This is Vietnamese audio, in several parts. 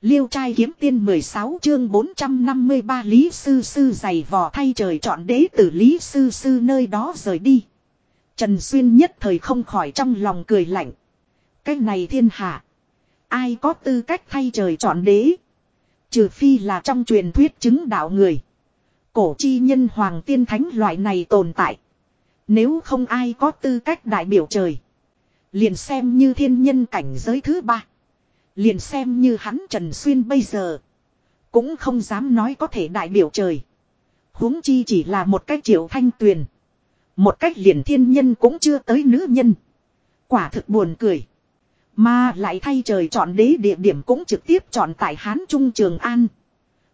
Liêu trai kiếm tiên 16 chương 453 Lý Sư Sư giày vò thay trời chọn đế từ Lý Sư Sư nơi đó rời đi. Trần Xuyên nhất thời không khỏi trong lòng cười lạnh. Cái này thiên hạ. Ai có tư cách thay trời chọn đế. Trừ phi là trong truyền thuyết chứng đạo người. Cổ chi nhân hoàng tiên thánh loại này tồn tại. Nếu không ai có tư cách đại biểu trời. Liền xem như thiên nhân cảnh giới thứ ba. Liền xem như hắn Trần Xuyên bây giờ. Cũng không dám nói có thể đại biểu trời. huống chi chỉ là một cách triệu thanh tuyền. Một cách liền thiên nhân cũng chưa tới nữ nhân. Quả thực buồn cười. Mà lại thay trời chọn đế địa điểm cũng trực tiếp chọn tại Hán Trung Trường An.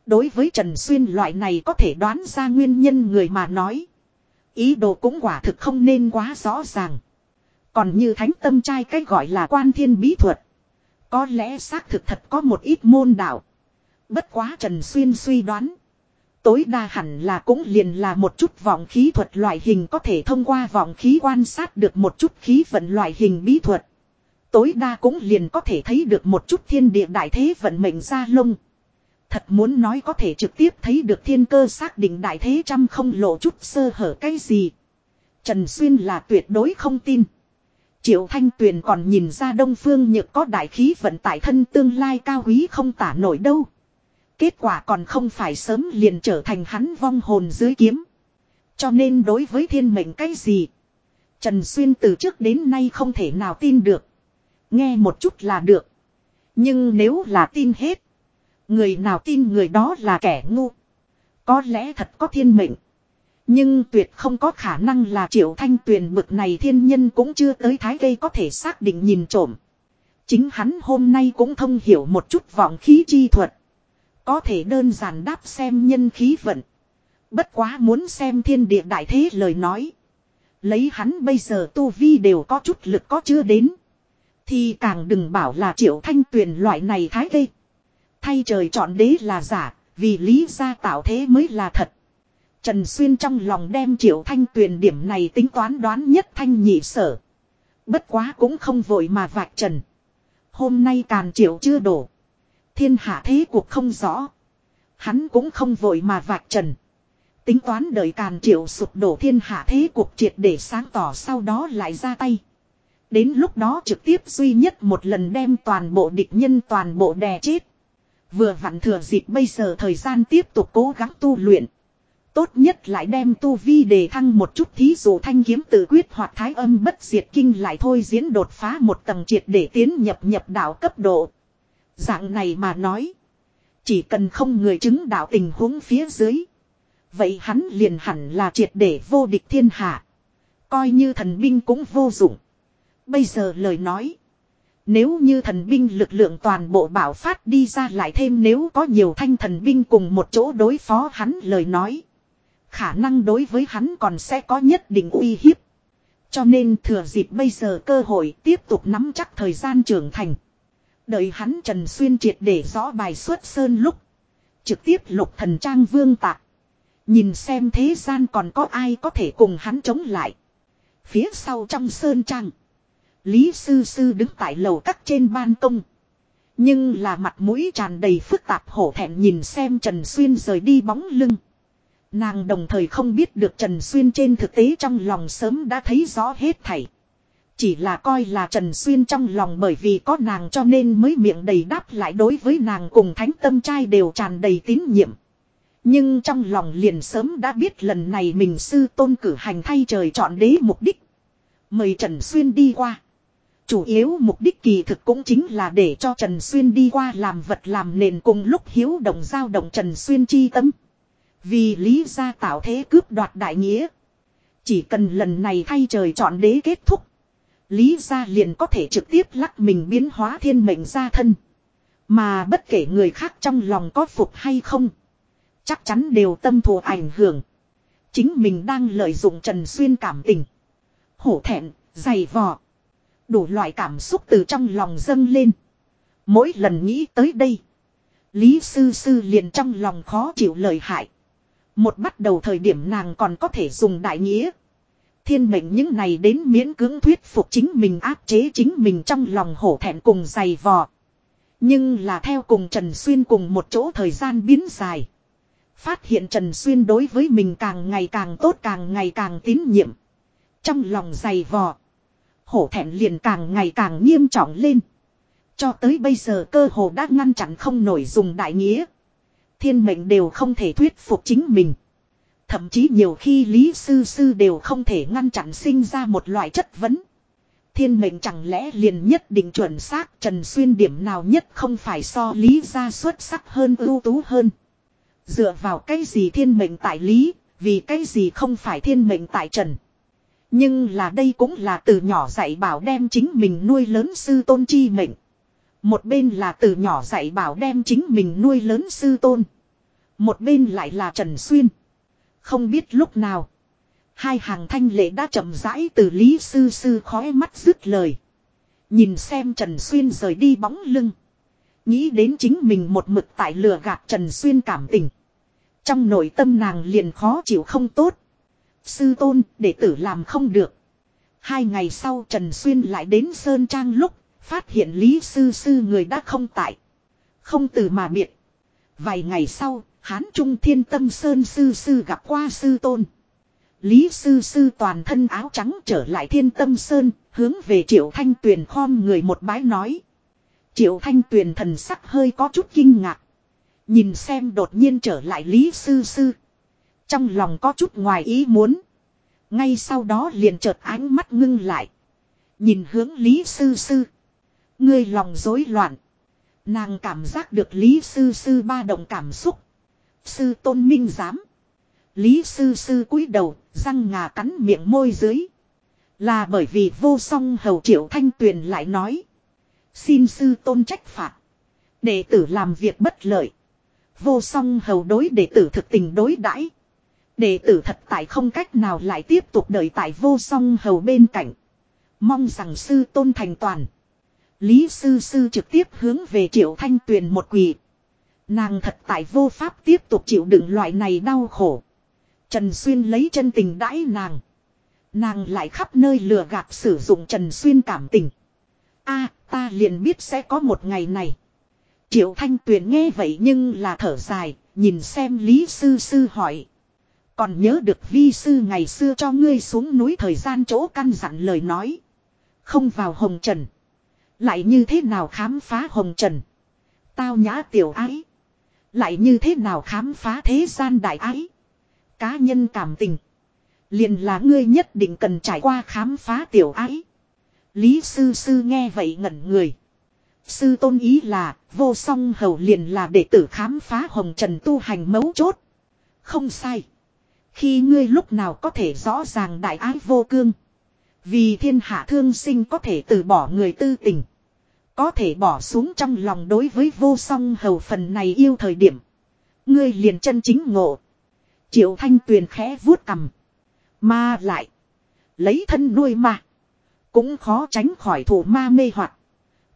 Đối với Trần Xuyên loại này có thể đoán ra nguyên nhân người mà nói. Ý đồ cũng quả thực không nên quá rõ ràng. Còn như thánh tâm trai cách gọi là quan thiên bí thuật. Có lẽ xác thực thật có một ít môn đạo. Bất quá Trần Xuyên suy đoán. Tối đa hẳn là cũng liền là một chút vọng khí thuật loại hình có thể thông qua vọng khí quan sát được một chút khí vận loại hình bí thuật. Tối đa cũng liền có thể thấy được một chút thiên địa đại thế vận mệnh ra lông. Thật muốn nói có thể trực tiếp thấy được thiên cơ xác định đại thế trăm không lộ chút sơ hở cái gì. Trần Xuyên là tuyệt đối không tin. Triệu Thanh Tuyền còn nhìn ra Đông Phương Nhược có đại khí vận tải thân tương lai cao quý không tả nổi đâu. Kết quả còn không phải sớm liền trở thành hắn vong hồn dưới kiếm. Cho nên đối với thiên mệnh cái gì. Trần Xuyên từ trước đến nay không thể nào tin được. Nghe một chút là được. Nhưng nếu là tin hết. Người nào tin người đó là kẻ ngu. Có lẽ thật có thiên mệnh. Nhưng tuyệt không có khả năng là triệu thanh tuyền bực này thiên nhân cũng chưa tới thái gây có thể xác định nhìn trộm. Chính hắn hôm nay cũng thông hiểu một chút vọng khí chi thuật. Có thể đơn giản đáp xem nhân khí vận. Bất quá muốn xem thiên địa đại thế lời nói. Lấy hắn bây giờ tu vi đều có chút lực có chưa đến. Thì càng đừng bảo là triệu thanh tuyền loại này thái gây. Thay trời chọn đế là giả, vì lý gia tạo thế mới là thật. Trần Xuyên trong lòng đem triệu thanh tuyền điểm này tính toán đoán nhất thanh nhị sở. Bất quá cũng không vội mà vạch trần. Hôm nay càn triệu chưa đổ. Thiên hạ thế cuộc không rõ. Hắn cũng không vội mà vạch trần. Tính toán đợi càn triệu sụp đổ thiên hạ thế cuộc triệt để sáng tỏ sau đó lại ra tay. Đến lúc đó trực tiếp duy nhất một lần đem toàn bộ địch nhân toàn bộ đè chết. Vừa vặn thừa dịp bây giờ thời gian tiếp tục cố gắng tu luyện. Tốt nhất lại đem tu vi đề thăng một chút thí dụ thanh kiếm tự quyết hoặc thái âm bất diệt kinh lại thôi diễn đột phá một tầng triệt để tiến nhập nhập đạo cấp độ. Dạng này mà nói. Chỉ cần không người chứng đạo tình huống phía dưới. Vậy hắn liền hẳn là triệt để vô địch thiên hạ. Coi như thần binh cũng vô dụng. Bây giờ lời nói. Nếu như thần binh lực lượng toàn bộ bảo phát đi ra lại thêm nếu có nhiều thanh thần binh cùng một chỗ đối phó hắn lời nói. Khả năng đối với hắn còn sẽ có nhất định uy hiếp. Cho nên thừa dịp bây giờ cơ hội tiếp tục nắm chắc thời gian trưởng thành. Đợi hắn Trần Xuyên triệt để rõ bài xuất sơn lúc. Trực tiếp lục thần trang vương tạc. Nhìn xem thế gian còn có ai có thể cùng hắn chống lại. Phía sau trong sơn trang. Lý Sư Sư đứng tại lầu các trên ban công. Nhưng là mặt mũi tràn đầy phức tạp hổ thẹn nhìn xem Trần Xuyên rời đi bóng lưng. Nàng đồng thời không biết được Trần Xuyên trên thực tế trong lòng sớm đã thấy rõ hết thảy. Chỉ là coi là Trần Xuyên trong lòng bởi vì có nàng cho nên mới miệng đầy đáp lại đối với nàng cùng thánh tâm trai đều tràn đầy tín nhiệm. Nhưng trong lòng liền sớm đã biết lần này mình sư tôn cử hành thay trời chọn đế mục đích. Mời Trần Xuyên đi qua. Chủ yếu mục đích kỳ thực cũng chính là để cho Trần Xuyên đi qua làm vật làm nền cùng lúc hiếu động giao động Trần Xuyên chi tâm. Vì lý gia tạo thế cướp đoạt đại nghĩa. Chỉ cần lần này thay trời chọn đế kết thúc. Lý gia liền có thể trực tiếp lắc mình biến hóa thiên mệnh gia thân. Mà bất kể người khác trong lòng có phục hay không. Chắc chắn đều tâm thù ảnh hưởng. Chính mình đang lợi dụng Trần Xuyên cảm tình. Hổ thẹn, dày vò. Đủ loại cảm xúc từ trong lòng dâng lên. Mỗi lần nghĩ tới đây. Lý sư sư liền trong lòng khó chịu lời hại. Một bắt đầu thời điểm nàng còn có thể dùng đại nghĩa. Thiên mệnh những này đến miễn cưỡng thuyết phục chính mình, áp chế chính mình trong lòng hổ thẹn cùng dày vò. Nhưng là theo cùng Trần Xuyên cùng một chỗ thời gian biến dài. Phát hiện Trần Xuyên đối với mình càng ngày càng tốt, càng ngày càng tín nhiệm. Trong lòng dày vò. Hổ thẹn liền càng ngày càng nghiêm trọng lên. Cho tới bây giờ cơ hồ đã ngăn chặn không nổi dùng đại nghĩa. Thiên mệnh đều không thể thuyết phục chính mình. Thậm chí nhiều khi Lý Sư Sư đều không thể ngăn chặn sinh ra một loại chất vấn. Thiên mệnh chẳng lẽ liền nhất định chuẩn xác Trần Xuyên điểm nào nhất không phải so Lý ra xuất sắc hơn ưu tú hơn. Dựa vào cái gì thiên mệnh tại Lý, vì cái gì không phải thiên mệnh tại Trần. Nhưng là đây cũng là từ nhỏ dạy bảo đem chính mình nuôi lớn sư tôn chi mệnh. Một bên là từ nhỏ dạy bảo đem chính mình nuôi lớn sư tôn. Một bên lại là Trần Xuyên. Không biết lúc nào. Hai hàng thanh lệ đã chậm rãi từ Lý Sư Sư khói mắt dứt lời. Nhìn xem Trần Xuyên rời đi bóng lưng. Nghĩ đến chính mình một mực tại lừa gạt Trần Xuyên cảm tình. Trong nội tâm nàng liền khó chịu không tốt. Sư tôn, đệ tử làm không được. Hai ngày sau Trần Xuyên lại đến Sơn Trang lúc, phát hiện Lý Sư Sư người đã không tại. Không từ mà biệt. Vài ngày sau, Hán Trung Thiên Tâm Sơn Sư Sư gặp qua Sư Tôn. Lý Sư Sư toàn thân áo trắng trở lại Thiên Tâm Sơn, hướng về Triệu Thanh Tuyền khom người một bái nói. Triệu Thanh Tuyền thần sắc hơi có chút kinh ngạc. Nhìn xem đột nhiên trở lại Lý Sư Sư. Trong lòng có chút ngoài ý muốn. Ngay sau đó liền chợt ánh mắt ngưng lại. Nhìn hướng Lý Sư Sư. Ngươi lòng rối loạn. Nàng cảm giác được Lý Sư Sư ba động cảm xúc. Sư tôn minh giám. Lý Sư Sư cúi đầu, răng ngà cắn miệng môi dưới. Là bởi vì vô song hầu triệu thanh tuyền lại nói. Xin sư tôn trách phạt. Đệ tử làm việc bất lợi. Vô song hầu đối đệ tử thực tình đối đãi Đệ tử thật tại không cách nào lại tiếp tục đợi tại vô song hầu bên cạnh. Mong rằng sư tôn thành toàn. Lý sư sư trực tiếp hướng về triệu thanh tuyền một quỳ. Nàng thật tại vô pháp tiếp tục chịu đựng loại này đau khổ. Trần Xuyên lấy chân tình đãi nàng. Nàng lại khắp nơi lừa gạt sử dụng Trần Xuyên cảm tình. a ta liền biết sẽ có một ngày này. Triệu Thanh Tuyền nghe vậy nhưng là thở dài, nhìn xem Lý Sư Sư hỏi. Còn nhớ được vi sư ngày xưa cho ngươi xuống núi thời gian chỗ căn dặn lời nói. Không vào hồng trần. Lại như thế nào khám phá hồng trần. Tao nhã tiểu ái. Lại như thế nào khám phá thế gian đại ái. Cá nhân cảm tình. Liền là ngươi nhất định cần trải qua khám phá tiểu ái. Lý sư sư nghe vậy ngẩn người. Sư tôn ý là, vô song hầu liền là để tử khám phá hồng trần tu hành mấu chốt. Không sai. Khi ngươi lúc nào có thể rõ ràng đại ái vô cương. Vì thiên hạ thương sinh có thể từ bỏ người tư tình. Có thể bỏ xuống trong lòng đối với vô song hầu phần này yêu thời điểm. Ngươi liền chân chính ngộ. Triệu thanh tuyền khẽ vuốt cầm. ma lại. Lấy thân nuôi ma. Cũng khó tránh khỏi thủ ma mê hoặc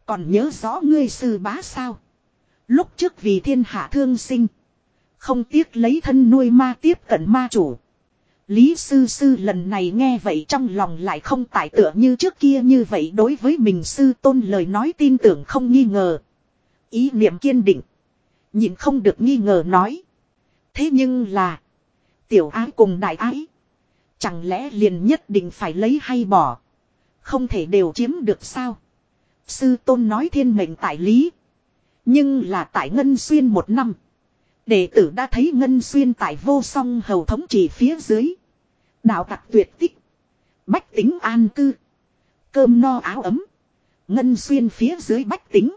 Còn nhớ rõ ngươi sư bá sao. Lúc trước vì thiên hạ thương sinh. Không tiếc lấy thân nuôi ma tiếp cận ma chủ. Lý sư sư lần này nghe vậy trong lòng lại không tải tựa như trước kia như vậy đối với mình sư tôn lời nói tin tưởng không nghi ngờ. Ý niệm kiên định. Nhìn không được nghi ngờ nói. Thế nhưng là. Tiểu ái cùng đại ái. Chẳng lẽ liền nhất định phải lấy hay bỏ. Không thể đều chiếm được sao. Sư tôn nói thiên mệnh tại lý. Nhưng là tại ngân xuyên một năm. Đệ tử đã thấy ngân xuyên tại vô song hầu thống trị phía dưới. Đạo tặc tuyệt tích. Bách tính an cư. Cơm no áo ấm. Ngân xuyên phía dưới bách tính.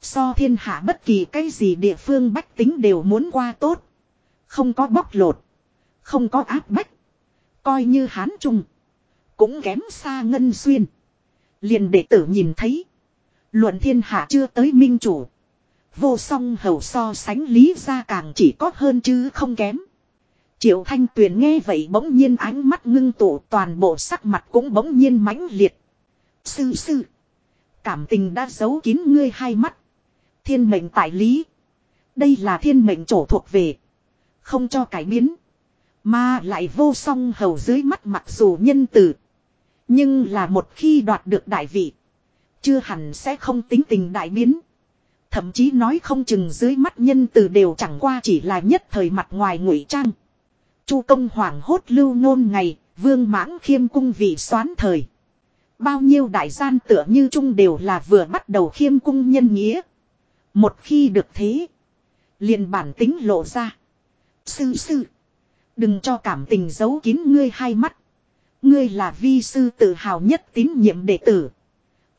So thiên hạ bất kỳ cái gì địa phương bách tính đều muốn qua tốt. Không có bóc lột. Không có áp bách. Coi như hán trung. Cũng kém xa ngân xuyên. Liền đệ tử nhìn thấy. Luận thiên hạ chưa tới minh chủ. Vô song hầu so sánh lý ra càng chỉ có hơn chứ không kém. Triệu Thanh Tuyền nghe vậy bỗng nhiên ánh mắt ngưng tụ, toàn bộ sắc mặt cũng bỗng nhiên mãnh liệt. Sư sư. Cảm tình đã giấu kín ngươi hai mắt. Thiên mệnh tại lý. Đây là thiên mệnh chỗ thuộc về. Không cho cải biến. Mà lại vô song hầu dưới mắt mặc dù nhân tử. Nhưng là một khi đoạt được đại vị. Chưa hẳn sẽ không tính tình đại biến. Thậm chí nói không chừng dưới mắt nhân tử đều chẳng qua chỉ là nhất thời mặt ngoài ngụy trang. Chu công hoàng hốt lưu ngôn ngày, vương mãng khiêm cung vị soán thời. Bao nhiêu đại gian tựa như chung đều là vừa bắt đầu khiêm cung nhân nghĩa. Một khi được thế. liền bản tính lộ ra. Sư sư. Đừng cho cảm tình giấu kín ngươi hai mắt. Ngươi là vi sư tự hào nhất tín nhiệm đệ tử.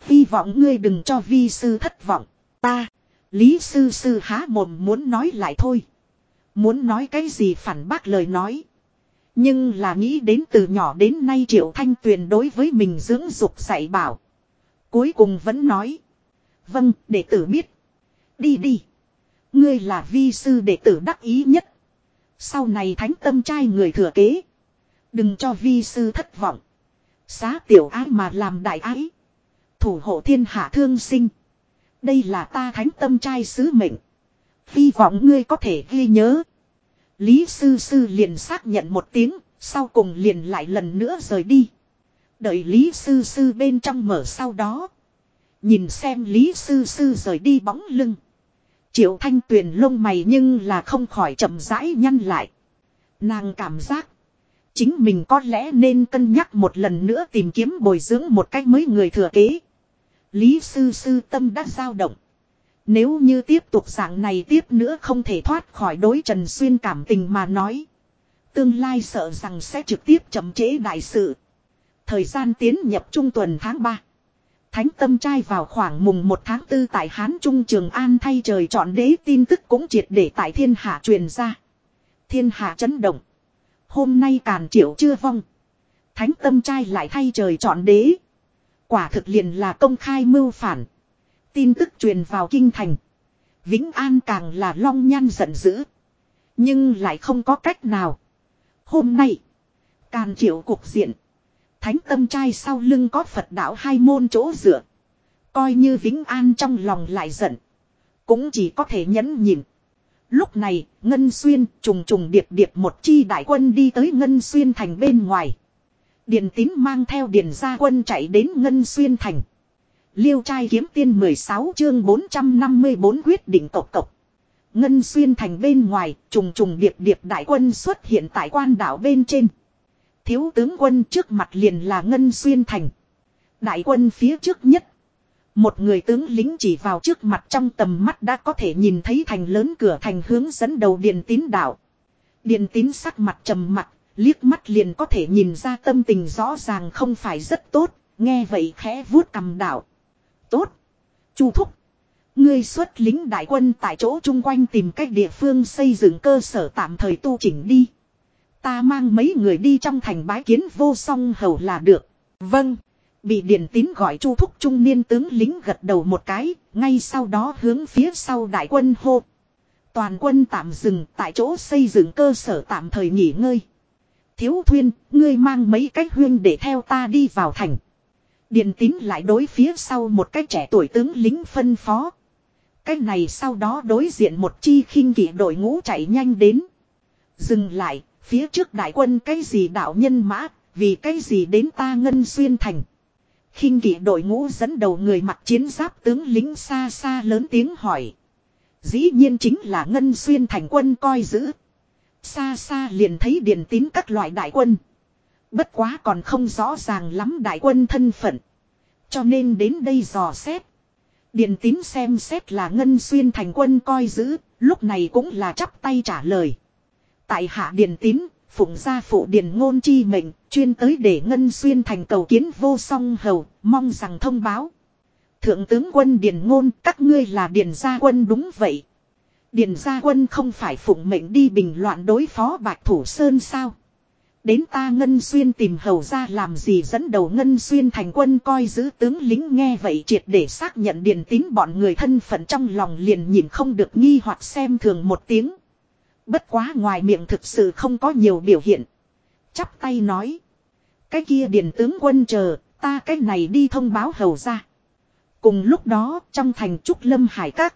Hy vọng ngươi đừng cho vi sư thất vọng. Ta. Lý sư sư há mồm muốn nói lại thôi. Muốn nói cái gì phản bác lời nói. Nhưng là nghĩ đến từ nhỏ đến nay Triệu Thanh Tuyền đối với mình dưỡng dục dạy bảo. Cuối cùng vẫn nói. Vâng, đệ tử biết. Đi đi. Ngươi là vi sư đệ tử đắc ý nhất. Sau này thánh tâm trai người thừa kế. Đừng cho vi sư thất vọng. Xá tiểu ái mà làm đại ái. Thủ hộ thiên hạ thương sinh. Đây là ta thánh tâm trai sứ mệnh. Hy vọng ngươi có thể ghi nhớ. Lý sư sư liền xác nhận một tiếng, sau cùng liền lại lần nữa rời đi. Đợi Lý sư sư bên trong mở sau đó. Nhìn xem Lý sư sư rời đi bóng lưng. Triệu thanh tuyền lông mày nhưng là không khỏi chậm rãi nhăn lại. Nàng cảm giác. Chính mình có lẽ nên cân nhắc một lần nữa tìm kiếm bồi dưỡng một cách mới người thừa kế. Lý sư sư tâm đã dao động. Nếu như tiếp tục dạng này tiếp nữa không thể thoát khỏi đối Trần Xuyên cảm tình mà nói. Tương lai sợ rằng sẽ trực tiếp chậm chế đại sự. Thời gian tiến nhập trung tuần tháng 3. Thánh tâm trai vào khoảng mùng 1 tháng 4 tại Hán Trung Trường An thay trời chọn đế tin tức cũng triệt để tại thiên hạ truyền ra. Thiên hạ chấn động. Hôm nay càn triệu chưa vong. Thánh tâm trai lại thay trời chọn đế. Quả thực liền là công khai mưu phản. Tin tức truyền vào kinh thành. Vĩnh An càng là long nhan giận dữ. Nhưng lại không có cách nào. Hôm nay. Càn triệu cục diện. Thánh tâm trai sau lưng có Phật đạo hai môn chỗ dựa. Coi như Vĩnh An trong lòng lại giận. Cũng chỉ có thể nhẫn nhịn. Lúc này, Ngân Xuyên trùng trùng điệp điệp một chi đại quân đi tới Ngân Xuyên thành bên ngoài. Điền tín mang theo điền gia quân chạy đến Ngân Xuyên thành. Liêu trai kiếm tiên 16 chương 454 quyết định tộc tộc. Ngân Xuyên thành bên ngoài, trùng trùng điệp điệp đại quân xuất hiện tại quan đảo bên trên. Thiếu tướng quân trước mặt liền là Ngân Xuyên thành. Đại quân phía trước nhất. Một người tướng lính chỉ vào trước mặt trong tầm mắt đã có thể nhìn thấy thành lớn cửa thành hướng dẫn đầu điện tín đảo. Điện tín sắc mặt trầm mặt, liếc mắt liền có thể nhìn ra tâm tình rõ ràng không phải rất tốt, nghe vậy khẽ vuốt cầm đảo. Tốt. Chu thúc. Ngươi xuất lính đại quân tại chỗ chung quanh tìm cách địa phương xây dựng cơ sở tạm thời tu chỉnh đi. Ta mang mấy người đi trong thành bái kiến vô song hầu là được. Vâng. Bị điển tín gọi chu thúc trung niên tướng lính gật đầu một cái, ngay sau đó hướng phía sau đại quân hô. Toàn quân tạm dừng tại chỗ xây dựng cơ sở tạm thời nghỉ ngơi. Thiếu thuyên, ngươi mang mấy cái huyên để theo ta đi vào thành. Điền tín lại đối phía sau một cái trẻ tuổi tướng lính phân phó. Cái này sau đó đối diện một chi khinh kỵ đội ngũ chạy nhanh đến. Dừng lại, phía trước đại quân cái gì đạo nhân mã, vì cái gì đến ta ngân xuyên thành khinh kỵ đội ngũ dẫn đầu người mặc chiến giáp tướng lính xa xa lớn tiếng hỏi. Dĩ nhiên chính là Ngân Xuyên thành quân coi giữ. Xa xa liền thấy điền tín các loại đại quân. Bất quá còn không rõ ràng lắm đại quân thân phận. Cho nên đến đây dò xét. Điện tín xem xét là Ngân Xuyên thành quân coi giữ, lúc này cũng là chắp tay trả lời. Tại hạ điện tín, phụng gia phụ điền ngôn chi mệnh, chuyên tới để ngân xuyên thành cầu kiến vô song hầu, mong rằng thông báo. Thượng tướng quân điền ngôn, các ngươi là điền gia quân đúng vậy. Điền gia quân không phải phụng mệnh đi bình loạn đối phó bạch thủ sơn sao. Đến ta ngân xuyên tìm hầu ra làm gì dẫn đầu ngân xuyên thành quân coi giữ tướng lính nghe vậy triệt để xác nhận điền tín bọn người thân phận trong lòng liền nhìn không được nghi hoặc xem thường một tiếng. Bất quá ngoài miệng thực sự không có nhiều biểu hiện. Chắp tay nói. Cái kia điền tướng quân chờ, ta cái này đi thông báo hầu ra. Cùng lúc đó, trong thành Trúc Lâm Hải Các.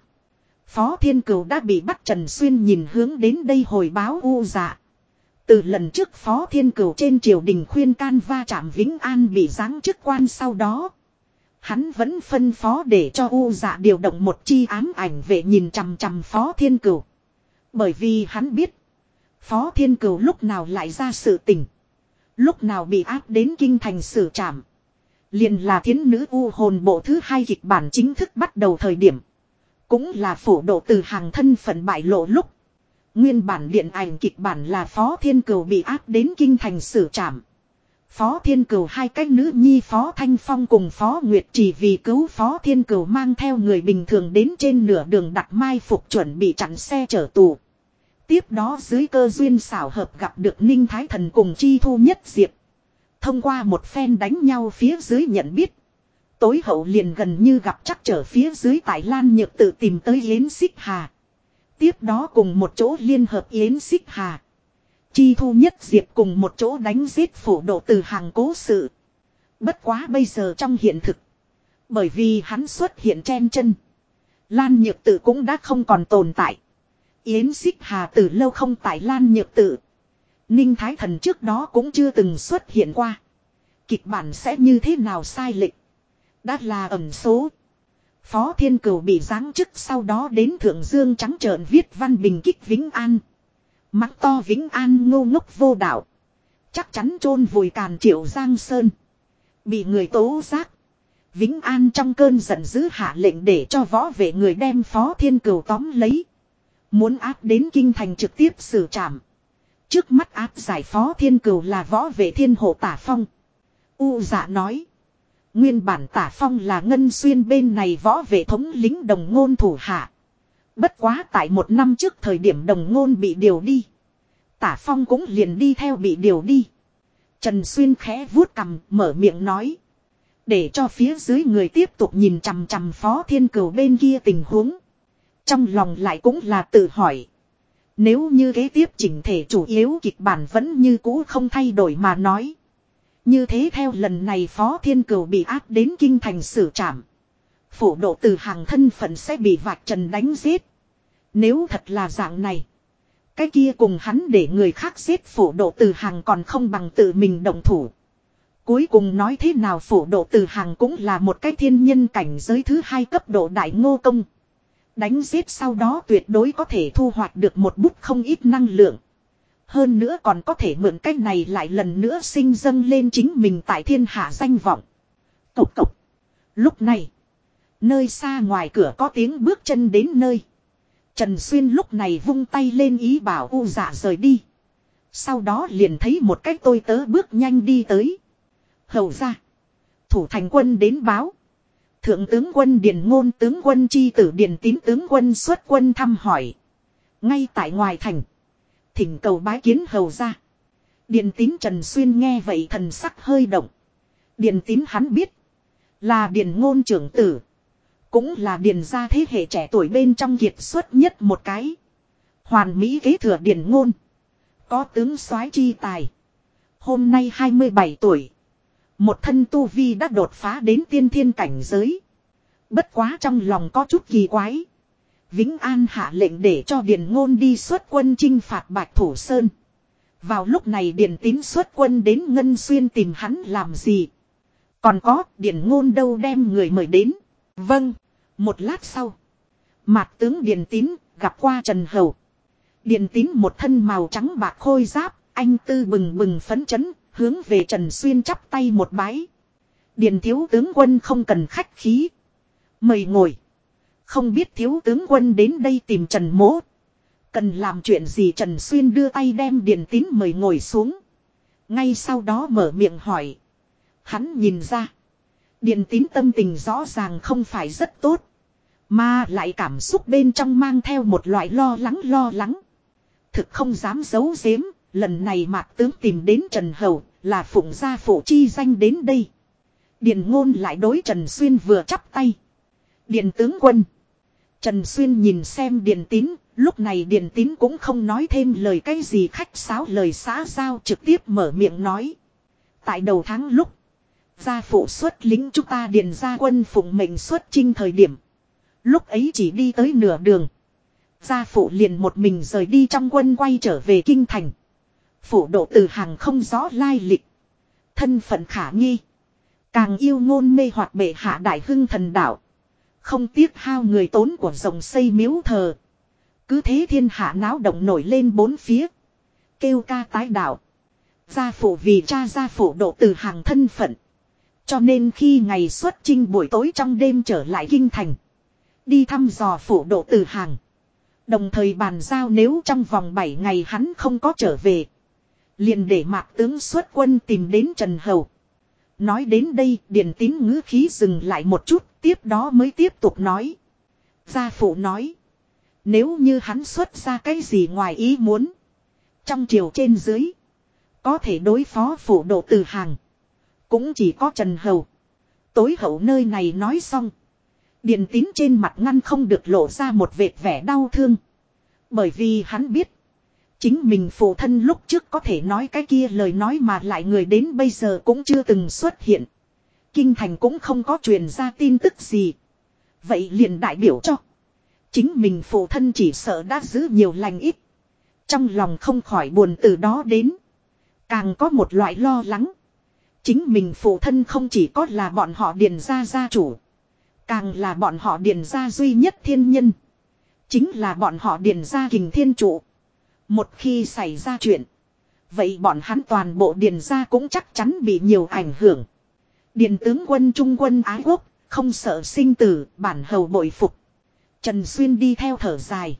Phó Thiên Cửu đã bị bắt Trần Xuyên nhìn hướng đến đây hồi báo u dạ. Từ lần trước Phó Thiên Cửu trên triều đình khuyên can va chạm Vĩnh An bị giáng chức quan sau đó. Hắn vẫn phân phó để cho U dạ điều động một chi ám ảnh vệ nhìn chằm chằm Phó Thiên Cửu. Bởi vì hắn biết. Phó Thiên Cửu lúc nào lại ra sự tình. Lúc nào bị áp đến kinh thành xử trảm. Liền là thiến nữ U hồn bộ thứ hai kịch bản chính thức bắt đầu thời điểm. Cũng là phổ độ từ hàng thân phận bại lộ lúc. Nguyên bản điện ảnh kịch bản là Phó Thiên Cửu bị áp đến kinh thành xử trảm. Phó Thiên Cửu hai cách nữ nhi Phó Thanh Phong cùng Phó Nguyệt chỉ vì cứu Phó Thiên Cửu mang theo người bình thường đến trên nửa đường đặt mai phục chuẩn bị chặn xe chở tù. Tiếp đó dưới cơ duyên xảo hợp gặp được Ninh Thái Thần cùng Chi Thu Nhất Diệp. Thông qua một phen đánh nhau phía dưới nhận biết. Tối hậu liền gần như gặp chắc trở phía dưới tại Lan Nhược tự tìm tới Yến Xích Hà. Tiếp đó cùng một chỗ liên hợp Yến Xích Hà. Chi Thu Nhất Diệp cùng một chỗ đánh giết phổ độ từ hàng cố sự. Bất quá bây giờ trong hiện thực. Bởi vì hắn xuất hiện chen chân. Lan Nhược tử cũng đã không còn tồn tại. Yến Xích Hà từ lâu không tại Lan Nhược tử, Ninh Thái Thần trước đó cũng chưa từng xuất hiện qua. Kịch bản sẽ như thế nào sai lệch. Đã là ẩn số. Phó Thiên Cửu bị giáng chức sau đó đến Thượng Dương trắng trợn viết văn bình kích Vĩnh An. Mắt to Vĩnh An ngô ngốc vô đạo. Chắc chắn chôn vùi càn triệu Giang Sơn. Bị người tố giác. Vĩnh An trong cơn giận dữ hạ lệnh để cho võ vệ người đem Phó Thiên Cửu tóm lấy. Muốn áp đến kinh thành trực tiếp xử trảm. Trước mắt áp giải Phó Thiên Cửu là võ vệ thiên hộ tả phong. U dạ nói. Nguyên bản tả phong là ngân xuyên bên này võ vệ thống lính đồng ngôn thủ hạ. Bất quá tại một năm trước thời điểm đồng ngôn bị điều đi. Tả phong cũng liền đi theo bị điều đi. Trần Xuyên khẽ vuốt cầm mở miệng nói. Để cho phía dưới người tiếp tục nhìn chằm chằm phó thiên cửu bên kia tình huống. Trong lòng lại cũng là tự hỏi. Nếu như kế tiếp chỉnh thể chủ yếu kịch bản vẫn như cũ không thay đổi mà nói. Như thế theo lần này Phó Thiên Cửu bị áp đến kinh thành xử trảm. phủ độ từ hàng thân phận sẽ bị vạch trần đánh giết. Nếu thật là dạng này. Cái kia cùng hắn để người khác giết phủ độ từ hàng còn không bằng tự mình động thủ. Cuối cùng nói thế nào phủ độ từ hàng cũng là một cái thiên nhân cảnh giới thứ hai cấp độ đại ngô công. Đánh giết sau đó tuyệt đối có thể thu hoạch được một bút không ít năng lượng. Hơn nữa còn có thể mượn cách này lại lần nữa sinh dâng lên chính mình tại thiên hạ danh vọng. Cộc cộc. Lúc này. Nơi xa ngoài cửa có tiếng bước chân đến nơi. Trần Xuyên lúc này vung tay lên ý bảo u dạ rời đi. Sau đó liền thấy một cách tôi tớ bước nhanh đi tới. Hầu ra. Thủ thành quân đến báo. Thượng tướng quân Điền Ngôn, tướng quân chi tử, Điền Tín, tướng quân xuất quân thăm hỏi. Ngay tại ngoài thành. Thỉnh cầu bái kiến hầu ra. Điền Tín Trần Xuyên nghe vậy thần sắc hơi động. Điền Tín hắn biết. Là Điền Ngôn trưởng tử. Cũng là Điền gia thế hệ trẻ tuổi bên trong kiệt xuất nhất một cái. Hoàn Mỹ kế thừa Điền Ngôn. Có tướng soái chi tài. Hôm nay 27 tuổi. Một thân tu vi đã đột phá đến tiên thiên cảnh giới. Bất quá trong lòng có chút kỳ quái. Vĩnh An hạ lệnh để cho Điền Ngôn đi xuất quân chinh phạt Bạch Thủ Sơn. Vào lúc này Điền Tín xuất quân đến Ngân Xuyên tìm hắn làm gì. Còn có, Điền Ngôn đâu đem người mời đến. Vâng. Một lát sau. Mạc tướng Điền Tín gặp qua Trần Hầu. Điền Tín một thân màu trắng bạc khôi giáp. Anh tư bừng bừng phấn chấn, hướng về Trần Xuyên chắp tay một bái. Điền thiếu tướng quân không cần khách khí. Mời ngồi. Không biết thiếu tướng quân đến đây tìm Trần Mỗ. Cần làm chuyện gì Trần Xuyên đưa tay đem Điền Tín mời ngồi xuống. Ngay sau đó mở miệng hỏi. Hắn nhìn ra. Điền Tín tâm tình rõ ràng không phải rất tốt. Mà lại cảm xúc bên trong mang theo một loại lo lắng lo lắng. Thực không dám giấu giếm, lần này mạc tướng tìm đến Trần Hầu, là phụng gia phụ chi danh đến đây. Điền ngôn lại đối Trần Xuyên vừa chắp tay. Điền tướng quân. Trần Xuyên nhìn xem Điền tín, lúc này Điền tín cũng không nói thêm lời cái gì khách sáo lời xã giao trực tiếp mở miệng nói. Tại đầu tháng lúc, gia phụ xuất lính chúng ta điền gia quân phụng mệnh xuất chinh thời điểm. Lúc ấy chỉ đi tới nửa đường. Gia phụ liền một mình rời đi trong quân quay trở về kinh thành. Phủ độ từ hàng không rõ lai lịch. Thân phận khả nghi. Càng yêu ngôn mê hoặc bệ hạ đại hưng thần đạo. Không tiếc hao người tốn của rồng xây miếu thờ. Cứ thế thiên hạ náo động nổi lên bốn phía. Kêu ca tái đạo. Gia phụ vì cha gia phụ độ từ hàng thân phận. Cho nên khi ngày xuất trinh buổi tối trong đêm trở lại kinh thành. Đi thăm dò phụ độ từ hàng. Đồng thời bàn giao nếu trong vòng 7 ngày hắn không có trở về. Liền để mạc tướng xuất quân tìm đến Trần Hầu. Nói đến đây điện tín ngữ khí dừng lại một chút, tiếp đó mới tiếp tục nói. Gia phụ nói. Nếu như hắn xuất ra cái gì ngoài ý muốn. Trong triều trên dưới. Có thể đối phó phủ độ từ hàng. Cũng chỉ có Trần Hầu. Tối hậu nơi này nói xong. Điền tín trên mặt ngăn không được lộ ra một vệt vẻ đau thương. Bởi vì hắn biết. Chính mình phụ thân lúc trước có thể nói cái kia lời nói mà lại người đến bây giờ cũng chưa từng xuất hiện. Kinh thành cũng không có truyền ra tin tức gì. Vậy liền đại biểu cho. Chính mình phụ thân chỉ sợ đã giữ nhiều lành ít. Trong lòng không khỏi buồn từ đó đến. Càng có một loại lo lắng. Chính mình phụ thân không chỉ có là bọn họ điền gia gia chủ. Càng là bọn họ điền gia duy nhất thiên nhân. Chính là bọn họ điền gia kình thiên trụ. Một khi xảy ra chuyện. Vậy bọn hắn toàn bộ điền gia cũng chắc chắn bị nhiều ảnh hưởng. Điền tướng quân trung quân Ái Quốc, không sợ sinh tử, bản hầu bội phục. Trần Xuyên đi theo thở dài.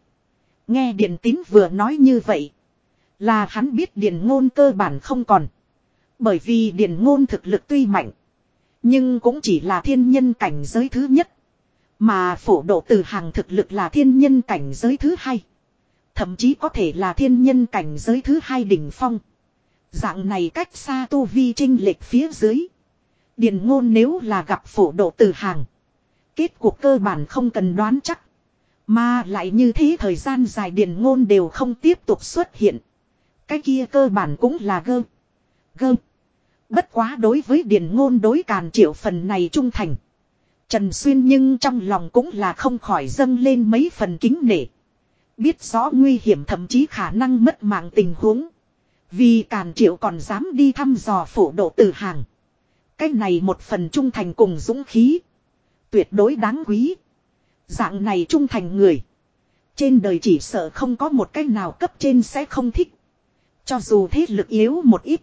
Nghe Điền Tín vừa nói như vậy. Là hắn biết Điền Ngôn cơ bản không còn. Bởi vì Điền Ngôn thực lực tuy mạnh. Nhưng cũng chỉ là thiên nhân cảnh giới thứ nhất. Mà phổ độ từ hàng thực lực là thiên nhân cảnh giới thứ hai. Thậm chí có thể là thiên nhân cảnh giới thứ hai đỉnh phong. Dạng này cách xa tu vi trinh lệch phía dưới. Điền ngôn nếu là gặp phổ độ từ hàng. Kết cuộc cơ bản không cần đoán chắc. Mà lại như thế thời gian dài điền ngôn đều không tiếp tục xuất hiện. Cái kia cơ bản cũng là gơ. Gơ. Bất quá đối với điền ngôn đối càn triệu phần này trung thành. Trần Xuyên nhưng trong lòng cũng là không khỏi dâng lên mấy phần kính nể. Biết rõ nguy hiểm thậm chí khả năng mất mạng tình huống. Vì càn triệu còn dám đi thăm dò phổ độ tử hàng. Cái này một phần trung thành cùng dũng khí. Tuyệt đối đáng quý. Dạng này trung thành người. Trên đời chỉ sợ không có một cách nào cấp trên sẽ không thích. Cho dù thế lực yếu một ít.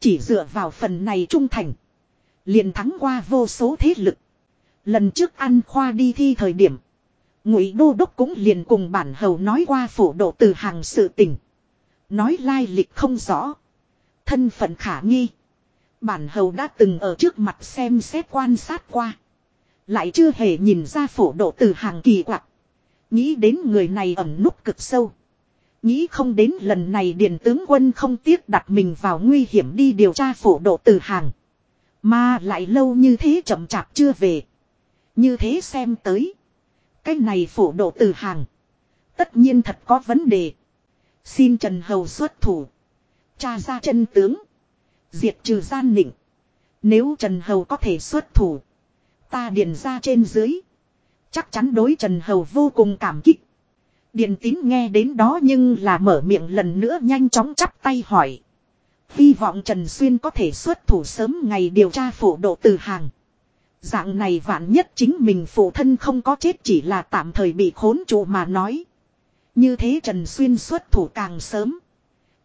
Chỉ dựa vào phần này trung thành. Liền thắng qua vô số thế lực. Lần trước ăn khoa đi thi thời điểm. Ngụy Đô Đốc cũng liền cùng bản hầu nói qua phủ độ từ hàng sự tình. Nói lai lịch không rõ. Thân phận khả nghi. Bản hầu đã từng ở trước mặt xem xét quan sát qua. Lại chưa hề nhìn ra phủ độ từ hàng kỳ quặc. Nghĩ đến người này ẩn núp cực sâu. Nghĩ không đến lần này điền tướng quân không tiếc đặt mình vào nguy hiểm đi điều tra phủ độ từ hàng. Mà lại lâu như thế chậm chạp chưa về. Như thế xem tới. Cái này phổ độ từ hàng. Tất nhiên thật có vấn đề. Xin Trần Hầu xuất thủ. Cha ra chân tướng. Diệt trừ gian nịnh. Nếu Trần Hầu có thể xuất thủ. Ta điền ra trên dưới. Chắc chắn đối Trần Hầu vô cùng cảm kích. Điền tín nghe đến đó nhưng là mở miệng lần nữa nhanh chóng chắp tay hỏi. Hy vọng Trần Xuyên có thể xuất thủ sớm ngày điều tra phổ độ từ hàng. Dạng này vạn nhất chính mình phụ thân không có chết chỉ là tạm thời bị khốn trụ mà nói. Như thế Trần Xuyên xuất thủ càng sớm.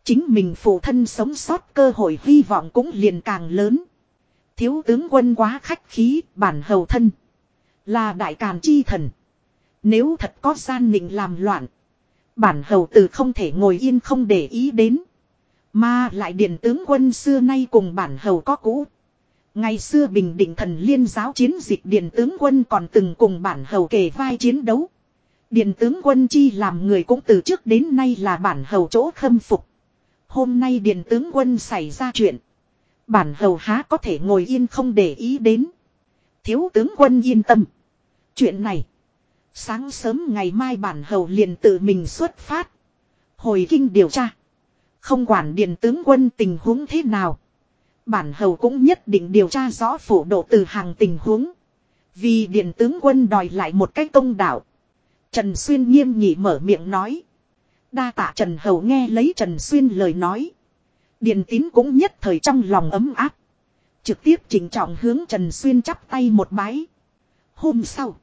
Chính mình phụ thân sống sót cơ hội hy vọng cũng liền càng lớn. Thiếu tướng quân quá khách khí, bản hầu thân. Là đại càn chi thần. Nếu thật có gian nịnh làm loạn. Bản hầu tử không thể ngồi yên không để ý đến. Mà lại điện tướng quân xưa nay cùng bản hầu có cũ. Ngày xưa bình định thần liên giáo chiến dịch điện tướng quân còn từng cùng bản hầu kề vai chiến đấu. Điện tướng quân chi làm người cũng từ trước đến nay là bản hầu chỗ khâm phục. Hôm nay điện tướng quân xảy ra chuyện. Bản hầu há có thể ngồi yên không để ý đến. Thiếu tướng quân yên tâm. Chuyện này. Sáng sớm ngày mai bản hầu liền tự mình xuất phát. Hồi kinh điều tra. Không quản điện tướng quân tình huống thế nào. Bản hầu cũng nhất định điều tra rõ phổ độ từ hàng tình huống. Vì điện tướng quân đòi lại một cách công đạo. Trần Xuyên nghiêm nhị mở miệng nói. Đa tạ Trần Hầu nghe lấy Trần Xuyên lời nói. Điện tín cũng nhất thời trong lòng ấm áp. Trực tiếp chỉnh trọng hướng Trần Xuyên chắp tay một bái. Hôm sau.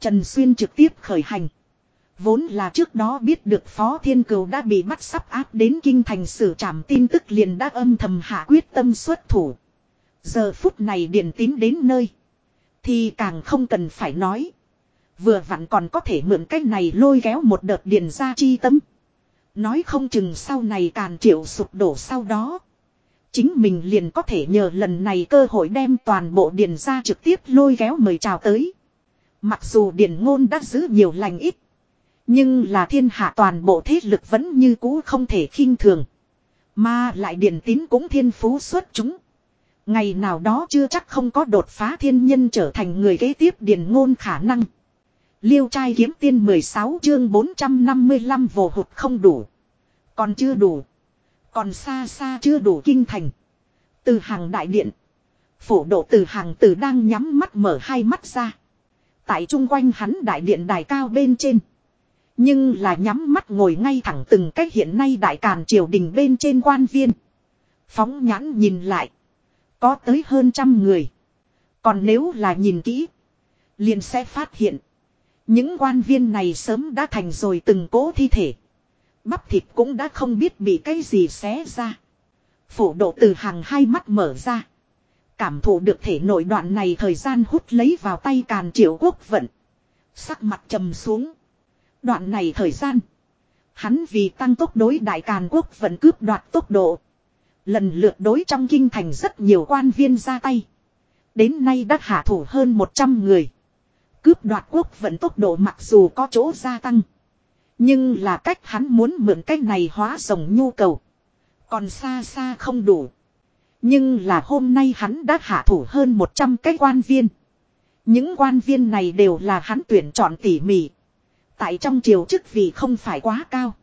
Trần Xuyên trực tiếp khởi hành. Vốn là trước đó biết được Phó Thiên Cửu đã bị bắt sắp áp đến kinh thành xử trảm tin tức liền đã âm thầm hạ quyết tâm xuất thủ. Giờ phút này điển tín đến nơi. Thì càng không cần phải nói. Vừa vặn còn có thể mượn cách này lôi kéo một đợt điền ra chi tâm. Nói không chừng sau này càn triệu sụp đổ sau đó. Chính mình liền có thể nhờ lần này cơ hội đem toàn bộ điền ra trực tiếp lôi kéo mời chào tới. Mặc dù điền ngôn đã giữ nhiều lành ít. Nhưng là thiên hạ toàn bộ thế lực vẫn như cũ không thể khinh thường. Mà lại điển tín cũng thiên phú xuất chúng. Ngày nào đó chưa chắc không có đột phá thiên nhân trở thành người kế tiếp điển ngôn khả năng. Liêu trai kiếm tiên 16 chương 455 vồ hụt không đủ. Còn chưa đủ. Còn xa xa chưa đủ kinh thành. Từ hàng đại điện. Phổ độ từ hàng từ đang nhắm mắt mở hai mắt ra. Tại chung quanh hắn đại điện đài cao bên trên. Nhưng là nhắm mắt ngồi ngay thẳng từng cách hiện nay đại càn triều đình bên trên quan viên. Phóng nhãn nhìn lại. Có tới hơn trăm người. Còn nếu là nhìn kỹ. Liền sẽ phát hiện. Những quan viên này sớm đã thành rồi từng cố thi thể. Bắp thịt cũng đã không biết bị cái gì xé ra. Phổ độ từ hàng hai mắt mở ra. Cảm thụ được thể nội đoạn này thời gian hút lấy vào tay càn triệu quốc vận. Sắc mặt trầm xuống. Đoạn này thời gian. Hắn vì tăng tốc đối đại càn quốc vận cướp đoạt tốc độ. Lần lượt đối trong kinh thành rất nhiều quan viên ra tay. Đến nay đã hạ thủ hơn 100 người. Cướp đoạt quốc vận tốc độ mặc dù có chỗ gia tăng. Nhưng là cách hắn muốn mượn cách này hóa rồng nhu cầu. Còn xa xa không đủ. Nhưng là hôm nay hắn đã hạ thủ hơn 100 cái quan viên. Những quan viên này đều là hắn tuyển chọn tỉ mỉ. Tại trong triều chức vì không phải quá cao.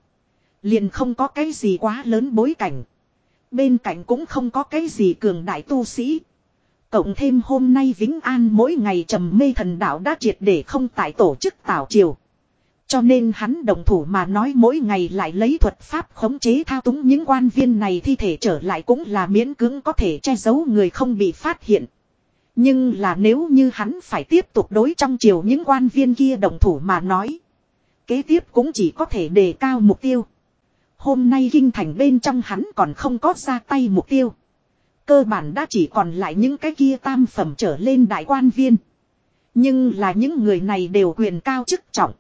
Liền không có cái gì quá lớn bối cảnh. Bên cạnh cũng không có cái gì cường đại tu sĩ. Cộng thêm hôm nay Vĩnh An mỗi ngày trầm mê thần đạo đã triệt để không tại tổ chức tảo triều. Cho nên hắn đồng thủ mà nói mỗi ngày lại lấy thuật pháp khống chế thao túng những quan viên này thi thể trở lại cũng là miễn cưỡng có thể che giấu người không bị phát hiện. Nhưng là nếu như hắn phải tiếp tục đối trong triều những quan viên kia đồng thủ mà nói. Kế tiếp cũng chỉ có thể đề cao mục tiêu. Hôm nay kinh thành bên trong hắn còn không có ra tay mục tiêu. Cơ bản đã chỉ còn lại những cái kia tam phẩm trở lên đại quan viên. Nhưng là những người này đều quyền cao chức trọng.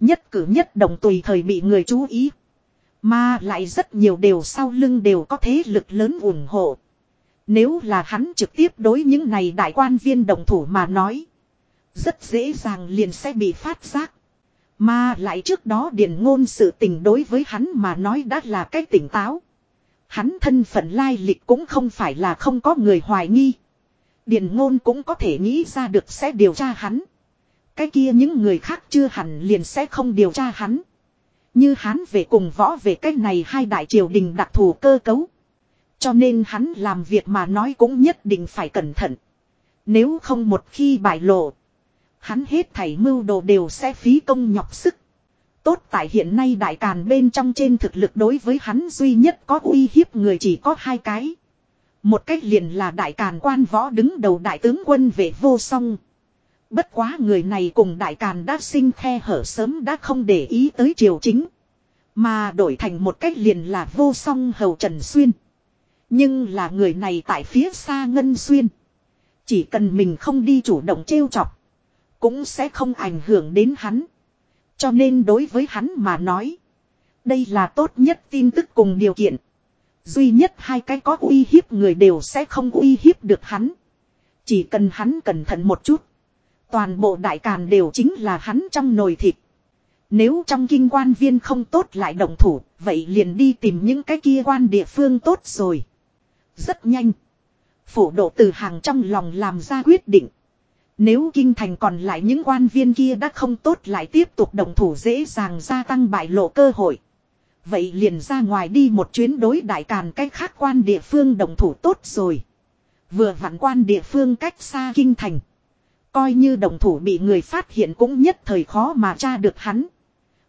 Nhất cử nhất động tùy thời bị người chú ý. Mà lại rất nhiều đều sau lưng đều có thế lực lớn ủng hộ. Nếu là hắn trực tiếp đối những này đại quan viên đồng thủ mà nói. Rất dễ dàng liền sẽ bị phát giác. Mà lại trước đó điền ngôn sự tình đối với hắn mà nói đã là cái tỉnh táo. Hắn thân phận lai lịch cũng không phải là không có người hoài nghi. Điền ngôn cũng có thể nghĩ ra được sẽ điều tra hắn. Cái kia những người khác chưa hẳn liền sẽ không điều tra hắn. Như hắn về cùng võ về cái này hai đại triều đình đặc thù cơ cấu. Cho nên hắn làm việc mà nói cũng nhất định phải cẩn thận. Nếu không một khi bại lộ. Hắn hết thảy mưu đồ đều sẽ phí công nhọc sức. Tốt tại hiện nay đại càn bên trong trên thực lực đối với hắn duy nhất có uy hiếp người chỉ có hai cái. Một cách liền là đại càn quan võ đứng đầu đại tướng quân vệ vô song. Bất quá người này cùng đại càn đã sinh khe hở sớm đã không để ý tới triều chính. Mà đổi thành một cách liền là vô song hầu Trần Xuyên. Nhưng là người này tại phía xa Ngân Xuyên. Chỉ cần mình không đi chủ động trêu chọc. Cũng sẽ không ảnh hưởng đến hắn. Cho nên đối với hắn mà nói. Đây là tốt nhất tin tức cùng điều kiện. Duy nhất hai cái có uy hiếp người đều sẽ không uy hiếp được hắn. Chỉ cần hắn cẩn thận một chút. Toàn bộ đại càn đều chính là hắn trong nồi thịt. Nếu trong kinh quan viên không tốt lại động thủ, vậy liền đi tìm những cái kia quan địa phương tốt rồi. Rất nhanh. Phủ độ từ hàng trong lòng làm ra quyết định. Nếu kinh thành còn lại những quan viên kia đã không tốt lại tiếp tục đồng thủ dễ dàng gia tăng bại lộ cơ hội. Vậy liền ra ngoài đi một chuyến đối đại càn cách khác quan địa phương đồng thủ tốt rồi. Vừa vặn quan địa phương cách xa kinh thành. Coi như đồng thủ bị người phát hiện cũng nhất thời khó mà tra được hắn.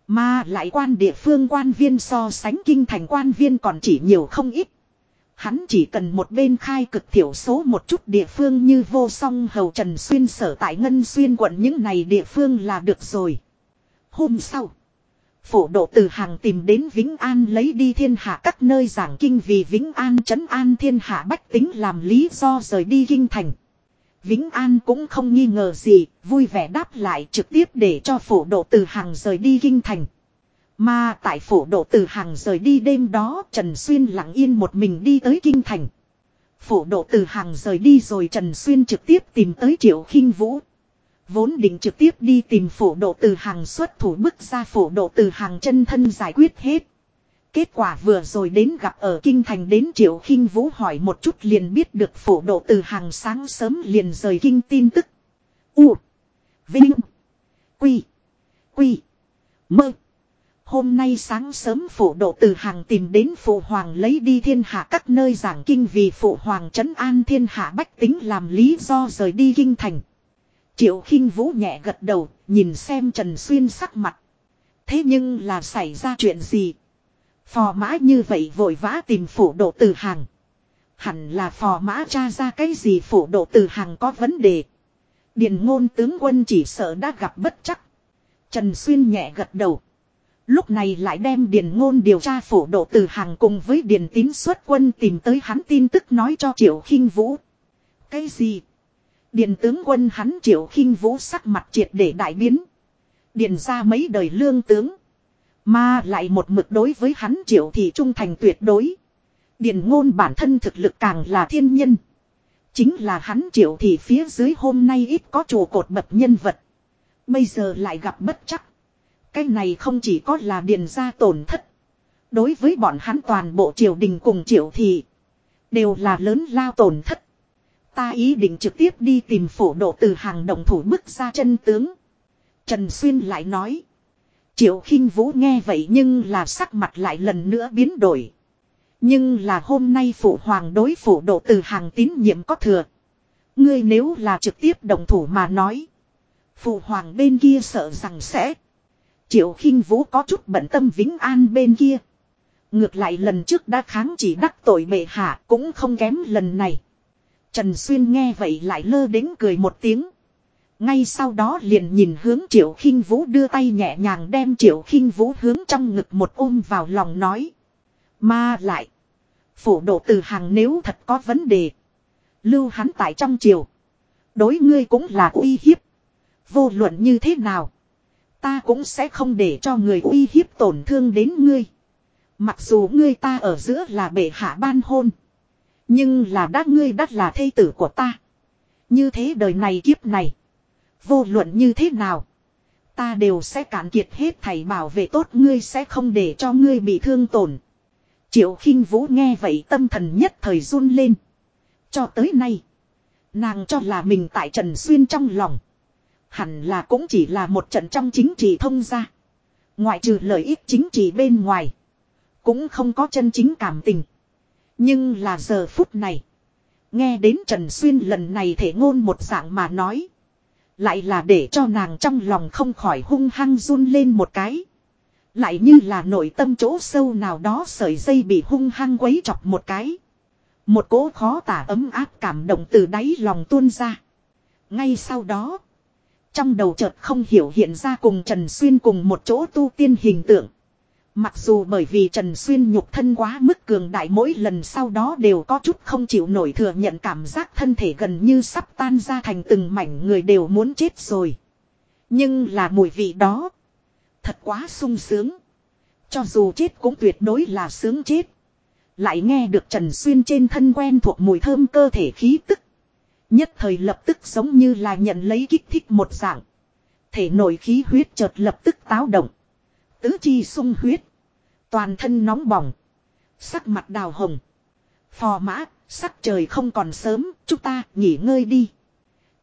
Mà lại quan địa phương quan viên so sánh kinh thành quan viên còn chỉ nhiều không ít. Hắn chỉ cần một bên khai cực thiểu số một chút địa phương như vô song hầu trần xuyên sở tại ngân xuyên quận những này địa phương là được rồi. Hôm sau. Phổ độ từ hàng tìm đến Vĩnh An lấy đi thiên hạ các nơi giảng kinh vì Vĩnh An trấn an thiên hạ bách tính làm lý do rời đi kinh thành. Vĩnh An cũng không nghi ngờ gì, vui vẻ đáp lại trực tiếp để cho phổ độ từ hàng rời đi kinh thành. Mà tại phổ độ từ hàng rời đi đêm đó, Trần Xuyên lặng yên một mình đi tới kinh thành. Phổ độ từ hàng rời đi rồi Trần Xuyên trực tiếp tìm tới Triệu khinh Vũ. Vốn định trực tiếp đi tìm phổ độ từ hàng xuất thủ bức ra phổ độ từ hàng chân thân giải quyết hết. Kết quả vừa rồi đến gặp ở kinh thành đến triệu khinh vũ hỏi một chút liền biết được phổ độ từ hàng sáng sớm liền rời kinh tin tức. U. Vinh. Quy. Quy. Mơ. Hôm nay sáng sớm phủ độ từ hàng tìm đến phụ hoàng lấy đi thiên hạ các nơi giảng kinh vì phụ hoàng trấn an thiên hạ bách tính làm lý do rời đi kinh thành. Triệu khinh vũ nhẹ gật đầu, nhìn xem Trần Xuyên sắc mặt. Thế nhưng là xảy ra chuyện gì? Phò mã như vậy vội vã tìm phủ độ từ hàng. Hẳn là phò mã tra ra cái gì phủ độ từ hàng có vấn đề. Điền ngôn tướng quân chỉ sợ đã gặp bất chắc. Trần Xuyên nhẹ gật đầu. Lúc này lại đem Điền ngôn điều tra phổ độ từ hàng cùng với Điền tín xuất quân tìm tới hắn tin tức nói cho Triệu khinh Vũ. Cái gì? Điền tướng quân hắn Triệu khinh Vũ sắc mặt triệt để đại biến. Điền ra mấy đời lương tướng. Mà lại một mực đối với hắn triệu thì trung thành tuyệt đối. Điền ngôn bản thân thực lực càng là thiên nhân. Chính là hắn triệu thì phía dưới hôm nay ít có trụ cột bậc nhân vật. Bây giờ lại gặp bất chắc. Cái này không chỉ có là điền ra tổn thất. Đối với bọn hắn toàn bộ triều đình cùng triệu thì. Đều là lớn lao tổn thất. Ta ý định trực tiếp đi tìm phổ độ từ hàng động thủ bức ra chân tướng. Trần Xuyên lại nói. Triệu khinh vũ nghe vậy nhưng là sắc mặt lại lần nữa biến đổi. Nhưng là hôm nay phụ hoàng đối phụ độ từ hàng tín nhiệm có thừa. Ngươi nếu là trực tiếp đồng thủ mà nói. Phụ hoàng bên kia sợ rằng sẽ. Triệu khinh vũ có chút bận tâm vĩnh an bên kia. Ngược lại lần trước đã kháng chỉ đắc tội bệ hạ cũng không kém lần này. Trần Xuyên nghe vậy lại lơ đến cười một tiếng. Ngay sau đó liền nhìn hướng triệu khinh vũ đưa tay nhẹ nhàng đem triệu khinh vũ hướng trong ngực một ôm vào lòng nói. Mà lại. Phủ độ từ hàng nếu thật có vấn đề. Lưu hắn tại trong triều. Đối ngươi cũng là uy hiếp. Vô luận như thế nào. Ta cũng sẽ không để cho người uy hiếp tổn thương đến ngươi. Mặc dù ngươi ta ở giữa là bệ hạ ban hôn. Nhưng là đã ngươi đắt là thê tử của ta. Như thế đời này kiếp này. Vô luận như thế nào. Ta đều sẽ cạn kiệt hết thầy bảo vệ tốt ngươi sẽ không để cho ngươi bị thương tổn. Triệu khinh vũ nghe vậy tâm thần nhất thời run lên. Cho tới nay. Nàng cho là mình tại Trần Xuyên trong lòng. Hẳn là cũng chỉ là một trận trong chính trị thông gia. Ngoại trừ lợi ích chính trị bên ngoài. Cũng không có chân chính cảm tình. Nhưng là giờ phút này. Nghe đến Trần Xuyên lần này thể ngôn một dạng mà nói. Lại là để cho nàng trong lòng không khỏi hung hăng run lên một cái. Lại như là nội tâm chỗ sâu nào đó sợi dây bị hung hăng quấy chọc một cái. Một cỗ khó tả ấm áp cảm động từ đáy lòng tuôn ra. Ngay sau đó. Trong đầu chợt không hiểu hiện ra cùng Trần Xuyên cùng một chỗ tu tiên hình tượng. Mặc dù bởi vì Trần Xuyên nhục thân quá mức cường đại mỗi lần sau đó đều có chút không chịu nổi thừa nhận cảm giác thân thể gần như sắp tan ra thành từng mảnh người đều muốn chết rồi. Nhưng là mùi vị đó. Thật quá sung sướng. Cho dù chết cũng tuyệt đối là sướng chết. Lại nghe được Trần Xuyên trên thân quen thuộc mùi thơm cơ thể khí tức. Nhất thời lập tức giống như là nhận lấy kích thích một dạng. Thể nổi khí huyết chợt lập tức táo động. Tứ chi sung huyết. Toàn thân nóng bỏng. Sắc mặt đào hồng. Phò mã, sắc trời không còn sớm, chúng ta nghỉ ngơi đi.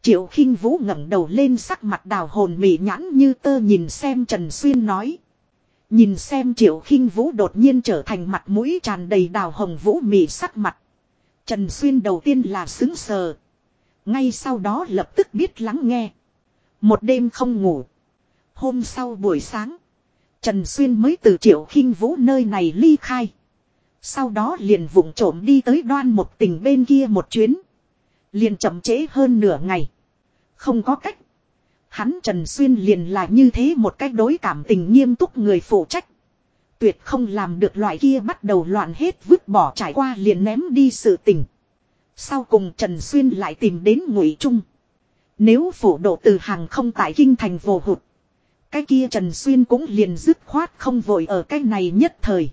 Triệu khinh vũ ngẩng đầu lên sắc mặt đào hồn mị nhãn như tơ nhìn xem Trần Xuyên nói. Nhìn xem triệu khinh vũ đột nhiên trở thành mặt mũi tràn đầy đào hồng vũ mị sắc mặt. Trần Xuyên đầu tiên là xứng sờ. Ngay sau đó lập tức biết lắng nghe. Một đêm không ngủ. Hôm sau buổi sáng. Trần Xuyên mới từ triệu khinh vũ nơi này ly khai. Sau đó liền vụng trộm đi tới đoan một tỉnh bên kia một chuyến. Liền chậm trễ hơn nửa ngày. Không có cách. Hắn Trần Xuyên liền là như thế một cách đối cảm tình nghiêm túc người phụ trách. Tuyệt không làm được loại kia bắt đầu loạn hết vứt bỏ trải qua liền ném đi sự tình. Sau cùng Trần Xuyên lại tìm đến Ngụy Trung. Nếu phủ độ từ hàng không tại kinh thành vô hụt. Cái kia Trần Xuyên cũng liền dứt khoát không vội ở cái này nhất thời.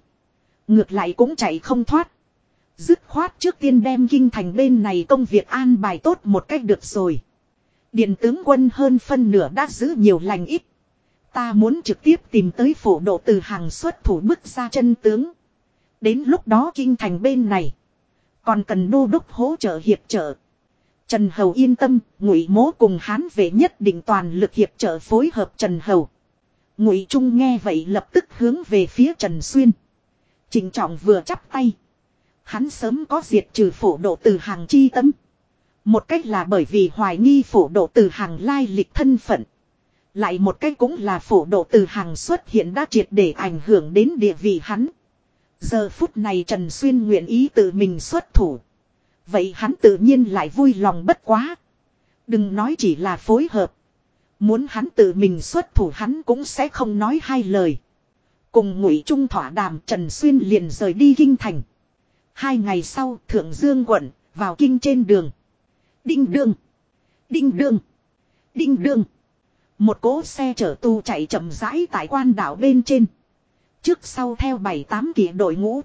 Ngược lại cũng chạy không thoát. Dứt khoát trước tiên đem kinh thành bên này công việc an bài tốt một cách được rồi. Điện tướng quân hơn phân nửa đã giữ nhiều lành ít. Ta muốn trực tiếp tìm tới phổ độ từ hàng xuất thủ bức ra chân tướng. Đến lúc đó kinh thành bên này. Còn cần đô đốc hỗ trợ hiệp trợ. Trần Hầu yên tâm, Ngụy Mố cùng Hán về nhất định toàn lực hiệp trợ phối hợp Trần Hầu. Ngụy Trung nghe vậy lập tức hướng về phía Trần Xuyên. Trình trọng vừa chắp tay. Hắn sớm có diệt trừ phổ độ từ hàng chi tâm. Một cách là bởi vì hoài nghi phổ độ từ hàng lai lịch thân phận. Lại một cách cũng là phổ độ từ hàng xuất hiện đã triệt để ảnh hưởng đến địa vị hắn. Giờ phút này Trần Xuyên nguyện ý tự mình xuất thủ. Vậy hắn tự nhiên lại vui lòng bất quá. Đừng nói chỉ là phối hợp. Muốn hắn tự mình xuất thủ hắn cũng sẽ không nói hai lời. Cùng ngụy trung thỏa đàm, Trần Xuyên liền rời đi kinh thành. Hai ngày sau, Thượng Dương quận, vào kinh trên đường. Đinh đường. Đinh đường. Đinh đường. Một cỗ xe chở tu chạy chậm rãi tại quan đảo bên trên. Trước sau theo bảy tám kỷ đội ngũ.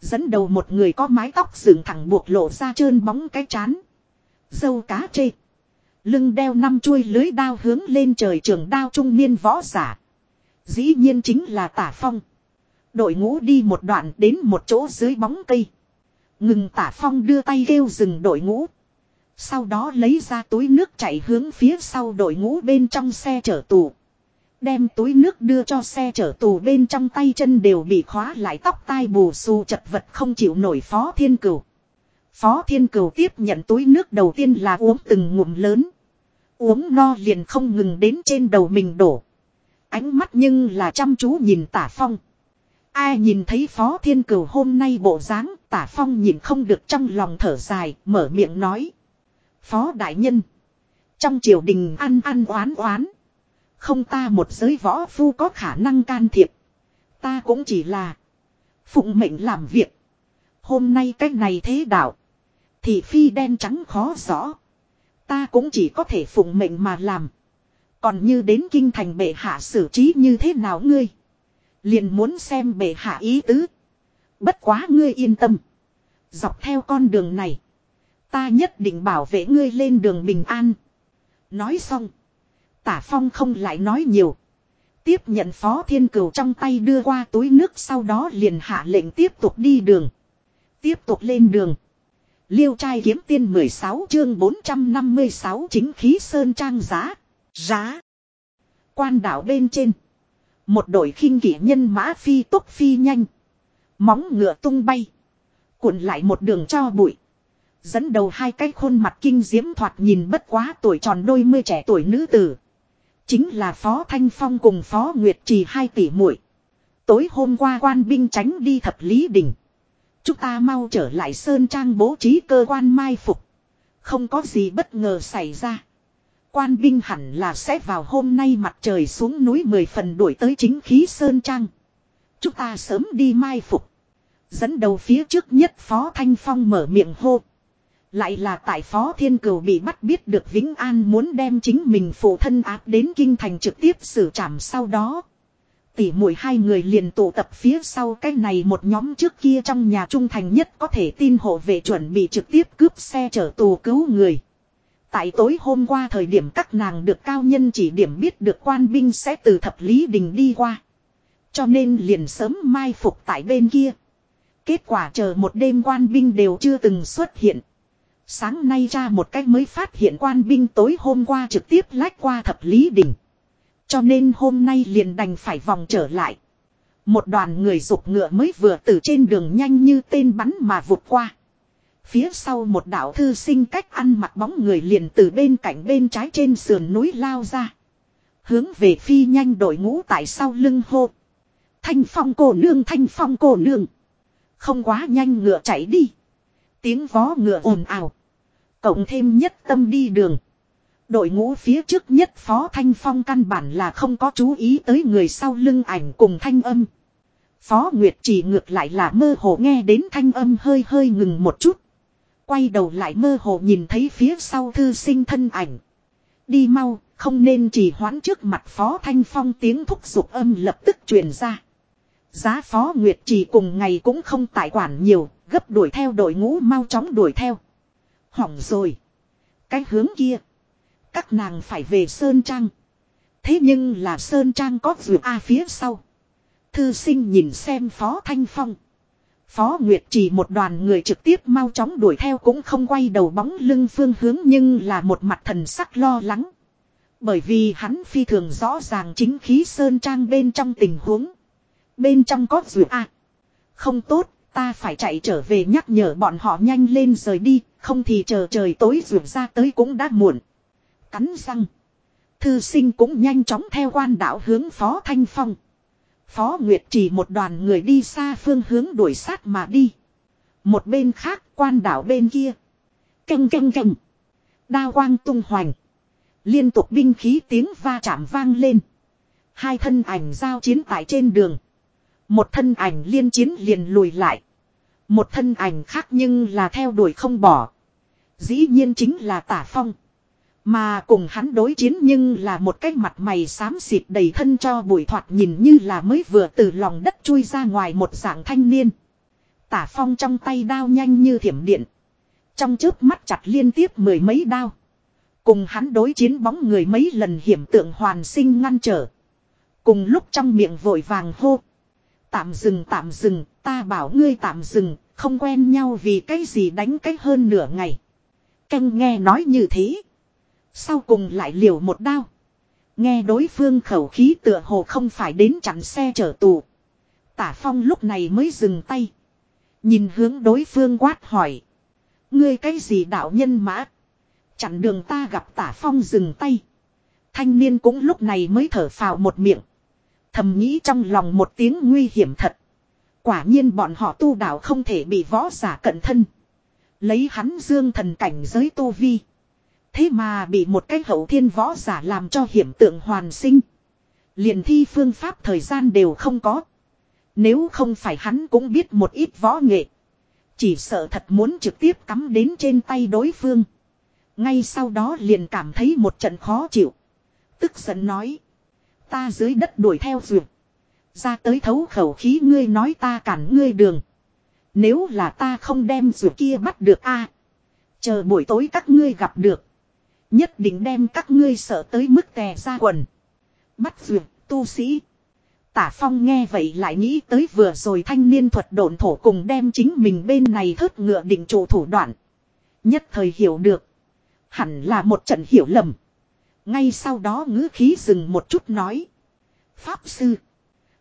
Dẫn đầu một người có mái tóc dựng thẳng buộc lộ ra trơn bóng cái chán. Dâu cá chê. Lưng đeo năm chuôi lưới đao hướng lên trời trường đao trung niên võ giả. Dĩ nhiên chính là tả phong. Đội ngũ đi một đoạn đến một chỗ dưới bóng cây. Ngừng tả phong đưa tay kêu dừng đội ngũ. Sau đó lấy ra túi nước chạy hướng phía sau đội ngũ bên trong xe chở tù. Đem túi nước đưa cho xe chở tù bên trong tay chân đều bị khóa lại tóc tai bù xù chật vật không chịu nổi phó thiên cửu. Phó thiên cửu tiếp nhận túi nước đầu tiên là uống từng ngụm lớn. Uống no liền không ngừng đến trên đầu mình đổ. Ánh mắt nhưng là chăm chú nhìn tả phong. Ai nhìn thấy phó thiên cửu hôm nay bộ dáng, tả phong nhìn không được trong lòng thở dài, mở miệng nói. Phó đại nhân. Trong triều đình ăn ăn oán oán. Không ta một giới võ phu có khả năng can thiệp. Ta cũng chỉ là. Phụng mệnh làm việc. Hôm nay cách này thế đạo. Thì phi đen trắng khó rõ. Ta cũng chỉ có thể phụng mệnh mà làm. Còn như đến kinh thành bệ hạ xử trí như thế nào ngươi. Liền muốn xem bệ hạ ý tứ. Bất quá ngươi yên tâm. Dọc theo con đường này. Ta nhất định bảo vệ ngươi lên đường bình an. Nói xong. Tả phong không lại nói nhiều. Tiếp nhận phó thiên cửu trong tay đưa qua túi nước sau đó liền hạ lệnh tiếp tục đi đường. Tiếp tục lên đường. Liêu trai kiếm tiên 16 chương 456 chính khí sơn trang giá. Giá. Quan đảo bên trên. Một đội khinh kỷ nhân mã phi tốc phi nhanh. Móng ngựa tung bay. Cuộn lại một đường cho bụi. Dẫn đầu hai cái khuôn mặt kinh diễm thoạt nhìn bất quá tuổi tròn đôi mươi trẻ tuổi nữ tử. Chính là Phó Thanh Phong cùng Phó Nguyệt Trì hai tỷ muội. Tối hôm qua quan binh tránh đi thập lý đỉnh. Chúng ta mau trở lại Sơn Trang bố trí cơ quan mai phục. Không có gì bất ngờ xảy ra. Quan binh hẳn là sẽ vào hôm nay mặt trời xuống núi mười phần đuổi tới chính khí Sơn Trang. Chúng ta sớm đi mai phục. Dẫn đầu phía trước nhất Phó Thanh Phong mở miệng hô. Lại là tại Phó Thiên Cửu bị bắt biết được Vĩnh An muốn đem chính mình phụ thân áp đến kinh thành trực tiếp xử trảm sau đó. Tỷ muội hai người liền tụ tập phía sau cái này một nhóm trước kia trong nhà trung thành nhất có thể tin hộ về chuẩn bị trực tiếp cướp xe chở tù cứu người. Tại tối hôm qua thời điểm các nàng được cao nhân chỉ điểm biết được quan binh sẽ từ thập lý đình đi qua. Cho nên liền sớm mai phục tại bên kia. Kết quả chờ một đêm quan binh đều chưa từng xuất hiện. Sáng nay ra một cách mới phát hiện quan binh tối hôm qua trực tiếp lách qua thập lý đỉnh. Cho nên hôm nay liền đành phải vòng trở lại. Một đoàn người dục ngựa mới vừa từ trên đường nhanh như tên bắn mà vụt qua. Phía sau một đạo thư sinh cách ăn mặc bóng người liền từ bên cạnh bên trái trên sườn núi lao ra. Hướng về phi nhanh đội ngũ tại sau lưng hô. Thanh phong cổ nương, thanh phong cổ nương. Không quá nhanh ngựa chạy đi. Tiếng vó ngựa ồn ào. Cộng thêm nhất tâm đi đường. Đội ngũ phía trước nhất Phó Thanh Phong căn bản là không có chú ý tới người sau lưng ảnh cùng thanh âm. Phó Nguyệt chỉ ngược lại là mơ hồ nghe đến thanh âm hơi hơi ngừng một chút. Quay đầu lại mơ hồ nhìn thấy phía sau thư sinh thân ảnh. Đi mau, không nên chỉ hoãn trước mặt Phó Thanh Phong tiếng thúc giục âm lập tức truyền ra. Giá Phó Nguyệt chỉ cùng ngày cũng không tại quản nhiều, gấp đuổi theo đội ngũ mau chóng đuổi theo. Hỏng rồi. Cái hướng kia. Các nàng phải về Sơn Trang. Thế nhưng là Sơn Trang có vượt A phía sau. Thư sinh nhìn xem Phó Thanh Phong. Phó Nguyệt chỉ một đoàn người trực tiếp mau chóng đuổi theo cũng không quay đầu bóng lưng phương hướng nhưng là một mặt thần sắc lo lắng. Bởi vì hắn phi thường rõ ràng chính khí Sơn Trang bên trong tình huống. Bên trong có vượt A. Không tốt, ta phải chạy trở về nhắc nhở bọn họ nhanh lên rời đi, không thì chờ trời tối rượu ra tới cũng đã muộn. Cắn răng. Thư sinh cũng nhanh chóng theo quan đạo hướng Phó Thanh Phong. Phó Nguyệt chỉ một đoàn người đi xa phương hướng đuổi sát mà đi. Một bên khác quan đảo bên kia. Canh canh canh. Đao quang tung hoành. Liên tục binh khí tiếng va chạm vang lên. Hai thân ảnh giao chiến tại trên đường. Một thân ảnh liên chiến liền lùi lại. Một thân ảnh khác nhưng là theo đuổi không bỏ. Dĩ nhiên chính là tả phong. Mà cùng hắn đối chiến nhưng là một cái mặt mày xám xịt đầy thân cho bụi thoạt nhìn như là mới vừa từ lòng đất chui ra ngoài một dạng thanh niên. Tả phong trong tay đao nhanh như thiểm điện. Trong chớp mắt chặt liên tiếp mười mấy đao. Cùng hắn đối chiến bóng người mấy lần hiểm tượng hoàn sinh ngăn trở. Cùng lúc trong miệng vội vàng hô. Tạm dừng tạm dừng, ta bảo ngươi tạm dừng, không quen nhau vì cái gì đánh cách hơn nửa ngày. Canh nghe nói như thế. Sau cùng lại liều một đao. Nghe đối phương khẩu khí tựa hồ không phải đến chặn xe chở tù. Tả phong lúc này mới dừng tay. Nhìn hướng đối phương quát hỏi. Ngươi cái gì đạo nhân mã? Chặn đường ta gặp tả phong dừng tay. Thanh niên cũng lúc này mới thở phào một miệng. Thầm nghĩ trong lòng một tiếng nguy hiểm thật. Quả nhiên bọn họ tu đạo không thể bị võ giả cận thân. Lấy hắn dương thần cảnh giới tu vi. Thế mà bị một cái hậu thiên võ giả làm cho hiểm tượng hoàn sinh. liền thi phương pháp thời gian đều không có. Nếu không phải hắn cũng biết một ít võ nghệ. Chỉ sợ thật muốn trực tiếp cắm đến trên tay đối phương. Ngay sau đó liền cảm thấy một trận khó chịu. Tức giận nói. Ta dưới đất đuổi theo duyệt. Ra tới thấu khẩu khí ngươi nói ta cản ngươi đường. Nếu là ta không đem duyệt kia bắt được a Chờ buổi tối các ngươi gặp được. Nhất định đem các ngươi sợ tới mức tè ra quần. Bắt duyệt, tu sĩ. Tả phong nghe vậy lại nghĩ tới vừa rồi thanh niên thuật độn thổ cùng đem chính mình bên này thớt ngựa định chủ thủ đoạn. Nhất thời hiểu được. Hẳn là một trận hiểu lầm. Ngay sau đó ngữ khí dừng một chút nói. Pháp sư.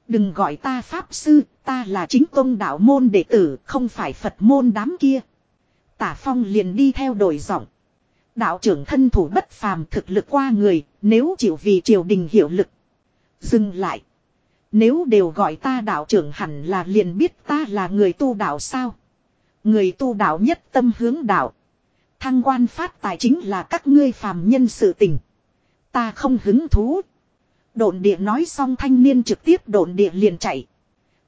Đừng gọi ta Pháp sư, ta là chính tôn đạo môn đệ tử, không phải Phật môn đám kia. Tả Phong liền đi theo đổi giọng. Đạo trưởng thân thủ bất phàm thực lực qua người, nếu chịu vì triều đình hiệu lực. Dừng lại. Nếu đều gọi ta đạo trưởng hẳn là liền biết ta là người tu đạo sao. Người tu đạo nhất tâm hướng đạo. Thăng quan phát tài chính là các ngươi phàm nhân sự tình. Ta không hứng thú. Độn địa nói xong thanh niên trực tiếp độn địa liền chạy.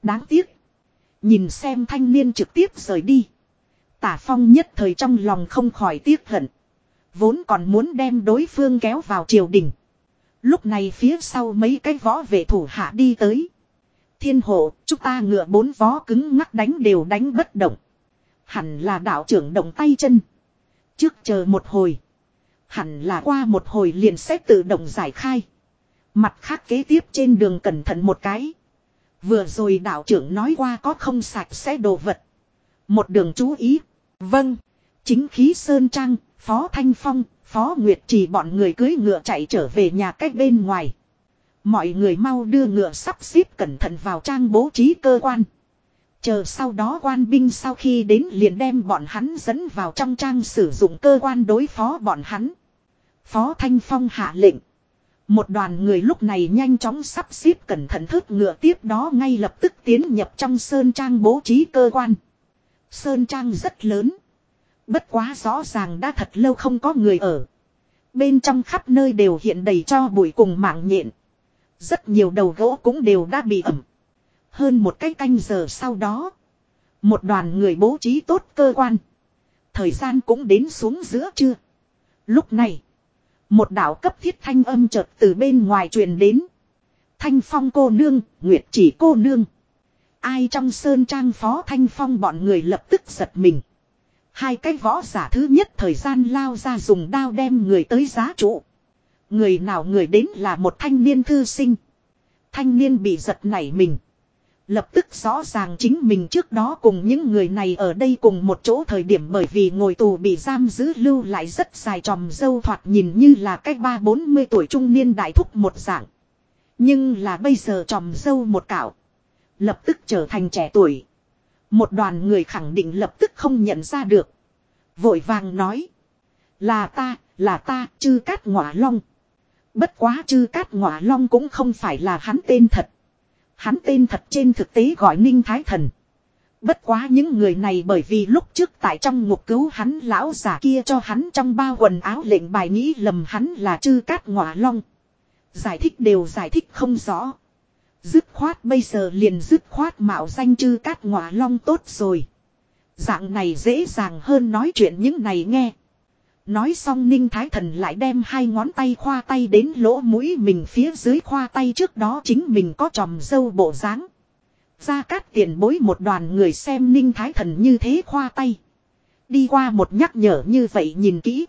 Đáng tiếc. Nhìn xem thanh niên trực tiếp rời đi. Tả phong nhất thời trong lòng không khỏi tiếc hận. Vốn còn muốn đem đối phương kéo vào triều đình. Lúc này phía sau mấy cái võ vệ thủ hạ đi tới. Thiên hộ, chúng ta ngựa bốn vó cứng ngắc đánh đều đánh bất động. Hẳn là đạo trưởng động tay chân. Trước chờ một hồi. Hẳn là qua một hồi liền sẽ tự động giải khai. Mặt khác kế tiếp trên đường cẩn thận một cái. Vừa rồi đạo trưởng nói qua có không sạch sẽ đồ vật. Một đường chú ý. Vâng. Chính khí Sơn Trang, Phó Thanh Phong, Phó Nguyệt chỉ bọn người cưới ngựa chạy trở về nhà cách bên ngoài. Mọi người mau đưa ngựa sắp xếp cẩn thận vào trang bố trí cơ quan. Chờ sau đó quan binh sau khi đến liền đem bọn hắn dẫn vào trong trang sử dụng cơ quan đối phó bọn hắn. Phó Thanh Phong hạ lệnh. Một đoàn người lúc này nhanh chóng sắp xếp cẩn thận thớt ngựa tiếp đó ngay lập tức tiến nhập trong Sơn Trang bố trí cơ quan. Sơn Trang rất lớn. Bất quá rõ ràng đã thật lâu không có người ở. Bên trong khắp nơi đều hiện đầy cho bụi cùng mạng nhện. Rất nhiều đầu gỗ cũng đều đã bị ẩm. Hơn một cái canh giờ sau đó. Một đoàn người bố trí tốt cơ quan. Thời gian cũng đến xuống giữa trưa. Lúc này. Một đạo cấp thiết thanh âm chợt từ bên ngoài truyền đến. Thanh phong cô nương, nguyệt chỉ cô nương. Ai trong sơn trang phó thanh phong bọn người lập tức giật mình. Hai cái võ giả thứ nhất thời gian lao ra dùng đao đem người tới giá trụ. Người nào người đến là một thanh niên thư sinh. Thanh niên bị giật nảy mình. Lập tức rõ ràng chính mình trước đó cùng những người này ở đây cùng một chỗ thời điểm bởi vì ngồi tù bị giam giữ lưu lại rất dài tròm dâu thoạt nhìn như là cách ba bốn mươi tuổi trung niên đại thúc một dạng. Nhưng là bây giờ tròm dâu một cạo. Lập tức trở thành trẻ tuổi. Một đoàn người khẳng định lập tức không nhận ra được. Vội vàng nói. Là ta, là ta, chư cát ngọa long. Bất quá chư cát ngọa long cũng không phải là hắn tên thật. Hắn tên thật trên thực tế gọi Ninh Thái Thần. Bất quá những người này bởi vì lúc trước tại trong ngục cứu hắn lão giả kia cho hắn trong bao quần áo lệnh bài nghĩ lầm hắn là chư cát ngọa long. Giải thích đều giải thích không rõ. Dứt khoát bây giờ liền dứt khoát mạo danh chư cát ngọa long tốt rồi. Dạng này dễ dàng hơn nói chuyện những này nghe. Nói xong Ninh Thái Thần lại đem hai ngón tay khoa tay đến lỗ mũi mình phía dưới khoa tay trước đó chính mình có tròm dâu bộ dáng. Ra cát tiền bối một đoàn người xem Ninh Thái Thần như thế khoa tay. Đi qua một nhắc nhở như vậy nhìn kỹ.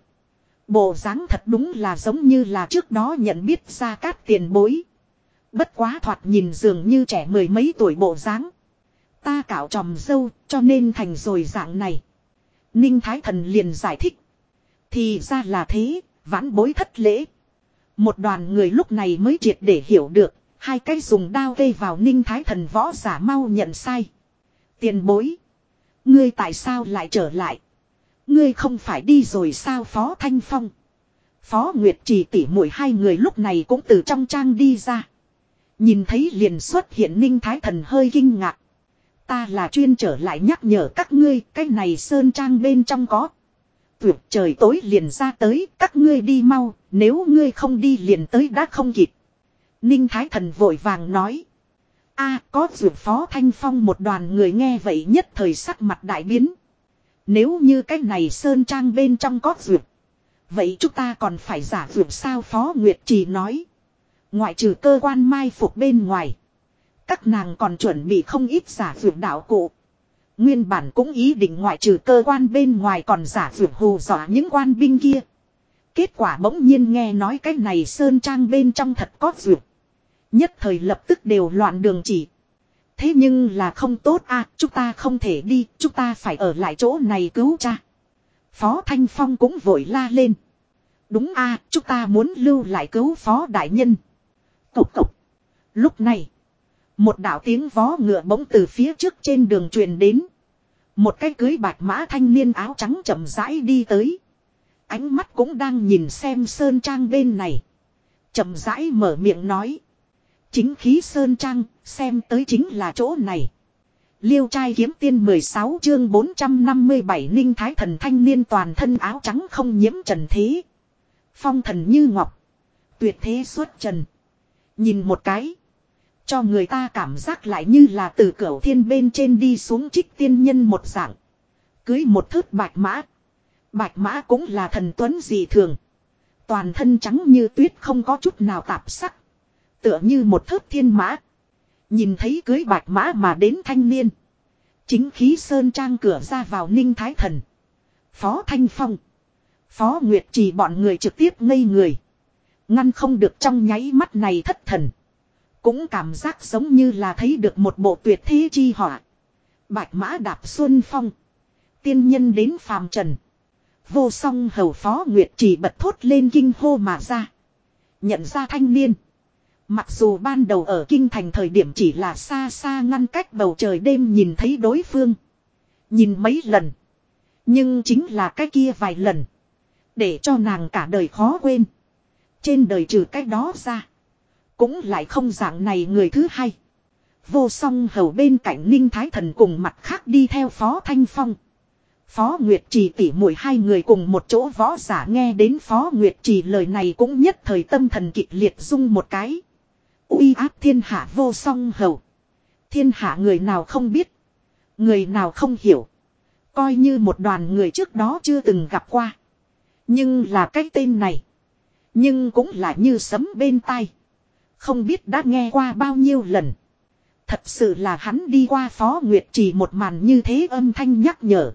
Bộ dáng thật đúng là giống như là trước đó nhận biết ra cát tiền bối. Bất quá thoạt nhìn dường như trẻ mười mấy tuổi bộ dáng. Ta cạo tròm dâu cho nên thành rồi dạng này. Ninh Thái Thần liền giải thích. Thì ra là thế, vãn bối thất lễ. Một đoàn người lúc này mới triệt để hiểu được, hai cái dùng đao gây vào ninh thái thần võ giả mau nhận sai. Tiền bối. Ngươi tại sao lại trở lại? Ngươi không phải đi rồi sao Phó Thanh Phong? Phó Nguyệt chỉ tỉ mũi hai người lúc này cũng từ trong trang đi ra. Nhìn thấy liền xuất hiện ninh thái thần hơi kinh ngạc. Ta là chuyên trở lại nhắc nhở các ngươi, cái này sơn trang bên trong có tuyệt trời tối liền ra tới, các ngươi đi mau, nếu ngươi không đi liền tới đã không kịp. Ninh Thái Thần vội vàng nói. a có dược phó thanh phong một đoàn người nghe vậy nhất thời sắc mặt đại biến. Nếu như cái này sơn trang bên trong có dược. Vậy chúng ta còn phải giả dược sao phó Nguyệt chỉ nói. Ngoại trừ cơ quan mai phục bên ngoài. Các nàng còn chuẩn bị không ít giả dược đạo cụ. Nguyên bản cũng ý định ngoại trừ cơ quan bên ngoài còn giả vượt hù dọa những quan binh kia. Kết quả bỗng nhiên nghe nói cái này sơn trang bên trong thật có vượt. Nhất thời lập tức đều loạn đường chỉ. Thế nhưng là không tốt à, chúng ta không thể đi, chúng ta phải ở lại chỗ này cứu cha. Phó Thanh Phong cũng vội la lên. Đúng a à, chúng ta muốn lưu lại cứu Phó Đại Nhân. Cộc cộc. Lúc này. Một đạo tiếng vó ngựa bỗng từ phía trước trên đường truyền đến. Một cái cưới bạch mã thanh niên áo trắng chậm rãi đi tới. Ánh mắt cũng đang nhìn xem Sơn Trang bên này. Chậm rãi mở miệng nói. Chính khí Sơn Trang, xem tới chính là chỗ này. Liêu trai kiếm tiên 16 chương 457 ninh thái thần thanh niên toàn thân áo trắng không nhiễm trần thế. Phong thần như ngọc. Tuyệt thế xuất trần. Nhìn một cái. Cho người ta cảm giác lại như là từ cửa thiên bên trên đi xuống trích tiên nhân một dạng. Cưới một thớt bạch mã. Bạch mã cũng là thần tuấn dị thường. Toàn thân trắng như tuyết không có chút nào tạp sắc. Tựa như một thớt thiên mã. Nhìn thấy cưới bạch mã mà đến thanh niên. Chính khí sơn trang cửa ra vào ninh thái thần. Phó Thanh Phong. Phó Nguyệt chỉ bọn người trực tiếp ngây người. Ngăn không được trong nháy mắt này thất thần. Cũng cảm giác giống như là thấy được một bộ tuyệt thế chi họa. Bạch mã đạp xuân phong. Tiên nhân đến phàm trần. Vô song hầu phó Nguyệt chỉ bật thốt lên kinh hô mà ra. Nhận ra thanh niên. Mặc dù ban đầu ở kinh thành thời điểm chỉ là xa xa ngăn cách bầu trời đêm nhìn thấy đối phương. Nhìn mấy lần. Nhưng chính là cái kia vài lần. Để cho nàng cả đời khó quên. Trên đời trừ cách đó ra. Cũng lại không dạng này người thứ hai. Vô song hầu bên cạnh Ninh Thái Thần cùng mặt khác đi theo Phó Thanh Phong. Phó Nguyệt Trì tỉ mũi hai người cùng một chỗ võ giả nghe đến Phó Nguyệt Trì lời này cũng nhất thời tâm thần kịch liệt rung một cái. uy áp thiên hạ vô song hầu. Thiên hạ người nào không biết. Người nào không hiểu. Coi như một đoàn người trước đó chưa từng gặp qua. Nhưng là cái tên này. Nhưng cũng là như sấm bên tai. Không biết đã nghe qua bao nhiêu lần. Thật sự là hắn đi qua Phó Nguyệt Trì một màn như thế âm thanh nhắc nhở.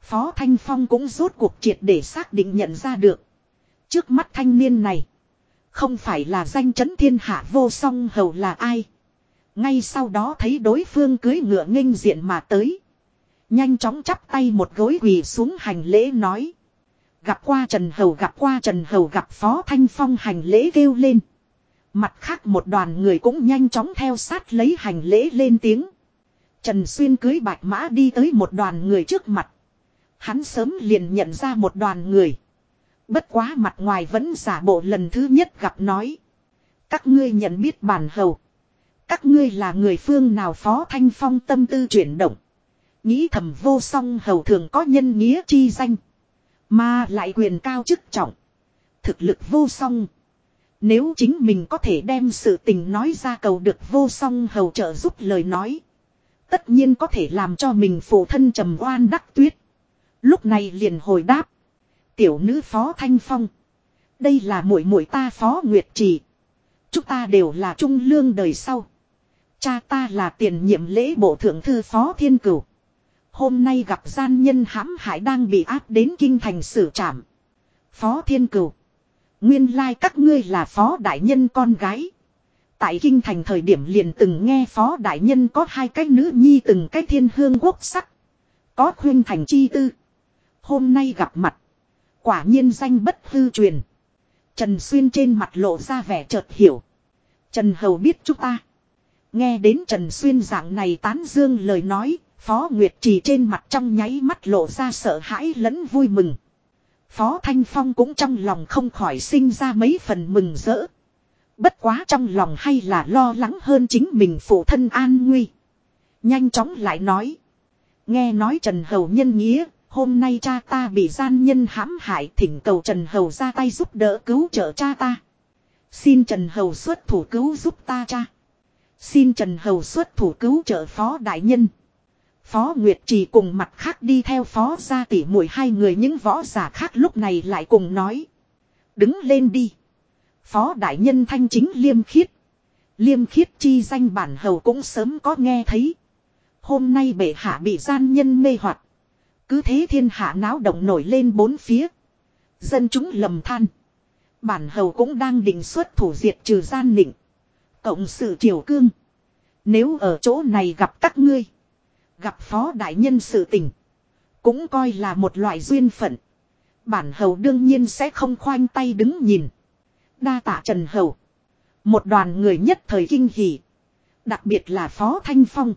Phó Thanh Phong cũng rốt cuộc triệt để xác định nhận ra được. Trước mắt thanh niên này. Không phải là danh chấn thiên hạ vô song hầu là ai. Ngay sau đó thấy đối phương cưới ngựa nghênh diện mà tới. Nhanh chóng chắp tay một gối quỳ xuống hành lễ nói. Gặp qua Trần Hầu, gặp qua Trần Hầu, gặp Phó Thanh Phong hành lễ kêu lên. Mặt khác một đoàn người cũng nhanh chóng theo sát lấy hành lễ lên tiếng. Trần Xuyên cưới bạch mã đi tới một đoàn người trước mặt. Hắn sớm liền nhận ra một đoàn người. Bất quá mặt ngoài vẫn giả bộ lần thứ nhất gặp nói. Các ngươi nhận biết bản hầu. Các ngươi là người phương nào phó thanh phong tâm tư chuyển động. Nghĩ thầm vô song hầu thường có nhân nghĩa chi danh. Mà lại quyền cao chức trọng. Thực lực vô song. Nếu chính mình có thể đem sự tình nói ra cầu được vô song hầu trợ giúp lời nói. Tất nhiên có thể làm cho mình phụ thân trầm oan đắc tuyết. Lúc này liền hồi đáp. Tiểu nữ phó thanh phong. Đây là muội muội ta phó nguyệt trì. Chúng ta đều là trung lương đời sau. Cha ta là tiền nhiệm lễ bộ thượng thư phó thiên cửu. Hôm nay gặp gian nhân hãm hại đang bị áp đến kinh thành xử trảm. Phó thiên cửu. Nguyên lai các ngươi là phó đại nhân con gái. Tại kinh thành thời điểm liền từng nghe phó đại nhân có hai cái nữ nhi từng cái thiên hương quốc sắc. Có khuyên thành chi tư. Hôm nay gặp mặt. Quả nhiên danh bất hư truyền. Trần Xuyên trên mặt lộ ra vẻ chợt hiểu. Trần Hầu biết chúng ta. Nghe đến Trần Xuyên dạng này tán dương lời nói, Phó Nguyệt Trì trên mặt trong nháy mắt lộ ra sợ hãi lẫn vui mừng. Phó Thanh Phong cũng trong lòng không khỏi sinh ra mấy phần mừng rỡ. Bất quá trong lòng hay là lo lắng hơn chính mình phụ thân an nguy. Nhanh chóng lại nói. Nghe nói Trần Hầu nhân nghĩa, hôm nay cha ta bị gian nhân hãm hại thỉnh cầu Trần Hầu ra tay giúp đỡ cứu trợ cha ta. Xin Trần Hầu xuất thủ cứu giúp ta cha. Xin Trần Hầu xuất thủ cứu trợ phó đại nhân. Phó Nguyệt chỉ cùng mặt khác đi theo phó gia tỷ muội hai người những võ giả khác lúc này lại cùng nói. Đứng lên đi. Phó đại nhân thanh chính liêm khiết. Liêm khiết chi danh bản hầu cũng sớm có nghe thấy. Hôm nay bệ hạ bị gian nhân mê hoặc Cứ thế thiên hạ náo động nổi lên bốn phía. Dân chúng lầm than. Bản hầu cũng đang định xuất thủ diệt trừ gian nịnh. Cộng sự triều cương. Nếu ở chỗ này gặp các ngươi. Gặp phó đại nhân sự tình. Cũng coi là một loại duyên phận. Bản hầu đương nhiên sẽ không khoanh tay đứng nhìn. Đa tạ Trần Hầu. Một đoàn người nhất thời kinh hỉ. Đặc biệt là Phó Thanh Phong.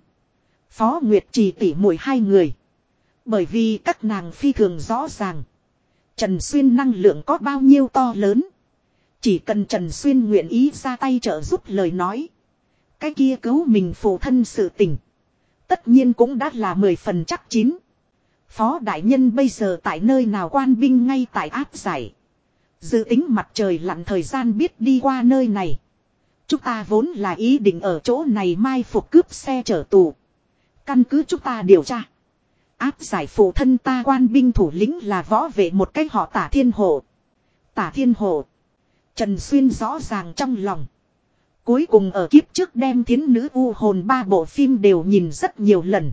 Phó Nguyệt Trì tỉ mũi hai người. Bởi vì các nàng phi thường rõ ràng. Trần Xuyên năng lượng có bao nhiêu to lớn. Chỉ cần Trần Xuyên nguyện ý ra tay trợ giúp lời nói. Cái kia cứu mình phụ thân sự tình. Tất nhiên cũng đã là mười phần chắc chín. Phó đại nhân bây giờ tại nơi nào quan binh ngay tại áp giải. Dự tính mặt trời lặn thời gian biết đi qua nơi này. Chúng ta vốn là ý định ở chỗ này mai phục cướp xe chở tù. Căn cứ chúng ta điều tra. Áp giải phụ thân ta quan binh thủ lĩnh là võ vệ một cách họ tả thiên hộ. Tả thiên hộ. Trần Xuyên rõ ràng trong lòng. Cuối cùng ở kiếp trước đem thiến nữ u hồn ba bộ phim đều nhìn rất nhiều lần.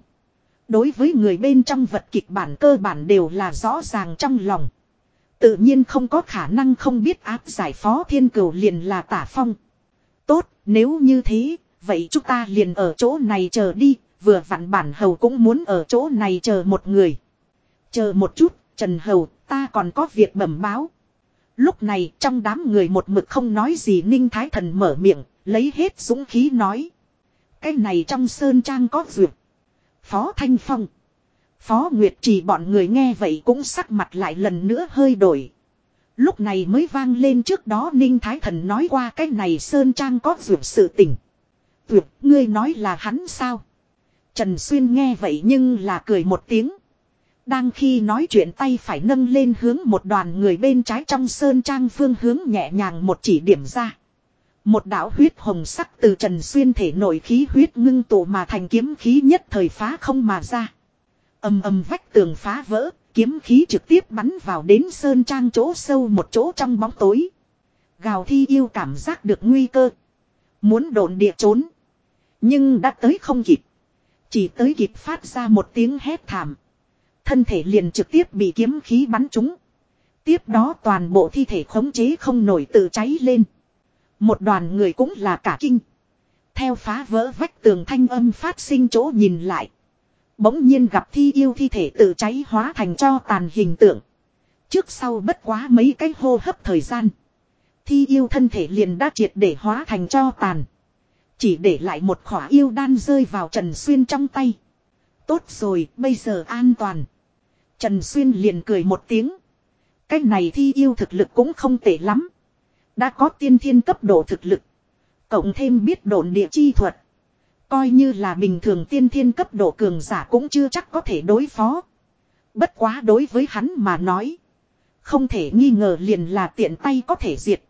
Đối với người bên trong vật kịch bản cơ bản đều là rõ ràng trong lòng. Tự nhiên không có khả năng không biết áp giải phó thiên cửu liền là tả phong. Tốt, nếu như thế, vậy chúng ta liền ở chỗ này chờ đi, vừa vặn bản hầu cũng muốn ở chỗ này chờ một người. Chờ một chút, Trần Hầu, ta còn có việc bẩm báo. Lúc này trong đám người một mực không nói gì Ninh Thái Thần mở miệng, lấy hết dũng khí nói. Cái này trong sơn trang có duyệt. Phó Thanh Phong. Phó Nguyệt chỉ bọn người nghe vậy cũng sắc mặt lại lần nữa hơi đổi. Lúc này mới vang lên trước đó Ninh Thái Thần nói qua cái này Sơn Trang có dược sự tình. Dược, ngươi nói là hắn sao? Trần Xuyên nghe vậy nhưng là cười một tiếng. Đang khi nói chuyện tay phải nâng lên hướng một đoàn người bên trái trong Sơn Trang phương hướng nhẹ nhàng một chỉ điểm ra. Một đạo huyết hồng sắc từ Trần Xuyên thể nội khí huyết ngưng tụ mà thành kiếm khí nhất thời phá không mà ra. âm âm vách tường phá vỡ, kiếm khí trực tiếp bắn vào đến sơn trang chỗ sâu một chỗ trong bóng tối. Gào thi yêu cảm giác được nguy cơ. Muốn độn địa trốn. Nhưng đã tới không kịp. Chỉ tới kịp phát ra một tiếng hét thảm. Thân thể liền trực tiếp bị kiếm khí bắn trúng. Tiếp đó toàn bộ thi thể khống chế không nổi tự cháy lên. Một đoàn người cũng là cả kinh. Theo phá vỡ vách tường thanh âm phát sinh chỗ nhìn lại. Bỗng nhiên gặp thi yêu thi thể tự cháy hóa thành cho tàn hình tượng. Trước sau bất quá mấy cái hô hấp thời gian. Thi yêu thân thể liền đã triệt để hóa thành cho tàn. Chỉ để lại một khỏa yêu đan rơi vào Trần Xuyên trong tay. Tốt rồi, bây giờ an toàn. Trần Xuyên liền cười một tiếng. Cái này thi yêu thực lực cũng không tệ lắm. Đã có tiên thiên cấp độ thực lực. Cộng thêm biết độn địa chi thuật. Coi như là bình thường tiên thiên cấp độ cường giả cũng chưa chắc có thể đối phó. Bất quá đối với hắn mà nói. Không thể nghi ngờ liền là tiện tay có thể diệt.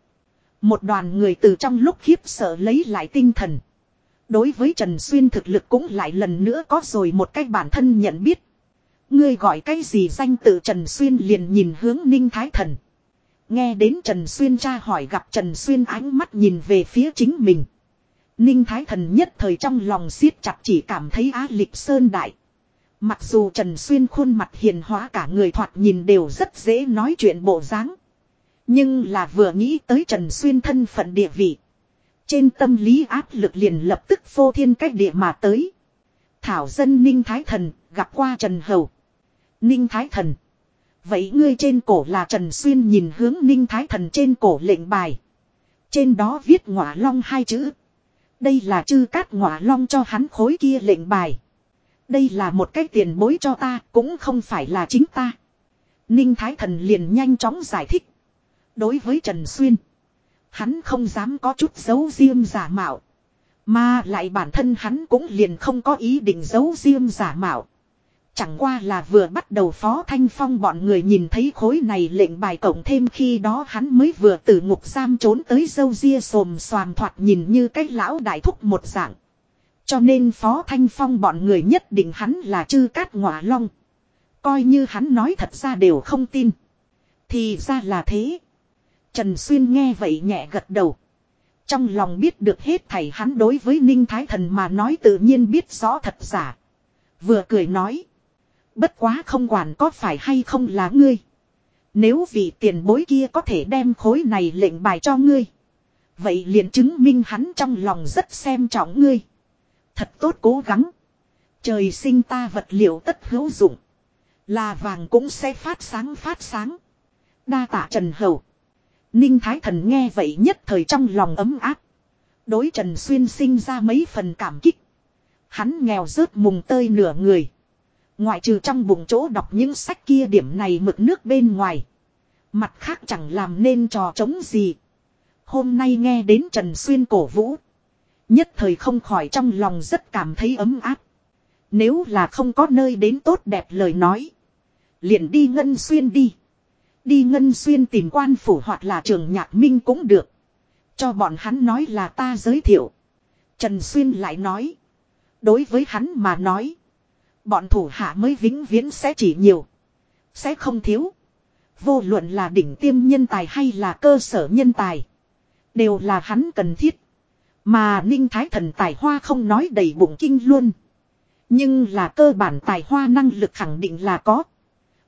Một đoàn người từ trong lúc khiếp sợ lấy lại tinh thần. Đối với Trần Xuyên thực lực cũng lại lần nữa có rồi một cách bản thân nhận biết. Ngươi gọi cái gì danh tự Trần Xuyên liền nhìn hướng Ninh Thái Thần. Nghe đến Trần Xuyên tra hỏi gặp Trần Xuyên ánh mắt nhìn về phía chính mình. Ninh Thái Thần nhất thời trong lòng siết chặt chỉ cảm thấy á lịch sơn đại. Mặc dù Trần Xuyên khuôn mặt hiền hóa cả người thoạt nhìn đều rất dễ nói chuyện bộ dáng. Nhưng là vừa nghĩ tới Trần Xuyên thân phận địa vị. Trên tâm lý áp lực liền lập tức phô thiên cách địa mà tới. Thảo dân Ninh Thái Thần gặp qua Trần Hầu. Ninh Thái Thần. Vậy ngươi trên cổ là Trần Xuyên nhìn hướng Ninh Thái Thần trên cổ lệnh bài. Trên đó viết ngọa long hai chữ. Đây là chư cát ngọa long cho hắn khối kia lệnh bài. Đây là một cái tiền bối cho ta, cũng không phải là chính ta. Ninh Thái Thần liền nhanh chóng giải thích. Đối với Trần Xuyên, hắn không dám có chút giấu riêng giả mạo. Mà lại bản thân hắn cũng liền không có ý định giấu riêng giả mạo. Chẳng qua là vừa bắt đầu Phó Thanh Phong bọn người nhìn thấy khối này lệnh bài cộng thêm khi đó hắn mới vừa từ ngục giam trốn tới dâu ria xồm xoàm thoạt nhìn như cái lão đại thúc một dạng. Cho nên Phó Thanh Phong bọn người nhất định hắn là chư cát ngọa long. Coi như hắn nói thật ra đều không tin. Thì ra là thế. Trần Xuyên nghe vậy nhẹ gật đầu. Trong lòng biết được hết thầy hắn đối với Ninh Thái Thần mà nói tự nhiên biết rõ thật giả. Vừa cười nói. Bất quá không quản có phải hay không là ngươi. Nếu vị tiền bối kia có thể đem khối này lệnh bài cho ngươi. Vậy liền chứng minh hắn trong lòng rất xem trọng ngươi. Thật tốt cố gắng. Trời sinh ta vật liệu tất hữu dụng. Là vàng cũng sẽ phát sáng phát sáng. Đa tạ Trần Hầu. Ninh Thái Thần nghe vậy nhất thời trong lòng ấm áp. Đối Trần Xuyên sinh ra mấy phần cảm kích. Hắn nghèo rớt mùng tơi nửa người. Ngoại trừ trong bụng chỗ đọc những sách kia điểm này mực nước bên ngoài. Mặt khác chẳng làm nên trò chống gì. Hôm nay nghe đến Trần Xuyên cổ vũ. Nhất thời không khỏi trong lòng rất cảm thấy ấm áp. Nếu là không có nơi đến tốt đẹp lời nói. Liền đi Ngân Xuyên đi. Đi Ngân Xuyên tìm quan phủ hoặc là trường nhạc minh cũng được. Cho bọn hắn nói là ta giới thiệu. Trần Xuyên lại nói. Đối với hắn mà nói. Bọn thủ hạ mới vĩnh viễn sẽ chỉ nhiều. Sẽ không thiếu. Vô luận là đỉnh tiêm nhân tài hay là cơ sở nhân tài. Đều là hắn cần thiết. Mà ninh thái thần tài hoa không nói đầy bụng kinh luôn. Nhưng là cơ bản tài hoa năng lực khẳng định là có.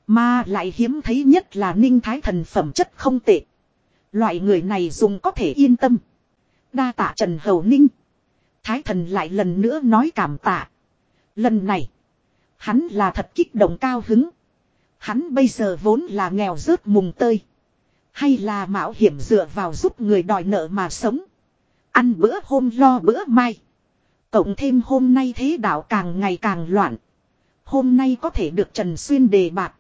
Mà lại hiếm thấy nhất là ninh thái thần phẩm chất không tệ. Loại người này dùng có thể yên tâm. Đa tạ Trần Hầu Ninh. Thái thần lại lần nữa nói cảm tạ. Lần này. Hắn là thật kích động cao hứng. Hắn bây giờ vốn là nghèo rớt mùng tơi. Hay là mạo hiểm dựa vào giúp người đòi nợ mà sống. Ăn bữa hôm lo bữa mai. Cộng thêm hôm nay thế đạo càng ngày càng loạn. Hôm nay có thể được Trần Xuyên đề bạc,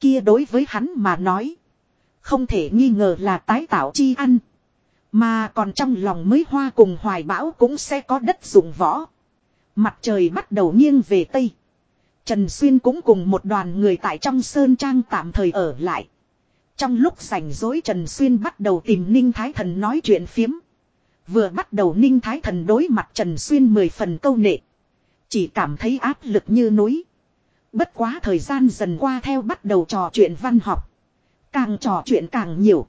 Kia đối với hắn mà nói. Không thể nghi ngờ là tái tạo chi ăn. Mà còn trong lòng mới hoa cùng hoài bão cũng sẽ có đất dụng võ. Mặt trời bắt đầu nghiêng về Tây. Trần Xuyên cũng cùng một đoàn người tại trong Sơn Trang tạm thời ở lại. Trong lúc rảnh rỗi Trần Xuyên bắt đầu tìm Ninh Thái Thần nói chuyện phiếm. Vừa bắt đầu Ninh Thái Thần đối mặt Trần Xuyên mười phần câu nệ. Chỉ cảm thấy áp lực như núi. Bất quá thời gian dần qua theo bắt đầu trò chuyện văn học. Càng trò chuyện càng nhiều.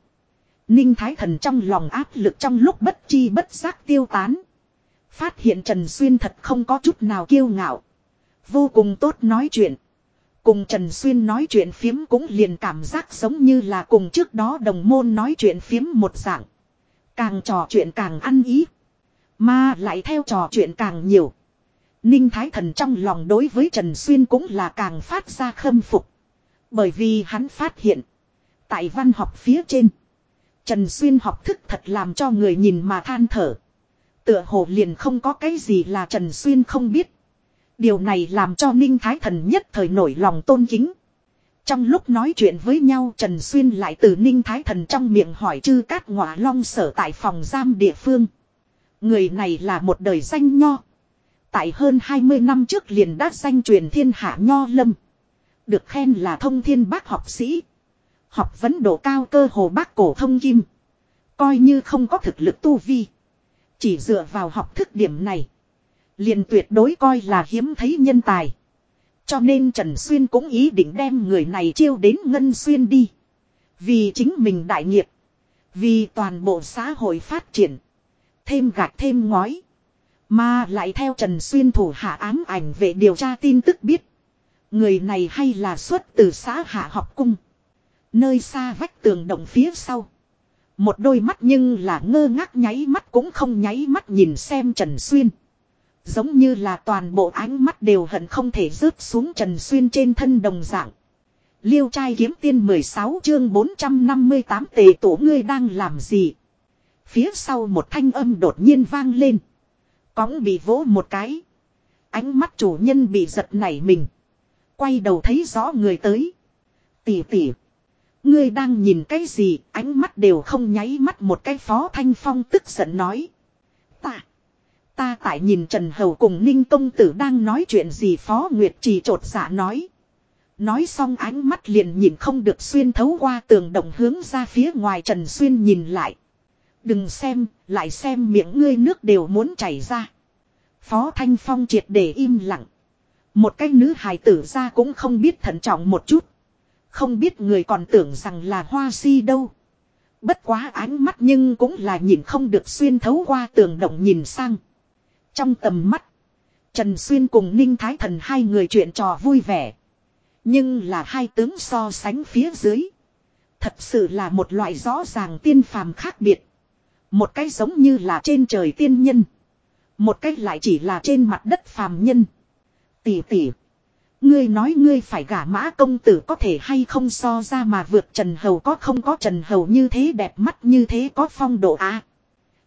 Ninh Thái Thần trong lòng áp lực trong lúc bất chi bất giác tiêu tán. Phát hiện Trần Xuyên thật không có chút nào kiêu ngạo. Vô cùng tốt nói chuyện. Cùng Trần Xuyên nói chuyện phiếm cũng liền cảm giác giống như là cùng trước đó đồng môn nói chuyện phiếm một dạng. Càng trò chuyện càng ăn ý. Mà lại theo trò chuyện càng nhiều. Ninh Thái Thần trong lòng đối với Trần Xuyên cũng là càng phát ra khâm phục. Bởi vì hắn phát hiện. Tại văn học phía trên. Trần Xuyên học thức thật làm cho người nhìn mà than thở. Tựa hồ liền không có cái gì là Trần Xuyên không biết. Điều này làm cho Ninh Thái Thần nhất thời nổi lòng tôn kính. Trong lúc nói chuyện với nhau, Trần Xuyên lại từ Ninh Thái Thần trong miệng hỏi chư cát ngọa long sở tại phòng giam địa phương. Người này là một đời danh nho. Tại hơn 20 năm trước liền đã danh truyền thiên hạ nho lâm. Được khen là thông thiên bác học sĩ. Học vấn độ cao cơ hồ bác cổ thông kim. Coi như không có thực lực tu vi. Chỉ dựa vào học thức điểm này. Liền tuyệt đối coi là hiếm thấy nhân tài. Cho nên Trần Xuyên cũng ý định đem người này chiêu đến Ngân Xuyên đi. Vì chính mình đại nghiệp. Vì toàn bộ xã hội phát triển. Thêm gạch thêm ngói. Mà lại theo Trần Xuyên thủ hạ ám ảnh về điều tra tin tức biết. Người này hay là xuất từ xã hạ học cung. Nơi xa vách tường động phía sau. Một đôi mắt nhưng là ngơ ngác nháy mắt cũng không nháy mắt nhìn xem Trần Xuyên. Giống như là toàn bộ ánh mắt đều hận không thể rớt xuống Trần Xuyên trên thân đồng dạng. Liêu trai kiếm tiên 16 chương 458 tề tổ ngươi đang làm gì? Phía sau một thanh âm đột nhiên vang lên. Cóng bị vỗ một cái. Ánh mắt chủ nhân bị giật nảy mình. Quay đầu thấy rõ người tới. Tỉ tỉ. Ngươi đang nhìn cái gì, ánh mắt đều không nháy mắt một cái phó thanh phong tức giận nói. Ta. Tại nhìn Trần Hầu cùng Ninh Công Tử đang nói chuyện gì Phó Nguyệt Trì trột dạ nói. Nói xong ánh mắt liền nhìn không được xuyên thấu qua tường đồng hướng ra phía ngoài Trần Xuyên nhìn lại. Đừng xem, lại xem miệng ngươi nước đều muốn chảy ra. Phó Thanh Phong triệt để im lặng. Một cái nữ hài tử ra cũng không biết thận trọng một chút. Không biết người còn tưởng rằng là hoa si đâu. Bất quá ánh mắt nhưng cũng là nhìn không được xuyên thấu qua tường động nhìn sang. Trong tầm mắt. Trần Xuyên cùng Ninh Thái Thần hai người chuyện trò vui vẻ. Nhưng là hai tướng so sánh phía dưới. Thật sự là một loại rõ ràng tiên phàm khác biệt. Một cái giống như là trên trời tiên nhân. Một cái lại chỉ là trên mặt đất phàm nhân. Tỷ tỷ. Ngươi nói ngươi phải gả mã công tử có thể hay không so ra mà vượt Trần Hầu có không có Trần Hầu như thế đẹp mắt như thế có phong độ à.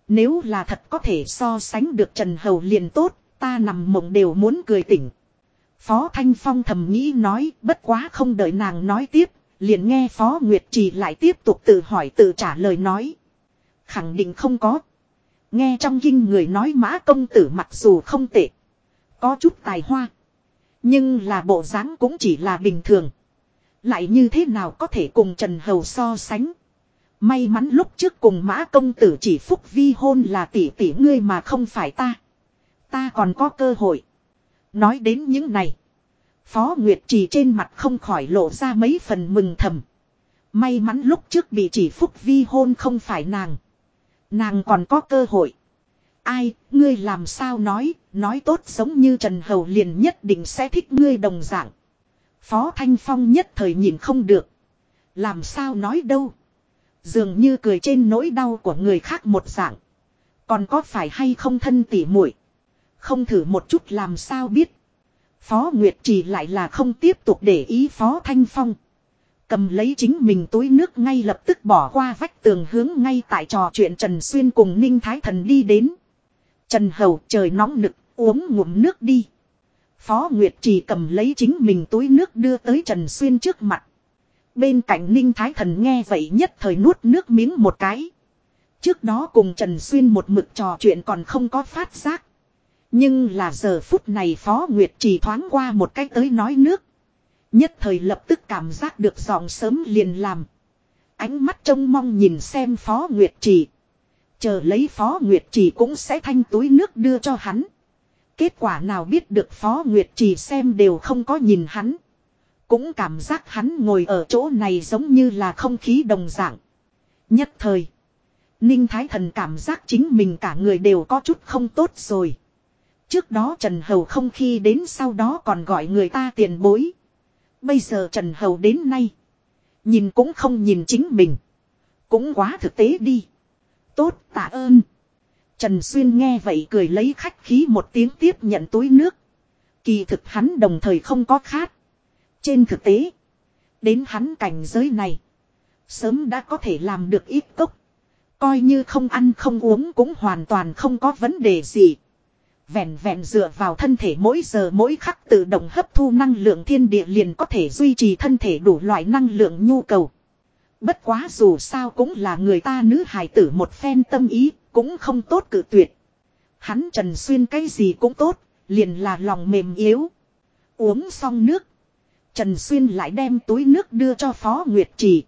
Nếu là thật có thể so sánh được Trần Hầu liền tốt, ta nằm mộng đều muốn cười tỉnh. Phó Thanh Phong thầm nghĩ nói, bất quá không đợi nàng nói tiếp, liền nghe Phó Nguyệt Trì lại tiếp tục tự hỏi tự trả lời nói. Khẳng định không có. Nghe trong kinh người nói mã công tử mặc dù không tệ. Có chút tài hoa. Nhưng là bộ dáng cũng chỉ là bình thường. Lại như thế nào có thể cùng Trần Hầu so sánh. May mắn lúc trước cùng mã công tử chỉ phúc vi hôn là tỷ tỷ ngươi mà không phải ta. Ta còn có cơ hội. Nói đến những này. Phó Nguyệt Trì trên mặt không khỏi lộ ra mấy phần mừng thầm. May mắn lúc trước bị chỉ phúc vi hôn không phải nàng. Nàng còn có cơ hội. Ai, ngươi làm sao nói, nói tốt giống như Trần Hầu liền nhất định sẽ thích ngươi đồng dạng. Phó Thanh Phong nhất thời nhìn không được. Làm sao nói đâu. Dường như cười trên nỗi đau của người khác một dạng. Còn có phải hay không thân tỉ muội Không thử một chút làm sao biết. Phó Nguyệt Trì lại là không tiếp tục để ý Phó Thanh Phong. Cầm lấy chính mình túi nước ngay lập tức bỏ qua vách tường hướng ngay tại trò chuyện Trần Xuyên cùng Ninh Thái Thần đi đến. Trần Hầu trời nóng nực, uống ngụm nước đi. Phó Nguyệt Trì cầm lấy chính mình túi nước đưa tới Trần Xuyên trước mặt. Bên cạnh Ninh Thái Thần nghe vậy nhất thời nuốt nước miếng một cái. Trước đó cùng Trần Xuyên một mực trò chuyện còn không có phát giác. Nhưng là giờ phút này Phó Nguyệt chỉ thoáng qua một cái tới nói nước. Nhất thời lập tức cảm giác được giọng sớm liền làm. Ánh mắt trông mong nhìn xem Phó Nguyệt Trì. Chờ lấy Phó Nguyệt Trì cũng sẽ thanh túi nước đưa cho hắn. Kết quả nào biết được Phó Nguyệt Trì xem đều không có nhìn hắn. Cũng cảm giác hắn ngồi ở chỗ này giống như là không khí đồng dạng. Nhất thời. Ninh Thái Thần cảm giác chính mình cả người đều có chút không tốt rồi. Trước đó Trần Hầu không khi đến sau đó còn gọi người ta tiền bối. Bây giờ Trần Hầu đến nay. Nhìn cũng không nhìn chính mình. Cũng quá thực tế đi. Tốt, tạ ơn. Trần Xuyên nghe vậy cười lấy khách khí một tiếng tiếp nhận túi nước. Kỳ thực hắn đồng thời không có khát. Trên thực tế. Đến hắn cảnh giới này. Sớm đã có thể làm được ít cốc. Coi như không ăn không uống cũng hoàn toàn không có vấn đề gì. Vẹn vẹn dựa vào thân thể mỗi giờ mỗi khắc tự động hấp thu năng lượng thiên địa liền có thể duy trì thân thể đủ loại năng lượng nhu cầu. Bất quá dù sao cũng là người ta nữ hài tử một phen tâm ý, cũng không tốt cự tuyệt. Hắn Trần Xuyên cái gì cũng tốt, liền là lòng mềm yếu. Uống xong nước. Trần Xuyên lại đem túi nước đưa cho Phó Nguyệt Trì.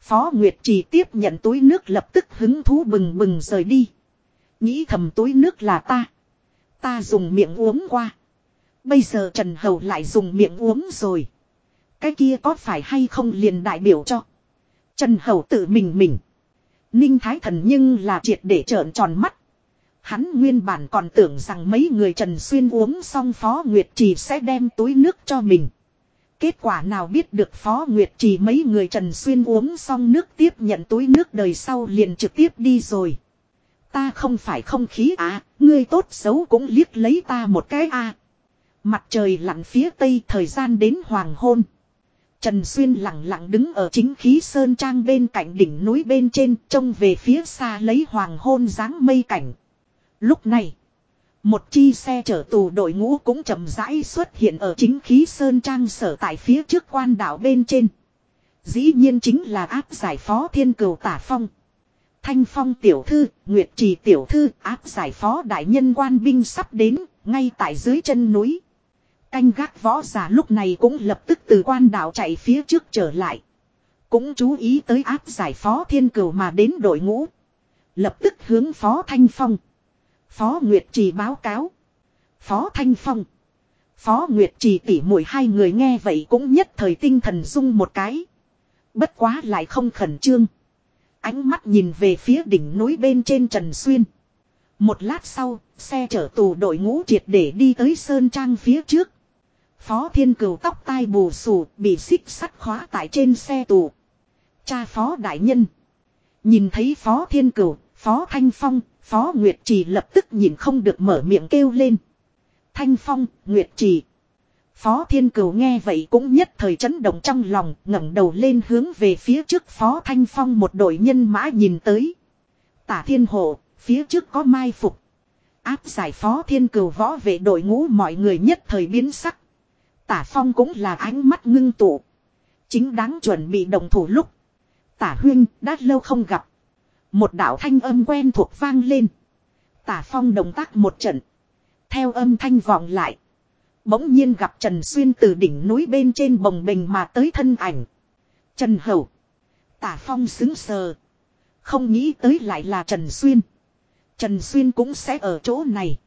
Phó Nguyệt Trì tiếp nhận túi nước lập tức hứng thú bừng bừng rời đi. Nghĩ thầm túi nước là ta. Ta dùng miệng uống qua. Bây giờ Trần Hầu lại dùng miệng uống rồi. Cái kia có phải hay không liền đại biểu cho. Trần Hầu tự mình mình. Ninh Thái Thần nhưng là triệt để trợn tròn mắt. Hắn nguyên bản còn tưởng rằng mấy người Trần Xuyên uống xong Phó Nguyệt Trì sẽ đem túi nước cho mình. Kết quả nào biết được Phó Nguyệt Trì mấy người Trần Xuyên uống xong nước tiếp nhận túi nước đời sau liền trực tiếp đi rồi. Ta không phải không khí à, ngươi tốt xấu cũng liếc lấy ta một cái à. Mặt trời lặn phía tây thời gian đến hoàng hôn. Trần Xuyên lặng lặng đứng ở chính khí sơn trang bên cạnh đỉnh núi bên trên trông về phía xa lấy hoàng hôn dáng mây cảnh. Lúc này, một chi xe chở tù đội ngũ cũng chậm rãi xuất hiện ở chính khí sơn trang sở tại phía trước quan đảo bên trên. Dĩ nhiên chính là áp giải phó thiên cửu tả phong. Thanh phong tiểu thư, nguyệt trì tiểu thư, áp giải phó đại nhân quan binh sắp đến, ngay tại dưới chân núi. Canh gác võ giả lúc này cũng lập tức từ quan đảo chạy phía trước trở lại. Cũng chú ý tới áp giải phó thiên cửu mà đến đội ngũ. Lập tức hướng phó thanh phong. Phó Nguyệt Trì báo cáo. Phó Thanh Phong. Phó Nguyệt Trì tỉ mũi hai người nghe vậy cũng nhất thời tinh thần rung một cái. Bất quá lại không khẩn trương. Ánh mắt nhìn về phía đỉnh núi bên trên Trần Xuyên. Một lát sau, xe chở tù đội ngũ triệt để đi tới Sơn Trang phía trước. Phó Thiên Cửu tóc tai bù xù bị xích sắt khóa tại trên xe tù. Cha Phó Đại Nhân. Nhìn thấy Phó Thiên Cửu, Phó Thanh Phong, Phó Nguyệt Trì lập tức nhìn không được mở miệng kêu lên. Thanh Phong, Nguyệt Trì. Phó Thiên Cửu nghe vậy cũng nhất thời chấn động trong lòng, ngẩng đầu lên hướng về phía trước Phó Thanh Phong một đội nhân mã nhìn tới. Tả Thiên Hộ, phía trước có mai phục. Áp giải Phó Thiên Cửu võ vệ đội ngũ mọi người nhất thời biến sắc. Tả Phong cũng là ánh mắt ngưng tụ. Chính đáng chuẩn bị đồng thủ lúc. Tả Huyên đã lâu không gặp. Một đạo thanh âm quen thuộc vang lên. Tả phong động tác một trận. Theo âm thanh vọng lại. Bỗng nhiên gặp Trần Xuyên từ đỉnh núi bên trên bồng bình mà tới thân ảnh. Trần Hầu. Tả phong xứng sờ. Không nghĩ tới lại là Trần Xuyên. Trần Xuyên cũng sẽ ở chỗ này.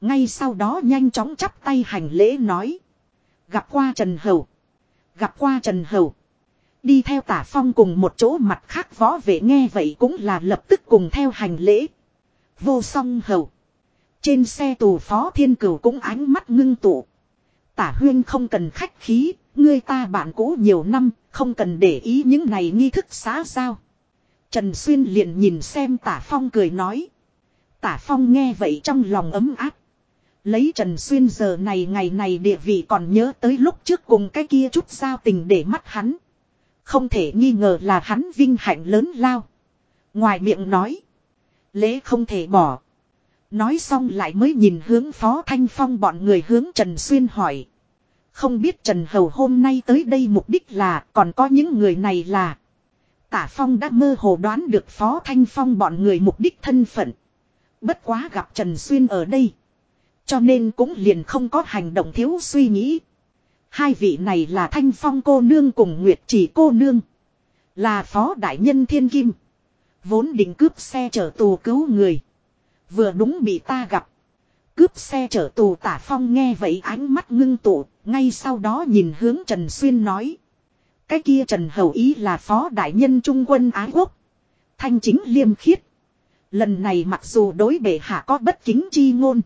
Ngay sau đó nhanh chóng chắp tay hành lễ nói. Gặp qua Trần Hầu. Gặp qua Trần Hầu. Đi theo tả phong cùng một chỗ mặt khác võ vệ nghe vậy cũng là lập tức cùng theo hành lễ. Vô song hầu. Trên xe tù phó thiên cửu cũng ánh mắt ngưng tụ. Tả huyên không cần khách khí, ngươi ta bạn cũ nhiều năm, không cần để ý những này nghi thức xá sao. Trần Xuyên liền nhìn xem tả phong cười nói. Tả phong nghe vậy trong lòng ấm áp. Lấy Trần Xuyên giờ này ngày này địa vị còn nhớ tới lúc trước cùng cái kia chút giao tình để mắt hắn. Không thể nghi ngờ là hắn vinh hạnh lớn lao. Ngoài miệng nói. Lễ không thể bỏ. Nói xong lại mới nhìn hướng Phó Thanh Phong bọn người hướng Trần Xuyên hỏi. Không biết Trần Hầu hôm nay tới đây mục đích là, còn có những người này là. Tả Phong đã mơ hồ đoán được Phó Thanh Phong bọn người mục đích thân phận. Bất quá gặp Trần Xuyên ở đây. Cho nên cũng liền không có hành động thiếu suy nghĩ. Hai vị này là Thanh Phong cô nương cùng Nguyệt Chỉ cô nương. Là Phó Đại Nhân Thiên Kim. Vốn định cướp xe chở tù cứu người. Vừa đúng bị ta gặp. Cướp xe chở tù tả phong nghe vậy ánh mắt ngưng tụ. Ngay sau đó nhìn hướng Trần Xuyên nói. Cái kia Trần Hầu Ý là phó đại nhân trung quân á Quốc. Thanh chính liêm khiết. Lần này mặc dù đối bệ hạ có bất kính chi ngôn.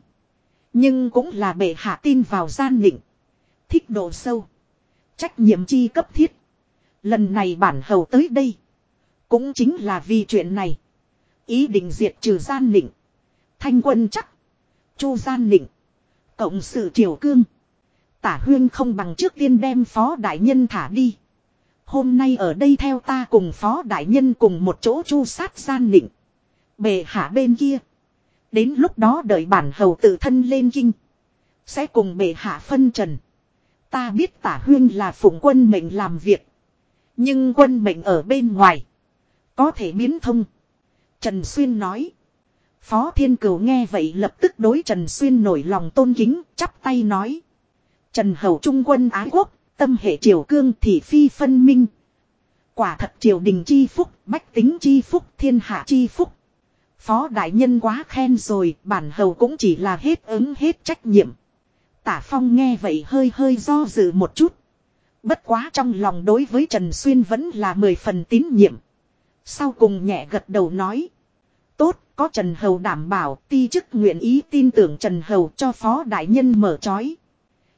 Nhưng cũng là bệ hạ tin vào gian nịnh. Thích độ sâu. Trách nhiệm chi cấp thiết. Lần này bản hầu tới đây. Cũng chính là vì chuyện này. Ý định diệt trừ gian nịnh. Thanh quân chắc. Chu gian nịnh. Cộng sự triều cương. Tả huyên không bằng trước tiên đem phó đại nhân thả đi. Hôm nay ở đây theo ta cùng phó đại nhân cùng một chỗ chu sát gian nịnh. Bề hạ bên kia. Đến lúc đó đợi bản hầu tự thân lên kinh. Sẽ cùng bệ hạ phân trần. Ta biết tả huyên là phụng quân mệnh làm việc. Nhưng quân mệnh ở bên ngoài. Có thể biến thông. Trần Xuyên nói. Phó Thiên Cửu nghe vậy lập tức đối Trần Xuyên nổi lòng tôn kính, chắp tay nói. Trần Hầu Trung quân Ái Quốc, tâm hệ triều cương thị phi phân minh. Quả thật triều đình chi phúc, bách tính chi phúc, thiên hạ chi phúc. Phó đại nhân quá khen rồi, bản hầu cũng chỉ là hết ứng hết trách nhiệm. Tả Phong nghe vậy hơi hơi do dự một chút. Bất quá trong lòng đối với Trần Xuyên vẫn là mười phần tín nhiệm. Sau cùng nhẹ gật đầu nói. Tốt, có Trần Hầu đảm bảo ti chức nguyện ý tin tưởng Trần Hầu cho phó đại nhân mở trói.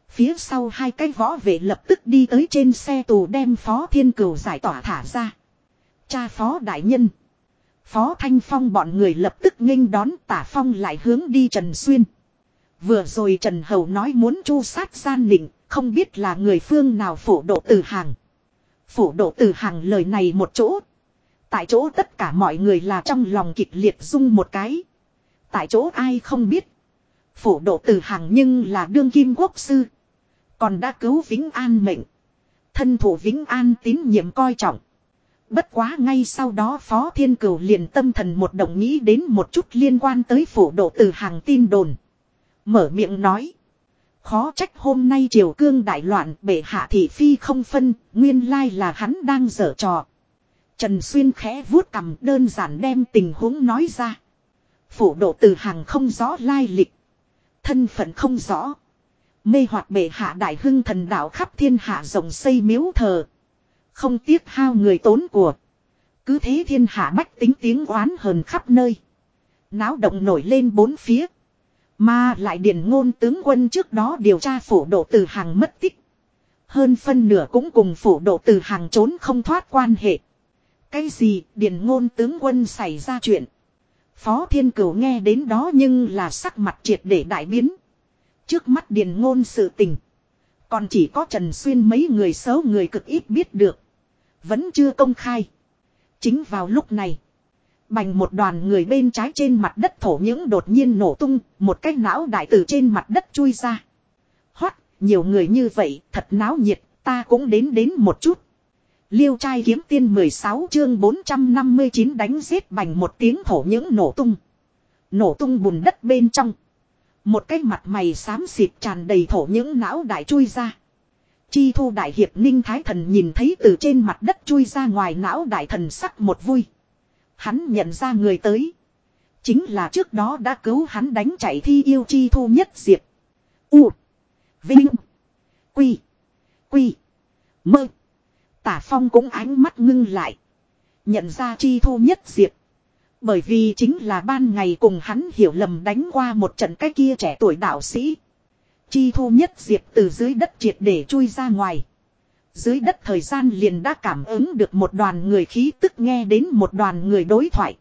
Phía sau hai cái võ vệ lập tức đi tới trên xe tù đem phó thiên cửu giải tỏa thả ra. Cha phó đại nhân. Phó Thanh Phong bọn người lập tức nghênh đón tả phong lại hướng đi Trần Xuyên. Vừa rồi Trần Hầu nói muốn chu sát gian định, không biết là người phương nào phổ độ từ hàng. Phổ độ từ hàng lời này một chỗ. Tại chỗ tất cả mọi người là trong lòng kịch liệt rung một cái. Tại chỗ ai không biết. Phổ độ từ hàng nhưng là đương kim quốc sư. Còn đã cứu Vĩnh An mệnh. Thân thủ Vĩnh An tín nhiệm coi trọng. Bất quá ngay sau đó Phó Thiên Cửu liền tâm thần một động nghĩ đến một chút liên quan tới phổ độ từ hàng tin đồn. Mở miệng nói. Khó trách hôm nay triều cương đại loạn bệ hạ thị phi không phân, nguyên lai là hắn đang dở trò. Trần Xuyên khẽ vuốt cầm đơn giản đem tình huống nói ra. Phủ độ từ hàng không rõ lai lịch. Thân phận không rõ. Mê hoạt bệ hạ đại hưng thần đạo khắp thiên hạ rồng xây miếu thờ. Không tiếc hao người tốn của. Cứ thế thiên hạ bách tính tiếng oán hờn khắp nơi. Náo động nổi lên bốn phía. Mà lại điền ngôn tướng quân trước đó điều tra phủ độ từ hàng mất tích. Hơn phân nửa cũng cùng phủ độ từ hàng trốn không thoát quan hệ. Cái gì điền ngôn tướng quân xảy ra chuyện. Phó thiên cửu nghe đến đó nhưng là sắc mặt triệt để đại biến. Trước mắt điền ngôn sự tình. Còn chỉ có Trần Xuyên mấy người xấu người cực ít biết được. Vẫn chưa công khai. Chính vào lúc này. Bành một đoàn người bên trái trên mặt đất thổ những đột nhiên nổ tung. Một cái não đại từ trên mặt đất chui ra. Hoắt, nhiều người như vậy, thật náo nhiệt, ta cũng đến đến một chút. Liêu trai kiếm tiên 16 chương 459 đánh giết bành một tiếng thổ những nổ tung. Nổ tung bùn đất bên trong. Một cái mặt mày xám xịt tràn đầy thổ những não đại chui ra. Chi thu đại hiệp ninh thái thần nhìn thấy từ trên mặt đất chui ra ngoài não đại thần sắc một vui. Hắn nhận ra người tới. Chính là trước đó đã cứu hắn đánh chạy thi yêu chi thu nhất diệp. U. Vinh. Quy. Quy. Mơ. Tả phong cũng ánh mắt ngưng lại. Nhận ra chi thu nhất diệp. Bởi vì chính là ban ngày cùng hắn hiểu lầm đánh qua một trận cái kia trẻ tuổi đạo sĩ. Chi thu nhất diệp từ dưới đất triệt để chui ra ngoài. Dưới đất thời gian liền đã cảm ứng được một đoàn người khí tức nghe đến một đoàn người đối thoại.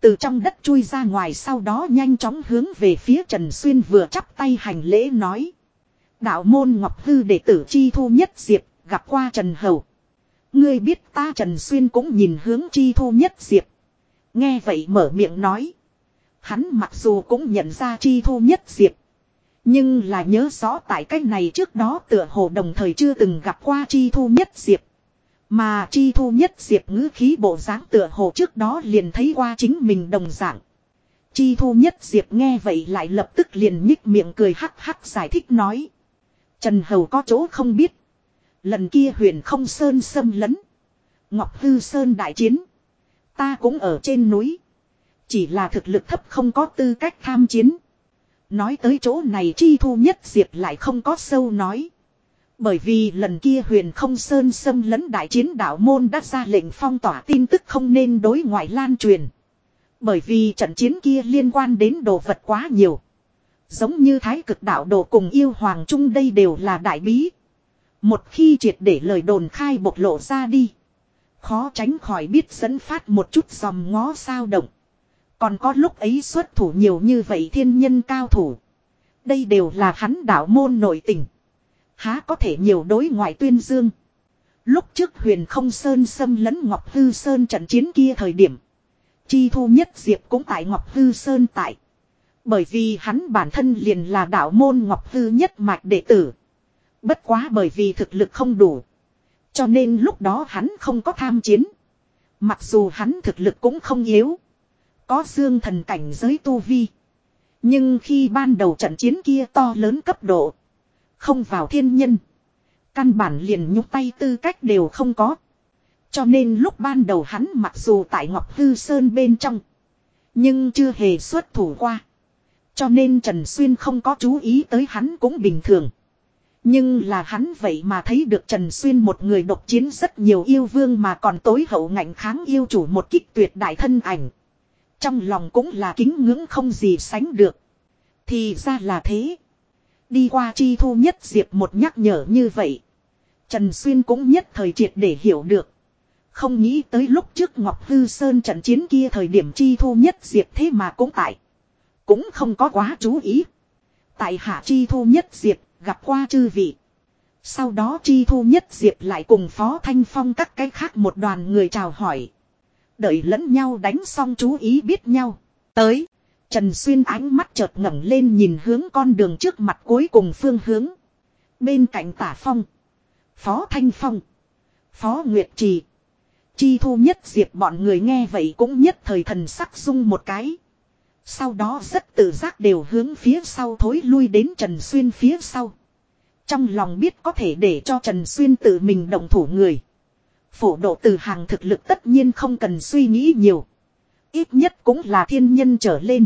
Từ trong đất chui ra ngoài sau đó nhanh chóng hướng về phía Trần Xuyên vừa chắp tay hành lễ nói. Đạo môn Ngọc Hư đệ tử Chi Thu Nhất Diệp, gặp qua Trần Hầu. Ngươi biết ta Trần Xuyên cũng nhìn hướng Chi Thu Nhất Diệp. Nghe vậy mở miệng nói. Hắn mặc dù cũng nhận ra Chi Thu Nhất Diệp. Nhưng là nhớ rõ tại cách này trước đó tựa hồ đồng thời chưa từng gặp qua chi thu nhất diệp. Mà chi thu nhất diệp ngữ khí bộ dáng tựa hồ trước đó liền thấy qua chính mình đồng dạng. Chi thu nhất diệp nghe vậy lại lập tức liền nhích miệng cười hắc hắc giải thích nói. Trần Hầu có chỗ không biết. Lần kia huyền không sơn xâm lấn. Ngọc Hư Sơn đại chiến. Ta cũng ở trên núi. Chỉ là thực lực thấp không có tư cách tham chiến. Nói tới chỗ này chi thu nhất diệp lại không có sâu nói. Bởi vì lần kia huyền không sơn xâm lấn đại chiến đạo môn đã ra lệnh phong tỏa tin tức không nên đối ngoại lan truyền. Bởi vì trận chiến kia liên quan đến đồ vật quá nhiều. Giống như thái cực đạo đồ cùng yêu hoàng trung đây đều là đại bí. Một khi triệt để lời đồn khai bộc lộ ra đi. Khó tránh khỏi biết dẫn phát một chút dòm ngó sao động. Còn có lúc ấy xuất thủ nhiều như vậy thiên nhân cao thủ. Đây đều là hắn đạo môn nội tình. Há có thể nhiều đối ngoại tuyên dương. Lúc trước huyền không sơn xâm lấn Ngọc Hư Sơn trận chiến kia thời điểm. Chi thu nhất diệp cũng tại Ngọc Hư Sơn tại. Bởi vì hắn bản thân liền là đạo môn Ngọc Hư nhất mạch đệ tử. Bất quá bởi vì thực lực không đủ. Cho nên lúc đó hắn không có tham chiến. Mặc dù hắn thực lực cũng không yếu. Có dương thần cảnh giới tu vi. Nhưng khi ban đầu trận chiến kia to lớn cấp độ. Không vào thiên nhân. Căn bản liền nhúc tay tư cách đều không có. Cho nên lúc ban đầu hắn mặc dù tại Ngọc Hư Sơn bên trong. Nhưng chưa hề xuất thủ qua. Cho nên Trần Xuyên không có chú ý tới hắn cũng bình thường. Nhưng là hắn vậy mà thấy được Trần Xuyên một người độc chiến rất nhiều yêu vương mà còn tối hậu ngạnh kháng yêu chủ một kích tuyệt đại thân ảnh. Trong lòng cũng là kính ngưỡng không gì sánh được. Thì ra là thế. Đi qua chi thu nhất diệp một nhắc nhở như vậy. Trần Xuyên cũng nhất thời triệt để hiểu được. Không nghĩ tới lúc trước Ngọc Hư Sơn trận chiến kia thời điểm chi thu nhất diệp thế mà cũng tại. Cũng không có quá chú ý. Tại hạ chi thu nhất diệp gặp qua chư vị. Sau đó chi thu nhất diệp lại cùng Phó Thanh Phong các cái khác một đoàn người chào hỏi. Đợi lẫn nhau đánh xong chú ý biết nhau. Tới. Trần Xuyên ánh mắt chợt ngẩng lên nhìn hướng con đường trước mặt cuối cùng phương hướng. Bên cạnh tả phong. Phó Thanh Phong. Phó Nguyệt Trì. Chi thu nhất diệp bọn người nghe vậy cũng nhất thời thần sắc dung một cái. Sau đó rất tự giác đều hướng phía sau thối lui đến Trần Xuyên phía sau. Trong lòng biết có thể để cho Trần Xuyên tự mình động thủ người. Phổ độ từ hàng thực lực tất nhiên không cần suy nghĩ nhiều. Ít nhất cũng là thiên nhân trở lên.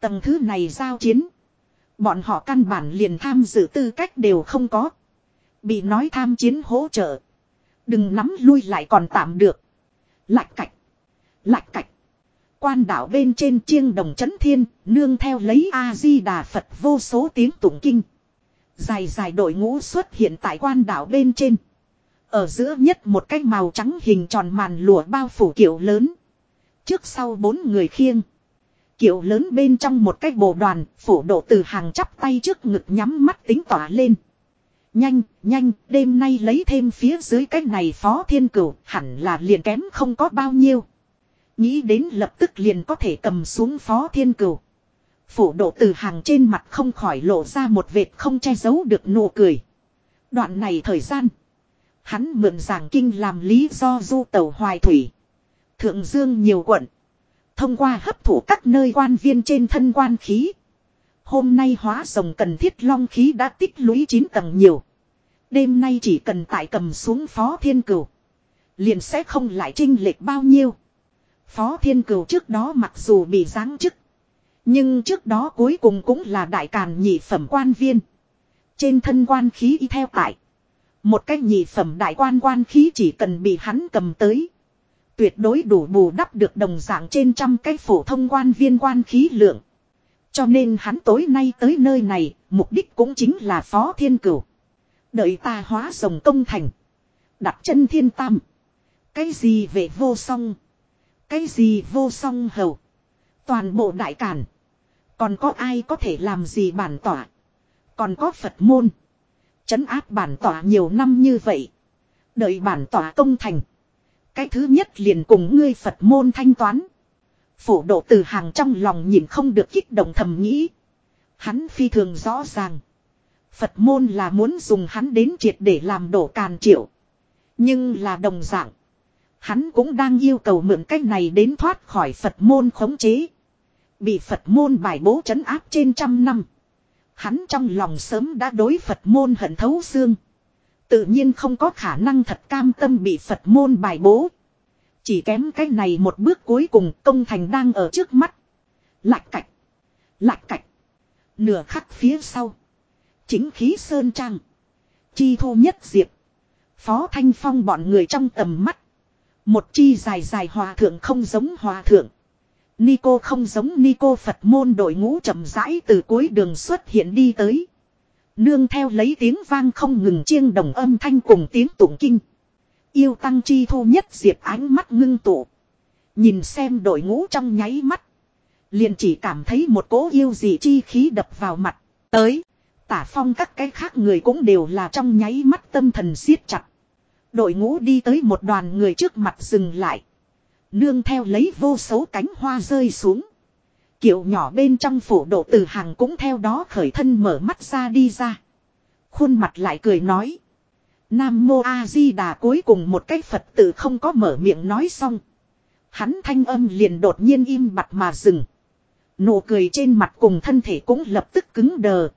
Tầng thứ này giao chiến. Bọn họ căn bản liền tham dự tư cách đều không có. Bị nói tham chiến hỗ trợ. Đừng nắm lui lại còn tạm được. Lạch cạch. Lạch cạch. Quan đảo bên trên chiêng đồng chấn thiên, nương theo lấy A-di-đà Phật vô số tiếng tụng kinh. Dài dài đội ngũ xuất hiện tại quan đảo bên trên. Ở giữa nhất một cái màu trắng hình tròn màn lụa bao phủ kiểu lớn. Trước sau bốn người khiêng. Kiểu lớn bên trong một cái bộ đoàn, phủ độ từ hàng chắp tay trước ngực nhắm mắt tính tỏa lên. Nhanh, nhanh, đêm nay lấy thêm phía dưới cái này phó thiên cửu, hẳn là liền kém không có bao nhiêu. Nghĩ đến lập tức liền có thể cầm xuống phó thiên cửu. Phủ độ từ hàng trên mặt không khỏi lộ ra một vệt không che giấu được nụ cười. Đoạn này thời gian. Hắn mượn giảng kinh làm lý do du tàu hoài thủy. Thượng dương nhiều quận. Thông qua hấp thụ các nơi quan viên trên thân quan khí. Hôm nay hóa rồng cần thiết long khí đã tích lũy 9 tầng nhiều. Đêm nay chỉ cần tại cầm xuống phó thiên cửu. Liền sẽ không lại trinh lệch bao nhiêu. Phó thiên cửu trước đó mặc dù bị giáng chức. Nhưng trước đó cuối cùng cũng là đại càn nhị phẩm quan viên. Trên thân quan khí y theo tại. Một cách nhị phẩm đại quan quan khí chỉ cần bị hắn cầm tới. Tuyệt đối đủ bù đắp được đồng dạng trên trăm cái phổ thông quan viên quan khí lượng. Cho nên hắn tối nay tới nơi này, mục đích cũng chính là phó thiên cửu. Đợi ta hóa rồng công thành. Đặt chân thiên tam. Cái gì về vô song. Cái gì vô song hầu. Toàn bộ đại cản. Còn có ai có thể làm gì bản tỏa. Còn có Phật môn. Chấn áp bản tỏa nhiều năm như vậy. Đợi bản tỏa công thành. Cái thứ nhất liền cùng ngươi Phật môn thanh toán. Phổ độ từ hàng trong lòng nhìn không được kích động thầm nghĩ. Hắn phi thường rõ ràng. Phật môn là muốn dùng hắn đến triệt để làm đổ càn triệu. Nhưng là đồng dạng. Hắn cũng đang yêu cầu mượn cách này đến thoát khỏi Phật môn khống chế. Bị Phật môn bài bố trấn áp trên trăm năm. Hắn trong lòng sớm đã đối Phật môn hận thấu xương. Tự nhiên không có khả năng thật cam tâm bị Phật môn bài bố. Chỉ kém cái này một bước cuối cùng công thành đang ở trước mắt. Lạch cạch. Lạch cạch. Nửa khắc phía sau. Chính khí sơn trang. Chi thu nhất diệp. Phó Thanh Phong bọn người trong tầm mắt. Một chi dài dài hòa thượng không giống hòa thượng. Nico không giống Nico Phật môn đội ngũ chậm rãi từ cuối đường xuất hiện đi tới. Nương theo lấy tiếng vang không ngừng chiêng đồng âm thanh cùng tiếng tụng kinh. Yêu tăng chi thu nhất diệp ánh mắt ngưng tụ. Nhìn xem đội ngũ trong nháy mắt. Liền chỉ cảm thấy một cỗ yêu dị chi khí đập vào mặt. Tới. Tả phong các cái khác người cũng đều là trong nháy mắt tâm thần siết chặt. Đội ngũ đi tới một đoàn người trước mặt dừng lại. Nương theo lấy vô số cánh hoa rơi xuống. Kiệu nhỏ bên trong phủ độ từ hàng cũng theo đó khởi thân mở mắt ra đi ra. Khuôn mặt lại cười nói. Nam Mô A Di Đà cuối cùng một cái Phật tử không có mở miệng nói xong. Hắn thanh âm liền đột nhiên im bặt mà dừng. Nụ cười trên mặt cùng thân thể cũng lập tức cứng đờ.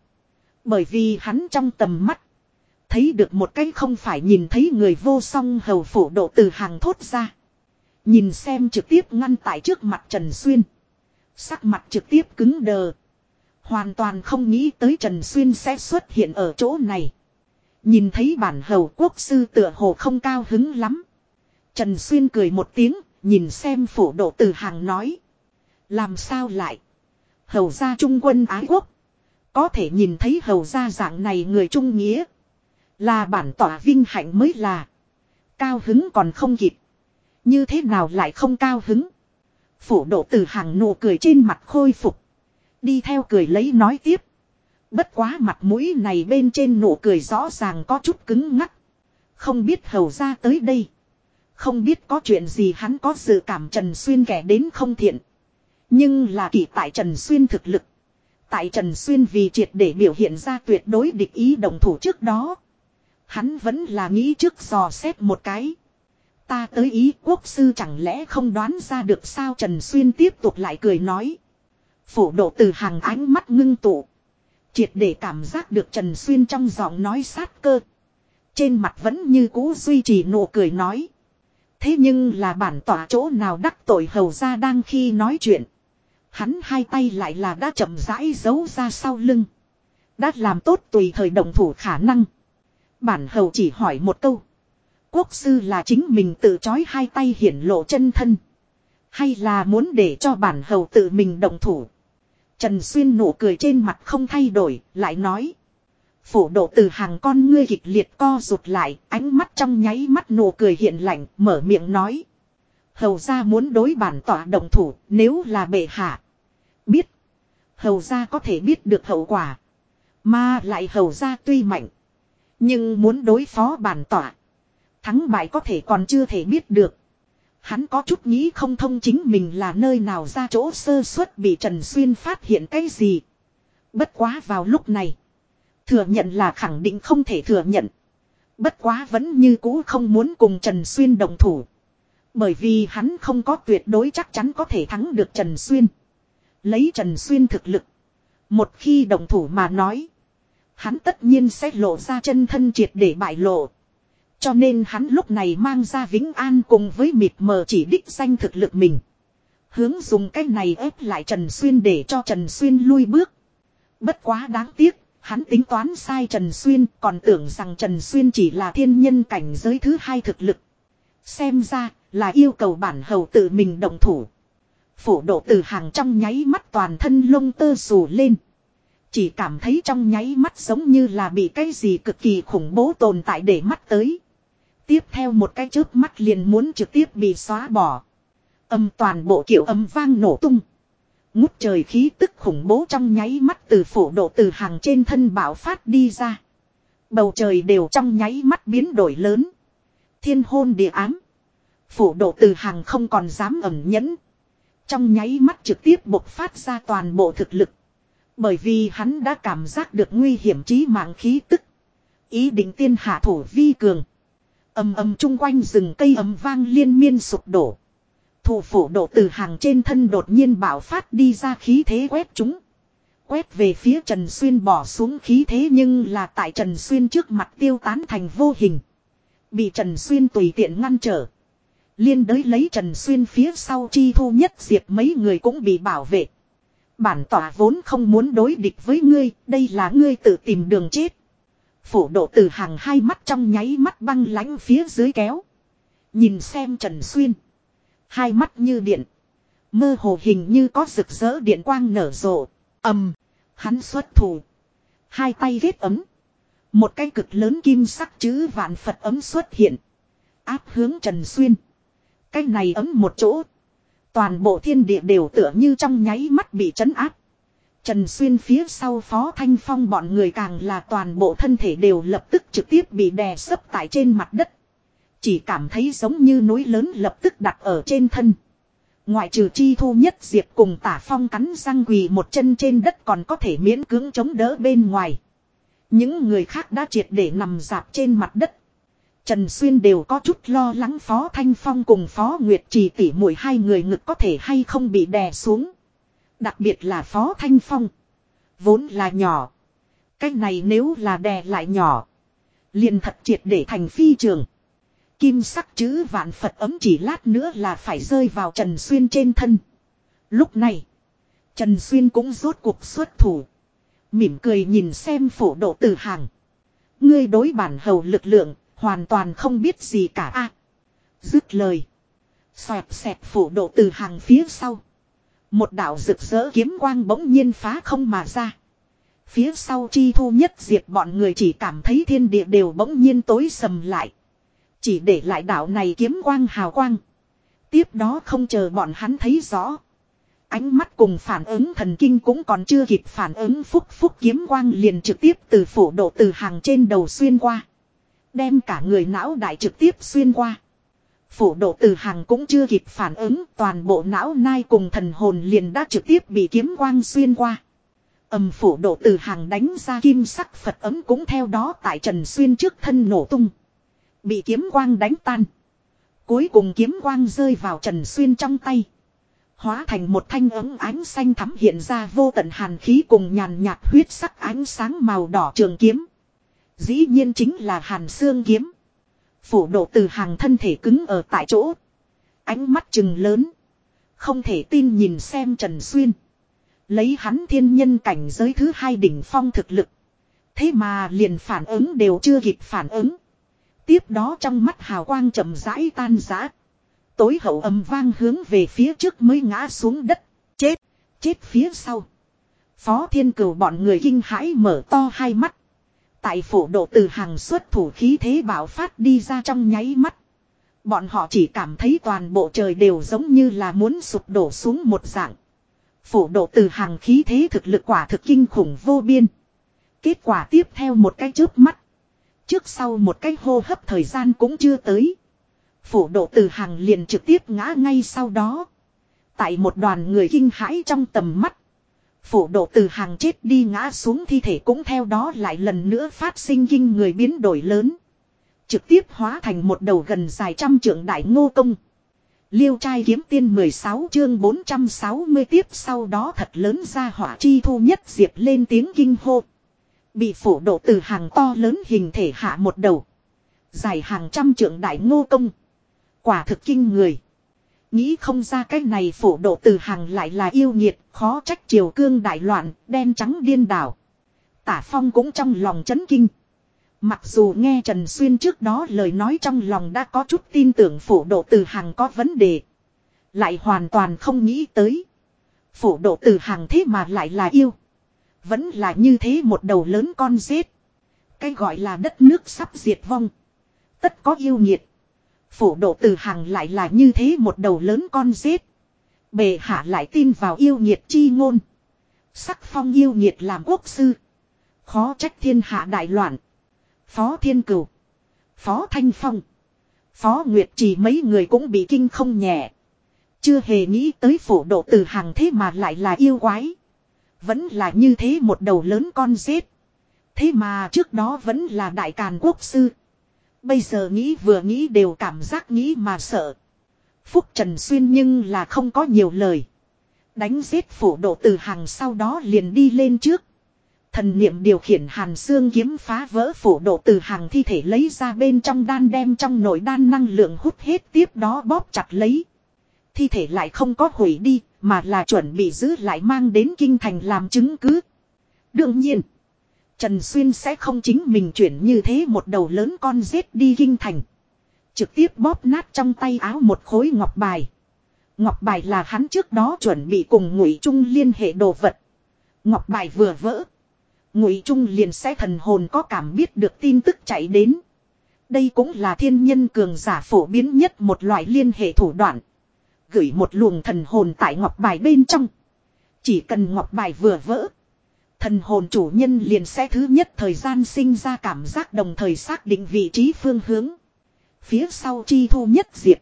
Bởi vì hắn trong tầm mắt. Thấy được một cái không phải nhìn thấy người vô song hầu phủ độ từ hàng thốt ra. Nhìn xem trực tiếp ngăn tại trước mặt Trần Xuyên. Sắc mặt trực tiếp cứng đờ. Hoàn toàn không nghĩ tới Trần Xuyên sẽ xuất hiện ở chỗ này. Nhìn thấy bản hầu quốc sư tựa hồ không cao hứng lắm. Trần Xuyên cười một tiếng, nhìn xem phủ độ từ hàng nói. Làm sao lại? Hầu gia trung quân ái quốc. Có thể nhìn thấy hầu gia dạng này người trung nghĩa. Là bản tỏa vinh hạnh mới là. Cao hứng còn không kịp. Như thế nào lại không cao hứng. Phủ độ từ hàng nụ cười trên mặt khôi phục. Đi theo cười lấy nói tiếp. Bất quá mặt mũi này bên trên nụ cười rõ ràng có chút cứng ngắc. Không biết hầu ra tới đây. Không biết có chuyện gì hắn có sự cảm Trần Xuyên kẻ đến không thiện. Nhưng là kỳ tại Trần Xuyên thực lực. Tại Trần Xuyên vì triệt để biểu hiện ra tuyệt đối địch ý đồng thủ trước đó. Hắn vẫn là nghĩ trước dò xét một cái. Ta tới ý quốc sư chẳng lẽ không đoán ra được sao Trần Xuyên tiếp tục lại cười nói. Phủ độ từ hàng ánh mắt ngưng tụ. Triệt để cảm giác được Trần Xuyên trong giọng nói sát cơ. Trên mặt vẫn như cũ duy trì nụ cười nói. Thế nhưng là bản tỏa chỗ nào đắc tội hầu ra đang khi nói chuyện. Hắn hai tay lại là đã chậm rãi giấu ra sau lưng. Đã làm tốt tùy thời động thủ khả năng. Bản hầu chỉ hỏi một câu. Quốc sư là chính mình tự chói hai tay hiển lộ chân thân. Hay là muốn để cho bản hầu tự mình động thủ. Trần Xuyên nụ cười trên mặt không thay đổi, lại nói. Phổ độ từ hàng con ngươi kịch liệt co rụt lại, ánh mắt trong nháy mắt nụ cười hiện lạnh, mở miệng nói. Hầu ra muốn đối bản tỏa động thủ, nếu là bệ hạ. Biết. Hầu ra có thể biết được hậu quả. Mà lại hầu ra tuy mạnh. Nhưng muốn đối phó bản tỏa. Thắng bại có thể còn chưa thể biết được. Hắn có chút nghĩ không thông chính mình là nơi nào ra chỗ sơ suất bị Trần Xuyên phát hiện cái gì. Bất quá vào lúc này. Thừa nhận là khẳng định không thể thừa nhận. Bất quá vẫn như cũ không muốn cùng Trần Xuyên đồng thủ. Bởi vì hắn không có tuyệt đối chắc chắn có thể thắng được Trần Xuyên. Lấy Trần Xuyên thực lực. Một khi đồng thủ mà nói. Hắn tất nhiên sẽ lộ ra chân thân triệt để bại lộ. Cho nên hắn lúc này mang ra Vĩnh An cùng với mịt mờ chỉ đích danh thực lực mình. Hướng dùng cách này ép lại Trần Xuyên để cho Trần Xuyên lui bước. Bất quá đáng tiếc, hắn tính toán sai Trần Xuyên còn tưởng rằng Trần Xuyên chỉ là thiên nhân cảnh giới thứ hai thực lực. Xem ra là yêu cầu bản hầu tự mình động thủ. Phủ độ từ hàng trong nháy mắt toàn thân lông tơ xù lên. Chỉ cảm thấy trong nháy mắt giống như là bị cái gì cực kỳ khủng bố tồn tại để mắt tới. Tiếp theo một cái chớp mắt liền muốn trực tiếp bị xóa bỏ. Âm toàn bộ kiểu âm vang nổ tung. Ngút trời khí tức khủng bố trong nháy mắt từ phổ độ từ hàng trên thân bạo phát đi ra. Bầu trời đều trong nháy mắt biến đổi lớn. Thiên hôn địa ám. Phổ độ từ hàng không còn dám ẩm nhẫn. Trong nháy mắt trực tiếp bộc phát ra toàn bộ thực lực. Bởi vì hắn đã cảm giác được nguy hiểm chí mạng khí tức. Ý định tiên hạ thủ vi cường ầm ầm chung quanh rừng cây ầm vang liên miên sụp đổ. Thủ phủ độ từ hàng trên thân đột nhiên bảo phát đi ra khí thế quét chúng. Quét về phía Trần Xuyên bỏ xuống khí thế nhưng là tại Trần Xuyên trước mặt tiêu tán thành vô hình. Bị Trần Xuyên tùy tiện ngăn trở. Liên đới lấy Trần Xuyên phía sau chi thu nhất diệt mấy người cũng bị bảo vệ. Bản tỏa vốn không muốn đối địch với ngươi, đây là ngươi tự tìm đường chết. Phổ độ từ hàng hai mắt trong nháy mắt băng lánh phía dưới kéo. Nhìn xem Trần Xuyên. Hai mắt như điện. Mơ hồ hình như có rực rỡ điện quang nở rộ. Ẩm. hắn xuất thủ. Hai tay ghét ấm. Một cái cực lớn kim sắc chữ vạn Phật ấm xuất hiện. Áp hướng Trần Xuyên. Cái này ấm một chỗ. Toàn bộ thiên địa đều tựa như trong nháy mắt bị trấn áp. Trần Xuyên phía sau Phó Thanh Phong bọn người càng là toàn bộ thân thể đều lập tức trực tiếp bị đè sấp tại trên mặt đất. Chỉ cảm thấy giống như núi lớn lập tức đặt ở trên thân. Ngoại trừ chi thu nhất diệp cùng tả phong cắn răng quỳ một chân trên đất còn có thể miễn cưỡng chống đỡ bên ngoài. Những người khác đã triệt để nằm dạp trên mặt đất. Trần Xuyên đều có chút lo lắng Phó Thanh Phong cùng Phó Nguyệt Trì tỉ mũi hai người ngực có thể hay không bị đè xuống. Đặc biệt là Phó Thanh Phong. Vốn là nhỏ. Cái này nếu là đè lại nhỏ. liền thật triệt để thành phi trường. Kim sắc chữ vạn Phật ấm chỉ lát nữa là phải rơi vào Trần Xuyên trên thân. Lúc này. Trần Xuyên cũng rốt cuộc xuất thủ. Mỉm cười nhìn xem phổ độ từ hàng. Ngươi đối bản hầu lực lượng, Hoàn toàn không biết gì cả a. dứt lời. Xoẹt xẹt phủ độ từ hàng phía sau. Một đạo rực rỡ kiếm quang bỗng nhiên phá không mà ra. Phía sau chi thu nhất diệt bọn người chỉ cảm thấy thiên địa đều bỗng nhiên tối sầm lại. Chỉ để lại đạo này kiếm quang hào quang. Tiếp đó không chờ bọn hắn thấy rõ. Ánh mắt cùng phản ứng thần kinh cũng còn chưa kịp phản ứng phúc phúc kiếm quang liền trực tiếp từ phủ độ từ hàng trên đầu xuyên qua. Đem cả người não đại trực tiếp xuyên qua. Phổ độ từ hàng cũng chưa kịp phản ứng, toàn bộ não nai cùng thần hồn liền đã trực tiếp bị kiếm quang xuyên qua. ầm phủ độ từ hàng đánh ra kim sắc Phật ấm cũng theo đó tại Trần Xuyên trước thân nổ tung. Bị kiếm quang đánh tan. Cuối cùng kiếm quang rơi vào Trần Xuyên trong tay. Hóa thành một thanh ấm ánh xanh thắm hiện ra vô tận hàn khí cùng nhàn nhạt huyết sắc ánh sáng màu đỏ trường kiếm. Dĩ nhiên chính là hàn xương kiếm phổ độ từ hàng thân thể cứng ở tại chỗ. Ánh mắt chừng lớn. Không thể tin nhìn xem Trần Xuyên. Lấy hắn thiên nhân cảnh giới thứ hai đỉnh phong thực lực. Thế mà liền phản ứng đều chưa kịp phản ứng. Tiếp đó trong mắt hào quang chậm rãi tan rã. Tối hậu âm vang hướng về phía trước mới ngã xuống đất. Chết, chết phía sau. Phó thiên cửu bọn người kinh hãi mở to hai mắt. Tại phủ độ từ hàng xuất thủ khí thế bảo phát đi ra trong nháy mắt. Bọn họ chỉ cảm thấy toàn bộ trời đều giống như là muốn sụp đổ xuống một dạng. Phủ độ từ hàng khí thế thực lực quả thực kinh khủng vô biên. Kết quả tiếp theo một cái chớp mắt. Trước sau một cái hô hấp thời gian cũng chưa tới. Phủ độ từ hàng liền trực tiếp ngã ngay sau đó. Tại một đoàn người kinh hãi trong tầm mắt phổ độ từ hàng chết đi ngã xuống thi thể cũng theo đó lại lần nữa phát sinh kinh người biến đổi lớn. Trực tiếp hóa thành một đầu gần dài trăm trượng đại ngô công. Liêu trai kiếm tiên 16 chương 460 tiếp sau đó thật lớn ra hỏa chi thu nhất diệp lên tiếng kinh hô. Bị phổ độ từ hàng to lớn hình thể hạ một đầu. Dài hàng trăm trượng đại ngô công. Quả thực kinh người. Nghĩ không ra cái này phổ độ từ hàng lại là yêu nhiệt, khó trách triều cương đại loạn, đen trắng điên đảo. Tả phong cũng trong lòng chấn kinh. Mặc dù nghe Trần Xuyên trước đó lời nói trong lòng đã có chút tin tưởng phổ độ từ hàng có vấn đề. Lại hoàn toàn không nghĩ tới. Phổ độ từ hàng thế mà lại là yêu. Vẫn là như thế một đầu lớn con rết. Cái gọi là đất nước sắp diệt vong. Tất có yêu nhiệt. Phổ độ từ hàng lại là như thế một đầu lớn con rết. Bề hạ lại tin vào yêu nhiệt chi ngôn. Sắc phong yêu nhiệt làm quốc sư. Khó trách thiên hạ đại loạn. Phó thiên cửu. Phó thanh phong. Phó Nguyệt chỉ mấy người cũng bị kinh không nhẹ. Chưa hề nghĩ tới phổ độ từ hàng thế mà lại là yêu quái. Vẫn là như thế một đầu lớn con rết. Thế mà trước đó vẫn là đại càn quốc sư. Bây giờ nghĩ vừa nghĩ đều cảm giác nghĩ mà sợ. Phúc Trần Xuyên nhưng là không có nhiều lời. Đánh giết phủ độ từ hàng sau đó liền đi lên trước. Thần niệm điều khiển hàn xương kiếm phá vỡ phủ độ từ hàng thi thể lấy ra bên trong đan đem trong nội đan năng lượng hút hết tiếp đó bóp chặt lấy. Thi thể lại không có hủy đi, mà là chuẩn bị giữ lại mang đến kinh thành làm chứng cứ. Đương nhiên. Trần Xuyên sẽ không chính mình chuyển như thế một đầu lớn con giết đi kinh thành. Trực tiếp bóp nát trong tay áo một khối ngọc bài. Ngọc bài là hắn trước đó chuẩn bị cùng ngụy trung liên hệ đồ vật. Ngọc bài vừa vỡ. Ngụy trung liền sẽ thần hồn có cảm biết được tin tức chạy đến. Đây cũng là thiên nhân cường giả phổ biến nhất một loại liên hệ thủ đoạn. Gửi một luồng thần hồn tại ngọc bài bên trong. Chỉ cần ngọc bài vừa vỡ. Thần hồn chủ nhân liền sẽ thứ nhất thời gian sinh ra cảm giác đồng thời xác định vị trí phương hướng. Phía sau chi thu nhất diệp.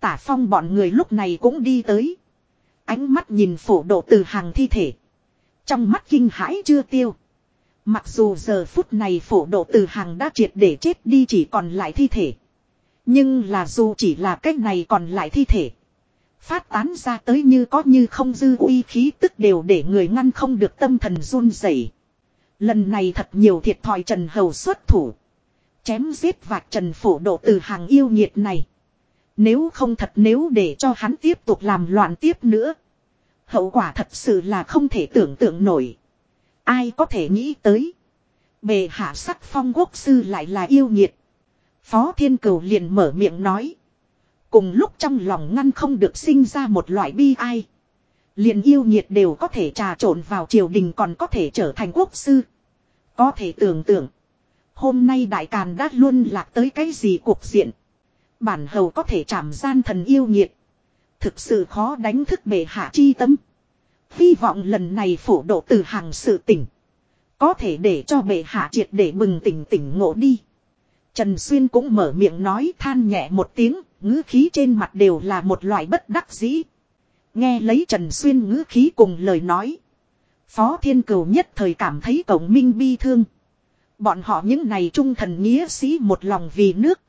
Tả phong bọn người lúc này cũng đi tới. Ánh mắt nhìn phổ độ từ hàng thi thể. Trong mắt kinh hãi chưa tiêu. Mặc dù giờ phút này phổ độ từ hàng đã triệt để chết đi chỉ còn lại thi thể. Nhưng là dù chỉ là cách này còn lại thi thể. Phát tán ra tới như có như không dư uy khí tức đều để người ngăn không được tâm thần run rẩy. Lần này thật nhiều thiệt thòi Trần Hầu xuất thủ. Chém giết vạc Trần Phổ độ từ hàng yêu nhiệt này. Nếu không thật nếu để cho hắn tiếp tục làm loạn tiếp nữa. Hậu quả thật sự là không thể tưởng tượng nổi. Ai có thể nghĩ tới. Bề hạ sắc phong quốc sư lại là yêu nhiệt. Phó Thiên Cửu liền mở miệng nói. Cùng lúc trong lòng ngăn không được sinh ra một loại bi ai. liền yêu nhiệt đều có thể trà trộn vào triều đình còn có thể trở thành quốc sư. Có thể tưởng tượng. Hôm nay đại càn đã luôn lạc tới cái gì cuộc diện. Bản hầu có thể chạm gian thần yêu nhiệt. Thực sự khó đánh thức bệ hạ chi tâm. Hy vọng lần này phủ độ từ hàng sự tỉnh. Có thể để cho bệ hạ triệt để bừng tỉnh tỉnh ngộ đi. Trần Xuyên cũng mở miệng nói than nhẹ một tiếng, ngữ khí trên mặt đều là một loại bất đắc dĩ. Nghe lấy Trần Xuyên ngữ khí cùng lời nói. Phó Thiên Cửu nhất thời cảm thấy cổng minh bi thương. Bọn họ những này trung thần nghĩa sĩ một lòng vì nước.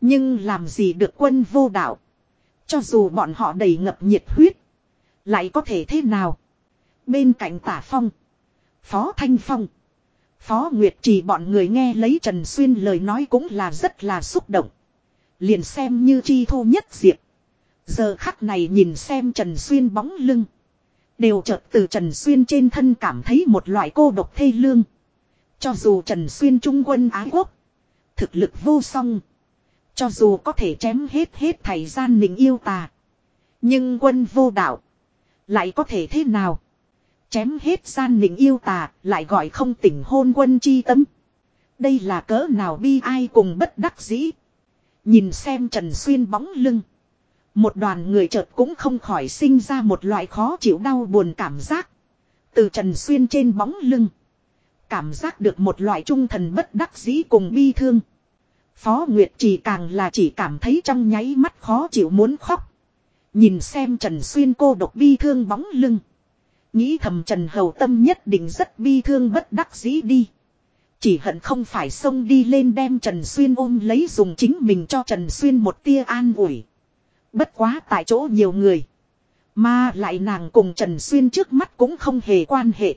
Nhưng làm gì được quân vô đạo. Cho dù bọn họ đầy ngập nhiệt huyết. Lại có thể thế nào. Bên cạnh tả phong. Phó Thanh Phong. Phó Nguyệt Trì bọn người nghe lấy Trần Xuyên lời nói cũng là rất là xúc động. Liền xem như chi thu nhất diệp. Giờ khắc này nhìn xem Trần Xuyên bóng lưng. Đều chợt từ Trần Xuyên trên thân cảm thấy một loại cô độc thê lương. Cho dù Trần Xuyên trung quân ái quốc. Thực lực vô song. Cho dù có thể chém hết hết thầy gian mình yêu tà. Nhưng quân vô đạo. Lại có thể thế nào? Chém hết gian mình yêu tà, lại gọi không tỉnh hôn quân chi tâm. Đây là cỡ nào bi ai cùng bất đắc dĩ. Nhìn xem Trần Xuyên bóng lưng. Một đoàn người chợt cũng không khỏi sinh ra một loại khó chịu đau buồn cảm giác. Từ Trần Xuyên trên bóng lưng. Cảm giác được một loại trung thần bất đắc dĩ cùng bi thương. Phó Nguyệt chỉ càng là chỉ cảm thấy trong nháy mắt khó chịu muốn khóc. Nhìn xem Trần Xuyên cô độc bi thương bóng lưng. Nghĩ thầm Trần Hầu Tâm nhất định rất bi thương bất đắc dĩ đi. Chỉ hận không phải xông đi lên đem Trần Xuyên ôm lấy dùng chính mình cho Trần Xuyên một tia an ủi. Bất quá tại chỗ nhiều người. Mà lại nàng cùng Trần Xuyên trước mắt cũng không hề quan hệ.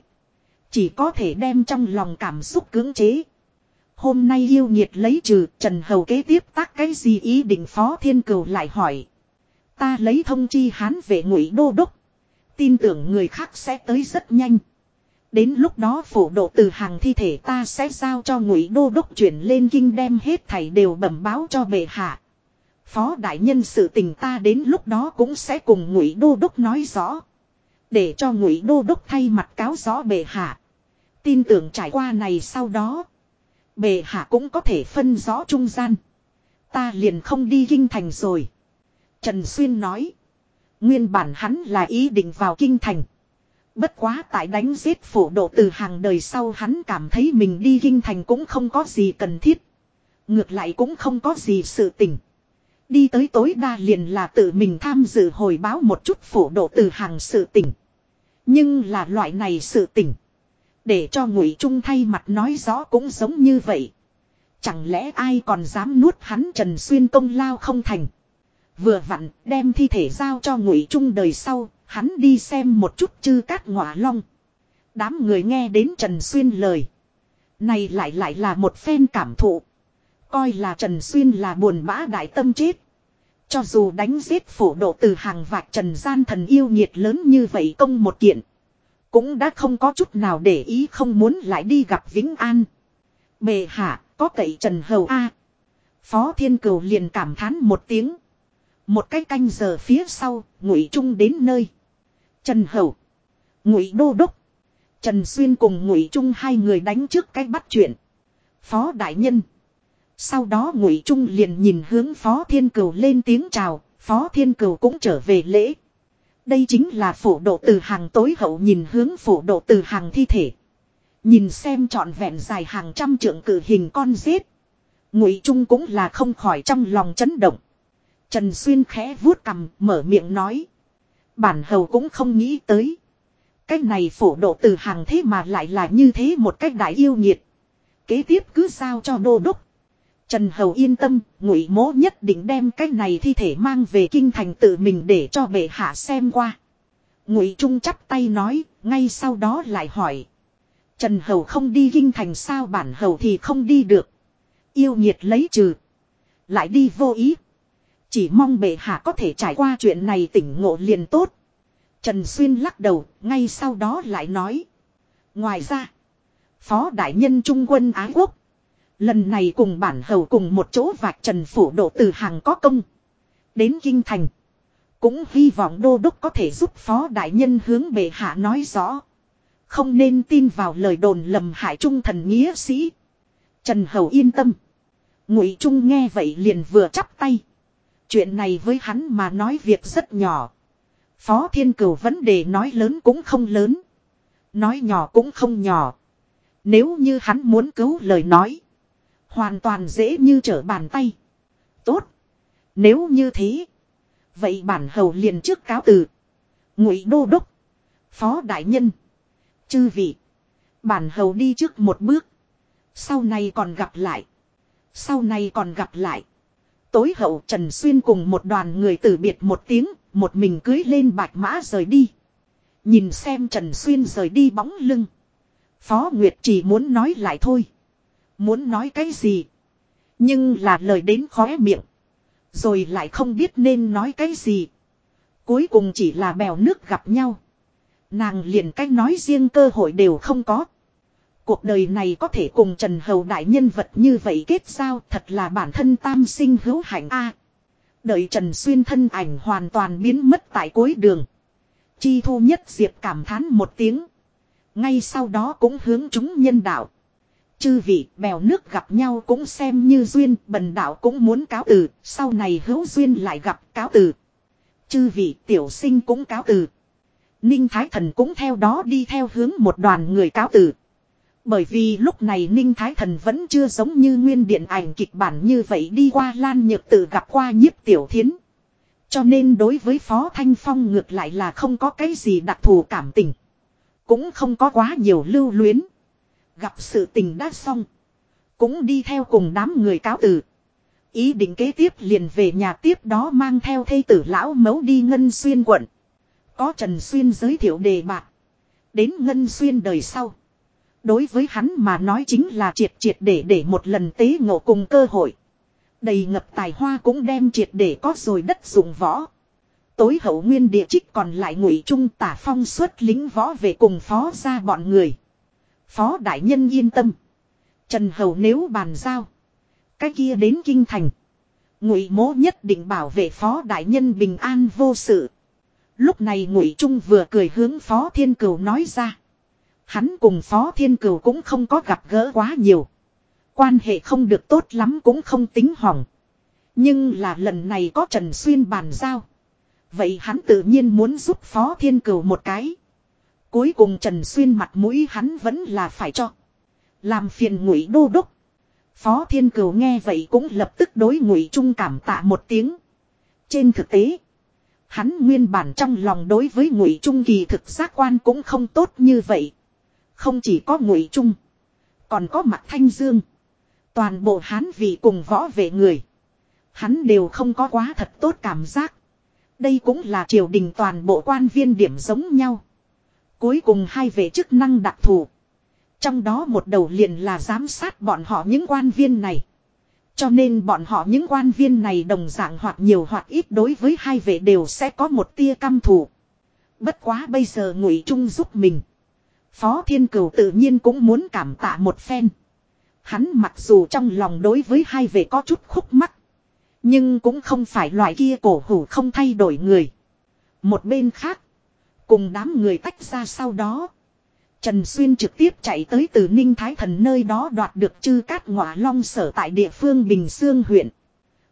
Chỉ có thể đem trong lòng cảm xúc cưỡng chế. Hôm nay yêu nhiệt lấy trừ, Trần Hầu kế tiếp tác cái gì ý định Phó Thiên Cửu lại hỏi. Ta lấy thông chi hán về ngụy đô đốc. Tin tưởng người khác sẽ tới rất nhanh. Đến lúc đó phổ độ từ hàng thi thể ta sẽ giao cho ngụy đô đốc chuyển lên kinh đem hết thảy đều bẩm báo cho bệ hạ. Phó đại nhân sự tình ta đến lúc đó cũng sẽ cùng ngụy đô đốc nói rõ. Để cho ngụy đô đốc thay mặt cáo rõ bệ hạ. Tin tưởng trải qua này sau đó. Bệ hạ cũng có thể phân rõ trung gian. Ta liền không đi kinh thành rồi. Trần Xuyên nói. Nguyên bản hắn là ý định vào kinh thành. Bất quá tại đánh giết phổ độ từ hàng đời sau hắn cảm thấy mình đi kinh thành cũng không có gì cần thiết. Ngược lại cũng không có gì sự tình. Đi tới tối đa liền là tự mình tham dự hồi báo một chút phổ độ từ hàng sự tình. Nhưng là loại này sự tình Để cho ngụy Trung thay mặt nói rõ cũng giống như vậy. Chẳng lẽ ai còn dám nuốt hắn Trần Xuyên công lao không thành. Vừa vặn đem thi thể giao cho ngụy Trung đời sau, hắn đi xem một chút chư cát ngọa long. Đám người nghe đến Trần Xuyên lời. Này lại lại là một phen cảm thụ. Coi là Trần Xuyên là buồn bã đại tâm chết. Cho dù đánh giết phổ độ từ hàng vạc trần gian thần yêu nhiệt lớn như vậy công một kiện. Cũng đã không có chút nào để ý không muốn lại đi gặp Vĩnh An. Bề hạ, có cậy Trần Hầu A. Phó Thiên Cửu liền cảm thán một tiếng. Một cái canh giờ phía sau, ngụy Trung đến nơi. Trần Hầu. Ngụy Đô Đốc. Trần Xuyên cùng Ngụy Trung hai người đánh trước cái bắt chuyện. Phó Đại Nhân. Sau đó Ngụy Trung liền nhìn hướng Phó Thiên Cửu lên tiếng chào, Phó Thiên Cửu cũng trở về lễ. Đây chính là phổ độ từ hàng tối hậu nhìn hướng phổ độ từ hàng thi thể. Nhìn xem trọn vẹn dài hàng trăm trượng cử hình con giết. Ngụy Trung cũng là không khỏi trong lòng chấn động. Trần Xuyên khẽ vuốt cầm mở miệng nói. Bản hầu cũng không nghĩ tới. Cách này phổ độ từ hàng thế mà lại là như thế một cách đại yêu nhiệt. Kế tiếp cứ sao cho đô đốc. Trần Hầu yên tâm, ngụy mố nhất định đem cái này thi thể mang về kinh thành tự mình để cho bệ hạ xem qua. Ngụy Trung chắp tay nói, ngay sau đó lại hỏi. Trần Hầu không đi kinh thành sao bản Hầu thì không đi được. Yêu nhiệt lấy trừ. Lại đi vô ý. Chỉ mong bệ hạ có thể trải qua chuyện này tỉnh ngộ liền tốt. Trần Xuyên lắc đầu, ngay sau đó lại nói. Ngoài ra, Phó Đại Nhân Trung quân Ái Quốc. Lần này cùng bản hầu cùng một chỗ vạch trần phủ độ từ hàng có công. Đến Kinh Thành. Cũng hy vọng đô đốc có thể giúp Phó Đại Nhân hướng bệ hạ nói rõ. Không nên tin vào lời đồn lầm hại trung thần nghĩa sĩ. Trần Hầu yên tâm. Ngụy Trung nghe vậy liền vừa chắp tay. Chuyện này với hắn mà nói việc rất nhỏ. Phó Thiên Cửu vấn đề nói lớn cũng không lớn. Nói nhỏ cũng không nhỏ. Nếu như hắn muốn cứu lời nói. Hoàn toàn dễ như trở bàn tay. Tốt. Nếu như thế. Vậy bản hầu liền trước cáo từ. Ngụy Đô Đốc. Phó Đại Nhân. Chư vị. Bản hầu đi trước một bước. Sau này còn gặp lại. Sau này còn gặp lại. Tối hậu Trần Xuyên cùng một đoàn người từ biệt một tiếng, một mình cưới lên bạch mã rời đi. Nhìn xem Trần Xuyên rời đi bóng lưng. Phó Nguyệt chỉ muốn nói lại thôi. Muốn nói cái gì. Nhưng là lời đến khóe miệng. Rồi lại không biết nên nói cái gì. Cuối cùng chỉ là bèo nước gặp nhau. Nàng liền cách nói riêng cơ hội đều không có. Cuộc đời này có thể cùng Trần Hầu đại nhân vật như vậy kết giao thật là bản thân tam sinh hữu hạnh a. đợi Trần Xuyên thân ảnh hoàn toàn biến mất tại cuối đường. Chi thu nhất diệp cảm thán một tiếng. Ngay sau đó cũng hướng chúng nhân đạo. Chư vị, bèo nước gặp nhau cũng xem như duyên, bần đạo cũng muốn cáo từ. Sau này hữu duyên lại gặp cáo từ. Chư vị, tiểu sinh cũng cáo từ. Ninh Thái Thần cũng theo đó đi theo hướng một đoàn người cáo từ. Bởi vì lúc này Ninh Thái Thần vẫn chưa giống như nguyên điện ảnh kịch bản như vậy đi qua Lan Nhược Tử gặp qua nhiếp tiểu thiến. Cho nên đối với Phó Thanh Phong ngược lại là không có cái gì đặc thù cảm tình. Cũng không có quá nhiều lưu luyến. Gặp sự tình đã xong. Cũng đi theo cùng đám người cáo từ. Ý định kế tiếp liền về nhà tiếp đó mang theo thây tử lão mấu đi Ngân Xuyên quận. Có Trần Xuyên giới thiệu đề bạc. Đến Ngân Xuyên đời sau. Đối với hắn mà nói chính là triệt triệt để để một lần tế ngộ cùng cơ hội. Đầy ngập tài hoa cũng đem triệt để có rồi đất dụng võ. Tối hậu nguyên địa trích còn lại ngụy trung tả phong xuất lính võ về cùng phó ra bọn người. Phó đại nhân yên tâm. Trần hầu nếu bàn giao. Cái kia đến kinh thành. Ngụy mố nhất định bảo vệ phó đại nhân bình an vô sự. Lúc này ngụy trung vừa cười hướng phó thiên cửu nói ra. Hắn cùng Phó Thiên Cửu cũng không có gặp gỡ quá nhiều. Quan hệ không được tốt lắm cũng không tính hỏng. Nhưng là lần này có Trần Xuyên bàn giao. Vậy hắn tự nhiên muốn giúp Phó Thiên Cửu một cái. Cuối cùng Trần Xuyên mặt mũi hắn vẫn là phải cho. Làm phiền ngụy đô đốc. Phó Thiên Cửu nghe vậy cũng lập tức đối ngụy trung cảm tạ một tiếng. Trên thực tế, Hắn nguyên bản trong lòng đối với ngụy trung kỳ thực giác quan cũng không tốt như vậy. Không chỉ có ngụy trung. Còn có mặt thanh dương. Toàn bộ hán vị cùng võ vệ người. Hắn đều không có quá thật tốt cảm giác. Đây cũng là triều đình toàn bộ quan viên điểm giống nhau. Cuối cùng hai vệ chức năng đặc thù. Trong đó một đầu liền là giám sát bọn họ những quan viên này. Cho nên bọn họ những quan viên này đồng dạng hoặc nhiều hoặc ít đối với hai vệ đều sẽ có một tia căm thù. Bất quá bây giờ ngụy trung giúp mình. Phó Thiên Cửu tự nhiên cũng muốn cảm tạ một phen. Hắn mặc dù trong lòng đối với hai vệ có chút khúc mắc. Nhưng cũng không phải loại kia cổ hủ không thay đổi người. Một bên khác. Cùng đám người tách ra sau đó. Trần Xuyên trực tiếp chạy tới từ Ninh Thái Thần nơi đó đoạt được chư cát ngọa long sở tại địa phương Bình Sương huyện.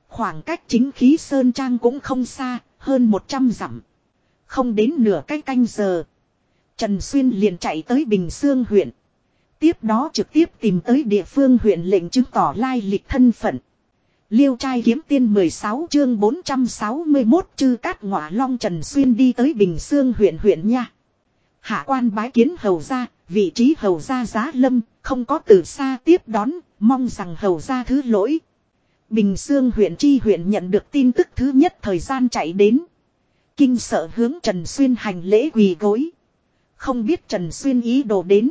Khoảng cách chính khí Sơn Trang cũng không xa, hơn 100 dặm. Không đến nửa cái canh, canh giờ. Trần Xuyên liền chạy tới Bình Sương huyện. Tiếp đó trực tiếp tìm tới địa phương huyện lệnh chứng tỏ lai lịch thân phận. Liêu trai kiếm tiên 16 chương 461 chư cát ngọa long Trần Xuyên đi tới Bình Sương huyện huyện nha. Hạ quan bái kiến hầu ra, vị trí hầu ra giá lâm, không có từ xa tiếp đón, mong rằng hầu ra thứ lỗi. Bình Sương huyện chi huyện nhận được tin tức thứ nhất thời gian chạy đến. Kinh sợ hướng Trần Xuyên hành lễ quỳ gối. Không biết Trần Xuyên ý đồ đến.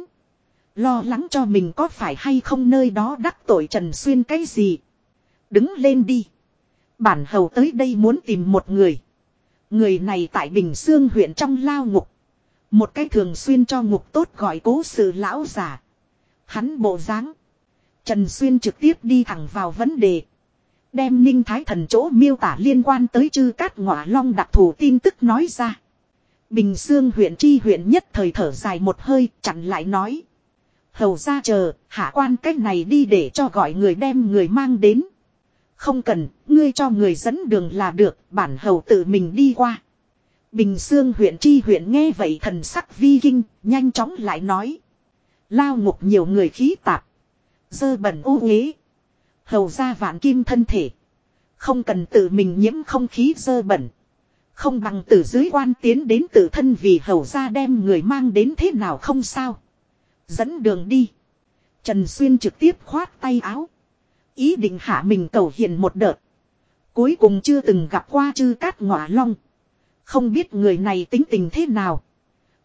Lo lắng cho mình có phải hay không nơi đó đắc tội Trần Xuyên cái gì. Đứng lên đi. Bản hầu tới đây muốn tìm một người. Người này tại Bình Sương huyện trong lao ngục. Một cái thường xuyên cho ngục tốt gọi cố sự lão giả. Hắn bộ dáng Trần Xuyên trực tiếp đi thẳng vào vấn đề. Đem ninh thái thần chỗ miêu tả liên quan tới chư cát ngọa long đặc thù tin tức nói ra. Bình Sương huyện tri huyện nhất thời thở dài một hơi chặn lại nói. Hầu ra chờ, hạ quan cách này đi để cho gọi người đem người mang đến. Không cần, ngươi cho người dẫn đường là được, bản hầu tự mình đi qua. Bình Sương huyện tri huyện nghe vậy thần sắc vi kinh, nhanh chóng lại nói. Lao ngục nhiều người khí tạp. Dơ bẩn ô uế. Hầu ra vạn kim thân thể. Không cần tự mình nhiễm không khí dơ bẩn. Không bằng từ dưới quan tiến đến tự thân vì hầu ra đem người mang đến thế nào không sao. Dẫn đường đi. Trần Xuyên trực tiếp khoát tay áo. Ý định hạ mình cầu hiền một đợt. Cuối cùng chưa từng gặp qua chư cát ngọa long. Không biết người này tính tình thế nào.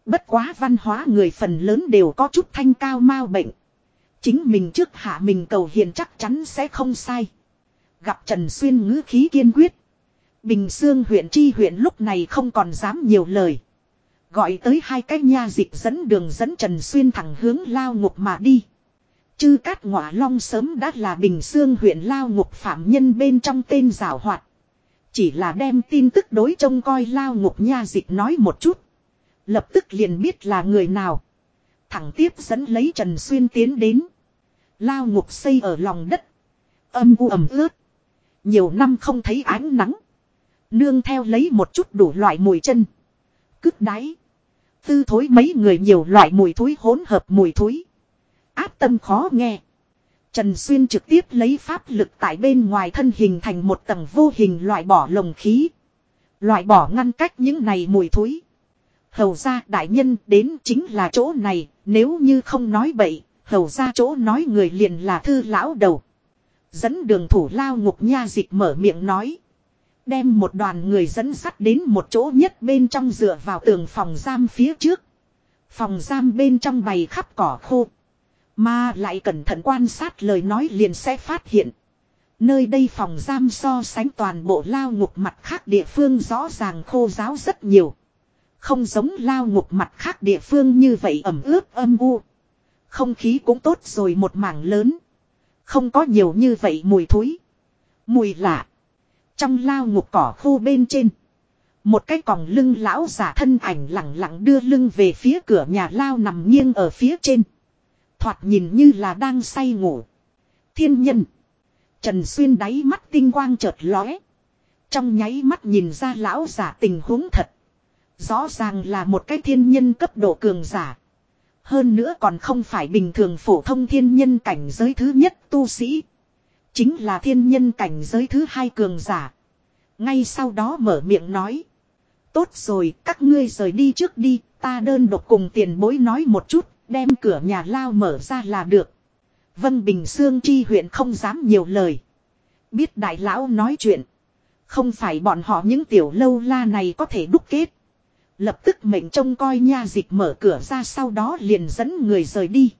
Bất quá văn hóa người phần lớn đều có chút thanh cao mau bệnh. Chính mình trước hạ mình cầu hiền chắc chắn sẽ không sai. Gặp Trần Xuyên ngữ khí kiên quyết. Bình Sương huyện tri huyện lúc này không còn dám nhiều lời. Gọi tới hai cái nha dịch dẫn đường dẫn Trần Xuyên thẳng hướng lao ngục mà đi. Chư Cát Ngọa Long sớm đã là Bình Sương huyện lao ngục phạm nhân bên trong tên rào hoạt. Chỉ là đem tin tức đối trông coi lao ngục nha dịch nói một chút. Lập tức liền biết là người nào. Thẳng tiếp dẫn lấy Trần Xuyên tiến đến. Lao ngục xây ở lòng đất. Âm u ẩm ướt. Nhiều năm không thấy ánh nắng. Nương theo lấy một chút đủ loại mùi chân. Cứt đáy. Tư thối mấy người nhiều loại mùi thối hỗn hợp mùi thối. Áp tâm khó nghe. Trần Xuyên trực tiếp lấy pháp lực tại bên ngoài thân hình thành một tầng vô hình loại bỏ lồng khí. Loại bỏ ngăn cách những này mùi thối. Hầu ra đại nhân đến chính là chỗ này, nếu như không nói bậy, hầu ra chỗ nói người liền là thư lão đầu. Dẫn đường thủ lao ngục nha dịch mở miệng nói. Đem một đoàn người dẫn sắt đến một chỗ nhất bên trong dựa vào tường phòng giam phía trước. Phòng giam bên trong bày khắp cỏ khô. Mà lại cẩn thận quan sát lời nói liền sẽ phát hiện. Nơi đây phòng giam so sánh toàn bộ lao ngục mặt khác địa phương rõ ràng khô giáo rất nhiều. Không giống lao ngục mặt khác địa phương như vậy ẩm ướt, âm u. Không khí cũng tốt rồi, một mảng lớn. Không có nhiều như vậy mùi thối. Mùi lạ. Trong lao ngục cỏ khô bên trên. Một cái còng lưng lão giả thân ảnh lặng lặng đưa lưng về phía cửa nhà lao nằm nghiêng ở phía trên. Thoạt nhìn như là đang say ngủ. Thiên nhân. Trần Xuyên đáy mắt tinh quang chợt lóe. Trong nháy mắt nhìn ra lão giả tình huống thật. Rõ ràng là một cái thiên nhân cấp độ cường giả. Hơn nữa còn không phải bình thường phổ thông thiên nhân cảnh giới thứ nhất tu sĩ. Chính là thiên nhân cảnh giới thứ hai cường giả. Ngay sau đó mở miệng nói. Tốt rồi, các ngươi rời đi trước đi, ta đơn độc cùng tiền bối nói một chút, đem cửa nhà lao mở ra là được. Vân Bình Sương chi huyện không dám nhiều lời. Biết đại lão nói chuyện. Không phải bọn họ những tiểu lâu la này có thể đúc kết. Lập tức mệnh trông coi nha dịch mở cửa ra sau đó liền dẫn người rời đi.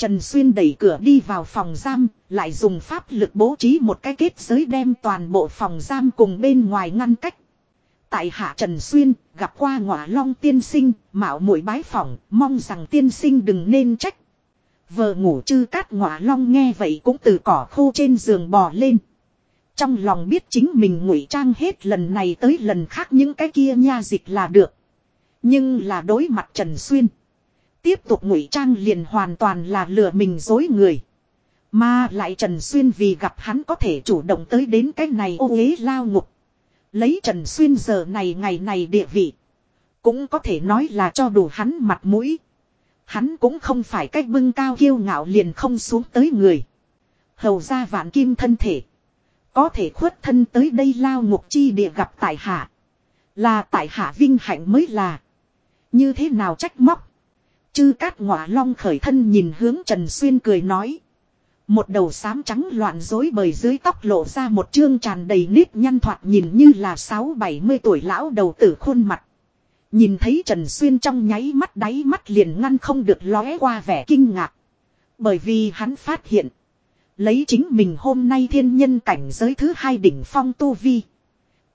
Trần Xuyên đẩy cửa đi vào phòng giam, lại dùng pháp lực bố trí một cái kết giới đem toàn bộ phòng giam cùng bên ngoài ngăn cách. Tại hạ Trần Xuyên, gặp qua ngọa long tiên sinh, mạo muội bái phỏng, mong rằng tiên sinh đừng nên trách. Vợ ngủ chư cát ngọa long nghe vậy cũng từ cỏ khô trên giường bò lên. Trong lòng biết chính mình ngụy trang hết lần này tới lần khác những cái kia nha dịch là được. Nhưng là đối mặt Trần Xuyên. Tiếp tục ngụy trang liền hoàn toàn là lừa mình dối người. Mà lại Trần Xuyên vì gặp hắn có thể chủ động tới đến cái này ô ghế lao ngục. Lấy Trần Xuyên giờ này ngày này địa vị. Cũng có thể nói là cho đủ hắn mặt mũi. Hắn cũng không phải cách bưng cao kiêu ngạo liền không xuống tới người. Hầu ra vạn kim thân thể. Có thể khuất thân tới đây lao ngục chi địa gặp tại hạ. Là tại hạ vinh hạnh mới là. Như thế nào trách móc. Chư cát ngọa long khởi thân nhìn hướng Trần Xuyên cười nói. Một đầu xám trắng loạn rối bời dưới tóc lộ ra một chương tràn đầy nếp nhăn thoạt nhìn như là sáu bảy mươi tuổi lão đầu tử khuôn mặt. Nhìn thấy Trần Xuyên trong nháy mắt đáy mắt liền ngăn không được lóe qua vẻ kinh ngạc. Bởi vì hắn phát hiện. Lấy chính mình hôm nay thiên nhân cảnh giới thứ hai đỉnh phong tu vi.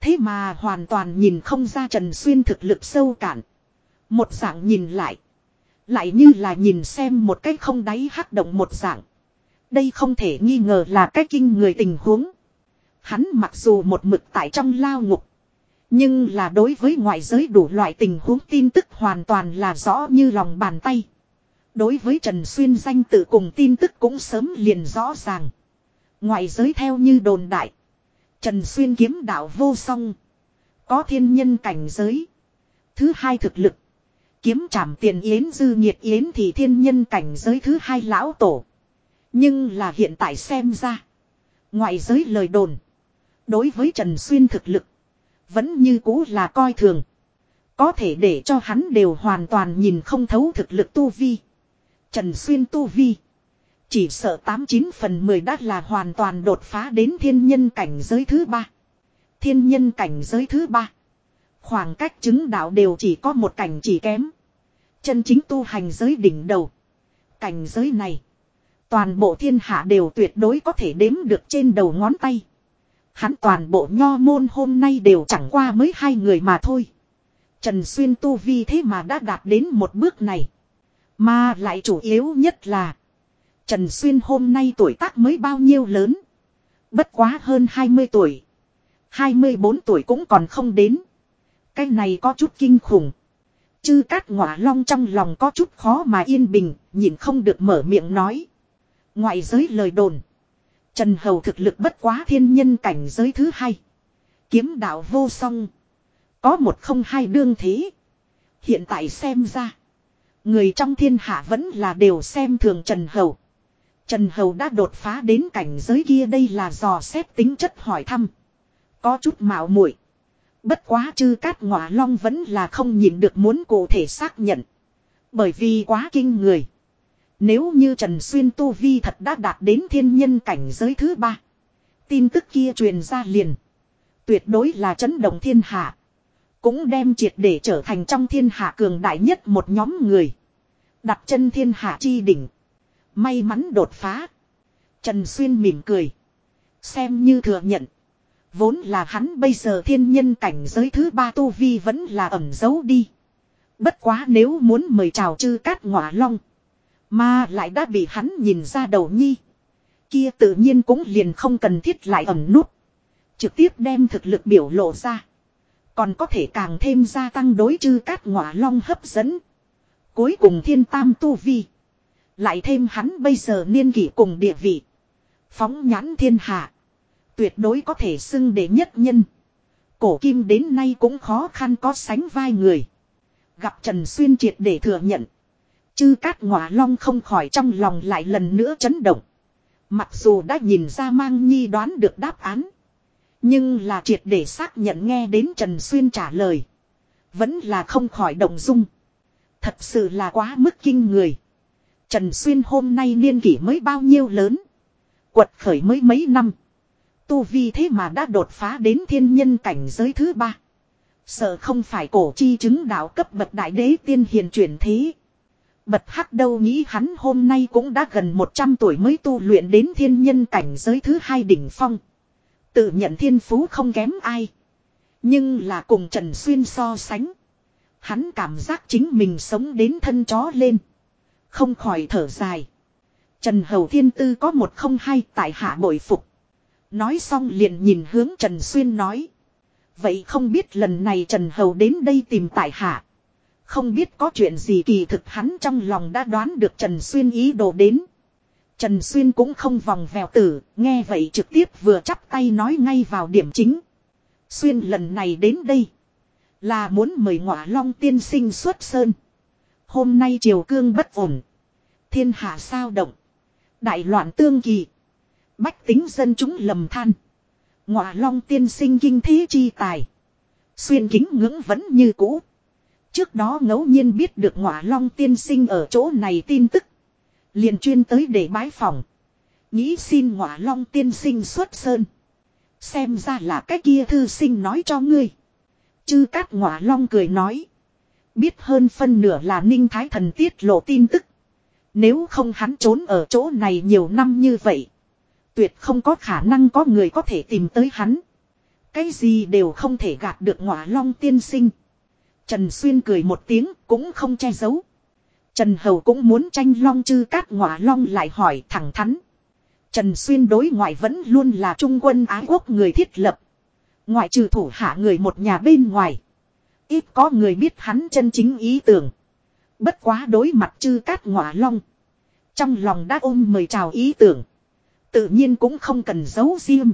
Thế mà hoàn toàn nhìn không ra Trần Xuyên thực lực sâu cạn. Một dạng nhìn lại. Lại như là nhìn xem một cái không đáy hắc động một dạng. Đây không thể nghi ngờ là cái kinh người tình huống. Hắn mặc dù một mực tại trong lao ngục. Nhưng là đối với ngoại giới đủ loại tình huống tin tức hoàn toàn là rõ như lòng bàn tay. Đối với Trần Xuyên danh tự cùng tin tức cũng sớm liền rõ ràng. Ngoại giới theo như đồn đại. Trần Xuyên kiếm đạo vô song. Có thiên nhân cảnh giới. Thứ hai thực lực. Kiếm trảm tiền yến dư nhiệt yến thì thiên nhân cảnh giới thứ hai lão tổ. Nhưng là hiện tại xem ra. Ngoại giới lời đồn. Đối với Trần Xuyên thực lực. Vẫn như cũ là coi thường. Có thể để cho hắn đều hoàn toàn nhìn không thấu thực lực tu vi. Trần Xuyên tu vi. Chỉ sợ 89 phần 10 đã là hoàn toàn đột phá đến thiên nhân cảnh giới thứ ba. Thiên nhân cảnh giới thứ ba. Khoảng cách chứng đạo đều chỉ có một cảnh chỉ kém. Chân chính tu hành giới đỉnh đầu. Cảnh giới này. Toàn bộ thiên hạ đều tuyệt đối có thể đếm được trên đầu ngón tay. Hắn toàn bộ nho môn hôm nay đều chẳng qua mới hai người mà thôi. Trần Xuyên tu vi thế mà đã đạt đến một bước này. Mà lại chủ yếu nhất là. Trần Xuyên hôm nay tuổi tác mới bao nhiêu lớn. Bất quá hơn 20 tuổi. 24 tuổi cũng còn không đến. Cái này có chút kinh khủng. Chư cát ngọa long trong lòng có chút khó mà yên bình, nhìn không được mở miệng nói. Ngoại giới lời đồn. Trần Hầu thực lực bất quá thiên nhân cảnh giới thứ hai. Kiếm đạo vô song. Có một không hai đương thế. Hiện tại xem ra. Người trong thiên hạ vẫn là đều xem thường Trần Hầu. Trần Hầu đã đột phá đến cảnh giới kia đây là dò xét tính chất hỏi thăm. Có chút mạo muội Bất quá chư cát ngọa long vẫn là không nhìn được muốn cụ thể xác nhận. Bởi vì quá kinh người. Nếu như Trần Xuyên Tu Vi thật đã đạt đến thiên nhân cảnh giới thứ ba. Tin tức kia truyền ra liền. Tuyệt đối là chấn động thiên hạ. Cũng đem triệt để trở thành trong thiên hạ cường đại nhất một nhóm người. Đặt chân thiên hạ chi đỉnh. May mắn đột phá. Trần Xuyên mỉm cười. Xem như thừa nhận. Vốn là hắn bây giờ thiên nhân cảnh giới thứ ba tu vi vẫn là ẩn giấu đi. Bất quá nếu muốn mời chào chư cát ngọa long. Mà lại đã bị hắn nhìn ra đầu nhi. Kia tự nhiên cũng liền không cần thiết lại ẩn nút. Trực tiếp đem thực lực biểu lộ ra. Còn có thể càng thêm gia tăng đối chư cát ngọa long hấp dẫn. Cuối cùng thiên tam tu vi. Lại thêm hắn bây giờ niên kỷ cùng địa vị. Phóng nhãn thiên hạ. Tuyệt đối có thể xưng để nhất nhân. Cổ kim đến nay cũng khó khăn có sánh vai người. Gặp Trần Xuyên triệt để thừa nhận. Chư cát ngọa long không khỏi trong lòng lại lần nữa chấn động. Mặc dù đã nhìn ra mang nhi đoán được đáp án. Nhưng là triệt để xác nhận nghe đến Trần Xuyên trả lời. Vẫn là không khỏi động dung. Thật sự là quá mức kinh người. Trần Xuyên hôm nay niên kỷ mới bao nhiêu lớn. Quật khởi mới mấy năm. Tu vi thế mà đã đột phá đến thiên nhân cảnh giới thứ ba. Sợ không phải cổ chi chứng đạo cấp bậc đại đế tiên hiền chuyển thế. Bật hắc đâu nghĩ hắn hôm nay cũng đã gần 100 tuổi mới tu luyện đến thiên nhân cảnh giới thứ hai đỉnh phong. Tự nhận thiên phú không kém ai. Nhưng là cùng Trần Xuyên so sánh. Hắn cảm giác chính mình sống đến thân chó lên. Không khỏi thở dài. Trần Hầu Thiên Tư có một không hai tại hạ bội phục. Nói xong liền nhìn hướng Trần Xuyên nói. Vậy không biết lần này Trần Hầu đến đây tìm tại hạ. Không biết có chuyện gì kỳ thực hắn trong lòng đã đoán được Trần Xuyên ý đồ đến. Trần Xuyên cũng không vòng vèo tử, nghe vậy trực tiếp vừa chắp tay nói ngay vào điểm chính. Xuyên lần này đến đây. Là muốn mời ngọa long tiên sinh xuất sơn. Hôm nay triều cương bất ổn. Thiên hạ sao động. Đại loạn tương kỳ. Bách tính dân chúng lầm than. Ngọa long tiên sinh kinh thế chi tài. Xuyên kính ngưỡng vẫn như cũ. Trước đó ngẫu nhiên biết được ngọa long tiên sinh ở chỗ này tin tức. liền chuyên tới để bái phòng. Nghĩ xin ngọa long tiên sinh xuất sơn. Xem ra là cái kia thư sinh nói cho ngươi. Chư cát ngọa long cười nói. Biết hơn phân nửa là ninh thái thần tiết lộ tin tức. Nếu không hắn trốn ở chỗ này nhiều năm như vậy. Tuyệt không có khả năng có người có thể tìm tới hắn. Cái gì đều không thể gạt được ngọa long tiên sinh. Trần Xuyên cười một tiếng cũng không che giấu. Trần Hầu cũng muốn tranh long chư cát ngọa long lại hỏi thẳng thắn. Trần Xuyên đối ngoại vẫn luôn là trung quân ái quốc người thiết lập. Ngoại trừ thủ hạ người một nhà bên ngoài. Ít có người biết hắn chân chính ý tưởng. Bất quá đối mặt chư cát ngọa long. Trong lòng đã ôm mời chào ý tưởng. Tự nhiên cũng không cần giấu riêng.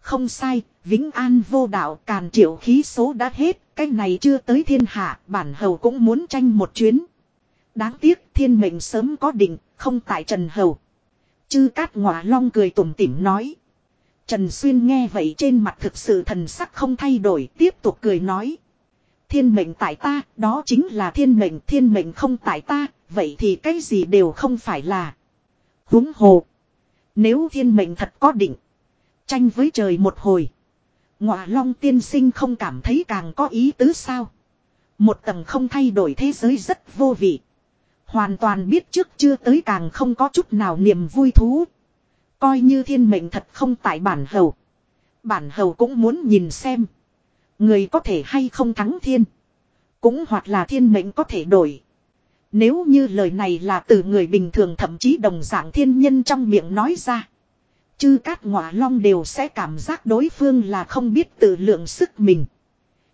Không sai, Vĩnh An vô đạo càn triệu khí số đã hết, cái này chưa tới thiên hạ, bản hầu cũng muốn tranh một chuyến. Đáng tiếc thiên mệnh sớm có định, không tại Trần Hầu. Chư Cát Ngọa Long cười tủm tỉm nói. Trần Xuyên nghe vậy trên mặt thực sự thần sắc không thay đổi, tiếp tục cười nói. Thiên mệnh tại ta, đó chính là thiên mệnh, thiên mệnh không tại ta, vậy thì cái gì đều không phải là. Húng hồ. Nếu thiên mệnh thật có định. Tranh với trời một hồi. Ngọa long tiên sinh không cảm thấy càng có ý tứ sao. Một tầng không thay đổi thế giới rất vô vị. Hoàn toàn biết trước chưa tới càng không có chút nào niềm vui thú. Coi như thiên mệnh thật không tại bản hầu. Bản hầu cũng muốn nhìn xem. Người có thể hay không thắng thiên. Cũng hoặc là thiên mệnh có thể đổi. Nếu như lời này là từ người bình thường thậm chí đồng dạng thiên nhân trong miệng nói ra. Chư cát ngọa long đều sẽ cảm giác đối phương là không biết tự lượng sức mình.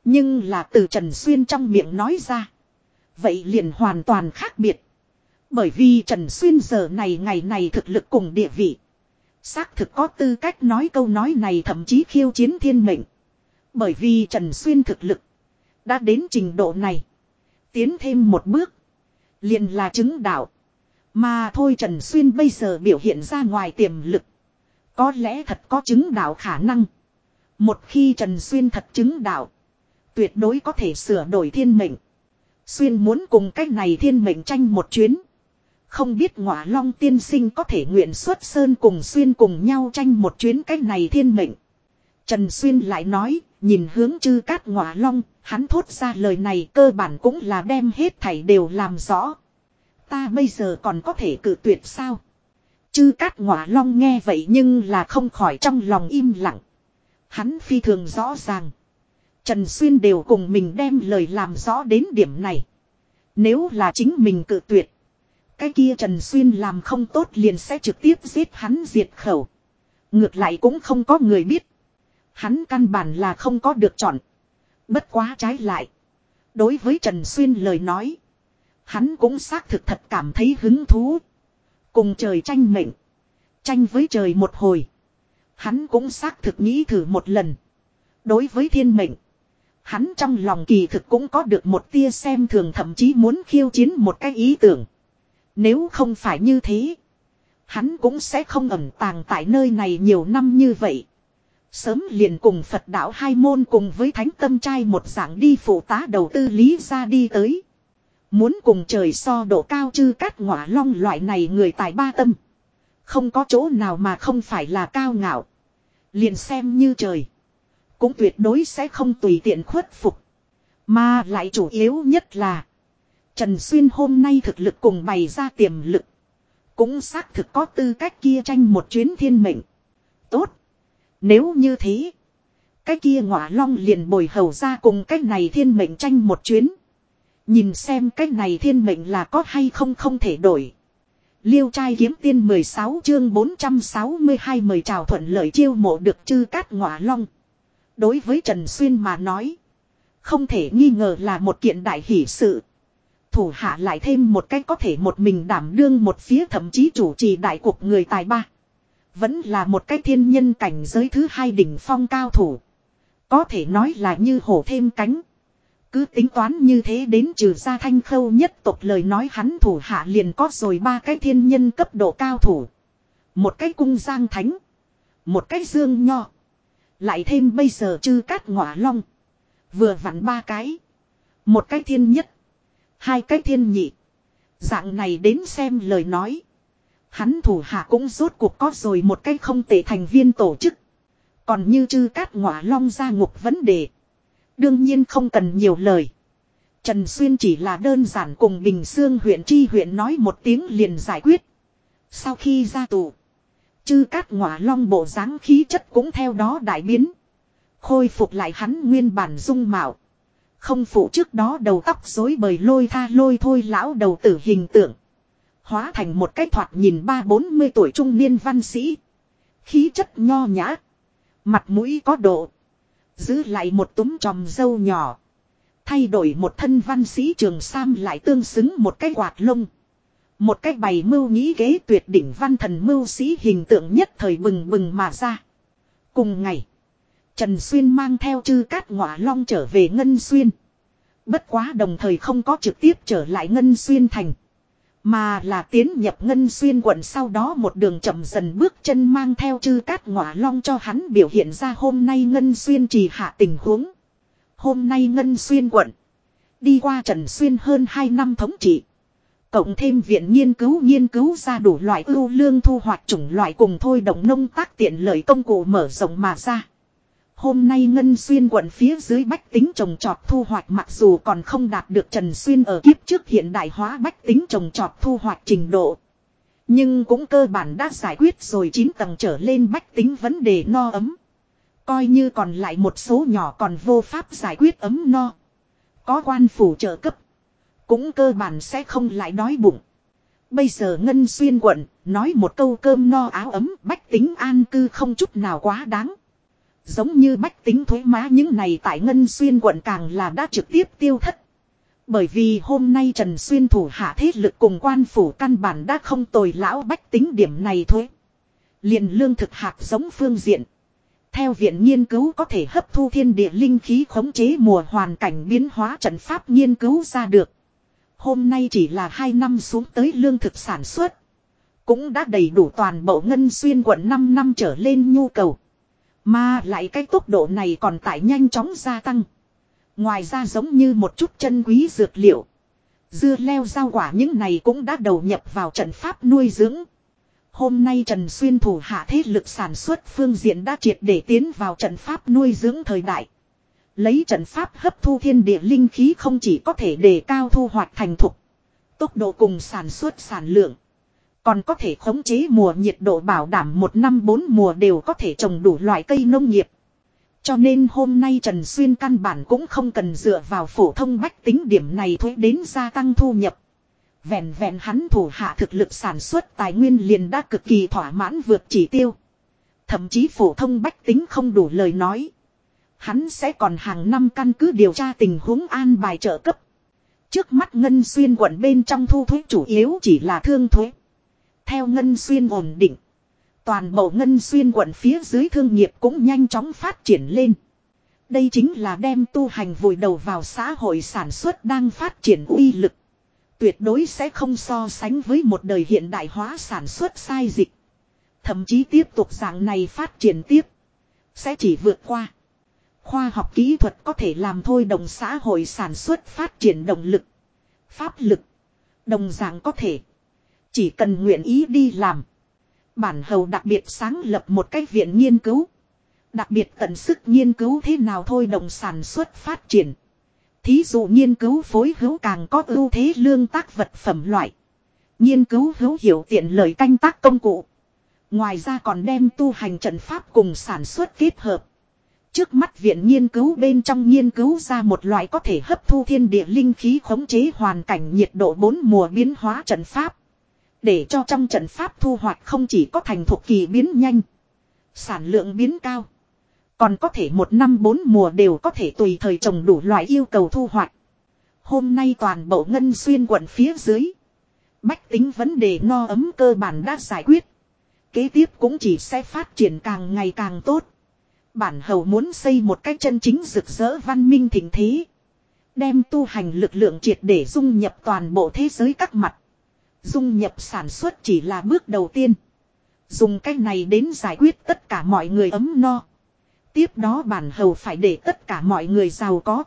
Nhưng là từ Trần Xuyên trong miệng nói ra. Vậy liền hoàn toàn khác biệt. Bởi vì Trần Xuyên giờ này ngày này thực lực cùng địa vị. Xác thực có tư cách nói câu nói này thậm chí khiêu chiến thiên mệnh. Bởi vì Trần Xuyên thực lực. Đã đến trình độ này. Tiến thêm một bước liền là chứng đạo. Mà thôi Trần Xuyên bây giờ biểu hiện ra ngoài tiềm lực. Có lẽ thật có chứng đạo khả năng. Một khi Trần Xuyên thật chứng đạo. Tuyệt đối có thể sửa đổi thiên mệnh. Xuyên muốn cùng cách này thiên mệnh tranh một chuyến. Không biết ngọa long tiên sinh có thể nguyện xuất sơn cùng Xuyên cùng nhau tranh một chuyến cách này thiên mệnh. Trần Xuyên lại nói, nhìn hướng chư cát ngọa long, hắn thốt ra lời này cơ bản cũng là đem hết thảy đều làm rõ. Ta bây giờ còn có thể cử tuyệt sao? Chư cát ngọa long nghe vậy nhưng là không khỏi trong lòng im lặng. Hắn phi thường rõ ràng. Trần Xuyên đều cùng mình đem lời làm rõ đến điểm này. Nếu là chính mình cự tuyệt. Cái kia Trần Xuyên làm không tốt liền sẽ trực tiếp giết hắn diệt khẩu. Ngược lại cũng không có người biết. Hắn căn bản là không có được chọn. Bất quá trái lại. Đối với Trần Xuyên lời nói. Hắn cũng xác thực thật cảm thấy hứng thú. Cùng trời tranh mệnh. Tranh với trời một hồi. Hắn cũng xác thực nghĩ thử một lần. Đối với thiên mệnh. Hắn trong lòng kỳ thực cũng có được một tia xem thường, thậm chí muốn khiêu chiến một cái ý tưởng. Nếu không phải như thế. Hắn cũng sẽ không ẩn tàng tại nơi này nhiều năm như vậy. Sớm liền cùng Phật đạo hai môn cùng với thánh tâm trai một dạng đi phụ tá đầu tư lý ra đi tới. Muốn cùng trời so độ cao chư cát ngọa long loại này người tài ba tâm. Không có chỗ nào mà không phải là cao ngạo. Liền xem như trời. Cũng tuyệt đối sẽ không tùy tiện khuất phục. Mà lại chủ yếu nhất là. Trần Xuyên hôm nay thực lực cùng bày ra tiềm lực. Cũng xác thực có tư cách kia tranh một chuyến thiên mệnh. Tốt. Nếu như thế. Cái kia ngọa long liền bồi hầu ra cùng cái này thiên mệnh tranh một chuyến. Nhìn xem cái này thiên mệnh là có hay không không thể đổi. Liêu trai kiếm tiên 16 chương 462 mời chào thuận lợi chiêu mộ được chư cát ngọa long. Đối với Trần Xuyên mà nói. Không thể nghi ngờ là một kiện đại hỷ sự. Thủ hạ lại thêm một cách có thể một mình đảm đương một phía thậm chí chủ trì đại cuộc người tài ba. Vẫn là một cái thiên nhân cảnh giới thứ hai đỉnh phong cao thủ. Có thể nói là như hổ thêm cánh. Cứ tính toán như thế đến trừ ra thanh khâu nhất tộc lời nói hắn thủ hạ liền có rồi ba cái thiên nhân cấp độ cao thủ. Một cái cung giang thánh. Một cái dương nho. Lại thêm bây giờ chư cát ngọa long. Vừa vặn ba cái. Một cái thiên nhất. Hai cái thiên nhị. Dạng này đến xem lời nói. Hắn thủ hạ cũng rốt cuộc có rồi một cái không tệ thành viên tổ chức. Còn như chư cát ngọa long ra ngục vấn đề. Đương nhiên không cần nhiều lời. Trần Xuyên chỉ là đơn giản cùng Bình Sương huyện tri huyện nói một tiếng liền giải quyết. Sau khi ra tù. Chư cát ngọa long bộ dáng khí chất cũng theo đó đại biến. Khôi phục lại hắn nguyên bản dung mạo. Không phụ trước đó đầu tóc rối bời lôi tha lôi thôi lão đầu tử hình tượng. Hóa thành một cái thoạt nhìn ba bốn mươi tuổi trung niên văn sĩ. Khí chất nho nhã. Mặt mũi có độ. Giữ lại một túm tròm dâu nhỏ. Thay đổi một thân văn sĩ trường sam lại tương xứng một cái quạt lông. Một cái bày mưu nghĩ ghế tuyệt đỉnh văn thần mưu sĩ hình tượng nhất thời bừng bừng mà ra. Cùng ngày. Trần Xuyên mang theo chư cát ngọa long trở về Ngân Xuyên. Bất quá đồng thời không có trực tiếp trở lại Ngân Xuyên thành. Mà là tiến nhập Ngân Xuyên quận sau đó một đường chậm dần bước chân mang theo chư cát ngọa long cho hắn biểu hiện ra hôm nay Ngân Xuyên trì hạ tình huống. Hôm nay Ngân Xuyên quận. Đi qua Trần Xuyên hơn 2 năm thống trị. Cộng thêm viện nghiên cứu nghiên cứu ra đủ loại ưu lương thu hoạch chủng loại cùng thôi động nông tác tiện lợi công cụ mở rộng mà ra. Hôm nay Ngân Xuyên quận phía dưới bách tính trồng trọt thu hoạch mặc dù còn không đạt được Trần Xuyên ở kiếp trước hiện đại hóa bách tính trồng trọt thu hoạch trình độ. Nhưng cũng cơ bản đã giải quyết rồi 9 tầng trở lên bách tính vấn đề no ấm. Coi như còn lại một số nhỏ còn vô pháp giải quyết ấm no. Có quan phủ trợ cấp. Cũng cơ bản sẽ không lại đói bụng. Bây giờ Ngân Xuyên quận, nói một câu cơm no áo ấm, bách tính an cư không chút nào quá đáng. Giống như bách tính thuế má những này tại Ngân Xuyên quận càng là đã trực tiếp tiêu thất. Bởi vì hôm nay Trần Xuyên thủ hạ thế lực cùng quan phủ căn bản đã không tồi lão bách tính điểm này thuế. liền lương thực hạt giống phương diện. Theo viện nghiên cứu có thể hấp thu thiên địa linh khí khống chế mùa hoàn cảnh biến hóa trận pháp nghiên cứu ra được. Hôm nay chỉ là 2 năm xuống tới lương thực sản xuất. Cũng đã đầy đủ toàn bộ ngân xuyên quận 5 năm trở lên nhu cầu. Mà lại cái tốc độ này còn tại nhanh chóng gia tăng. Ngoài ra giống như một chút chân quý dược liệu. Dưa leo rau quả những này cũng đã đầu nhập vào trận pháp nuôi dưỡng. Hôm nay Trần Xuyên thủ hạ thế lực sản xuất phương diện đã triệt để tiến vào trận pháp nuôi dưỡng thời đại. Lấy trận pháp hấp thu thiên địa linh khí không chỉ có thể đề cao thu hoạch thành thục. Tốc độ cùng sản xuất sản lượng. Còn có thể khống chế mùa nhiệt độ bảo đảm một năm bốn mùa đều có thể trồng đủ loại cây nông nghiệp. Cho nên hôm nay Trần Xuyên căn bản cũng không cần dựa vào phổ thông bách tính điểm này thuế đến gia tăng thu nhập. Vẹn vẹn hắn thủ hạ thực lực sản xuất tài nguyên liền đã cực kỳ thỏa mãn vượt chỉ tiêu. Thậm chí phổ thông bách tính không đủ lời nói. Hắn sẽ còn hàng năm căn cứ điều tra tình huống an bài trợ cấp. Trước mắt Ngân Xuyên quận bên trong thu thuế chủ yếu chỉ là thương thuế. Theo Ngân Xuyên ổn định. Toàn bộ Ngân Xuyên quận phía dưới thương nghiệp cũng nhanh chóng phát triển lên. Đây chính là đem tu hành vùi đầu vào xã hội sản xuất đang phát triển uy lực. Tuyệt đối sẽ không so sánh với một đời hiện đại hóa sản xuất sai dịch. Thậm chí tiếp tục dạng này phát triển tiếp. Sẽ chỉ vượt qua. Khoa học kỹ thuật có thể làm thôi đồng xã hội sản xuất phát triển động lực. Pháp lực. Đồng dạng có thể. Chỉ cần nguyện ý đi làm. Bản hầu đặc biệt sáng lập một cái viện nghiên cứu. Đặc biệt tận sức nghiên cứu thế nào thôi đồng sản xuất phát triển. Thí dụ nghiên cứu phối hữu càng có ưu thế lương tác vật phẩm loại. Nghiên cứu hữu hiệu tiện lợi canh tác công cụ. Ngoài ra còn đem tu hành trận pháp cùng sản xuất kết hợp. Trước mắt viện nghiên cứu bên trong nghiên cứu ra một loại có thể hấp thu thiên địa linh khí khống chế hoàn cảnh nhiệt độ bốn mùa biến hóa trận pháp. Để cho trong trận pháp thu hoạch không chỉ có thành thuộc kỳ biến nhanh. Sản lượng biến cao. Còn có thể một năm bốn mùa đều có thể tùy thời trồng đủ loại yêu cầu thu hoạch. Hôm nay toàn bộ ngân xuyên quận phía dưới. Bách tính vấn đề no ấm cơ bản đã giải quyết. Kế tiếp cũng chỉ sẽ phát triển càng ngày càng tốt. Bản hầu muốn xây một cách chân chính rực rỡ văn minh thịnh thế. Đem tu hành lực lượng triệt để dung nhập toàn bộ thế giới các mặt. Dung nhập sản xuất chỉ là bước đầu tiên. Dùng cách này đến giải quyết tất cả mọi người ấm no. Tiếp đó bản hầu phải để tất cả mọi người giàu có.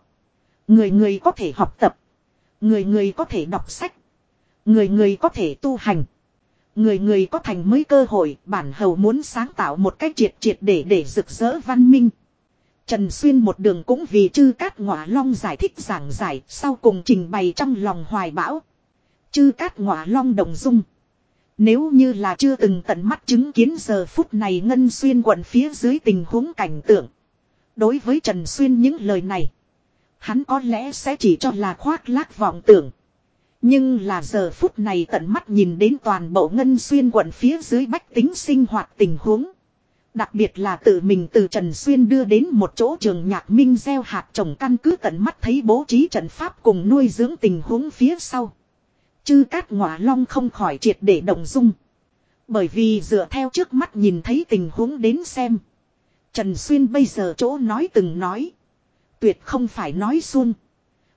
Người người có thể học tập. Người người có thể đọc sách. Người người có thể tu hành. Người người có thành mới cơ hội, bản hầu muốn sáng tạo một cách triệt triệt để để rực rỡ văn minh. Trần Xuyên một đường cũng vì chư cát ngọa long giải thích giảng giải, sau cùng trình bày trong lòng hoài bão. Chư cát ngọa long đồng dung. Nếu như là chưa từng tận mắt chứng kiến giờ phút này Ngân Xuyên quận phía dưới tình huống cảnh tượng. Đối với Trần Xuyên những lời này. Hắn có lẽ sẽ chỉ cho là khoác lác vọng tưởng. Nhưng là giờ phút này tận mắt nhìn đến toàn bộ Ngân Xuyên quận phía dưới bách tính sinh hoạt tình huống. Đặc biệt là tự mình từ Trần Xuyên đưa đến một chỗ trường nhạc minh gieo hạt trồng căn cứ tận mắt thấy bố trí trận pháp cùng nuôi dưỡng tình huống phía sau. Chư cát ngọa long không khỏi triệt để động dung. Bởi vì dựa theo trước mắt nhìn thấy tình huống đến xem. Trần Xuyên bây giờ chỗ nói từng nói. Tuyệt không phải nói xuân.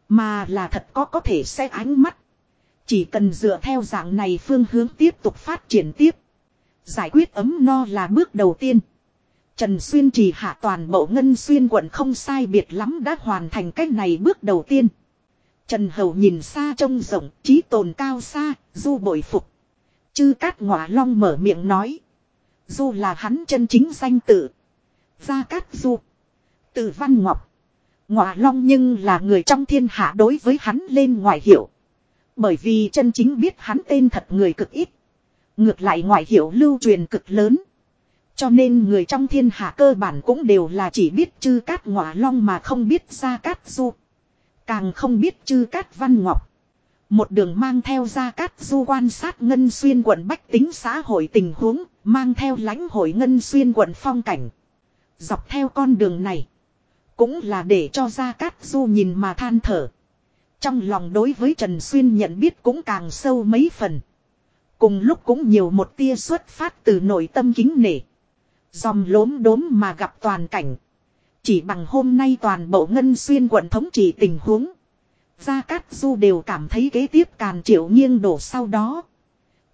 Mà là thật có có thể sẽ ánh mắt. Chỉ cần dựa theo dạng này phương hướng tiếp tục phát triển tiếp. Giải quyết ấm no là bước đầu tiên. Trần Xuyên chỉ hạ toàn bộ ngân xuyên quận không sai biệt lắm đã hoàn thành cách này bước đầu tiên. Trần Hầu nhìn xa trông rộng, trí tồn cao xa, du bội phục. Chư Cát Ngọa Long mở miệng nói. Du là hắn chân chính danh tự. Gia Cát Du. Từ Văn Ngọc. Ngọa Long nhưng là người trong thiên hạ đối với hắn lên ngoại hiệu. Bởi vì chân chính biết hắn tên thật người cực ít. Ngược lại ngoại hiệu lưu truyền cực lớn. Cho nên người trong thiên hạ cơ bản cũng đều là chỉ biết chư cát ngọa long mà không biết ra cát du. Càng không biết chư cát văn ngọc. Một đường mang theo ra cát du quan sát ngân xuyên quận bách tính xã hội tình huống, mang theo lãnh hội ngân xuyên quận phong cảnh. Dọc theo con đường này, cũng là để cho ra cát du nhìn mà than thở. Trong lòng đối với Trần Xuyên nhận biết cũng càng sâu mấy phần. Cùng lúc cũng nhiều một tia xuất phát từ nội tâm kính nể. Dòng lốm đốm mà gặp toàn cảnh. Chỉ bằng hôm nay toàn bộ ngân xuyên quận thống trị tình huống. Gia Cát Du đều cảm thấy kế tiếp càn triệu nghiêng đổ sau đó.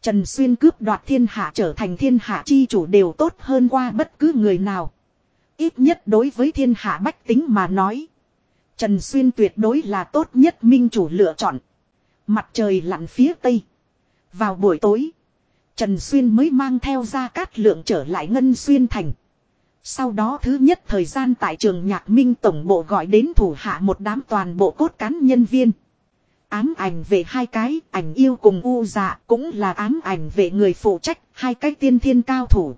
Trần Xuyên cướp đoạt thiên hạ trở thành thiên hạ chi chủ đều tốt hơn qua bất cứ người nào. Ít nhất đối với thiên hạ bách tính mà nói. Trần Xuyên tuyệt đối là tốt nhất minh chủ lựa chọn. Mặt trời lặn phía tây. Vào buổi tối. Trần Xuyên mới mang theo ra cát lượng trở lại Ngân Xuyên Thành. Sau đó thứ nhất thời gian tại trường nhạc minh tổng bộ gọi đến thủ hạ một đám toàn bộ cốt cán nhân viên. Ám ảnh về hai cái, ảnh yêu cùng u dạ cũng là ám ảnh về người phụ trách, hai cái tiên thiên cao thủ.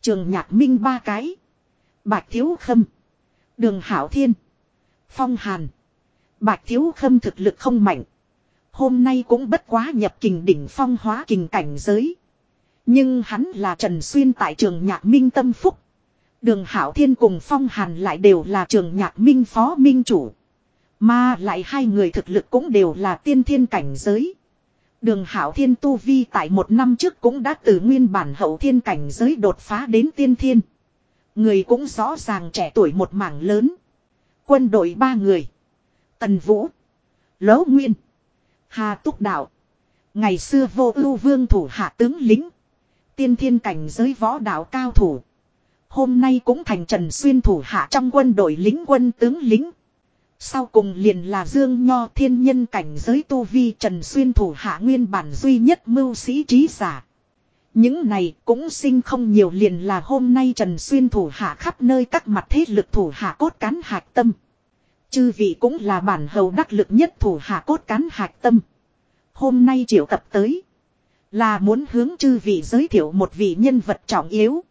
Trường nhạc minh ba cái. Bạch Thiếu Khâm. Đường Hảo Thiên. Phong Hàn. Bạch Thiếu Khâm thực lực không mạnh. Hôm nay cũng bất quá nhập kình đỉnh phong hóa kình cảnh giới. Nhưng hắn là Trần Xuyên tại trường nhạc minh tâm phúc. Đường Hảo Thiên cùng Phong Hàn lại đều là trường nhạc minh phó minh chủ. Mà lại hai người thực lực cũng đều là tiên thiên cảnh giới. Đường Hảo Thiên Tu Vi tại một năm trước cũng đã từ nguyên bản hậu thiên cảnh giới đột phá đến tiên thiên. Người cũng rõ ràng trẻ tuổi một mảng lớn. Quân đội ba người. Tần Vũ. Lỗ Nguyên. Hà Túc Đạo. Ngày xưa vô ưu vương thủ hạ tướng lính. Tiên thiên cảnh giới võ đạo cao thủ. Hôm nay cũng thành Trần Xuyên thủ hạ trong quân đội lính quân tướng lính. Sau cùng liền là Dương Nho thiên nhân cảnh giới tu vi Trần Xuyên thủ hạ nguyên bản duy nhất mưu sĩ trí giả. Những này cũng sinh không nhiều liền là hôm nay Trần Xuyên thủ hạ khắp nơi các mặt thế lực thủ hạ cốt cán hạc tâm. Chư vị cũng là bản hầu đắc lực nhất thủ hạ cốt cán hạc tâm. Hôm nay triệu tập tới. Là muốn hướng chư vị giới thiệu một vị nhân vật trọng yếu.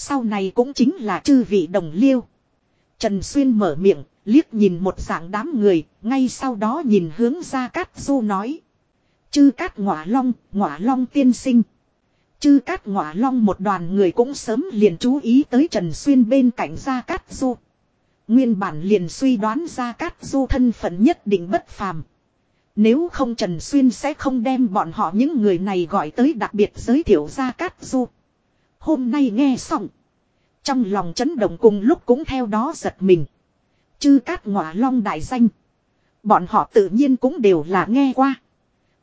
Sau này cũng chính là chư vị đồng liêu. Trần Xuyên mở miệng, liếc nhìn một dạng đám người, ngay sau đó nhìn hướng ra Cát Du nói. Chư Cát ngọa long, ngọa long tiên sinh. Chư Cát ngọa long một đoàn người cũng sớm liền chú ý tới Trần Xuyên bên cạnh Ra Cát Du. Nguyên bản liền suy đoán Ra Cát Du thân phận nhất định bất phàm. Nếu không Trần Xuyên sẽ không đem bọn họ những người này gọi tới đặc biệt giới thiệu Ra Cát Du. Hôm nay nghe xong. Trong lòng chấn động cùng lúc cũng theo đó giật mình. Chư Cát ngọa long đại danh. Bọn họ tự nhiên cũng đều là nghe qua.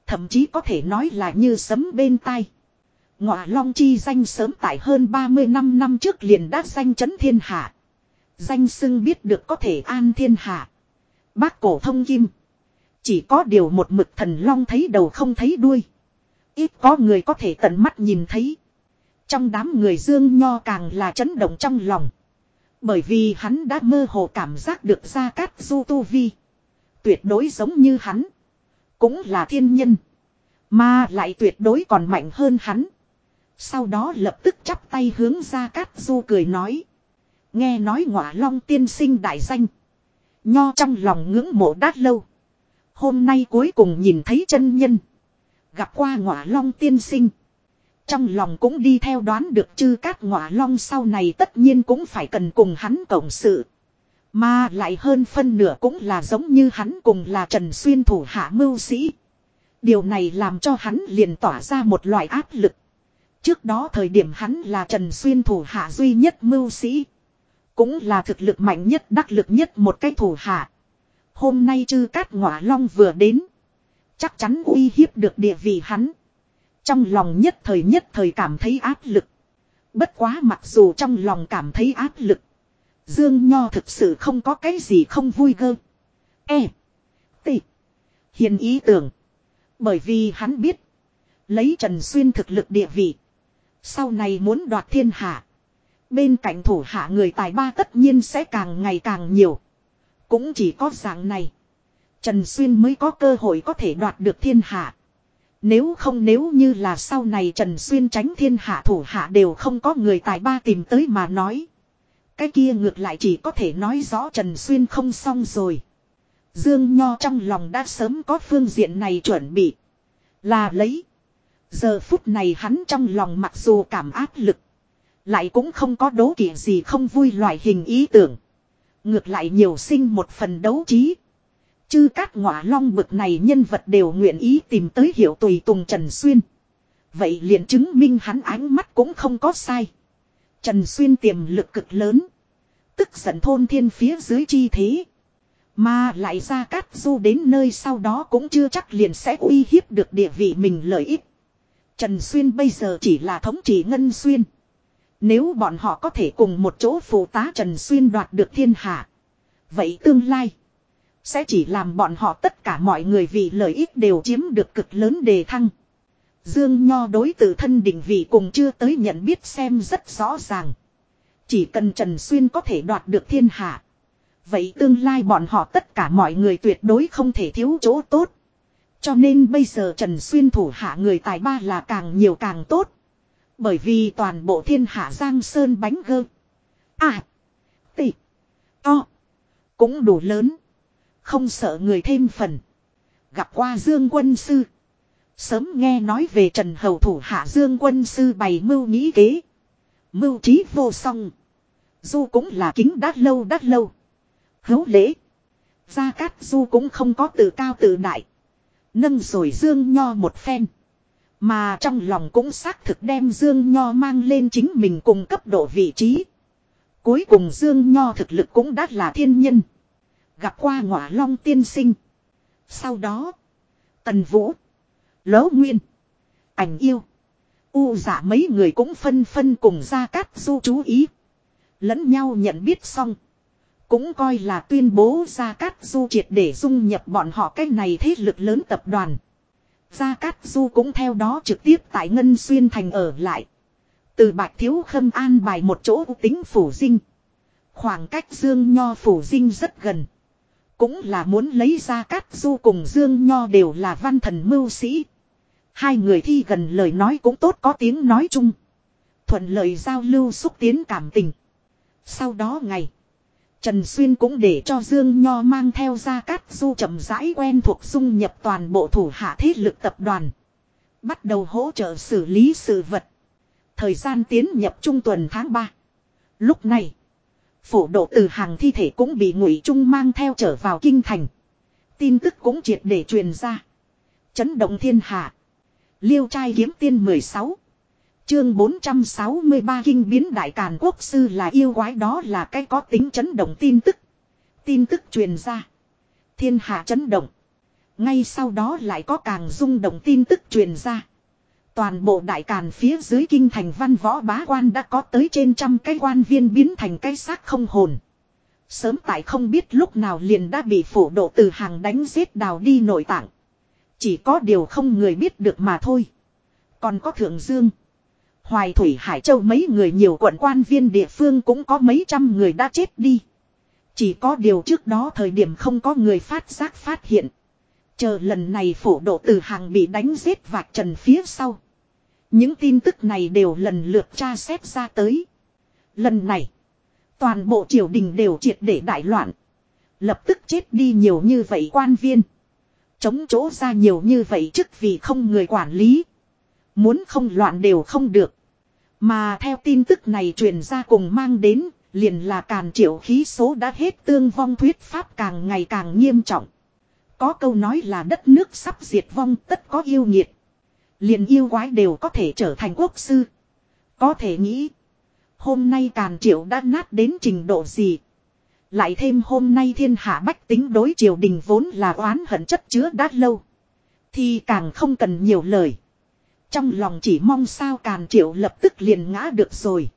Thậm chí có thể nói là như sấm bên tai. Ngọa Long chi danh sớm tại hơn 35 năm trước liền đã danh chấn thiên hạ. Danh xưng biết được có thể an thiên hạ. Bác cổ thông kim. Chỉ có điều một mực thần long thấy đầu không thấy đuôi. Ít có người có thể tận mắt nhìn thấy. Trong đám người Dương Nho càng là chấn động trong lòng. Bởi vì hắn đã mơ hồ cảm giác được ra cát du tu vi. Tuyệt đối giống như hắn. Cũng là thiên nhân. Mà lại tuyệt đối còn mạnh hơn hắn. Sau đó lập tức chắp tay hướng ra cát du cười nói. Nghe nói ngọa long tiên sinh đại danh. Nho trong lòng ngưỡng mộ đát lâu. Hôm nay cuối cùng nhìn thấy chân nhân. Gặp qua ngọa long tiên sinh. Trong lòng cũng đi theo đoán được chư cát ngọa long sau này tất nhiên cũng phải cần cùng hắn cộng sự. Mà lại hơn phân nửa cũng là giống như hắn cùng là Trần Xuyên thủ hạ mưu sĩ. Điều này làm cho hắn liền tỏa ra một loại áp lực. Trước đó thời điểm hắn là Trần Xuyên thủ hạ duy nhất mưu sĩ. Cũng là thực lực mạnh nhất, đắc lực nhất một cái thủ hạ. Hôm nay chư cát ngọa long vừa đến. Chắc chắn uy hiếp được địa vị hắn. Trong lòng nhất thời nhất thời cảm thấy áp lực. Bất quá mặc dù trong lòng cảm thấy áp lực. Dương Nho thực sự không có cái gì không vui gơ. E. T. Hiền ý tưởng. Bởi vì hắn biết. Lấy Trần Xuyên thực lực địa vị. Sau này muốn đoạt thiên hạ. Bên cạnh thủ hạ người tài ba tất nhiên sẽ càng ngày càng nhiều. Cũng chỉ có dạng này. Trần Xuyên mới có cơ hội có thể đoạt được thiên hạ. Nếu không nếu như là sau này Trần Xuyên tránh thiên hạ thủ hạ đều không có người tài ba tìm tới mà nói. Cái kia ngược lại chỉ có thể nói rõ Trần Xuyên không xong rồi. Dương Nho trong lòng đã sớm có phương diện này chuẩn bị. Là lấy. Giờ phút này hắn trong lòng mặc dù cảm áp lực. Lại cũng không có đố kỵ gì không vui loại hình ý tưởng. Ngược lại nhiều sinh một phần đấu trí. Chư các ngọa long bực này nhân vật đều nguyện ý tìm tới hiểu tùy tùng Trần Xuyên. Vậy liền chứng minh hắn ánh mắt cũng không có sai. Trần Xuyên tiềm lực cực lớn. Tức giận thôn thiên phía dưới chi thế. Mà lại ra cát du đến nơi sau đó cũng chưa chắc liền sẽ uy hiếp được địa vị mình lợi ích. Trần Xuyên bây giờ chỉ là thống trị Ngân Xuyên. Nếu bọn họ có thể cùng một chỗ phụ tá Trần Xuyên đoạt được thiên hạ. Vậy tương lai. Sẽ chỉ làm bọn họ tất cả mọi người vì lợi ích đều chiếm được cực lớn đề thăng. Dương Nho đối tự thân định vị cùng chưa tới nhận biết xem rất rõ ràng. Chỉ cần Trần Xuyên có thể đoạt được thiên hạ. Vậy tương lai bọn họ tất cả mọi người tuyệt đối không thể thiếu chỗ tốt. Cho nên bây giờ Trần Xuyên thủ hạ người tài ba là càng nhiều càng tốt. Bởi vì toàn bộ thiên hạ Giang Sơn bánh gơ. À. Tị. To. Cũng đủ lớn. Không sợ người thêm phần. Gặp qua Dương Quân Sư. Sớm nghe nói về Trần Hầu thủ hạ Dương Quân Sư bày mưu nghĩ kế. Mưu trí vô song. Du cũng là kính đát lâu đát lâu. Hấu lễ. Gia Cát Du cũng không có tự cao tự đại. Nâng rồi Dương Nho một phen. Mà trong lòng cũng xác thực đem Dương Nho mang lên chính mình cùng cấp độ vị trí. Cuối cùng Dương Nho thực lực cũng đã là thiên nhân. Gặp qua ngọa long tiên sinh. Sau đó. Tần Vũ. Lỗ Nguyên. Ảnh yêu. U giả mấy người cũng phân phân cùng ra cát du chú ý. Lẫn nhau nhận biết xong. Cũng coi là tuyên bố Gia Cát Du triệt để dung nhập bọn họ cái này thế lực lớn tập đoàn. Gia Cát Du cũng theo đó trực tiếp tại Ngân Xuyên Thành ở lại. Từ Bạch Thiếu Khâm an bài một chỗ tính phủ dinh. Khoảng cách Dương Nho phủ dinh rất gần. Cũng là muốn lấy ra Cát Du cùng Dương Nho đều là văn thần mưu sĩ. Hai người thi gần lời nói cũng tốt có tiếng nói chung. Thuận lời giao lưu xúc tiến cảm tình. Sau đó ngày. Trần Xuyên cũng để cho Dương Nho mang theo ra cát du chậm rãi quen thuộc dung nhập toàn bộ thủ hạ thế lực tập đoàn. Bắt đầu hỗ trợ xử lý sự vật. Thời gian tiến nhập trung tuần tháng 3. Lúc này, Phổ độ từ hàng thi thể cũng bị ngụy trung mang theo trở vào kinh thành. Tin tức cũng triệt để truyền ra. Chấn động thiên hạ. Liêu trai kiếm tiên 16. Chương 463 kinh biến đại càn quốc sư là yêu quái đó là cái có tính chấn động tin tức. Tin tức truyền ra. Thiên hạ chấn động. Ngay sau đó lại có càng rung động tin tức truyền ra. Toàn bộ đại càn phía dưới kinh thành văn võ bá quan đã có tới trên trăm cái quan viên biến thành cái xác không hồn. Sớm tại không biết lúc nào liền đã bị phủ độ từ hàng đánh giết đào đi nội tạng. Chỉ có điều không người biết được mà thôi. Còn có thượng dương. Hoài Thủy Hải Châu mấy người nhiều quận quan viên địa phương cũng có mấy trăm người đã chết đi. Chỉ có điều trước đó thời điểm không có người phát giác phát hiện. Chờ lần này phổ độ từ hàng bị đánh giết vạch trần phía sau. Những tin tức này đều lần lượt tra xét ra tới. Lần này, toàn bộ triều đình đều triệt để đại loạn. Lập tức chết đi nhiều như vậy quan viên. Chống chỗ ra nhiều như vậy chức vì không người quản lý. Muốn không loạn đều không được. Mà theo tin tức này truyền ra cùng mang đến, liền là càn triệu khí số đã hết tương vong thuyết pháp càng ngày càng nghiêm trọng. Có câu nói là đất nước sắp diệt vong tất có yêu nhiệt. Liền yêu quái đều có thể trở thành quốc sư. Có thể nghĩ. Hôm nay càn triệu đã nát đến trình độ gì. Lại thêm hôm nay thiên hạ bách tính đối triều đình vốn là oán hận chất chứa đã lâu. Thì càng không cần nhiều lời. Trong lòng chỉ mong sao càn triệu lập tức liền ngã được rồi.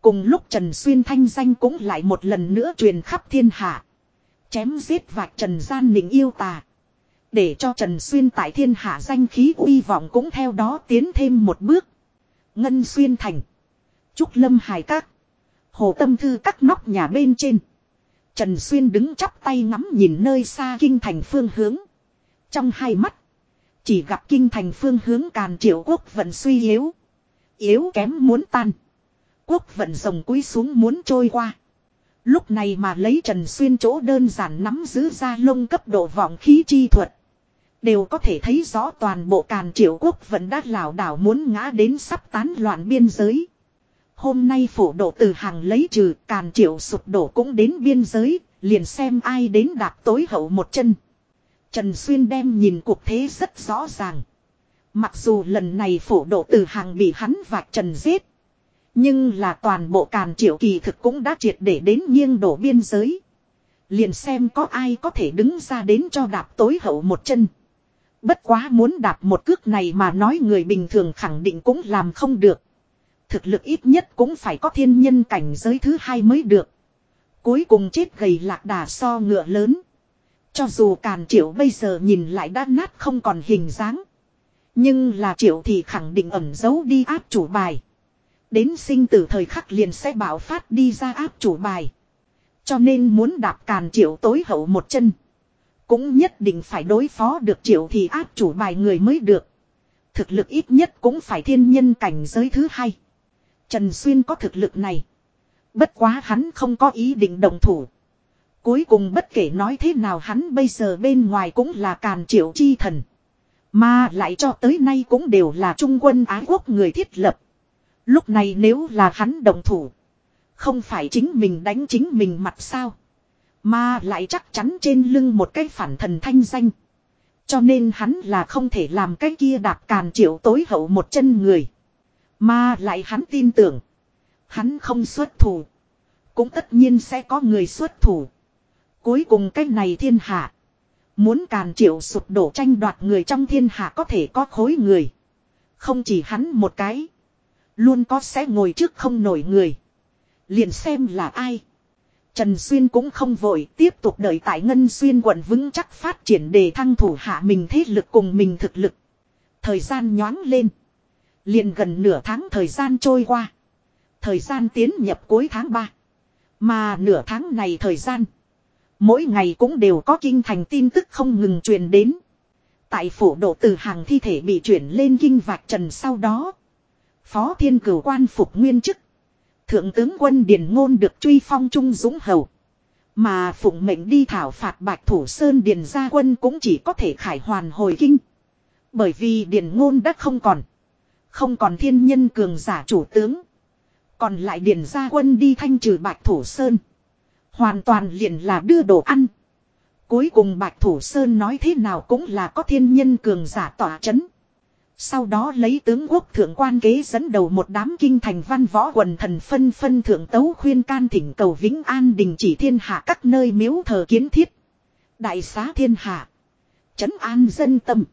Cùng lúc Trần Xuyên thanh danh cũng lại một lần nữa truyền khắp thiên hạ. Chém giết vạch Trần gian nịnh yêu tà. Để cho Trần Xuyên tại thiên hạ danh khí uy vọng cũng theo đó tiến thêm một bước. Ngân Xuyên thành. Trúc Lâm Hải Các. Hồ Tâm Thư các nóc nhà bên trên. Trần Xuyên đứng chắp tay ngắm nhìn nơi xa kinh thành phương hướng. Trong hai mắt. Chỉ gặp kinh thành phương hướng càn triệu quốc vận suy yếu. Yếu kém muốn tan. Quốc vận rồng cúi xuống muốn trôi qua. Lúc này mà lấy Trần Xuyên chỗ đơn giản nắm giữ ra lông cấp độ vọng khí chi thuật. Đều có thể thấy rõ toàn bộ càn triệu quốc vẫn đã lảo đảo muốn ngã đến sắp tán loạn biên giới. Hôm nay phủ độ từ hàng lấy trừ càn triệu sụp đổ cũng đến biên giới, liền xem ai đến đạp tối hậu một chân. Trần Xuyên đem nhìn cuộc thế rất rõ ràng. Mặc dù lần này phủ độ từ hàng bị hắn và trần giết. Nhưng là toàn bộ càn triệu kỳ thực cũng đã triệt để đến nghiêng đổ biên giới. Liền xem có ai có thể đứng ra đến cho đạp tối hậu một chân. Bất quá muốn đạp một cước này mà nói người bình thường khẳng định cũng làm không được. Thực lực ít nhất cũng phải có thiên nhân cảnh giới thứ hai mới được. Cuối cùng chết gầy lạc đà so ngựa lớn. Cho dù càn triệu bây giờ nhìn lại đã nát không còn hình dáng. Nhưng là triệu thì khẳng định ẩn giấu đi áp chủ bài. Đến sinh tử thời khắc liền sẽ bảo phát đi ra áp chủ bài. Cho nên muốn đạp càn triệu tối hậu một chân. Cũng nhất định phải đối phó được triệu thì áp chủ bài người mới được. Thực lực ít nhất cũng phải thiên nhân cảnh giới thứ hai. Trần Xuyên có thực lực này. Bất quá hắn không có ý định đồng thủ. Cuối cùng bất kể nói thế nào hắn bây giờ bên ngoài cũng là càn triệu chi thần. Mà lại cho tới nay cũng đều là trung quân Ái Quốc người thiết lập. Lúc này nếu là hắn đồng thủ. Không phải chính mình đánh chính mình mặt sao. Mà lại chắc chắn trên lưng một cái phản thần thanh danh. Cho nên hắn là không thể làm cái kia đạp càn triệu tối hậu một chân người. Mà lại hắn tin tưởng. Hắn không xuất thủ. Cũng tất nhiên sẽ có người xuất thủ. Cuối cùng cái này thiên hạ. Muốn càn triệu sụp đổ tranh đoạt người trong thiên hạ có thể có khối người. Không chỉ hắn một cái. Luôn có sẽ ngồi trước không nổi người. Liền xem là ai. Trần Xuyên cũng không vội, tiếp tục đợi tại Ngân Xuyên quận vững chắc phát triển để thăng thủ hạ mình thế lực cùng mình thực lực. Thời gian nhoáng lên. Liền gần nửa tháng thời gian trôi qua. Thời gian tiến nhập cuối tháng 3. Mà nửa tháng này thời gian. Mỗi ngày cũng đều có kinh thành tin tức không ngừng truyền đến. Tại phủ độ từ hàng thi thể bị chuyển lên kinh vạch trần sau đó. Phó thiên cửu quan phục nguyên chức. Thượng tướng quân Điền Ngôn được truy phong trung dũng hầu. Mà phụng mệnh đi thảo phạt Bạch Thủ Sơn Điền gia quân cũng chỉ có thể khải hoàn hồi kinh. Bởi vì Điền Ngôn đã không còn. Không còn thiên nhân cường giả chủ tướng. Còn lại Điền gia quân đi thanh trừ Bạch Thủ Sơn. Hoàn toàn liền là đưa đồ ăn. Cuối cùng Bạch Thủ Sơn nói thế nào cũng là có thiên nhân cường giả tỏa chấn. Sau đó lấy tướng quốc thượng quan kế dẫn đầu một đám kinh thành văn võ quần thần phân phân thượng tấu khuyên can thỉnh cầu Vĩnh An đình chỉ thiên hạ các nơi miếu thờ kiến thiết. Đại xá thiên hạ. Trấn an dân tâm.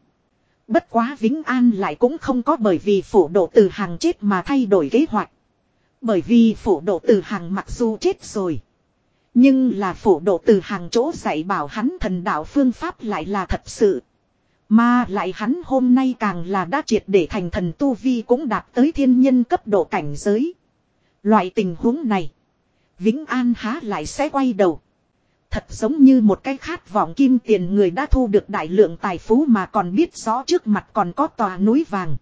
Bất quá Vĩnh An lại cũng không có bởi vì phủ độ từ hàng chết mà thay đổi kế hoạch. Bởi vì phủ độ từ hàng mặc dù chết rồi. Nhưng là phủ độ từ hàng chỗ dạy bảo hắn thần đạo phương pháp lại là thật sự. Mà lại hắn hôm nay càng là đã triệt để thành thần tu vi cũng đạt tới thiên nhân cấp độ cảnh giới. Loại tình huống này. Vĩnh An há lại sẽ quay đầu. Thật giống như một cái khát vọng kim tiền người đã thu được đại lượng tài phú mà còn biết rõ trước mặt còn có tòa núi vàng.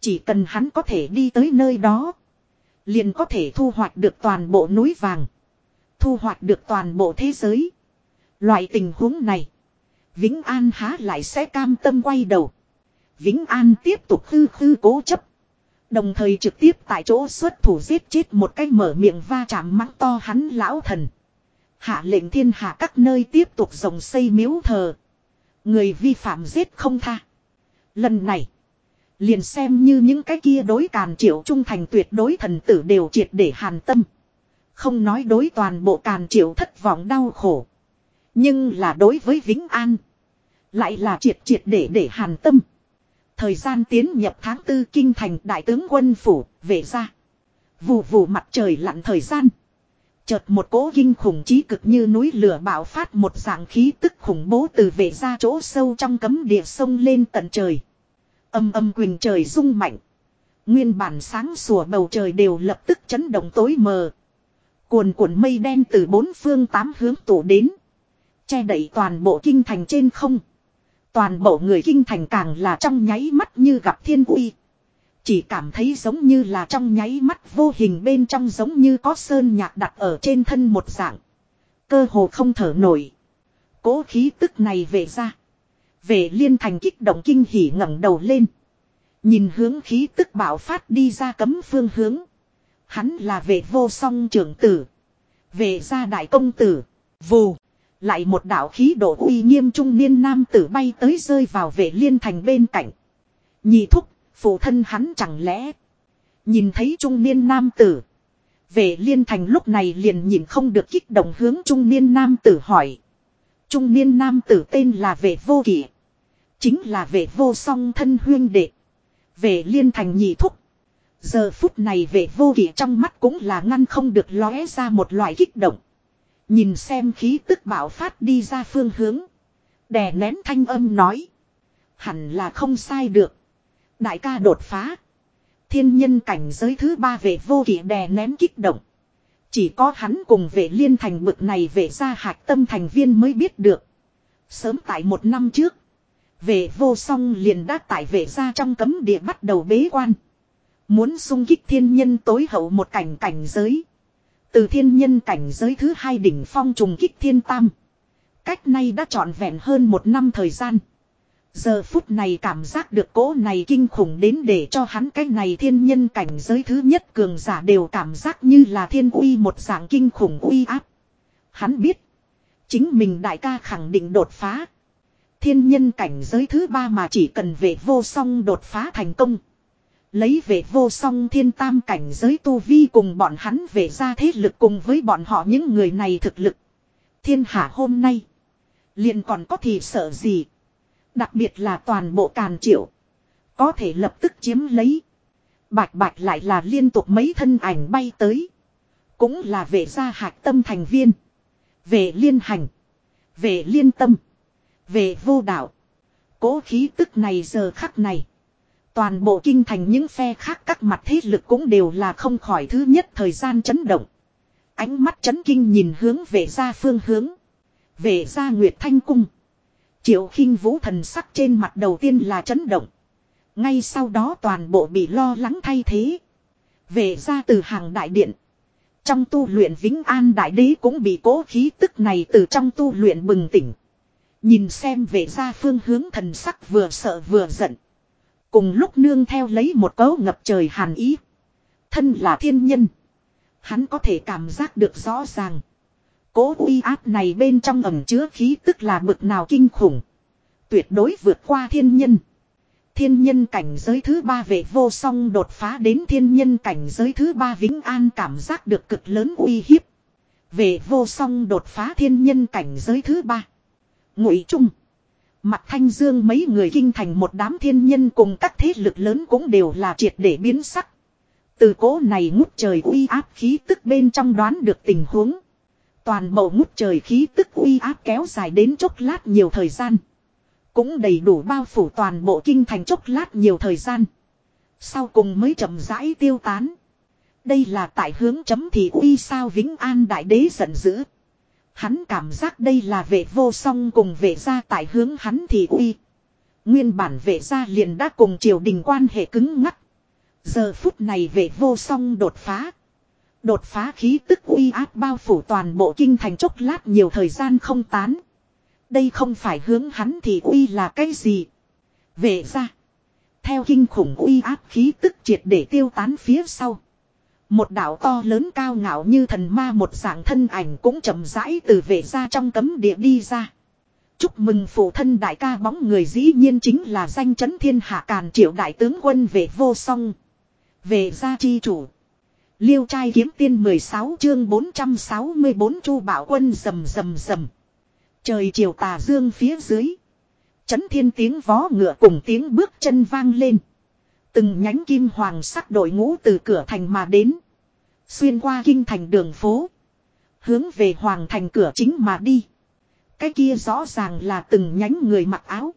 Chỉ cần hắn có thể đi tới nơi đó. Liền có thể thu hoạch được toàn bộ núi vàng. Thu hoạch được toàn bộ thế giới. Loại tình huống này. Vĩnh An há lại sẽ cam tâm quay đầu. Vĩnh An tiếp tục hư hư cố chấp. Đồng thời trực tiếp tại chỗ xuất thủ giết chết một cái mở miệng va chạm mắng to hắn lão thần. Hạ lệnh thiên hạ các nơi tiếp tục rồng xây miếu thờ. Người vi phạm giết không tha. Lần này. Liền xem như những cái kia đối càn triệu trung thành tuyệt đối thần tử đều triệt để hàn tâm. Không nói đối toàn bộ càn triệu thất vọng đau khổ. Nhưng là đối với Vĩnh An. Lại là triệt triệt để để hàn tâm. Thời gian tiến nhập tháng tư kinh thành đại tướng quân phủ, về ra. Vù vù mặt trời lặn thời gian. Chợt một cỗ kinh khủng trí cực như núi lửa bạo phát một dạng khí tức khủng bố từ về ra chỗ sâu trong cấm địa sông lên tận trời. Âm âm quỳnh trời rung mạnh. Nguyên bản sáng sủa bầu trời đều lập tức chấn động tối mờ. Cuồn cuộn mây đen từ bốn phương tám hướng tụ đến. Che đậy toàn bộ kinh thành trên không. Toàn bộ người kinh thành càng là trong nháy mắt như gặp thiên uy. Chỉ cảm thấy giống như là trong nháy mắt vô hình bên trong giống như có sơn nhạc đặt ở trên thân một dạng. Cơ hồ không thở nổi. Cố khí tức này về ra. Về liên thành kích động kinh hỉ ngẩng đầu lên. Nhìn hướng khí tức bạo phát đi ra cấm phương hướng. Hắn là vệ vô song trưởng tử. Về gia đại công tử. Vù. Lại một đạo khí độ uy nghiêm trung niên nam tử bay tới rơi vào vệ liên thành bên cạnh. Nhị thúc, phụ thân hắn chẳng lẽ. Nhìn thấy trung niên nam tử. Vệ liên thành lúc này liền nhìn không được kích động hướng trung niên nam tử hỏi. Trung niên nam tử tên là vệ vô kỷ. Chính là vệ vô song thân huyên đệ. Vệ liên thành nhị thúc. Giờ phút này vệ vô kỷ trong mắt cũng là ngăn không được lóe ra một loại kích động. Nhìn xem khí tức bạo phát đi ra phương hướng. Đè nén thanh âm nói. Hẳn là không sai được. Đại ca đột phá. Thiên nhân cảnh giới thứ ba về vô kỷ đè nén kích động. Chỉ có hắn cùng vệ liên thành bực này về ra hạc tâm thành viên mới biết được. Sớm tại một năm trước. Vệ vô song liền đã tại vệ ra trong cấm địa bắt đầu bế quan. Muốn sung kích thiên nhân tối hậu một cảnh cảnh giới. Từ thiên nhân cảnh giới thứ hai đỉnh phong trùng kích thiên tam. Cách nay đã trọn vẹn hơn một năm thời gian. Giờ phút này cảm giác được cỗ này kinh khủng đến để cho hắn cái này thiên nhân cảnh giới thứ nhất cường giả đều cảm giác như là thiên uy một dạng kinh khủng uy áp. Hắn biết. Chính mình đại ca khẳng định đột phá. Thiên nhân cảnh giới thứ ba mà chỉ cần về vô song đột phá thành công. Lấy về vô song thiên tam cảnh giới tu vi cùng bọn hắn về ra thế lực cùng với bọn họ những người này thực lực. Thiên hạ hôm nay. liền còn có thì sợ gì. Đặc biệt là toàn bộ càn triệu. Có thể lập tức chiếm lấy. Bạch bạch lại là liên tục mấy thân ảnh bay tới. Cũng là về gia hạc tâm thành viên. về liên hành. về liên tâm. về vô đạo. Cố khí tức này giờ khắc này. Toàn bộ kinh thành những phe khác các mặt thế lực cũng đều là không khỏi thứ nhất thời gian chấn động. Ánh mắt chấn kinh nhìn hướng về ra phương hướng. Về ra Nguyệt Thanh Cung. Triệu khinh vũ thần sắc trên mặt đầu tiên là chấn động. Ngay sau đó toàn bộ bị lo lắng thay thế. Về ra từ hàng đại điện. Trong tu luyện Vĩnh An Đại Đế cũng bị cố khí tức này từ trong tu luyện bừng tỉnh. Nhìn xem về ra phương hướng thần sắc vừa sợ vừa giận. Cùng lúc nương theo lấy một cấu ngập trời hàn ý. Thân là thiên nhân. Hắn có thể cảm giác được rõ ràng. Cố uy áp này bên trong ẩm chứa khí tức là bực nào kinh khủng. Tuyệt đối vượt qua thiên nhân. Thiên nhân cảnh giới thứ ba vệ vô song đột phá đến thiên nhân cảnh giới thứ ba vĩnh an cảm giác được cực lớn uy hiếp. Vệ vô song đột phá thiên nhân cảnh giới thứ ba. Ngụy Trung. Mặt thanh dương mấy người kinh thành một đám thiên nhân cùng các thế lực lớn cũng đều là triệt để biến sắc. Từ cố này ngút trời uy áp khí tức bên trong đoán được tình huống. Toàn bộ ngút trời khí tức uy áp kéo dài đến chốc lát nhiều thời gian. Cũng đầy đủ bao phủ toàn bộ kinh thành chốc lát nhiều thời gian. Sau cùng mới chậm rãi tiêu tán. Đây là tại hướng chấm thì uy sao Vĩnh An Đại Đế giận dữ. Hắn cảm giác đây là vệ vô song cùng vệ gia tại hướng hắn thì uy. Nguyên bản vệ gia liền đã cùng triều đình quan hệ cứng ngắc. Giờ phút này vệ vô song đột phá. Đột phá khí tức uy áp bao phủ toàn bộ kinh thành chốc lát nhiều thời gian không tán. Đây không phải hướng hắn thì uy là cái gì. Vệ gia Theo kinh khủng uy áp khí tức triệt để tiêu tán phía sau. Một đảo to lớn cao ngạo như thần ma một dạng thân ảnh cũng chậm rãi từ vệ ra trong cấm địa đi ra. Chúc mừng phụ thân đại ca bóng người dĩ nhiên chính là danh chấn thiên hạ càn triệu đại tướng quân vệ vô song. Về gia chi chủ. Liêu trai kiếm tiên 16 chương 464 chu bảo quân rầm rầm rầm. Trời chiều tà dương phía dưới. Chấn thiên tiếng vó ngựa cùng tiếng bước chân vang lên. Từng nhánh kim hoàng sắc đội ngũ từ cửa thành mà đến. Xuyên qua kinh thành đường phố. Hướng về hoàng thành cửa chính mà đi. Cái kia rõ ràng là từng nhánh người mặc áo.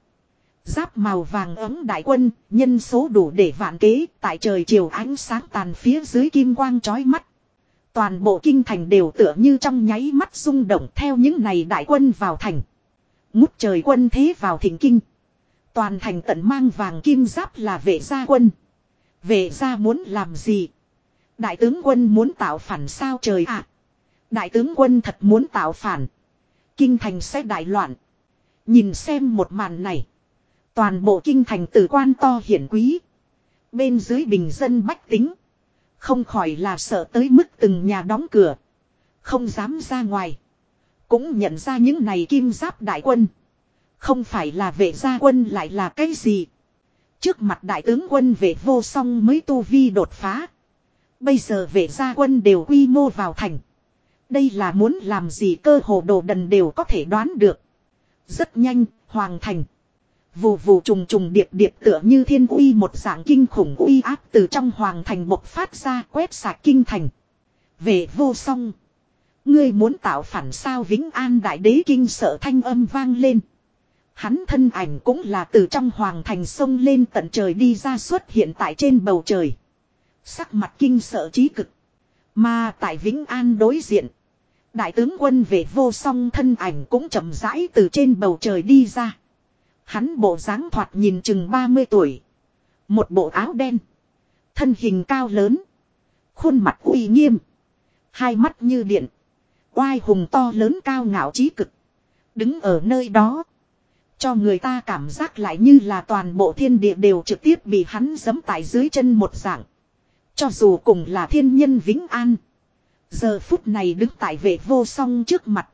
Giáp màu vàng ấm đại quân, nhân số đủ để vạn kế, tại trời chiều ánh sáng tàn phía dưới kim quang chói mắt. Toàn bộ kinh thành đều tựa như trong nháy mắt rung động theo những này đại quân vào thành. Ngút trời quân thế vào thỉnh kinh. Toàn thành tận mang vàng kim giáp là vệ gia quân. Vệ gia muốn làm gì? Đại tướng quân muốn tạo phản sao trời ạ? Đại tướng quân thật muốn tạo phản. Kinh thành sẽ đại loạn. Nhìn xem một màn này. Toàn bộ kinh thành tử quan to hiển quý. Bên dưới bình dân bách tính. Không khỏi là sợ tới mức từng nhà đóng cửa. Không dám ra ngoài. Cũng nhận ra những này kim giáp đại quân. Không phải là vệ gia quân lại là cái gì. Trước mặt đại tướng quân vệ vô song mới tu vi đột phá. Bây giờ vệ gia quân đều quy mô vào thành. Đây là muốn làm gì cơ hồ đồ đần đều có thể đoán được. Rất nhanh, hoàng thành. Vù vù trùng trùng điệp điệp tựa như thiên uy một dạng kinh khủng uy áp từ trong hoàng thành bộc phát ra quét sạc kinh thành. Về vô song. Ngươi muốn tạo phản sao vĩnh an đại đế kinh sợ thanh âm vang lên. Hắn thân ảnh cũng là từ trong hoàng thành sông lên tận trời đi ra xuất hiện tại trên bầu trời. Sắc mặt kinh sợ trí cực. Mà tại Vĩnh An đối diện. Đại tướng quân về vô song thân ảnh cũng chậm rãi từ trên bầu trời đi ra. Hắn bộ dáng thoạt nhìn chừng 30 tuổi. Một bộ áo đen. Thân hình cao lớn. Khuôn mặt uy nghiêm. Hai mắt như điện. Oai hùng to lớn cao ngạo trí cực. Đứng ở nơi đó. Cho người ta cảm giác lại như là toàn bộ thiên địa đều trực tiếp bị hắn giẫm tại dưới chân một dạng. Cho dù cùng là thiên nhân vĩnh an. Giờ phút này đứng tại vệ vô song trước mặt.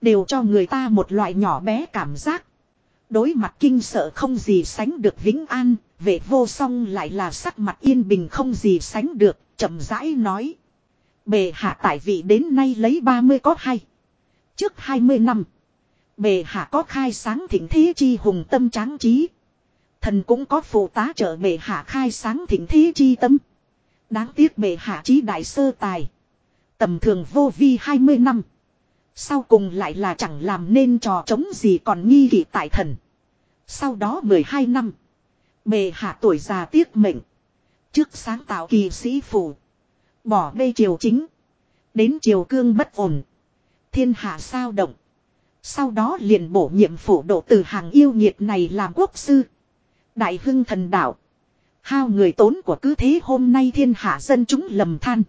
Đều cho người ta một loại nhỏ bé cảm giác. Đối mặt kinh sợ không gì sánh được vĩnh an, vệ vô song lại là sắc mặt yên bình không gì sánh được, chậm rãi nói. Bề hạ tại vị đến nay lấy 30 có hay. Trước 20 năm, bề hạ có khai sáng thịnh thế chi hùng tâm tráng trí. Thần cũng có phụ tá trợ bề hạ khai sáng thịnh thế chi tâm. Đáng tiếc bề hạ trí đại sơ tài. tầm thường vô vi 20 năm. Sau cùng lại là chẳng làm nên trò chống gì còn nghi kỵ tại thần. Sau đó 12 năm. Bề hạ tuổi già tiếc mệnh. Trước sáng tạo kỳ sĩ phủ. Bỏ bê triều chính. Đến triều cương bất ổn. Thiên hạ sao động. Sau đó liền bổ nhiệm phủ độ từ hàng yêu nhiệt này làm quốc sư. Đại hưng thần đạo. Hao người tốn của cứ thế hôm nay thiên hạ dân chúng lầm than.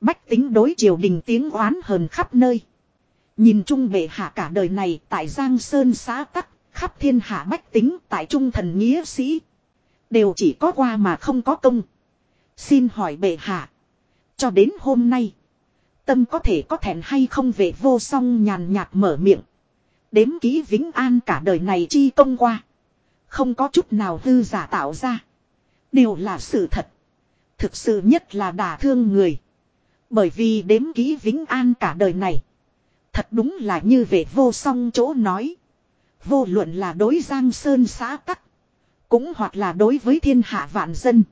Bách tính đối triều đình tiếng oán hờn khắp nơi. Nhìn chung bệ hạ cả đời này tại Giang Sơn xã tắc, khắp thiên hạ bách tính tại trung thần nghĩa sĩ. Đều chỉ có qua mà không có công. Xin hỏi bệ hạ. Cho đến hôm nay. Tâm có thể có thẹn hay không về vô song nhàn nhạt mở miệng. Đếm ký vĩnh an cả đời này chi công qua. Không có chút nào hư giả tạo ra. Đều là sự thật. Thực sự nhất là đả thương người. Bởi vì đếm ký vĩnh an cả đời này. Thật đúng là như về vô song chỗ nói. Vô luận là đối giang sơn xã tắc. Cũng hoặc là đối với thiên hạ vạn dân.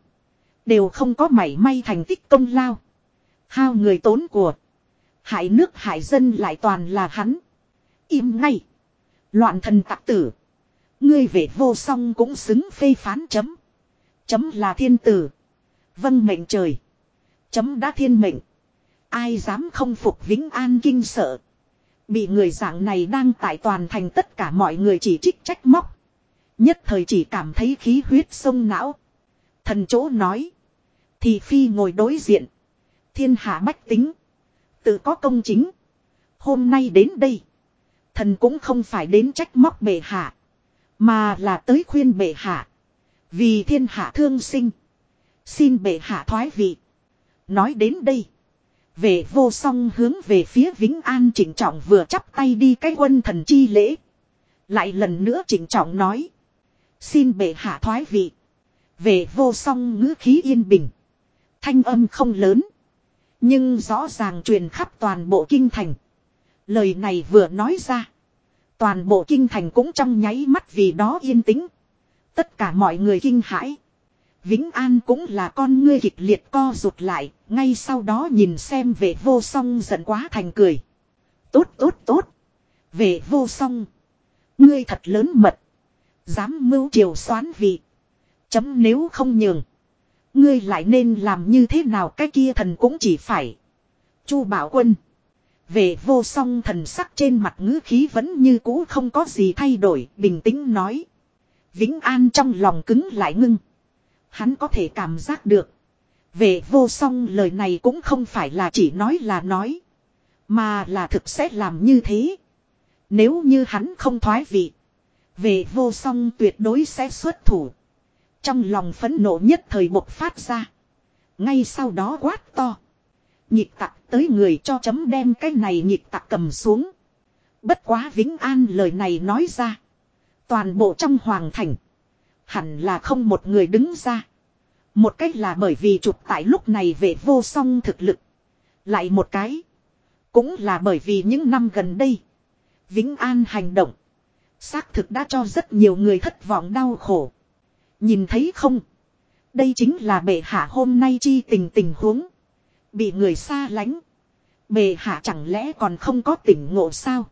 Đều không có mảy may thành tích công lao. Hao người tốn của. Hại nước hại dân lại toàn là hắn. Im ngay. Loạn thần tặc tử. Ngươi về vô song cũng xứng phê phán chấm. Chấm là thiên tử. Vâng mệnh trời. Chấm đã thiên mệnh. Ai dám không phục vĩnh an kinh sợ. Bị người dạng này đang tại toàn thành tất cả mọi người chỉ trích trách móc. Nhất thời chỉ cảm thấy khí huyết sông não. Thần chỗ nói. Thì phi ngồi đối diện. Thiên hạ bách tính. Tự có công chính. Hôm nay đến đây. Thần cũng không phải đến trách móc bệ hạ. Mà là tới khuyên bệ hạ. Vì thiên hạ thương sinh. Xin bệ hạ thoái vị. Nói đến đây. Về vô song hướng về phía Vĩnh An chỉnh trọng vừa chắp tay đi cái quân thần chi lễ. Lại lần nữa chỉnh trọng nói. Xin bệ hạ thoái vị. Về vô song ngữ khí yên bình. Thanh âm không lớn. Nhưng rõ ràng truyền khắp toàn bộ kinh thành. Lời này vừa nói ra. Toàn bộ kinh thành cũng trong nháy mắt vì đó yên tĩnh. Tất cả mọi người kinh hãi. Vĩnh An cũng là con ngươi kịch liệt co rụt lại, ngay sau đó nhìn xem về vô song giận quá thành cười. Tốt tốt tốt. Về vô song. Ngươi thật lớn mật. Dám mưu triều xoán vị. Chấm nếu không nhường. Ngươi lại nên làm như thế nào cái kia thần cũng chỉ phải. Chu bảo quân. Về vô song thần sắc trên mặt ngữ khí vẫn như cũ không có gì thay đổi, bình tĩnh nói. Vĩnh An trong lòng cứng lại ngưng. Hắn có thể cảm giác được. Về vô song lời này cũng không phải là chỉ nói là nói. Mà là thực sẽ làm như thế. Nếu như hắn không thoái vị. Về vô song tuyệt đối sẽ xuất thủ. Trong lòng phẫn nộ nhất thời bộc phát ra. Ngay sau đó quát to. Nhịp tặc tới người cho chấm đem cái này nhịp tặc cầm xuống. Bất quá Vĩnh An lời này nói ra. Toàn bộ trong hoàng thành. Hẳn là không một người đứng ra. Một cách là bởi vì chụp tại lúc này về vô song thực lực. Lại một cái. Cũng là bởi vì những năm gần đây. Vĩnh An hành động. Xác thực đã cho rất nhiều người thất vọng đau khổ. Nhìn thấy không? Đây chính là bệ hạ hôm nay chi tình tình huống. Bị người xa lánh. Bệ hạ chẳng lẽ còn không có tỉnh ngộ sao?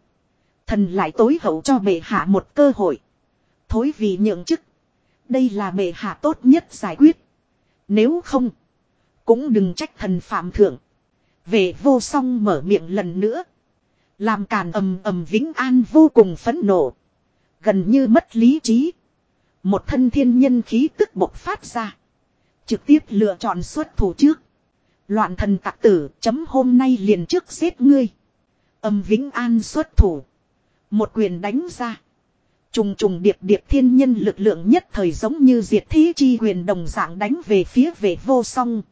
Thần lại tối hậu cho bệ hạ một cơ hội. Thối vì nhượng chức. Đây là bệ hạ tốt nhất giải quyết. Nếu không. Cũng đừng trách thần phạm thượng. Về vô song mở miệng lần nữa. Làm càn ầm ầm vĩnh an vô cùng phẫn nộ. Gần như mất lý trí. Một thân thiên nhân khí tức bộc phát ra. Trực tiếp lựa chọn xuất thủ trước. Loạn thần tặc tử, chấm hôm nay liền trước giết ngươi. Âm Vĩnh An xuất thủ. Một quyền đánh ra. Trùng trùng điệp điệp thiên nhân lực lượng nhất thời giống như diệt thí chi quyền đồng dạng đánh về phía vệ vô song.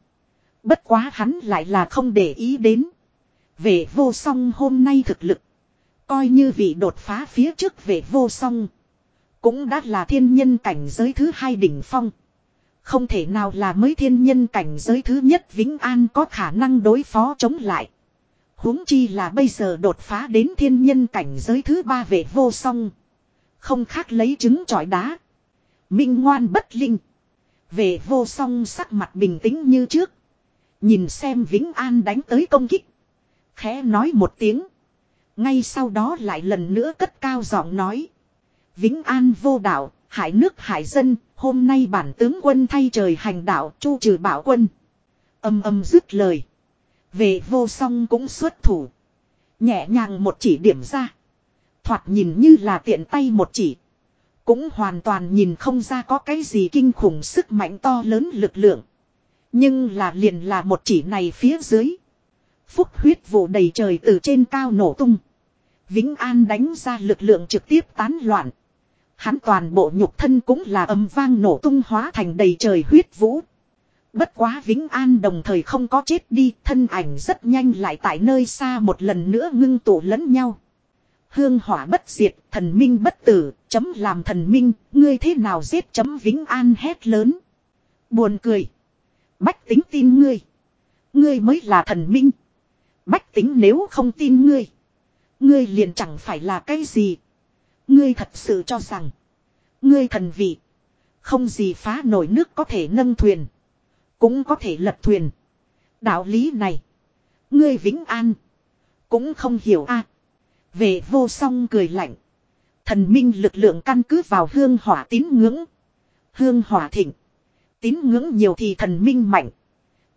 Bất quá hắn lại là không để ý đến. Vệ vô song hôm nay thực lực. Coi như vị đột phá phía trước vệ vô song. Cũng đã là thiên nhân cảnh giới thứ hai đỉnh phong. Không thể nào là mới thiên nhân cảnh giới thứ nhất Vĩnh An có khả năng đối phó chống lại. huống chi là bây giờ đột phá đến thiên nhân cảnh giới thứ ba về vô song. Không khác lấy trứng trọi đá. Minh ngoan bất linh. Về vô song sắc mặt bình tĩnh như trước. Nhìn xem Vĩnh An đánh tới công kích. Khẽ nói một tiếng. Ngay sau đó lại lần nữa cất cao giọng nói. Vĩnh An vô đạo, hại nước hại dân, hôm nay bản tướng quân thay trời hành đạo, chu trừ bảo quân. Âm âm dứt lời. Về vô song cũng xuất thủ. Nhẹ nhàng một chỉ điểm ra. Thoạt nhìn như là tiện tay một chỉ. Cũng hoàn toàn nhìn không ra có cái gì kinh khủng sức mạnh to lớn lực lượng. Nhưng là liền là một chỉ này phía dưới. Phúc huyết vụ đầy trời từ trên cao nổ tung. Vĩnh An đánh ra lực lượng trực tiếp tán loạn. Hắn toàn bộ nhục thân cũng là âm vang nổ tung hóa thành đầy trời huyết vũ. Bất quá Vĩnh An đồng thời không có chết đi, thân ảnh rất nhanh lại tại nơi xa một lần nữa ngưng tụ lẫn nhau. Hương hỏa bất diệt, thần minh bất tử, chấm làm thần minh, ngươi thế nào giết chấm Vĩnh An hét lớn. Buồn cười. Bách tính tin ngươi. Ngươi mới là thần minh. Bách tính nếu không tin ngươi. Ngươi liền chẳng phải là cái gì. Ngươi thật sự cho rằng. Ngươi thần vị. Không gì phá nổi nước có thể nâng thuyền. Cũng có thể lật thuyền. Đạo lý này. Ngươi vĩnh an. Cũng không hiểu a. Về vô song cười lạnh. Thần minh lực lượng căn cứ vào hương hỏa tín ngưỡng. Hương hỏa thịnh. Tín ngưỡng nhiều thì thần minh mạnh.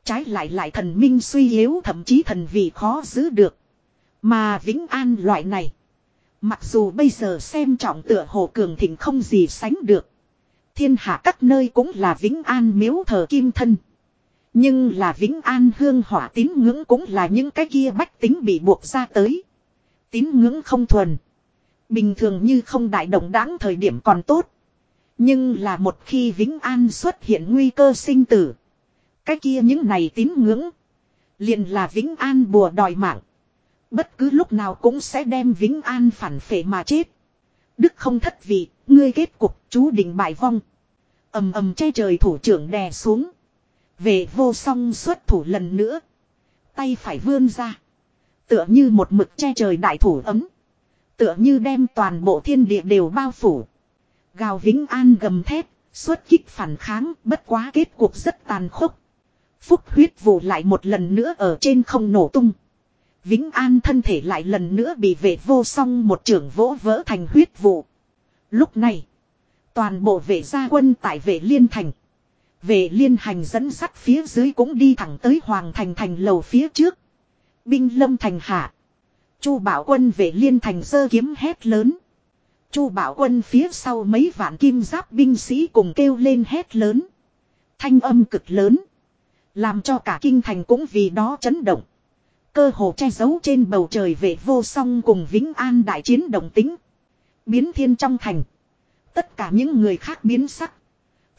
Trái lại lại thần minh suy yếu thậm chí thần vị khó giữ được. Mà vĩnh an loại này. Mặc dù bây giờ xem trọng tựa hồ cường thịnh không gì sánh được. Thiên hạ các nơi cũng là vĩnh an miếu thờ kim thân. Nhưng là vĩnh an hương hỏa tín ngưỡng cũng là những cái kia bách tính bị buộc ra tới. Tín ngưỡng không thuần. Bình thường như không đại động đáng thời điểm còn tốt. Nhưng là một khi vĩnh an xuất hiện nguy cơ sinh tử. Cái kia những này tín ngưỡng. liền là vĩnh an bùa đòi mạng. Bất cứ lúc nào cũng sẽ đem Vĩnh An phản phệ mà chết. Đức không thất vị, ngươi kết cục chú định bại vong. ầm ầm che trời thủ trưởng đè xuống. Về vô song xuất thủ lần nữa. Tay phải vươn ra. Tựa như một mực che trời đại thủ ấm. Tựa như đem toàn bộ thiên địa đều bao phủ. Gào Vĩnh An gầm thét, xuất kích phản kháng, bất quá kết cuộc rất tàn khốc. Phúc huyết vụ lại một lần nữa ở trên không nổ tung. Vĩnh An thân thể lại lần nữa bị vệ vô song một trưởng vỗ vỡ thành huyết vụ. Lúc này, toàn bộ vệ gia quân tại vệ liên thành. Vệ liên hành dẫn sắt phía dưới cũng đi thẳng tới hoàng thành thành lầu phía trước. Binh lâm thành hạ. Chu bảo quân vệ liên thành sơ kiếm hét lớn. Chu bảo quân phía sau mấy vạn kim giáp binh sĩ cùng kêu lên hét lớn. Thanh âm cực lớn. Làm cho cả kinh thành cũng vì đó chấn động. Cơ hồ che giấu trên bầu trời vệ vô song cùng Vĩnh An đại chiến đồng tính. Biến thiên trong thành. Tất cả những người khác biến sắc.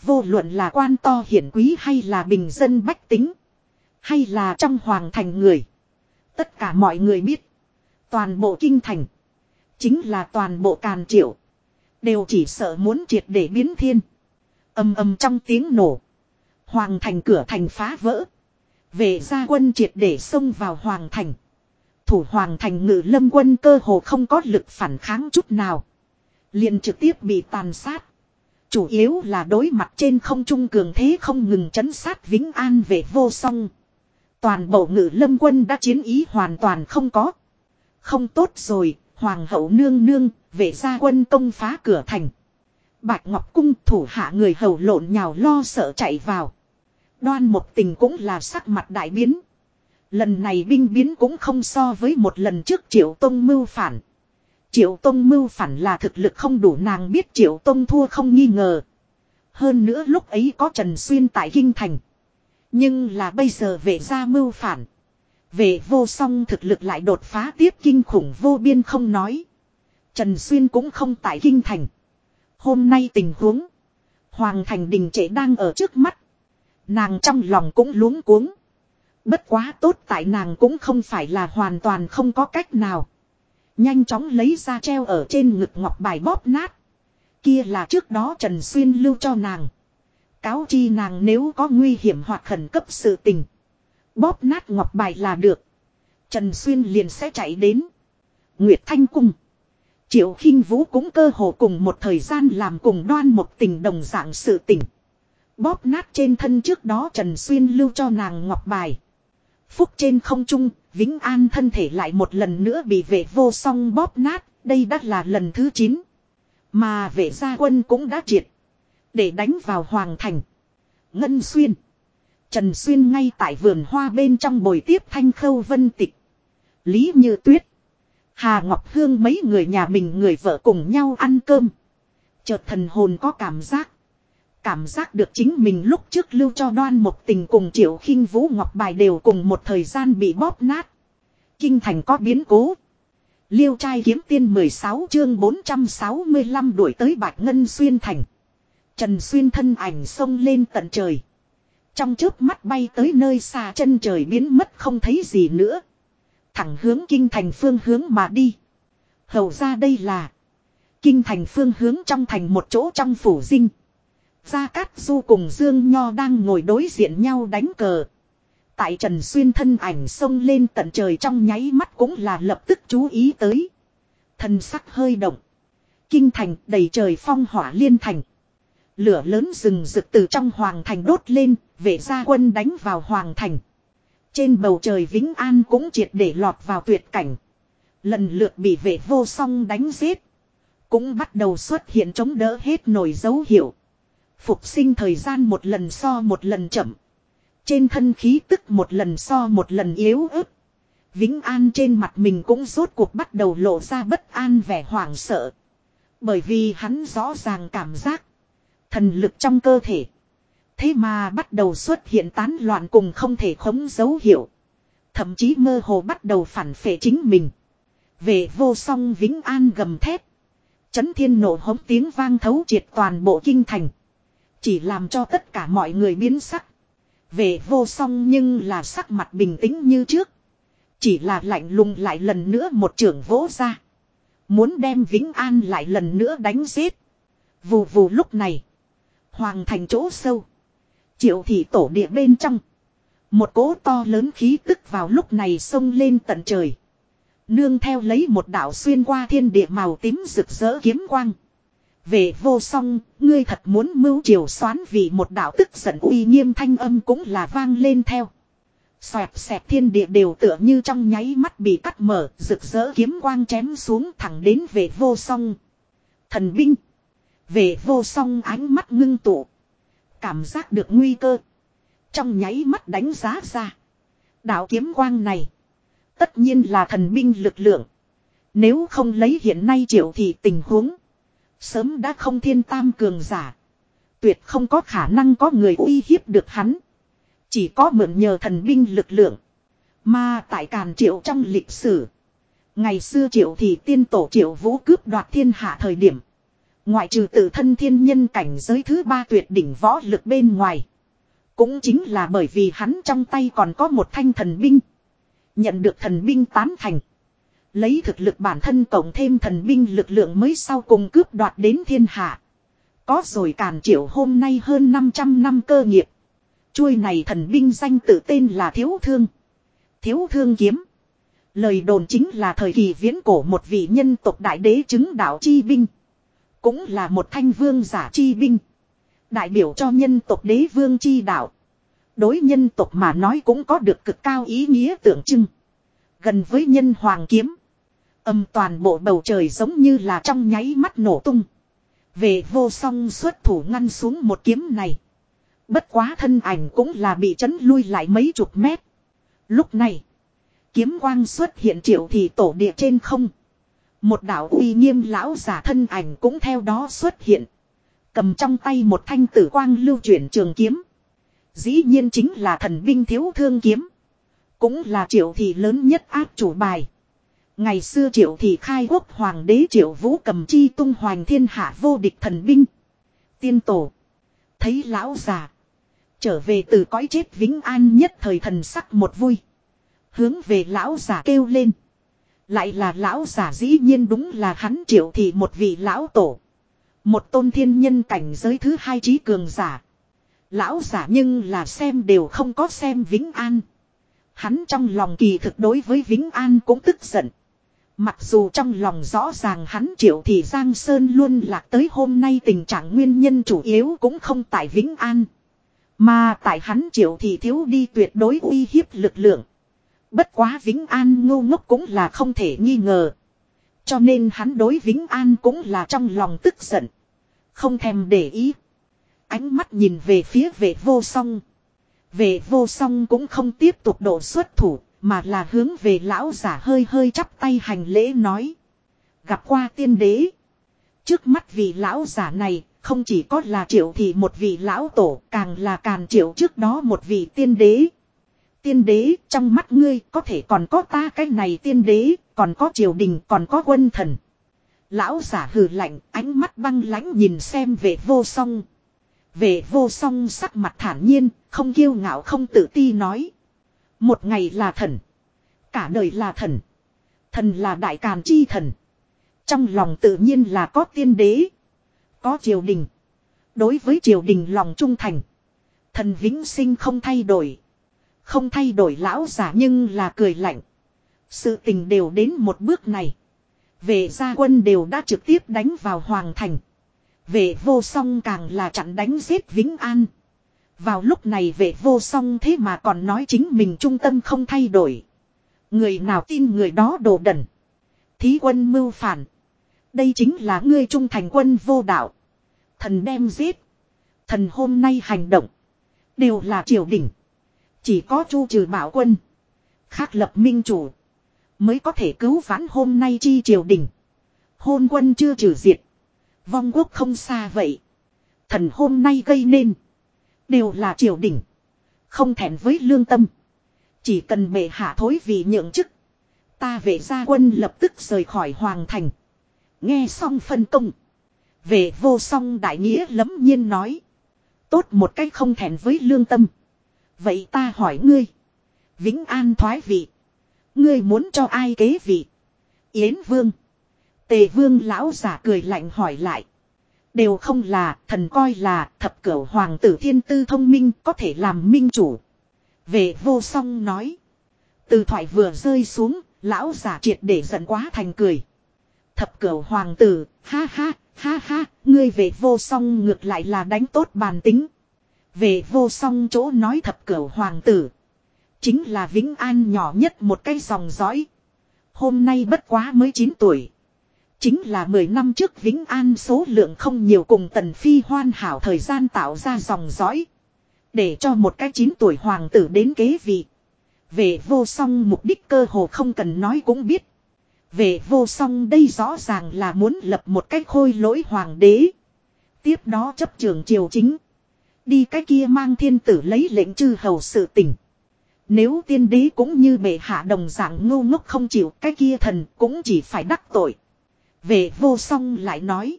Vô luận là quan to hiển quý hay là bình dân bách tính. Hay là trong hoàng thành người. Tất cả mọi người biết. Toàn bộ kinh thành. Chính là toàn bộ càn triệu. Đều chỉ sợ muốn triệt để biến thiên. Âm âm trong tiếng nổ. Hoàng thành cửa thành phá vỡ. Về gia quân triệt để xông vào Hoàng Thành. Thủ Hoàng Thành ngự lâm quân cơ hồ không có lực phản kháng chút nào. liền trực tiếp bị tàn sát. Chủ yếu là đối mặt trên không trung cường thế không ngừng chấn sát Vĩnh An về vô song. Toàn bộ ngự lâm quân đã chiến ý hoàn toàn không có. Không tốt rồi, Hoàng hậu nương nương, vệ gia quân công phá cửa thành. Bạch Ngọc Cung thủ hạ người hầu lộn nhào lo sợ chạy vào. Đoan một tình cũng là sắc mặt đại biến. Lần này binh biến cũng không so với một lần trước triệu tông mưu phản. Triệu tông mưu phản là thực lực không đủ, nàng biết triệu tông thua không nghi ngờ. Hơn nữa lúc ấy có Trần Xuyên tại Kinh Thành. Nhưng là bây giờ về ra mưu phản. Về vô song thực lực lại đột phá tiếp kinh khủng vô biên không nói. Trần Xuyên cũng không tại Kinh Thành. Hôm nay tình huống. Hoàng Thành Đình Trễ đang ở trước mắt. Nàng trong lòng cũng luống cuống. Bất quá tốt tại nàng cũng không phải là hoàn toàn không có cách nào. Nhanh chóng lấy ra treo ở trên ngực ngọc bài bóp nát. Kia là trước đó Trần Xuyên lưu cho nàng. Cáo chi nàng nếu có nguy hiểm hoặc khẩn cấp sự tình. Bóp nát ngọc bài là được. Trần Xuyên liền sẽ chạy đến. Nguyệt Thanh Cung. Triệu khinh Vũ cũng cơ hồ cùng một thời gian làm cùng đoan một tình đồng dạng sự tình. Bóp nát trên thân trước đó Trần Xuyên lưu cho nàng ngọc bài. Phúc trên không trung, Vĩnh An thân thể lại một lần nữa bị vệ vô song bóp nát, đây đã là lần thứ 9. Mà vệ gia quân cũng đã triệt. Để đánh vào Hoàng Thành. Ngân Xuyên. Trần Xuyên ngay tại vườn hoa bên trong bồi tiếp thanh khâu vân tịch. Lý Như Tuyết. Hà Ngọc Hương mấy người nhà mình người vợ cùng nhau ăn cơm. Chợt thần hồn có cảm giác. Cảm giác được chính mình lúc trước lưu cho đoan một tình cùng triệu khinh vũ ngọc bài đều cùng một thời gian bị bóp nát. Kinh thành có biến cố. Liêu trai kiếm tiên 16 chương 465 đuổi tới Bạch Ngân Xuyên Thành. Trần Xuyên thân ảnh sông lên tận trời. Trong chớp mắt bay tới nơi xa chân trời biến mất không thấy gì nữa. Thẳng hướng kinh thành phương hướng mà đi. Hầu ra đây là. Kinh thành phương hướng trong thành một chỗ trong phủ dinh. Gia Cát Du cùng Dương Nho đang ngồi đối diện nhau đánh cờ. Tại Trần Xuyên thân ảnh sông lên tận trời trong nháy mắt cũng là lập tức chú ý tới. Thân sắc hơi động. Kinh thành đầy trời phong hỏa liên thành. Lửa lớn rừng rực từ trong hoàng thành đốt lên, vệ gia quân đánh vào hoàng thành. Trên bầu trời Vĩnh An cũng triệt để lọt vào tuyệt cảnh. Lần lượt bị vệ vô song đánh giết. Cũng bắt đầu xuất hiện chống đỡ hết nổi dấu hiệu. Phục sinh thời gian một lần so một lần chậm. Trên thân khí tức một lần so một lần yếu ớt. Vĩnh An trên mặt mình cũng rốt cuộc bắt đầu lộ ra bất an vẻ hoảng sợ. Bởi vì hắn rõ ràng cảm giác. Thần lực trong cơ thể. Thế mà bắt đầu xuất hiện tán loạn cùng không thể khống dấu hiệu. Thậm chí mơ hồ bắt đầu phản phệ chính mình. Về vô song Vĩnh An gầm thép. Chấn thiên nổ hống tiếng vang thấu triệt toàn bộ kinh thành. Chỉ làm cho tất cả mọi người biến sắc. Về vô song nhưng là sắc mặt bình tĩnh như trước. Chỉ là lạnh lùng lại lần nữa một trưởng vỗ ra. Muốn đem Vĩnh An lại lần nữa đánh giết. Vù vù lúc này. Hoàng thành chỗ sâu. Triệu thị tổ địa bên trong. Một cỗ to lớn khí tức vào lúc này xông lên tận trời. Nương theo lấy một đạo xuyên qua thiên địa màu tím rực rỡ kiếm quang. Về vô song, ngươi thật muốn mưu triều xoán vì một đạo tức giận uy nghiêm thanh âm cũng là vang lên theo. Xoẹt xẹt thiên địa đều tựa như trong nháy mắt bị cắt mở, rực rỡ kiếm quang chém xuống thẳng đến về vô song. Thần binh. Về vô song ánh mắt ngưng tụ. Cảm giác được nguy cơ. Trong nháy mắt đánh giá ra. Đạo kiếm quang này. Tất nhiên là thần binh lực lượng. Nếu không lấy hiện nay triệu thì tình huống. Sớm đã không thiên tam cường giả. Tuyệt không có khả năng có người uy hiếp được hắn. Chỉ có mượn nhờ thần binh lực lượng. Mà tại càn triệu trong lịch sử. Ngày xưa triệu thì tiên tổ triệu vũ cướp đoạt thiên hạ thời điểm. Ngoại trừ tự thân thiên nhân cảnh giới thứ ba tuyệt đỉnh võ lực bên ngoài. Cũng chính là bởi vì hắn trong tay còn có một thanh thần binh. Nhận được thần binh tán thành. Lấy thực lực bản thân cộng thêm thần binh lực lượng mới sau cùng cướp đoạt đến thiên hạ. Có rồi càn triệu hôm nay hơn 500 năm cơ nghiệp. Chuôi này thần binh danh tự tên là Thiếu Thương. Thiếu Thương Kiếm. Lời đồn chính là thời kỳ viễn cổ một vị nhân tộc đại đế chứng đạo chi binh. Cũng là một thanh vương giả chi binh. Đại biểu cho nhân tộc đế vương chi đạo. Đối nhân tộc mà nói cũng có được cực cao ý nghĩa tượng trưng. Gần với nhân hoàng kiếm. Âm toàn bộ bầu trời giống như là trong nháy mắt nổ tung. Về vô song xuất thủ ngăn xuống một kiếm này. Bất quá thân ảnh cũng là bị chấn lui lại mấy chục mét. Lúc này. Kiếm quang xuất hiện triệu thì tổ địa trên không. Một đạo uy nghiêm lão giả thân ảnh cũng theo đó xuất hiện. Cầm trong tay một thanh tử quang lưu chuyển trường kiếm. Dĩ nhiên chính là thần binh thiếu thương kiếm. Cũng là triệu thị lớn nhất áp chủ bài. Ngày xưa triệu thị khai quốc hoàng đế triệu vũ cầm chi tung hoành thiên hạ vô địch thần binh. Tiên tổ. Thấy lão già. Trở về từ cõi chết vĩnh an nhất thời thần sắc một vui. Hướng về lão già kêu lên. Lại là lão giả dĩ nhiên đúng là hắn triệu thị một vị lão tổ. Một tôn thiên nhân cảnh giới thứ hai trí cường giả. Lão giả nhưng là xem đều không có xem Vĩnh An. Hắn trong lòng kỳ thực đối với Vĩnh An cũng tức giận. Mặc dù trong lòng rõ ràng hắn triệu thì Giang Sơn luôn lạc tới hôm nay tình trạng nguyên nhân chủ yếu cũng không tại Vĩnh An. Mà tại hắn triệu thì thiếu đi tuyệt đối uy hiếp lực lượng. Bất quá Vĩnh An ngu ngốc cũng là không thể nghi ngờ. Cho nên hắn đối Vĩnh An cũng là trong lòng tức giận. Không thèm để ý. Ánh mắt nhìn về phía vệ vô song. Vệ vô song cũng không tiếp tục độ xuất thủ, mà là hướng về lão giả hơi hơi chắp tay hành lễ nói. Gặp qua tiên đế. Trước mắt vị lão giả này, không chỉ có là triệu thì một vị lão tổ, càng là càn triệu trước đó một vị tiên đế. Tiên đế, trong mắt ngươi có thể còn có ta cái này tiên đế, còn có triều đình, còn có quân thần. Lão giả hừ lạnh, ánh mắt băng lãnh nhìn xem về vô song. Về vô song sắc mặt thản nhiên, không kiêu ngạo không tự ti nói. Một ngày là thần. Cả đời là thần. Thần là đại càn chi thần. Trong lòng tự nhiên là có tiên đế. Có triều đình. Đối với triều đình lòng trung thành. Thần vĩnh sinh không thay đổi. Không thay đổi lão giả nhưng là cười lạnh. Sự tình đều đến một bước này. vệ gia quân đều đã trực tiếp đánh vào Hoàng Thành. Vệ vô song càng là chặn đánh giết Vĩnh An. Vào lúc này vệ vô song thế mà còn nói chính mình trung tâm không thay đổi. Người nào tin người đó đồ đần. Thí quân mưu phản. Đây chính là ngươi trung thành quân vô đạo. Thần đem giết. Thần hôm nay hành động. Đều là triều đình. Chỉ có chu trừ bảo quân. Khác lập minh chủ. Mới có thể cứu vãn hôm nay chi triều đình. Hôn quân chưa trừ diệt. Vong quốc không xa vậy. Thần hôm nay gây nên. Đều là triều đình. Không thèm với lương tâm. Chỉ cần bệ hạ thối vì nhượng chức. Ta về gia quân lập tức rời khỏi hoàng thành. Nghe xong phân công. Về vô song đại nghĩa lấm nhiên nói. Tốt một cách không thèm với lương tâm. Vậy ta hỏi ngươi. Vĩnh an thoái vị. Ngươi muốn cho ai kế vị? Yến vương. Tề vương lão giả cười lạnh hỏi lại. Đều không là, thần coi là thập cửu hoàng tử thiên tư thông minh có thể làm minh chủ. Về vô song nói. Từ thoại vừa rơi xuống, lão giả triệt để giận quá thành cười. Thập cửu hoàng tử, ha ha, ha ha, ngươi về vô song ngược lại là đánh tốt bàn tính. Về vô song chỗ nói thập cửu hoàng tử. Chính là Vĩnh An nhỏ nhất một cái dòng dõi. Hôm nay bất quá mới 9 tuổi. Chính là 10 năm trước Vĩnh An số lượng không nhiều cùng Tần Phi hoàn hảo thời gian tạo ra dòng dõi. Để cho một cái 9 tuổi hoàng tử đến kế vị. Về vô song mục đích cơ hồ không cần nói cũng biết. Về vô song đây rõ ràng là muốn lập một cái khôi lỗi hoàng đế. Tiếp đó chấp trường triều chính. Đi cái kia mang thiên tử lấy lệnh chư hầu sự tỉnh. Nếu tiên đế cũng như bệ hạ đồng dạng ngu ngốc không chịu, cái kia thần cũng chỉ phải đắc tội. Về vô song lại nói.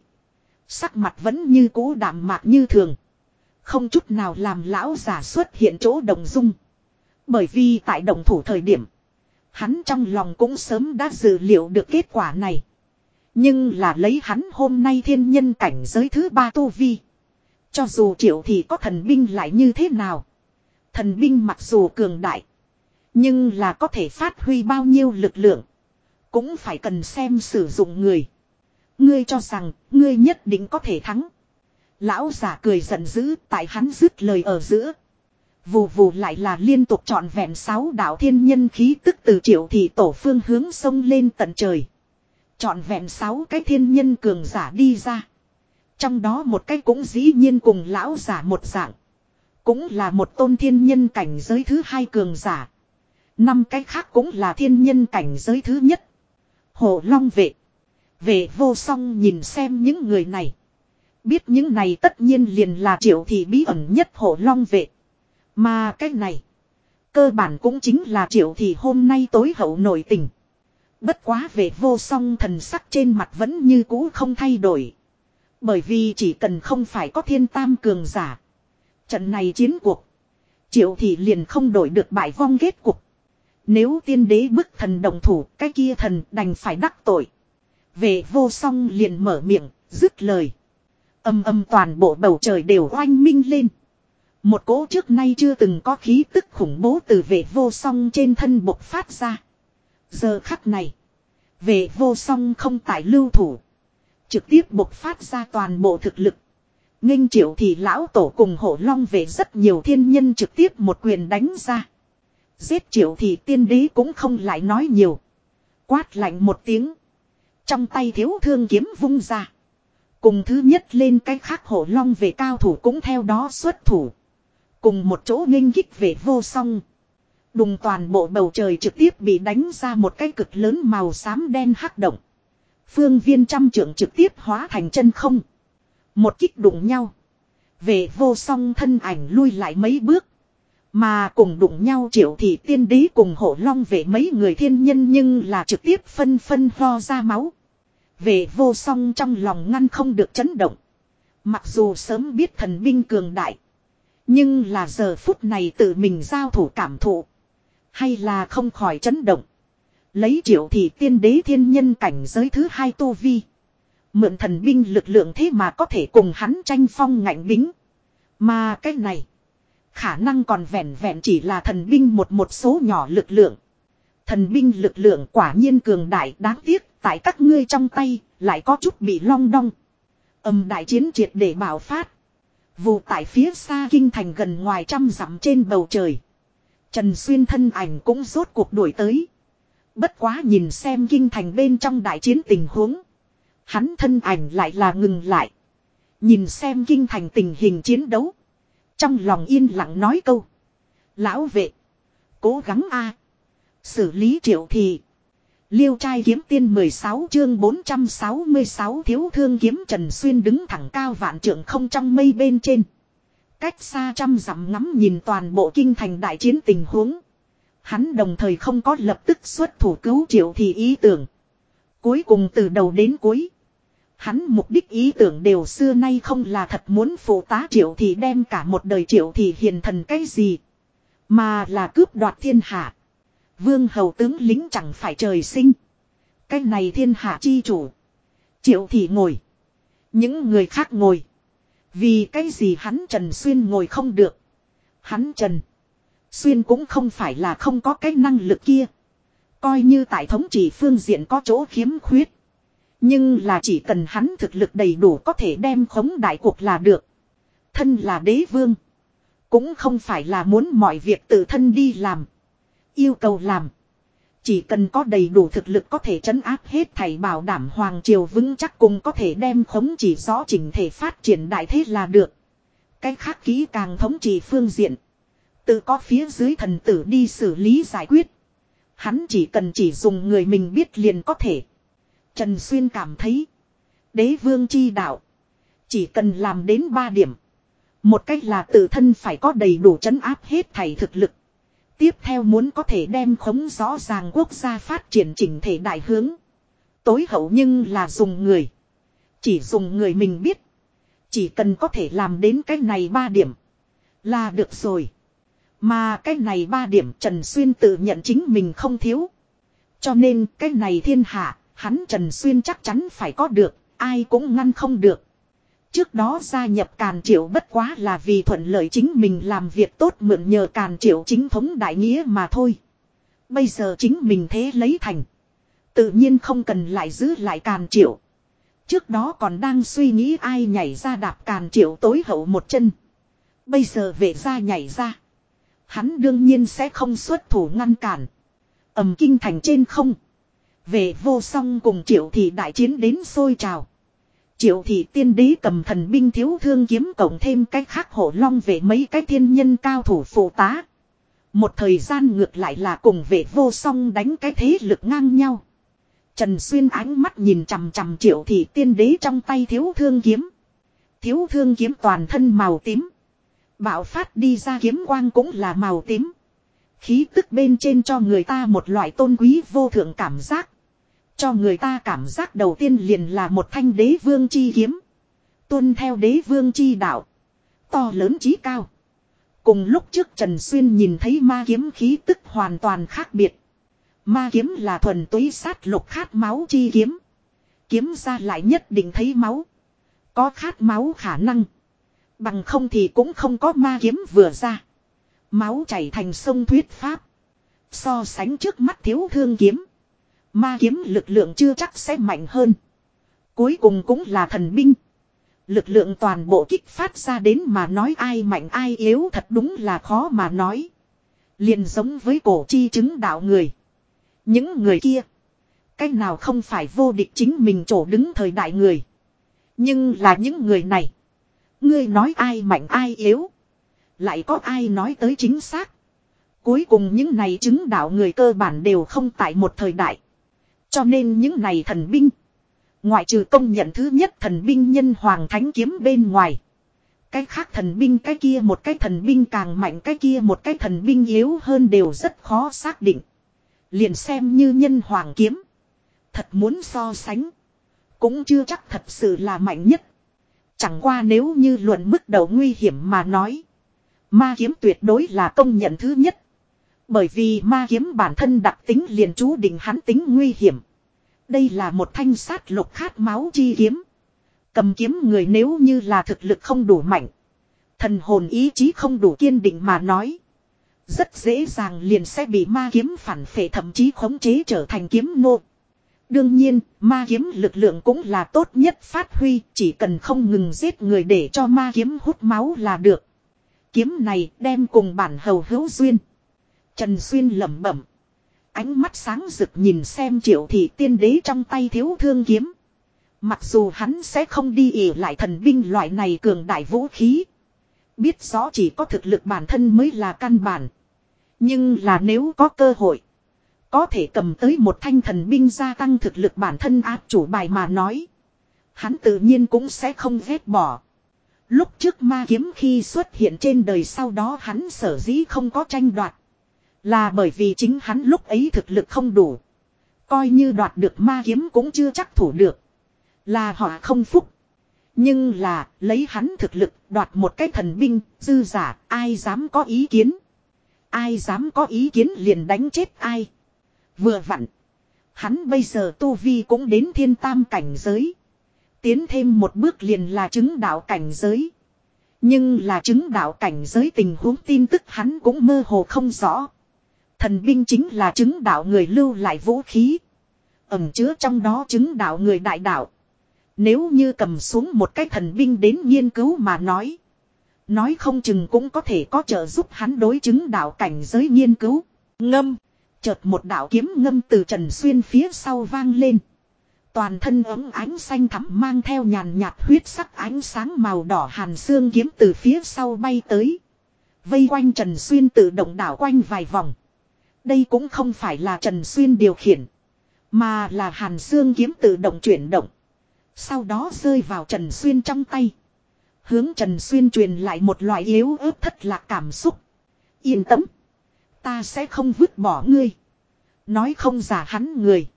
Sắc mặt vẫn như cũ đạm mạc như thường. Không chút nào làm lão giả xuất hiện chỗ đồng dung. Bởi vì tại đồng thủ thời điểm. Hắn trong lòng cũng sớm đã dự liệu được kết quả này. Nhưng là lấy hắn hôm nay thiên nhân cảnh giới thứ ba tu vi. Cho dù triệu thì có thần binh lại như thế nào. Thần binh mặc dù cường đại. Nhưng là có thể phát huy bao nhiêu lực lượng. Cũng phải cần xem sử dụng người. Ngươi cho rằng, ngươi nhất định có thể thắng. Lão giả cười giận dữ tại hắn dứt lời ở giữa. Vù vù lại là liên tục trọn vẹn sáu đạo thiên nhân khí tức từ triệu thị tổ phương hướng sông lên tận trời. Trọn vẹn sáu cái thiên nhân cường giả đi ra. Trong đó một cái cũng dĩ nhiên cùng lão giả một dạng. Cũng là một tôn thiên nhân cảnh giới thứ hai cường giả. Năm cái khác cũng là thiên nhân cảnh giới thứ nhất. Hồ Long vệ. Vệ vô song nhìn xem những người này. Biết những này tất nhiên liền là triệu thị bí ẩn nhất hổ Long vệ. Mà cái này. Cơ bản cũng chính là triệu thị hôm nay tối hậu nổi tình. Bất quá về vô song thần sắc trên mặt vẫn như cũ không thay đổi. Bởi vì chỉ cần không phải có thiên tam cường giả. Trận này chiến cuộc. Triệu thị liền không đổi được bại vong kết cục. Nếu tiên đế bức thần đồng thủ, cái kia thần đành phải đắc tội. Về vô song liền mở miệng, dứt lời. Âm âm toàn bộ bầu trời đều oanh minh lên. Một cỗ trước nay chưa từng có khí tức khủng bố từ vệ vô song trên thân bộc phát ra. Giờ khắc này. Vệ vô song không tại lưu thủ. Trực tiếp bộc phát ra toàn bộ thực lực. Nghênh triệu thì lão tổ cùng hổ long về rất nhiều thiên nhân trực tiếp một quyền đánh ra. Giết triệu thì tiên đế cũng không lại nói nhiều. Quát lạnh một tiếng. Trong tay thiếu thương kiếm vung ra. Cùng thứ nhất lên cái khác hổ long về cao thủ cũng theo đó xuất thủ. Cùng một chỗ nghênh kích về vô song. Đùng toàn bộ bầu trời trực tiếp bị đánh ra một cái cực lớn màu xám đen hắc động. Phương viên trăm trưởng trực tiếp hóa thành chân không. Một kích đụng nhau. Về vô song thân ảnh lui lại mấy bước. Mà cùng đụng nhau triệu thị tiên đế cùng hổ long về mấy người thiên nhân nhưng là trực tiếp phân phân ho ra máu. Về vô song trong lòng ngăn không được chấn động. Mặc dù sớm biết thần binh cường đại. Nhưng là giờ phút này tự mình giao thủ cảm thụ. Hay là không khỏi chấn động. Lấy triệu thị tiên đế thiên nhân cảnh giới thứ hai tô vi. Mượn thần binh lực lượng thế mà có thể cùng hắn tranh phong ngạnh bính. Mà cái này. Khả năng còn vẹn vẹn chỉ là thần binh một một số nhỏ lực lượng. Thần binh lực lượng quả nhiên cường đại đáng tiếc, tại các ngươi trong tay lại có chút bị long đong. Âm đại chiến triệt để bảo phát. Vụ tại phía xa kinh thành gần ngoài trăm dặm trên bầu trời. Trần Xuyên thân ảnh cũng rốt cuộc đuổi tới. Bất quá nhìn xem kinh thành bên trong đại chiến tình huống. Hắn thân ảnh lại là ngừng lại. Nhìn xem kinh thành tình hình chiến đấu. Trong lòng yên lặng nói câu. Lão vệ. Cố gắng a Xử lý triệu thì. Liêu trai kiếm tiên 16 chương 466 thiếu thương kiếm Trần Xuyên đứng thẳng cao vạn trượng không trong mây bên trên. Cách xa trăm dặm ngắm nhìn toàn bộ kinh thành đại chiến tình huống. Hắn đồng thời không có lập tức xuất thủ cứu triệu thì ý tưởng. Cuối cùng từ đầu đến cuối. Hắn mục đích ý tưởng đều xưa nay không là thật muốn phụ tá triệu thì đem cả một đời triệu thì hiền thần cái gì. Mà là cướp đoạt thiên hạ. Vương hầu tướng lính chẳng phải trời sinh. Cái này thiên hạ chi chủ. Triệu thì ngồi. Những người khác ngồi. Vì cái gì hắn Trần Xuyên ngồi không được. Hắn Trần. Xuyên cũng không phải là không có cái năng lực kia. Coi như tại thống trị phương diện có chỗ khiếm khuyết. Nhưng là chỉ cần hắn thực lực đầy đủ có thể đem khống đại cuộc là được. Thân là đế vương. Cũng không phải là muốn mọi việc tự thân đi làm. Yêu cầu làm. Chỉ cần có đầy đủ thực lực có thể chấn áp hết thảy bảo đảm Hoàng Triều vững chắc cùng có thể đem khống chỉ rõ chỉnh thể phát triển đại thế là được. Cái khác kỹ càng thống trị phương diện. Tự có phía dưới thần tử đi xử lý giải quyết. Hắn chỉ cần chỉ dùng người mình biết liền có thể. Trần Xuyên cảm thấy. Đế vương chi đạo. Chỉ cần làm đến ba điểm. Một cách là tự thân phải có đầy đủ chấn áp hết thảy thực lực. Tiếp theo muốn có thể đem khống rõ ràng quốc gia phát triển chỉnh thể đại hướng. Tối hậu nhưng là dùng người. Chỉ dùng người mình biết. Chỉ cần có thể làm đến cái này ba điểm. Là được rồi. Mà cái này ba điểm Trần Xuyên tự nhận chính mình không thiếu. Cho nên cái này thiên hạ, hắn Trần Xuyên chắc chắn phải có được, ai cũng ngăn không được. Trước đó gia nhập Càn Triệu bất quá là vì thuận lợi chính mình làm việc tốt mượn nhờ Càn Triệu chính thống đại nghĩa mà thôi. Bây giờ chính mình thế lấy thành. Tự nhiên không cần lại giữ lại Càn Triệu. Trước đó còn đang suy nghĩ ai nhảy ra đạp Càn Triệu tối hậu một chân. Bây giờ về ra nhảy ra. Hắn đương nhiên sẽ không xuất thủ ngăn cản. ầm kinh thành trên không. Về vô song cùng triệu thị đại chiến đến sôi trào. Triệu thị tiên đế cầm thần binh thiếu thương kiếm cộng thêm cách khác hổ long về mấy cái thiên nhân cao thủ phụ tá. Một thời gian ngược lại là cùng vệ vô song đánh cái thế lực ngang nhau. Trần Xuyên ánh mắt nhìn chằm chằm triệu thị tiên đế trong tay thiếu thương kiếm. Thiếu thương kiếm toàn thân màu tím. Bạo phát đi ra kiếm quang cũng là màu tím. Khí tức bên trên cho người ta một loại tôn quý vô thượng cảm giác. Cho người ta cảm giác đầu tiên liền là một thanh đế vương chi kiếm. Tuân theo đế vương chi đạo. To lớn chí cao. Cùng lúc trước Trần Xuyên nhìn thấy ma kiếm khí tức hoàn toàn khác biệt. Ma kiếm là thuần túy sát lục khát máu chi kiếm. Kiếm ra lại nhất định thấy máu. Có khát máu khả năng. Bằng không thì cũng không có ma kiếm vừa ra. Máu chảy thành sông thuyết pháp. So sánh trước mắt thiếu thương kiếm. Ma kiếm lực lượng chưa chắc sẽ mạnh hơn. Cuối cùng cũng là thần binh. Lực lượng toàn bộ kích phát ra đến mà nói ai mạnh ai yếu thật đúng là khó mà nói. Liền giống với cổ chi chứng đạo người. Những người kia. Cách nào không phải vô địch chính mình chỗ đứng thời đại người. Nhưng là những người này. Ngươi nói ai mạnh ai yếu. Lại có ai nói tới chính xác. Cuối cùng những này chứng đạo người cơ bản đều không tại một thời đại. Cho nên những này thần binh. Ngoại trừ công nhận thứ nhất thần binh nhân hoàng thánh kiếm bên ngoài. Cái khác thần binh, cái kia một cái thần binh càng mạnh, cái kia một cái thần binh yếu hơn đều rất khó xác định. Liền xem như nhân hoàng kiếm. Thật muốn so sánh. Cũng chưa chắc thật sự là mạnh nhất. Chẳng qua nếu như luận mức đầu nguy hiểm mà nói. Ma kiếm tuyệt đối là công nhận thứ nhất. Bởi vì ma kiếm bản thân đặc tính liền chú định hắn tính nguy hiểm. Đây là một thanh sát lục khát máu chi kiếm. Cầm kiếm người nếu như là thực lực không đủ mạnh. Thần hồn ý chí không đủ kiên định mà nói. Rất dễ dàng liền sẽ bị ma kiếm phản phệ thậm chí khống chế trở thành kiếm nô. Đương nhiên, ma kiếm lực lượng cũng là tốt nhất phát huy, chỉ cần không ngừng giết người để cho ma kiếm hút máu là được. Kiếm này đem cùng bản hầu hữu duyên. Trần Xuyên lẩm bẩm. Ánh mắt sáng rực nhìn xem triệu thị tiên đế trong tay thiếu thương kiếm. Mặc dù hắn sẽ không đi ỉ lại thần binh loại này cường đại vũ khí. Biết rõ chỉ có thực lực bản thân mới là căn bản. Nhưng là nếu có cơ hội. Có thể cầm tới một thanh thần binh gia tăng thực lực bản thân áp chủ bài mà nói. Hắn tự nhiên cũng sẽ không ghét bỏ. Lúc trước ma kiếm khi xuất hiện trên đời sau đó hắn sở dĩ không có tranh đoạt. Là bởi vì chính hắn lúc ấy thực lực không đủ. Coi như đoạt được ma kiếm cũng chưa chắc thủ được. Là họ không phúc. Nhưng là lấy hắn thực lực đoạt một cái thần binh, dư giả, ai dám có ý kiến. Ai dám có ý kiến liền đánh chết ai. Vừa vặn. Hắn bây giờ tu vi cũng đến thiên tam cảnh giới. Tiến thêm một bước liền là chứng đạo cảnh giới. Nhưng là chứng đạo cảnh giới tình huống tin tức hắn cũng mơ hồ không rõ. Thần binh chính là chứng đạo người lưu lại vũ khí. Ẩm chứa trong đó chứng đạo người đại đạo. Nếu như cầm xuống một cái thần binh đến nghiên cứu mà nói. Nói không chừng cũng có thể có trợ giúp hắn đối chứng đạo cảnh giới nghiên cứu. Ngâm. Chợt một đạo kiếm ngâm từ Trần Xuyên phía sau vang lên. Toàn thân ấm ánh xanh thắm mang theo nhàn nhạt huyết sắc ánh sáng màu đỏ hàn xương kiếm từ phía sau bay tới. Vây quanh Trần Xuyên tự động đảo quanh vài vòng. Đây cũng không phải là Trần Xuyên điều khiển. Mà là hàn Sương kiếm tự động chuyển động. Sau đó rơi vào Trần Xuyên trong tay. Hướng Trần Xuyên truyền lại một loại yếu ớt thất lạc cảm xúc. Yên tấm. Ta sẽ không vứt bỏ ngươi. Nói không giả hắn người.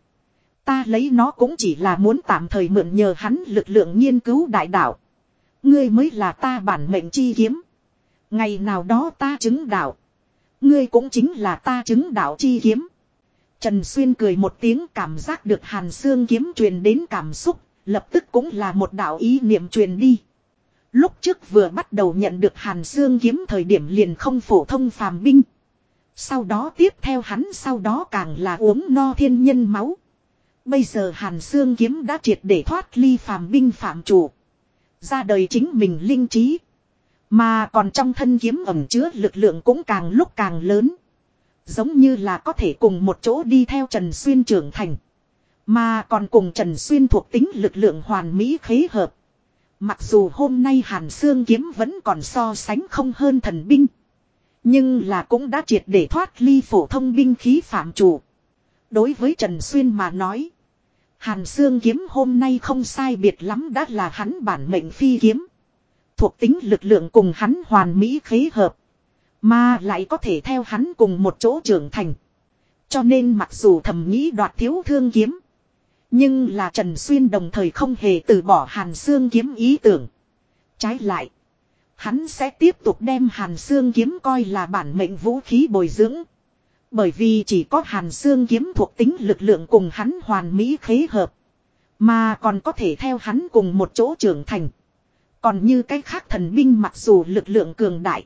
Ta lấy nó cũng chỉ là muốn tạm thời mượn nhờ hắn lực lượng nghiên cứu đại đạo. Ngươi mới là ta bản mệnh chi kiếm. Ngày nào đó ta chứng đạo. Ngươi cũng chính là ta chứng đạo chi kiếm. Trần Xuyên cười một tiếng cảm giác được hàn xương kiếm truyền đến cảm xúc, lập tức cũng là một đạo ý niệm truyền đi. Lúc trước vừa bắt đầu nhận được hàn xương kiếm thời điểm liền không phổ thông phàm binh. Sau đó tiếp theo hắn sau đó càng là uống no thiên nhân máu. Bây giờ hàn xương kiếm đã triệt để thoát ly phàm binh phạm chủ. Ra đời chính mình linh trí. Mà còn trong thân kiếm ẩm chứa lực lượng cũng càng lúc càng lớn. Giống như là có thể cùng một chỗ đi theo Trần Xuyên trưởng thành. Mà còn cùng Trần Xuyên thuộc tính lực lượng hoàn mỹ khế hợp. Mặc dù hôm nay Hàn Sương kiếm vẫn còn so sánh không hơn thần binh. Nhưng là cũng đã triệt để thoát ly phổ thông binh khí phạm chủ. Đối với Trần Xuyên mà nói. Hàn Sương kiếm hôm nay không sai biệt lắm đã là hắn bản mệnh phi kiếm. Thuộc tính lực lượng cùng hắn hoàn mỹ khế hợp. Mà lại có thể theo hắn cùng một chỗ trưởng thành. Cho nên mặc dù thầm nghĩ đoạt thiếu thương kiếm. Nhưng là Trần Xuyên đồng thời không hề từ bỏ Hàn Sương kiếm ý tưởng. Trái lại. Hắn sẽ tiếp tục đem Hàn Sương kiếm coi là bản mệnh vũ khí bồi dưỡng. Bởi vì chỉ có Hàn Sương kiếm thuộc tính lực lượng cùng hắn hoàn mỹ khế hợp. Mà còn có thể theo hắn cùng một chỗ trưởng thành. Còn như cái khác thần binh mặc dù lực lượng cường đại.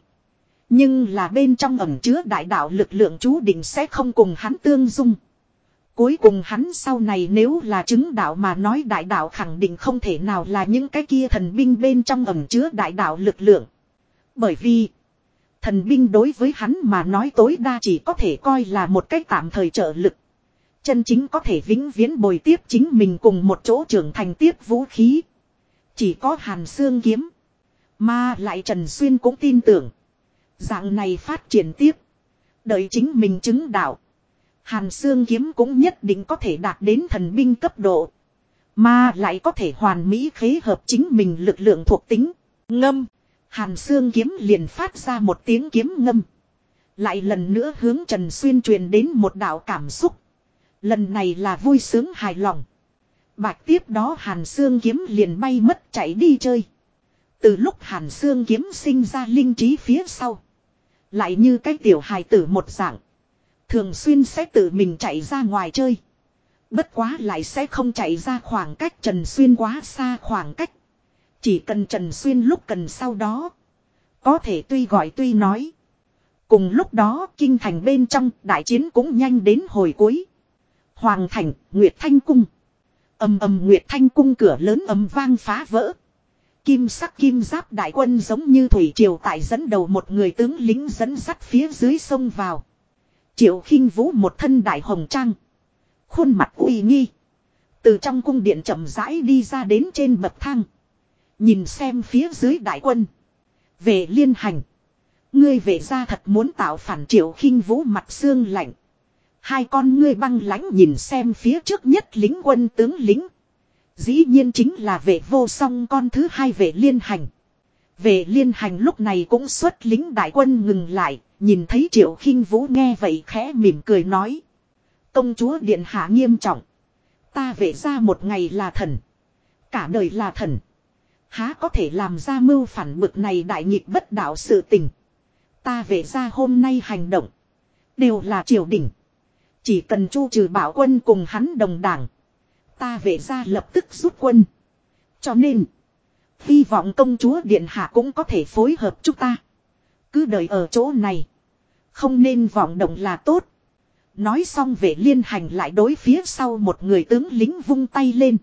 Nhưng là bên trong ẩm chứa đại đạo lực lượng chú định sẽ không cùng hắn tương dung. Cuối cùng hắn sau này nếu là chứng đạo mà nói đại đạo khẳng định không thể nào là những cái kia thần binh bên trong ẩm chứa đại đạo lực lượng. Bởi vì, Thần binh đối với hắn mà nói tối đa chỉ có thể coi là một cách tạm thời trợ lực. Chân chính có thể vĩnh viễn bồi tiếp chính mình cùng một chỗ trưởng thành tiếp vũ khí. Chỉ có hàn xương kiếm. Mà lại Trần Xuyên cũng tin tưởng. Dạng này phát triển tiếp. Đợi chính mình chứng đạo. Hàn xương kiếm cũng nhất định có thể đạt đến thần binh cấp độ. Mà lại có thể hoàn mỹ khế hợp chính mình lực lượng thuộc tính. Ngâm. Hàn xương kiếm liền phát ra một tiếng kiếm ngâm. Lại lần nữa hướng Trần Xuyên truyền đến một đạo cảm xúc. Lần này là vui sướng hài lòng. Bạch tiếp đó Hàn xương kiếm liền bay mất chạy đi chơi. Từ lúc Hàn xương kiếm sinh ra linh trí phía sau. Lại như cái tiểu hài tử một dạng. Thường xuyên sẽ tự mình chạy ra ngoài chơi. Bất quá lại sẽ không chạy ra khoảng cách Trần Xuyên quá xa khoảng cách. Chỉ cần Trần Xuyên lúc cần sau đó. Có thể tuy gọi tuy nói. Cùng lúc đó kinh thành bên trong đại chiến cũng nhanh đến hồi cuối. Hoàng thành, Nguyệt Thanh Cung ầm ầm Nguyệt Thanh Cung cửa lớn ầm vang phá vỡ. Kim sắc kim giáp đại quân giống như thủy triều tại dẫn đầu một người tướng lính dẫn sắt phía dưới sông vào. Triệu khinh vũ một thân đại hồng trang. Khuôn mặt uy nghi. Từ trong cung điện chậm rãi đi ra đến trên bậc thang. Nhìn xem phía dưới đại quân. Về liên hành. Ngươi về ra thật muốn tạo phản triệu khinh vũ mặt xương lạnh. Hai con ngươi băng lãnh nhìn xem phía trước nhất lính quân tướng lính. Dĩ nhiên chính là vệ vô song con thứ hai vệ liên hành. Vệ liên hành lúc này cũng xuất lính đại quân ngừng lại, nhìn thấy triệu khinh vũ nghe vậy khẽ mỉm cười nói. Công chúa điện hạ nghiêm trọng. Ta vệ ra một ngày là thần. Cả đời là thần. Há có thể làm ra mưu phản bực này đại nghịch bất đạo sự tình. Ta vệ ra hôm nay hành động. Đều là triều đình. Chỉ cần chu trừ bảo quân cùng hắn đồng đảng. Ta về ra lập tức rút quân. Cho nên. Hy vọng công chúa Điện Hạ cũng có thể phối hợp chúng ta. Cứ đợi ở chỗ này. Không nên vọng động là tốt. Nói xong vệ liên hành lại đối phía sau một người tướng lính vung tay lên.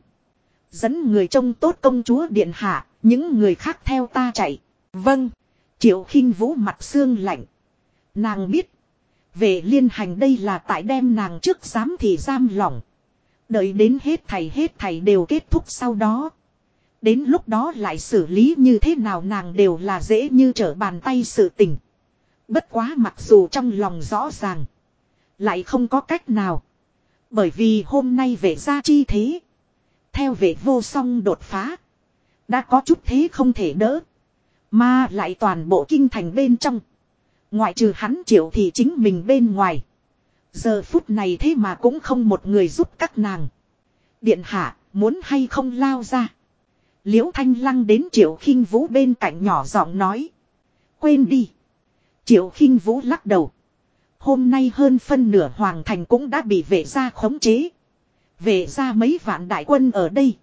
Dẫn người trông tốt công chúa Điện Hạ. Những người khác theo ta chạy. Vâng. Triệu khinh vũ mặt xương lạnh. Nàng biết về liên hành đây là tại đem nàng trước giám thì giam lỏng. Đợi đến hết thầy hết thầy đều kết thúc sau đó. Đến lúc đó lại xử lý như thế nào nàng đều là dễ như trở bàn tay sự tình. Bất quá mặc dù trong lòng rõ ràng. Lại không có cách nào. Bởi vì hôm nay về ra chi thế. Theo vệ vô song đột phá. Đã có chút thế không thể đỡ. Mà lại toàn bộ kinh thành bên trong. Ngoại trừ hắn triệu thì chính mình bên ngoài. Giờ phút này thế mà cũng không một người giúp các nàng. Điện hạ, muốn hay không lao ra. Liễu thanh lăng đến triệu khinh vũ bên cạnh nhỏ giọng nói. Quên đi. Triệu khinh vũ lắc đầu. Hôm nay hơn phân nửa hoàng thành cũng đã bị vệ gia khống chế. Vệ gia mấy vạn đại quân ở đây.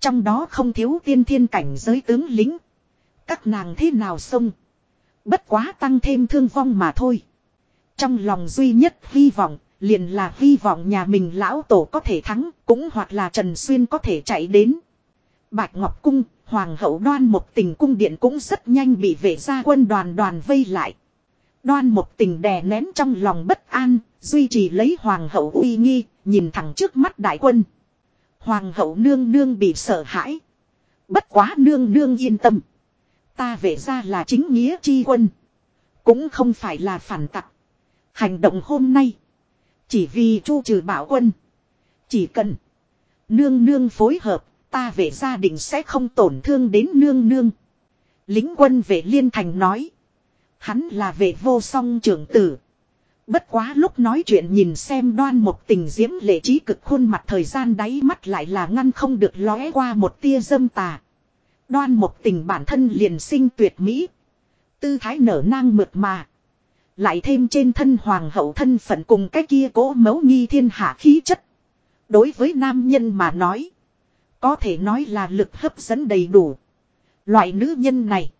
Trong đó không thiếu tiên thiên cảnh giới tướng lính. Các nàng thế nào xông. Bất quá tăng thêm thương vong mà thôi. Trong lòng duy nhất hy vọng, liền là hy vọng nhà mình lão tổ có thể thắng, cũng hoặc là Trần Xuyên có thể chạy đến. Bạch Ngọc Cung, Hoàng hậu đoan một tình cung điện cũng rất nhanh bị vệ gia quân đoàn đoàn vây lại. Đoan một tình đè nén trong lòng bất an, duy trì lấy Hoàng hậu uy nghi, nhìn thẳng trước mắt đại quân. Hoàng hậu nương nương bị sợ hãi. Bất quá nương nương yên tâm. Ta vệ ra là chính nghĩa chi quân. Cũng không phải là phản tặc. Hành động hôm nay. Chỉ vì chu trừ bảo quân. Chỉ cần. Nương nương phối hợp. Ta về gia đình sẽ không tổn thương đến nương nương. Lính quân vệ liên thành nói. Hắn là vệ vô song trưởng tử. Bất quá lúc nói chuyện nhìn xem đoan một tình diễm lệ trí cực khuôn mặt thời gian đáy mắt lại là ngăn không được lóe qua một tia dâm tà. Đoan một tình bản thân liền sinh tuyệt mỹ. Tư thái nở nang mượt mà. Lại thêm trên thân hoàng hậu thân phận cùng cái kia cố mấu nghi thiên hạ khí chất. Đối với nam nhân mà nói. Có thể nói là lực hấp dẫn đầy đủ. Loại nữ nhân này.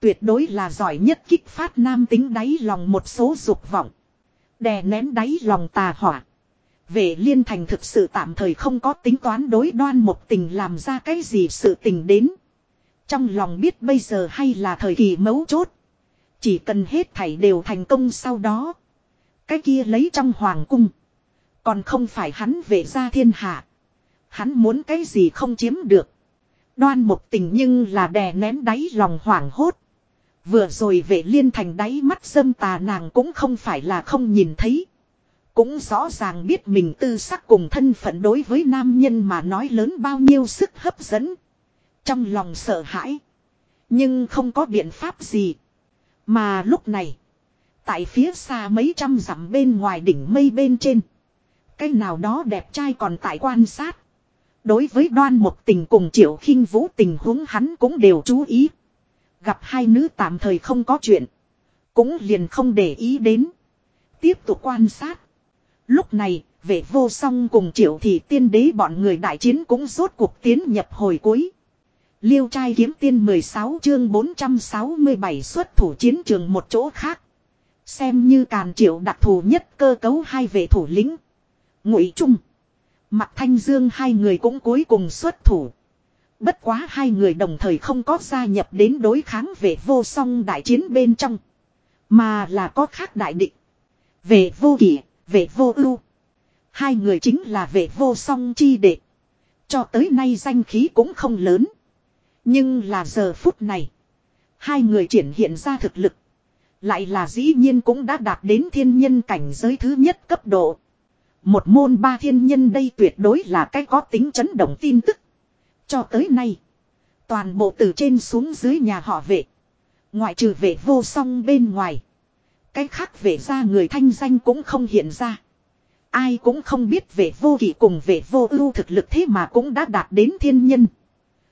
Tuyệt đối là giỏi nhất kích phát nam tính đáy lòng một số dục vọng. Đè nén đáy lòng tà hỏa. Vệ liên thành thực sự tạm thời không có tính toán đối đoan một tình làm ra cái gì sự tình đến. Trong lòng biết bây giờ hay là thời kỳ mấu chốt. Chỉ cần hết thảy đều thành công sau đó. Cái kia lấy trong hoàng cung. Còn không phải hắn về ra thiên hạ. Hắn muốn cái gì không chiếm được. Đoan một tình nhưng là đè nén đáy lòng hoảng hốt. Vừa rồi vệ liên thành đáy mắt dâm tà nàng cũng không phải là không nhìn thấy. Cũng rõ ràng biết mình tư sắc cùng thân phận đối với nam nhân mà nói lớn bao nhiêu sức hấp dẫn. Trong lòng sợ hãi. Nhưng không có biện pháp gì. Mà lúc này. Tại phía xa mấy trăm dặm bên ngoài đỉnh mây bên trên. Cái nào đó đẹp trai còn tại quan sát. Đối với đoan một tình cùng triệu khinh vũ tình huống hắn cũng đều chú ý. Gặp hai nữ tạm thời không có chuyện. Cũng liền không để ý đến. Tiếp tục quan sát. Lúc này, vệ vô song cùng triệu thị tiên đế bọn người đại chiến cũng rốt cuộc tiến nhập hồi cuối. Liêu trai kiếm tiên 16 chương 467 xuất thủ chiến trường một chỗ khác. Xem như càn triệu đặc thù nhất cơ cấu hai vệ thủ lĩnh. Ngụy Trung. Mặt Thanh Dương hai người cũng cuối cùng xuất thủ. Bất quá hai người đồng thời không có gia nhập đến đối kháng về vô song đại chiến bên trong. Mà là có khác đại định. Về vô kỷ, về vô ưu. Hai người chính là về vô song chi đệ. Cho tới nay danh khí cũng không lớn. Nhưng là giờ phút này. Hai người triển hiện ra thực lực. Lại là dĩ nhiên cũng đã đạt đến thiên nhân cảnh giới thứ nhất cấp độ. Một môn ba thiên nhân đây tuyệt đối là cái có tính chấn động tin tức. Cho tới nay. Toàn bộ từ trên xuống dưới nhà họ vệ. Ngoại trừ vệ vô song bên ngoài. Cái khác vệ ra người thanh danh cũng không hiện ra. Ai cũng không biết vệ vô kỷ cùng vệ vô ưu thực lực thế mà cũng đã đạt đến thiên nhân.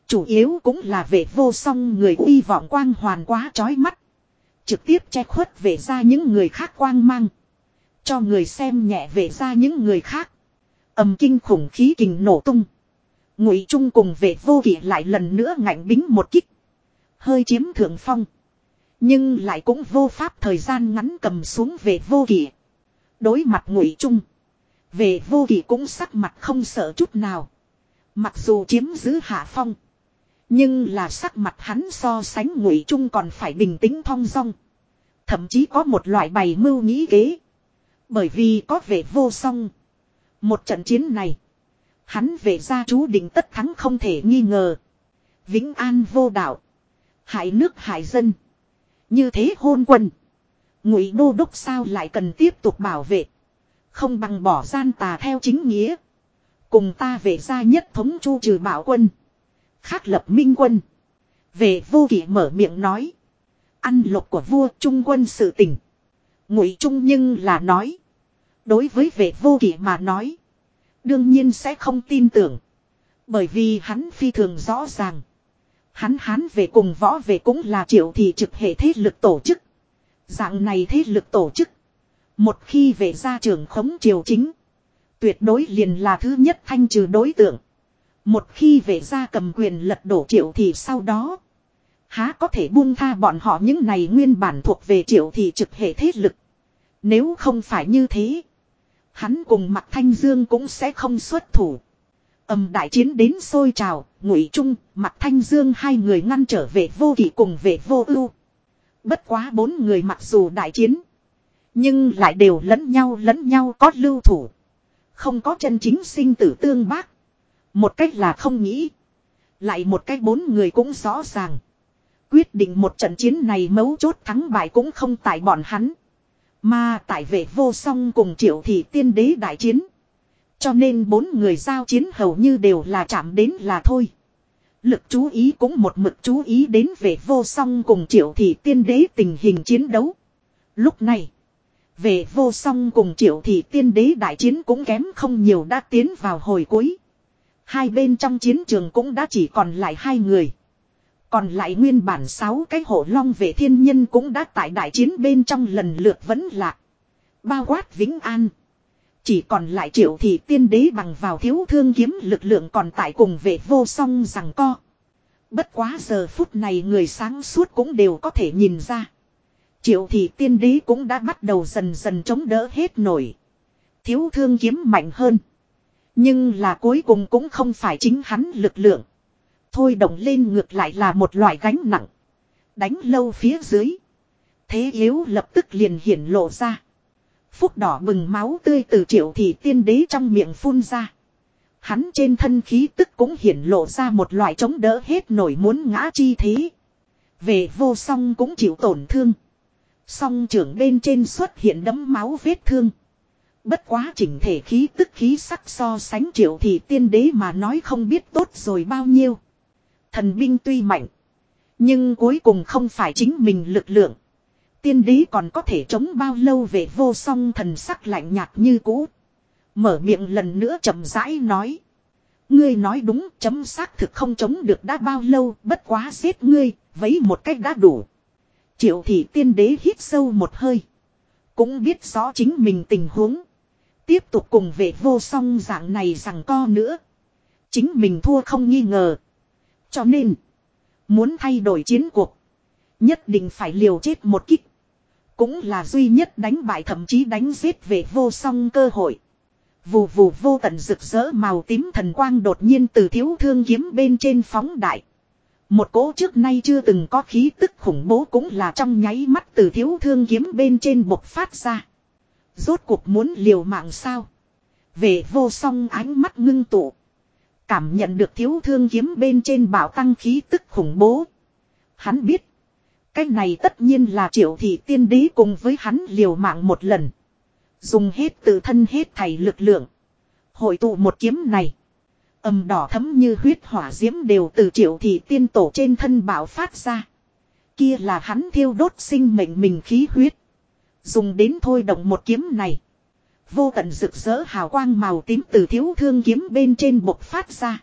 Chủ yếu cũng là về vô song người uy vọng quang hoàn quá trói mắt. Trực tiếp che khuất về ra những người khác quang mang. Cho người xem nhẹ về ra những người khác. âm kinh khủng khí kình nổ tung. Ngụy Trung cùng về vô kỷ lại lần nữa ngạnh bính một kích. Hơi chiếm thượng phong. Nhưng lại cũng vô pháp thời gian ngắn cầm xuống về vô kỷ. Đối mặt Ngụy Trung. Về vô kỷ cũng sắc mặt không sợ chút nào. Mặc dù chiếm giữ hạ phong. Nhưng là sắc mặt hắn so sánh ngụy trung còn phải bình tĩnh thong dong. Thậm chí có một loại bày mưu nghĩ kế. Bởi vì có vẻ vô song. Một trận chiến này. Hắn về gia chú định tất thắng không thể nghi ngờ. Vĩnh an vô đạo. Hại nước hại dân. Như thế hôn quân. Ngụy đô đốc sao lại cần tiếp tục bảo vệ. Không bằng bỏ gian tà theo chính nghĩa. Cùng ta về gia nhất thống chu trừ bảo quân. Khác lập minh quân. Về vô kỷ mở miệng nói. Ăn lộc của vua trung quân sự tình. Ngụy trung nhưng là nói. Đối với vệ vô kỷ mà nói. Đương nhiên sẽ không tin tưởng. Bởi vì hắn phi thường rõ ràng. Hắn hắn về cùng võ về cũng là triệu thì trực hệ thế lực tổ chức. Dạng này thế lực tổ chức. Một khi về ra trường khống triều chính. Tuyệt đối liền là thứ nhất thanh trừ đối tượng. Một khi về ra cầm quyền lật đổ triệu thì sau đó. Há có thể buông tha bọn họ những này nguyên bản thuộc về triệu thì trực hệ thế lực. Nếu không phải như thế. Hắn cùng mặt thanh dương cũng sẽ không xuất thủ. Âm đại chiến đến sôi trào, ngụy trung, mặt thanh dương hai người ngăn trở về vô kỷ cùng về vô ưu. Bất quá bốn người mặc dù đại chiến. Nhưng lại đều lẫn nhau lẫn nhau có lưu thủ. Không có chân chính sinh tử tương bác. Một cách là không nghĩ. Lại một cách bốn người cũng rõ ràng. Quyết định một trận chiến này mấu chốt thắng bại cũng không tại bọn hắn. Mà tại vệ vô song cùng triệu thị tiên đế đại chiến. Cho nên bốn người giao chiến hầu như đều là chạm đến là thôi. Lực chú ý cũng một mực chú ý đến vệ vô song cùng triệu thị tiên đế tình hình chiến đấu. Lúc này, vệ vô song cùng triệu thị tiên đế đại chiến cũng kém không nhiều đã tiến vào hồi cuối. Hai bên trong chiến trường cũng đã chỉ còn lại hai người. Còn lại nguyên bản sáu cái hộ long vệ thiên nhân cũng đã tại đại chiến bên trong lần lượt vẫn lạc. Bao quát Vĩnh An. Chỉ còn lại triệu thị tiên đế bằng vào thiếu thương kiếm lực lượng còn tại cùng vệ vô song rằng co. Bất quá giờ phút này người sáng suốt cũng đều có thể nhìn ra. Triệu thị tiên đế cũng đã bắt đầu dần dần chống đỡ hết nổi. Thiếu thương kiếm mạnh hơn. Nhưng là cuối cùng cũng không phải chính hắn lực lượng. Thôi động lên ngược lại là một loại gánh nặng. Đánh lâu phía dưới. Thế yếu lập tức liền hiển lộ ra. Phúc đỏ bừng máu tươi từ triệu thị tiên đế trong miệng phun ra. Hắn trên thân khí tức cũng hiển lộ ra một loại chống đỡ hết nổi muốn ngã chi thế. Về vô song cũng chịu tổn thương. Song trưởng bên trên xuất hiện đấm máu vết thương. Bất quá chỉnh thể khí tức khí sắc so sánh triệu thị tiên đế mà nói không biết tốt rồi bao nhiêu. Thần binh tuy mạnh. Nhưng cuối cùng không phải chính mình lực lượng. Tiên đế còn có thể chống bao lâu về vô song thần sắc lạnh nhạt như cũ. Mở miệng lần nữa chậm rãi nói. Ngươi nói đúng chấm xác thực không chống được đã bao lâu bất quá giết ngươi, vấy một cách đã đủ. Triệu thị tiên đế hít sâu một hơi. Cũng biết rõ chính mình tình huống. Tiếp tục cùng vệ vô song dạng này rằng co nữa. Chính mình thua không nghi ngờ. Cho nên. Muốn thay đổi chiến cuộc. Nhất định phải liều chết một kích. Cũng là duy nhất đánh bại thậm chí đánh giết về vô song cơ hội. Vù vù vô tận rực rỡ màu tím thần quang đột nhiên từ thiếu thương kiếm bên trên phóng đại. Một cỗ trước nay chưa từng có khí tức khủng bố cũng là trong nháy mắt từ thiếu thương kiếm bên trên bộc phát ra. Rốt cuộc muốn liều mạng sao? Về vô song ánh mắt ngưng tụ. Cảm nhận được thiếu thương kiếm bên trên bảo tăng khí tức khủng bố. Hắn biết. Cái này tất nhiên là triệu thị tiên đế cùng với hắn liều mạng một lần. Dùng hết tự thân hết thảy lực lượng. Hội tụ một kiếm này. Âm đỏ thấm như huyết hỏa diễm đều từ triệu thị tiên tổ trên thân bảo phát ra. Kia là hắn thiêu đốt sinh mệnh mình khí huyết. Dùng đến thôi động một kiếm này. Vô tận rực rỡ hào quang màu tím từ thiếu thương kiếm bên trên bộc phát ra.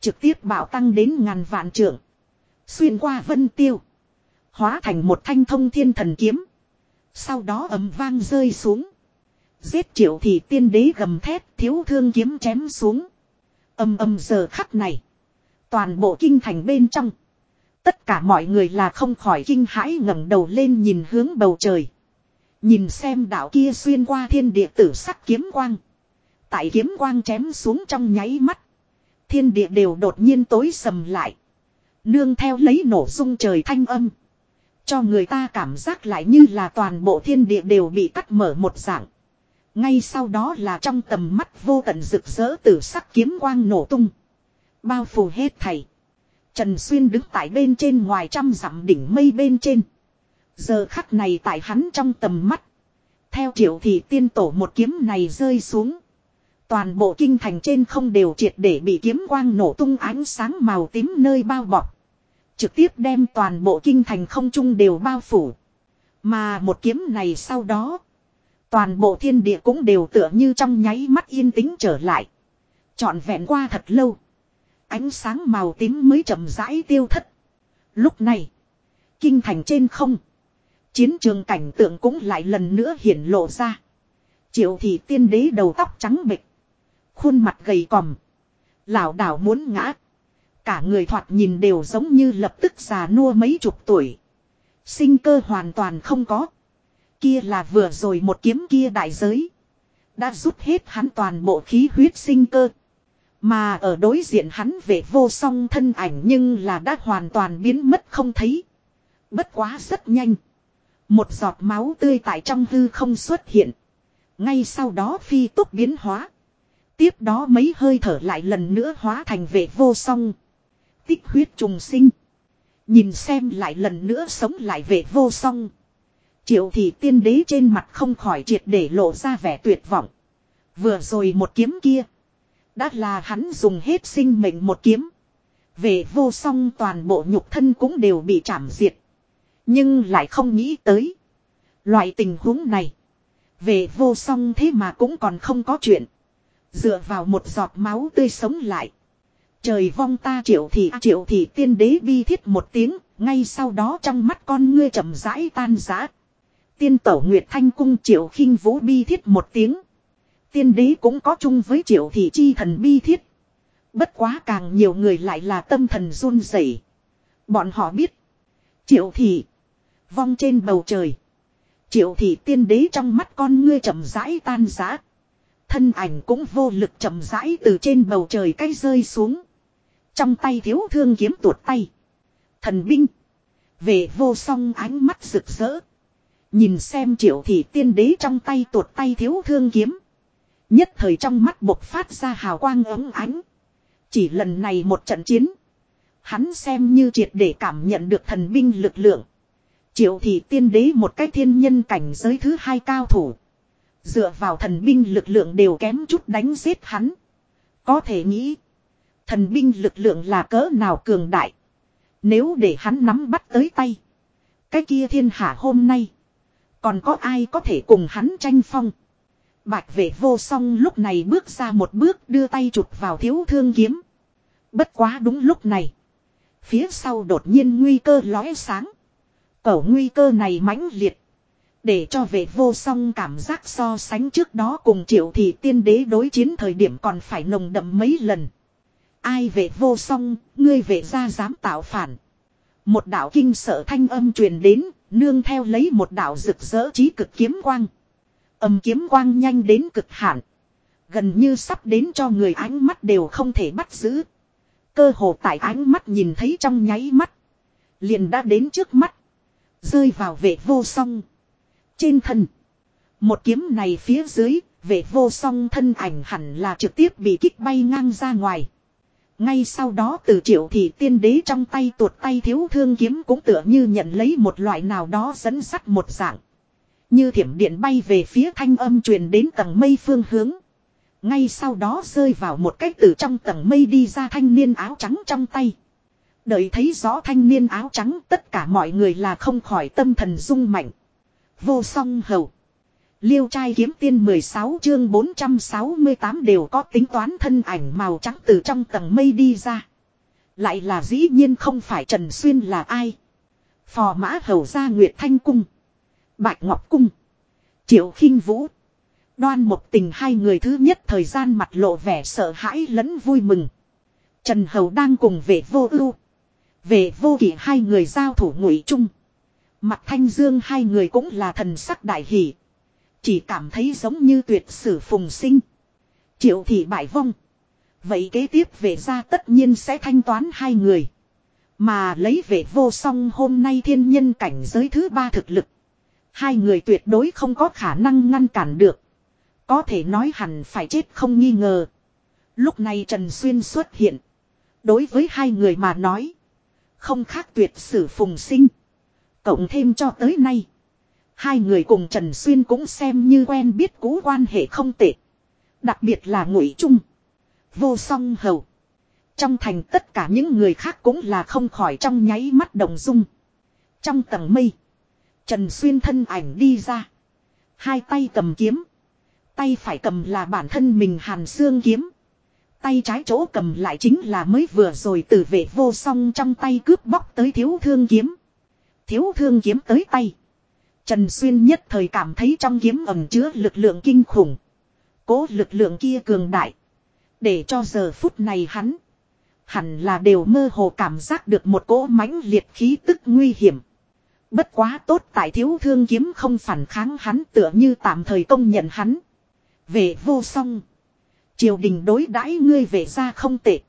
Trực tiếp bạo tăng đến ngàn vạn trượng. Xuyên qua vân tiêu. Hóa thành một thanh thông thiên thần kiếm. Sau đó ấm vang rơi xuống. Giết triệu thì tiên đế gầm thét, thiếu thương kiếm chém xuống. Âm âm giờ khắc này. Toàn bộ kinh thành bên trong. Tất cả mọi người là không khỏi kinh hãi ngẩng đầu lên nhìn hướng bầu trời. Nhìn xem đạo kia xuyên qua thiên địa tử sắc kiếm quang. Tại kiếm quang chém xuống trong nháy mắt. Thiên địa đều đột nhiên tối sầm lại. Nương theo lấy nổ rung trời thanh âm. Cho người ta cảm giác lại như là toàn bộ thiên địa đều bị cắt mở một dạng. Ngay sau đó là trong tầm mắt vô tận rực rỡ tử sắc kiếm quang nổ tung. Bao phủ hết thầy. Trần Xuyên đứng tại bên trên ngoài trăm dặm đỉnh mây bên trên. Giờ khắc này tại hắn trong tầm mắt. Theo triệu thì tiên tổ một kiếm này rơi xuống. Toàn bộ kinh thành trên không đều triệt để bị kiếm quang nổ tung ánh sáng màu tím nơi bao bọc. Trực tiếp đem toàn bộ kinh thành không trung đều bao phủ. Mà một kiếm này sau đó. Toàn bộ thiên địa cũng đều tựa như trong nháy mắt yên tĩnh trở lại. Chọn vẹn qua thật lâu. Ánh sáng màu tím mới chậm rãi tiêu thất. Lúc này. Kinh thành trên không. Chiến trường cảnh tượng cũng lại lần nữa hiển lộ ra. Triệu thị tiên đế đầu tóc trắng bịch. Khuôn mặt gầy còm. lão đảo muốn ngã. Cả người thoạt nhìn đều giống như lập tức già nua mấy chục tuổi. Sinh cơ hoàn toàn không có. Kia là vừa rồi một kiếm kia đại giới. Đã rút hết hắn toàn bộ khí huyết sinh cơ. Mà ở đối diện hắn về vô song thân ảnh nhưng là đã hoàn toàn biến mất không thấy. Bất quá rất nhanh. Một giọt máu tươi tại trong hư không xuất hiện. Ngay sau đó phi tốc biến hóa. Tiếp đó mấy hơi thở lại lần nữa hóa thành vệ vô song. Tích huyết trùng sinh. Nhìn xem lại lần nữa sống lại vệ vô song. Triệu thị tiên đế trên mặt không khỏi triệt để lộ ra vẻ tuyệt vọng. Vừa rồi một kiếm kia. Đã là hắn dùng hết sinh mệnh một kiếm. vệ vô song toàn bộ nhục thân cũng đều bị chảm diệt. Nhưng lại không nghĩ tới. Loại tình huống này. Về vô song thế mà cũng còn không có chuyện. Dựa vào một giọt máu tươi sống lại. Trời vong ta triệu thị triệu thị tiên đế bi thiết một tiếng. Ngay sau đó trong mắt con ngươi chậm rãi tan rã. Tiên tẩu Nguyệt Thanh cung triệu khinh vũ bi thiết một tiếng. Tiên đế cũng có chung với triệu thị chi thần bi thiết. Bất quá càng nhiều người lại là tâm thần run rẩy. Bọn họ biết. Triệu thị. Vong trên bầu trời. Triệu thị tiên đế trong mắt con ngươi chậm rãi tan rã. Thân ảnh cũng vô lực chậm rãi từ trên bầu trời cây rơi xuống. Trong tay thiếu thương kiếm tuột tay. Thần binh. Về vô song ánh mắt rực rỡ. Nhìn xem triệu thị tiên đế trong tay tuột tay thiếu thương kiếm. Nhất thời trong mắt bộc phát ra hào quang ấm ánh. Chỉ lần này một trận chiến. Hắn xem như triệt để cảm nhận được thần binh lực lượng. Triệu thị tiên đế một cái thiên nhân cảnh giới thứ hai cao thủ. Dựa vào thần binh lực lượng đều kém chút đánh giết hắn. Có thể nghĩ. Thần binh lực lượng là cỡ nào cường đại. Nếu để hắn nắm bắt tới tay. Cái kia thiên hạ hôm nay. Còn có ai có thể cùng hắn tranh phong. Bạch vệ vô song lúc này bước ra một bước đưa tay chụp vào thiếu thương kiếm. Bất quá đúng lúc này. Phía sau đột nhiên nguy cơ lóe sáng. Cẩu nguy cơ này mãnh liệt. Để cho vệ vô song cảm giác so sánh trước đó cùng triệu thì tiên đế đối chiến thời điểm còn phải nồng đậm mấy lần. Ai vệ vô song, ngươi vệ ra dám tạo phản. Một đạo kinh sợ thanh âm truyền đến, nương theo lấy một đạo rực rỡ trí cực kiếm quang. Âm kiếm quang nhanh đến cực hạn. Gần như sắp đến cho người ánh mắt đều không thể bắt giữ. Cơ hồ tại ánh mắt nhìn thấy trong nháy mắt. Liền đã đến trước mắt. Rơi vào vệ vô song. Trên thân. Một kiếm này phía dưới, vệ vô song thân ảnh hẳn là trực tiếp bị kích bay ngang ra ngoài. Ngay sau đó từ triệu thị tiên đế trong tay tuột tay thiếu thương kiếm cũng tựa như nhận lấy một loại nào đó dẫn sắt một dạng. Như thiểm điện bay về phía thanh âm truyền đến tầng mây phương hướng. Ngay sau đó rơi vào một cách từ trong tầng mây đi ra thanh niên áo trắng trong tay. Đợi thấy rõ thanh niên áo trắng, tất cả mọi người là không khỏi tâm thần rung mạnh. Vô song hầu. Liêu trai kiếm tiên 16 chương 468 đều có tính toán thân ảnh màu trắng từ trong tầng mây đi ra. Lại là dĩ nhiên không phải Trần Xuyên là ai. Phò mã hầu gia Nguyệt Thanh Cung. Bạch Ngọc Cung. Triệu khinh Vũ. Đoan một tình hai người thứ nhất thời gian mặt lộ vẻ sợ hãi lẫn vui mừng. Trần Hầu đang cùng về vô ưu. Về vô kỷ hai người giao thủ ngụy chung. Mặt thanh dương hai người cũng là thần sắc đại hỷ. Chỉ cảm thấy giống như tuyệt sử phùng sinh. Triệu thị bại vong. Vậy kế tiếp về ra tất nhiên sẽ thanh toán hai người. Mà lấy về vô song hôm nay thiên nhân cảnh giới thứ ba thực lực. Hai người tuyệt đối không có khả năng ngăn cản được. Có thể nói hẳn phải chết không nghi ngờ. Lúc này Trần Xuyên xuất hiện. Đối với hai người mà nói. Không khác tuyệt sử phùng sinh. Cộng thêm cho tới nay. Hai người cùng Trần Xuyên cũng xem như quen biết cũ quan hệ không tệ. Đặc biệt là ngụy trung. Vô song hầu. Trong thành tất cả những người khác cũng là không khỏi trong nháy mắt đồng dung. Trong tầng mây. Trần Xuyên thân ảnh đi ra. Hai tay cầm kiếm. Tay phải cầm là bản thân mình hàn xương kiếm. Tay trái chỗ cầm lại chính là mới vừa rồi từ vệ vô song trong tay cướp bóc tới thiếu thương kiếm. Thiếu thương kiếm tới tay. Trần Xuyên nhất thời cảm thấy trong kiếm ẩm chứa lực lượng kinh khủng. Cố lực lượng kia cường đại. Để cho giờ phút này hắn. Hẳn là đều mơ hồ cảm giác được một cỗ mãnh liệt khí tức nguy hiểm. Bất quá tốt tại thiếu thương kiếm không phản kháng hắn tựa như tạm thời công nhận hắn. Về vô song. Triều đình đối đãi ngươi về ra không tệ.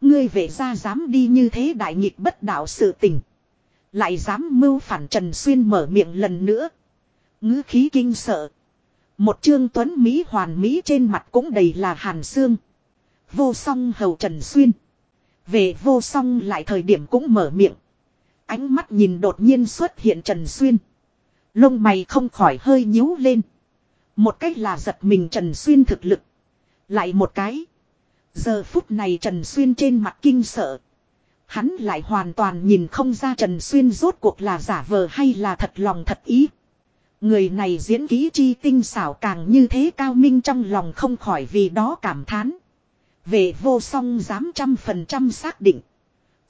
Ngươi về ra dám đi như thế đại nghịch bất đạo sự tình. Lại dám mưu phản Trần Xuyên mở miệng lần nữa. ngữ khí kinh sợ. Một trương tuấn Mỹ hoàn Mỹ trên mặt cũng đầy là hàn xương. Vô song hầu Trần Xuyên. Về vô song lại thời điểm cũng mở miệng. Ánh mắt nhìn đột nhiên xuất hiện Trần Xuyên. Lông mày không khỏi hơi nhíu lên. Một cách là giật mình Trần Xuyên thực lực. Lại một cái. Giờ phút này Trần Xuyên trên mặt kinh sợ. Hắn lại hoàn toàn nhìn không ra Trần Xuyên rốt cuộc là giả vờ hay là thật lòng thật ý. Người này diễn ký chi tinh xảo càng như thế cao minh trong lòng không khỏi vì đó cảm thán. Về vô song dám trăm phần trăm xác định.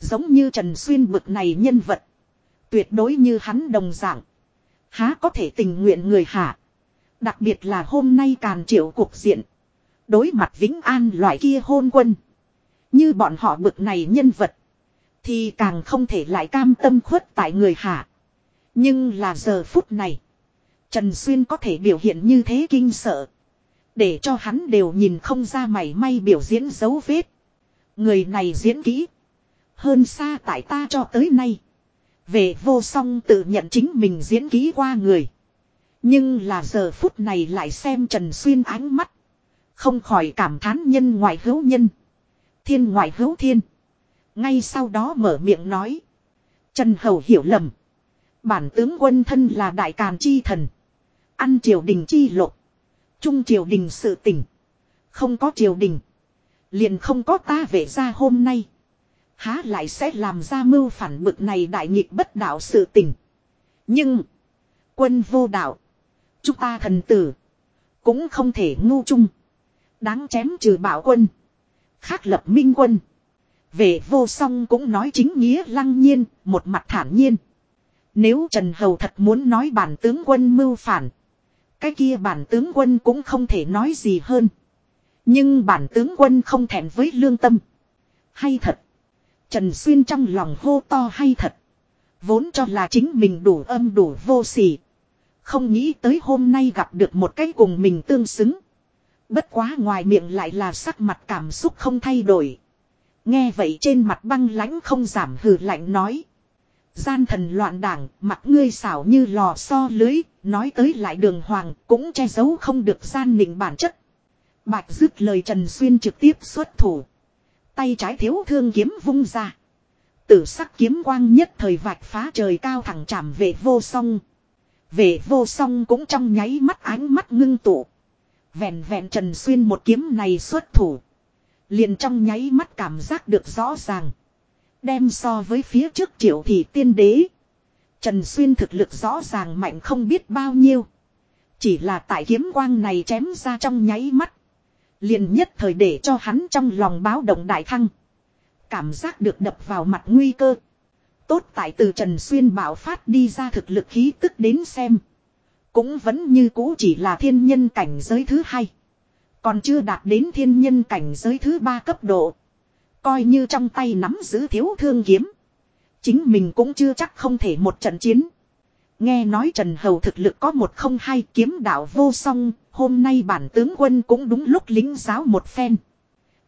Giống như Trần Xuyên bực này nhân vật. Tuyệt đối như hắn đồng dạng. Há có thể tình nguyện người hạ. Đặc biệt là hôm nay càn triệu cuộc diện. Đối mặt Vĩnh An loại kia hôn quân. Như bọn họ bực này nhân vật. Thì càng không thể lại cam tâm khuất tại người hạ. Nhưng là giờ phút này. Trần Xuyên có thể biểu hiện như thế kinh sợ. Để cho hắn đều nhìn không ra mảy may biểu diễn dấu vết. Người này diễn kỹ. Hơn xa tại ta cho tới nay. Về vô song tự nhận chính mình diễn kỹ qua người. Nhưng là giờ phút này lại xem Trần Xuyên ánh mắt. Không khỏi cảm thán nhân ngoại hữu nhân. Thiên ngoại hữu thiên. Ngay sau đó mở miệng nói. Trần Hầu hiểu lầm. Bản tướng quân thân là đại càn chi thần. Ăn triều đình chi lộc. Trung triều đình sự tỉnh. Không có triều đình. Liền không có ta về ra hôm nay. Há lại sẽ làm ra mưu phản bực này đại nghịch bất đạo sự tình. Nhưng. Quân vô đạo. Chúng ta thần tử. Cũng không thể ngu chung. Đáng chém trừ bảo quân. Khác lập minh quân. Về vô song cũng nói chính nghĩa lăng nhiên, một mặt thản nhiên. Nếu Trần Hầu thật muốn nói bản tướng quân mưu phản. Cái kia bản tướng quân cũng không thể nói gì hơn. Nhưng bản tướng quân không thèm với lương tâm. Hay thật. Trần Xuyên trong lòng hô to hay thật. Vốn cho là chính mình đủ âm đủ vô sỉ. Không nghĩ tới hôm nay gặp được một cái cùng mình tương xứng. Bất quá ngoài miệng lại là sắc mặt cảm xúc không thay đổi. Nghe vậy trên mặt băng lãnh không giảm hừ lạnh nói. Gian thần loạn đảng, mặt ngươi xảo như lò so lưới, nói tới lại đường hoàng, cũng che giấu không được gian nịnh bản chất. Bạch dứt lời Trần Xuyên trực tiếp xuất thủ. Tay trái thiếu thương kiếm vung ra. Tử sắc kiếm quang nhất thời vạch phá trời cao thẳng chạm về vô song. Về vô song cũng trong nháy mắt ánh mắt ngưng tụ. Vẹn vẹn Trần Xuyên một kiếm này xuất thủ. Liền trong nháy mắt cảm giác được rõ ràng. Đem so với phía trước triệu thị tiên đế. Trần Xuyên thực lực rõ ràng mạnh không biết bao nhiêu. Chỉ là tại kiếm quang này chém ra trong nháy mắt. Liền nhất thời để cho hắn trong lòng báo động đại thăng. Cảm giác được đập vào mặt nguy cơ. Tốt tại từ Trần Xuyên bảo phát đi ra thực lực khí tức đến xem. Cũng vẫn như cũ chỉ là thiên nhân cảnh giới thứ hai. Còn chưa đạt đến thiên nhân cảnh giới thứ ba cấp độ. Coi như trong tay nắm giữ thiếu thương kiếm. Chính mình cũng chưa chắc không thể một trận chiến. Nghe nói Trần Hầu thực lực có một không hai kiếm đạo vô song, hôm nay bản tướng quân cũng đúng lúc lính giáo một phen.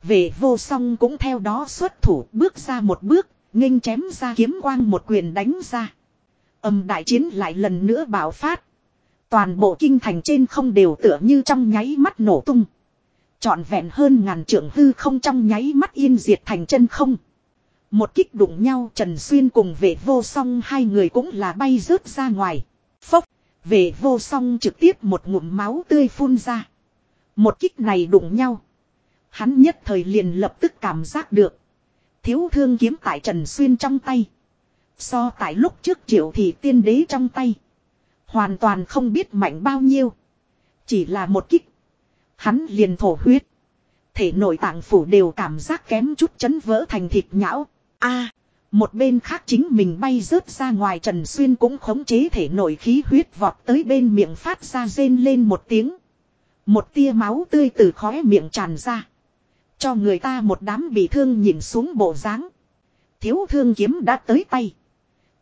Về vô song cũng theo đó xuất thủ bước ra một bước, nghênh chém ra kiếm quang một quyền đánh ra. Âm đại chiến lại lần nữa bạo phát. Toàn bộ kinh thành trên không đều tựa như trong nháy mắt nổ tung. Trọn vẹn hơn ngàn trượng hư không trong nháy mắt yên diệt thành chân không. Một kích đụng nhau Trần Xuyên cùng vệ vô song hai người cũng là bay rớt ra ngoài. Phốc, vệ vô song trực tiếp một ngụm máu tươi phun ra. Một kích này đụng nhau. Hắn nhất thời liền lập tức cảm giác được. Thiếu thương kiếm tại Trần Xuyên trong tay. So tại lúc trước triệu thì tiên đế trong tay. Hoàn toàn không biết mạnh bao nhiêu. Chỉ là một kích. Hắn liền thổ huyết. Thể nội tạng phủ đều cảm giác kém chút chấn vỡ thành thịt nhão. a, một bên khác chính mình bay rớt ra ngoài Trần Xuyên cũng khống chế thể nội khí huyết vọt tới bên miệng phát ra rên lên một tiếng. Một tia máu tươi từ khóe miệng tràn ra. Cho người ta một đám bị thương nhìn xuống bộ dáng Thiếu thương kiếm đã tới tay.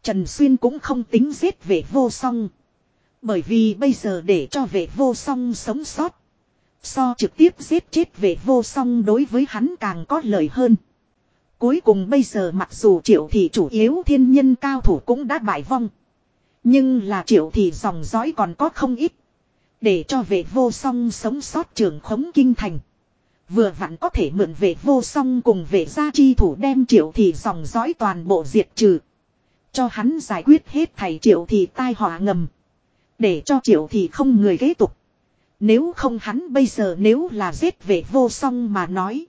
Trần Xuyên cũng không tính giết về vô song. Bởi vì bây giờ để cho vệ vô song sống sót. So trực tiếp giết chết vệ vô song đối với hắn càng có lợi hơn. Cuối cùng bây giờ mặc dù triệu thị chủ yếu thiên nhân cao thủ cũng đã bại vong. Nhưng là triệu thị dòng dõi còn có không ít. Để cho vệ vô song sống sót trường khống kinh thành. Vừa vặn có thể mượn vệ vô song cùng vệ gia chi thủ đem triệu thị dòng dõi toàn bộ diệt trừ. Cho hắn giải quyết hết thầy triệu thị tai họa ngầm. Để cho triệu thì không người kế tục. Nếu không hắn bây giờ nếu là giết về vô song mà nói.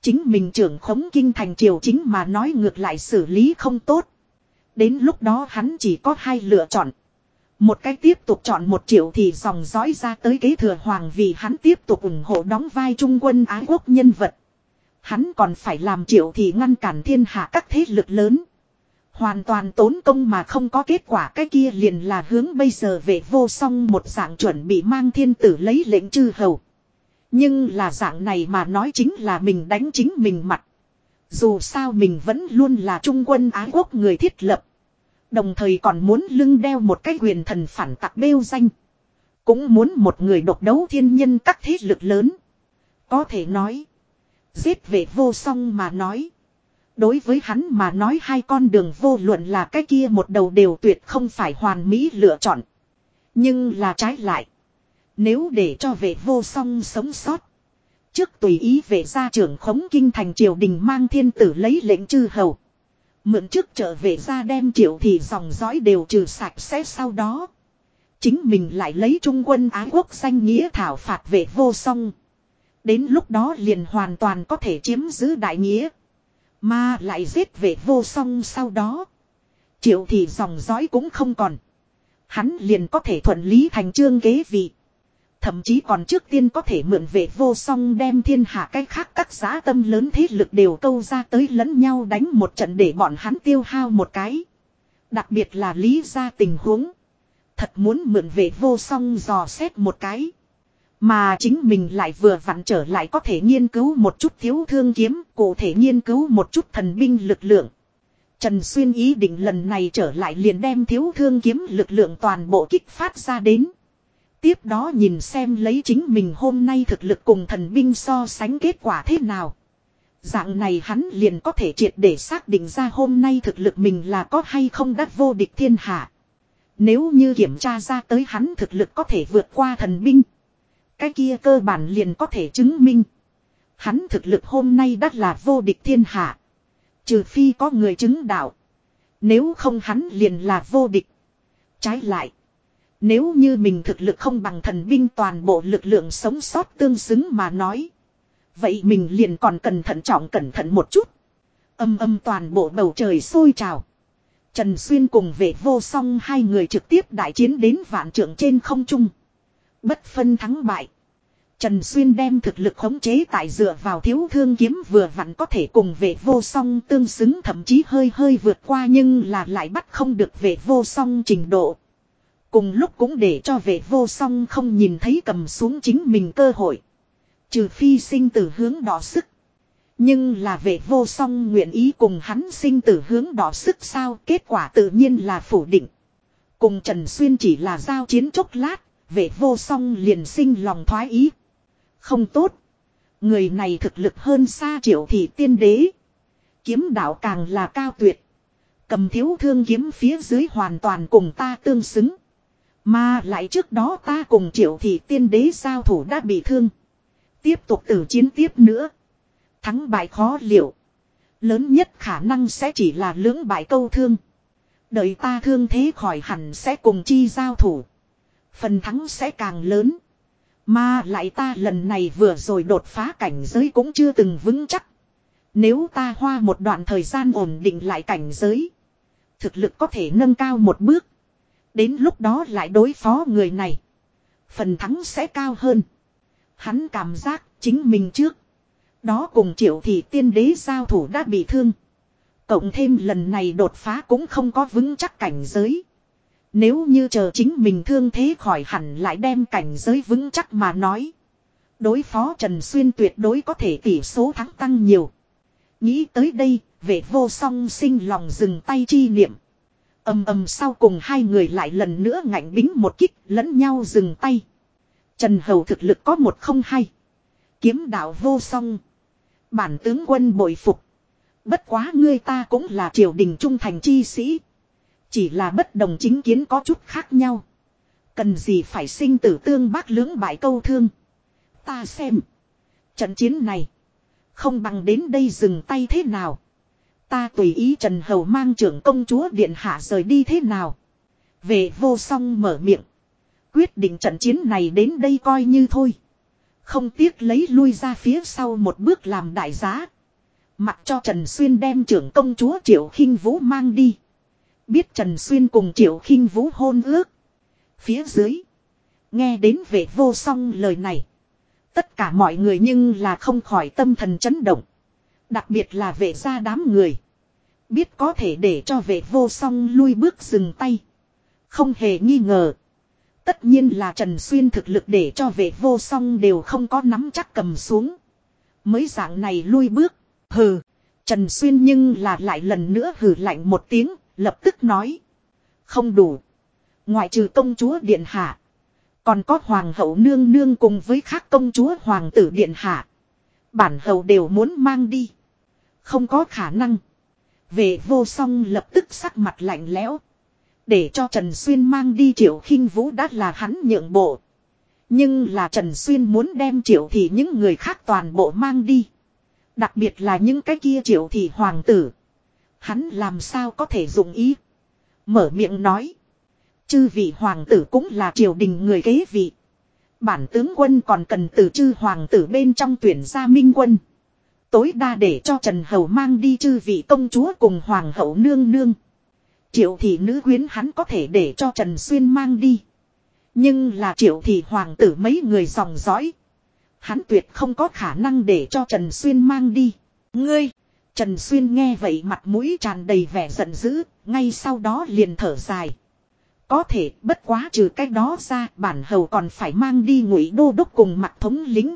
Chính mình trưởng khống kinh thành triều chính mà nói ngược lại xử lý không tốt. Đến lúc đó hắn chỉ có hai lựa chọn. Một cách tiếp tục chọn một triệu thì dòng dõi ra tới kế thừa hoàng vì hắn tiếp tục ủng hộ đóng vai trung quân ái quốc nhân vật. Hắn còn phải làm triệu thì ngăn cản thiên hạ các thế lực lớn. Hoàn toàn tốn công mà không có kết quả, cái kia liền là hướng bây giờ về vô song một dạng chuẩn bị mang thiên tử lấy lệnh chư hầu. Nhưng là dạng này mà nói chính là mình đánh chính mình mặt. Dù sao mình vẫn luôn là trung quân Ái Quốc người thiết lập. Đồng thời còn muốn lưng đeo một cái quyền thần phản tặc bêu danh. Cũng muốn một người độc đấu thiên nhân các thế lực lớn. Có thể nói. Giết về vô song mà nói. Đối với hắn mà nói hai con đường vô luận là cái kia một đầu đều tuyệt không phải hoàn mỹ lựa chọn. Nhưng là trái lại. Nếu để cho vệ vô song sống sót. Trước tùy ý vệ gia trưởng khống kinh thành triều đình mang thiên tử lấy lệnh chư hầu. Mượn trước trở về ra đem triệu thì dòng dõi đều trừ sạch sẽ sau đó. Chính mình lại lấy trung quân Ái Quốc danh nghĩa thảo phạt vệ vô song. Đến lúc đó liền hoàn toàn có thể chiếm giữ đại nghĩa. Mà lại giết về vô song sau đó. Triệu thì dòng dõi cũng không còn. Hắn liền có thể thuận lý thành trương kế vị. Thậm chí còn trước tiên có thể mượn về vô song đem thiên hạ cách khác các giá tâm lớn thế lực đều câu ra tới lẫn nhau đánh một trận để bọn hắn tiêu hao một cái. Đặc biệt là lý ra tình huống. Thật muốn mượn về vô song dò xét một cái. Mà chính mình lại vừa vặn trở lại có thể nghiên cứu một chút thiếu thương kiếm, cụ thể nghiên cứu một chút thần binh lực lượng. Trần Xuyên ý định lần này trở lại liền đem thiếu thương kiếm lực lượng toàn bộ kích phát ra đến. Tiếp đó nhìn xem lấy chính mình hôm nay thực lực cùng thần binh so sánh kết quả thế nào. Dạng này hắn liền có thể triệt để xác định ra hôm nay thực lực mình là có hay không đắt vô địch thiên hạ. Nếu như kiểm tra ra tới hắn thực lực có thể vượt qua thần binh. Cái kia cơ bản liền có thể chứng minh. Hắn thực lực hôm nay đắt là vô địch thiên hạ. Trừ phi có người chứng đạo. Nếu không hắn liền là vô địch. Trái lại. Nếu như mình thực lực không bằng thần binh toàn bộ lực lượng sống sót tương xứng mà nói. Vậy mình liền còn cần thận trọng cẩn thận một chút. Âm âm toàn bộ bầu trời sôi trào. Trần Xuyên cùng vệ vô song hai người trực tiếp đại chiến đến vạn trưởng trên không trung. Bất phân thắng bại. Trần Xuyên đem thực lực khống chế tại dựa vào thiếu thương kiếm vừa vặn có thể cùng vệ vô song tương xứng thậm chí hơi hơi vượt qua nhưng là lại bắt không được vệ vô song trình độ. Cùng lúc cũng để cho vệ vô song không nhìn thấy cầm xuống chính mình cơ hội. Trừ phi sinh tử hướng đỏ sức. Nhưng là vệ vô song nguyện ý cùng hắn sinh tử hướng đỏ sức sao kết quả tự nhiên là phủ định. Cùng Trần Xuyên chỉ là giao chiến chốc lát, vệ vô song liền sinh lòng thoái ý. Không tốt. Người này thực lực hơn xa triệu thị tiên đế. Kiếm đạo càng là cao tuyệt. Cầm thiếu thương kiếm phía dưới hoàn toàn cùng ta tương xứng. Mà lại trước đó ta cùng triệu thị tiên đế giao thủ đã bị thương. Tiếp tục tử chiến tiếp nữa. Thắng bại khó liệu. Lớn nhất khả năng sẽ chỉ là lưỡng bại câu thương. Đợi ta thương thế khỏi hẳn sẽ cùng chi giao thủ. Phần thắng sẽ càng lớn. Mà lại ta lần này vừa rồi đột phá cảnh giới cũng chưa từng vững chắc. Nếu ta hoa một đoạn thời gian ổn định lại cảnh giới. Thực lực có thể nâng cao một bước. Đến lúc đó lại đối phó người này. Phần thắng sẽ cao hơn. Hắn cảm giác chính mình trước. Đó cùng triệu thị tiên đế giao thủ đã bị thương. Cộng thêm lần này đột phá cũng không có vững chắc cảnh giới. Nếu như chờ chính mình thương thế khỏi hẳn lại đem cảnh giới vững chắc mà nói. Đối phó Trần Xuyên tuyệt đối có thể tỷ số thắng tăng nhiều. Nghĩ tới đây, vệ vô song sinh lòng dừng tay chi niệm. âm âm sau cùng hai người lại lần nữa ngạnh bính một kích lẫn nhau dừng tay. Trần Hầu thực lực có một không hai. Kiếm đạo vô song. Bản tướng quân bội phục. Bất quá ngươi ta cũng là triều đình trung thành chi sĩ. Chỉ là bất đồng chính kiến có chút khác nhau. Cần gì phải sinh tử tương bác lưỡng bại câu thương. Ta xem. Trận chiến này. Không bằng đến đây dừng tay thế nào. Ta tùy ý Trần Hầu mang trưởng công chúa điện hạ rời đi thế nào. Về vô song mở miệng. Quyết định trận chiến này đến đây coi như thôi. Không tiếc lấy lui ra phía sau một bước làm đại giá. Mặc cho Trần Xuyên đem trưởng công chúa Triệu khinh Vũ mang đi. Biết Trần Xuyên cùng Triệu khinh Vũ hôn ước. Phía dưới. Nghe đến vệ vô song lời này. Tất cả mọi người nhưng là không khỏi tâm thần chấn động. Đặc biệt là vệ gia đám người. Biết có thể để cho vệ vô song lui bước dừng tay. Không hề nghi ngờ. Tất nhiên là Trần Xuyên thực lực để cho vệ vô song đều không có nắm chắc cầm xuống. Mới dạng này lui bước. Hừ. Trần Xuyên nhưng là lại lần nữa hừ lạnh một tiếng, lập tức nói. Không đủ. Ngoại trừ công chúa Điện Hạ. Còn có Hoàng hậu nương nương cùng với khác công chúa Hoàng tử Điện Hạ. Bản hậu đều muốn mang đi. Không có khả năng. Vệ vô song lập tức sắc mặt lạnh lẽo. Để cho Trần Xuyên mang đi Triệu khinh Vũ đã là hắn nhượng bộ. Nhưng là Trần Xuyên muốn đem Triệu thì những người khác toàn bộ mang đi. Đặc biệt là những cái kia Triệu thì hoàng tử. Hắn làm sao có thể dụng ý. Mở miệng nói. Chư vị hoàng tử cũng là triều đình người kế vị. Bản tướng quân còn cần từ chư hoàng tử bên trong tuyển ra minh quân. Tối đa để cho Trần Hầu mang đi chư vị công chúa cùng hoàng hậu nương nương. Triệu thị nữ quyến hắn có thể để cho Trần Xuyên mang đi. Nhưng là triệu thị hoàng tử mấy người dòng dõi. Hắn tuyệt không có khả năng để cho Trần Xuyên mang đi. Ngươi! Trần Xuyên nghe vậy mặt mũi tràn đầy vẻ giận dữ, ngay sau đó liền thở dài. Có thể bất quá trừ cái đó ra bản hầu còn phải mang đi ngụy đô đốc cùng mặt thống lính.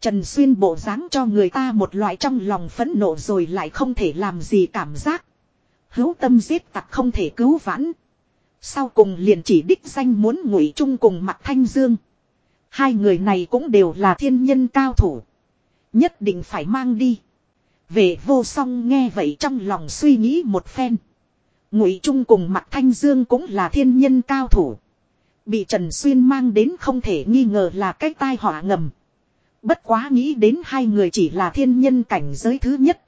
Trần Xuyên bộ dáng cho người ta một loại trong lòng phấn nộ rồi lại không thể làm gì cảm giác. Hữu tâm giết tặc không thể cứu vãn. Sau cùng liền chỉ đích danh muốn ngụy chung cùng mặt thanh dương. Hai người này cũng đều là thiên nhân cao thủ. Nhất định phải mang đi. Về vô song nghe vậy trong lòng suy nghĩ một phen. Ngụy Trung cùng mặt Thanh Dương cũng là thiên nhân cao thủ. Bị Trần Xuyên mang đến không thể nghi ngờ là cái tai họa ngầm. Bất quá nghĩ đến hai người chỉ là thiên nhân cảnh giới thứ nhất.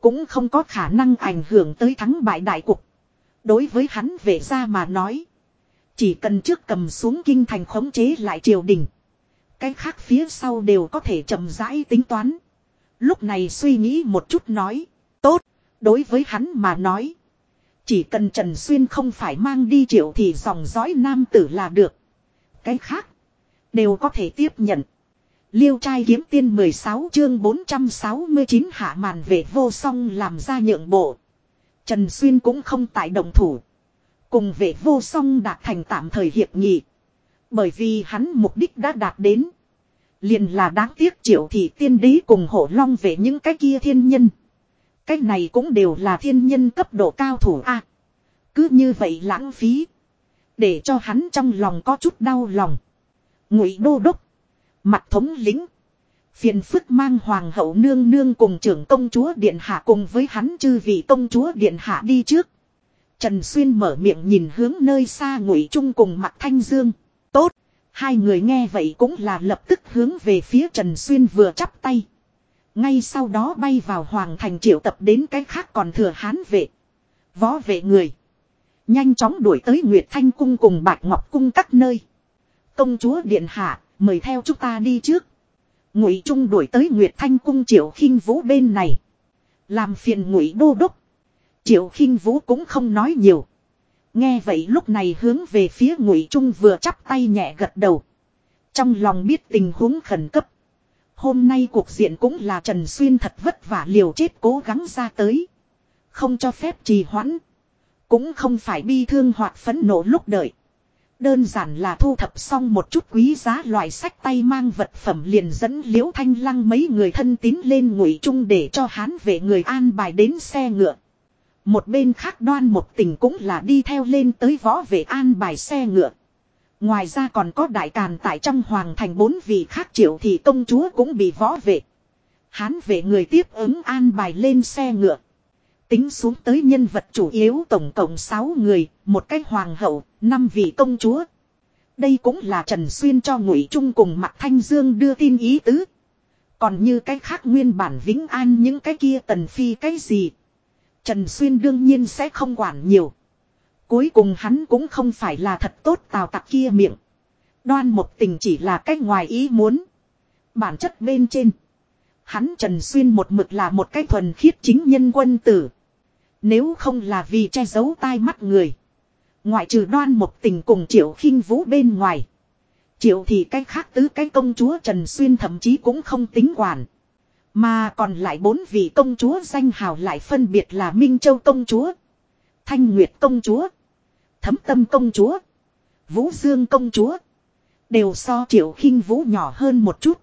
Cũng không có khả năng ảnh hưởng tới thắng bại đại cục. Đối với hắn về ra mà nói. Chỉ cần trước cầm xuống kinh thành khống chế lại triều đình. Cái khác phía sau đều có thể chậm rãi tính toán. Lúc này suy nghĩ một chút nói. Tốt. Đối với hắn mà nói. Chỉ cần Trần Xuyên không phải mang đi triệu thì dòng dõi nam tử là được. Cái khác. Đều có thể tiếp nhận. Liêu trai kiếm tiên 16 chương 469 hạ màn về vô song làm ra nhượng bộ. Trần Xuyên cũng không tại đồng thủ. Cùng vệ vô song đạt thành tạm thời hiệp nghị. Bởi vì hắn mục đích đã đạt đến. Liền là đáng tiếc triệu thị tiên đế cùng hổ long về những cái kia thiên nhân. Cái này cũng đều là thiên nhân cấp độ cao thủ a Cứ như vậy lãng phí. Để cho hắn trong lòng có chút đau lòng. Ngụy đô đốc. Mặt thống lính. Phiền phức mang hoàng hậu nương nương cùng trưởng công chúa điện hạ cùng với hắn chư vị công chúa điện hạ đi trước. Trần Xuyên mở miệng nhìn hướng nơi xa ngụy trung cùng mặt thanh dương. Tốt. Hai người nghe vậy cũng là lập tức hướng về phía Trần Xuyên vừa chắp tay. Ngay sau đó bay vào hoàng thành triệu tập đến cái khác còn thừa hán vệ. Võ vệ người. Nhanh chóng đuổi tới Nguyệt Thanh Cung cùng Bạch Ngọc Cung các nơi. Công chúa Điện Hạ, mời theo chúng ta đi trước. Ngụy Trung đuổi tới Nguyệt Thanh Cung Triệu khinh Vũ bên này. Làm phiền Ngụy Đô Đốc. Triệu khinh Vũ cũng không nói nhiều. Nghe vậy lúc này hướng về phía Ngụy Trung vừa chắp tay nhẹ gật đầu. Trong lòng biết tình huống khẩn cấp. Hôm nay cuộc diện cũng là Trần Xuyên thật vất vả liều chết cố gắng ra tới. Không cho phép trì hoãn. Cũng không phải bi thương hoặc phấn nộ lúc đợi. Đơn giản là thu thập xong một chút quý giá loại sách tay mang vật phẩm liền dẫn liễu thanh lăng mấy người thân tín lên ngụy trung để cho hán về người an bài đến xe ngựa. Một bên khác đoan một tình cũng là đi theo lên tới võ vệ an bài xe ngựa. Ngoài ra còn có đại càn tại trong hoàng thành bốn vị khác triệu thì công chúa cũng bị võ vệ. Hán vệ người tiếp ứng an bài lên xe ngựa. Tính xuống tới nhân vật chủ yếu tổng cộng 6 người, một cái hoàng hậu, năm vị công chúa. Đây cũng là Trần Xuyên cho Ngụy Trung cùng Mạc Thanh Dương đưa tin ý tứ. Còn như cái khác nguyên bản Vĩnh An những cái kia tần phi cái gì. Trần Xuyên đương nhiên sẽ không quản nhiều. Cuối cùng hắn cũng không phải là thật tốt tào tặc kia miệng. Đoan một tình chỉ là cách ngoài ý muốn. Bản chất bên trên. Hắn Trần Xuyên một mực là một cái thuần khiết chính nhân quân tử. Nếu không là vì che giấu tai mắt người. Ngoại trừ đoan một tình cùng triệu khinh vũ bên ngoài. Triệu thì cái khác tứ cái công chúa Trần Xuyên thậm chí cũng không tính quản. Mà còn lại bốn vị công chúa danh hào lại phân biệt là Minh Châu công chúa. Thanh Nguyệt công chúa. Thấm tâm công chúa. Vũ Dương công chúa. Đều so triệu khinh vũ nhỏ hơn một chút.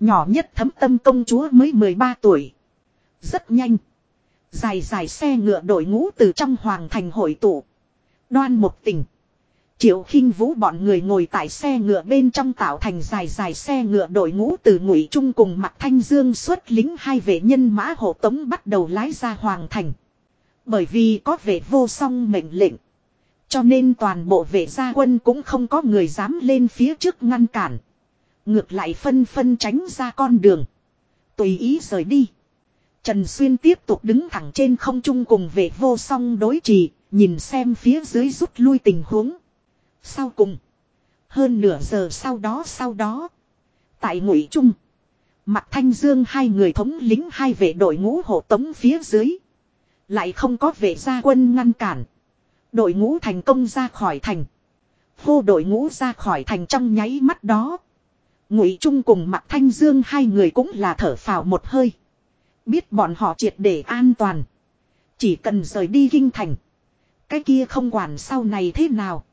Nhỏ nhất thấm tâm công chúa mới 13 tuổi. Rất nhanh. Dài dài xe ngựa đội ngũ từ trong hoàng thành hội tụ. Đoan một tỉnh. Triệu khinh vũ bọn người ngồi tại xe ngựa bên trong tạo thành dài dài xe ngựa đội ngũ từ ngụy trung cùng mặt thanh dương xuất lính hai vệ nhân mã hộ tống bắt đầu lái ra hoàng thành. Bởi vì có vệ vô song mệnh lệnh. Cho nên toàn bộ vệ gia quân cũng không có người dám lên phía trước ngăn cản. Ngược lại phân phân tránh ra con đường. Tùy ý rời đi. Trần Xuyên tiếp tục đứng thẳng trên không trung cùng vệ vô song đối trì, nhìn xem phía dưới rút lui tình huống. Sau cùng, hơn nửa giờ sau đó sau đó, tại ngụy trung, mặt thanh dương hai người thống lính hai vệ đội ngũ hộ tống phía dưới. Lại không có vệ gia quân ngăn cản. Đội ngũ thành công ra khỏi thành. Hô đội ngũ ra khỏi thành trong nháy mắt đó. Ngụy Trung cùng mặt Thanh Dương hai người cũng là thở phào một hơi. Biết bọn họ triệt để an toàn. Chỉ cần rời đi kinh thành. Cái kia không quản sau này thế nào.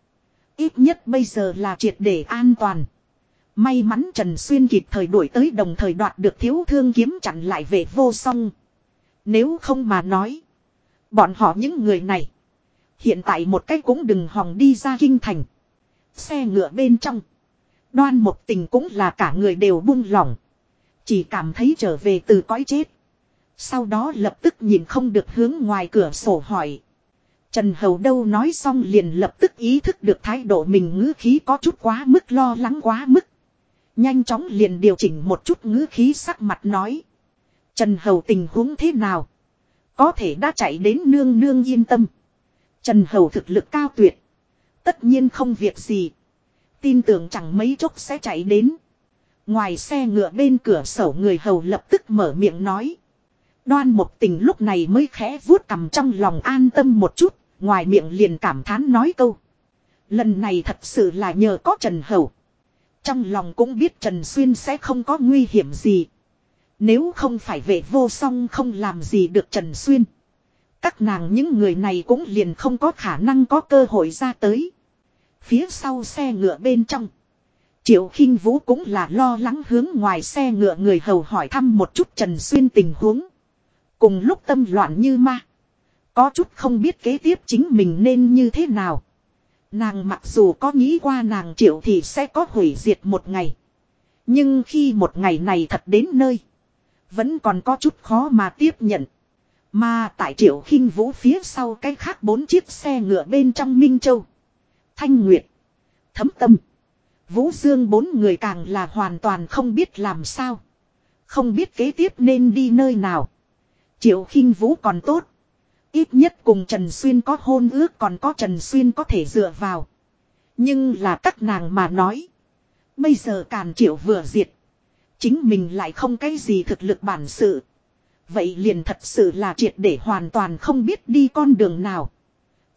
Ít nhất bây giờ là triệt để an toàn. May mắn Trần Xuyên kịp thời đuổi tới đồng thời đoạt được thiếu thương kiếm chặn lại về vô song. Nếu không mà nói. Bọn họ những người này. Hiện tại một cách cũng đừng hòng đi ra kinh thành. Xe ngựa bên trong. Đoan một tình cũng là cả người đều buông lỏng. Chỉ cảm thấy trở về từ cõi chết. Sau đó lập tức nhìn không được hướng ngoài cửa sổ hỏi. Trần Hầu đâu nói xong liền lập tức ý thức được thái độ mình ngữ khí có chút quá mức lo lắng quá mức. Nhanh chóng liền điều chỉnh một chút ngữ khí sắc mặt nói. Trần Hầu tình huống thế nào? Có thể đã chạy đến nương nương yên tâm. Trần Hầu thực lực cao tuyệt. Tất nhiên không việc gì. Tin tưởng chẳng mấy chốc sẽ chạy đến. Ngoài xe ngựa bên cửa sổ người hầu lập tức mở miệng nói. Đoan một tình lúc này mới khẽ vuốt cầm trong lòng an tâm một chút, ngoài miệng liền cảm thán nói câu. Lần này thật sự là nhờ có Trần Hầu. Trong lòng cũng biết Trần Xuyên sẽ không có nguy hiểm gì. Nếu không phải vệ vô song không làm gì được Trần Xuyên. Các nàng những người này cũng liền không có khả năng có cơ hội ra tới. Phía sau xe ngựa bên trong. Triệu khinh Vũ cũng là lo lắng hướng ngoài xe ngựa người hầu hỏi thăm một chút Trần Xuyên tình huống. Cùng lúc tâm loạn như ma. Có chút không biết kế tiếp chính mình nên như thế nào. Nàng mặc dù có nghĩ qua nàng triệu thì sẽ có hủy diệt một ngày. Nhưng khi một ngày này thật đến nơi. Vẫn còn có chút khó mà tiếp nhận. Mà tại triệu khinh vũ phía sau cái khác bốn chiếc xe ngựa bên trong Minh Châu. Thanh Nguyệt. Thấm tâm. Vũ Dương bốn người càng là hoàn toàn không biết làm sao. Không biết kế tiếp nên đi nơi nào. Triệu khinh vũ còn tốt. Ít nhất cùng Trần Xuyên có hôn ước còn có Trần Xuyên có thể dựa vào. Nhưng là các nàng mà nói. Bây giờ càn triệu vừa diệt. Chính mình lại không cái gì thực lực bản sự. Vậy liền thật sự là triệt để hoàn toàn không biết đi con đường nào.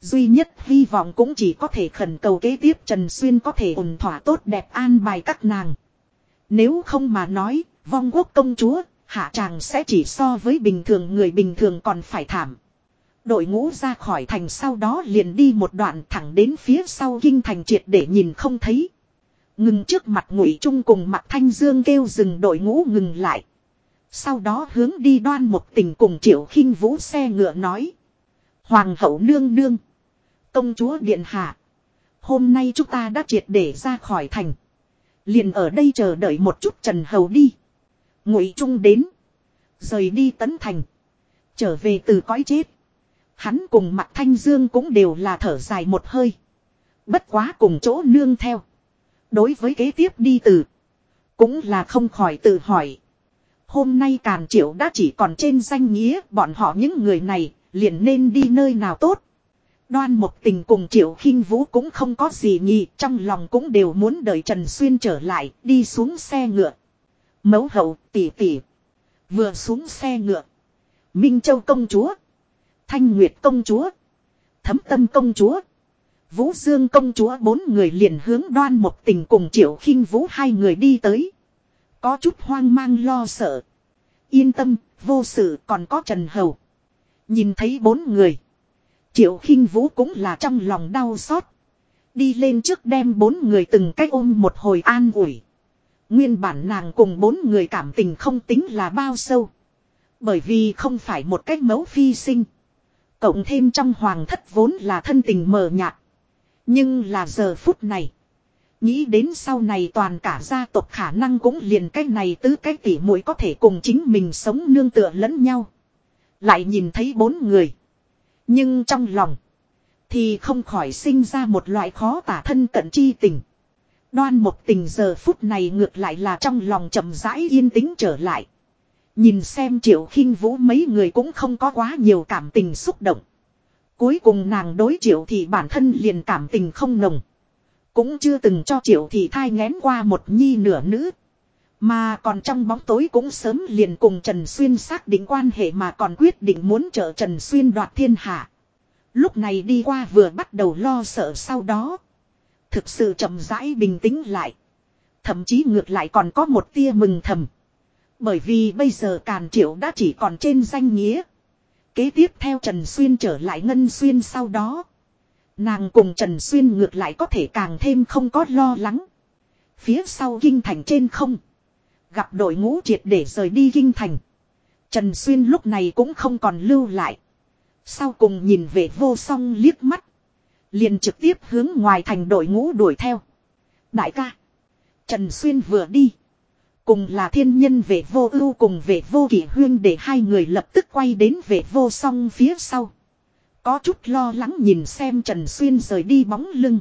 Duy nhất hy vọng cũng chỉ có thể khẩn cầu kế tiếp Trần Xuyên có thể ổn thỏa tốt đẹp an bài các nàng. Nếu không mà nói, vong quốc công chúa, hạ chàng sẽ chỉ so với bình thường người bình thường còn phải thảm. Đội ngũ ra khỏi thành sau đó liền đi một đoạn thẳng đến phía sau kinh thành triệt để nhìn không thấy. Ngừng trước mặt ngụy trung cùng mặt thanh dương kêu dừng đội ngũ ngừng lại. Sau đó hướng đi đoan một tình cùng triệu khinh vũ xe ngựa nói. Hoàng hậu nương nương. Công chúa điện hạ. Hôm nay chúng ta đã triệt để ra khỏi thành. Liền ở đây chờ đợi một chút trần hầu đi. Ngụy trung đến. Rời đi tấn thành. Trở về từ cõi chết. Hắn cùng mặt thanh dương cũng đều là thở dài một hơi. Bất quá cùng chỗ nương theo. Đối với kế tiếp đi từ. Cũng là không khỏi tự hỏi. Hôm nay Càn Triệu đã chỉ còn trên danh nghĩa bọn họ những người này, liền nên đi nơi nào tốt. Đoan một tình cùng Triệu khinh Vũ cũng không có gì nhị, trong lòng cũng đều muốn đợi Trần Xuyên trở lại, đi xuống xe ngựa. Mấu hậu, tỷ tỷ. Vừa xuống xe ngựa. Minh Châu công chúa. Thanh Nguyệt công chúa. Thấm tâm công chúa. Vũ Dương công chúa bốn người liền hướng đoan một tình cùng Triệu khinh Vũ hai người đi tới. Có chút hoang mang lo sợ. Yên tâm, vô sự còn có Trần Hầu. Nhìn thấy bốn người. Triệu khinh Vũ cũng là trong lòng đau xót. Đi lên trước đem bốn người từng cách ôm một hồi an ủi. Nguyên bản nàng cùng bốn người cảm tình không tính là bao sâu. Bởi vì không phải một cách mẫu phi sinh. Cộng thêm trong hoàng thất vốn là thân tình mờ nhạt. Nhưng là giờ phút này. Nghĩ đến sau này toàn cả gia tộc khả năng cũng liền cái này tứ cái tỷ muội có thể cùng chính mình sống nương tựa lẫn nhau. Lại nhìn thấy bốn người. Nhưng trong lòng. Thì không khỏi sinh ra một loại khó tả thân cận chi tình. Đoan một tình giờ phút này ngược lại là trong lòng chậm rãi yên tĩnh trở lại. Nhìn xem triệu khinh vũ mấy người cũng không có quá nhiều cảm tình xúc động. Cuối cùng nàng đối triệu thì bản thân liền cảm tình không nồng. Cũng chưa từng cho triệu thì thai ngén qua một nhi nửa nữ. Mà còn trong bóng tối cũng sớm liền cùng Trần Xuyên xác định quan hệ mà còn quyết định muốn trợ Trần Xuyên đoạt thiên hạ. Lúc này đi qua vừa bắt đầu lo sợ sau đó. Thực sự chậm rãi bình tĩnh lại. Thậm chí ngược lại còn có một tia mừng thầm. Bởi vì bây giờ Càn Triệu đã chỉ còn trên danh nghĩa. Kế tiếp theo Trần Xuyên trở lại Ngân Xuyên sau đó. Nàng cùng Trần Xuyên ngược lại có thể càng thêm không có lo lắng. Phía sau kinh thành trên không. Gặp đội ngũ triệt để rời đi kinh thành. Trần Xuyên lúc này cũng không còn lưu lại. Sau cùng nhìn về vô song liếc mắt. Liền trực tiếp hướng ngoài thành đội ngũ đuổi theo. Đại ca. Trần Xuyên vừa đi. Cùng là thiên nhân về vô ưu cùng về vô kỷ huyên để hai người lập tức quay đến về vô song phía sau. Có chút lo lắng nhìn xem Trần Xuyên rời đi bóng lưng.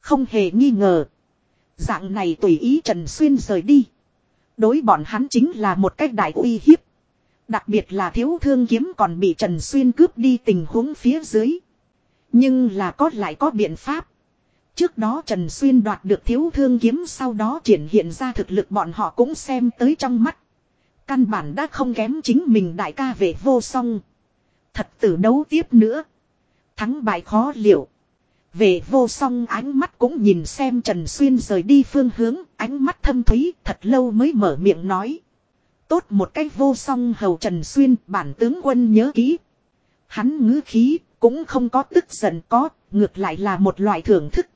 Không hề nghi ngờ. Dạng này tùy ý Trần Xuyên rời đi. Đối bọn hắn chính là một cách đại uy hiếp. Đặc biệt là thiếu thương kiếm còn bị Trần Xuyên cướp đi tình huống phía dưới. Nhưng là có lại có biện pháp. Trước đó Trần Xuyên đoạt được thiếu thương kiếm sau đó triển hiện ra thực lực bọn họ cũng xem tới trong mắt. Căn bản đã không kém chính mình đại ca về vô song. Thật tử đấu tiếp nữa. Thắng bại khó liệu. Về vô song ánh mắt cũng nhìn xem Trần Xuyên rời đi phương hướng, ánh mắt thâm thúy, thật lâu mới mở miệng nói. Tốt một cách vô song hầu Trần Xuyên, bản tướng quân nhớ kỹ. Hắn ngữ khí, cũng không có tức giận có, ngược lại là một loại thưởng thức.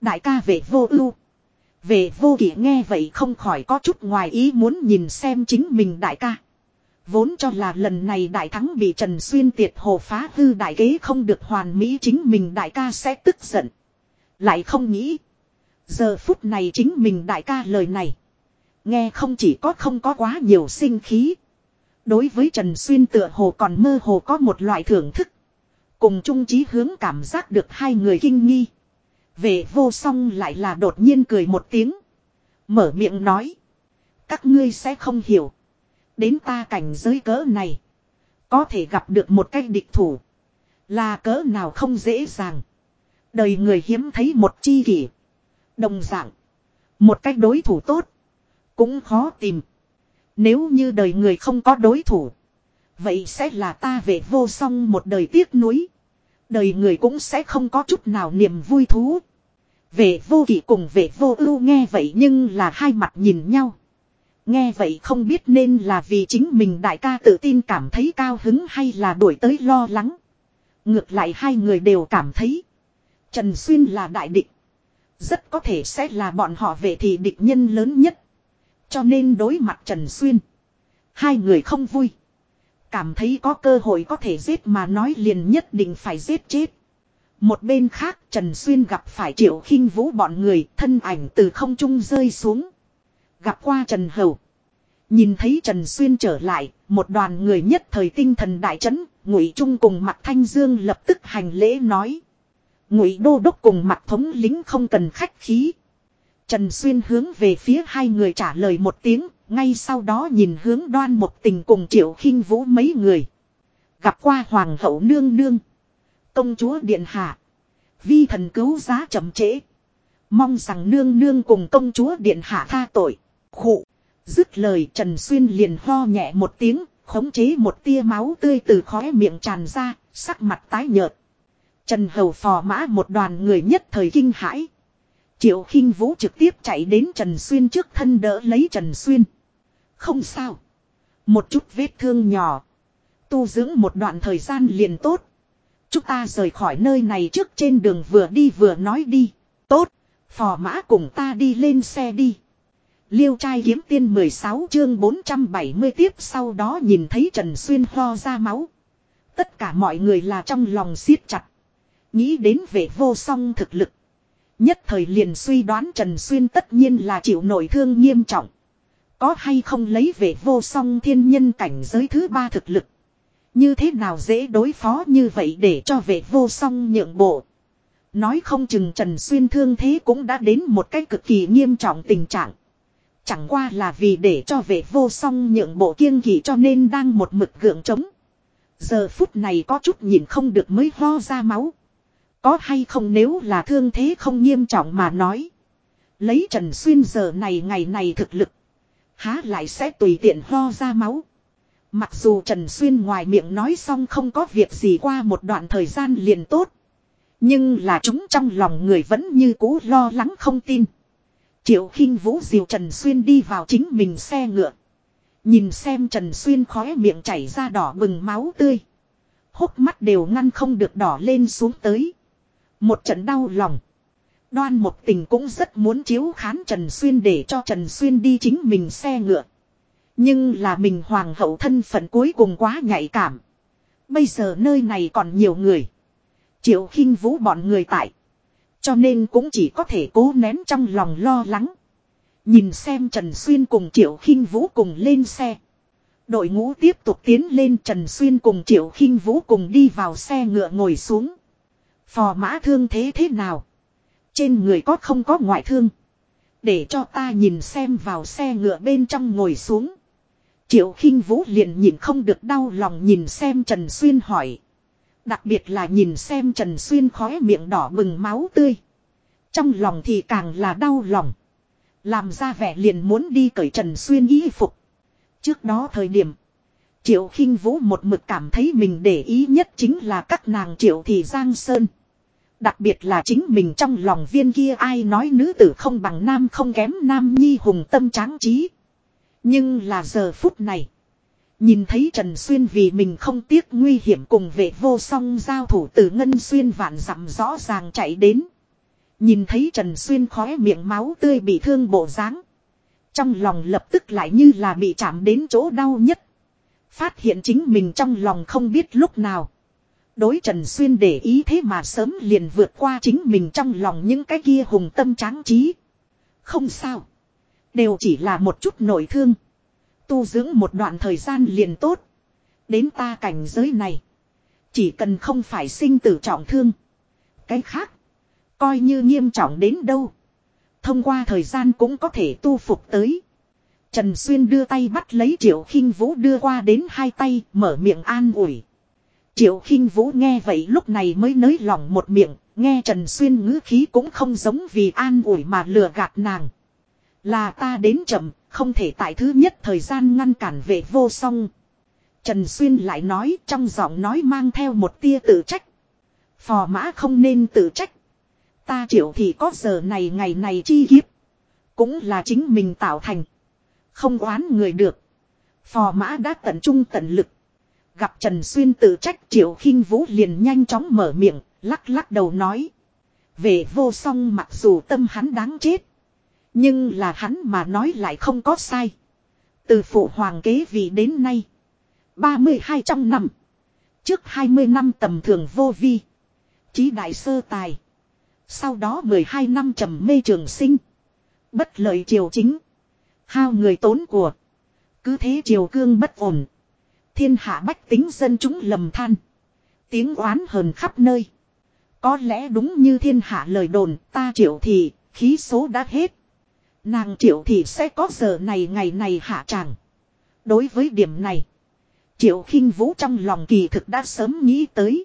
Đại ca về vô ưu. Về vô kỷ nghe vậy không khỏi có chút ngoài ý muốn nhìn xem chính mình đại ca. Vốn cho là lần này đại thắng bị Trần Xuyên tiệt hồ phá hư đại kế không được hoàn mỹ chính mình đại ca sẽ tức giận. Lại không nghĩ. Giờ phút này chính mình đại ca lời này. Nghe không chỉ có không có quá nhiều sinh khí. Đối với Trần Xuyên tựa hồ còn mơ hồ có một loại thưởng thức. Cùng chung chí hướng cảm giác được hai người kinh nghi. Về vô song lại là đột nhiên cười một tiếng. Mở miệng nói. Các ngươi sẽ không hiểu. Đến ta cảnh giới cỡ này. Có thể gặp được một cách địch thủ. Là cỡ nào không dễ dàng. Đời người hiếm thấy một chi kỷ. Đồng dạng. Một cách đối thủ tốt. Cũng khó tìm. Nếu như đời người không có đối thủ. Vậy sẽ là ta về vô song một đời tiếc nuối. Đời người cũng sẽ không có chút nào niềm vui thú. Về vô kỵ cùng về vô ưu nghe vậy nhưng là hai mặt nhìn nhau. Nghe vậy không biết nên là vì chính mình đại ca tự tin cảm thấy cao hứng hay là đuổi tới lo lắng. Ngược lại hai người đều cảm thấy. Trần Xuyên là đại địch. Rất có thể sẽ là bọn họ về thì địch nhân lớn nhất. Cho nên đối mặt Trần Xuyên. Hai người không vui. Cảm thấy có cơ hội có thể giết mà nói liền nhất định phải giết chết. Một bên khác Trần Xuyên gặp phải triệu khinh vũ bọn người thân ảnh từ không trung rơi xuống. Gặp qua Trần Hầu. Nhìn thấy Trần Xuyên trở lại, một đoàn người nhất thời tinh thần đại chấn, Ngụy Trung cùng Mạc Thanh Dương lập tức hành lễ nói. Ngụy Đô Đốc cùng Mạc Thống lính không cần khách khí. Trần Xuyên hướng về phía hai người trả lời một tiếng, ngay sau đó nhìn hướng đoan một tình cùng triệu khinh vũ mấy người. Gặp qua Hoàng hậu nương nương. Công chúa Điện Hạ. Vi thần cứu giá chậm trễ. Mong rằng nương nương cùng công chúa Điện Hạ tha tội. Khụ. Dứt lời Trần Xuyên liền ho nhẹ một tiếng, khống chế một tia máu tươi từ khóe miệng tràn ra, sắc mặt tái nhợt. Trần Hầu phò mã một đoàn người nhất thời kinh hãi. Triệu khinh Vũ trực tiếp chạy đến Trần Xuyên trước thân đỡ lấy Trần Xuyên. Không sao. Một chút vết thương nhỏ. Tu dưỡng một đoạn thời gian liền tốt. Chúng ta rời khỏi nơi này trước trên đường vừa đi vừa nói đi. Tốt. Phò mã cùng ta đi lên xe đi. Liêu trai kiếm tiên 16 chương 470 tiếp sau đó nhìn thấy Trần Xuyên ho ra máu. Tất cả mọi người là trong lòng siết chặt. Nghĩ đến về vô song thực lực. Nhất thời liền suy đoán Trần Xuyên tất nhiên là chịu nổi thương nghiêm trọng. Có hay không lấy về vô song thiên nhân cảnh giới thứ ba thực lực. Như thế nào dễ đối phó như vậy để cho vệ vô song nhượng bộ. Nói không chừng Trần Xuyên thương thế cũng đã đến một cách cực kỳ nghiêm trọng tình trạng. Chẳng qua là vì để cho vệ vô song nhượng bộ kiêng kỳ cho nên đang một mực gượng trống. Giờ phút này có chút nhìn không được mới ho ra máu. Có hay không nếu là thương thế không nghiêm trọng mà nói. Lấy Trần Xuyên giờ này ngày này thực lực. Há lại sẽ tùy tiện ho ra máu. Mặc dù Trần Xuyên ngoài miệng nói xong không có việc gì qua một đoạn thời gian liền tốt. Nhưng là chúng trong lòng người vẫn như cũ lo lắng không tin. Triệu khinh vũ diều Trần Xuyên đi vào chính mình xe ngựa. Nhìn xem Trần Xuyên khóe miệng chảy ra đỏ bừng máu tươi. Hốc mắt đều ngăn không được đỏ lên xuống tới. Một trận đau lòng. Đoan một tình cũng rất muốn chiếu khán Trần Xuyên để cho Trần Xuyên đi chính mình xe ngựa. Nhưng là mình hoàng hậu thân phận cuối cùng quá nhạy cảm. Bây giờ nơi này còn nhiều người. Triệu khinh vũ bọn người tại. Cho nên cũng chỉ có thể cố nén trong lòng lo lắng. Nhìn xem Trần Xuyên cùng Triệu khinh vũ cùng lên xe. Đội ngũ tiếp tục tiến lên Trần Xuyên cùng Triệu khinh vũ cùng đi vào xe ngựa ngồi xuống. Phò mã thương thế thế nào? Trên người có không có ngoại thương? Để cho ta nhìn xem vào xe ngựa bên trong ngồi xuống. Triệu khinh vũ liền nhìn không được đau lòng nhìn xem Trần Xuyên hỏi. Đặc biệt là nhìn xem Trần Xuyên khóe miệng đỏ bừng máu tươi. Trong lòng thì càng là đau lòng. Làm ra vẻ liền muốn đi cởi Trần Xuyên y phục. Trước đó thời điểm. Triệu khinh vũ một mực cảm thấy mình để ý nhất chính là các nàng triệu thị Giang Sơn. Đặc biệt là chính mình trong lòng viên kia ai nói nữ tử không bằng nam không kém nam nhi hùng tâm tráng trí. Nhưng là giờ phút này. Nhìn thấy Trần Xuyên vì mình không tiếc nguy hiểm cùng vệ vô song giao thủ từ Ngân Xuyên vạn dặm rõ ràng chạy đến. Nhìn thấy Trần Xuyên khóe miệng máu tươi bị thương bộ dáng, Trong lòng lập tức lại như là bị chạm đến chỗ đau nhất. Phát hiện chính mình trong lòng không biết lúc nào. Đối Trần Xuyên để ý thế mà sớm liền vượt qua chính mình trong lòng những cái kia hùng tâm tráng trí. Không sao. Đều chỉ là một chút nội thương. Tu dưỡng một đoạn thời gian liền tốt. Đến ta cảnh giới này. Chỉ cần không phải sinh tử trọng thương. Cái khác. Coi như nghiêm trọng đến đâu. Thông qua thời gian cũng có thể tu phục tới. Trần Xuyên đưa tay bắt lấy Triệu khinh Vũ đưa qua đến hai tay, mở miệng an ủi. Triệu khinh Vũ nghe vậy lúc này mới nới lỏng một miệng. Nghe Trần Xuyên ngữ khí cũng không giống vì an ủi mà lừa gạt nàng. Là ta đến chậm, không thể tại thứ nhất thời gian ngăn cản vệ vô song. Trần Xuyên lại nói trong giọng nói mang theo một tia tự trách. Phò mã không nên tự trách. Ta chịu thì có giờ này ngày này chi kiếp. Cũng là chính mình tạo thành. Không oán người được. Phò mã đã tận trung tận lực. Gặp Trần Xuyên tự trách triệu khinh vũ liền nhanh chóng mở miệng, lắc lắc đầu nói. Về vô song mặc dù tâm hắn đáng chết. Nhưng là hắn mà nói lại không có sai. Từ phụ hoàng kế vị đến nay. 32 trong năm. Trước 20 năm tầm thường vô vi. Chí đại sơ tài. Sau đó 12 năm trầm mê trường sinh. Bất lợi triều chính. Hao người tốn của. Cứ thế triều cương bất ổn. Thiên hạ bách tính dân chúng lầm than. Tiếng oán hờn khắp nơi. Có lẽ đúng như thiên hạ lời đồn, ta triệu thì khí số đã hết. Nàng triệu thì sẽ có giờ này ngày này hạ tràng. Đối với điểm này. Triệu khinh vũ trong lòng kỳ thực đã sớm nghĩ tới.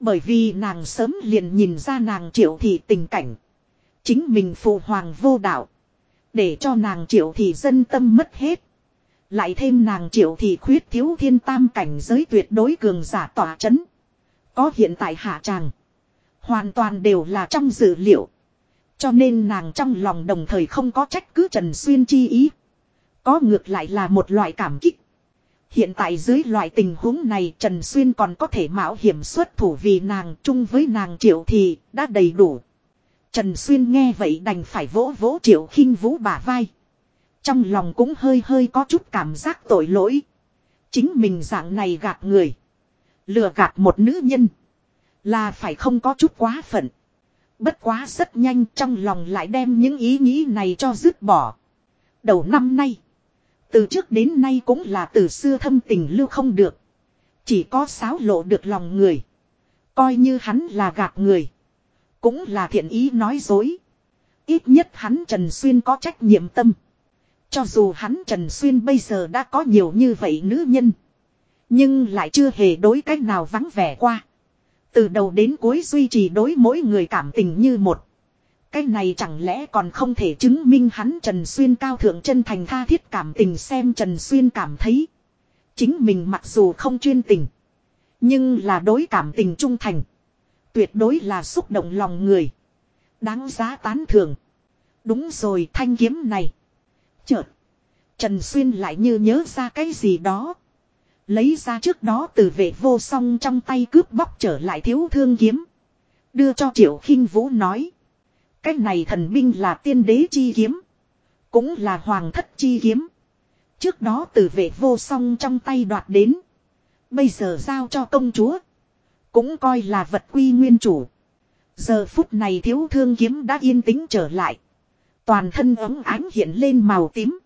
Bởi vì nàng sớm liền nhìn ra nàng triệu thị tình cảnh. Chính mình phụ hoàng vô đạo. Để cho nàng triệu thị dân tâm mất hết. Lại thêm nàng triệu thị khuyết thiếu thiên tam cảnh giới tuyệt đối cường giả tỏa chấn. Có hiện tại hạ tràng. Hoàn toàn đều là trong dự liệu. Cho nên nàng trong lòng đồng thời không có trách cứ Trần Xuyên chi ý. Có ngược lại là một loại cảm kích. Hiện tại dưới loại tình huống này Trần Xuyên còn có thể mạo hiểm xuất thủ vì nàng chung với nàng triệu thì đã đầy đủ. Trần Xuyên nghe vậy đành phải vỗ vỗ triệu khinh vũ bả vai. Trong lòng cũng hơi hơi có chút cảm giác tội lỗi. Chính mình dạng này gạt người. Lừa gạt một nữ nhân. Là phải không có chút quá phận. Bất quá rất nhanh trong lòng lại đem những ý nghĩ này cho dứt bỏ. Đầu năm nay. Từ trước đến nay cũng là từ xưa thâm tình lưu không được. Chỉ có sáo lộ được lòng người. Coi như hắn là gạt người. Cũng là thiện ý nói dối. Ít nhất hắn Trần Xuyên có trách nhiệm tâm. Cho dù hắn Trần Xuyên bây giờ đã có nhiều như vậy nữ nhân. Nhưng lại chưa hề đối cách nào vắng vẻ qua. Từ đầu đến cuối duy trì đối mỗi người cảm tình như một. Cái này chẳng lẽ còn không thể chứng minh hắn Trần Xuyên cao thượng chân thành tha thiết cảm tình xem Trần Xuyên cảm thấy. Chính mình mặc dù không chuyên tình. Nhưng là đối cảm tình trung thành. Tuyệt đối là xúc động lòng người. Đáng giá tán thưởng. Đúng rồi thanh kiếm này. Chợt. Trần Xuyên lại như nhớ ra cái gì đó. Lấy ra trước đó từ vệ vô song trong tay cướp bóc trở lại thiếu thương kiếm. Đưa cho Triệu khinh Vũ nói. Cái này thần binh là tiên đế chi kiếm. Cũng là hoàng thất chi kiếm. Trước đó từ vệ vô song trong tay đoạt đến. Bây giờ giao cho công chúa. Cũng coi là vật quy nguyên chủ. Giờ phút này thiếu thương kiếm đã yên tĩnh trở lại. Toàn thân ấm ánh hiện lên màu tím.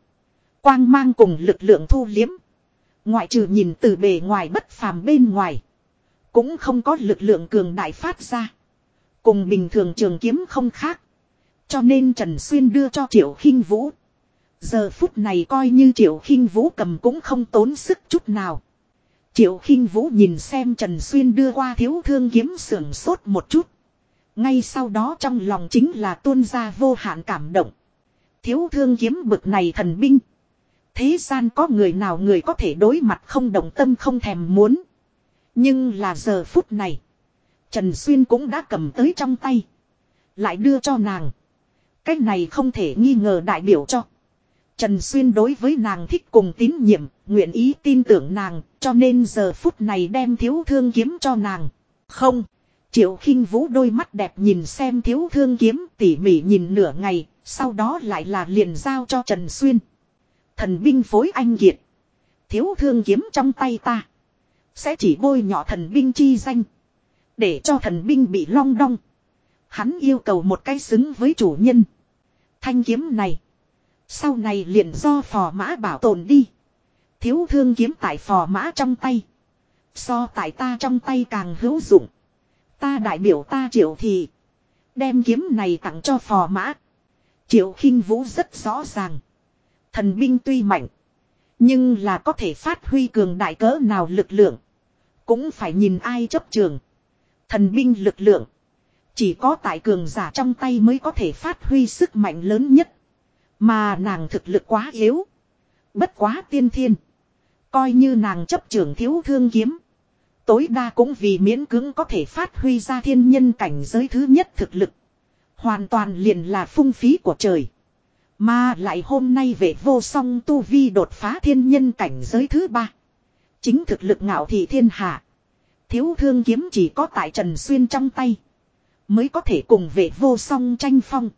Quang mang cùng lực lượng thu liếm. Ngoại trừ nhìn từ bề ngoài bất phàm bên ngoài. Cũng không có lực lượng cường đại phát ra. Cùng bình thường trường kiếm không khác. Cho nên Trần Xuyên đưa cho Triệu khinh Vũ. Giờ phút này coi như Triệu khinh Vũ cầm cũng không tốn sức chút nào. Triệu khinh Vũ nhìn xem Trần Xuyên đưa qua thiếu thương kiếm sưởng sốt một chút. Ngay sau đó trong lòng chính là tuôn ra vô hạn cảm động. Thiếu thương kiếm bực này thần binh. Thế gian có người nào người có thể đối mặt không động tâm không thèm muốn. Nhưng là giờ phút này. Trần Xuyên cũng đã cầm tới trong tay. Lại đưa cho nàng. Cái này không thể nghi ngờ đại biểu cho. Trần Xuyên đối với nàng thích cùng tín nhiệm, nguyện ý tin tưởng nàng, cho nên giờ phút này đem thiếu thương kiếm cho nàng. Không. Triệu khinh vũ đôi mắt đẹp nhìn xem thiếu thương kiếm tỉ mỉ nhìn nửa ngày, sau đó lại là liền giao cho Trần Xuyên. Thần binh phối anh kiệt. Thiếu thương kiếm trong tay ta. Sẽ chỉ bôi nhỏ thần binh chi danh. Để cho thần binh bị long đong. Hắn yêu cầu một cái xứng với chủ nhân. Thanh kiếm này. Sau này liền do phò mã bảo tồn đi. Thiếu thương kiếm tại phò mã trong tay. So tại ta trong tay càng hữu dụng. Ta đại biểu ta triệu thì. Đem kiếm này tặng cho phò mã. Triệu khinh vũ rất rõ ràng. Thần binh tuy mạnh. Nhưng là có thể phát huy cường đại cỡ nào lực lượng. Cũng phải nhìn ai chấp trường. Thần binh lực lượng. Chỉ có tại cường giả trong tay mới có thể phát huy sức mạnh lớn nhất. Mà nàng thực lực quá yếu. Bất quá tiên thiên. Coi như nàng chấp trưởng thiếu thương kiếm. Tối đa cũng vì miễn cưỡng có thể phát huy ra thiên nhân cảnh giới thứ nhất thực lực. Hoàn toàn liền là phung phí của trời. Mà lại hôm nay về vô song tu vi đột phá thiên nhân cảnh giới thứ ba. Chính thực lực ngạo thị thiên hạ. Thiếu thương kiếm chỉ có tại Trần Xuyên trong tay. Mới có thể cùng vệ vô song tranh phong.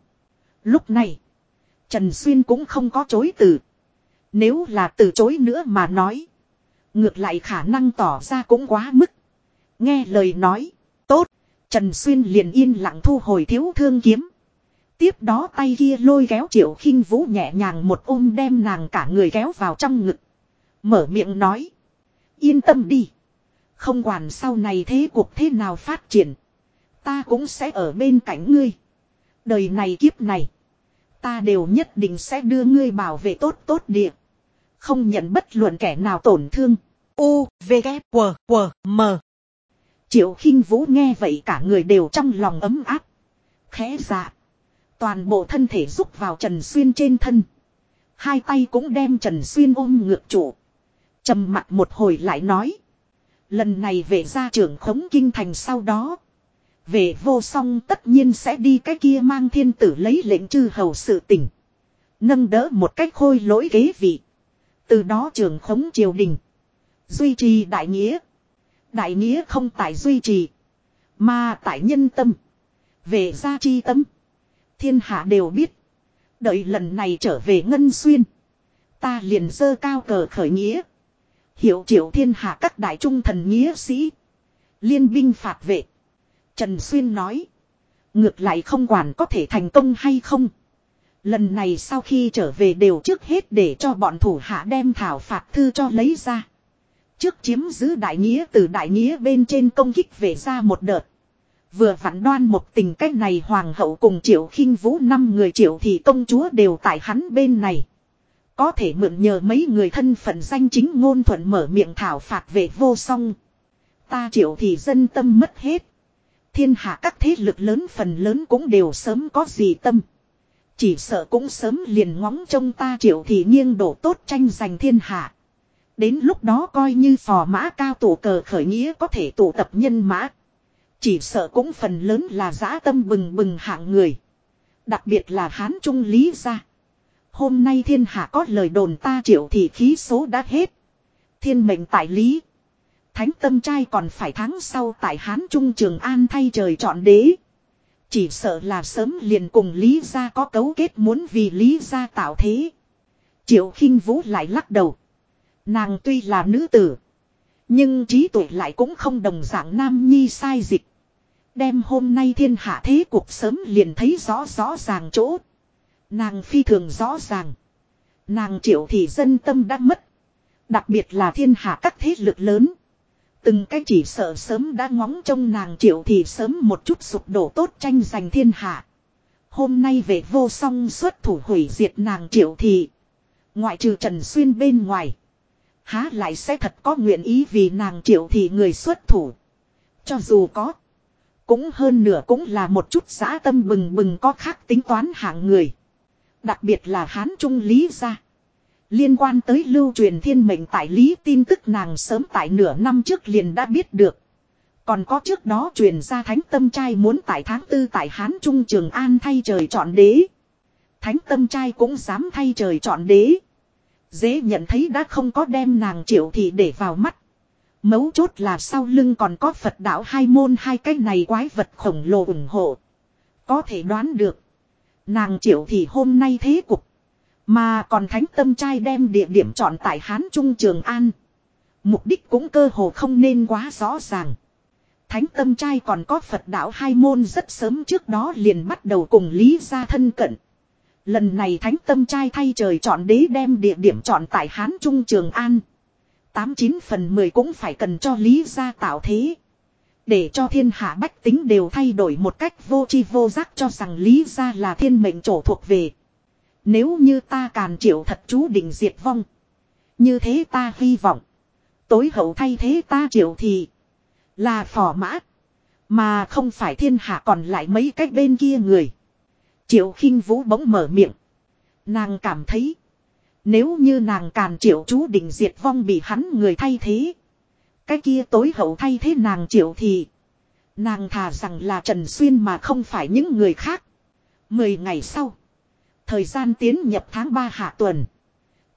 Lúc này. Trần Xuyên cũng không có chối từ. Nếu là từ chối nữa mà nói. Ngược lại khả năng tỏ ra cũng quá mức. Nghe lời nói. Tốt. Trần Xuyên liền yên lặng thu hồi thiếu thương kiếm. Tiếp đó tay kia lôi kéo triệu khinh vũ nhẹ nhàng một ôm đem nàng cả người kéo vào trong ngực. Mở miệng nói. Yên tâm đi. Không quản sau này thế cuộc thế nào phát triển. Ta cũng sẽ ở bên cạnh ngươi. Đời này kiếp này. Ta đều nhất định sẽ đưa ngươi bảo vệ tốt tốt địa. Không nhận bất luận kẻ nào tổn thương. U, V, K, W, W, M. Triệu khinh vũ nghe vậy cả người đều trong lòng ấm áp. Khẽ dạ. Toàn bộ thân thể rúc vào Trần Xuyên trên thân. Hai tay cũng đem Trần Xuyên ôm ngược chủ trầm mặt một hồi lại nói. Lần này về gia trưởng khống kinh thành sau đó. Về vô song tất nhiên sẽ đi cái kia mang thiên tử lấy lệnh chư hầu sự tỉnh. Nâng đỡ một cách khôi lỗi ghế vị. Từ đó trưởng khống triều đình. Duy trì đại nghĩa. Đại nghĩa không tại duy trì. Mà tại nhân tâm. Về gia chi tâm. Thiên hạ đều biết. Đợi lần này trở về Ngân Xuyên. Ta liền dơ cao cờ khởi nghĩa. Hiệu triệu thiên hạ các đại trung thần nghĩa sĩ. Liên binh phạt vệ. Trần Xuyên nói. Ngược lại không quản có thể thành công hay không. Lần này sau khi trở về đều trước hết để cho bọn thủ hạ đem thảo phạt thư cho lấy ra. Trước chiếm giữ đại nghĩa từ đại nghĩa bên trên công kích về ra một đợt. Vừa vặn đoan một tình cách này hoàng hậu cùng triệu khinh vũ năm người triệu thì công chúa đều tại hắn bên này. Có thể mượn nhờ mấy người thân phận danh chính ngôn thuận mở miệng thảo phạt về vô song. Ta triệu thì dân tâm mất hết. Thiên hạ các thế lực lớn phần lớn cũng đều sớm có gì tâm. Chỉ sợ cũng sớm liền ngóng trông ta triệu thì nghiêng đổ tốt tranh giành thiên hạ. Đến lúc đó coi như phò mã cao tổ cờ khởi nghĩa có thể tụ tập nhân mã. Chỉ sợ cũng phần lớn là giã tâm bừng bừng hạng người. Đặc biệt là hán trung lý gia. Hôm nay thiên hạ có lời đồn ta triệu thì khí số đã hết. Thiên mệnh tại lý. Thánh tâm trai còn phải tháng sau tại Hán Trung Trường An thay trời chọn đế. Chỉ sợ là sớm liền cùng Lý gia có cấu kết muốn vì Lý gia tạo thế. Triệu khinh Vũ lại lắc đầu. Nàng tuy là nữ tử. Nhưng trí tuệ lại cũng không đồng dạng nam nhi sai dịch. Đem hôm nay thiên hạ thế cuộc sớm liền thấy rõ rõ ràng chỗ. Nàng phi thường rõ ràng. Nàng triệu thì dân tâm đã mất. Đặc biệt là thiên hạ các thế lực lớn. Từng cái chỉ sợ sớm đã ngóng trông nàng triệu thì sớm một chút sụp đổ tốt tranh giành thiên hạ. Hôm nay về vô song xuất thủ hủy diệt nàng triệu thì. Ngoại trừ Trần Xuyên bên ngoài. Há lại sẽ thật có nguyện ý vì nàng triệu thì người xuất thủ. Cho dù có. Cũng hơn nửa cũng là một chút giã tâm bừng bừng có khác tính toán hạng người. Đặc biệt là Hán Trung Lý gia. Liên quan tới lưu truyền thiên mệnh tại lý tin tức nàng sớm tại nửa năm trước liền đã biết được. Còn có trước đó truyền ra thánh tâm trai muốn tại tháng tư tại Hán Trung Trường An thay trời chọn đế. Thánh tâm trai cũng dám thay trời chọn đế. Dễ nhận thấy đã không có đem nàng triệu thị để vào mắt. Mấu chốt là sau lưng còn có Phật đạo hai môn hai cái này quái vật khổng lồ ủng hộ. Có thể đoán được. Nàng triệu thì hôm nay thế cục. Mà còn thánh tâm trai đem địa điểm chọn tại Hán Trung Trường An. Mục đích cũng cơ hồ không nên quá rõ ràng. Thánh tâm trai còn có Phật đạo hai môn rất sớm trước đó liền bắt đầu cùng Lý gia thân cận. Lần này thánh tâm trai thay trời chọn đế đem địa điểm chọn tại Hán Trung Trường An. Tám chín phần mười cũng phải cần cho Lý gia tạo thế. Để cho thiên hạ bách tính đều thay đổi một cách vô chi vô giác cho rằng Lý gia là thiên mệnh chỗ thuộc về. Nếu như ta càn triệu thật chú định diệt vong. Như thế ta hy vọng. Tối hậu thay thế ta triệu thì. Là phò mã. Mà không phải thiên hạ còn lại mấy cách bên kia người. Triệu khinh vũ bỗng mở miệng. Nàng cảm thấy. Nếu như nàng càn triệu chú định diệt vong bị hắn người thay thế. Cái kia tối hậu thay thế nàng triệu thì. Nàng thà rằng là Trần Xuyên mà không phải những người khác. Mười ngày sau. Thời gian tiến nhập tháng 3 hạ tuần.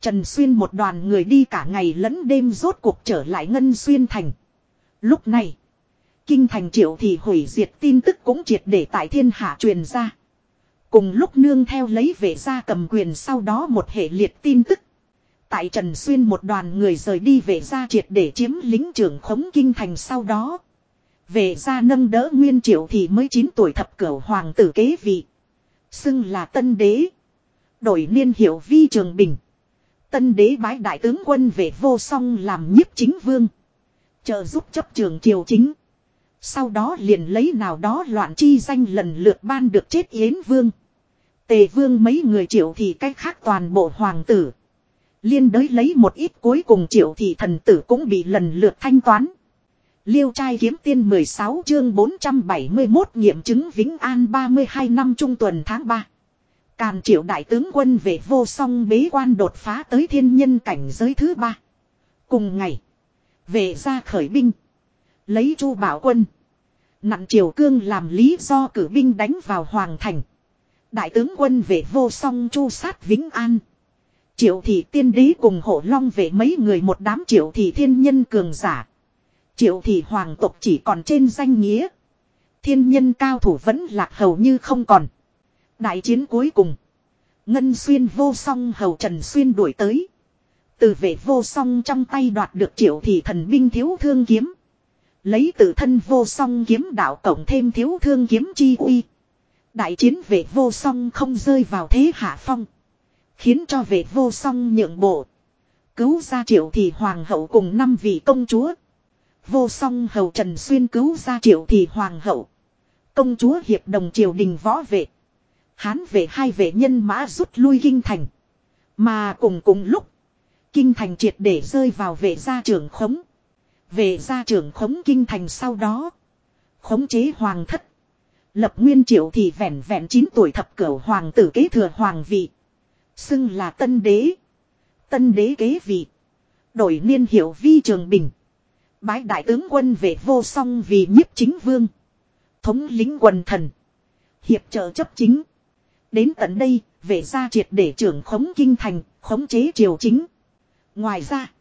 Trần Xuyên một đoàn người đi cả ngày lẫn đêm rốt cuộc trở lại Ngân Xuyên Thành. Lúc này, Kinh Thành Triệu thì hủy diệt tin tức cũng triệt để tại thiên hạ truyền ra. Cùng lúc nương theo lấy về ra cầm quyền sau đó một hệ liệt tin tức. Tại Trần Xuyên một đoàn người rời đi về ra triệt để chiếm lính trưởng khống Kinh Thành sau đó. Về ra nâng đỡ Nguyên Triệu thì mới 9 tuổi thập cửu hoàng tử kế vị. Xưng là tân đế. Đổi niên hiệu vi trường bình. Tân đế bái đại tướng quân về vô song làm nhiếp chính vương. Trợ giúp chấp trường triều chính. Sau đó liền lấy nào đó loạn chi danh lần lượt ban được chết Yến Vương. Tề Vương mấy người triệu thì cách khác toàn bộ hoàng tử. Liên đới lấy một ít cuối cùng triệu thì thần tử cũng bị lần lượt thanh toán. Liêu trai kiếm tiên 16 chương 471 nghiệm chứng Vĩnh An 32 năm trung tuần tháng 3. Càn triệu đại tướng quân về vô song bế quan đột phá tới thiên nhân cảnh giới thứ ba. Cùng ngày. Về ra khởi binh. Lấy chu bảo quân. Nặng triều cương làm lý do cử binh đánh vào hoàng thành. Đại tướng quân về vô song chu sát Vĩnh An. Triệu thị tiên đế cùng hộ long về mấy người một đám triệu thị thiên nhân cường giả. Triệu thị hoàng tộc chỉ còn trên danh nghĩa. Thiên nhân cao thủ vẫn lạc hầu như không còn. Đại chiến cuối cùng. Ngân xuyên vô song hầu trần xuyên đuổi tới. Từ vệ vô song trong tay đoạt được triệu thị thần binh thiếu thương kiếm. Lấy tự thân vô song kiếm đạo cộng thêm thiếu thương kiếm chi uy. Đại chiến vệ vô song không rơi vào thế hạ phong. Khiến cho vệ vô song nhượng bộ. Cứu ra triệu thị hoàng hậu cùng năm vị công chúa. Vô song hầu Trần Xuyên cứu ra triệu thị hoàng hậu. Công chúa hiệp đồng triều đình võ vệ. Hán vệ hai vệ nhân mã rút lui kinh thành. Mà cùng cùng lúc. Kinh thành triệt để rơi vào vệ gia trưởng khống. Vệ gia trưởng khống kinh thành sau đó. Khống chế hoàng thất. Lập nguyên triệu thì vẹn vẹn 9 tuổi thập cửu hoàng tử kế thừa hoàng vị. Xưng là tân đế. Tân đế kế vị. Đổi niên hiệu vi trường bình. Bái đại tướng quân về vô song vì nhiếp chính vương. Thống lính quần thần. Hiệp trợ chấp chính. Đến tận đây, vệ gia triệt để trưởng khống kinh thành, khống chế triều chính. Ngoài ra,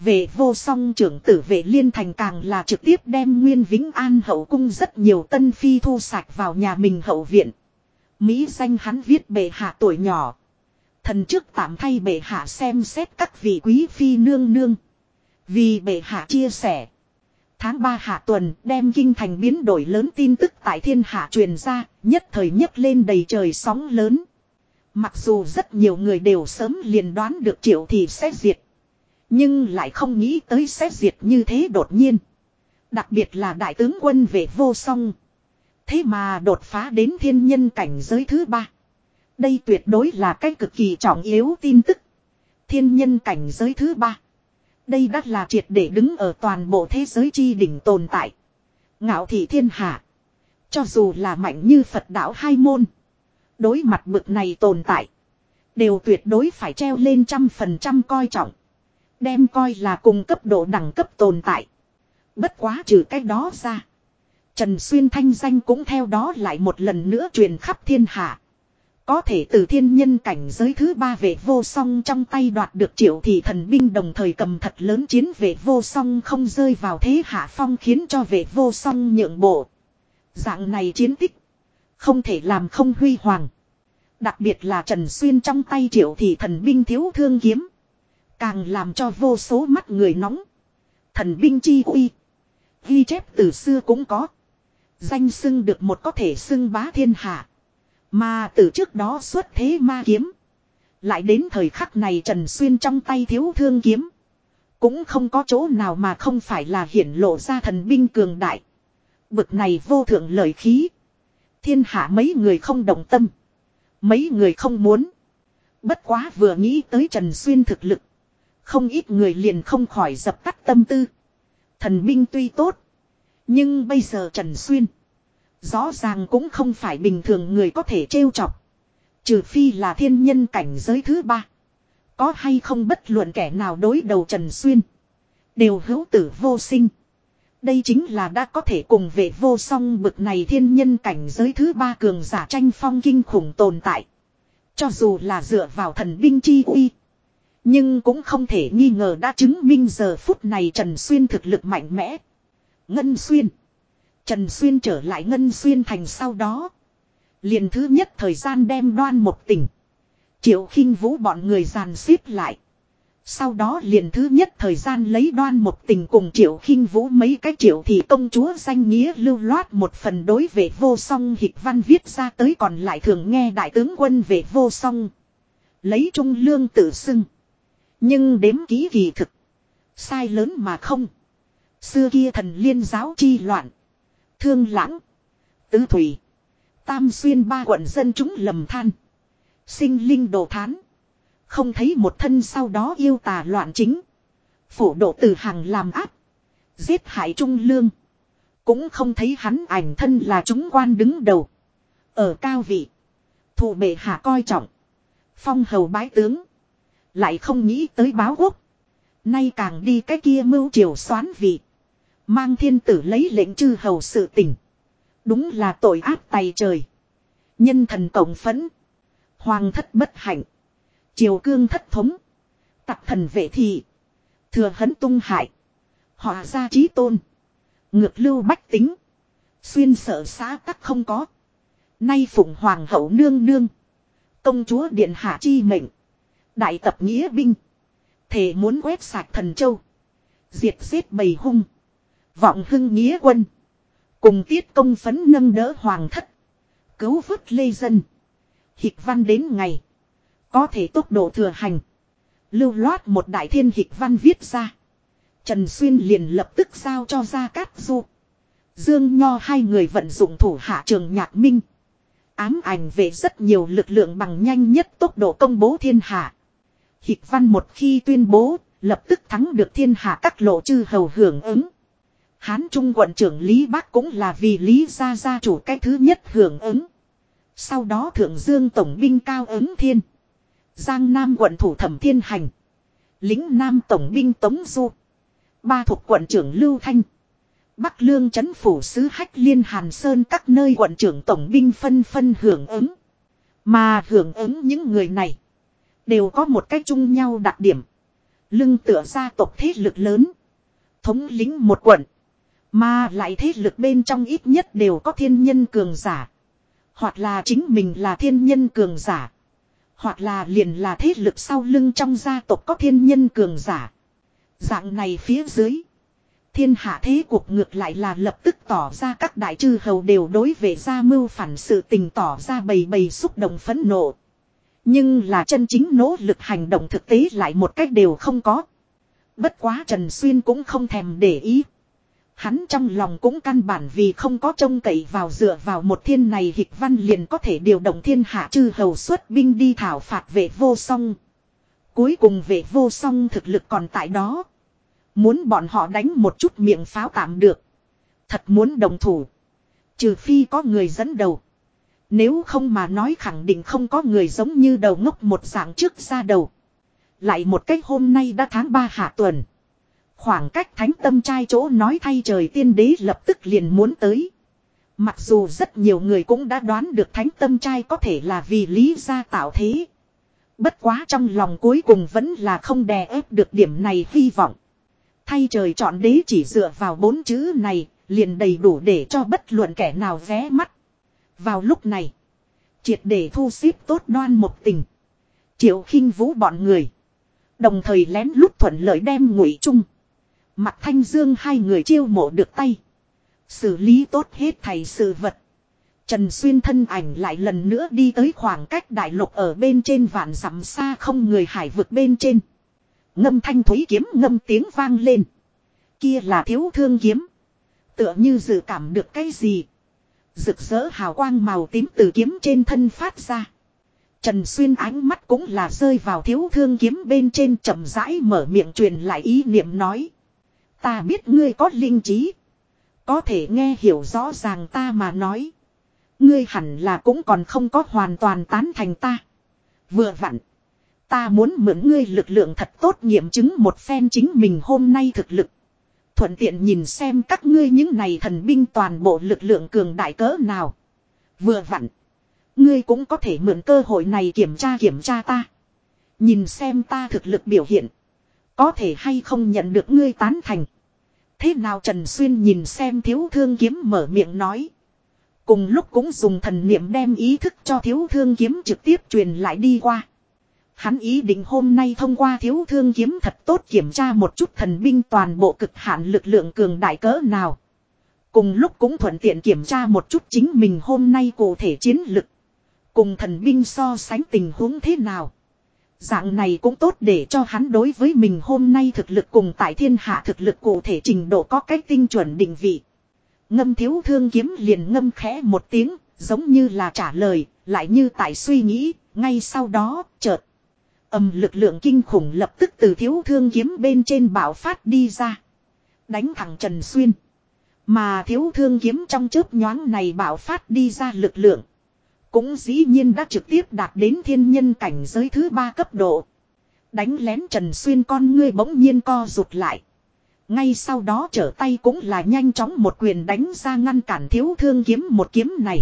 về vô song trưởng tử vệ liên thành càng là trực tiếp đem nguyên vĩnh an hậu cung rất nhiều tân phi thu sạch vào nhà mình hậu viện. Mỹ danh hắn viết bệ hạ tuổi nhỏ. Thần trước tạm thay bệ hạ xem xét các vị quý phi nương nương. Vì bệ hạ chia sẻ. Tháng 3 hạ tuần đem kinh thành biến đổi lớn tin tức tại thiên hạ truyền ra, nhất thời nhất lên đầy trời sóng lớn. Mặc dù rất nhiều người đều sớm liền đoán được triệu thì sẽ diệt. Nhưng lại không nghĩ tới xét diệt như thế đột nhiên. Đặc biệt là đại tướng quân về vô song. Thế mà đột phá đến thiên nhân cảnh giới thứ ba. Đây tuyệt đối là cái cực kỳ trọng yếu tin tức. Thiên nhân cảnh giới thứ ba. Đây đã là triệt để đứng ở toàn bộ thế giới chi đỉnh tồn tại. Ngạo thị thiên hạ. Cho dù là mạnh như Phật đạo hai môn. Đối mặt bực này tồn tại. Đều tuyệt đối phải treo lên trăm phần trăm coi trọng. Đem coi là cùng cấp độ đẳng cấp tồn tại. Bất quá trừ cái đó ra. Trần Xuyên thanh danh cũng theo đó lại một lần nữa truyền khắp thiên hạ. Có thể từ thiên nhân cảnh giới thứ ba vệ vô song trong tay đoạt được triệu thị thần binh đồng thời cầm thật lớn chiến vệ vô song không rơi vào thế hạ phong khiến cho vệ vô song nhượng bộ. Dạng này chiến tích. Không thể làm không huy hoàng. Đặc biệt là Trần Xuyên trong tay triệu thị thần binh thiếu thương kiếm. Càng làm cho vô số mắt người nóng. Thần binh chi uy. Ghi chép từ xưa cũng có. Danh xưng được một có thể xưng bá thiên hạ. Mà từ trước đó xuất thế ma kiếm. Lại đến thời khắc này Trần Xuyên trong tay thiếu thương kiếm. Cũng không có chỗ nào mà không phải là hiển lộ ra thần binh cường đại. Bực này vô thượng lời khí. Thiên hạ mấy người không đồng tâm. Mấy người không muốn. Bất quá vừa nghĩ tới Trần Xuyên thực lực. Không ít người liền không khỏi dập tắt tâm tư. Thần binh tuy tốt. Nhưng bây giờ Trần Xuyên. Rõ ràng cũng không phải bình thường người có thể trêu chọc. Trừ phi là thiên nhân cảnh giới thứ ba. Có hay không bất luận kẻ nào đối đầu Trần Xuyên. Đều hữu tử vô sinh. Đây chính là đã có thể cùng vệ vô song bực này thiên nhân cảnh giới thứ ba cường giả tranh phong kinh khủng tồn tại. Cho dù là dựa vào thần binh chi uy. Nhưng cũng không thể nghi ngờ đã chứng minh giờ phút này Trần Xuyên thực lực mạnh mẽ. Ngân Xuyên. Trần Xuyên trở lại Ngân Xuyên thành sau đó. Liền thứ nhất thời gian đem đoan một tỉnh. Triệu khinh vũ bọn người giàn xếp lại. Sau đó liền thứ nhất thời gian lấy đoan một tình cùng triệu khinh vũ mấy cái triệu thì công chúa danh nghĩa lưu loát một phần đối về vô song hịch văn viết ra tới còn lại thường nghe đại tướng quân về vô song. Lấy trung lương tự xưng. Nhưng đếm ký kỳ thực. Sai lớn mà không. Xưa kia thần liên giáo chi loạn. Thương lãng. Tứ thủy. Tam xuyên ba quận dân chúng lầm than. Sinh linh đồ thán. Không thấy một thân sau đó yêu tà loạn chính. phủ độ từ hàng làm áp. Giết hại trung lương. Cũng không thấy hắn ảnh thân là chúng quan đứng đầu. Ở cao vị. Thủ bệ hạ coi trọng. Phong hầu bái tướng. Lại không nghĩ tới báo quốc. Nay càng đi cái kia mưu triều xoán vị. Mang thiên tử lấy lệnh chư hầu sự tỉnh. Đúng là tội ác tay trời. Nhân thần tổng phấn. Hoàng thất bất hạnh. Triều cương thất thống. Tặc thần vệ thị. Thừa hấn tung hại. Họa ra trí tôn. Ngược lưu bách tính. Xuyên sở xã tắc không có. Nay phụng hoàng hậu nương nương. Công chúa điện hạ chi mệnh. Đại tập nghĩa binh. Thể muốn quét sạch thần châu. Diệt giết bầy hung. Vọng hưng nghĩa quân. Cùng tiết công phấn nâng đỡ hoàng thất. Cứu vớt lê dân. Hịch văn đến ngày. Có thể tốc độ thừa hành. Lưu loát một đại thiên hịch văn viết ra. Trần Xuyên liền lập tức giao cho Gia Cát Du. Dương Nho hai người vận dụng thủ hạ trường nhạc minh. Ám ảnh về rất nhiều lực lượng bằng nhanh nhất tốc độ công bố thiên hạ. Hịch văn một khi tuyên bố, lập tức thắng được thiên hạ các lộ chư hầu hưởng ứng. Hán Trung quận trưởng Lý Bác cũng là vì Lý gia gia chủ cái thứ nhất hưởng ứng. Sau đó Thượng Dương Tổng binh cao ứng thiên. Giang Nam quận thủ thẩm thiên hành. Lính Nam Tổng binh Tống Du. Ba thuộc quận trưởng Lưu Thanh. Bắc Lương chấn phủ sứ Hách Liên Hàn Sơn các nơi quận trưởng tổng binh phân phân hưởng ứng. Mà hưởng ứng những người này. Đều có một cách chung nhau đặc điểm. Lưng tựa gia tộc thế lực lớn. Thống lính một quận. Mà lại thế lực bên trong ít nhất đều có thiên nhân cường giả. Hoặc là chính mình là thiên nhân cường giả. Hoặc là liền là thế lực sau lưng trong gia tộc có thiên nhân cường giả. Dạng này phía dưới. Thiên hạ thế cuộc ngược lại là lập tức tỏ ra các đại chư hầu đều đối về gia mưu phản sự tình tỏ ra bầy bầy xúc động phẫn nộ. Nhưng là chân chính nỗ lực hành động thực tế lại một cách đều không có. Bất quá Trần Xuyên cũng không thèm để ý. Hắn trong lòng cũng căn bản vì không có trông cậy vào dựa vào một thiên này hịch văn liền có thể điều động thiên hạ chư hầu xuất binh đi thảo phạt vệ vô song. Cuối cùng vệ vô song thực lực còn tại đó. Muốn bọn họ đánh một chút miệng pháo tạm được. Thật muốn đồng thủ. Trừ phi có người dẫn đầu. Nếu không mà nói khẳng định không có người giống như đầu ngốc một dạng trước ra đầu. Lại một cách hôm nay đã tháng 3 hạ tuần. Khoảng cách thánh tâm trai chỗ nói thay trời tiên đế lập tức liền muốn tới. Mặc dù rất nhiều người cũng đã đoán được thánh tâm trai có thể là vì lý gia tạo thế. Bất quá trong lòng cuối cùng vẫn là không đè ép được điểm này hy vọng. Thay trời chọn đế chỉ dựa vào bốn chữ này, liền đầy đủ để cho bất luận kẻ nào vé mắt. Vào lúc này, triệt để thu xếp tốt đoan một tình. Triệu khinh vũ bọn người. Đồng thời lén lút thuận lợi đem ngụy chung. Mặt thanh dương hai người chiêu mộ được tay. Xử lý tốt hết thầy sự vật. Trần Xuyên thân ảnh lại lần nữa đi tới khoảng cách đại lục ở bên trên vạn dặm xa không người hải vực bên trên. Ngâm thanh thúy kiếm ngâm tiếng vang lên. Kia là thiếu thương kiếm. Tựa như dự cảm được cái gì. Rực rỡ hào quang màu tím từ kiếm trên thân phát ra. Trần Xuyên ánh mắt cũng là rơi vào thiếu thương kiếm bên trên chậm rãi mở miệng truyền lại ý niệm nói. Ta biết ngươi có linh trí. Có thể nghe hiểu rõ ràng ta mà nói. Ngươi hẳn là cũng còn không có hoàn toàn tán thành ta. Vừa vặn. Ta muốn mượn ngươi lực lượng thật tốt nghiệm chứng một phen chính mình hôm nay thực lực. Thuận tiện nhìn xem các ngươi những này thần binh toàn bộ lực lượng cường đại cỡ nào. Vừa vặn. Ngươi cũng có thể mượn cơ hội này kiểm tra kiểm tra ta. Nhìn xem ta thực lực biểu hiện. Có thể hay không nhận được ngươi tán thành. Thế nào Trần Xuyên nhìn xem thiếu thương kiếm mở miệng nói. Cùng lúc cũng dùng thần niệm đem ý thức cho thiếu thương kiếm trực tiếp truyền lại đi qua. Hắn ý định hôm nay thông qua thiếu thương kiếm thật tốt kiểm tra một chút thần binh toàn bộ cực hạn lực lượng cường đại cỡ nào. Cùng lúc cũng thuận tiện kiểm tra một chút chính mình hôm nay cụ thể chiến lực. Cùng thần binh so sánh tình huống thế nào. Dạng này cũng tốt để cho hắn đối với mình hôm nay thực lực cùng tại thiên hạ thực lực cụ thể trình độ có cách tinh chuẩn định vị. Ngâm thiếu thương kiếm liền ngâm khẽ một tiếng, giống như là trả lời, lại như tại suy nghĩ, ngay sau đó, chợt. Âm lực lượng kinh khủng lập tức từ thiếu thương kiếm bên trên bảo phát đi ra. Đánh thẳng Trần Xuyên. Mà thiếu thương kiếm trong chớp nhoáng này bảo phát đi ra lực lượng. Cũng dĩ nhiên đã trực tiếp đạt đến thiên nhân cảnh giới thứ ba cấp độ. Đánh lén Trần Xuyên con ngươi bỗng nhiên co rụt lại. Ngay sau đó trở tay cũng là nhanh chóng một quyền đánh ra ngăn cản thiếu thương kiếm một kiếm này.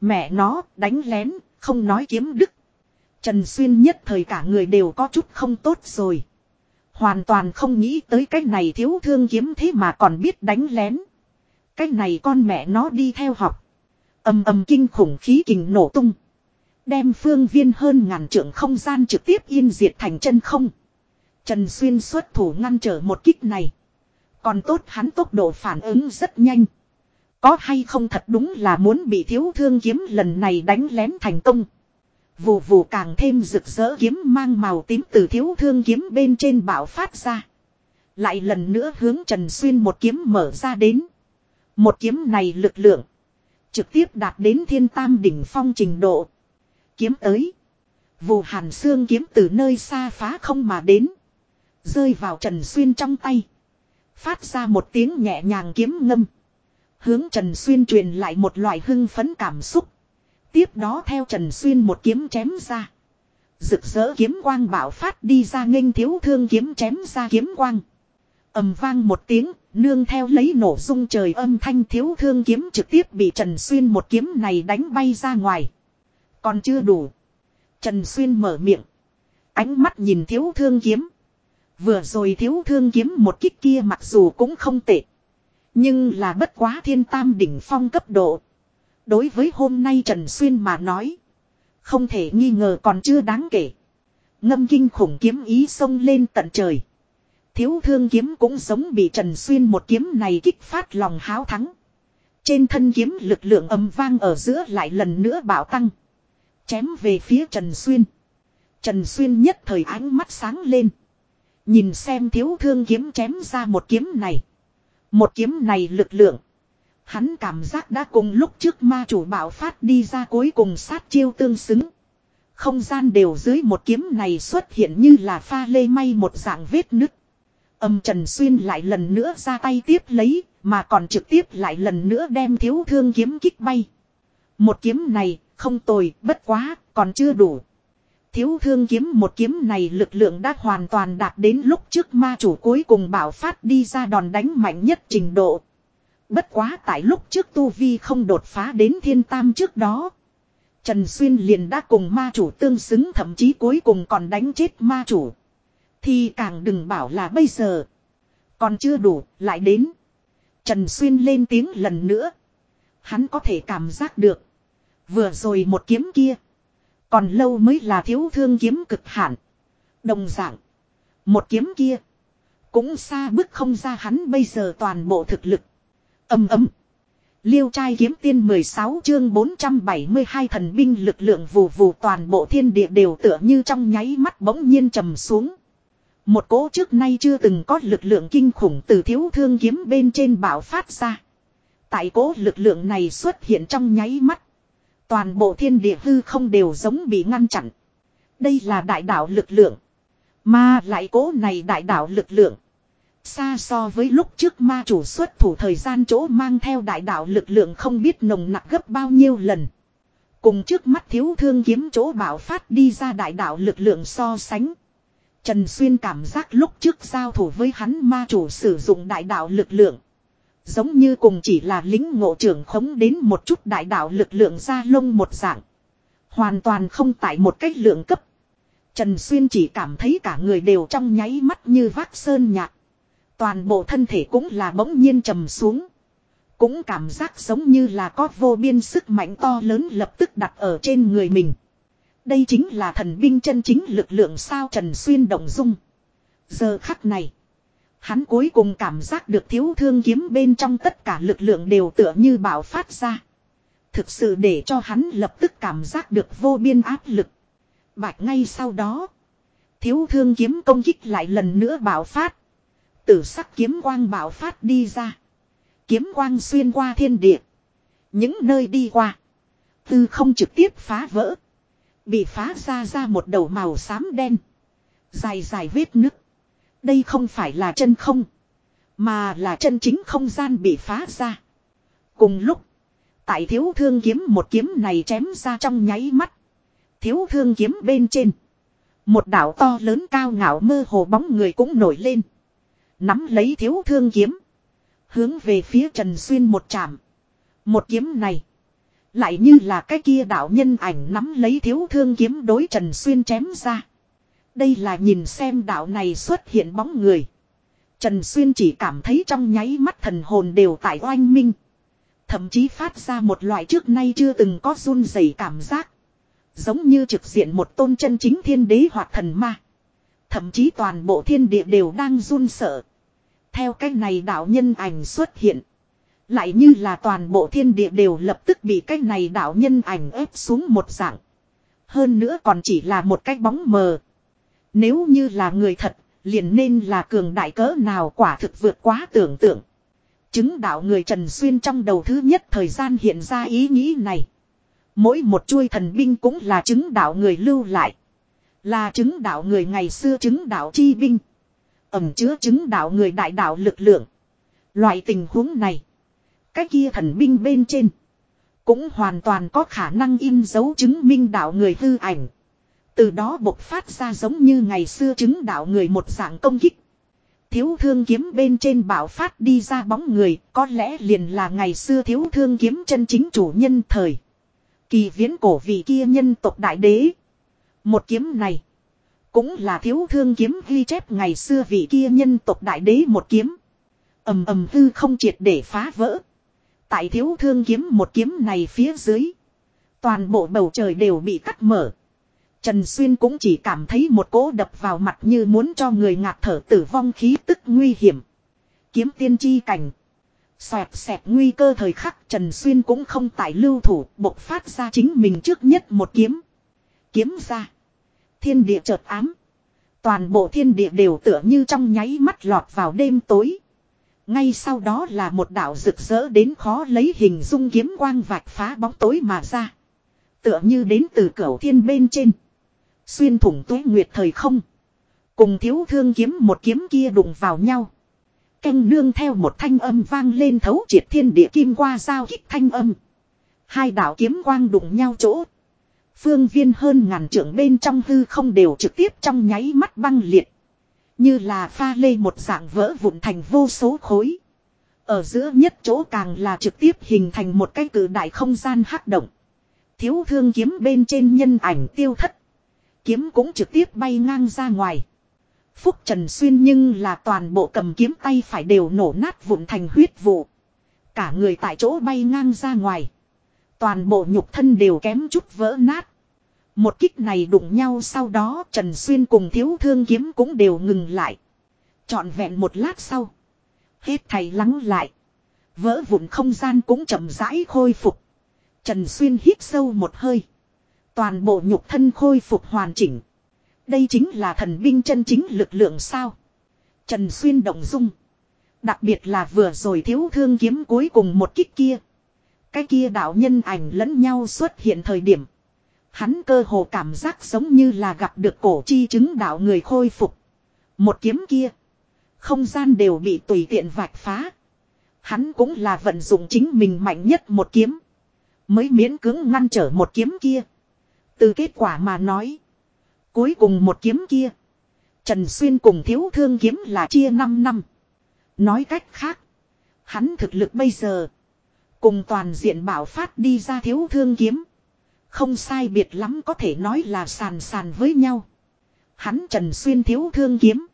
Mẹ nó đánh lén, không nói kiếm đức. Trần Xuyên nhất thời cả người đều có chút không tốt rồi. Hoàn toàn không nghĩ tới cái này thiếu thương kiếm thế mà còn biết đánh lén. Cái này con mẹ nó đi theo học. Âm âm kinh khủng khí kình nổ tung. Đem phương viên hơn ngàn trượng không gian trực tiếp yên diệt thành chân không. Trần Xuyên xuất thủ ngăn trở một kích này. Còn tốt hắn tốc độ phản ứng rất nhanh. Có hay không thật đúng là muốn bị thiếu thương kiếm lần này đánh lén thành công. Vù vù càng thêm rực rỡ kiếm mang màu tím từ thiếu thương kiếm bên trên bạo phát ra. Lại lần nữa hướng Trần Xuyên một kiếm mở ra đến. Một kiếm này lực lượng. Trực tiếp đạt đến thiên tam đỉnh phong trình độ. Kiếm tới. Vù hàn xương kiếm từ nơi xa phá không mà đến. Rơi vào Trần Xuyên trong tay. Phát ra một tiếng nhẹ nhàng kiếm ngâm. Hướng Trần Xuyên truyền lại một loại hưng phấn cảm xúc. Tiếp đó theo Trần Xuyên một kiếm chém ra. Rực rỡ kiếm quang bảo phát đi ra nghênh thiếu thương kiếm chém ra kiếm quang. ầm vang một tiếng, nương theo lấy nổ rung trời âm thanh thiếu thương kiếm trực tiếp bị Trần Xuyên một kiếm này đánh bay ra ngoài. Còn chưa đủ. Trần Xuyên mở miệng. Ánh mắt nhìn thiếu thương kiếm. Vừa rồi thiếu thương kiếm một kích kia mặc dù cũng không tệ. Nhưng là bất quá thiên tam đỉnh phong cấp độ. Đối với hôm nay Trần Xuyên mà nói. Không thể nghi ngờ còn chưa đáng kể. Ngâm kinh khủng kiếm ý sông lên tận trời. Thiếu thương kiếm cũng giống bị Trần Xuyên một kiếm này kích phát lòng háo thắng. Trên thân kiếm lực lượng âm vang ở giữa lại lần nữa bảo tăng. Chém về phía Trần Xuyên. Trần Xuyên nhất thời ánh mắt sáng lên. Nhìn xem thiếu thương kiếm chém ra một kiếm này. Một kiếm này lực lượng. Hắn cảm giác đã cùng lúc trước ma chủ bạo phát đi ra cuối cùng sát chiêu tương xứng. Không gian đều dưới một kiếm này xuất hiện như là pha lê may một dạng vết nứt. Âm Trần Xuyên lại lần nữa ra tay tiếp lấy, mà còn trực tiếp lại lần nữa đem thiếu thương kiếm kích bay. Một kiếm này, không tồi, bất quá, còn chưa đủ. Thiếu thương kiếm một kiếm này lực lượng đã hoàn toàn đạt đến lúc trước ma chủ cuối cùng bảo phát đi ra đòn đánh mạnh nhất trình độ. Bất quá tại lúc trước Tu Vi không đột phá đến thiên tam trước đó. Trần Xuyên liền đã cùng ma chủ tương xứng thậm chí cuối cùng còn đánh chết ma chủ. Thì càng đừng bảo là bây giờ. Còn chưa đủ, lại đến. Trần Xuyên lên tiếng lần nữa. Hắn có thể cảm giác được. Vừa rồi một kiếm kia. Còn lâu mới là thiếu thương kiếm cực hạn. Đồng dạng. Một kiếm kia. Cũng xa bước không ra hắn bây giờ toàn bộ thực lực. Âm ấm. Liêu trai kiếm tiên 16 chương 472 thần binh lực lượng vù vù toàn bộ thiên địa đều tựa như trong nháy mắt bỗng nhiên trầm xuống. Một cỗ trước nay chưa từng có lực lượng kinh khủng từ thiếu thương kiếm bên trên bảo phát ra. Tại cỗ lực lượng này xuất hiện trong nháy mắt. Toàn bộ thiên địa hư không đều giống bị ngăn chặn. Đây là đại đạo lực lượng. Mà lại cố này đại đạo lực lượng. Xa so với lúc trước ma chủ xuất thủ thời gian chỗ mang theo đại đạo lực lượng không biết nồng nặng gấp bao nhiêu lần. Cùng trước mắt thiếu thương kiếm chỗ bảo phát đi ra đại đạo lực lượng so sánh. Trần Xuyên cảm giác lúc trước giao thủ với hắn ma chủ sử dụng đại đạo lực lượng. Giống như cùng chỉ là lính ngộ trưởng khống đến một chút đại đạo lực lượng ra lông một dạng. Hoàn toàn không tại một cách lượng cấp. Trần Xuyên chỉ cảm thấy cả người đều trong nháy mắt như vác sơn nhạc. Toàn bộ thân thể cũng là bỗng nhiên trầm xuống. Cũng cảm giác giống như là có vô biên sức mạnh to lớn lập tức đặt ở trên người mình. Đây chính là thần binh chân chính lực lượng sao Trần Xuyên động dung. Giờ khắc này. Hắn cuối cùng cảm giác được thiếu thương kiếm bên trong tất cả lực lượng đều tựa như bạo phát ra. Thực sự để cho hắn lập tức cảm giác được vô biên áp lực. Bạch, ngay sau đó. Thiếu thương kiếm công kích lại lần nữa bạo phát. Tử sắc kiếm quang bạo phát đi ra. Kiếm quang xuyên qua thiên địa. Những nơi đi qua. Tư không trực tiếp phá vỡ. Bị phá ra ra một đầu màu xám đen. Dài dài vết nứt. Đây không phải là chân không. Mà là chân chính không gian bị phá ra. Cùng lúc. Tại thiếu thương kiếm một kiếm này chém ra trong nháy mắt. Thiếu thương kiếm bên trên. Một đảo to lớn cao ngạo mơ hồ bóng người cũng nổi lên. Nắm lấy thiếu thương kiếm. Hướng về phía Trần Xuyên một chạm. Một kiếm này. Lại như là cái kia đạo nhân ảnh nắm lấy thiếu thương kiếm đối Trần Xuyên chém ra. Đây là nhìn xem đạo này xuất hiện bóng người. Trần Xuyên chỉ cảm thấy trong nháy mắt thần hồn đều tại oanh minh. Thậm chí phát ra một loại trước nay chưa từng có run rẩy cảm giác. Giống như trực diện một tôn chân chính thiên đế hoặc thần ma. Thậm chí toàn bộ thiên địa đều đang run sợ. Theo cách này đạo nhân ảnh xuất hiện. Lại như là toàn bộ thiên địa đều lập tức bị cái này đạo nhân ảnh ép xuống một dạng. Hơn nữa còn chỉ là một cái bóng mờ. Nếu như là người thật, liền nên là cường đại cỡ nào quả thực vượt quá tưởng tượng. Chứng đạo người Trần Xuyên trong đầu thứ nhất thời gian hiện ra ý nghĩ này. Mỗi một chuôi thần binh cũng là chứng đạo người lưu lại. Là chứng đạo người ngày xưa chứng đạo chi binh. Ẩm chứa chứng đạo người đại đạo lực lượng. Loại tình huống này. Cái kia thần binh bên trên. Cũng hoàn toàn có khả năng in dấu chứng minh đạo người hư ảnh. Từ đó bộc phát ra giống như ngày xưa chứng đạo người một dạng công kích. Thiếu thương kiếm bên trên bảo phát đi ra bóng người, có lẽ liền là ngày xưa thiếu thương kiếm chân chính chủ nhân thời. Kỳ viễn cổ vị kia nhân tộc đại đế. Một kiếm này, cũng là thiếu thương kiếm ghi chép ngày xưa vị kia nhân tộc đại đế một kiếm. ầm ầm hư không triệt để phá vỡ. Tại thiếu thương kiếm một kiếm này phía dưới. Toàn bộ bầu trời đều bị cắt mở. Trần Xuyên cũng chỉ cảm thấy một cỗ đập vào mặt như muốn cho người ngạt thở tử vong khí tức nguy hiểm. Kiếm tiên chi cảnh. Xoẹt xẹt nguy cơ thời khắc, Trần Xuyên cũng không tại lưu thủ, bộc phát ra chính mình trước nhất một kiếm. Kiếm ra. Thiên địa chợt ám. Toàn bộ thiên địa đều tựa như trong nháy mắt lọt vào đêm tối. Ngay sau đó là một đạo rực rỡ đến khó lấy hình dung kiếm quang vạch phá bóng tối mà ra. Tựa như đến từ cửa thiên bên trên. Xuyên thủng tuế nguyệt thời không. Cùng thiếu thương kiếm một kiếm kia đụng vào nhau. Canh nương theo một thanh âm vang lên thấu triệt thiên địa kim qua giao kích thanh âm. Hai đạo kiếm quang đụng nhau chỗ. Phương viên hơn ngàn trưởng bên trong hư không đều trực tiếp trong nháy mắt băng liệt. Như là pha lê một dạng vỡ vụn thành vô số khối. Ở giữa nhất chỗ càng là trực tiếp hình thành một cái cử đại không gian hắc động. Thiếu thương kiếm bên trên nhân ảnh tiêu thất. Kiếm cũng trực tiếp bay ngang ra ngoài. Phúc Trần Xuyên nhưng là toàn bộ cầm kiếm tay phải đều nổ nát vụn thành huyết vụ. Cả người tại chỗ bay ngang ra ngoài. Toàn bộ nhục thân đều kém chút vỡ nát. Một kích này đụng nhau sau đó Trần Xuyên cùng thiếu thương kiếm cũng đều ngừng lại. Chọn vẹn một lát sau. Hết thầy lắng lại. Vỡ vụn không gian cũng chậm rãi khôi phục. Trần Xuyên hít sâu một hơi. Toàn bộ nhục thân khôi phục hoàn chỉnh. Đây chính là thần binh chân chính lực lượng sao. Trần Xuyên động dung. Đặc biệt là vừa rồi thiếu thương kiếm cuối cùng một kích kia. Cái kia đạo nhân ảnh lẫn nhau xuất hiện thời điểm. Hắn cơ hồ cảm giác giống như là gặp được cổ chi chứng đạo người khôi phục. Một kiếm kia. Không gian đều bị tùy tiện vạch phá. Hắn cũng là vận dụng chính mình mạnh nhất một kiếm. Mới miễn cưỡng ngăn trở một kiếm kia. Từ kết quả mà nói. Cuối cùng một kiếm kia. Trần Xuyên cùng thiếu thương kiếm là chia 5 năm. Nói cách khác. Hắn thực lực bây giờ. Cùng toàn diện bảo phát đi ra thiếu thương kiếm. Không sai biệt lắm có thể nói là sàn sàn với nhau. Hắn Trần Xuyên thiếu thương kiếm.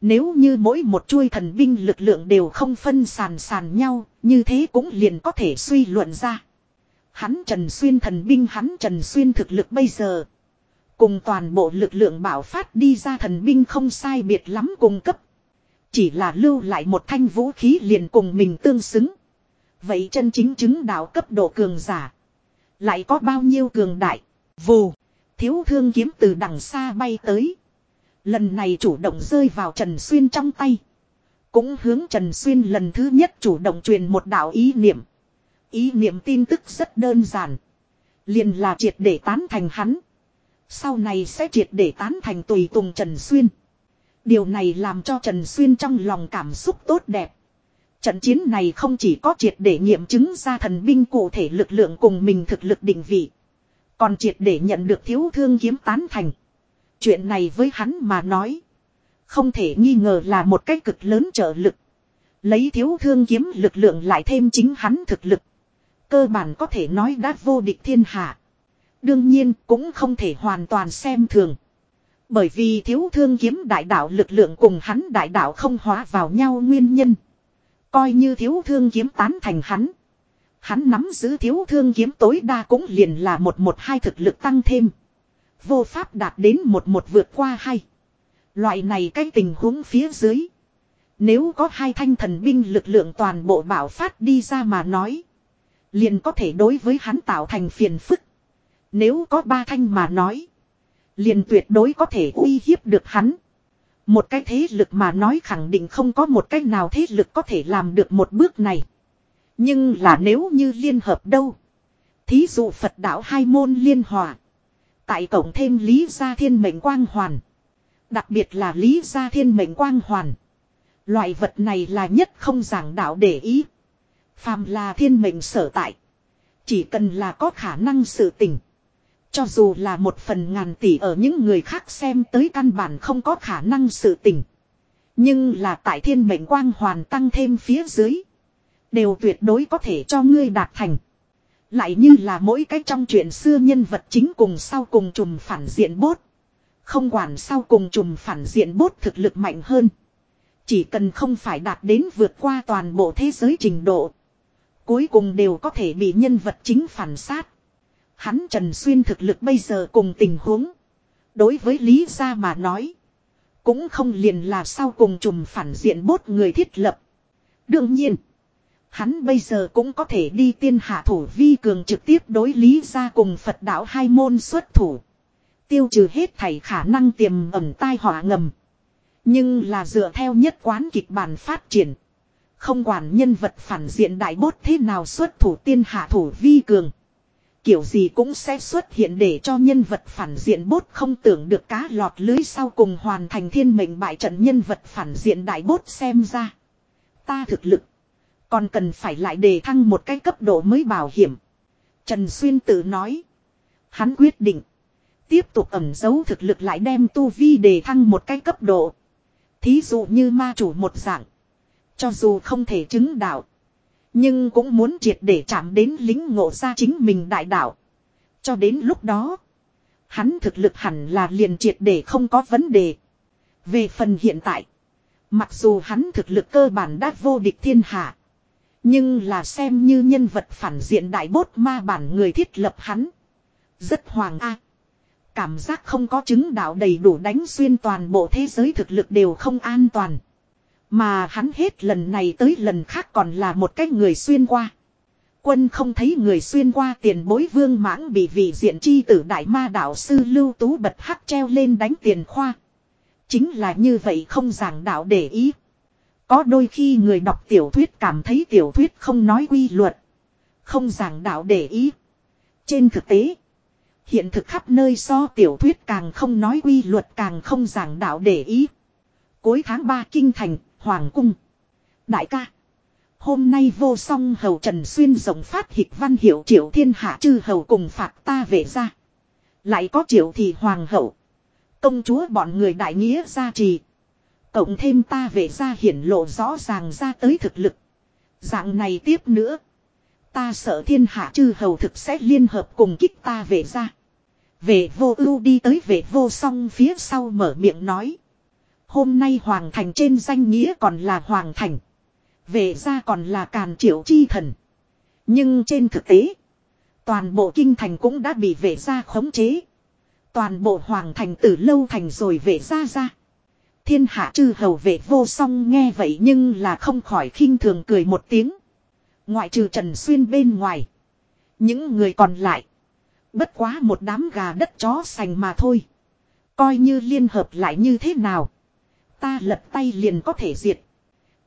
Nếu như mỗi một chuôi thần binh lực lượng đều không phân sàn sàn nhau, như thế cũng liền có thể suy luận ra. Hắn Trần Xuyên thần binh hắn Trần Xuyên thực lực bây giờ. Cùng toàn bộ lực lượng bảo phát đi ra thần binh không sai biệt lắm cùng cấp. Chỉ là lưu lại một thanh vũ khí liền cùng mình tương xứng. Vậy chân chính chứng đạo cấp độ cường giả. Lại có bao nhiêu cường đại. Vù. Thiếu thương kiếm từ đằng xa bay tới. Lần này chủ động rơi vào Trần Xuyên trong tay. Cũng hướng Trần Xuyên lần thứ nhất chủ động truyền một đạo ý niệm. Ý niệm tin tức rất đơn giản. Liền là triệt để tán thành hắn. Sau này sẽ triệt để tán thành tùy tùng Trần Xuyên. Điều này làm cho Trần Xuyên trong lòng cảm xúc tốt đẹp. Trận chiến này không chỉ có triệt để nghiệm chứng ra thần binh cụ thể lực lượng cùng mình thực lực định vị. Còn triệt để nhận được thiếu thương kiếm tán thành. Chuyện này với hắn mà nói. Không thể nghi ngờ là một cái cực lớn trợ lực. Lấy thiếu thương kiếm lực lượng lại thêm chính hắn thực lực. Cơ bản có thể nói đã vô địch thiên hạ. Đương nhiên cũng không thể hoàn toàn xem thường. Bởi vì thiếu thương kiếm đại đạo lực lượng cùng hắn đại đạo không hóa vào nhau nguyên nhân. Coi như thiếu thương kiếm tán thành hắn. Hắn nắm giữ thiếu thương kiếm tối đa cũng liền là một một hai thực lực tăng thêm. Vô pháp đạt đến một một vượt qua hai. Loại này cái tình huống phía dưới. Nếu có hai thanh thần binh lực lượng toàn bộ bảo phát đi ra mà nói. Liền có thể đối với hắn tạo thành phiền phức. Nếu có ba thanh mà nói. Liền tuyệt đối có thể uy hiếp được hắn. Một cái thế lực mà nói khẳng định không có một cách nào thế lực có thể làm được một bước này. Nhưng là nếu như liên hợp đâu. Thí dụ Phật đạo hai môn liên hòa. Tại cổng thêm Lý Gia Thiên Mệnh Quang Hoàn. Đặc biệt là Lý Gia Thiên Mệnh Quang Hoàn. Loại vật này là nhất không giảng đạo để ý. Phàm là thiên mệnh sở tại. Chỉ cần là có khả năng sự tình. Cho dù là một phần ngàn tỷ ở những người khác xem tới căn bản không có khả năng sự tình. Nhưng là tại thiên mệnh quang hoàn tăng thêm phía dưới. Đều tuyệt đối có thể cho ngươi đạt thành. Lại như là mỗi cái trong chuyện xưa nhân vật chính cùng sau cùng trùm phản diện bốt. Không quản sau cùng trùm phản diện bốt thực lực mạnh hơn. Chỉ cần không phải đạt đến vượt qua toàn bộ thế giới trình độ. Cuối cùng đều có thể bị nhân vật chính phản sát. Hắn Trần Xuyên thực lực bây giờ cùng tình huống. Đối với Lý Gia mà nói. Cũng không liền là sau cùng trùm phản diện bốt người thiết lập. Đương nhiên. Hắn bây giờ cũng có thể đi tiên hạ thủ vi cường trực tiếp đối lý gia cùng Phật đạo hai môn xuất thủ. Tiêu trừ hết thảy khả năng tiềm ẩn tai họa ngầm. Nhưng là dựa theo nhất quán kịch bản phát triển. Không quản nhân vật phản diện đại bốt thế nào xuất thủ tiên hạ thủ vi cường. Kiểu gì cũng sẽ xuất hiện để cho nhân vật phản diện bốt không tưởng được cá lọt lưới sau cùng hoàn thành thiên mệnh bại trận nhân vật phản diện đại bốt xem ra. Ta thực lực. Còn cần phải lại đề thăng một cái cấp độ mới bảo hiểm. Trần Xuyên tự nói. Hắn quyết định. Tiếp tục ẩn giấu thực lực lại đem tu vi đề thăng một cái cấp độ. Thí dụ như ma chủ một dạng. Cho dù không thể chứng đạo. Nhưng cũng muốn triệt để chạm đến lính ngộ ra chính mình đại đạo. Cho đến lúc đó. Hắn thực lực hẳn là liền triệt để không có vấn đề. Về phần hiện tại. Mặc dù hắn thực lực cơ bản đã vô địch thiên hạ. Nhưng là xem như nhân vật phản diện đại bốt ma bản người thiết lập hắn. Rất hoàng a. Cảm giác không có chứng đạo đầy đủ đánh xuyên toàn bộ thế giới thực lực đều không an toàn. Mà hắn hết lần này tới lần khác còn là một cái người xuyên qua. Quân không thấy người xuyên qua tiền bối vương mãng bị vị diện chi tử đại ma đạo sư lưu tú bật hắc treo lên đánh tiền khoa. Chính là như vậy không giảng đạo để ý. Có đôi khi người đọc tiểu thuyết cảm thấy tiểu thuyết không nói quy luật. Không giảng đạo để ý. Trên thực tế. Hiện thực khắp nơi so tiểu thuyết càng không nói quy luật càng không giảng đạo để ý. Cuối tháng 3 kinh thành, Hoàng cung. Đại ca. Hôm nay vô song hầu Trần Xuyên rộng phát hịch văn hiệu triệu thiên hạ chư hầu cùng phạt ta về ra. Lại có triệu thì hoàng hậu. Công chúa bọn người đại nghĩa gia trì. Cộng thêm ta về ra hiển lộ rõ ràng ra tới thực lực. Dạng này tiếp nữa. Ta sợ thiên hạ chư hầu thực sẽ liên hợp cùng kích ta về ra. Về vô ưu đi tới về vô song phía sau mở miệng nói. Hôm nay Hoàng Thành trên danh nghĩa còn là Hoàng Thành. Về ra còn là Càn Triệu Chi Thần. Nhưng trên thực tế. Toàn bộ kinh thành cũng đã bị vệ gia khống chế. Toàn bộ Hoàng Thành từ lâu thành rồi vệ gia ra. Thiên hạ chư hầu vệ vô song nghe vậy nhưng là không khỏi khinh thường cười một tiếng. Ngoại trừ Trần Xuyên bên ngoài. Những người còn lại. Bất quá một đám gà đất chó sành mà thôi. Coi như liên hợp lại như thế nào. Ta lật tay liền có thể diệt.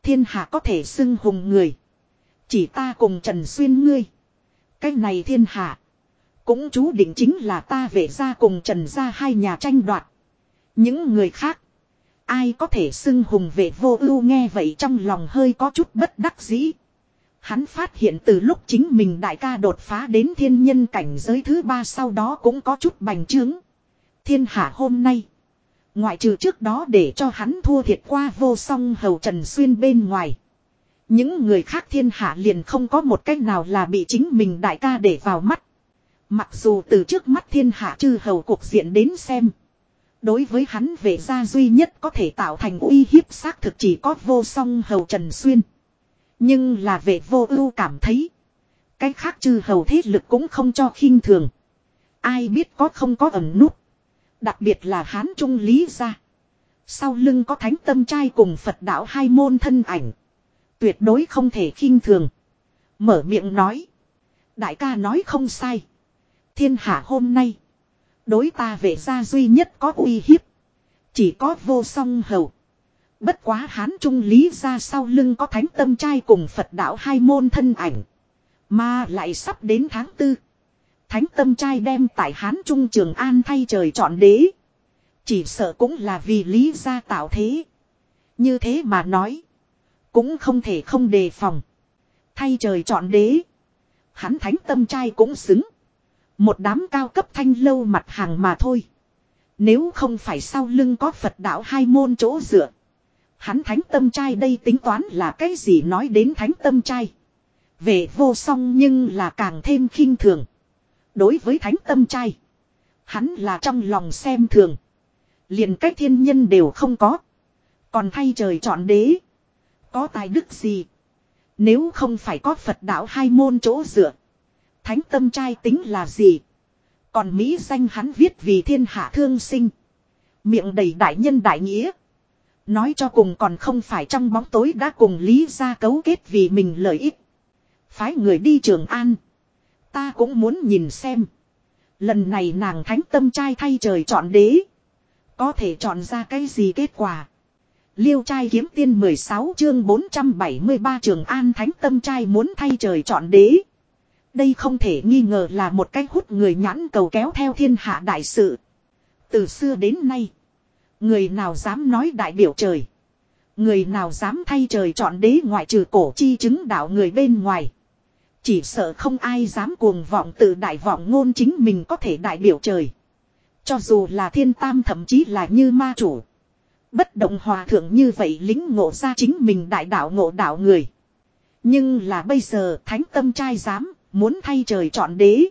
Thiên hạ có thể xưng hùng người. Chỉ ta cùng Trần Xuyên ngươi. Cái này thiên hạ. Cũng chú định chính là ta về ra cùng Trần ra hai nhà tranh đoạt. Những người khác. Ai có thể xưng hùng về vô ưu nghe vậy trong lòng hơi có chút bất đắc dĩ. Hắn phát hiện từ lúc chính mình đại ca đột phá đến thiên nhân cảnh giới thứ ba sau đó cũng có chút bành trướng. Thiên hạ hôm nay. Ngoại trừ trước đó để cho hắn thua thiệt qua vô song hầu trần xuyên bên ngoài. Những người khác thiên hạ liền không có một cách nào là bị chính mình đại ca để vào mắt. Mặc dù từ trước mắt thiên hạ chư hầu cuộc diện đến xem. Đối với hắn về ra duy nhất có thể tạo thành uy hiếp xác thực chỉ có vô song hầu Trần Xuyên. Nhưng là về vô ưu cảm thấy. Cái khác chư hầu thế lực cũng không cho khinh thường. Ai biết có không có ẩn nút. Đặc biệt là hán trung lý ra. Sau lưng có thánh tâm trai cùng Phật đạo hai môn thân ảnh. Tuyệt đối không thể khinh thường. Mở miệng nói. Đại ca nói không sai. Thiên hạ hôm nay. Đối ta về gia duy nhất có uy hiếp. Chỉ có vô song hầu. Bất quá hán trung lý ra sau lưng có thánh tâm trai cùng Phật đạo hai môn thân ảnh. Mà lại sắp đến tháng tư. Thánh tâm trai đem tại hán trung trường an thay trời chọn đế. Chỉ sợ cũng là vì lý gia tạo thế. Như thế mà nói. Cũng không thể không đề phòng. Thay trời chọn đế. Hắn thánh tâm trai cũng xứng. Một đám cao cấp thanh lâu mặt hàng mà thôi. Nếu không phải sau lưng có Phật đạo hai môn chỗ dựa. Hắn thánh tâm trai đây tính toán là cái gì nói đến thánh tâm trai. Về vô song nhưng là càng thêm khinh thường. Đối với thánh tâm trai. Hắn là trong lòng xem thường. liền cách thiên nhân đều không có. Còn thay trời chọn đế. Có tài đức gì. Nếu không phải có Phật đạo hai môn chỗ dựa. Thánh tâm trai tính là gì? Còn Mỹ danh hắn viết vì thiên hạ thương sinh. Miệng đầy đại nhân đại nghĩa. Nói cho cùng còn không phải trong bóng tối đã cùng Lý ra cấu kết vì mình lợi ích. Phái người đi Trường An. Ta cũng muốn nhìn xem. Lần này nàng thánh tâm trai thay trời chọn đế. Có thể chọn ra cái gì kết quả. Liêu trai kiếm tiên 16 chương 473 Trường An thánh tâm trai muốn thay trời chọn đế. Đây không thể nghi ngờ là một cách hút người nhãn cầu kéo theo thiên hạ đại sự. Từ xưa đến nay. Người nào dám nói đại biểu trời. Người nào dám thay trời chọn đế ngoại trừ cổ chi chứng đạo người bên ngoài. Chỉ sợ không ai dám cuồng vọng tự đại vọng ngôn chính mình có thể đại biểu trời. Cho dù là thiên tam thậm chí là như ma chủ. Bất động hòa thượng như vậy lính ngộ ra chính mình đại đạo ngộ đạo người. Nhưng là bây giờ thánh tâm trai dám, Muốn thay trời chọn đế.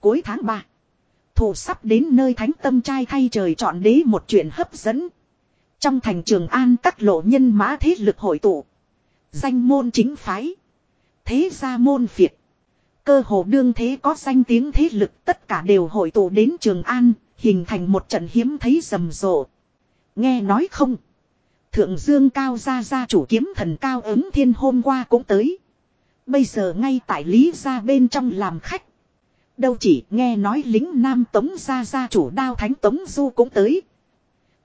Cuối tháng 3. Thủ sắp đến nơi thánh tâm trai thay trời chọn đế một chuyện hấp dẫn. Trong thành trường an các lộ nhân mã thế lực hội tụ. Danh môn chính phái. Thế gia môn phiệt. Cơ hồ đương thế có danh tiếng thế lực tất cả đều hội tụ đến Trường An, hình thành một trận hiếm thấy rầm rộ. Nghe nói không? Thượng Dương Cao gia gia chủ kiếm thần Cao ứng thiên hôm qua cũng tới. Bây giờ ngay tại Lý gia bên trong làm khách. Đâu chỉ nghe nói lính Nam Tống gia gia chủ đao thánh Tống Du cũng tới.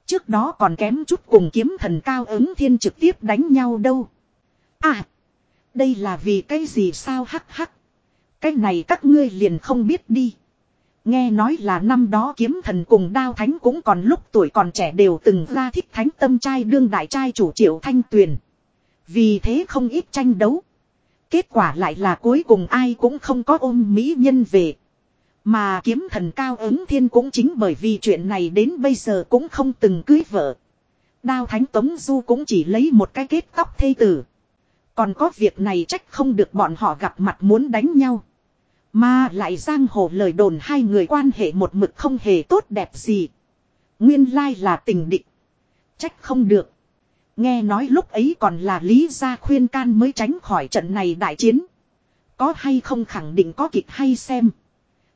Trước đó còn kém chút cùng kiếm thần cao ứng thiên trực tiếp đánh nhau đâu. À. Đây là vì cái gì sao hắc hắc. Cái này các ngươi liền không biết đi. Nghe nói là năm đó kiếm thần cùng đao thánh cũng còn lúc tuổi còn trẻ đều từng ra thích thánh tâm trai đương đại trai chủ triệu thanh tuyền. Vì thế không ít tranh đấu. Kết quả lại là cuối cùng ai cũng không có ôm mỹ nhân về. Mà kiếm thần cao ứng thiên cũng chính bởi vì chuyện này đến bây giờ cũng không từng cưới vợ. Đao thánh tống du cũng chỉ lấy một cái kết tóc thê tử. Còn có việc này trách không được bọn họ gặp mặt muốn đánh nhau. Mà lại giang hồ lời đồn hai người quan hệ một mực không hề tốt đẹp gì. Nguyên lai là tình định. Trách không được. Nghe nói lúc ấy còn là lý gia khuyên can mới tránh khỏi trận này đại chiến. Có hay không khẳng định có kịch hay xem.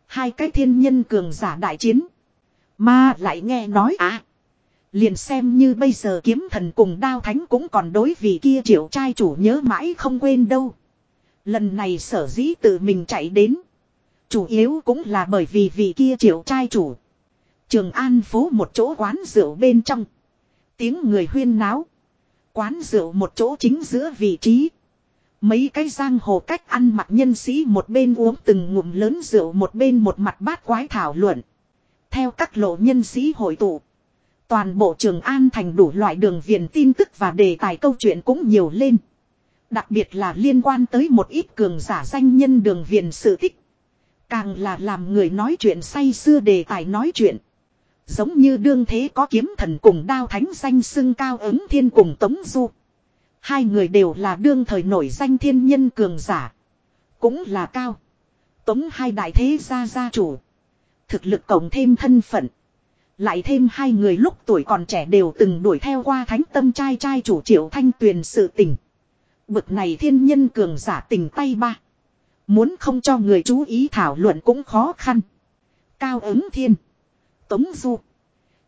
Hai cái thiên nhân cường giả đại chiến. Mà lại nghe nói à. Liền xem như bây giờ kiếm thần cùng đao thánh cũng còn đối vì kia triệu trai chủ nhớ mãi không quên đâu. Lần này sở dĩ tự mình chạy đến. Chủ yếu cũng là bởi vì vị kia triệu trai chủ. Trường An phố một chỗ quán rượu bên trong. Tiếng người huyên náo. Quán rượu một chỗ chính giữa vị trí. Mấy cái giang hồ cách ăn mặc nhân sĩ một bên uống từng ngụm lớn rượu một bên một mặt bát quái thảo luận. Theo các lộ nhân sĩ hội tụ. Toàn bộ trường An thành đủ loại đường viền tin tức và đề tài câu chuyện cũng nhiều lên. Đặc biệt là liên quan tới một ít cường giả danh nhân đường viền sự tích. Càng là làm người nói chuyện say xưa đề tài nói chuyện. Giống như đương thế có kiếm thần cùng đao thánh danh xưng cao ứng thiên cùng Tống Du. Hai người đều là đương thời nổi danh thiên nhân cường giả. Cũng là cao. Tống hai đại thế gia gia chủ. Thực lực cộng thêm thân phận. Lại thêm hai người lúc tuổi còn trẻ đều từng đuổi theo qua thánh tâm trai trai chủ triệu thanh tuyền sự tình. Bực này thiên nhân cường giả tình tay ba. Muốn không cho người chú ý thảo luận cũng khó khăn. Cao ứng thiên. Tống Du.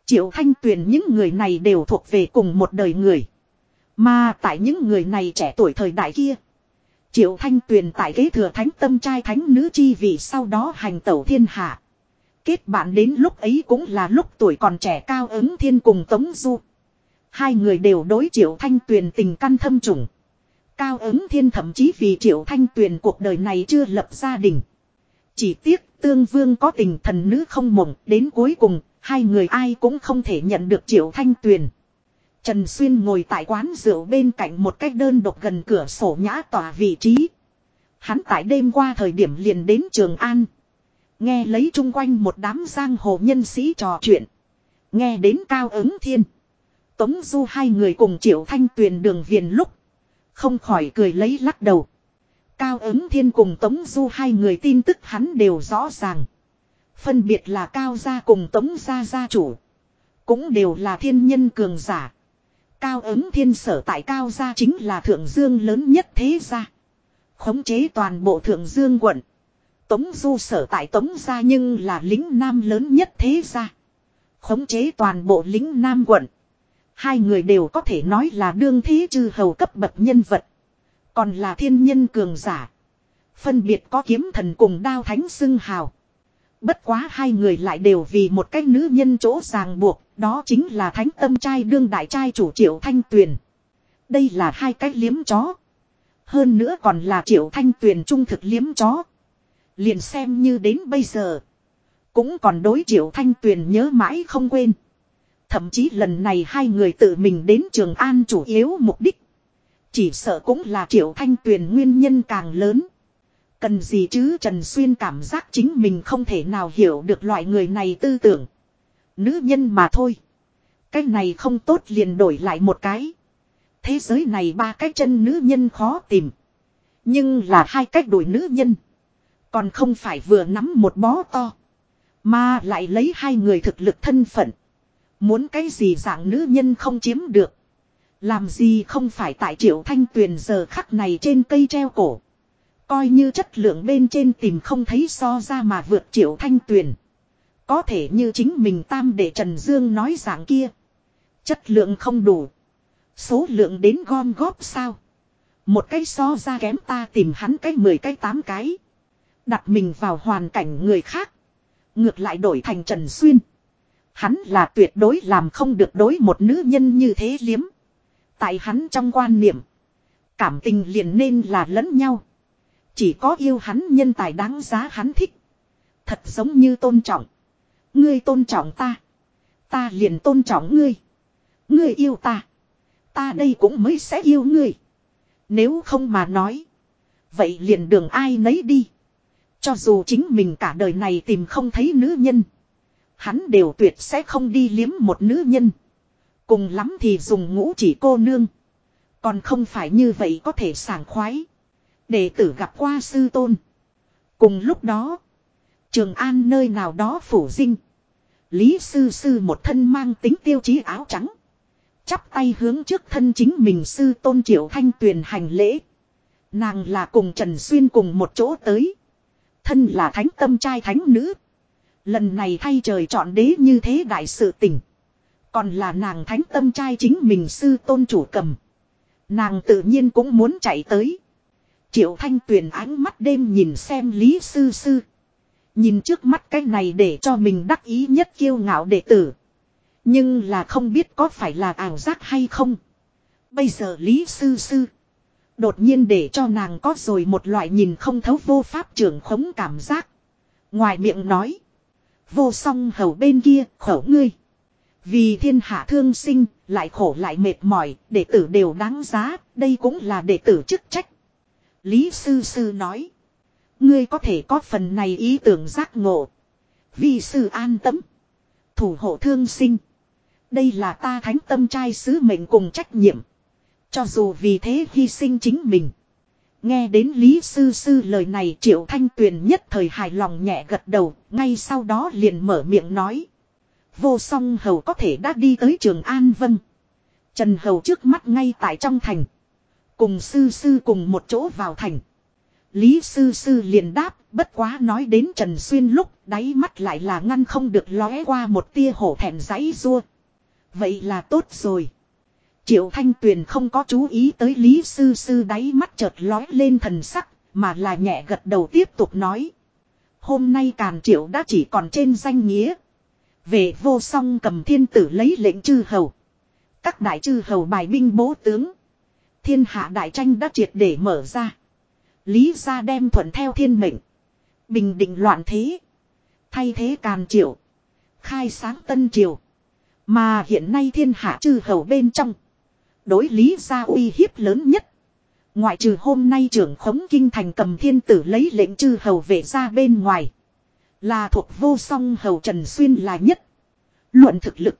Triệu Thanh Tuyền những người này đều thuộc về cùng một đời người. Mà tại những người này trẻ tuổi thời đại kia. Triệu Thanh Tuyền tại kế thừa thánh tâm trai thánh nữ chi vì sau đó hành tẩu thiên hạ. Kết bạn đến lúc ấy cũng là lúc tuổi còn trẻ cao ứng thiên cùng Tống Du. Hai người đều đối Triệu Thanh Tuyền tình căn thâm trùng. Cao ứng thiên thậm chí vì Triệu Thanh Tuyền cuộc đời này chưa lập gia đình. Chỉ tiếc tương vương có tình thần nữ không mộng, đến cuối cùng, hai người ai cũng không thể nhận được Triệu Thanh Tuyền. Trần Xuyên ngồi tại quán rượu bên cạnh một cách đơn độc gần cửa sổ nhã tòa vị trí. Hắn tại đêm qua thời điểm liền đến Trường An. Nghe lấy chung quanh một đám giang hồ nhân sĩ trò chuyện. Nghe đến cao ứng thiên. Tống du hai người cùng triệu thanh tuyền đường viền lúc. Không khỏi cười lấy lắc đầu. Cao ứng thiên cùng Tống du hai người tin tức hắn đều rõ ràng. Phân biệt là cao gia cùng Tống gia gia chủ. Cũng đều là thiên nhân cường giả. Cao ứng thiên sở tại cao gia chính là thượng dương lớn nhất thế gia. Khống chế toàn bộ thượng dương quận. Tống du sở tại tống gia nhưng là lính nam lớn nhất thế gia. Khống chế toàn bộ lính nam quận. Hai người đều có thể nói là đương thế chư hầu cấp bậc nhân vật. Còn là thiên nhân cường giả. Phân biệt có kiếm thần cùng đao thánh xưng hào. Bất quá hai người lại đều vì một cái nữ nhân chỗ ràng buộc, đó chính là thánh tâm trai đương đại trai chủ triệu thanh tuyền. Đây là hai cái liếm chó. Hơn nữa còn là triệu thanh tuyền trung thực liếm chó. Liền xem như đến bây giờ. Cũng còn đối triệu thanh tuyền nhớ mãi không quên. Thậm chí lần này hai người tự mình đến Trường An chủ yếu mục đích. Chỉ sợ cũng là triệu thanh tuyền nguyên nhân càng lớn. Cần gì chứ Trần Xuyên cảm giác chính mình không thể nào hiểu được loại người này tư tưởng. Nữ nhân mà thôi. Cái này không tốt liền đổi lại một cái. Thế giới này ba cái chân nữ nhân khó tìm. Nhưng là hai cách đổi nữ nhân. Còn không phải vừa nắm một bó to. Mà lại lấy hai người thực lực thân phận. Muốn cái gì dạng nữ nhân không chiếm được. Làm gì không phải tại triệu thanh tuyền giờ khắc này trên cây treo cổ. Coi như chất lượng bên trên tìm không thấy so ra mà vượt triệu thanh tuyền. Có thể như chính mình tam để Trần Dương nói dạng kia. Chất lượng không đủ. Số lượng đến gom góp sao. Một cái so ra kém ta tìm hắn cái mười cái tám cái. Đặt mình vào hoàn cảnh người khác. Ngược lại đổi thành Trần Xuyên. Hắn là tuyệt đối làm không được đối một nữ nhân như thế liếm. Tại hắn trong quan niệm. Cảm tình liền nên là lẫn nhau. Chỉ có yêu hắn nhân tài đáng giá hắn thích. Thật giống như tôn trọng. Ngươi tôn trọng ta. Ta liền tôn trọng ngươi. Ngươi yêu ta. Ta đây cũng mới sẽ yêu ngươi. Nếu không mà nói. Vậy liền đường ai nấy đi. Cho dù chính mình cả đời này tìm không thấy nữ nhân. Hắn đều tuyệt sẽ không đi liếm một nữ nhân. Cùng lắm thì dùng ngũ chỉ cô nương. Còn không phải như vậy có thể sảng khoái. Đệ tử gặp qua sư tôn. Cùng lúc đó. Trường An nơi nào đó phủ dinh. Lý sư sư một thân mang tính tiêu chí áo trắng. Chắp tay hướng trước thân chính mình sư tôn triệu thanh tuyền hành lễ. Nàng là cùng Trần Xuyên cùng một chỗ tới. Thân là thánh tâm trai thánh nữ. Lần này thay trời chọn đế như thế đại sự tình. Còn là nàng thánh tâm trai chính mình sư tôn chủ cầm. Nàng tự nhiên cũng muốn chạy tới. Triệu thanh tuyền ánh mắt đêm nhìn xem Lý Sư Sư. Nhìn trước mắt cái này để cho mình đắc ý nhất kiêu ngạo đệ tử. Nhưng là không biết có phải là ảo giác hay không. Bây giờ Lý Sư Sư. Đột nhiên để cho nàng có rồi một loại nhìn không thấu vô pháp trưởng khống cảm giác. Ngoài miệng nói. Vô song hầu bên kia khẩu ngươi. Vì thiên hạ thương sinh, lại khổ lại mệt mỏi, đệ tử đều đáng giá, đây cũng là đệ tử chức trách. Lý Sư Sư nói. Ngươi có thể có phần này ý tưởng giác ngộ. Vì sư an tâm. Thủ hộ thương sinh. Đây là ta thánh tâm trai sứ mệnh cùng trách nhiệm. Cho dù vì thế hy sinh chính mình. Nghe đến Lý Sư Sư lời này Triệu Thanh Tuyền nhất thời hài lòng nhẹ gật đầu, ngay sau đó liền mở miệng nói. Vô song hầu có thể đã đi tới trường An Vân. Trần Hầu trước mắt ngay tại trong thành. Cùng Sư Sư cùng một chỗ vào thành. Lý Sư Sư liền đáp, bất quá nói đến Trần Xuyên lúc đáy mắt lại là ngăn không được lóe qua một tia hổ thẹn giấy rua. Vậy là tốt rồi. Triệu Thanh Tuyền không có chú ý tới Lý Sư Sư đáy mắt chợt lói lên thần sắc, mà là nhẹ gật đầu tiếp tục nói. Hôm nay Càn Triệu đã chỉ còn trên danh nghĩa. Về vô song cầm thiên tử lấy lệnh chư hầu. Các đại chư hầu bài binh bố tướng. Thiên hạ đại tranh đã triệt để mở ra. Lý gia đem thuận theo thiên mệnh. Bình định loạn thế. Thay thế Càn Triệu. Khai sáng tân triều. Mà hiện nay thiên hạ chư hầu bên trong. Đối lý gia uy hiếp lớn nhất. Ngoại trừ hôm nay trưởng khống kinh thành cầm thiên tử lấy lệnh chư hầu về ra bên ngoài. Là thuộc vô song hầu Trần Xuyên là nhất. Luận thực lực.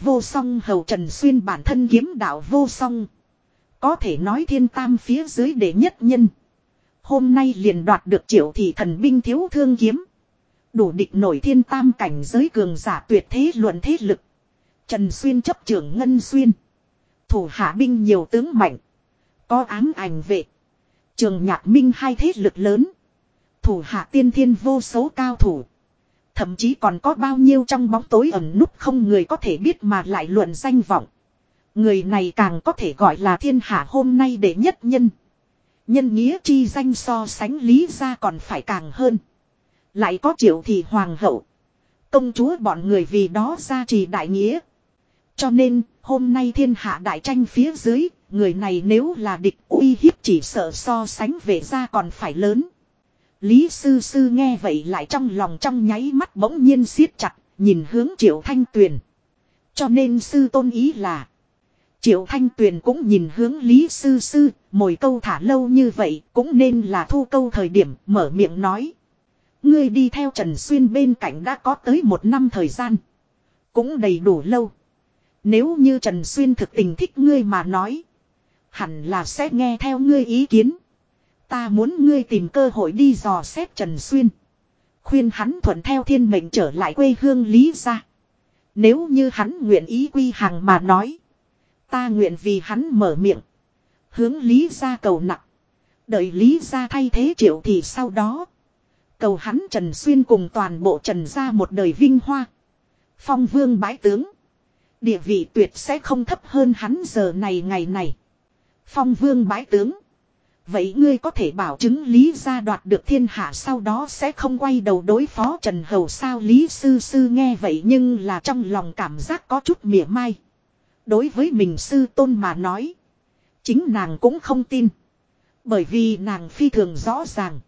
Vô song hầu Trần Xuyên bản thân kiếm đạo vô song. Có thể nói thiên tam phía dưới đệ nhất nhân. Hôm nay liền đoạt được triệu thị thần binh thiếu thương kiếm. Đủ địch nổi thiên tam cảnh giới cường giả tuyệt thế luận thế lực. Trần Xuyên chấp trưởng Ngân Xuyên. Thủ hạ binh nhiều tướng mạnh. Có ám ảnh vệ. Trường nhạc minh hai thế lực lớn. Thủ hạ tiên thiên vô số cao thủ. Thậm chí còn có bao nhiêu trong bóng tối ẩn núp không người có thể biết mà lại luận danh vọng. Người này càng có thể gọi là thiên hạ hôm nay để nhất nhân. Nhân nghĩa chi danh so sánh lý ra còn phải càng hơn. Lại có triệu thị hoàng hậu. Công chúa bọn người vì đó ra trì đại nghĩa. Cho nên, hôm nay thiên hạ đại tranh phía dưới, người này nếu là địch uy hiếp chỉ sợ so sánh về ra còn phải lớn. Lý sư sư nghe vậy lại trong lòng trong nháy mắt bỗng nhiên siết chặt, nhìn hướng triệu thanh tuyền. Cho nên sư tôn ý là. Triệu thanh tuyền cũng nhìn hướng Lý sư sư, mồi câu thả lâu như vậy cũng nên là thu câu thời điểm mở miệng nói. Ngươi đi theo Trần Xuyên bên cạnh đã có tới một năm thời gian. Cũng đầy đủ lâu. Nếu như Trần Xuyên thực tình thích ngươi mà nói. Hẳn là sẽ nghe theo ngươi ý kiến. Ta muốn ngươi tìm cơ hội đi dò xét Trần Xuyên. Khuyên hắn thuận theo thiên mệnh trở lại quê hương Lý ra. Nếu như hắn nguyện ý quy hàng mà nói. Ta nguyện vì hắn mở miệng. Hướng Lý ra cầu nặng. Đợi Lý ra thay thế triệu thì sau đó. Cầu hắn Trần Xuyên cùng toàn bộ Trần ra một đời vinh hoa. Phong vương bái tướng. Địa vị tuyệt sẽ không thấp hơn hắn giờ này ngày này. Phong vương bái tướng. Vậy ngươi có thể bảo chứng Lý gia đoạt được thiên hạ sau đó sẽ không quay đầu đối phó Trần Hầu sao Lý Sư Sư nghe vậy nhưng là trong lòng cảm giác có chút mỉa mai. Đối với mình Sư Tôn mà nói. Chính nàng cũng không tin. Bởi vì nàng phi thường rõ ràng.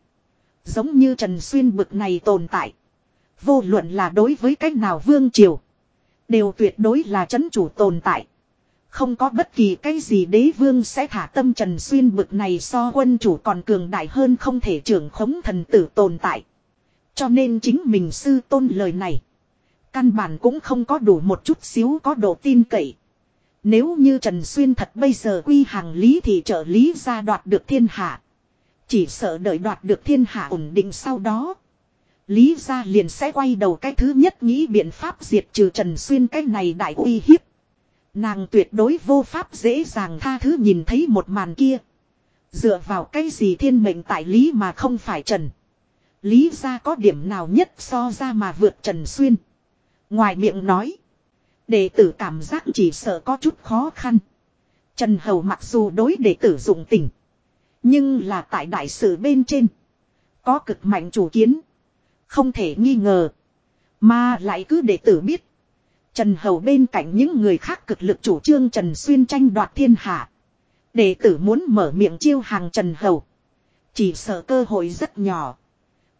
Giống như Trần Xuyên bực này tồn tại. Vô luận là đối với cách nào vương triều. Đều tuyệt đối là chấn chủ tồn tại. Không có bất kỳ cái gì đế vương sẽ thả tâm Trần Xuyên bực này so quân chủ còn cường đại hơn không thể trưởng khống thần tử tồn tại. Cho nên chính mình sư tôn lời này. Căn bản cũng không có đủ một chút xíu có độ tin cậy. Nếu như Trần Xuyên thật bây giờ quy hàng lý thì trợ lý ra đoạt được thiên hạ. Chỉ sợ đợi đoạt được thiên hạ ổn định sau đó. Lý gia liền sẽ quay đầu cái thứ nhất nghĩ biện pháp diệt trừ Trần Xuyên cái này đại uy hiếp. Nàng tuyệt đối vô pháp dễ dàng tha thứ nhìn thấy một màn kia. Dựa vào cái gì thiên mệnh tại Lý mà không phải Trần. Lý gia có điểm nào nhất so ra mà vượt Trần Xuyên. Ngoài miệng nói. Đệ tử cảm giác chỉ sợ có chút khó khăn. Trần Hầu mặc dù đối đệ tử dụng tình. Nhưng là tại đại sự bên trên. Có cực mạnh chủ kiến. Không thể nghi ngờ. Mà lại cứ để tử biết. Trần Hầu bên cạnh những người khác cực lực chủ trương Trần Xuyên tranh đoạt thiên hạ. Đệ tử muốn mở miệng chiêu hàng Trần Hầu. Chỉ sợ cơ hội rất nhỏ.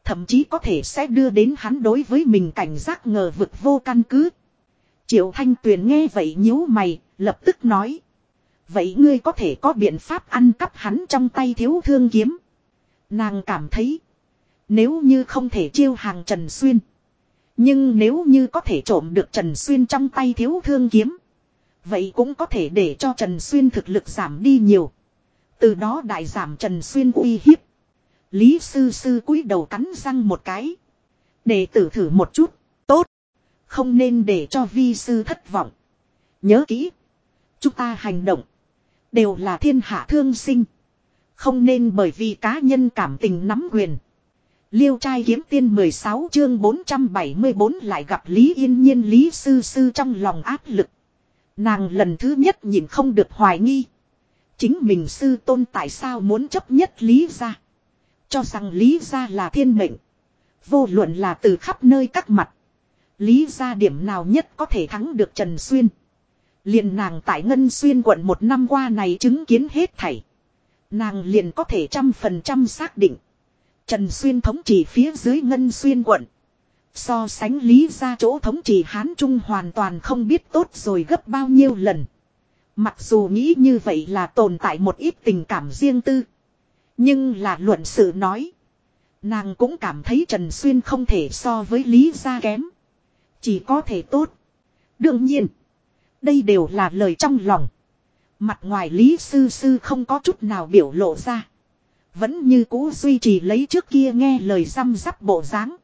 Thậm chí có thể sẽ đưa đến hắn đối với mình cảnh giác ngờ vực vô căn cứ. Triệu Thanh Tuyền nghe vậy nhíu mày, lập tức nói. Vậy ngươi có thể có biện pháp ăn cắp hắn trong tay thiếu thương kiếm. Nàng cảm thấy. Nếu như không thể chiêu hàng Trần Xuyên. Nhưng nếu như có thể trộm được Trần Xuyên trong tay thiếu thương kiếm. Vậy cũng có thể để cho Trần Xuyên thực lực giảm đi nhiều. Từ đó đại giảm Trần Xuyên uy hiếp. Lý sư sư cúi đầu cắn răng một cái. Để tử thử một chút. Tốt. Không nên để cho vi sư thất vọng. Nhớ kỹ. Chúng ta hành động. Đều là thiên hạ thương sinh. Không nên bởi vì cá nhân cảm tình nắm quyền. Liêu trai kiếm tiên 16 chương 474 lại gặp Lý Yên Nhiên, Lý Sư Sư trong lòng áp lực. Nàng lần thứ nhất nhìn không được hoài nghi. Chính mình sư tôn tại sao muốn chấp nhất Lý gia. Cho rằng Lý gia là thiên mệnh. Vô luận là từ khắp nơi các mặt. Lý gia điểm nào nhất có thể thắng được Trần Xuyên. liền nàng tại Ngân Xuyên quận một năm qua này chứng kiến hết thảy. Nàng liền có thể trăm phần trăm xác định. Trần Xuyên thống trị phía dưới Ngân Xuyên quận. So sánh lý ra chỗ thống trị Hán Trung hoàn toàn không biết tốt rồi gấp bao nhiêu lần. Mặc dù nghĩ như vậy là tồn tại một ít tình cảm riêng tư. Nhưng là luận sự nói. Nàng cũng cảm thấy Trần Xuyên không thể so với Lý Gia kém. Chỉ có thể tốt. Đương nhiên. Đây đều là lời trong lòng. Mặt ngoài Lý Sư Sư không có chút nào biểu lộ ra. Vẫn như cũ duy trì lấy trước kia nghe lời răm rắp bộ dáng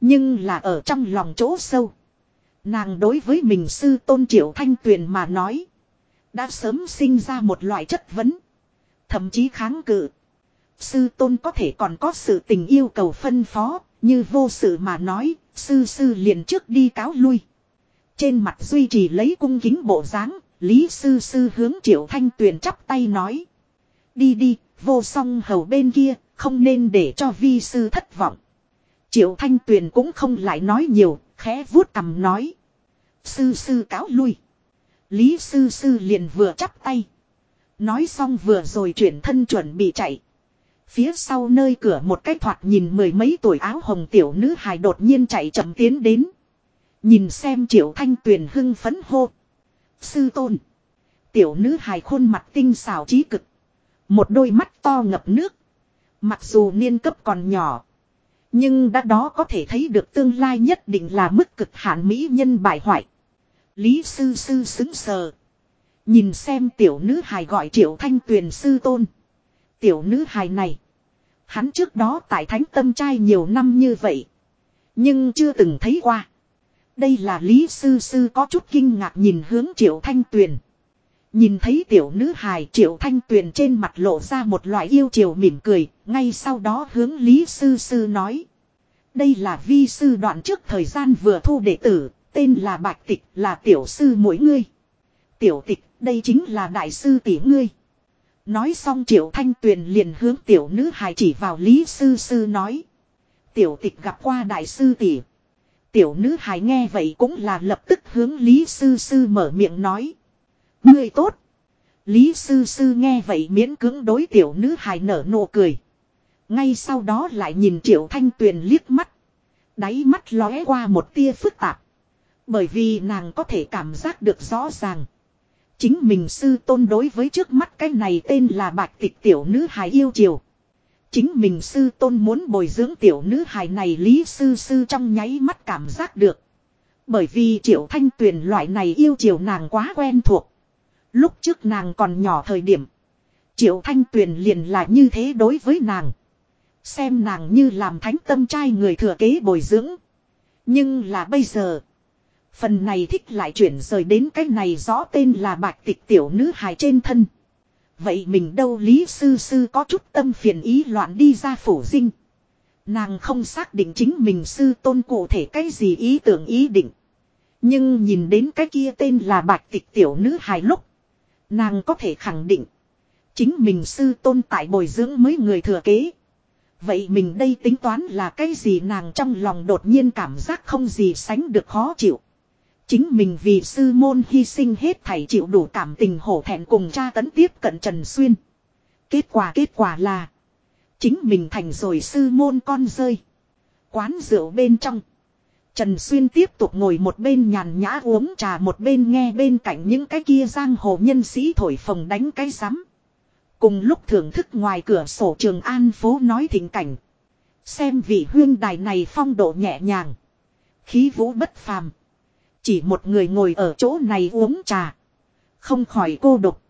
Nhưng là ở trong lòng chỗ sâu. Nàng đối với mình sư tôn triệu thanh tuyền mà nói. Đã sớm sinh ra một loại chất vấn. Thậm chí kháng cự. Sư tôn có thể còn có sự tình yêu cầu phân phó. Như vô sự mà nói. Sư sư liền trước đi cáo lui. Trên mặt duy trì lấy cung kính bộ dáng Lý sư sư hướng triệu thanh tuyền chắp tay nói. Đi đi, vô song hầu bên kia, không nên để cho vi sư thất vọng. Triệu thanh tuyền cũng không lại nói nhiều, khẽ vuốt cầm nói. Sư sư cáo lui. Lý sư sư liền vừa chắp tay. Nói xong vừa rồi chuyển thân chuẩn bị chạy. Phía sau nơi cửa một cái thoạt nhìn mười mấy tuổi áo hồng tiểu nữ hài đột nhiên chạy chậm tiến đến. Nhìn xem triệu thanh tuyền hưng phấn hô. Sư tôn. Tiểu nữ hài khuôn mặt tinh xảo trí cực. Một đôi mắt to ngập nước. Mặc dù niên cấp còn nhỏ. Nhưng đã đó có thể thấy được tương lai nhất định là mức cực hạn mỹ nhân bại hoại. Lý sư sư xứng sờ. Nhìn xem tiểu nữ hài gọi triệu thanh tuyền sư tôn. Tiểu nữ hài này. Hắn trước đó tại thánh tâm trai nhiều năm như vậy. Nhưng chưa từng thấy qua. Đây là Lý Sư Sư có chút kinh ngạc nhìn hướng Triệu Thanh Tuyền. Nhìn thấy tiểu nữ hài Triệu Thanh Tuyền trên mặt lộ ra một loại yêu chiều mỉm cười, ngay sau đó hướng Lý Sư Sư nói. Đây là vi sư đoạn trước thời gian vừa thu đệ tử, tên là Bạch Tịch, là tiểu sư mỗi ngươi. Tiểu tịch, đây chính là đại sư tỷ ngươi. Nói xong Triệu Thanh Tuyền liền hướng tiểu nữ hài chỉ vào Lý Sư Sư nói. Tiểu tịch gặp qua đại sư tỷ. Tiểu nữ hài nghe vậy cũng là lập tức hướng Lý Sư Sư mở miệng nói. Ngươi tốt. Lý Sư Sư nghe vậy miễn cưỡng đối tiểu nữ hài nở nụ cười. Ngay sau đó lại nhìn Triệu Thanh Tuyền liếc mắt. Đáy mắt lóe qua một tia phức tạp. Bởi vì nàng có thể cảm giác được rõ ràng. Chính mình sư tôn đối với trước mắt cái này tên là bạch tịch tiểu nữ hài yêu chiều. Chính mình sư tôn muốn bồi dưỡng tiểu nữ hài này lý sư sư trong nháy mắt cảm giác được. Bởi vì triệu thanh tuyền loại này yêu chiều nàng quá quen thuộc. Lúc trước nàng còn nhỏ thời điểm. Triệu thanh tuyền liền là như thế đối với nàng. Xem nàng như làm thánh tâm trai người thừa kế bồi dưỡng. Nhưng là bây giờ. Phần này thích lại chuyển rời đến cái này rõ tên là bạch tịch tiểu nữ hài trên thân. Vậy mình đâu Lý Sư Sư có chút tâm phiền ý loạn đi ra phủ dinh. Nàng không xác định chính mình sư tôn cụ thể cái gì ý tưởng ý định. Nhưng nhìn đến cái kia tên là bạch tịch tiểu nữ hài lúc. Nàng có thể khẳng định. Chính mình sư tôn tại bồi dưỡng mới người thừa kế. Vậy mình đây tính toán là cái gì nàng trong lòng đột nhiên cảm giác không gì sánh được khó chịu. Chính mình vì sư môn hy sinh hết thảy chịu đủ cảm tình hổ thẹn cùng cha tấn tiếp cận Trần Xuyên. Kết quả kết quả là. Chính mình thành rồi sư môn con rơi. Quán rượu bên trong. Trần Xuyên tiếp tục ngồi một bên nhàn nhã uống trà, một bên nghe bên cạnh những cái kia giang hồ nhân sĩ thổi phồng đánh cái rắm. Cùng lúc thưởng thức ngoài cửa sổ trường An phố nói thỉnh cảnh. Xem vị huyên đài này phong độ nhẹ nhàng. Khí vũ bất phàm. Chỉ một người ngồi ở chỗ này uống trà. Không khỏi cô độc.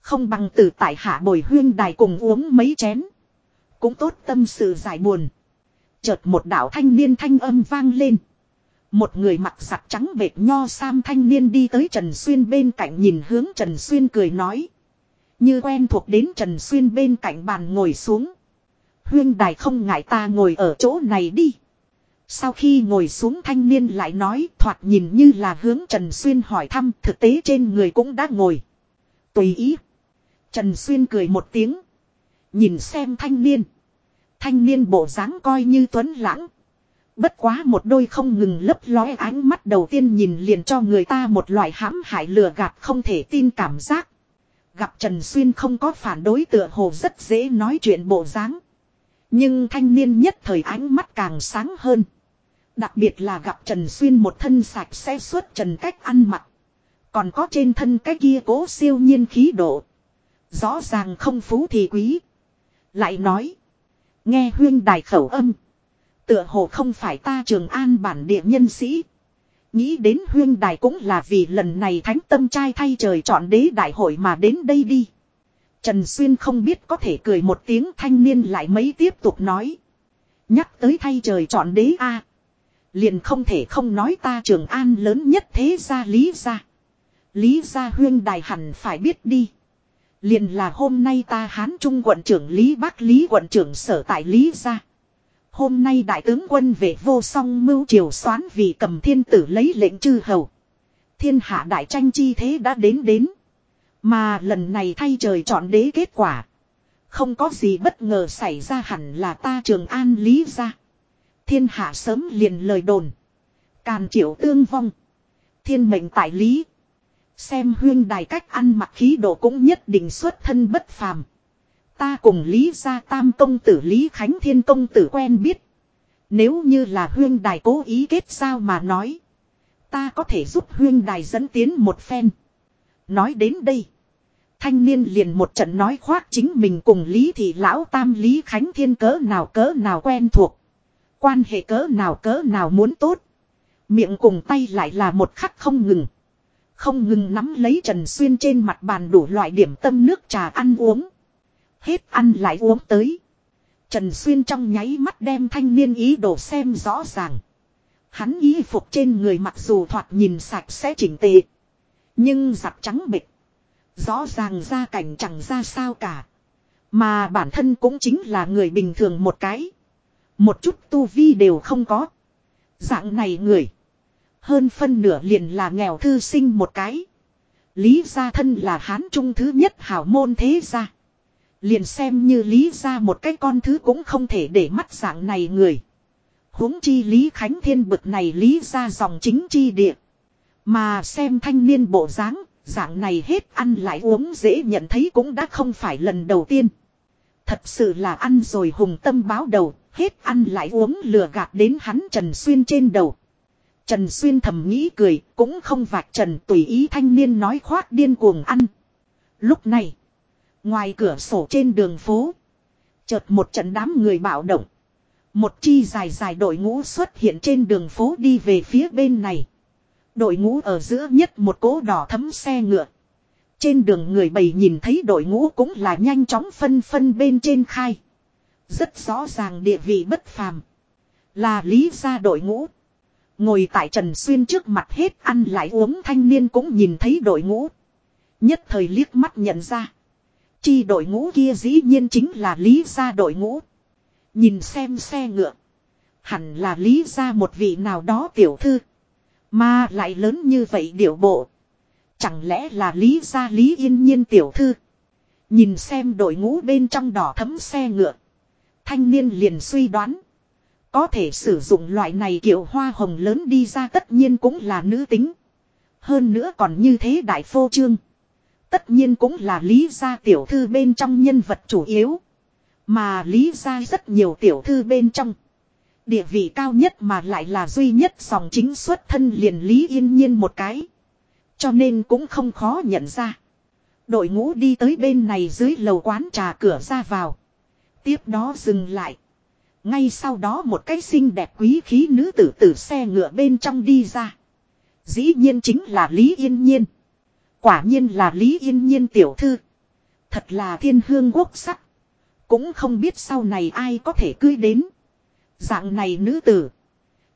Không bằng từ tại hạ bồi huyên đài cùng uống mấy chén. Cũng tốt tâm sự giải buồn. Chợt một đạo thanh niên thanh âm vang lên. Một người mặc giặt trắng bệt nho sam thanh niên đi tới Trần Xuyên bên cạnh nhìn hướng Trần Xuyên cười nói. Như quen thuộc đến Trần Xuyên bên cạnh bàn ngồi xuống. Huyên đài không ngại ta ngồi ở chỗ này đi. Sau khi ngồi xuống thanh niên lại nói thoạt nhìn như là hướng Trần Xuyên hỏi thăm, thực tế trên người cũng đã ngồi. Tùy ý. Trần Xuyên cười một tiếng. Nhìn xem thanh niên. Thanh niên bộ dáng coi như tuấn lãng. Bất quá một đôi không ngừng lấp lóe ánh mắt đầu tiên nhìn liền cho người ta một loại hãm hại lừa gạt không thể tin cảm giác. Gặp Trần Xuyên không có phản đối tựa hồ rất dễ nói chuyện bộ dáng. Nhưng thanh niên nhất thời ánh mắt càng sáng hơn. Đặc biệt là gặp Trần Xuyên một thân sạch sẽ suốt trần cách ăn mặc. Còn có trên thân cái kia cố siêu nhiên khí độ. Rõ ràng không phú thì quý. Lại nói. Nghe huyên đài khẩu âm. Tựa hồ không phải ta trường an bản địa nhân sĩ. Nghĩ đến huyên đài cũng là vì lần này thánh tâm trai thay trời chọn đế đại hội mà đến đây đi. Trần Xuyên không biết có thể cười một tiếng thanh niên lại mấy tiếp tục nói. Nhắc tới thay trời chọn đế a Liền không thể không nói ta trường an lớn nhất thế gia lý gia. Lý gia huyên đài hẳn phải biết đi. Liền là hôm nay ta hán trung quận trưởng Lý Bắc Lý quận trưởng sở tại Lý gia. Hôm nay đại tướng quân về vô song mưu triều xoán vì cầm thiên tử lấy lệnh chư hầu. Thiên hạ đại tranh chi thế đã đến đến. Mà lần này thay trời chọn đế kết quả. Không có gì bất ngờ xảy ra hẳn là ta trường an lý ra. Thiên hạ sớm liền lời đồn. Càn triệu tương vong. Thiên mệnh tại lý. Xem huyên đài cách ăn mặc khí độ cũng nhất định xuất thân bất phàm. Ta cùng Lý gia tam công tử, Lý Khánh Thiên công tử quen biết. Nếu như là huyên đài cố ý kết sao mà nói. Ta có thể giúp huyên đài dẫn tiến một phen. Nói đến đây. Thanh niên liền một trận nói khoác chính mình cùng Lý Thị Lão Tam, Lý Khánh Thiên cỡ nào cỡ nào quen thuộc. Quan hệ cỡ nào cỡ nào muốn tốt. Miệng cùng tay lại là một khắc không ngừng. Không ngừng nắm lấy Trần Xuyên trên mặt bàn đủ loại điểm tâm nước trà ăn uống. Hết ăn lại uống tới. Trần Xuyên trong nháy mắt đem thanh niên ý đồ xem rõ ràng. Hắn y phục trên người mặc dù thoạt nhìn sạch sẽ chỉnh tề. Nhưng giặc trắng bịch. Rõ ràng ra cảnh chẳng ra sao cả. Mà bản thân cũng chính là người bình thường một cái. Một chút tu vi đều không có. Dạng này người. Hơn phân nửa liền là nghèo thư sinh một cái. Lý gia thân là hán trung thứ nhất hảo môn thế gia. Liền xem như lý ra một cái con thứ cũng không thể để mắt dạng này người. huống chi Lý Khánh Thiên bực này lý ra dòng chính chi địa. Mà xem thanh niên bộ dáng, dạng này hết ăn lại uống dễ nhận thấy cũng đã không phải lần đầu tiên. Thật sự là ăn rồi hùng tâm báo đầu, hết ăn lại uống lừa gạt đến hắn Trần Xuyên trên đầu. Trần Xuyên thầm nghĩ cười, cũng không vạch Trần tùy ý thanh niên nói khoác điên cuồng ăn. Lúc này, Ngoài cửa sổ trên đường phố. Chợt một trận đám người bạo động. Một chi dài dài đội ngũ xuất hiện trên đường phố đi về phía bên này. Đội ngũ ở giữa nhất một cố đỏ thấm xe ngựa. Trên đường người bầy nhìn thấy đội ngũ cũng là nhanh chóng phân phân bên trên khai. Rất rõ ràng địa vị bất phàm. Là lý ra đội ngũ. Ngồi tại Trần Xuyên trước mặt hết ăn lại uống thanh niên cũng nhìn thấy đội ngũ. Nhất thời liếc mắt nhận ra. Chi đội ngũ kia dĩ nhiên chính là Lý gia đội ngũ. Nhìn xem xe ngựa. Hẳn là Lý gia một vị nào đó tiểu thư. Mà lại lớn như vậy điệu bộ. Chẳng lẽ là Lý gia Lý yên nhiên tiểu thư. Nhìn xem đội ngũ bên trong đỏ thấm xe ngựa. Thanh niên liền suy đoán. Có thể sử dụng loại này kiểu hoa hồng lớn đi ra tất nhiên cũng là nữ tính. Hơn nữa còn như thế đại phô trương. Tất nhiên cũng là lý gia tiểu thư bên trong nhân vật chủ yếu. Mà lý gia rất nhiều tiểu thư bên trong. Địa vị cao nhất mà lại là duy nhất dòng chính xuất thân liền lý yên nhiên một cái. Cho nên cũng không khó nhận ra. Đội ngũ đi tới bên này dưới lầu quán trà cửa ra vào. Tiếp đó dừng lại. Ngay sau đó một cái xinh đẹp quý khí nữ tử tử xe ngựa bên trong đi ra. Dĩ nhiên chính là Lý Yên Nhiên. Quả nhiên là Lý Yên Nhiên tiểu thư. Thật là thiên hương quốc sắc. Cũng không biết sau này ai có thể cưới đến. Dạng này nữ tử.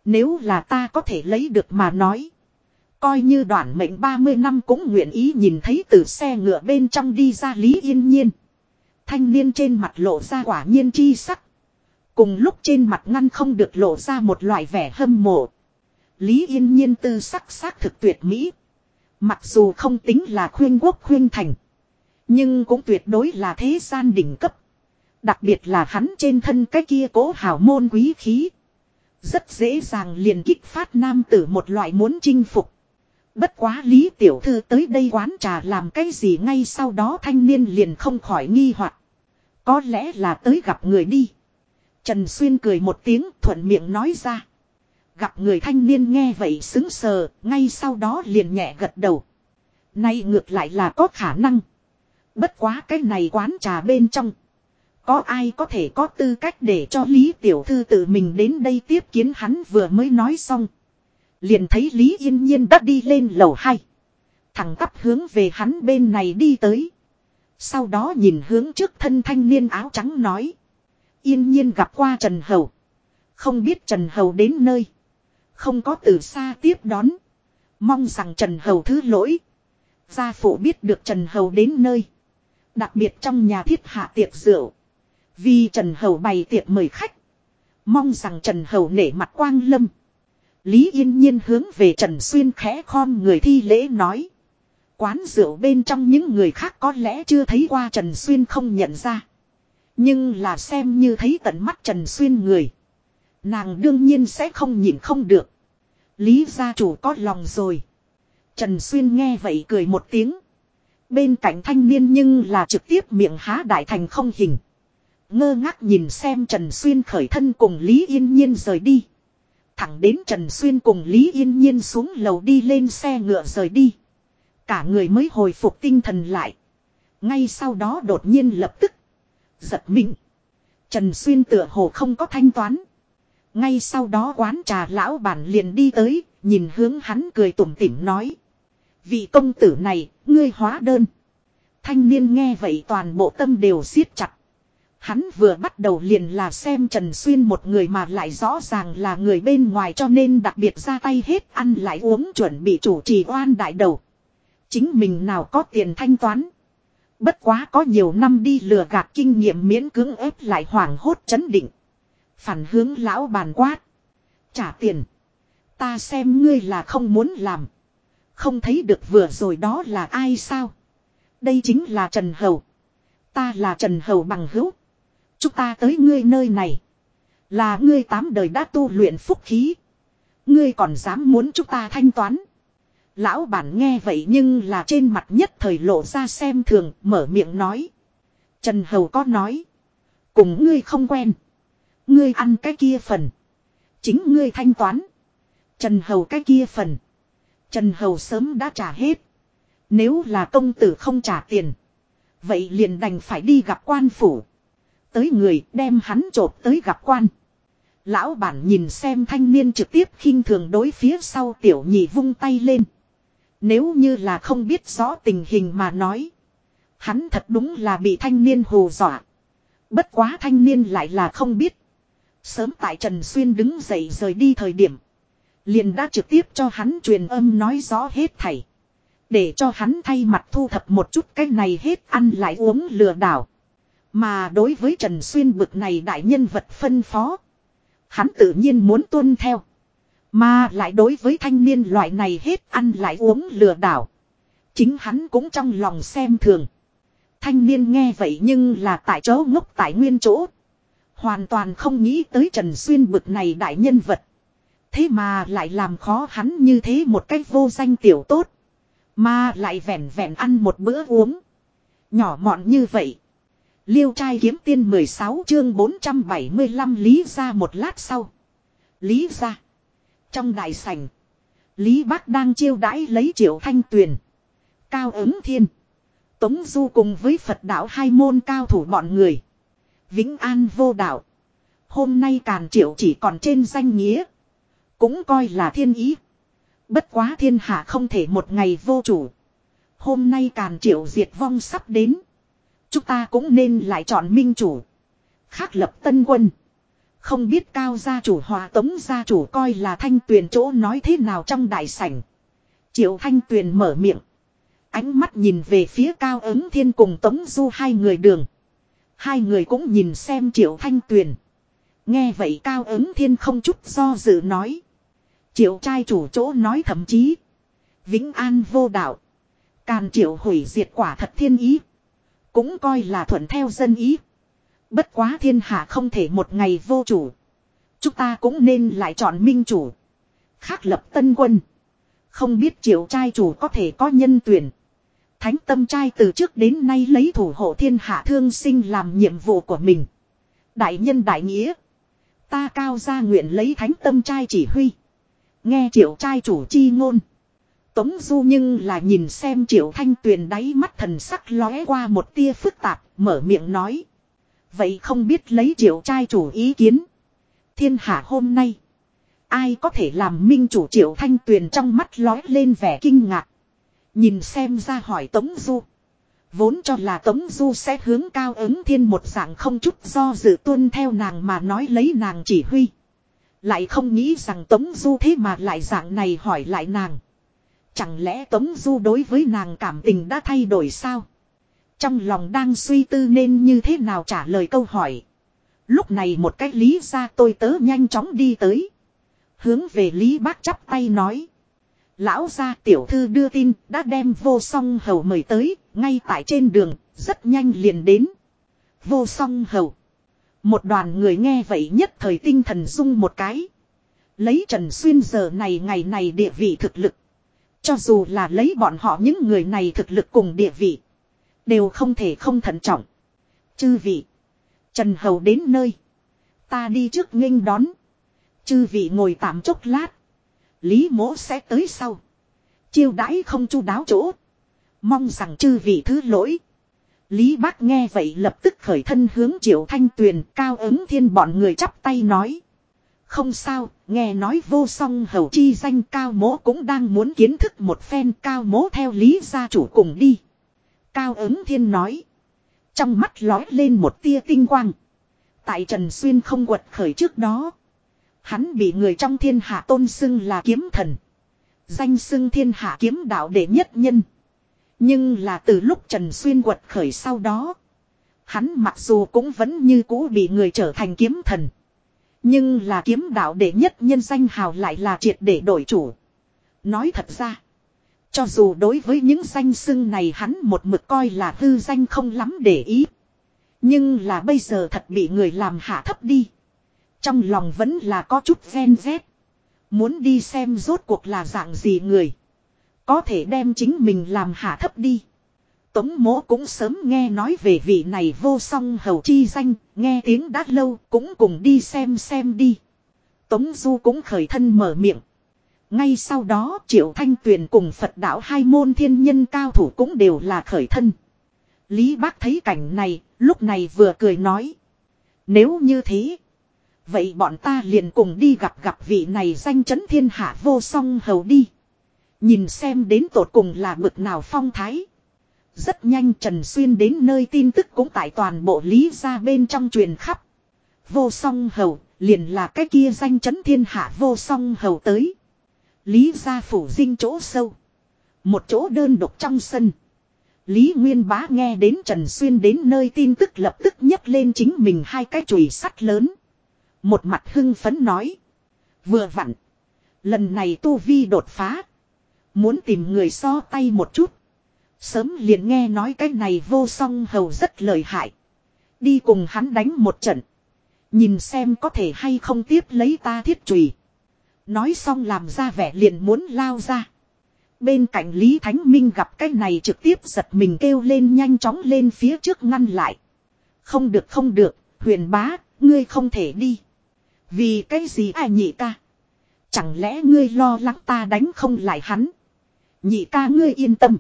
Nếu là ta có thể lấy được mà nói. Coi như đoạn mệnh 30 năm cũng nguyện ý nhìn thấy từ xe ngựa bên trong đi ra Lý Yên Nhiên. Thanh niên trên mặt lộ ra quả nhiên chi sắc. Cùng lúc trên mặt ngăn không được lộ ra một loại vẻ hâm mộ. Lý yên nhiên tư sắc sắc thực tuyệt mỹ. Mặc dù không tính là khuyên quốc khuyên thành. Nhưng cũng tuyệt đối là thế gian đỉnh cấp. Đặc biệt là hắn trên thân cái kia cố hào môn quý khí. Rất dễ dàng liền kích phát nam tử một loại muốn chinh phục. Bất quá Lý Tiểu Thư tới đây quán trà làm cái gì ngay sau đó thanh niên liền không khỏi nghi hoặc Có lẽ là tới gặp người đi. Trần Xuyên cười một tiếng thuận miệng nói ra. Gặp người thanh niên nghe vậy xứng sờ, ngay sau đó liền nhẹ gật đầu. Nay ngược lại là có khả năng. Bất quá cái này quán trà bên trong. Có ai có thể có tư cách để cho Lý Tiểu Thư tự mình đến đây tiếp kiến hắn vừa mới nói xong. Liền thấy Lý Yên Nhiên đã đi lên lầu 2. Thẳng tắp hướng về hắn bên này đi tới. Sau đó nhìn hướng trước thân thanh niên áo trắng nói. Yên nhiên gặp qua Trần Hầu. Không biết Trần Hầu đến nơi. Không có từ xa tiếp đón. Mong rằng Trần Hầu thứ lỗi. Gia phụ biết được Trần Hầu đến nơi. Đặc biệt trong nhà thiết hạ tiệc rượu. Vì Trần Hầu bày tiệc mời khách. Mong rằng Trần Hầu nể mặt quang lâm. Lý Yên Nhiên hướng về Trần Xuyên khẽ khom người thi lễ nói. Quán rượu bên trong những người khác có lẽ chưa thấy qua Trần Xuyên không nhận ra. Nhưng là xem như thấy tận mắt Trần Xuyên người. Nàng đương nhiên sẽ không nhìn không được. Lý gia chủ có lòng rồi. Trần Xuyên nghe vậy cười một tiếng. Bên cạnh thanh niên nhưng là trực tiếp miệng há đại thành không hình. Ngơ ngác nhìn xem Trần Xuyên khởi thân cùng Lý Yên Nhiên rời đi. Thẳng đến Trần Xuyên cùng Lý Yên Nhiên xuống lầu đi lên xe ngựa rời đi. Cả người mới hồi phục tinh thần lại. Ngay sau đó đột nhiên lập tức. Giật mình. Trần Xuyên tựa hồ không có thanh toán. Ngay sau đó quán trà lão bản liền đi tới, nhìn hướng hắn cười tủm tỉm nói. Vị công tử này, ngươi hóa đơn. Thanh niên nghe vậy toàn bộ tâm đều siết chặt. Hắn vừa bắt đầu liền là xem Trần Xuyên một người mà lại rõ ràng là người bên ngoài cho nên đặc biệt ra tay hết ăn lại uống chuẩn bị chủ trì oan đại đầu. Chính mình nào có tiền thanh toán. Bất quá có nhiều năm đi lừa gạt kinh nghiệm miễn cưỡng ép lại hoảng hốt chấn định. Phản hướng lão bàn quát. Trả tiền. Ta xem ngươi là không muốn làm. Không thấy được vừa rồi đó là ai sao. Đây chính là Trần Hầu. Ta là Trần Hầu bằng hữu. Chúng ta tới ngươi nơi này. Là ngươi tám đời đã tu luyện phúc khí. Ngươi còn dám muốn chúng ta thanh toán. Lão bản nghe vậy nhưng là trên mặt nhất thời lộ ra xem thường, mở miệng nói. Trần Hầu có nói. Cùng ngươi không quen. Ngươi ăn cái kia phần. Chính ngươi thanh toán. Trần Hầu cái kia phần. Trần Hầu sớm đã trả hết. Nếu là công tử không trả tiền. Vậy liền đành phải đi gặp quan phủ. Tới người đem hắn trộp tới gặp quan. Lão bản nhìn xem thanh niên trực tiếp khinh thường đối phía sau tiểu nhị vung tay lên. Nếu như là không biết rõ tình hình mà nói. Hắn thật đúng là bị thanh niên hù dọa. Bất quá thanh niên lại là không biết. Sớm tại Trần Xuyên đứng dậy rời đi thời điểm. Liền đã trực tiếp cho hắn truyền âm nói rõ hết thảy. Để cho hắn thay mặt thu thập một chút cái này hết ăn lại uống lừa đảo. Mà đối với Trần Xuyên bực này đại nhân vật phân phó. Hắn tự nhiên muốn tuân theo. Mà lại đối với thanh niên loại này hết ăn lại uống lừa đảo. Chính hắn cũng trong lòng xem thường. Thanh niên nghe vậy nhưng là tại chỗ ngốc tại nguyên chỗ. Hoàn toàn không nghĩ tới Trần Xuyên bực này đại nhân vật. Thế mà lại làm khó hắn như thế một cách vô danh tiểu tốt. Mà lại vẹn vẹn ăn một bữa uống. Nhỏ mọn như vậy. Liêu trai kiếm tiên 16 chương 475 lý ra một lát sau. Lý ra. Trong đại sảnh. Lý Bác đang chiêu đãi lấy triệu thanh tuyền. Cao ứng thiên. Tống Du cùng với Phật đạo hai môn cao thủ bọn người. Vĩnh An vô đạo. Hôm nay càn triệu chỉ còn trên danh nghĩa. Cũng coi là thiên ý. Bất quá thiên hạ không thể một ngày vô chủ. Hôm nay càn triệu diệt vong sắp đến. Chúng ta cũng nên lại chọn minh chủ. Khác lập tân quân. Không biết cao gia chủ hòa tống gia chủ coi là thanh tuyền chỗ nói thế nào trong đại sảnh. Triệu thanh tuyền mở miệng. Ánh mắt nhìn về phía cao ứng thiên cùng tống du hai người đường. Hai người cũng nhìn xem triệu thanh tuyền. Nghe vậy cao ứng thiên không chút do dự nói. Triệu trai chủ chỗ nói thậm chí. Vĩnh an vô đạo. Càn triệu hủy diệt quả thật thiên ý. Cũng coi là thuận theo dân ý. Bất quá thiên hạ không thể một ngày vô chủ. Chúng ta cũng nên lại chọn minh chủ. Khác lập tân quân. Không biết triệu trai chủ có thể có nhân tuyển. Thánh tâm trai từ trước đến nay lấy thủ hộ thiên hạ thương sinh làm nhiệm vụ của mình. Đại nhân đại nghĩa. Ta cao gia nguyện lấy thánh tâm trai chỉ huy. Nghe triệu trai chủ chi ngôn. Tống du nhưng là nhìn xem triệu thanh tuyền đáy mắt thần sắc lóe qua một tia phức tạp, mở miệng nói. Vậy không biết lấy triệu trai chủ ý kiến. Thiên hạ hôm nay. Ai có thể làm minh chủ triệu thanh tuyền trong mắt lóe lên vẻ kinh ngạc. Nhìn xem ra hỏi Tống Du. Vốn cho là Tống Du sẽ hướng cao ứng thiên một dạng không chút do dự tuân theo nàng mà nói lấy nàng chỉ huy. Lại không nghĩ rằng Tống Du thế mà lại dạng này hỏi lại nàng. Chẳng lẽ Tống Du đối với nàng cảm tình đã thay đổi sao? Trong lòng đang suy tư nên như thế nào trả lời câu hỏi. Lúc này một cách lý ra tôi tớ nhanh chóng đi tới. Hướng về Lý Bác chắp tay nói. Lão gia tiểu thư đưa tin đã đem vô song hầu mời tới, ngay tại trên đường, rất nhanh liền đến. Vô song hầu. Một đoàn người nghe vậy nhất thời tinh thần rung một cái. Lấy Trần Xuyên giờ này ngày này địa vị thực lực. Cho dù là lấy bọn họ những người này thực lực cùng địa vị. Đều không thể không thận trọng. Chư vị. Trần Hầu đến nơi. Ta đi trước nghênh đón. Chư vị ngồi tạm chốc lát. Lý mỗ sẽ tới sau. Chiêu đãi không chu đáo chỗ. Mong rằng chư vị thứ lỗi. Lý bác nghe vậy lập tức khởi thân hướng triệu thanh tuyền cao ứng thiên bọn người chắp tay nói. Không sao, nghe nói vô song hầu chi danh cao mỗ cũng đang muốn kiến thức một phen cao mỗ theo lý gia chủ cùng đi. Cao ứng thiên nói. Trong mắt lói lên một tia tinh quang. Tại Trần Xuyên không quật khởi trước đó. Hắn bị người trong thiên hạ tôn xưng là kiếm thần. Danh xưng thiên hạ kiếm đạo đệ nhất nhân. Nhưng là từ lúc Trần Xuyên quật khởi sau đó. Hắn mặc dù cũng vẫn như cũ bị người trở thành kiếm thần. Nhưng là kiếm đạo đệ nhất nhân danh hào lại là triệt để đổi chủ. Nói thật ra. Cho dù đối với những danh xưng này hắn một mực coi là hư danh không lắm để ý. Nhưng là bây giờ thật bị người làm hạ thấp đi. Trong lòng vẫn là có chút ghen vét. Muốn đi xem rốt cuộc là dạng gì người. Có thể đem chính mình làm hạ thấp đi. Tống mỗ cũng sớm nghe nói về vị này vô song hầu chi danh, nghe tiếng đã lâu cũng cùng đi xem xem đi. Tống Du cũng khởi thân mở miệng. Ngay sau đó Triệu Thanh Tuyền cùng Phật đạo hai môn thiên nhân cao thủ cũng đều là khởi thân. Lý Bác thấy cảnh này, lúc này vừa cười nói. Nếu như thế, vậy bọn ta liền cùng đi gặp gặp vị này danh chấn thiên hạ vô song hầu đi. Nhìn xem đến tột cùng là bực nào phong thái. Rất nhanh Trần Xuyên đến nơi tin tức cũng tại toàn bộ lý ra bên trong truyền khắp. Vô song hầu, liền là cái kia danh chấn thiên hạ vô song hầu tới. Lý gia phủ dinh chỗ sâu. Một chỗ đơn độc trong sân. Lý Nguyên Bá nghe đến Trần Xuyên đến nơi tin tức lập tức nhấc lên chính mình hai cái chùy sắt lớn. Một mặt hưng phấn nói. Vừa vặn. Lần này Tu Vi đột phá. Muốn tìm người so tay một chút. Sớm liền nghe nói cái này vô song hầu rất lợi hại. Đi cùng hắn đánh một trận. Nhìn xem có thể hay không tiếp lấy ta thiết trùy. Nói xong làm ra vẻ liền muốn lao ra. Bên cạnh Lý Thánh Minh gặp cái này trực tiếp giật mình kêu lên nhanh chóng lên phía trước ngăn lại. Không được không được, huyền bá, ngươi không thể đi. Vì cái gì ai nhị ca? Chẳng lẽ ngươi lo lắng ta đánh không lại hắn? Nhị ca ngươi yên tâm.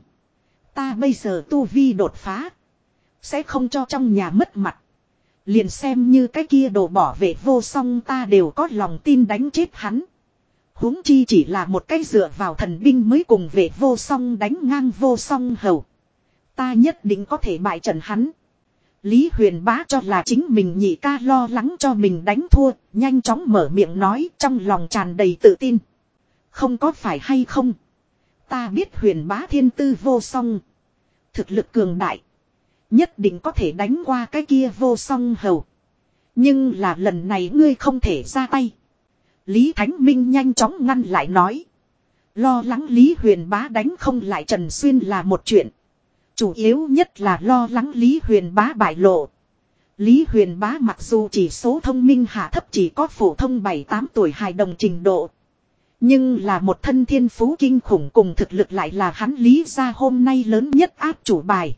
Ta bây giờ tu vi đột phá. Sẽ không cho trong nhà mất mặt. Liền xem như cái kia đồ bỏ vệ vô song ta đều có lòng tin đánh chết hắn huống chi chỉ là một cái dựa vào thần binh mới cùng về vô song đánh ngang vô song hầu. Ta nhất định có thể bại trận hắn. Lý huyền bá cho là chính mình nhị ca lo lắng cho mình đánh thua, nhanh chóng mở miệng nói trong lòng tràn đầy tự tin. Không có phải hay không? Ta biết huyền bá thiên tư vô song. Thực lực cường đại. Nhất định có thể đánh qua cái kia vô song hầu. Nhưng là lần này ngươi không thể ra tay. Lý Thánh Minh nhanh chóng ngăn lại nói. Lo lắng Lý Huyền Bá đánh không lại Trần Xuyên là một chuyện. Chủ yếu nhất là lo lắng Lý Huyền Bá bại lộ. Lý Huyền Bá mặc dù chỉ số thông minh hạ thấp chỉ có phổ thông 7-8 tuổi hài đồng trình độ. Nhưng là một thân thiên phú kinh khủng cùng thực lực lại là hắn lý ra hôm nay lớn nhất áp chủ bài.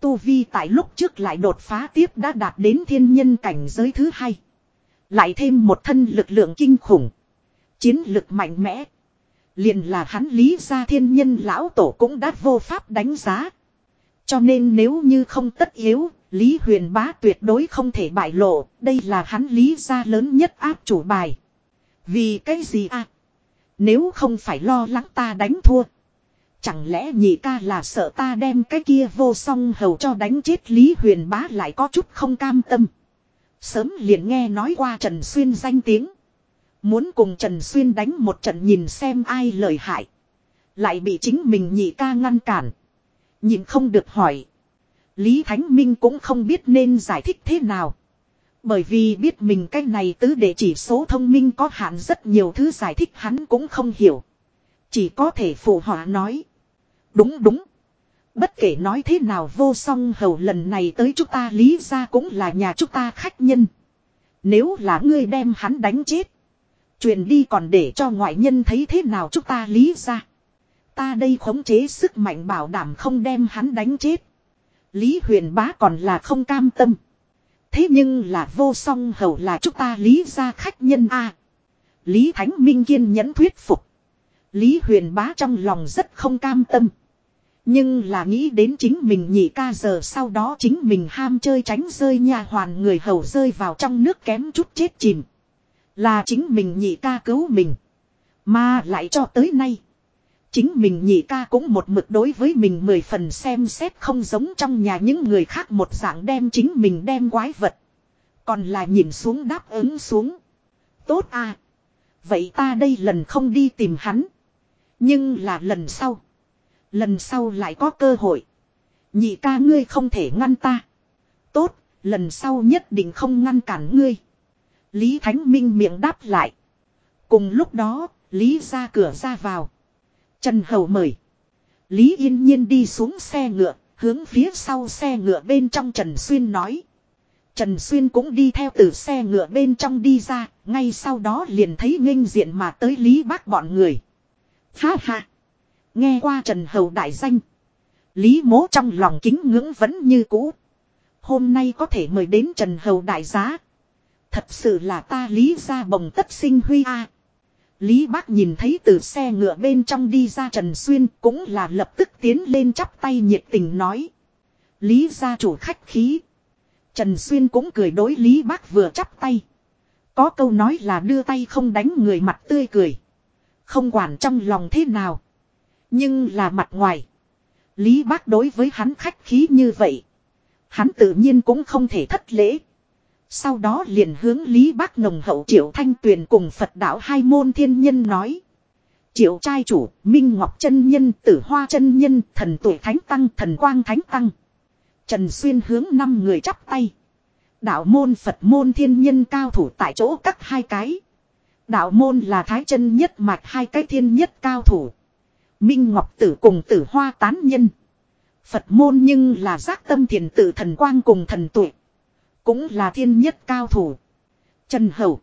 Tu Vi tại lúc trước lại đột phá tiếp đã đạt đến thiên nhân cảnh giới thứ hai. Lại thêm một thân lực lượng kinh khủng. Chiến lực mạnh mẽ. Liền là hắn lý ra thiên nhân lão tổ cũng đã vô pháp đánh giá. Cho nên nếu như không tất yếu, Lý Huyền Bá tuyệt đối không thể bại lộ, đây là hắn lý gia lớn nhất áp chủ bài. Vì cái gì à? Nếu không phải lo lắng ta đánh thua. Chẳng lẽ nhị ca là sợ ta đem cái kia vô song hầu cho đánh chết Lý Huyền Bá lại có chút không cam tâm. Sớm liền nghe nói qua Trần Xuyên danh tiếng. Muốn cùng Trần Xuyên đánh một trận nhìn xem ai lời hại. Lại bị chính mình nhị ca ngăn cản. Nhìn không được hỏi. Lý Thánh Minh cũng không biết nên giải thích thế nào. Bởi vì biết mình cái này tứ để chỉ số thông minh có hạn rất nhiều thứ giải thích hắn cũng không hiểu. Chỉ có thể phụ họa nói. Đúng đúng. Bất kể nói thế nào vô song hầu lần này tới chúng ta lý ra cũng là nhà chúng ta khách nhân. Nếu là ngươi đem hắn đánh chết. Truyền đi còn để cho ngoại nhân thấy thế nào chúng ta lý ra. Ta đây khống chế sức mạnh bảo đảm không đem hắn đánh chết. Lý huyền bá còn là không cam tâm. Thế nhưng là vô song hầu là chúng ta lý ra khách nhân a Lý Thánh Minh kiên nhẫn thuyết phục. Lý huyền bá trong lòng rất không cam tâm. Nhưng là nghĩ đến chính mình nhị ca giờ sau đó chính mình ham chơi tránh rơi nha hoàn người hầu rơi vào trong nước kém chút chết chìm. Là chính mình nhị ca cứu mình. Mà lại cho tới nay. Chính mình nhị ca cũng một mực đối với mình mười phần xem xét không giống trong nhà những người khác một dạng đem chính mình đem quái vật. Còn là nhìn xuống đáp ứng xuống. Tốt à. Vậy ta đây lần không đi tìm hắn. Nhưng là lần sau. Lần sau lại có cơ hội. Nhị ca ngươi không thể ngăn ta. Tốt, lần sau nhất định không ngăn cản ngươi. Lý Thánh Minh miệng đáp lại. Cùng lúc đó, Lý ra cửa ra vào. Trần Hầu mời. Lý yên nhiên đi xuống xe ngựa, hướng phía sau xe ngựa bên trong Trần Xuyên nói. Trần Xuyên cũng đi theo từ xe ngựa bên trong đi ra, ngay sau đó liền thấy nghênh diện mà tới Lý bác bọn người. Ha ha! Nghe qua Trần Hầu đại danh. Lý mố trong lòng kính ngưỡng vẫn như cũ. Hôm nay có thể mời đến Trần Hầu đại giá. Thật sự là ta lý ra bồng tất sinh huy a. Lý bác nhìn thấy từ xe ngựa bên trong đi ra Trần Xuyên cũng là lập tức tiến lên chắp tay nhiệt tình nói. Lý gia chủ khách khí. Trần Xuyên cũng cười đối Lý bác vừa chắp tay. Có câu nói là đưa tay không đánh người mặt tươi cười. Không quản trong lòng thế nào. Nhưng là mặt ngoài. Lý bác đối với hắn khách khí như vậy. Hắn tự nhiên cũng không thể thất lễ. Sau đó liền hướng Lý Bác nồng hậu Triệu Thanh Tuyền cùng Phật đạo hai môn thiên nhân nói. Triệu trai chủ, Minh Ngọc chân Nhân, Tử Hoa chân Nhân, Thần Tuổi Thánh Tăng, Thần Quang Thánh Tăng. Trần Xuyên hướng năm người chắp tay. Đạo môn Phật môn thiên nhân cao thủ tại chỗ cắt hai cái. Đạo môn là thái chân nhất mạch hai cái thiên nhất cao thủ. Minh Ngọc Tử cùng Tử Hoa tán nhân. Phật môn nhưng là giác tâm thiền tử thần quang cùng thần tuổi. Cũng là thiên nhất cao thủ. Trần Hậu.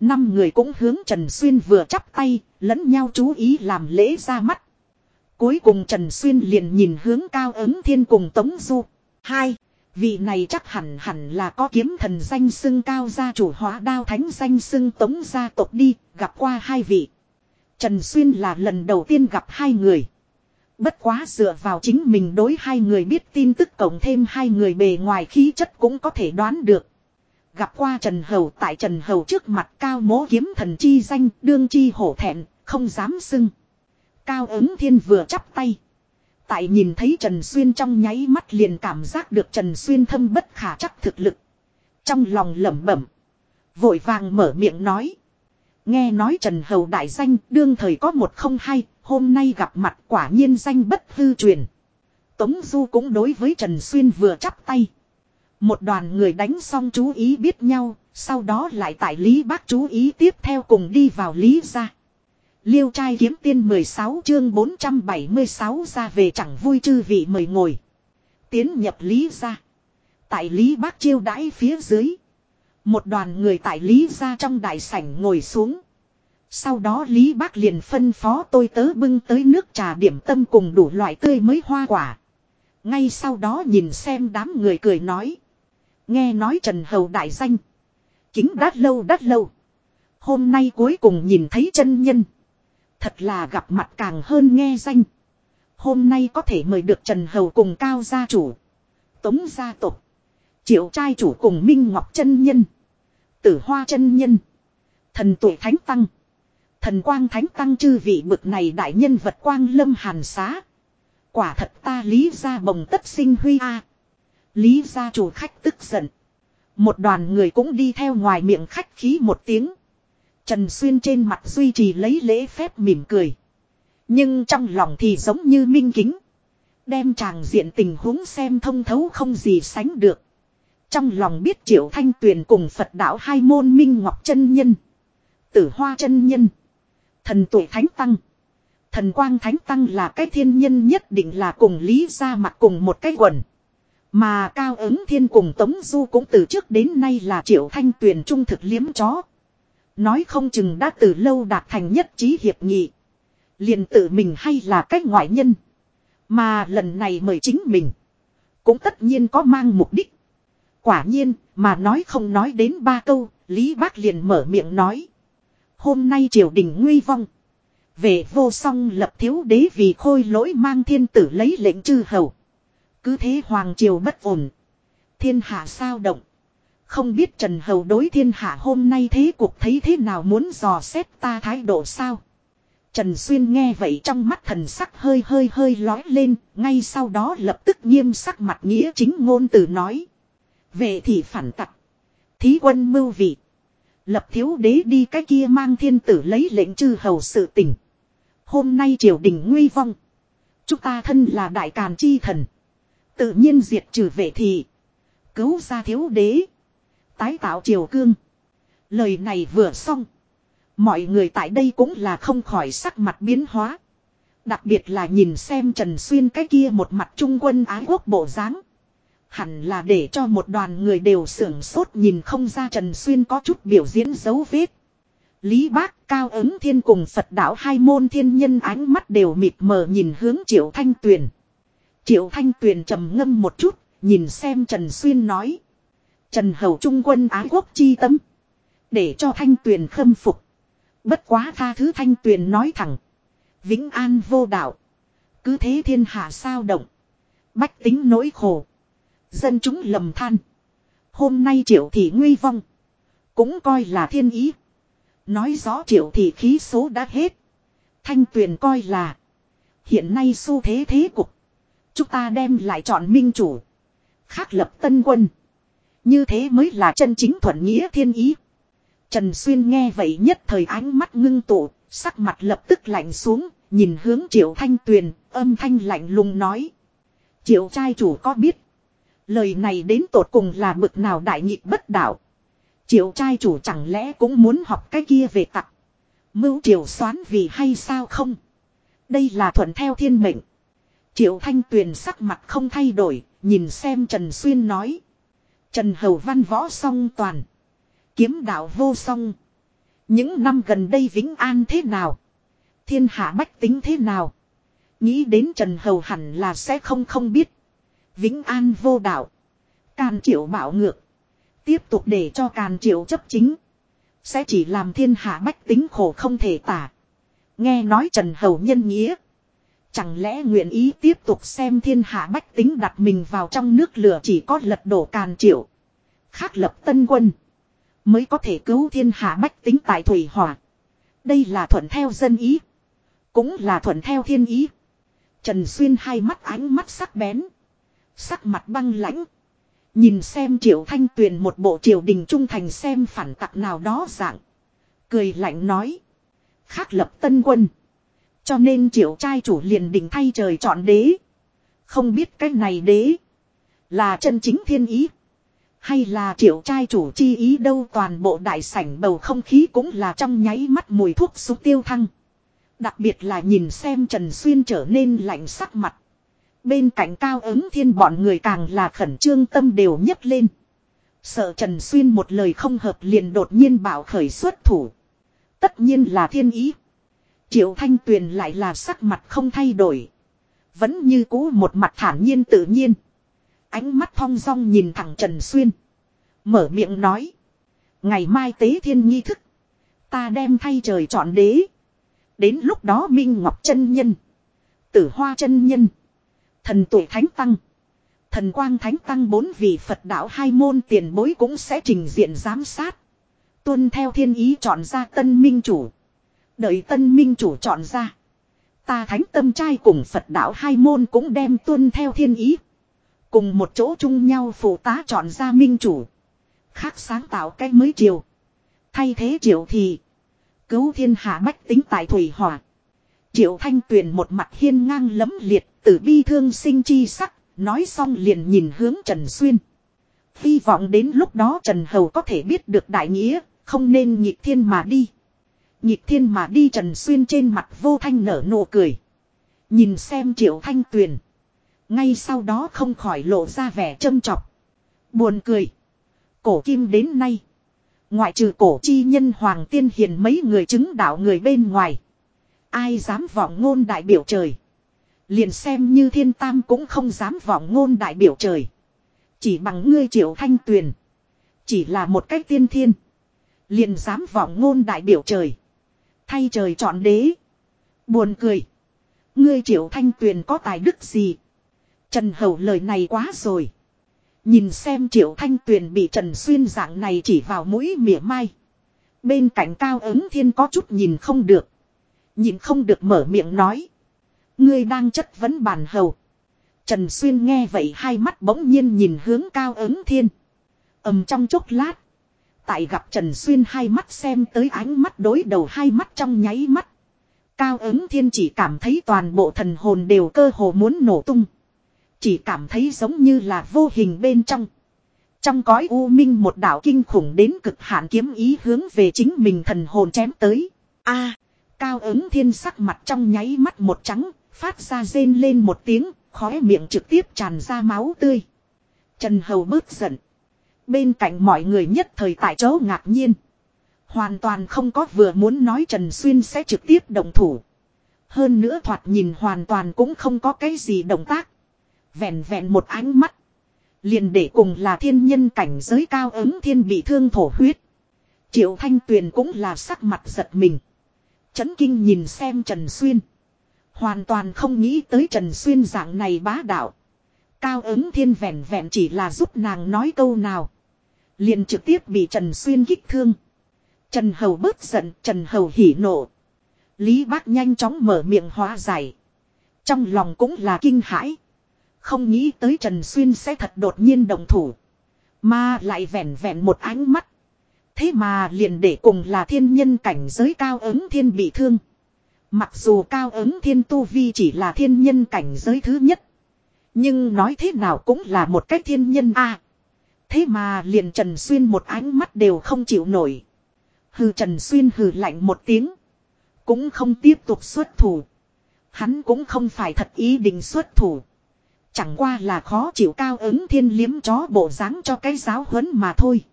Năm người cũng hướng Trần Xuyên vừa chắp tay, lẫn nhau chú ý làm lễ ra mắt. Cuối cùng Trần Xuyên liền nhìn hướng cao ứng thiên cùng Tống Du. Hai, vị này chắc hẳn hẳn là có kiếm thần danh xưng cao gia chủ hóa đao thánh danh xưng Tống gia tộc đi, gặp qua hai vị. Trần Xuyên là lần đầu tiên gặp hai người. Bất quá dựa vào chính mình đối hai người biết tin tức cộng thêm hai người bề ngoài khí chất cũng có thể đoán được. Gặp qua Trần Hầu tại Trần Hầu trước mặt cao mố kiếm thần chi danh đương chi hổ thẹn, không dám xưng. Cao ứng thiên vừa chắp tay. Tại nhìn thấy Trần Xuyên trong nháy mắt liền cảm giác được Trần Xuyên thâm bất khả chắc thực lực. Trong lòng lẩm bẩm. Vội vàng mở miệng nói. Nghe nói Trần Hầu đại danh đương thời có một không hai, hôm nay gặp mặt quả nhiên danh bất hư truyền. Tống Du cũng đối với Trần Xuyên vừa chắp tay. Một đoàn người đánh xong chú ý biết nhau, sau đó lại tại Lý Bác chú ý tiếp theo cùng đi vào Lý ra. Liêu trai kiếm tiên 16 chương 476 ra về chẳng vui chư vị mời ngồi. Tiến nhập Lý ra. Tại Lý Bác chiêu đãi phía dưới. Một đoàn người tại Lý ra trong đại sảnh ngồi xuống. Sau đó Lý Bác liền phân phó tôi tớ bưng tới nước trà điểm tâm cùng đủ loại tươi mới hoa quả. Ngay sau đó nhìn xem đám người cười nói. Nghe nói Trần Hầu đại danh. Kính đắt lâu đắt lâu. Hôm nay cuối cùng nhìn thấy chân nhân. Thật là gặp mặt càng hơn nghe danh. Hôm nay có thể mời được Trần Hầu cùng Cao gia chủ. Tống gia tộc Triệu trai chủ cùng Minh Ngọc chân Nhân. Tử Hoa chân Nhân. Thần tuổi Thánh Tăng. Thần Quang Thánh Tăng chư vị bực này đại nhân vật quang lâm hàn xá. Quả thật ta lý ra bồng tất sinh huy a Lý gia chủ khách tức giận. Một đoàn người cũng đi theo ngoài miệng khách khí một tiếng. Trần Xuyên trên mặt duy trì lấy lễ phép mỉm cười. Nhưng trong lòng thì giống như minh kính. Đem chàng diện tình huống xem thông thấu không gì sánh được. Trong lòng biết triệu thanh tuyền cùng Phật đạo hai môn minh ngọc chân nhân. Tử hoa chân nhân. Thần tuổi thánh tăng. Thần quang thánh tăng là cái thiên nhân nhất định là cùng lý ra mặt cùng một cái quần. Mà cao ứng thiên cùng Tống Du cũng từ trước đến nay là triệu thanh tuyền trung thực liếm chó. Nói không chừng đã từ lâu đạt thành nhất trí hiệp nghị. liền tự mình hay là cách ngoại nhân. Mà lần này mời chính mình. Cũng tất nhiên có mang mục đích. Quả nhiên, mà nói không nói đến ba câu, Lý Bác liền mở miệng nói. Hôm nay triều đình nguy vong. Về vô song lập thiếu đế vì khôi lỗi mang thiên tử lấy lệnh chư hầu. Cứ thế hoàng triều bất ổn. Thiên hạ sao động. Không biết Trần Hầu đối thiên hạ hôm nay thế cuộc thấy thế nào muốn dò xét ta thái độ sao. Trần Xuyên nghe vậy trong mắt thần sắc hơi hơi hơi lói lên, ngay sau đó lập tức nghiêm sắc mặt nghĩa chính ngôn từ nói. Về thì phản tặc. Thí quân mưu vị. Lập thiếu đế đi cái kia mang thiên tử lấy lệnh chư hầu sự tình. Hôm nay triều đình nguy vong. Chúng ta thân là đại càn chi thần. Tự nhiên diệt trừ vệ thị. Cứu ra thiếu đế. Tái tạo triều cương. Lời này vừa xong. Mọi người tại đây cũng là không khỏi sắc mặt biến hóa. Đặc biệt là nhìn xem Trần Xuyên cái kia một mặt trung quân ái quốc bộ dáng Hẳn là để cho một đoàn người đều sưởng sốt nhìn không ra Trần Xuyên có chút biểu diễn dấu vết. Lý Bác, Cao ứng thiên cùng Phật đạo hai môn thiên nhân ánh mắt đều mịt mờ nhìn hướng Triệu Thanh Tuyền. Triệu Thanh Tuyền trầm ngâm một chút, nhìn xem Trần Xuyên nói. Trần Hầu Trung quân Ái Quốc chi tâm. Để cho Thanh Tuyền khâm phục. Bất quá tha thứ Thanh Tuyền nói thẳng. Vĩnh an vô đạo. Cứ thế thiên hạ sao động. Bách tính nỗi khổ. Dân chúng lầm than. Hôm nay triệu thị nguy vong. Cũng coi là thiên ý. Nói rõ triệu thị khí số đã hết. Thanh tuyền coi là. Hiện nay xu thế thế cục. Chúng ta đem lại chọn minh chủ. Khác lập tân quân. Như thế mới là chân chính thuận nghĩa thiên ý. Trần Xuyên nghe vậy nhất thời ánh mắt ngưng tụ, sắc mặt lập tức lạnh xuống, nhìn hướng Triệu Thanh Tuyền, âm thanh lạnh lùng nói. Triệu trai chủ có biết. Lời này đến tột cùng là bực nào đại nghịch bất đạo. Triệu trai chủ chẳng lẽ cũng muốn học cái kia về tặc. Mưu triều xoán vì hay sao không. Đây là thuận theo thiên mệnh. Triệu thanh tuyền sắc mặt không thay đổi, nhìn xem Trần Xuyên nói. Trần Hầu văn võ song toàn. Kiếm đạo vô song. Những năm gần đây Vĩnh An thế nào? Thiên hạ bách tính thế nào? Nghĩ đến Trần Hầu hẳn là sẽ không không biết. Vĩnh An vô đạo. Càn triệu bảo ngược. Tiếp tục để cho càn triệu chấp chính. Sẽ chỉ làm thiên hạ bách tính khổ không thể tả. Nghe nói Trần Hầu nhân nghĩa. Chẳng lẽ nguyện ý tiếp tục xem thiên hạ bách tính đặt mình vào trong nước lửa chỉ có lật đổ càn triệu. Khác lập tân quân. Mới có thể cứu thiên hạ bách tính tại Thủy Hỏa. Đây là thuận theo dân ý. Cũng là thuận theo thiên ý. Trần Xuyên hai mắt ánh mắt sắc bén. Sắc mặt băng lãnh. Nhìn xem triệu thanh tuyền một bộ triều đình trung thành xem phản tặc nào đó dạng. Cười lạnh nói. Khác lập tân quân. Cho nên triệu trai chủ liền đình thay trời chọn đế. Không biết cái này đế. Là chân chính thiên ý. Hay là triệu trai chủ chi ý đâu toàn bộ đại sảnh bầu không khí cũng là trong nháy mắt mùi thuốc súng tiêu thăng. Đặc biệt là nhìn xem Trần Xuyên trở nên lạnh sắc mặt. Bên cạnh cao ứng thiên bọn người càng là khẩn trương tâm đều nhấc lên. Sợ Trần Xuyên một lời không hợp liền đột nhiên bảo khởi xuất thủ. Tất nhiên là thiên ý. Triệu Thanh Tuyền lại là sắc mặt không thay đổi. Vẫn như cũ một mặt thản nhiên tự nhiên. Ánh mắt thong dong nhìn thẳng Trần Xuyên. Mở miệng nói. Ngày mai tế thiên nghi thức. Ta đem thay trời chọn đế. Đến lúc đó Minh Ngọc chân Nhân. Tử Hoa chân Nhân. Thần tuổi Thánh Tăng. Thần Quang Thánh Tăng bốn vị Phật đạo hai môn tiền bối cũng sẽ trình diện giám sát. Tuân theo thiên ý chọn ra tân minh chủ. Đợi tân minh chủ chọn ra. Ta thánh tâm trai cùng Phật đạo hai môn cũng đem tuân theo thiên ý. Cùng một chỗ chung nhau phụ tá chọn ra minh chủ. Khác sáng tạo cái mới triều. Thay thế triều thì. Cứu thiên hạ bách tính tại Thủy Hòa. Triệu Thanh Tuyền một mặt hiên ngang lấm liệt, tử bi thương sinh chi sắc, nói xong liền nhìn hướng Trần Xuyên. Hy vọng đến lúc đó Trần Hầu có thể biết được đại nghĩa, không nên nhịp thiên mà đi. Nhịp thiên mà đi Trần Xuyên trên mặt vô thanh nở nụ cười. Nhìn xem Triệu Thanh Tuyền. Ngay sau đó không khỏi lộ ra vẻ châm chọc. Buồn cười. Cổ kim đến nay. Ngoại trừ cổ chi nhân hoàng tiên hiền mấy người chứng đạo người bên ngoài. Ai dám vọng ngôn đại biểu trời. Liền xem như thiên tam cũng không dám vọng ngôn đại biểu trời. Chỉ bằng ngươi triệu thanh tuyền. Chỉ là một cách tiên thiên. Liền dám vọng ngôn đại biểu trời. Thay trời chọn đế. Buồn cười. Ngươi triệu thanh tuyền có tài đức gì? Trần Hầu lời này quá rồi. Nhìn xem triệu thanh tuyền bị Trần Xuyên dạng này chỉ vào mũi mỉa mai. Bên cạnh cao ứng thiên có chút nhìn không được. Nhìn không được mở miệng nói. Ngươi đang chất vấn bàn hầu. Trần Xuyên nghe vậy hai mắt bỗng nhiên nhìn hướng cao ứng thiên. ầm trong chốc lát. Tại gặp Trần Xuyên hai mắt xem tới ánh mắt đối đầu hai mắt trong nháy mắt. Cao ứng thiên chỉ cảm thấy toàn bộ thần hồn đều cơ hồ muốn nổ tung. Chỉ cảm thấy giống như là vô hình bên trong. Trong cõi u minh một đạo kinh khủng đến cực hạn kiếm ý hướng về chính mình thần hồn chém tới. a cao ứng thiên sắc mặt trong nháy mắt một trắng, phát ra rên lên một tiếng, khóe miệng trực tiếp tràn ra máu tươi. Trần Hầu bớt giận. Bên cạnh mọi người nhất thời tại chỗ ngạc nhiên. Hoàn toàn không có vừa muốn nói Trần Xuyên sẽ trực tiếp động thủ. Hơn nữa thoạt nhìn hoàn toàn cũng không có cái gì động tác. Vẹn vẹn một ánh mắt. Liền để cùng là thiên nhân cảnh giới cao ứng thiên bị thương thổ huyết. Triệu Thanh Tuyền cũng là sắc mặt giật mình. Chấn kinh nhìn xem Trần Xuyên. Hoàn toàn không nghĩ tới Trần Xuyên dạng này bá đạo. Cao ứng thiên vẹn vẹn chỉ là giúp nàng nói câu nào. Liền trực tiếp bị Trần Xuyên kích thương. Trần Hầu bớt giận, Trần Hầu hỉ nộ. Lý Bác nhanh chóng mở miệng hóa giải. Trong lòng cũng là kinh hãi. Không nghĩ tới Trần Xuyên sẽ thật đột nhiên đồng thủ. Mà lại vẹn vẹn một ánh mắt. Thế mà liền để cùng là thiên nhân cảnh giới cao ứng thiên bị thương. Mặc dù cao ứng thiên tu vi chỉ là thiên nhân cảnh giới thứ nhất. Nhưng nói thế nào cũng là một cách thiên nhân a. thế mà liền Trần Xuyên một ánh mắt đều không chịu nổi. Hừ, Trần Xuyên hừ lạnh một tiếng. Cũng không tiếp tục xuất thủ. Hắn cũng không phải thật ý định xuất thủ. Chẳng qua là khó chịu cao ứng thiên liếm chó bộ dáng cho cái giáo huấn mà thôi.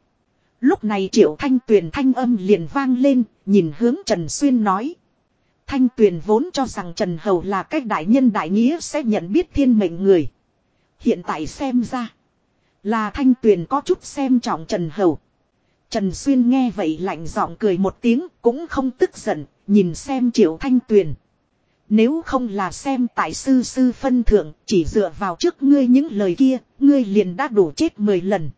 Lúc này triệu thanh tuyền thanh âm liền vang lên, nhìn hướng Trần Xuyên nói. Thanh tuyền vốn cho rằng Trần Hầu là cách đại nhân đại nghĩa sẽ nhận biết thiên mệnh người. Hiện tại xem ra. Là thanh tuyền có chút xem trọng Trần Hầu. Trần Xuyên nghe vậy lạnh giọng cười một tiếng cũng không tức giận, nhìn xem triệu thanh tuyền. Nếu không là xem tại sư sư phân thượng, chỉ dựa vào trước ngươi những lời kia, ngươi liền đã đủ chết 10 lần.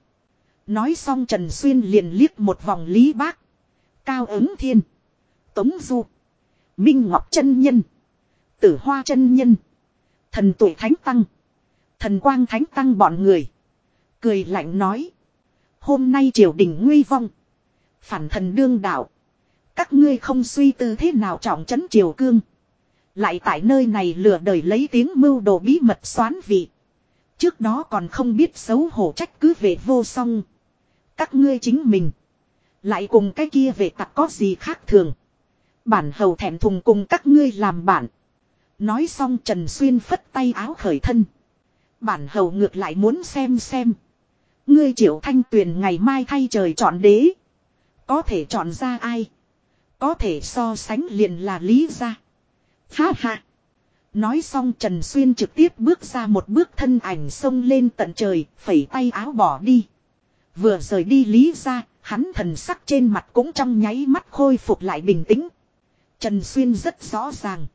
Nói xong Trần Xuyên liền liếc một vòng lý bác. Cao ứng thiên. Tống Du. Minh Ngọc chân Nhân. Tử Hoa chân Nhân. Thần tuổi Thánh Tăng. Thần Quang Thánh Tăng bọn người. Cười lạnh nói. Hôm nay triều đình nguy vong. Phản thần đương đạo. Các ngươi không suy tư thế nào trọng trấn triều cương. Lại tại nơi này lừa đời lấy tiếng mưu đồ bí mật xoán vị. Trước đó còn không biết xấu hổ trách cứ về vô song. Các ngươi chính mình. Lại cùng cái kia về tặc có gì khác thường. Bản hầu thẹn thùng cùng các ngươi làm bạn. Nói xong Trần Xuyên phất tay áo khởi thân. Bản hầu ngược lại muốn xem xem. Ngươi triệu thanh tuyền ngày mai thay trời chọn đế. Có thể chọn ra ai. Có thể so sánh liền là lý ra. Ha ha. Nói xong Trần Xuyên trực tiếp bước ra một bước thân ảnh sông lên tận trời, phẩy tay áo bỏ đi. Vừa rời đi lý ra, hắn thần sắc trên mặt cũng trong nháy mắt khôi phục lại bình tĩnh. Trần Xuyên rất rõ ràng.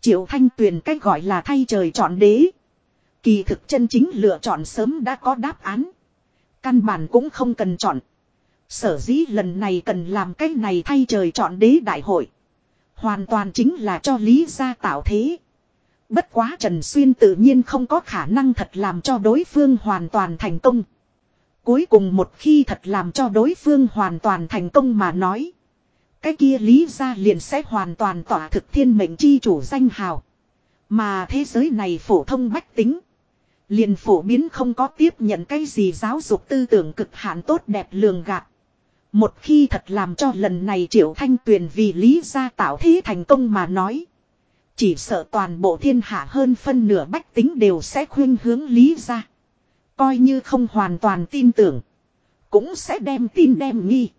Triệu Thanh Tuyền cách gọi là thay trời chọn đế. Kỳ thực chân chính lựa chọn sớm đã có đáp án. Căn bản cũng không cần chọn. Sở dĩ lần này cần làm cách này thay trời chọn đế đại hội. Hoàn toàn chính là cho Lý gia tạo thế. Bất quá Trần Xuyên tự nhiên không có khả năng thật làm cho đối phương hoàn toàn thành công. Cuối cùng một khi thật làm cho đối phương hoàn toàn thành công mà nói. Cái kia lý ra liền sẽ hoàn toàn tỏa thực thiên mệnh chi chủ danh hào. Mà thế giới này phổ thông bách tính. Liền phổ biến không có tiếp nhận cái gì giáo dục tư tưởng cực hạn tốt đẹp lường gạt. Một khi thật làm cho lần này triệu thanh tuyền vì lý gia tạo thế thành công mà nói. Chỉ sợ toàn bộ thiên hạ hơn phân nửa bách tính đều sẽ khuyên hướng lý gia. Coi như không hoàn toàn tin tưởng. Cũng sẽ đem tin đem nghi.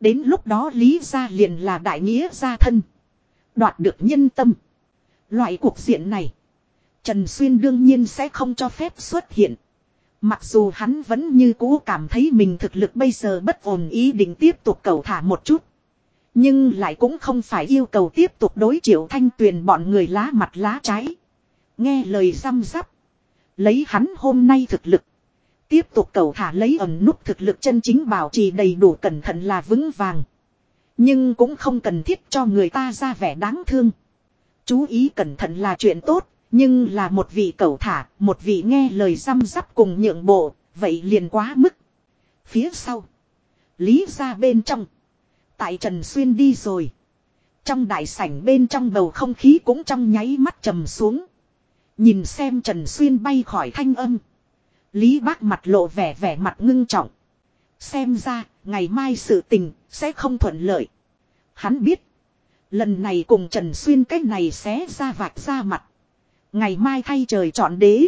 Đến lúc đó lý gia liền là đại nghĩa gia thân. Đoạt được nhân tâm. Loại cuộc diện này. Trần Xuyên đương nhiên sẽ không cho phép xuất hiện. Mặc dù hắn vẫn như cũ cảm thấy mình thực lực bây giờ bất ổn ý định tiếp tục cầu thả một chút. Nhưng lại cũng không phải yêu cầu tiếp tục đối triệu thanh tuyền bọn người lá mặt lá trái. Nghe lời răm rắp. Lấy hắn hôm nay thực lực. Tiếp tục cầu thả lấy ẩn nút thực lực chân chính bảo trì đầy đủ cẩn thận là vững vàng. Nhưng cũng không cần thiết cho người ta ra vẻ đáng thương. Chú ý cẩn thận là chuyện tốt, nhưng là một vị cầu thả, một vị nghe lời răm rắp cùng nhượng bộ, vậy liền quá mức. Phía sau, lý ra bên trong, tại Trần Xuyên đi rồi. Trong đại sảnh bên trong bầu không khí cũng trong nháy mắt trầm xuống. Nhìn xem Trần Xuyên bay khỏi thanh âm. Lý bác mặt lộ vẻ vẻ mặt ngưng trọng. Xem ra, ngày mai sự tình, sẽ không thuận lợi. Hắn biết. Lần này cùng Trần Xuyên cách này sẽ ra vạch ra mặt. Ngày mai thay trời chọn đế.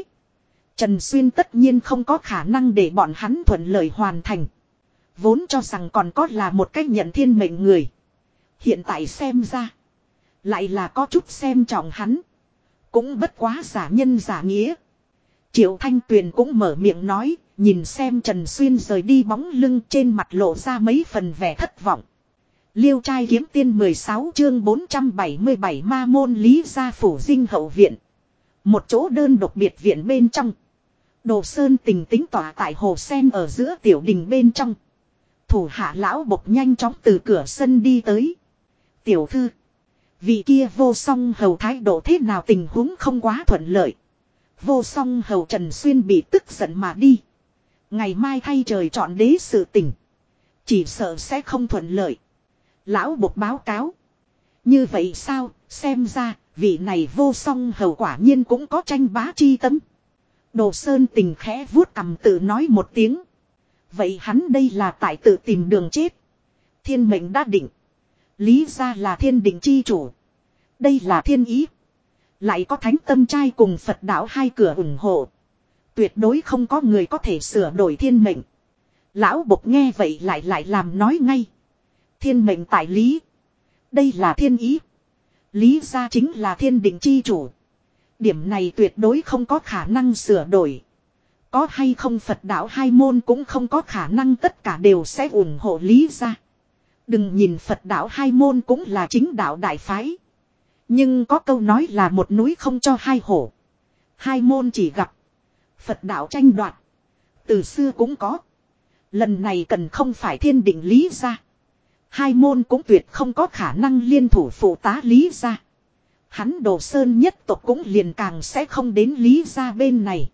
Trần Xuyên tất nhiên không có khả năng để bọn hắn thuận lợi hoàn thành. Vốn cho rằng còn có là một cách nhận thiên mệnh người. Hiện tại xem ra. Lại là có chút xem trọng hắn. Cũng bất quá giả nhân giả nghĩa. Triệu Thanh Tuyền cũng mở miệng nói, nhìn xem Trần Xuyên rời đi bóng lưng trên mặt lộ ra mấy phần vẻ thất vọng. Liêu trai kiếm tiên 16 chương 477 ma môn lý gia phủ dinh hậu viện. Một chỗ đơn độc biệt viện bên trong. Đồ sơn tình tính tỏa tại hồ sen ở giữa tiểu đình bên trong. Thủ hạ lão bộc nhanh chóng từ cửa sân đi tới. Tiểu thư. Vị kia vô song hầu thái độ thế nào tình huống không quá thuận lợi. Vô song hầu Trần Xuyên bị tức giận mà đi. Ngày mai thay trời chọn đế sự tình. Chỉ sợ sẽ không thuận lợi. Lão bột báo cáo. Như vậy sao, xem ra, vị này vô song hầu quả nhiên cũng có tranh bá chi tâm. Đồ Sơn tình khẽ vuốt cầm tự nói một tiếng. Vậy hắn đây là tại tự tìm đường chết. Thiên mệnh đã định. Lý ra là thiên định chi chủ. Đây là thiên ý. Lại có thánh tâm trai cùng Phật đạo hai cửa ủng hộ. Tuyệt đối không có người có thể sửa đổi thiên mệnh. Lão bộc nghe vậy lại lại làm nói ngay. Thiên mệnh tại lý. Đây là thiên ý. Lý ra chính là thiên định chi chủ. Điểm này tuyệt đối không có khả năng sửa đổi. Có hay không Phật đạo hai môn cũng không có khả năng tất cả đều sẽ ủng hộ lý ra. Đừng nhìn Phật đạo hai môn cũng là chính đạo đại phái. Nhưng có câu nói là một núi không cho hai hổ. Hai môn chỉ gặp. Phật đạo tranh đoạt. Từ xưa cũng có. Lần này cần không phải thiên định lý ra. Hai môn cũng tuyệt không có khả năng liên thủ phụ tá lý ra. Hắn đồ sơn nhất tộc cũng liền càng sẽ không đến lý ra bên này.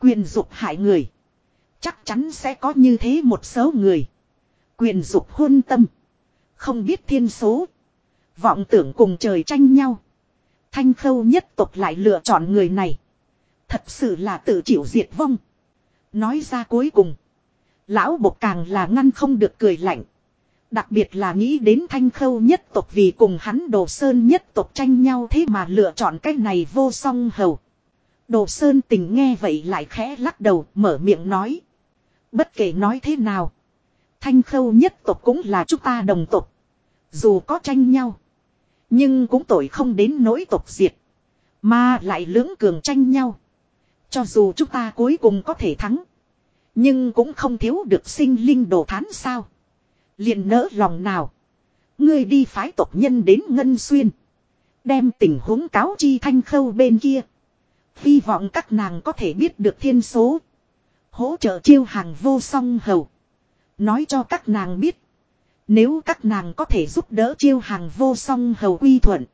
Quyền dục hại người. Chắc chắn sẽ có như thế một số người. Quyền dục hôn tâm. Không biết thiên số. Vọng tưởng cùng trời tranh nhau. Thanh khâu nhất tộc lại lựa chọn người này. Thật sự là tự chịu diệt vong. Nói ra cuối cùng. Lão bộc càng là ngăn không được cười lạnh. Đặc biệt là nghĩ đến thanh khâu nhất tộc vì cùng hắn đồ sơn nhất tộc tranh nhau thế mà lựa chọn cách này vô song hầu. Đồ sơn tình nghe vậy lại khẽ lắc đầu, mở miệng nói. Bất kể nói thế nào. Thanh khâu nhất tộc cũng là chúng ta đồng tộc. Dù có tranh nhau. Nhưng cũng tội không đến nỗi tộc diệt. Mà lại lưỡng cường tranh nhau. Cho dù chúng ta cuối cùng có thể thắng. Nhưng cũng không thiếu được sinh linh đồ thán sao. liền nỡ lòng nào. Ngươi đi phái tộc nhân đến Ngân Xuyên. Đem tình huống cáo chi thanh khâu bên kia. Hy vọng các nàng có thể biết được thiên số. Hỗ trợ chiêu hàng vô song hầu. Nói cho các nàng biết. Nếu các nàng có thể giúp đỡ chiêu hàng vô song hầu quy thuận.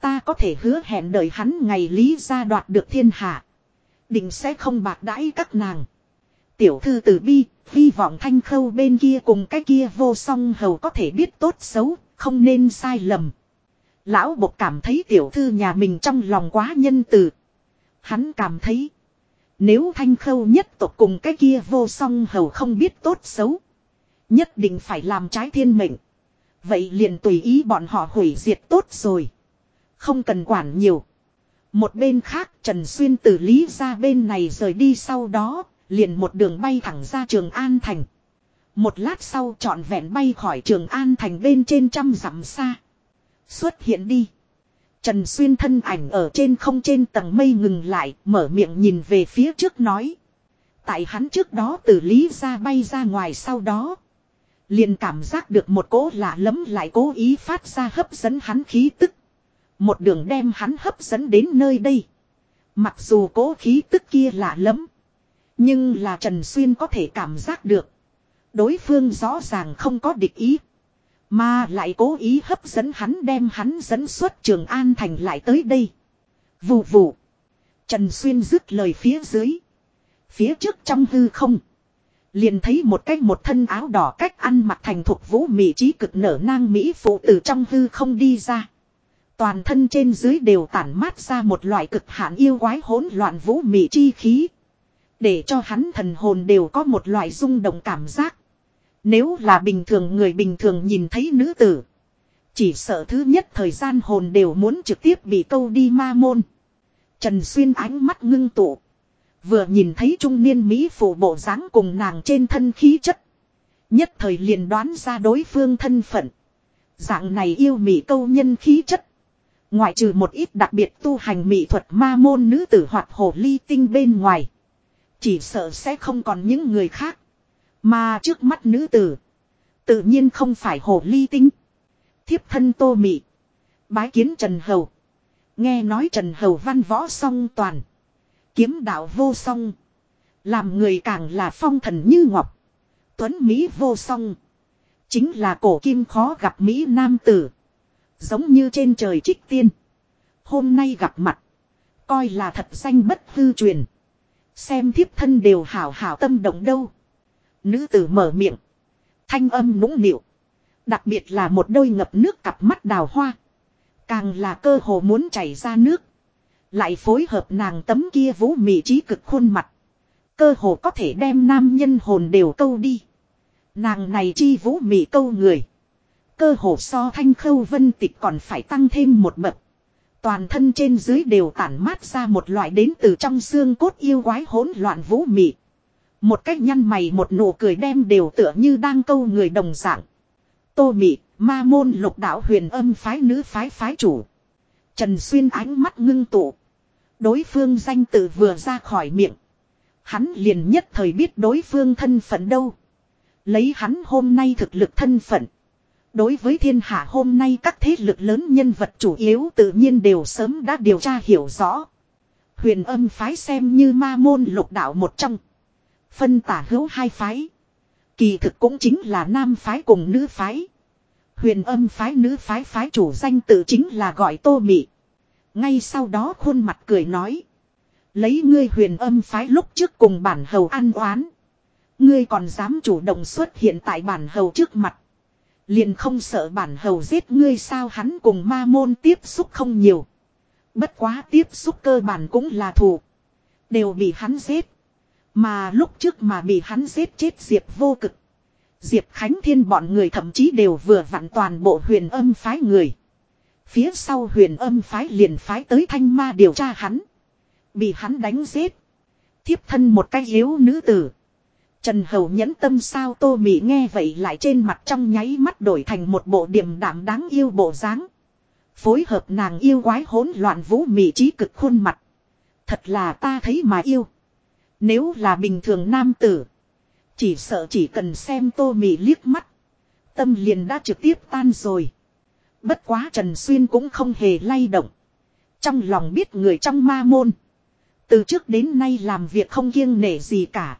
Ta có thể hứa hẹn đợi hắn ngày lý ra đoạt được thiên hạ. Định sẽ không bạc đãi các nàng. Tiểu thư tử bi, hy vọng thanh khâu bên kia cùng cái kia vô song hầu có thể biết tốt xấu, không nên sai lầm. Lão bộc cảm thấy tiểu thư nhà mình trong lòng quá nhân từ. Hắn cảm thấy, nếu thanh khâu nhất tộc cùng cái kia vô song hầu không biết tốt xấu. Nhất định phải làm trái thiên mệnh. Vậy liền tùy ý bọn họ hủy diệt tốt rồi. Không cần quản nhiều. Một bên khác Trần Xuyên từ Lý ra bên này rời đi sau đó, liền một đường bay thẳng ra Trường An Thành. Một lát sau trọn vẹn bay khỏi Trường An Thành bên trên trăm dặm xa. Xuất hiện đi. Trần Xuyên thân ảnh ở trên không trên tầng mây ngừng lại, mở miệng nhìn về phía trước nói. Tại hắn trước đó từ Lý ra bay ra ngoài sau đó. Liền cảm giác được một cỗ lạ lẫm lại cố ý phát ra hấp dẫn hắn khí tức. Một đường đem hắn hấp dẫn đến nơi đây. Mặc dù cố khí tức kia lạ lẫm, Nhưng là Trần Xuyên có thể cảm giác được. Đối phương rõ ràng không có địch ý. Mà lại cố ý hấp dẫn hắn đem hắn dẫn xuất trường An Thành lại tới đây. Vù vù. Trần Xuyên dứt lời phía dưới. Phía trước trong hư không. Liền thấy một cách một thân áo đỏ cách ăn mặc thành thuộc vũ mỹ trí cực nở nang Mỹ phụ từ trong hư không đi ra. Toàn thân trên dưới đều tản mát ra một loại cực hạn yêu quái hỗn loạn vũ mỹ chi khí. Để cho hắn thần hồn đều có một loại rung động cảm giác. Nếu là bình thường người bình thường nhìn thấy nữ tử. Chỉ sợ thứ nhất thời gian hồn đều muốn trực tiếp bị câu đi ma môn. Trần Xuyên ánh mắt ngưng tụ. Vừa nhìn thấy trung niên Mỹ phụ bộ dáng cùng nàng trên thân khí chất. Nhất thời liền đoán ra đối phương thân phận. Dạng này yêu mỹ câu nhân khí chất. Ngoại trừ một ít đặc biệt tu hành mỹ thuật ma môn nữ tử hoặc hồ ly tinh bên ngoài. Chỉ sợ sẽ không còn những người khác. Mà trước mắt nữ tử. Tự nhiên không phải hồ ly tinh. Thiếp thân tô mị. Bái kiến Trần Hầu. Nghe nói Trần Hầu văn võ song toàn. Kiếm đạo vô song. Làm người càng là phong thần như ngọc. Tuấn Mỹ vô song. Chính là cổ kim khó gặp Mỹ Nam tử. Giống như trên trời trích tiên. Hôm nay gặp mặt. Coi là thật danh bất hư truyền. Xem thiếp thân đều hảo hảo tâm động đâu. Nữ tử mở miệng. Thanh âm nũng nịu. Đặc biệt là một đôi ngập nước cặp mắt đào hoa. Càng là cơ hồ muốn chảy ra nước. Lại phối hợp nàng tấm kia vũ mị trí cực khuôn mặt. Cơ hồ có thể đem nam nhân hồn đều câu đi. Nàng này chi vũ mị câu người. Cơ hồ so thanh khâu vân tịch còn phải tăng thêm một bậc. Toàn thân trên dưới đều tản mát ra một loại đến từ trong xương cốt yêu quái hỗn loạn vũ mị. Một cách nhăn mày một nụ cười đem đều tựa như đang câu người đồng dạng. Tô mị, ma môn lục đạo huyền âm phái nữ phái phái chủ. Trần Xuyên ánh mắt ngưng tụ. Đối phương danh tự vừa ra khỏi miệng. Hắn liền nhất thời biết đối phương thân phận đâu. Lấy hắn hôm nay thực lực thân phận. Đối với thiên hạ hôm nay các thế lực lớn nhân vật chủ yếu tự nhiên đều sớm đã điều tra hiểu rõ. Huyền âm phái xem như ma môn lục đạo một trong. Phân tả hữu hai phái. Kỳ thực cũng chính là nam phái cùng nữ phái. Huyền âm phái nữ phái phái chủ danh tự chính là gọi tô mị. Ngay sau đó khuôn mặt cười nói. Lấy ngươi huyền âm phái lúc trước cùng bản hầu ăn oán. Ngươi còn dám chủ động xuất hiện tại bản hầu trước mặt. Liền không sợ bản hầu giết ngươi sao hắn cùng ma môn tiếp xúc không nhiều. Bất quá tiếp xúc cơ bản cũng là thù. Đều bị hắn giết. Mà lúc trước mà bị hắn giết chết Diệp vô cực. Diệp Khánh Thiên bọn người thậm chí đều vừa vặn toàn bộ huyền âm phái người. Phía sau huyền âm phái liền phái tới thanh ma điều tra hắn. Bị hắn đánh giết. Thiếp thân một cái yếu nữ tử. Trần Hầu nhẫn tâm sao tô mị nghe vậy lại trên mặt trong nháy mắt đổi thành một bộ điềm đạm đáng yêu bộ dáng. Phối hợp nàng yêu quái hỗn loạn vũ mị trí cực khuôn mặt. Thật là ta thấy mà yêu. Nếu là bình thường nam tử. Chỉ sợ chỉ cần xem tô mị liếc mắt. Tâm liền đã trực tiếp tan rồi. Bất quá Trần Xuyên cũng không hề lay động. Trong lòng biết người trong ma môn. Từ trước đến nay làm việc không kiêng nể gì cả.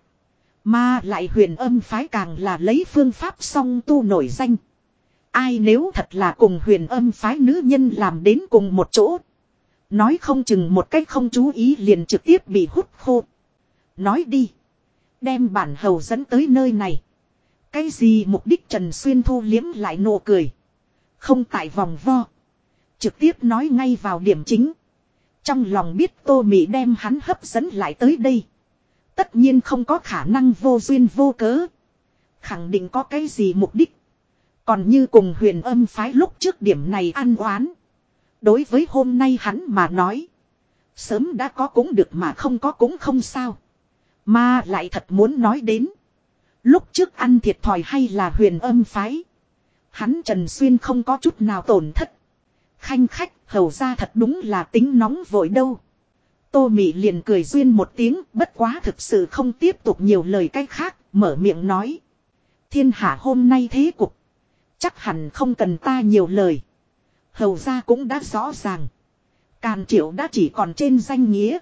Mà lại huyền âm phái càng là lấy phương pháp song tu nổi danh. Ai nếu thật là cùng huyền âm phái nữ nhân làm đến cùng một chỗ. Nói không chừng một cách không chú ý liền trực tiếp bị hút khô. Nói đi. Đem bản hầu dẫn tới nơi này. Cái gì mục đích Trần Xuyên thu liếm lại nụ cười. Không tại vòng vo. Trực tiếp nói ngay vào điểm chính. Trong lòng biết tô mị đem hắn hấp dẫn lại tới đây. Tất nhiên không có khả năng vô duyên vô cớ. Khẳng định có cái gì mục đích. Còn như cùng huyền âm phái lúc trước điểm này ăn oán. Đối với hôm nay hắn mà nói. Sớm đã có cũng được mà không có cũng không sao. Mà lại thật muốn nói đến. Lúc trước ăn thiệt thòi hay là huyền âm phái. Hắn Trần Xuyên không có chút nào tổn thất. Khanh khách, hầu ra thật đúng là tính nóng vội đâu. Tô Mị liền cười duyên một tiếng, bất quá thực sự không tiếp tục nhiều lời cách khác, mở miệng nói. Thiên hạ hôm nay thế cục. Chắc hẳn không cần ta nhiều lời. Hầu ra cũng đã rõ ràng. Càn triệu đã chỉ còn trên danh nghĩa.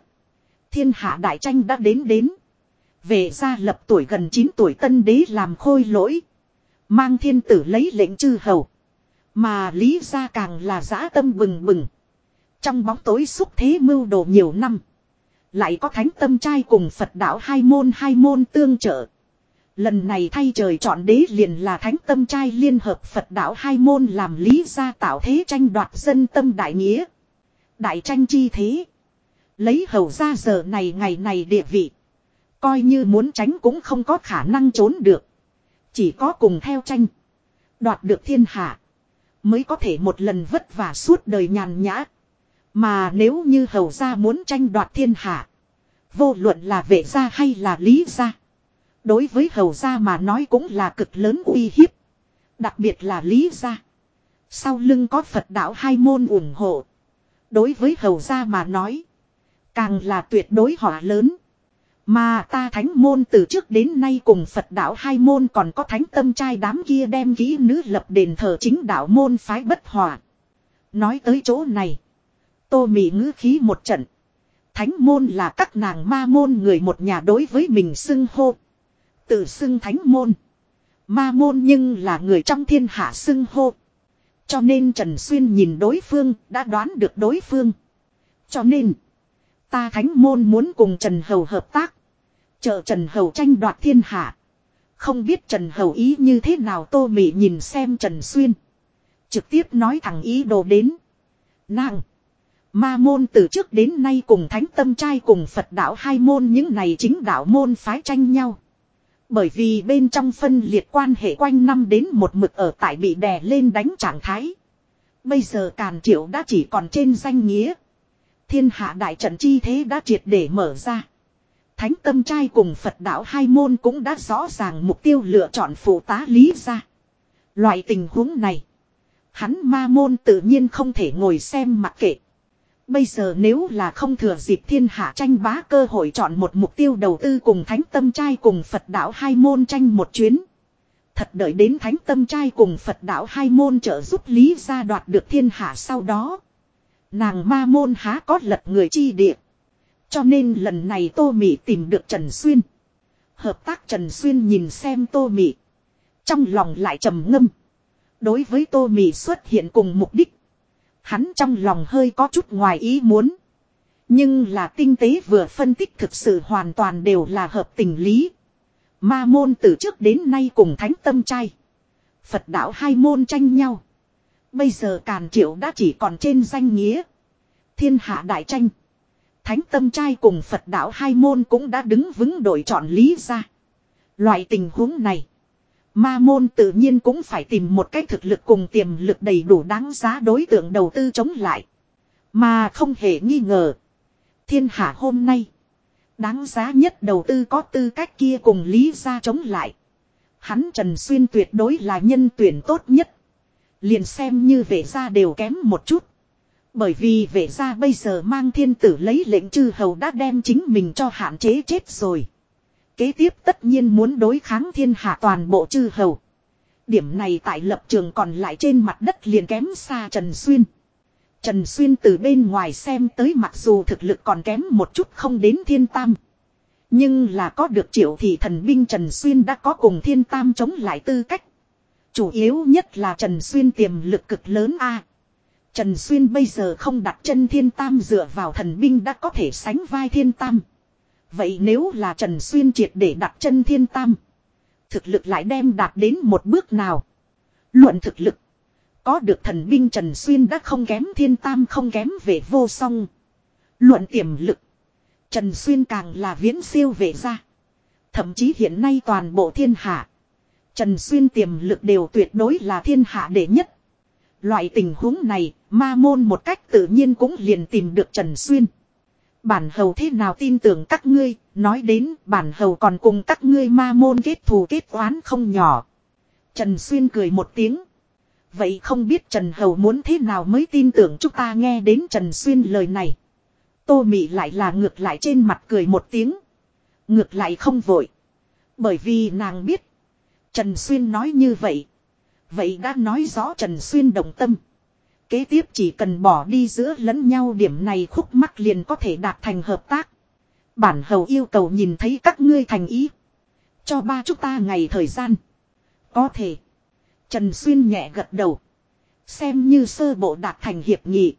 Thiên hạ đại tranh đã đến đến. Về gia lập tuổi gần 9 tuổi tân đế làm khôi lỗi. Mang thiên tử lấy lệnh chư hầu. Mà lý gia càng là giã tâm bừng bừng. Trong bóng tối xúc thế mưu đồ nhiều năm. Lại có thánh tâm trai cùng Phật đạo hai môn hai môn tương trợ. Lần này thay trời chọn đế liền là thánh tâm trai liên hợp Phật đạo hai môn làm lý gia tạo thế tranh đoạt dân tâm đại nghĩa. Đại tranh chi thế. Lấy hầu ra giờ này ngày này địa vị. Coi như muốn tránh cũng không có khả năng trốn được. Chỉ có cùng theo tranh. Đoạt được thiên hạ. Mới có thể một lần vất vả suốt đời nhàn nhã. Mà nếu như hầu gia muốn tranh đoạt thiên hạ. Vô luận là vệ gia hay là lý gia. Đối với hầu gia mà nói cũng là cực lớn uy hiếp. Đặc biệt là lý gia. Sau lưng có Phật đạo hai môn ủng hộ. Đối với hầu gia mà nói. Càng là tuyệt đối họa lớn. Mà ta thánh môn từ trước đến nay cùng Phật đạo hai môn còn có thánh tâm trai đám kia đem kỹ nữ lập đền thờ chính đạo môn phái bất hòa. Nói tới chỗ này. Tô mị ngữ khí một trận. Thánh môn là các nàng ma môn người một nhà đối với mình xưng hô. Tự xưng thánh môn. Ma môn nhưng là người trong thiên hạ xưng hô. Cho nên Trần Xuyên nhìn đối phương, đã đoán được đối phương. Cho nên. Ta thánh môn muốn cùng Trần Hầu hợp tác. Chờ Trần Hầu tranh đoạt thiên hạ. Không biết Trần Hầu ý như thế nào tô mị nhìn xem Trần Xuyên. Trực tiếp nói thẳng ý đồ đến. Nàng. Ma môn từ trước đến nay cùng thánh tâm trai cùng Phật đạo hai môn những này chính đạo môn phái tranh nhau. Bởi vì bên trong phân liệt quan hệ quanh năm đến một mực ở tại bị đè lên đánh trạng thái. Bây giờ càn triệu đã chỉ còn trên danh nghĩa. Thiên hạ đại trận chi thế đã triệt để mở ra. Thánh tâm trai cùng Phật đạo hai môn cũng đã rõ ràng mục tiêu lựa chọn phụ tá lý ra. Loại tình huống này. Hắn ma môn tự nhiên không thể ngồi xem mặc kệ. Bây giờ nếu là không thừa dịp thiên hạ tranh bá cơ hội chọn một mục tiêu đầu tư cùng thánh tâm trai cùng Phật đạo hai môn tranh một chuyến. Thật đợi đến thánh tâm trai cùng Phật đạo hai môn trợ giúp Lý gia đoạt được thiên hạ sau đó. Nàng ma môn há có lật người chi địa. Cho nên lần này Tô Mị tìm được Trần Xuyên. Hợp tác Trần Xuyên nhìn xem Tô Mị. Trong lòng lại trầm ngâm. Đối với Tô Mị xuất hiện cùng mục đích. Hắn trong lòng hơi có chút ngoài ý muốn. Nhưng là tinh tế vừa phân tích thực sự hoàn toàn đều là hợp tình lý. Ma môn từ trước đến nay cùng thánh tâm trai. Phật đạo hai môn tranh nhau. Bây giờ càn triệu đã chỉ còn trên danh nghĩa. Thiên hạ đại tranh. Thánh tâm trai cùng Phật đạo hai môn cũng đã đứng vững đội chọn lý ra. Loại tình huống này. Ma môn tự nhiên cũng phải tìm một cách thực lực cùng tiềm lực đầy đủ đáng giá đối tượng đầu tư chống lại. Mà không hề nghi ngờ. Thiên hạ hôm nay. Đáng giá nhất đầu tư có tư cách kia cùng lý ra chống lại. Hắn Trần Xuyên tuyệt đối là nhân tuyển tốt nhất. Liền xem như vệ gia đều kém một chút. Bởi vì vệ gia bây giờ mang thiên tử lấy lệnh chư hầu đã đem chính mình cho hạn chế chết rồi. Kế tiếp tất nhiên muốn đối kháng thiên hạ toàn bộ chư hầu. Điểm này tại lập trường còn lại trên mặt đất liền kém xa Trần Xuyên. Trần Xuyên từ bên ngoài xem tới mặc dù thực lực còn kém một chút không đến thiên tam. Nhưng là có được triệu thì thần binh Trần Xuyên đã có cùng thiên tam chống lại tư cách. Chủ yếu nhất là Trần Xuyên tiềm lực cực lớn a. Trần Xuyên bây giờ không đặt chân thiên tam dựa vào thần binh đã có thể sánh vai thiên tam. Vậy nếu là Trần Xuyên triệt để đặt chân thiên tam. Thực lực lại đem đạt đến một bước nào. Luận thực lực. Có được thần binh Trần Xuyên đã không kém thiên tam, không kém về vô song. Luận tiềm lực. Trần Xuyên càng là viễn siêu về ra. Thậm chí hiện nay toàn bộ thiên hạ. Trần Xuyên tiềm lực đều tuyệt đối là thiên hạ đệ nhất. Loại tình huống này, ma môn một cách tự nhiên cũng liền tìm được Trần Xuyên. Bản hầu thế nào tin tưởng các ngươi, nói đến bản hầu còn cùng các ngươi ma môn kết thù kết oán không nhỏ. Trần Xuyên cười một tiếng. Vậy không biết Trần Hầu muốn thế nào mới tin tưởng chúng ta nghe đến Trần Xuyên lời này. Tô Mị lại là ngược lại trên mặt cười một tiếng. Ngược lại không vội. Bởi vì nàng biết. Trần Xuyên nói như vậy. Vậy đã nói rõ Trần Xuyên đồng tâm. Kế tiếp chỉ cần bỏ đi giữa lẫn nhau điểm này khúc mắc liền có thể đạt thành hợp tác. Bản hầu yêu cầu nhìn thấy các ngươi thành ý. Cho ba chúng ta ngày thời gian. Có thể. Trần Xuyên nhẹ gật đầu. Xem như sơ bộ đạt thành hiệp nghị.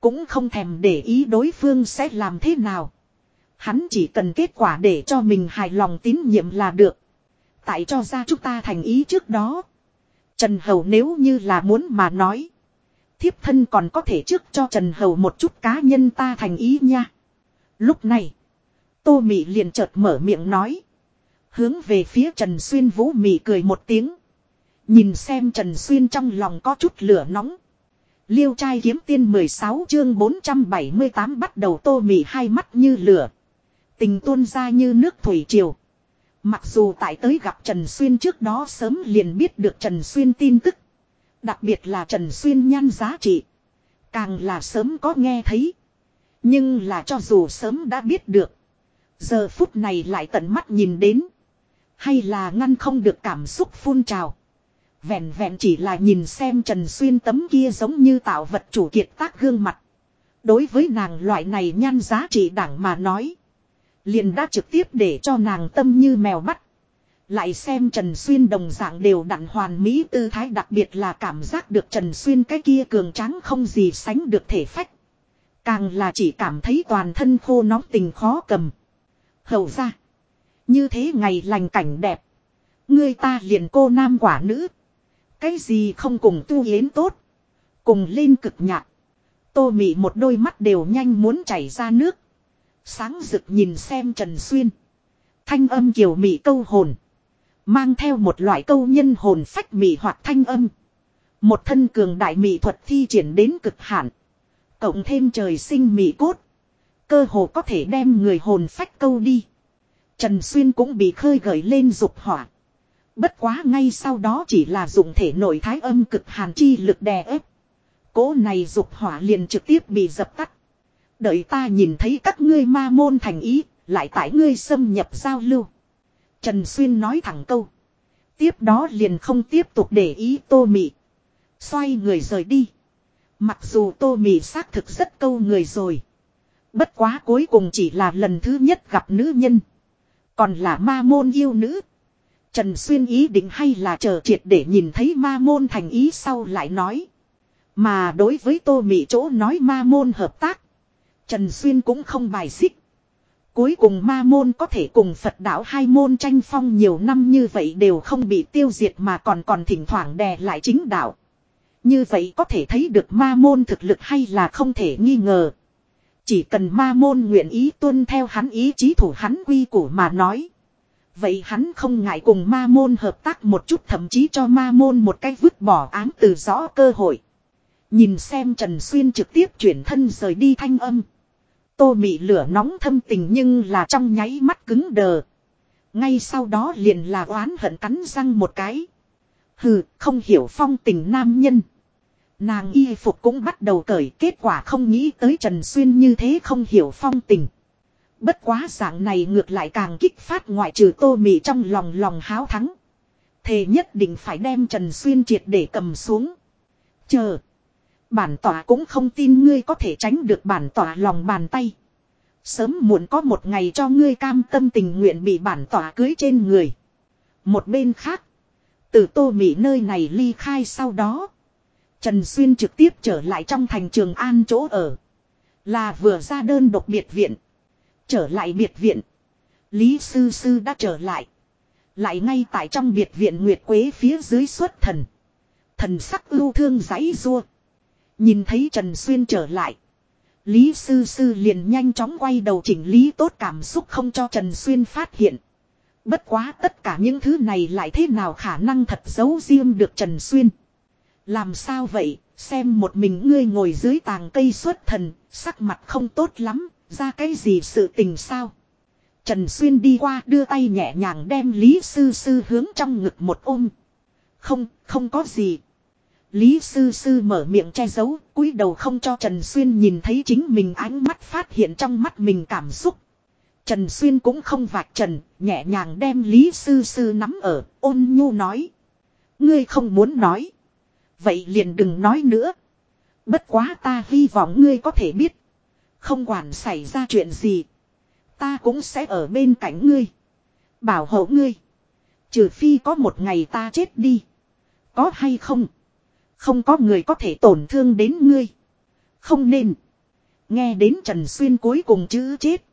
Cũng không thèm để ý đối phương sẽ làm thế nào. Hắn chỉ cần kết quả để cho mình hài lòng tín nhiệm là được. Tại cho ra chúng ta thành ý trước đó. Trần Hầu nếu như là muốn mà nói. Thiếp thân còn có thể trước cho Trần Hầu một chút cá nhân ta thành ý nha. Lúc này. Tô Mị liền chợt mở miệng nói. Hướng về phía Trần Xuyên Vũ Mị cười một tiếng. Nhìn xem Trần Xuyên trong lòng có chút lửa nóng. Liêu trai kiếm tiên 16 chương 478 bắt đầu tô mị hai mắt như lửa. Tình tuôn ra như nước thủy triều. Mặc dù tại tới gặp Trần Xuyên trước đó sớm liền biết được Trần Xuyên tin tức. Đặc biệt là Trần Xuyên nhan giá trị. Càng là sớm có nghe thấy. Nhưng là cho dù sớm đã biết được. Giờ phút này lại tận mắt nhìn đến. Hay là ngăn không được cảm xúc phun trào. Vẹn vẹn chỉ là nhìn xem Trần Xuyên tấm kia giống như tạo vật chủ kiệt tác gương mặt. Đối với nàng loại này nhan giá trị đẳng mà nói. Liền đã trực tiếp để cho nàng tâm như mèo bắt. Lại xem Trần Xuyên đồng dạng đều đặn hoàn mỹ tư thái, đặc biệt là cảm giác được Trần Xuyên cái kia cường tráng không gì sánh được thể phách. Càng là chỉ cảm thấy toàn thân khô nóng tình khó cầm. Hầu ra. Như thế ngày lành cảnh đẹp. Người ta liền cô nam quả nữ. Cái gì không cùng tu yến tốt. Cùng lên cực nhạc. Tô mị một đôi mắt đều nhanh muốn chảy ra nước. Sáng rực nhìn xem Trần Xuyên. Thanh âm kiều mị câu hồn. Mang theo một loại câu nhân hồn phách mị hoặc thanh âm. Một thân cường đại mị thuật thi triển đến cực hạn. Cộng thêm trời sinh mị cốt. Cơ hồ có thể đem người hồn phách câu đi. Trần Xuyên cũng bị khơi gợi lên dục hỏa. Bất quá ngay sau đó chỉ là dụng thể nội thái âm cực hàn chi lực đè ép. Cố này dục hỏa liền trực tiếp bị dập tắt. Đợi ta nhìn thấy các ngươi ma môn thành ý, lại tại ngươi xâm nhập giao lưu. Trần Xuyên nói thẳng câu. Tiếp đó liền không tiếp tục để ý tô mị. Xoay người rời đi. Mặc dù tô mị xác thực rất câu người rồi. Bất quá cuối cùng chỉ là lần thứ nhất gặp nữ nhân. Còn là ma môn yêu nữ. Trần Xuyên ý định hay là chờ triệt để nhìn thấy ma môn thành ý sau lại nói. Mà đối với tô mị chỗ nói ma môn hợp tác. Trần Xuyên cũng không bài xích. Cuối cùng ma môn có thể cùng Phật đạo hai môn tranh phong nhiều năm như vậy đều không bị tiêu diệt mà còn còn thỉnh thoảng đè lại chính đạo. Như vậy có thể thấy được ma môn thực lực hay là không thể nghi ngờ. Chỉ cần ma môn nguyện ý tuân theo hắn ý chí thủ hắn quy củ mà nói. Vậy hắn không ngại cùng ma môn hợp tác một chút thậm chí cho ma môn một cách vứt bỏ án từ rõ cơ hội. Nhìn xem Trần Xuyên trực tiếp chuyển thân rời đi thanh âm. Tô mị lửa nóng thâm tình nhưng là trong nháy mắt cứng đờ. Ngay sau đó liền là oán hận cắn răng một cái. Hừ, không hiểu phong tình nam nhân. Nàng y phục cũng bắt đầu cởi kết quả không nghĩ tới Trần Xuyên như thế không hiểu phong tình. Bất quá dạng này ngược lại càng kích phát ngoại trừ tô mị trong lòng lòng háo thắng. Thề nhất định phải đem Trần Xuyên triệt để cầm xuống. Chờ. Bản tỏa cũng không tin ngươi có thể tránh được bản tỏa lòng bàn tay. Sớm muộn có một ngày cho ngươi cam tâm tình nguyện bị bản tỏa cưới trên người. Một bên khác. Từ tô mỹ nơi này ly khai sau đó. Trần Xuyên trực tiếp trở lại trong thành trường An chỗ ở. Là vừa ra đơn độc biệt viện. Trở lại biệt viện. Lý Sư Sư đã trở lại. Lại ngay tại trong biệt viện Nguyệt Quế phía dưới xuất thần. Thần sắc ưu thương giấy rua. Nhìn thấy Trần Xuyên trở lại. Lý Sư Sư liền nhanh chóng quay đầu chỉnh lý tốt cảm xúc không cho Trần Xuyên phát hiện. Bất quá tất cả những thứ này lại thế nào khả năng thật giấu riêng được Trần Xuyên. Làm sao vậy, xem một mình ngươi ngồi dưới tàng cây xuất thần, sắc mặt không tốt lắm, ra cái gì sự tình sao. Trần Xuyên đi qua đưa tay nhẹ nhàng đem Lý Sư Sư hướng trong ngực một ôm. Không, không có gì. Lý Sư Sư mở miệng che giấu, cúi đầu không cho Trần Xuyên nhìn thấy chính mình ánh mắt phát hiện trong mắt mình cảm xúc. Trần Xuyên cũng không vạch trần, nhẹ nhàng đem Lý Sư Sư nắm ở, ôn nhu nói. Ngươi không muốn nói. Vậy liền đừng nói nữa. Bất quá ta hy vọng ngươi có thể biết. Không quản xảy ra chuyện gì. Ta cũng sẽ ở bên cạnh ngươi. Bảo hộ ngươi. Trừ phi có một ngày ta chết đi. Có hay không? Không có người có thể tổn thương đến ngươi. Không nên. Nghe đến Trần Xuyên cuối cùng chữ chết.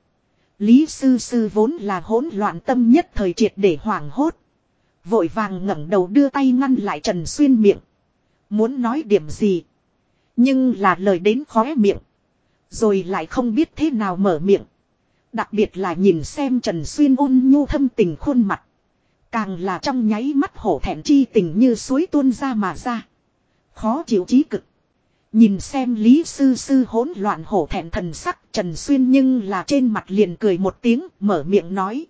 Lý sư sư vốn là hỗn loạn tâm nhất thời triệt để hoảng hốt. Vội vàng ngẩng đầu đưa tay ngăn lại Trần Xuyên miệng. Muốn nói điểm gì. Nhưng là lời đến khóe miệng. Rồi lại không biết thế nào mở miệng. Đặc biệt là nhìn xem Trần Xuyên ôn nhu thâm tình khuôn mặt. Càng là trong nháy mắt hổ thẹn chi tình như suối tuôn ra mà ra. Khó chịu chí cực. Nhìn xem Lý Sư Sư hỗn loạn hổ thẹn thần sắc Trần Xuyên nhưng là trên mặt liền cười một tiếng, mở miệng nói.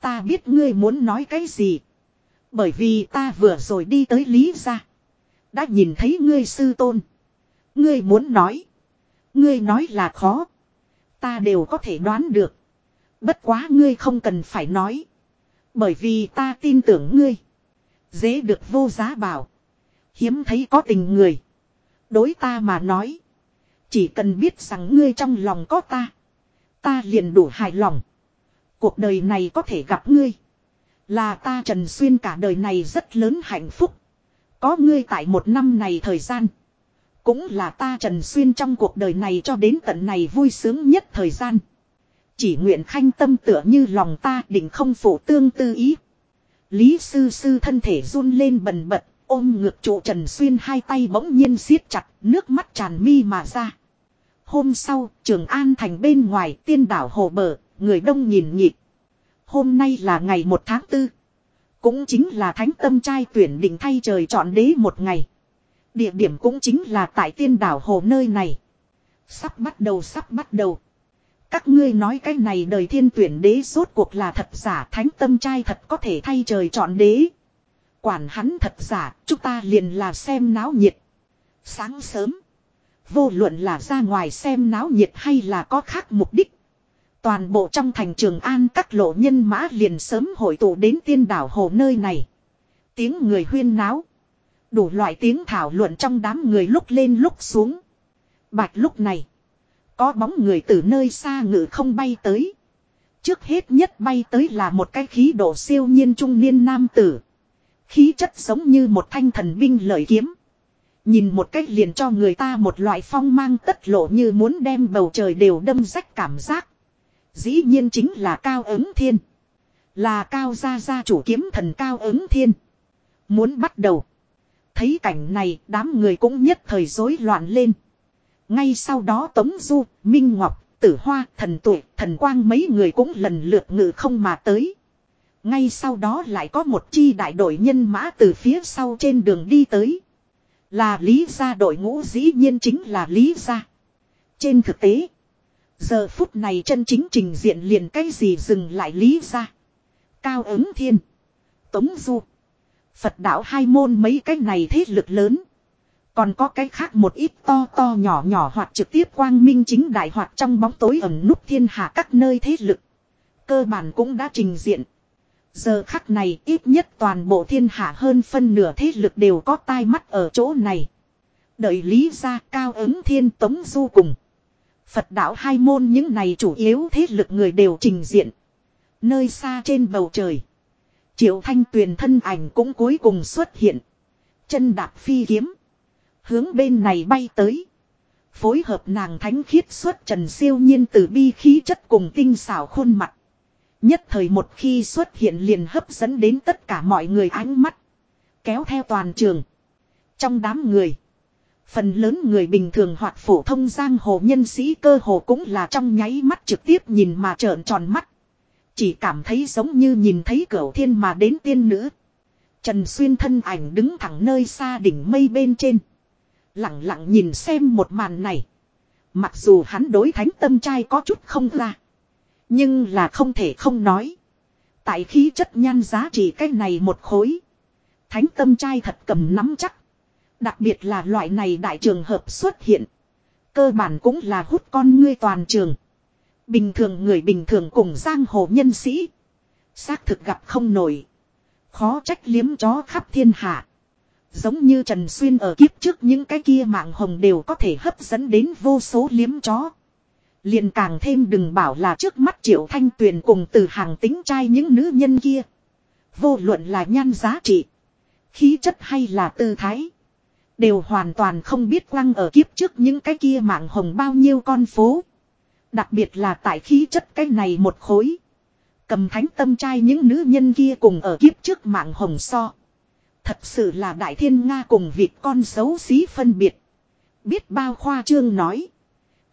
Ta biết ngươi muốn nói cái gì. Bởi vì ta vừa rồi đi tới Lý ra. Đã nhìn thấy ngươi sư tôn. Ngươi muốn nói. Ngươi nói là khó. Ta đều có thể đoán được. Bất quá ngươi không cần phải nói. Bởi vì ta tin tưởng ngươi. Dễ được vô giá bảo. Hiếm thấy có tình người. Đối ta mà nói. Chỉ cần biết rằng ngươi trong lòng có ta. Ta liền đủ hài lòng. Cuộc đời này có thể gặp ngươi. Là ta Trần Xuyên cả đời này rất lớn hạnh phúc. Có ngươi tại một năm này thời gian. Cũng là ta Trần Xuyên trong cuộc đời này cho đến tận này vui sướng nhất thời gian. Chỉ nguyện khanh tâm tựa như lòng ta định không phụ tương tư ý. Lý sư sư thân thể run lên bần bật, ôm ngược trụ Trần Xuyên hai tay bỗng nhiên siết chặt, nước mắt tràn mi mà ra. Hôm sau, trường An thành bên ngoài tiên đảo hồ bờ, người đông nhìn nhịp. Hôm nay là ngày 1 tháng 4. Cũng chính là thánh tâm trai tuyển định thay trời chọn đế một ngày. Địa điểm cũng chính là tại tiên đảo hồ nơi này. Sắp bắt đầu sắp bắt đầu. Các ngươi nói cái này đời thiên tuyển đế rốt cuộc là thật giả thánh tâm trai thật có thể thay trời chọn đế. Quản hắn thật giả, chúng ta liền là xem náo nhiệt. Sáng sớm, vô luận là ra ngoài xem náo nhiệt hay là có khác mục đích. Toàn bộ trong thành trường An các lộ nhân mã liền sớm hội tụ đến tiên đảo hồ nơi này. Tiếng người huyên náo. Đủ loại tiếng thảo luận trong đám người lúc lên lúc xuống. Bạch lúc này. Có bóng người từ nơi xa ngự không bay tới. Trước hết nhất bay tới là một cái khí độ siêu nhiên trung niên nam tử. Khí chất giống như một thanh thần binh lợi kiếm. Nhìn một cách liền cho người ta một loại phong mang tất lộ như muốn đem bầu trời đều đâm rách cảm giác. Dĩ nhiên chính là cao ứng thiên. Là cao gia gia chủ kiếm thần cao ứng thiên. Muốn bắt đầu. Thấy cảnh này đám người cũng nhất thời rối loạn lên. Ngay sau đó Tống Du, Minh Ngọc, tử hoa, thần tuổi, thần quang mấy người cũng lần lượt ngự không mà tới. Ngay sau đó lại có một chi đại đội nhân mã từ phía sau trên đường đi tới. Là Lý gia đội ngũ dĩ nhiên chính là Lý gia. Trên thực tế, giờ phút này chân chính trình diện liền cái gì dừng lại Lý gia. Cao ứng thiên, Tống Du, Phật đạo hai môn mấy cái này thế lực lớn. Còn có cái khác một ít to to nhỏ nhỏ hoặc trực tiếp quang minh chính đại hoặc trong bóng tối ẩn nút thiên hạ các nơi thế lực. Cơ bản cũng đã trình diện. Giờ khắc này ít nhất toàn bộ thiên hạ hơn phân nửa thế lực đều có tai mắt ở chỗ này. Đợi lý ra cao ứng thiên tống du cùng. Phật đạo hai môn những này chủ yếu thế lực người đều trình diện. Nơi xa trên bầu trời. Triệu thanh tuyền thân ảnh cũng cuối cùng xuất hiện. Chân đạp phi kiếm. Hướng bên này bay tới. Phối hợp nàng thánh khiết xuất trần siêu nhiên từ bi khí chất cùng tinh xảo khuôn mặt. Nhất thời một khi xuất hiện liền hấp dẫn đến tất cả mọi người ánh mắt. Kéo theo toàn trường. Trong đám người. Phần lớn người bình thường hoặc phổ thông giang hồ nhân sĩ cơ hồ cũng là trong nháy mắt trực tiếp nhìn mà trợn tròn mắt. Chỉ cảm thấy giống như nhìn thấy cửa thiên mà đến tiên nữ. Trần Xuyên thân ảnh đứng thẳng nơi xa đỉnh mây bên trên. Lặng lặng nhìn xem một màn này. Mặc dù hắn đối thánh tâm trai có chút không ra. Nhưng là không thể không nói. Tại khí chất nhan giá trị cái này một khối. Thánh tâm trai thật cầm nắm chắc. Đặc biệt là loại này đại trường hợp xuất hiện. Cơ bản cũng là hút con ngươi toàn trường. Bình thường người bình thường cùng giang hồ nhân sĩ. Xác thực gặp không nổi. Khó trách liếm chó khắp thiên hạ. Giống như Trần Xuyên ở kiếp trước những cái kia mạng hồng đều có thể hấp dẫn đến vô số liếm chó liền càng thêm đừng bảo là trước mắt triệu thanh tuyền cùng từ hàng tính trai những nữ nhân kia. Vô luận là nhan giá trị. Khí chất hay là tư thái. Đều hoàn toàn không biết quăng ở kiếp trước những cái kia mạng hồng bao nhiêu con phố. Đặc biệt là tại khí chất cái này một khối. Cầm thánh tâm trai những nữ nhân kia cùng ở kiếp trước mạng hồng so. Thật sự là đại thiên Nga cùng vịt con xấu xí phân biệt. Biết bao khoa trương nói.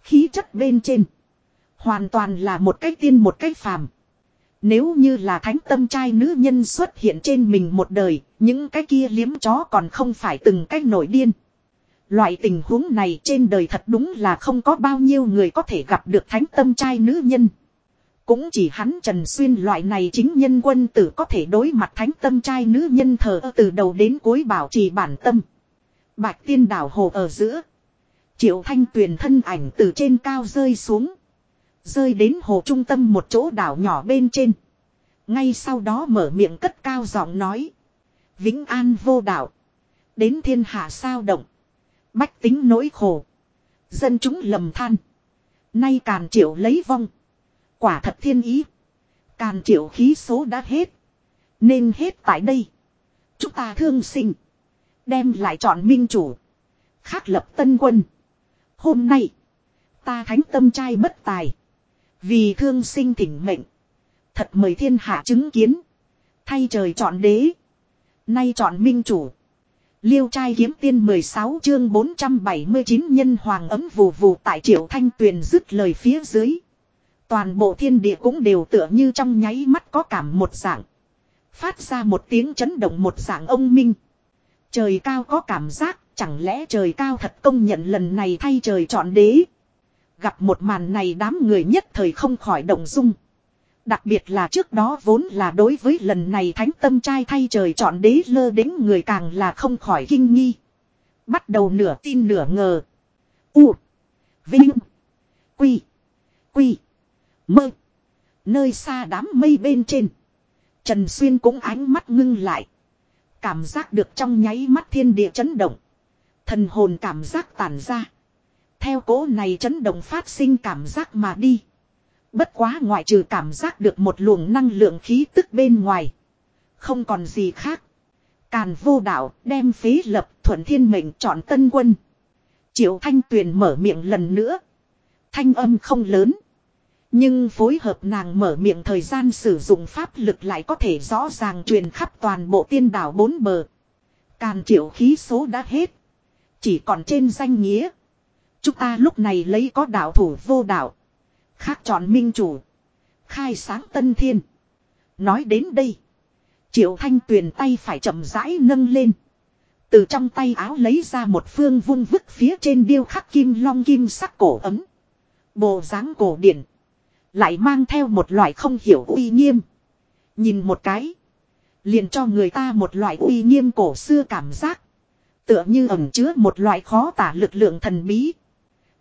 Khí chất bên trên. Hoàn toàn là một cái tiên một cái phàm. Nếu như là thánh tâm trai nữ nhân xuất hiện trên mình một đời, những cái kia liếm chó còn không phải từng cách nổi điên. Loại tình huống này trên đời thật đúng là không có bao nhiêu người có thể gặp được thánh tâm trai nữ nhân. Cũng chỉ hắn Trần Xuyên loại này chính nhân quân tử có thể đối mặt thánh tâm trai nữ nhân thờ từ đầu đến cuối bảo trì bản tâm. Bạch tiên đảo hồ ở giữa. Triệu thanh tuyền thân ảnh từ trên cao rơi xuống. Rơi đến hồ trung tâm một chỗ đảo nhỏ bên trên. Ngay sau đó mở miệng cất cao giọng nói. Vĩnh an vô đảo. Đến thiên hạ sao động. Bách tính nỗi khổ. Dân chúng lầm than. Nay càn triệu lấy vong. Quả thật thiên ý. Càn triệu khí số đã hết. Nên hết tại đây. Chúng ta thương sinh. Đem lại chọn minh chủ. Khác lập tân quân. Hôm nay. Ta thánh tâm trai bất tài. Vì thương sinh thỉnh mệnh. Thật mời thiên hạ chứng kiến. Thay trời chọn đế. Nay chọn minh chủ. Liêu trai kiếm tiên 16 chương 479 nhân hoàng ấm vù vù tại triệu thanh tuyền dứt lời phía dưới. Toàn bộ thiên địa cũng đều tựa như trong nháy mắt có cảm một dạng. Phát ra một tiếng chấn động một dạng ông minh. Trời cao có cảm giác, chẳng lẽ trời cao thật công nhận lần này thay trời chọn đế. Gặp một màn này đám người nhất thời không khỏi động dung. Đặc biệt là trước đó vốn là đối với lần này thánh tâm trai thay trời chọn đế lơ đến người càng là không khỏi kinh nghi. Bắt đầu nửa tin nửa ngờ. U. Vinh. Quy. Quy. Mơ. Nơi xa đám mây bên trên. Trần Xuyên cũng ánh mắt ngưng lại. Cảm giác được trong nháy mắt thiên địa chấn động. Thần hồn cảm giác tản ra. Theo cố này chấn động phát sinh cảm giác mà đi. Bất quá ngoại trừ cảm giác được một luồng năng lượng khí tức bên ngoài. Không còn gì khác. Càn vô đạo đem phế lập thuận thiên mệnh chọn tân quân. Triệu Thanh Tuyền mở miệng lần nữa. Thanh âm không lớn. Nhưng phối hợp nàng mở miệng thời gian sử dụng pháp lực lại có thể rõ ràng truyền khắp toàn bộ tiên đảo bốn bờ. Càn triệu khí số đã hết. Chỉ còn trên danh nghĩa. Chúng ta lúc này lấy có đạo thủ vô đạo. Khác chọn minh chủ. Khai sáng tân thiên. Nói đến đây. Triệu thanh tuyền tay phải chậm rãi nâng lên. Từ trong tay áo lấy ra một phương vung vứt phía trên điêu khắc kim long kim sắc cổ ấm. Bộ dáng cổ điển. Lại mang theo một loại không hiểu uy nghiêm. Nhìn một cái. Liền cho người ta một loại uy nghiêm cổ xưa cảm giác. Tựa như ẩn chứa một loại khó tả lực lượng thần bí.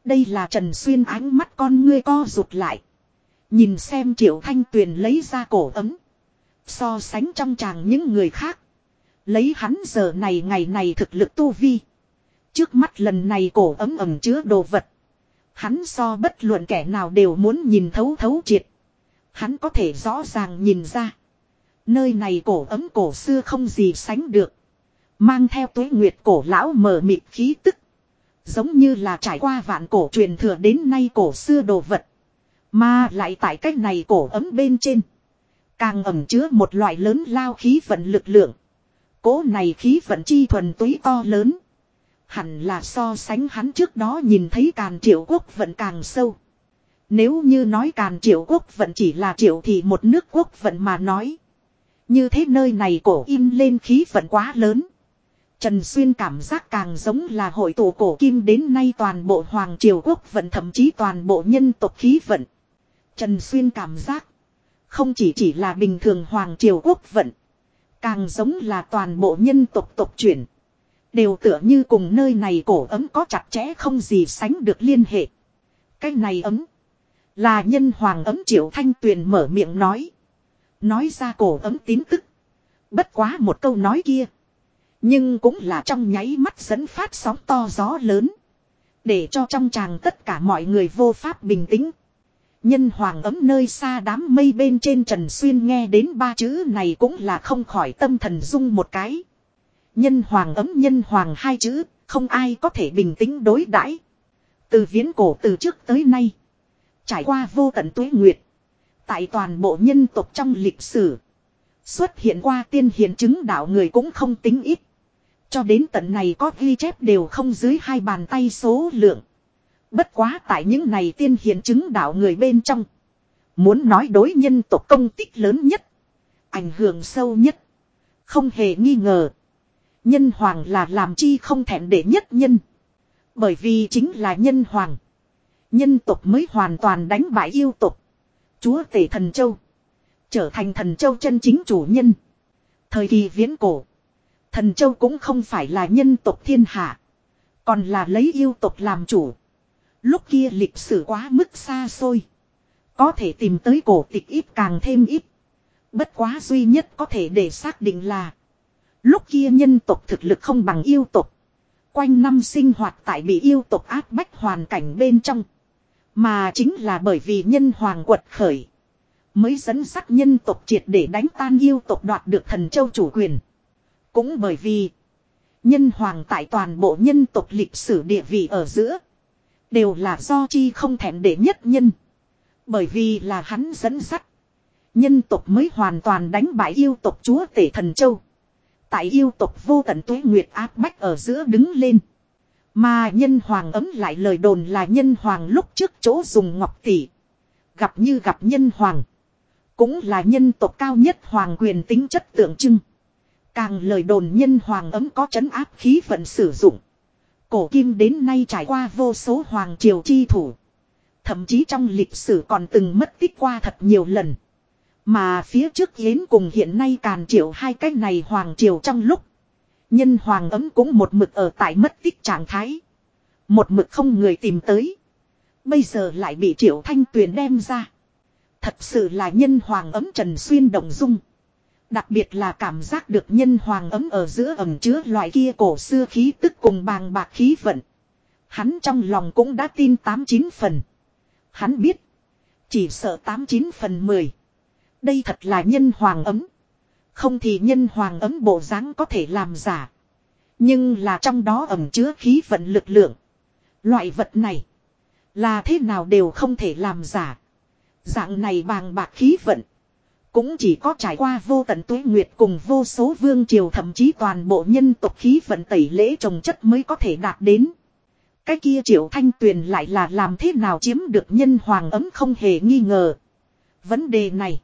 Đây là Trần Xuyên ánh mắt con ngươi co rụt lại. Nhìn xem Triệu Thanh Tuyền lấy ra cổ ấm. So sánh trong chàng những người khác. Lấy hắn giờ này ngày này thực lực tu vi. Trước mắt lần này cổ ấm ẩm chứa đồ vật. Hắn so bất luận kẻ nào đều muốn nhìn thấu thấu triệt. Hắn có thể rõ ràng nhìn ra. Nơi này cổ ấm cổ xưa không gì sánh được. Mang theo tuế nguyệt cổ lão mờ mịt khí tức. Giống như là trải qua vạn cổ truyền thừa đến nay cổ xưa đồ vật. Mà lại tại cách này cổ ấm bên trên. Càng ẩm chứa một loại lớn lao khí vận lực lượng. Cố này khí vận chi thuần túy to lớn. Hẳn là so sánh hắn trước đó nhìn thấy càn triệu quốc vận càng sâu. Nếu như nói càn triệu quốc vận chỉ là triệu thì một nước quốc vận mà nói. Như thế nơi này cổ in lên khí vận quá lớn. Trần Xuyên cảm giác càng giống là hội tụ cổ kim đến nay toàn bộ Hoàng Triều Quốc vận, thậm chí toàn bộ nhân tộc khí vận. Trần Xuyên cảm giác không chỉ chỉ là bình thường Hoàng Triều Quốc vận. Càng giống là toàn bộ nhân tộc tộc chuyển. Đều tựa như cùng nơi này cổ ấm có chặt chẽ không gì sánh được liên hệ. Cái này ấm. Là nhân hoàng ấm triệu thanh tuyền mở miệng nói. Nói ra cổ ấm tín tức. Bất quá một câu nói kia. Nhưng cũng là trong nháy mắt dẫn phát sóng to gió lớn. Để cho trong chàng tất cả mọi người vô pháp bình tĩnh. Nhân hoàng ấm nơi xa đám mây bên trên Trần Xuyên nghe đến ba chữ này cũng là không khỏi tâm thần dung một cái. Nhân hoàng ấm nhân hoàng hai chữ, không ai có thể bình tĩnh đối đãi. Từ viễn cổ từ trước tới nay. Trải qua vô tận tuế nguyệt. Tại toàn bộ nhân tộc trong lịch sử. Xuất hiện qua tiên hiền chứng đạo người cũng không tính ít. Cho đến tận này có ghi chép đều không dưới hai bàn tay số lượng. Bất quá tại những này tiên hiền chứng đạo người bên trong. Muốn nói đối nhân tộc công tích lớn nhất. Ảnh hưởng sâu nhất. Không hề nghi ngờ. Nhân hoàng là làm chi không thẹn để nhất nhân. Bởi vì chính là nhân hoàng. Nhân tộc mới hoàn toàn đánh bại yêu tộc. Chúa tể thần châu. Trở thành thần châu chân chính chủ nhân. Thời kỳ viễn cổ. Thần châu cũng không phải là nhân tộc thiên hạ. Còn là lấy yêu tộc làm chủ. Lúc kia lịch sử quá mức xa xôi. Có thể tìm tới cổ tịch ít càng thêm ít. Bất quá duy nhất có thể để xác định là. Lúc kia nhân tộc thực lực không bằng yêu tộc. Quanh năm sinh hoạt tại bị yêu tộc áp bách hoàn cảnh bên trong. Mà chính là bởi vì nhân hoàng quật khởi. Mới dẫn sắc nhân tộc triệt để đánh tan yêu tộc đoạt được thần châu chủ quyền. Cũng bởi vì. Nhân hoàng tại toàn bộ nhân tộc lịch sử địa vị ở giữa. Đều là do chi không thèm để nhất nhân. Bởi vì là hắn dẫn dắt. Nhân tộc mới hoàn toàn đánh bại yêu tộc chúa tể thần châu. Tại yêu tộc vô tận tuế nguyệt áp bách ở giữa đứng lên. Mà nhân hoàng ấm lại lời đồn là nhân hoàng lúc trước chỗ dùng ngọc tỷ. Gặp như gặp nhân hoàng. Cũng là nhân tộc cao nhất hoàng quyền tính chất tượng trưng. Càng lời đồn nhân hoàng ấm có chấn áp khí vận sử dụng. Cổ kim đến nay trải qua vô số hoàng triều chi thủ. Thậm chí trong lịch sử còn từng mất tích qua thật nhiều lần. Mà phía trước yến cùng hiện nay càn triệu hai cái này hoàng triều trong lúc. Nhân hoàng ấm cũng một mực ở tại mất tích trạng thái. Một mực không người tìm tới. Bây giờ lại bị triệu thanh tuyền đem ra. Thật sự là nhân hoàng ấm trần xuyên động dung. Đặc biệt là cảm giác được nhân hoàng ấm ở giữa ẩm chứa loại kia cổ xưa khí tức cùng bàng bạc khí vận. Hắn trong lòng cũng đã tin 89 phần. Hắn biết. Chỉ sợ 89 phần 10. Đây thật là nhân hoàng ấm. Không thì nhân hoàng ấm bộ dáng có thể làm giả. Nhưng là trong đó ẩm chứa khí vận lực lượng. Loại vật này. Là thế nào đều không thể làm giả. Dạng này bàng bạc khí vận. Cũng chỉ có trải qua vô tận tuế nguyệt cùng vô số vương triều thậm chí toàn bộ nhân tộc khí vận tẩy lễ trồng chất mới có thể đạt đến. Cái kia triệu thanh tuyền lại là làm thế nào chiếm được nhân hoàng ấm không hề nghi ngờ. Vấn đề này.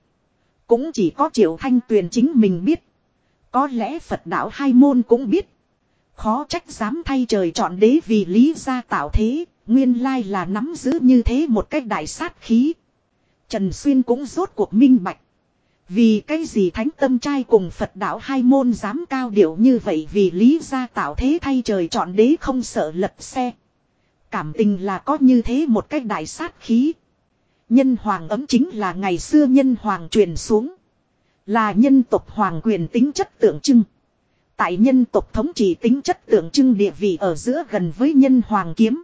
Cũng chỉ có triệu thanh tuyền chính mình biết. Có lẽ Phật đạo hai môn cũng biết. Khó trách dám thay trời chọn đế vì lý gia tạo thế. Nguyên lai là nắm giữ như thế một cách đại sát khí. Trần Xuyên cũng rốt cuộc minh bạch. Vì cái gì thánh tâm trai cùng Phật đạo hai môn dám cao điệu như vậy vì lý gia tạo thế thay trời chọn đế không sợ lật xe. Cảm tình là có như thế một cách đại sát khí. Nhân hoàng ấm chính là ngày xưa nhân hoàng truyền xuống. Là nhân tộc hoàng quyền tính chất tượng trưng. Tại nhân tộc thống trị tính chất tượng trưng địa vị ở giữa gần với nhân hoàng kiếm.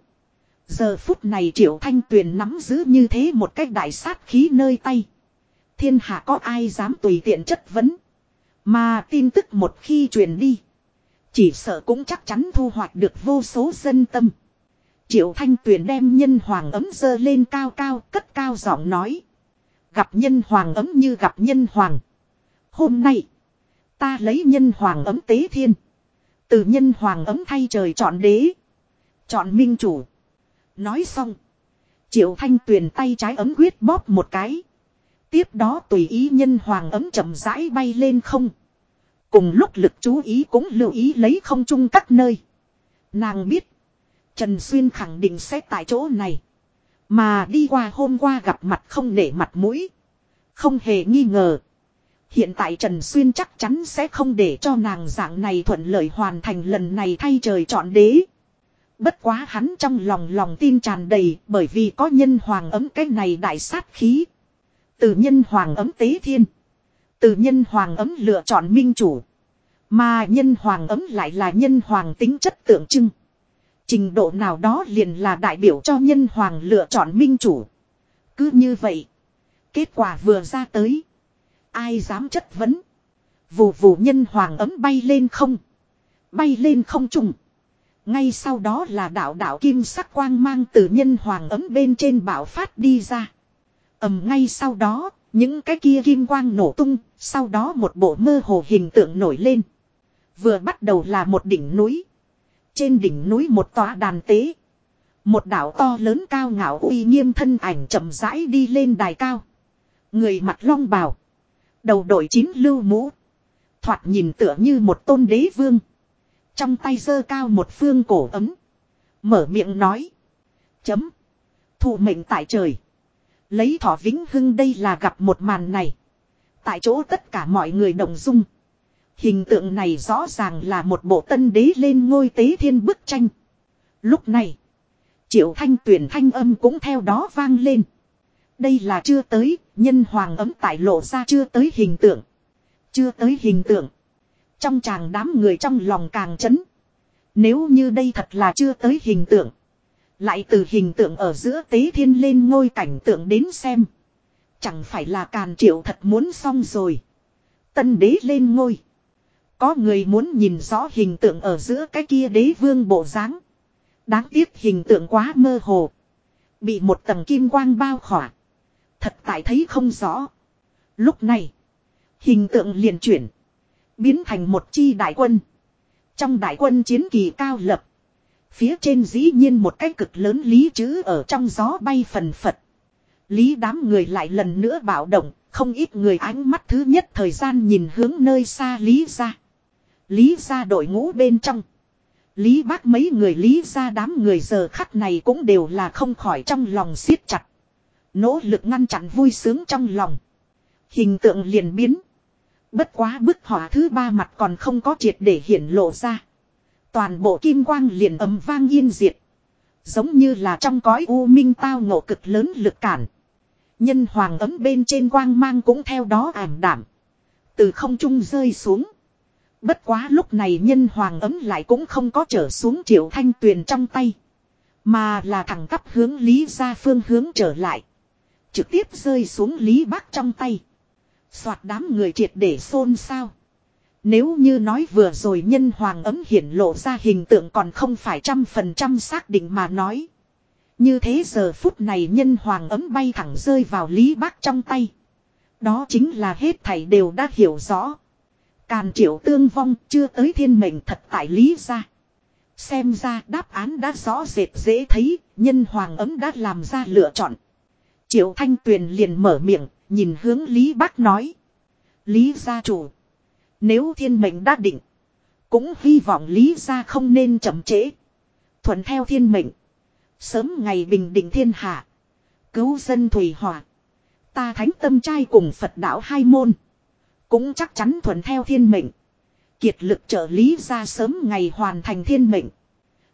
Giờ phút này triệu thanh tuyền nắm giữ như thế một cách đại sát khí nơi tay. Thiên hạ có ai dám tùy tiện chất vấn. Mà tin tức một khi truyền đi. Chỉ sợ cũng chắc chắn thu hoạch được vô số dân tâm. Triệu Thanh Tuyền đem nhân hoàng ấm dơ lên cao cao, cất cao giọng nói. Gặp nhân hoàng ấm như gặp nhân hoàng. Hôm nay. Ta lấy nhân hoàng ấm tế thiên. Từ nhân hoàng ấm thay trời chọn đế. Chọn minh chủ. Nói xong. Triệu Thanh Tuyền tay trái ấm quyết bóp một cái. Tiếp đó tùy ý nhân hoàng ấm chậm rãi bay lên không. Cùng lúc lực chú ý cũng lưu ý lấy không chung các nơi. Nàng biết. Trần Xuyên khẳng định sẽ tại chỗ này. Mà đi qua hôm qua gặp mặt không nể mặt mũi. Không hề nghi ngờ. Hiện tại Trần Xuyên chắc chắn sẽ không để cho nàng dạng này thuận lợi hoàn thành lần này thay trời chọn đế. Bất quá hắn trong lòng lòng tin tràn đầy bởi vì có nhân hoàng ấm cái này đại sát khí. Từ nhân hoàng ấm tế thiên. Từ nhân hoàng ấm lựa chọn minh chủ. Mà nhân hoàng ấm lại là nhân hoàng tính chất tượng trưng. Trình độ nào đó liền là đại biểu cho nhân hoàng lựa chọn minh chủ. Cứ như vậy. Kết quả vừa ra tới. Ai dám chất vấn. Vù vù nhân hoàng ấm bay lên không. Bay lên không trùng. Ngay sau đó là đạo đạo kim sắc quang mang từ nhân hoàng ấm bên trên bảo phát đi ra ầm ngay sau đó, những cái kia kim quang nổ tung, sau đó một bộ mơ hồ hình tượng nổi lên. Vừa bắt đầu là một đỉnh núi. Trên đỉnh núi một tòa đàn tế. Một đảo to lớn cao ngạo uy nghiêm thân ảnh chậm rãi đi lên đài cao. Người mặt long bào. Đầu đội chín lưu mũ. Thoạt nhìn tựa như một tôn đế vương. Trong tay giơ cao một phương cổ ấm. Mở miệng nói. Chấm. Thụ mệnh tại trời. Lấy thỏ vĩnh hưng đây là gặp một màn này. Tại chỗ tất cả mọi người đồng dung. Hình tượng này rõ ràng là một bộ tân đế lên ngôi tế thiên bức tranh. Lúc này, triệu thanh tuyển thanh âm cũng theo đó vang lên. Đây là chưa tới, nhân hoàng ấm tại lộ ra chưa tới hình tượng. Chưa tới hình tượng. Trong chàng đám người trong lòng càng chấn. Nếu như đây thật là chưa tới hình tượng. Lại từ hình tượng ở giữa tế thiên lên ngôi cảnh tượng đến xem. Chẳng phải là càn triệu thật muốn xong rồi. Tân đế lên ngôi. Có người muốn nhìn rõ hình tượng ở giữa cái kia đế vương bộ dáng. Đáng tiếc hình tượng quá mơ hồ. Bị một tầng kim quang bao khỏa. Thật tại thấy không rõ. Lúc này. Hình tượng liền chuyển. Biến thành một chi đại quân. Trong đại quân chiến kỳ cao lập. Phía trên dĩ nhiên một cái cực lớn lý chữ ở trong gió bay phần phật. Lý đám người lại lần nữa bạo động, không ít người ánh mắt thứ nhất thời gian nhìn hướng nơi xa Lý ra. Lý ra đội ngũ bên trong. Lý bác mấy người Lý ra đám người giờ khắc này cũng đều là không khỏi trong lòng siết chặt. Nỗ lực ngăn chặn vui sướng trong lòng. Hình tượng liền biến. Bất quá bức họa thứ ba mặt còn không có triệt để hiển lộ ra. Toàn bộ kim quang liền ấm vang yên diệt. Giống như là trong cõi u minh tao ngộ cực lớn lực cản. Nhân hoàng ấm bên trên quang mang cũng theo đó ảm đảm. Từ không trung rơi xuống. Bất quá lúc này nhân hoàng ấm lại cũng không có trở xuống triệu thanh tuyền trong tay. Mà là thẳng tắp hướng lý ra phương hướng trở lại. Trực tiếp rơi xuống lý bác trong tay. Soạt đám người triệt để xôn xao. Nếu như nói vừa rồi nhân hoàng ấm hiển lộ ra hình tượng còn không phải trăm phần trăm xác định mà nói. Như thế giờ phút này nhân hoàng ấm bay thẳng rơi vào lý bác trong tay. Đó chính là hết thảy đều đã hiểu rõ. Càn triệu tương vong chưa tới thiên mệnh thật tại lý ra. Xem ra đáp án đã rõ rệt dễ thấy, nhân hoàng ấm đã làm ra lựa chọn. Triệu Thanh Tuyền liền mở miệng, nhìn hướng Lý Bác nói. Lý gia chủ. Nếu thiên mệnh đã định. Cũng hy vọng Lý gia không nên chậm trễ. Thuận theo thiên mệnh. Sớm ngày bình định thiên hạ. Cứu dân thủy hòa. Ta thánh tâm trai cùng Phật đạo hai môn. Cũng chắc chắn thuận theo thiên mệnh. Kiệt lực trợ Lý ra sớm ngày hoàn thành thiên mệnh.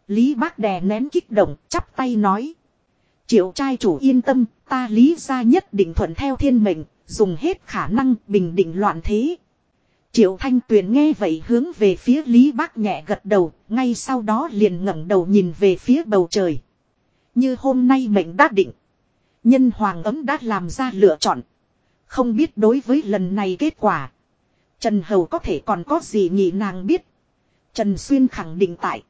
Lý bác đè nén kích động, chắp tay nói. Triệu trai chủ yên tâm, ta Lý ra nhất định thuận theo thiên mệnh, dùng hết khả năng bình định loạn thế. Triệu Thanh Tuyền nghe vậy hướng về phía Lý Bác nhẹ gật đầu, ngay sau đó liền ngẩng đầu nhìn về phía bầu trời. Như hôm nay mệnh đã định. Nhân hoàng ấm đã làm ra lựa chọn. Không biết đối với lần này kết quả. Trần Hầu có thể còn có gì nhỉ nàng biết. Trần Xuyên khẳng định tại.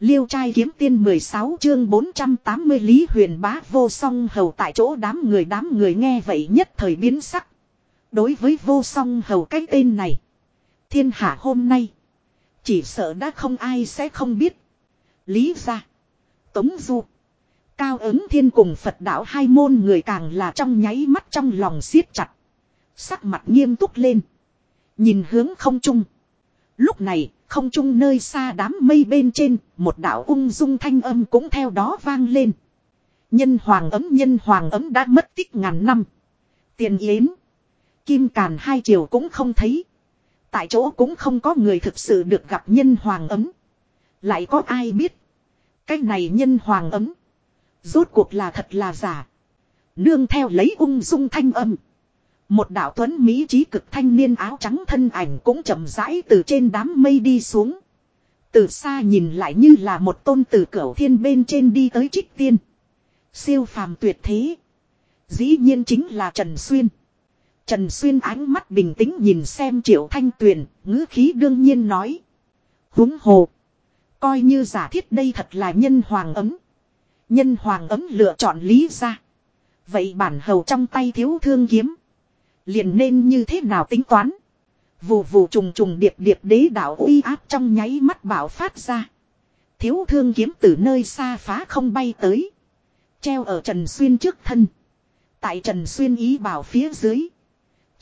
Liêu trai kiếm tiên 16 chương 480 Lý huyền bá vô song hầu tại chỗ đám người đám người nghe vậy nhất thời biến sắc. Đối với vô song hầu cái tên này. Thiên hạ hôm nay. Chỉ sợ đã không ai sẽ không biết. Lý ra. Tống du. Cao ứng thiên cùng Phật đạo hai môn người càng là trong nháy mắt trong lòng siết chặt. Sắc mặt nghiêm túc lên. Nhìn hướng không trung. Lúc này, không trung nơi xa đám mây bên trên, một đạo ung dung thanh âm cũng theo đó vang lên. Nhân hoàng ấm nhân hoàng ấm đã mất tích ngàn năm. Tiền yến. Kim càn hai triều cũng không thấy. Tại chỗ cũng không có người thực sự được gặp nhân hoàng ấm. Lại có ai biết. Cái này nhân hoàng ấm. Rốt cuộc là thật là giả. Nương theo lấy ung dung thanh âm. Một đạo tuấn Mỹ trí cực thanh niên áo trắng thân ảnh cũng chậm rãi từ trên đám mây đi xuống. Từ xa nhìn lại như là một tôn tử cửu thiên bên trên đi tới trích tiên. Siêu phàm tuyệt thế. Dĩ nhiên chính là Trần Xuyên. Trần Xuyên ánh mắt bình tĩnh nhìn xem triệu thanh tuyền, ngữ khí đương nhiên nói. Húng hồ. Coi như giả thiết đây thật là nhân hoàng ấm. Nhân hoàng ấm lựa chọn lý ra. Vậy bản hầu trong tay thiếu thương kiếm. Liền nên như thế nào tính toán. Vù vù trùng trùng điệp điệp đế đạo uy áp trong nháy mắt bảo phát ra. Thiếu thương kiếm từ nơi xa phá không bay tới. Treo ở Trần Xuyên trước thân. Tại Trần Xuyên ý bảo phía dưới.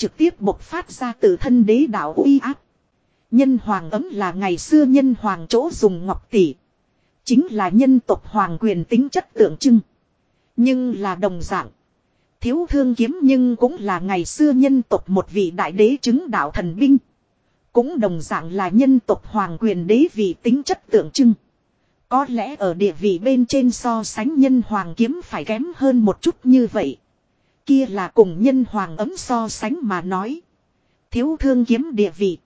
Trực tiếp bộc phát ra từ thân đế đạo uy áp. Nhân hoàng ấm là ngày xưa nhân hoàng chỗ dùng ngọc tỷ. Chính là nhân tộc hoàng quyền tính chất tượng trưng. Nhưng là đồng dạng. Thiếu thương kiếm nhưng cũng là ngày xưa nhân tộc một vị đại đế chứng đạo thần binh. Cũng đồng dạng là nhân tộc hoàng quyền đế vị tính chất tượng trưng. Có lẽ ở địa vị bên trên so sánh nhân hoàng kiếm phải kém hơn một chút như vậy. Kia là cùng nhân hoàng ấm so sánh mà nói. Thiếu thương kiếm địa vị.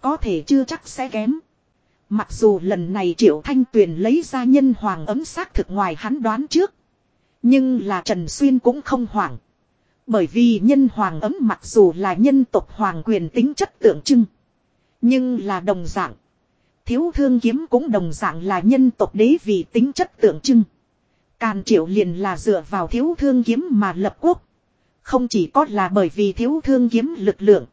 Có thể chưa chắc sẽ kém. Mặc dù lần này Triệu Thanh Tuyền lấy ra nhân hoàng ấm xác thực ngoài hắn đoán trước. Nhưng là Trần Xuyên cũng không hoảng. Bởi vì nhân hoàng ấm mặc dù là nhân tộc hoàng quyền tính chất tượng trưng. Nhưng là đồng dạng. Thiếu thương kiếm cũng đồng dạng là nhân tộc đế vì tính chất tượng trưng. Càn triệu liền là dựa vào thiếu thương kiếm mà lập quốc. Không chỉ có là bởi vì thiếu thương kiếm lực lượng.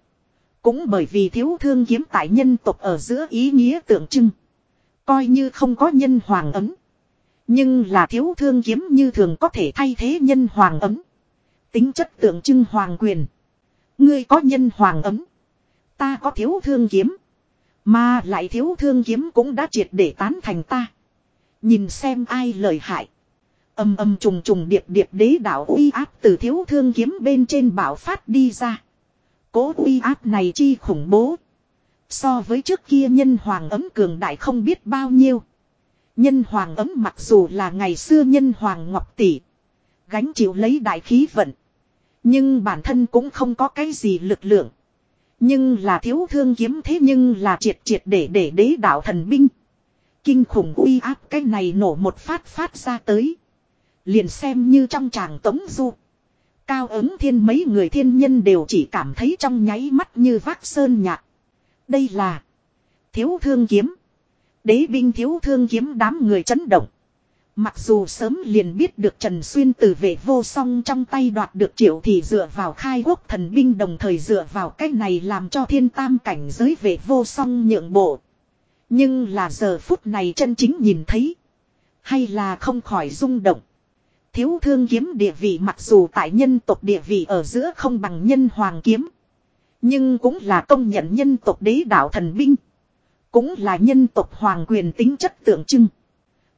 Cũng bởi vì thiếu thương kiếm tại nhân tộc ở giữa ý nghĩa tượng trưng. Coi như không có nhân hoàng ấm. Nhưng là thiếu thương kiếm như thường có thể thay thế nhân hoàng ấm. Tính chất tượng trưng hoàng quyền. Ngươi có nhân hoàng ấm. Ta có thiếu thương kiếm. Mà lại thiếu thương kiếm cũng đã triệt để tán thành ta. Nhìn xem ai lời hại. Âm âm trùng trùng điệp điệp đế đạo uy áp từ thiếu thương kiếm bên trên bảo phát đi ra. Cố uy áp này chi khủng bố. So với trước kia nhân hoàng ấm cường đại không biết bao nhiêu. Nhân hoàng ấm mặc dù là ngày xưa nhân hoàng ngọc tỷ. Gánh chịu lấy đại khí vận. Nhưng bản thân cũng không có cái gì lực lượng. Nhưng là thiếu thương kiếm thế nhưng là triệt triệt để để đế đạo thần binh. Kinh khủng uy áp cái này nổ một phát phát ra tới. Liền xem như trong tràng tống du. Cao ứng thiên mấy người thiên nhân đều chỉ cảm thấy trong nháy mắt như vác sơn nhạc. Đây là thiếu thương kiếm. Đế binh thiếu thương kiếm đám người chấn động. Mặc dù sớm liền biết được Trần Xuyên từ vệ vô song trong tay đoạt được triệu thì dựa vào khai quốc thần binh đồng thời dựa vào cách này làm cho thiên tam cảnh giới vệ vô song nhượng bộ. Nhưng là giờ phút này chân chính nhìn thấy. Hay là không khỏi rung động. Thiếu thương kiếm địa vị mặc dù tại nhân tộc địa vị ở giữa không bằng nhân hoàng kiếm. Nhưng cũng là công nhận nhân tộc đế đạo thần binh. Cũng là nhân tộc hoàng quyền tính chất tượng trưng.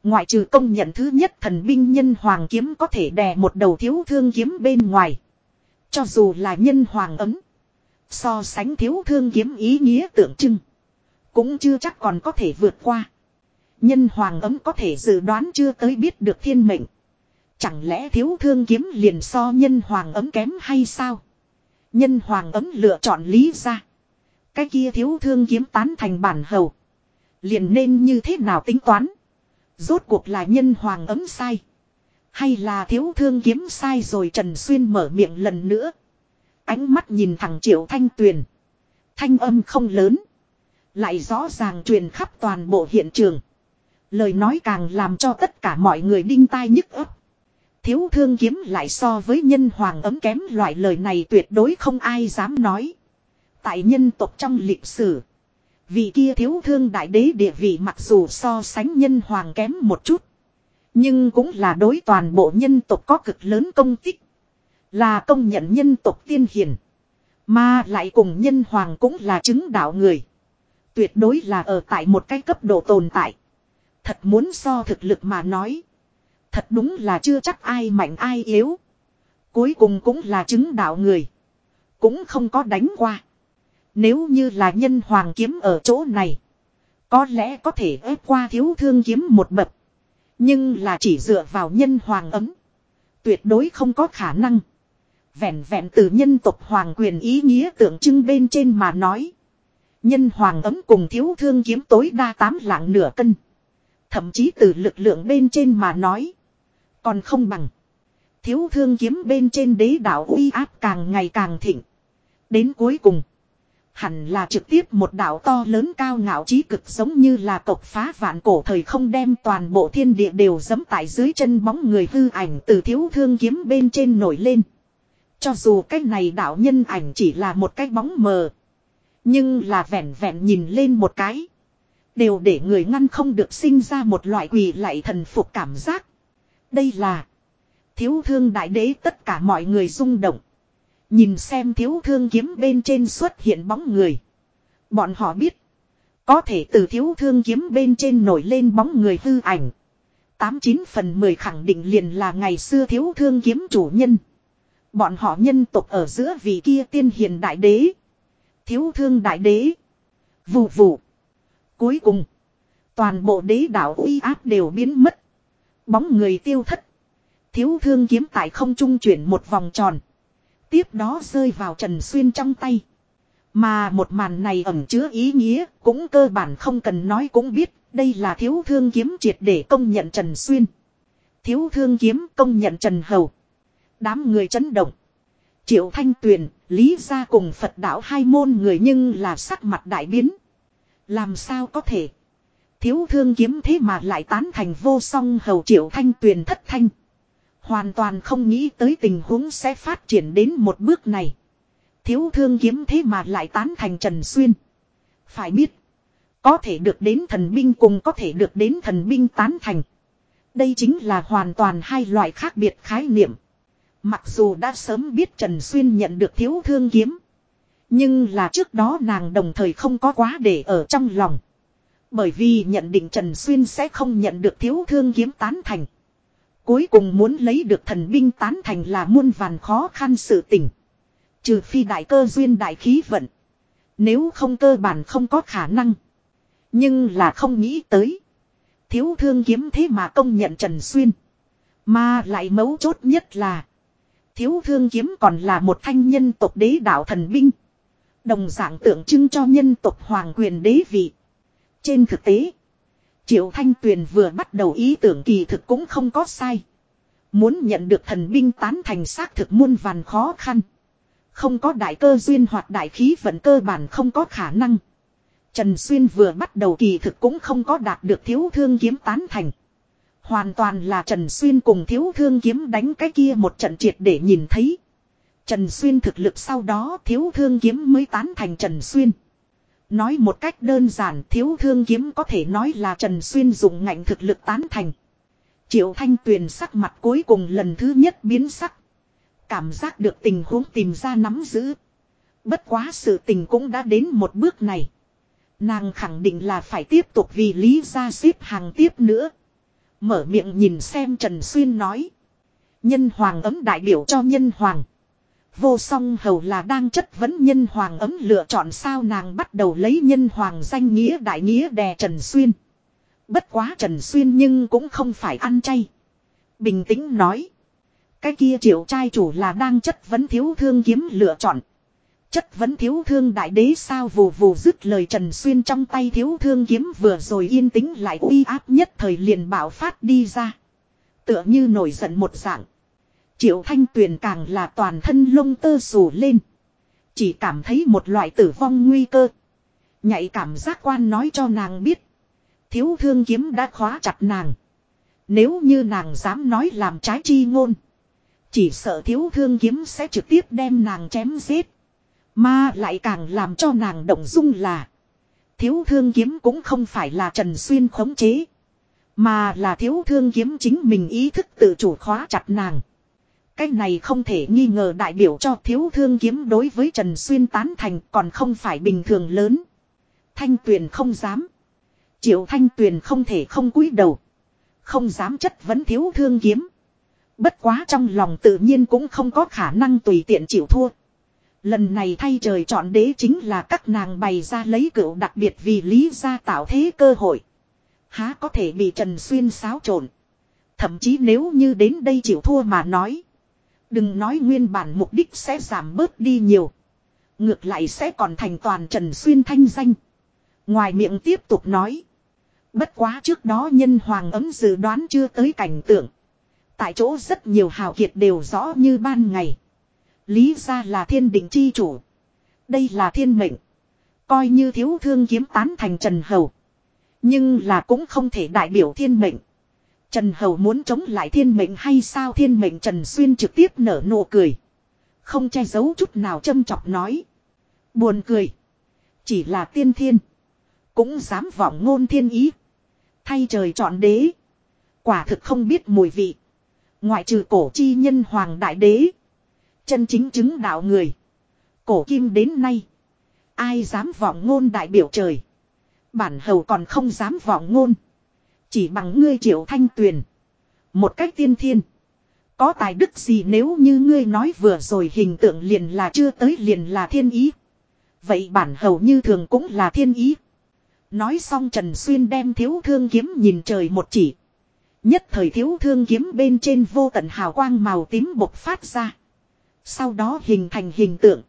Ngoại trừ công nhận thứ nhất thần binh nhân hoàng kiếm có thể đè một đầu thiếu thương kiếm bên ngoài. Cho dù là nhân hoàng ấm. So sánh thiếu thương kiếm ý nghĩa tượng trưng. Cũng chưa chắc còn có thể vượt qua. Nhân hoàng ấm có thể dự đoán chưa tới biết được thiên mệnh. Chẳng lẽ thiếu thương kiếm liền so nhân hoàng ấm kém hay sao? Nhân hoàng ấm lựa chọn lý ra. Cái kia thiếu thương kiếm tán thành bản hầu. Liền nên như thế nào tính toán? Rốt cuộc là nhân hoàng ấm sai. Hay là thiếu thương kiếm sai rồi Trần Xuyên mở miệng lần nữa. Ánh mắt nhìn thẳng triệu thanh tuyền. Thanh âm không lớn. Lại rõ ràng truyền khắp toàn bộ hiện trường. Lời nói càng làm cho tất cả mọi người đinh tai nhức ấp. Thiếu thương kiếm lại so với nhân hoàng ấm kém loại lời này tuyệt đối không ai dám nói. Tại nhân tộc trong lịch sử. Vị kia thiếu thương đại đế địa vị mặc dù so sánh nhân hoàng kém một chút. Nhưng cũng là đối toàn bộ nhân tộc có cực lớn công tích. Là công nhận nhân tộc tiên hiền. Mà lại cùng nhân hoàng cũng là chứng đạo người. Tuyệt đối là ở tại một cái cấp độ tồn tại. Thật muốn so thực lực mà nói. Thật đúng là chưa chắc ai mạnh ai yếu. Cuối cùng cũng là chứng đạo người. Cũng không có đánh qua. Nếu như là nhân hoàng kiếm ở chỗ này. Có lẽ có thể ép qua thiếu thương kiếm một bậc. Nhưng là chỉ dựa vào nhân hoàng ấm. Tuyệt đối không có khả năng. Vẹn vẹn từ nhân tộc hoàng quyền ý nghĩa tượng trưng bên trên mà nói. Nhân hoàng ấm cùng thiếu thương kiếm tối đa tám lạng nửa cân. Thậm chí từ lực lượng bên trên mà nói. Còn không bằng. Thiếu thương kiếm bên trên đế đạo uy áp càng ngày càng thịnh. Đến cuối cùng. Hẳn là trực tiếp một đạo to lớn cao ngạo trí cực giống như là cộc phá vạn cổ thời không đem toàn bộ thiên địa đều dẫm tại dưới chân bóng người hư ảnh từ thiếu thương kiếm bên trên nổi lên. Cho dù cái này đạo nhân ảnh chỉ là một cái bóng mờ. Nhưng là vẹn vẹn nhìn lên một cái. Đều để người ngăn không được sinh ra một loại quỳ lại thần phục cảm giác. Đây là, thiếu thương đại đế tất cả mọi người rung động. Nhìn xem thiếu thương kiếm bên trên xuất hiện bóng người. Bọn họ biết. Có thể từ thiếu thương kiếm bên trên nổi lên bóng người hư ảnh. Tám chín phần mười khẳng định liền là ngày xưa thiếu thương kiếm chủ nhân. Bọn họ nhân tộc ở giữa vị kia tiên hiền đại đế. Thiếu thương đại đế. Vù vù. Cuối cùng. Toàn bộ đế đạo uy áp đều biến mất. Bóng người tiêu thất. Thiếu thương kiếm tại không trung chuyển một vòng tròn. Tiếp đó rơi vào Trần Xuyên trong tay. Mà một màn này ẩn chứa ý nghĩa, cũng cơ bản không cần nói cũng biết, đây là thiếu thương kiếm triệt để công nhận Trần Xuyên. Thiếu thương kiếm công nhận Trần Hầu. Đám người chấn động. Triệu Thanh Tuyền, Lý gia cùng Phật đạo hai môn người nhưng là sắc mặt đại biến. Làm sao có thể? Thiếu thương kiếm thế mà lại tán thành vô song hầu Triệu Thanh Tuyền thất thanh. Hoàn toàn không nghĩ tới tình huống sẽ phát triển đến một bước này. Thiếu thương kiếm thế mà lại tán thành Trần Xuyên. Phải biết. Có thể được đến thần binh cùng có thể được đến thần binh tán thành. Đây chính là hoàn toàn hai loại khác biệt khái niệm. Mặc dù đã sớm biết Trần Xuyên nhận được thiếu thương kiếm. Nhưng là trước đó nàng đồng thời không có quá để ở trong lòng. Bởi vì nhận định Trần Xuyên sẽ không nhận được thiếu thương kiếm tán thành. Cuối cùng muốn lấy được thần binh tán thành là muôn vàn khó khăn sự tình. Trừ phi đại cơ duyên đại khí vận. Nếu không cơ bản không có khả năng. Nhưng là không nghĩ tới. Thiếu thương kiếm thế mà công nhận Trần Xuyên. Mà lại mấu chốt nhất là. Thiếu thương kiếm còn là một thanh nhân tộc đế đạo thần binh. Đồng dạng tượng trưng cho nhân tộc hoàng quyền đế vị. Trên thực tế. Triệu Thanh Tuyền vừa bắt đầu ý tưởng kỳ thực cũng không có sai. Muốn nhận được thần binh tán thành xác thực muôn vàn khó khăn. Không có đại cơ duyên hoặc đại khí vận cơ bản không có khả năng. Trần Xuyên vừa bắt đầu kỳ thực cũng không có đạt được thiếu thương kiếm tán thành. Hoàn toàn là Trần Xuyên cùng thiếu thương kiếm đánh cái kia một trận triệt để nhìn thấy. Trần Xuyên thực lực sau đó thiếu thương kiếm mới tán thành Trần Xuyên. Nói một cách đơn giản, thiếu thương kiếm có thể nói là Trần Xuyên dùng ngạnh thực lực tán thành. Triệu Thanh Tuyền sắc mặt cuối cùng lần thứ nhất biến sắc. Cảm giác được tình huống tìm ra nắm giữ. Bất quá sự tình cũng đã đến một bước này. Nàng khẳng định là phải tiếp tục vì lý ra xếp hàng tiếp nữa. Mở miệng nhìn xem Trần Xuyên nói. Nhân hoàng ấm đại biểu cho nhân hoàng. Vô song hầu là đang chất vấn nhân hoàng ấm lựa chọn sao nàng bắt đầu lấy nhân hoàng danh nghĩa đại nghĩa đè Trần Xuyên. Bất quá Trần Xuyên nhưng cũng không phải ăn chay. Bình tĩnh nói. Cái kia triệu trai chủ là đang chất vấn thiếu thương kiếm lựa chọn. Chất vấn thiếu thương đại đế sao vù vù dứt lời Trần Xuyên trong tay thiếu thương kiếm vừa rồi yên tĩnh lại uy áp nhất thời liền bảo phát đi ra. Tựa như nổi giận một dạng. Triệu thanh tuyền càng là toàn thân lông tơ sù lên. Chỉ cảm thấy một loại tử vong nguy cơ. Nhạy cảm giác quan nói cho nàng biết. Thiếu thương kiếm đã khóa chặt nàng. Nếu như nàng dám nói làm trái chi ngôn. Chỉ sợ thiếu thương kiếm sẽ trực tiếp đem nàng chém giết. Mà lại càng làm cho nàng động dung là. Thiếu thương kiếm cũng không phải là Trần Xuyên khống chế. Mà là thiếu thương kiếm chính mình ý thức tự chủ khóa chặt nàng. Cái này không thể nghi ngờ đại biểu cho thiếu thương kiếm đối với Trần Xuyên tán thành còn không phải bình thường lớn. Thanh tuyền không dám. Triệu thanh tuyền không thể không cúi đầu. Không dám chất vấn thiếu thương kiếm. Bất quá trong lòng tự nhiên cũng không có khả năng tùy tiện chịu thua. Lần này thay trời chọn đế chính là các nàng bày ra lấy cựu đặc biệt vì lý ra tạo thế cơ hội. Há có thể bị Trần Xuyên xáo trộn. Thậm chí nếu như đến đây chịu thua mà nói. Đừng nói nguyên bản mục đích sẽ giảm bớt đi nhiều. Ngược lại sẽ còn thành toàn Trần Xuyên thanh danh. Ngoài miệng tiếp tục nói. Bất quá trước đó nhân hoàng ấm dự đoán chưa tới cảnh tượng. Tại chỗ rất nhiều hào kiệt đều rõ như ban ngày. Lý ra là thiên định chi chủ. Đây là thiên mệnh. Coi như thiếu thương kiếm tán thành Trần Hầu. Nhưng là cũng không thể đại biểu thiên mệnh. Trần Hầu muốn chống lại thiên mệnh hay sao thiên mệnh Trần Xuyên trực tiếp nở nụ cười. Không che giấu chút nào châm chọc nói. Buồn cười. Chỉ là tiên thiên. Cũng dám vọng ngôn thiên ý. Thay trời chọn đế. Quả thực không biết mùi vị. Ngoại trừ cổ chi nhân hoàng đại đế. Chân chính chứng đạo người. Cổ kim đến nay. Ai dám vọng ngôn đại biểu trời. Bản hầu còn không dám vọng ngôn. Chỉ bằng ngươi triệu thanh tuyền. Một cách tiên thiên. Có tài đức gì nếu như ngươi nói vừa rồi hình tượng liền là chưa tới liền là thiên ý. Vậy bản hầu như thường cũng là thiên ý. Nói xong Trần Xuyên đem thiếu thương kiếm nhìn trời một chỉ. Nhất thời thiếu thương kiếm bên trên vô tận hào quang màu tím bộc phát ra. Sau đó hình thành hình tượng.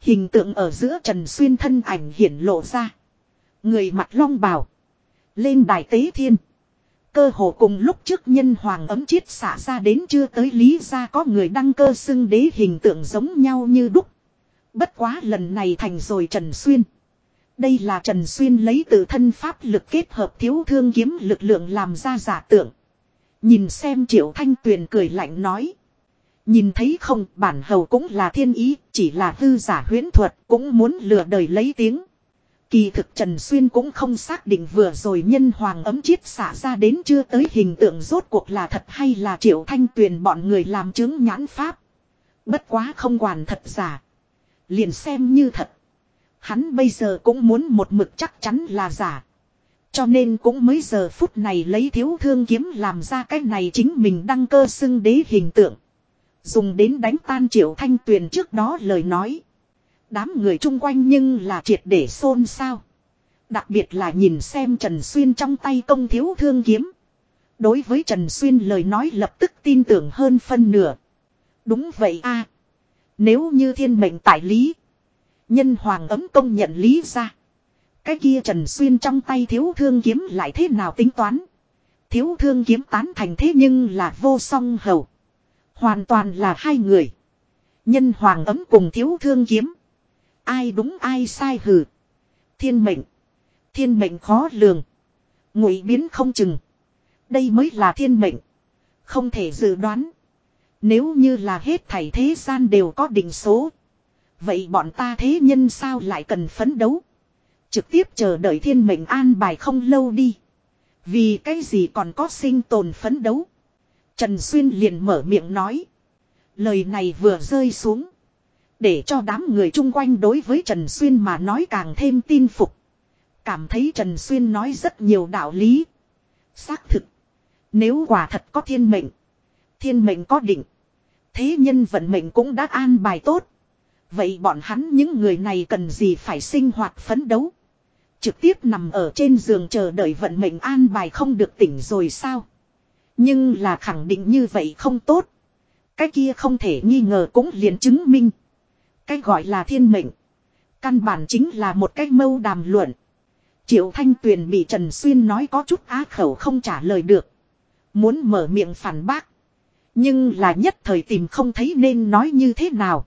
Hình tượng ở giữa Trần Xuyên thân ảnh hiển lộ ra. Người mặt long bào. Lên đài tế thiên. Cơ hồ cùng lúc trước nhân hoàng ấm chiết xả ra đến chưa tới lý ra có người đăng cơ xưng đế hình tượng giống nhau như đúc. Bất quá lần này thành rồi Trần Xuyên. Đây là Trần Xuyên lấy từ thân pháp lực kết hợp thiếu thương kiếm lực lượng làm ra giả tượng. Nhìn xem triệu thanh tuyền cười lạnh nói. Nhìn thấy không bản hầu cũng là thiên ý, chỉ là hư giả huyễn thuật, cũng muốn lừa đời lấy tiếng. Kỳ thực Trần Xuyên cũng không xác định vừa rồi nhân hoàng ấm chiết xả ra đến chưa tới hình tượng rốt cuộc là thật hay là triệu thanh tuyền bọn người làm chứng nhãn pháp. Bất quá không quản thật giả. Liền xem như thật. Hắn bây giờ cũng muốn một mực chắc chắn là giả. Cho nên cũng mới giờ phút này lấy thiếu thương kiếm làm ra cái này chính mình đăng cơ xưng đế hình tượng. Dùng đến đánh tan triệu thanh tuyền trước đó lời nói. Đám người chung quanh nhưng là triệt để xôn xao. Đặc biệt là nhìn xem Trần Xuyên trong tay công thiếu thương kiếm. Đối với Trần Xuyên lời nói lập tức tin tưởng hơn phân nửa. Đúng vậy a Nếu như thiên mệnh tại lý. Nhân hoàng ấm công nhận lý ra. Cái kia Trần Xuyên trong tay thiếu thương kiếm lại thế nào tính toán. Thiếu thương kiếm tán thành thế nhưng là vô song hầu. Hoàn toàn là hai người. Nhân hoàng ấm cùng thiếu thương kiếm. Ai đúng ai sai hừ. Thiên mệnh. Thiên mệnh khó lường. Ngụy biến không chừng. Đây mới là thiên mệnh. Không thể dự đoán. Nếu như là hết thảy thế gian đều có định số. Vậy bọn ta thế nhân sao lại cần phấn đấu. Trực tiếp chờ đợi thiên mệnh an bài không lâu đi. Vì cái gì còn có sinh tồn phấn đấu. Trần Xuyên liền mở miệng nói. Lời này vừa rơi xuống. Để cho đám người chung quanh đối với Trần Xuyên mà nói càng thêm tin phục. Cảm thấy Trần Xuyên nói rất nhiều đạo lý. Xác thực. Nếu quả thật có thiên mệnh. Thiên mệnh có định. Thế nhân vận mệnh cũng đã an bài tốt. Vậy bọn hắn những người này cần gì phải sinh hoạt phấn đấu. Trực tiếp nằm ở trên giường chờ đợi vận mệnh an bài không được tỉnh rồi sao. Nhưng là khẳng định như vậy không tốt. Cái kia không thể nghi ngờ cũng liền chứng minh. Cái gọi là thiên mệnh. Căn bản chính là một cái mâu đàm luận. Triệu Thanh Tuyền bị Trần Xuyên nói có chút á khẩu không trả lời được. Muốn mở miệng phản bác. Nhưng là nhất thời tìm không thấy nên nói như thế nào.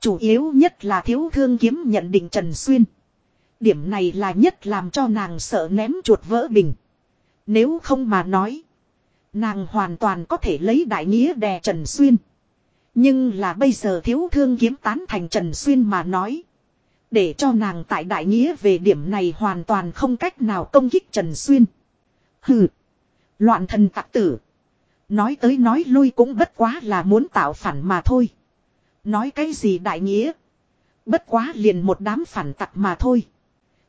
Chủ yếu nhất là thiếu thương kiếm nhận định Trần Xuyên. Điểm này là nhất làm cho nàng sợ ném chuột vỡ bình. Nếu không mà nói. Nàng hoàn toàn có thể lấy đại nghĩa đè Trần Xuyên. Nhưng là bây giờ thiếu thương kiếm tán thành Trần Xuyên mà nói. Để cho nàng tại đại nghĩa về điểm này hoàn toàn không cách nào công kích Trần Xuyên. Hừ. Loạn thần tạc tử. Nói tới nói lui cũng bất quá là muốn tạo phản mà thôi. Nói cái gì đại nghĩa. Bất quá liền một đám phản tặc mà thôi.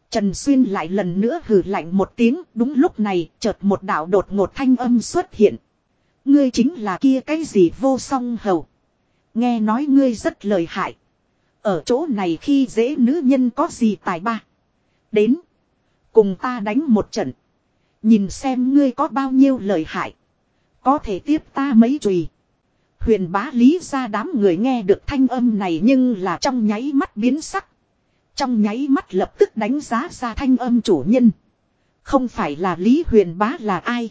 Trần Xuyên lại lần nữa hừ lạnh một tiếng, đúng lúc này, chợt một đạo đột ngột thanh âm xuất hiện. Ngươi chính là kia cái gì vô song hầu. Nghe nói ngươi rất lời hại. Ở chỗ này khi dễ nữ nhân có gì tài ba. Đến. Cùng ta đánh một trận. Nhìn xem ngươi có bao nhiêu lời hại. Có thể tiếp ta mấy chùy. Huyền bá lý ra đám người nghe được thanh âm này nhưng là trong nháy mắt biến sắc. Trong nháy mắt lập tức đánh giá ra thanh âm chủ nhân. Không phải là Lý Huyền bá là ai.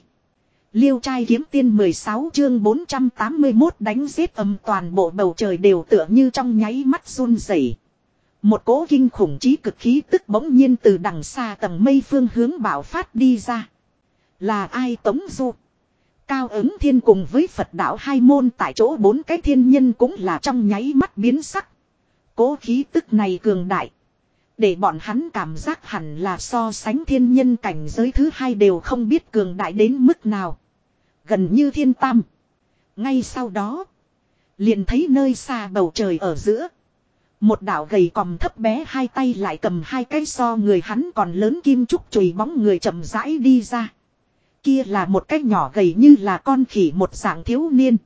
Liêu trai kiếm tiên 16 chương 481 đánh giết âm toàn bộ bầu trời đều tựa như trong nháy mắt run rẩy. Một cỗ kinh khủng trí cực khí tức bỗng nhiên từ đằng xa tầng mây phương hướng bảo phát đi ra. Là ai tống du? Cao ứng thiên cùng với Phật đạo hai môn tại chỗ bốn cái thiên nhân cũng là trong nháy mắt biến sắc. Cố khí tức này cường đại. Để bọn hắn cảm giác hẳn là so sánh thiên nhân cảnh giới thứ hai đều không biết cường đại đến mức nào. Gần như thiên tam. Ngay sau đó. Liền thấy nơi xa bầu trời ở giữa. Một đạo gầy còm thấp bé hai tay lại cầm hai cái so người hắn còn lớn kim trúc chùi bóng người chậm rãi đi ra. Kia là một cái nhỏ gầy như là con khỉ một dạng thiếu niên.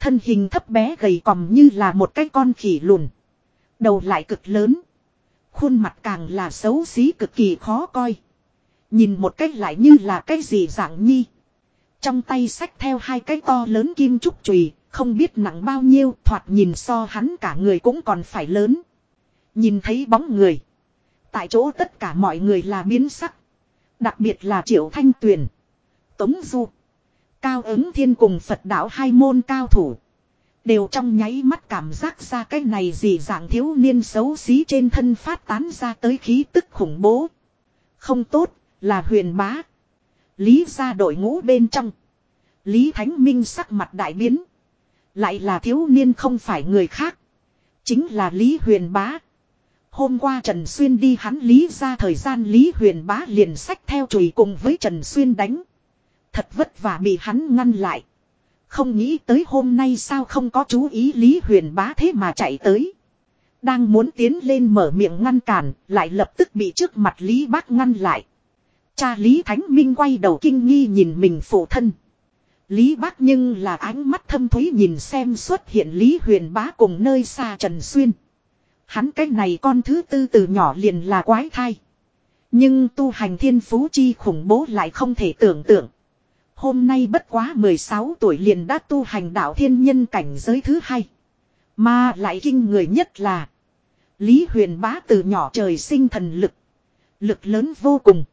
Thân hình thấp bé gầy còm như là một cái con khỉ lùn. Đầu lại cực lớn. Khuôn mặt càng là xấu xí cực kỳ khó coi. Nhìn một cách lại như là cái gì dạng nhi. Trong tay sách theo hai cái to lớn kim trúc chùy không biết nặng bao nhiêu thoạt nhìn so hắn cả người cũng còn phải lớn. Nhìn thấy bóng người. Tại chỗ tất cả mọi người là biến sắc. Đặc biệt là triệu thanh tuyền. Tống du. Cao ứng thiên cùng Phật đạo hai môn cao thủ. Đều trong nháy mắt cảm giác ra cái này gì dạng thiếu niên xấu xí trên thân phát tán ra tới khí tức khủng bố. Không tốt, là huyền bá. Lý ra đội ngũ bên trong. Lý Thánh Minh sắc mặt đại biến. Lại là thiếu niên không phải người khác. Chính là Lý Huyền Bá. Hôm qua Trần Xuyên đi hắn Lý ra thời gian Lý Huyền Bá liền sách theo chùi cùng với Trần Xuyên đánh. Thật vất vả bị hắn ngăn lại. Không nghĩ tới hôm nay sao không có chú ý Lý Huyền Bá thế mà chạy tới. Đang muốn tiến lên mở miệng ngăn cản, lại lập tức bị trước mặt Lý Bác ngăn lại. Cha Lý Thánh Minh quay đầu kinh nghi nhìn mình phụ thân. Lý Bác nhưng là ánh mắt thâm thúy nhìn xem xuất hiện Lý Huyền Bá cùng nơi xa Trần Xuyên. Hắn cái này con thứ tư từ nhỏ liền là quái thai. Nhưng tu hành thiên phú chi khủng bố lại không thể tưởng tượng. Hôm nay bất quá 16 tuổi liền đã tu hành đạo thiên nhân cảnh giới thứ hai. Mà lại kinh người nhất là. Lý huyền bá từ nhỏ trời sinh thần lực. Lực lớn vô cùng.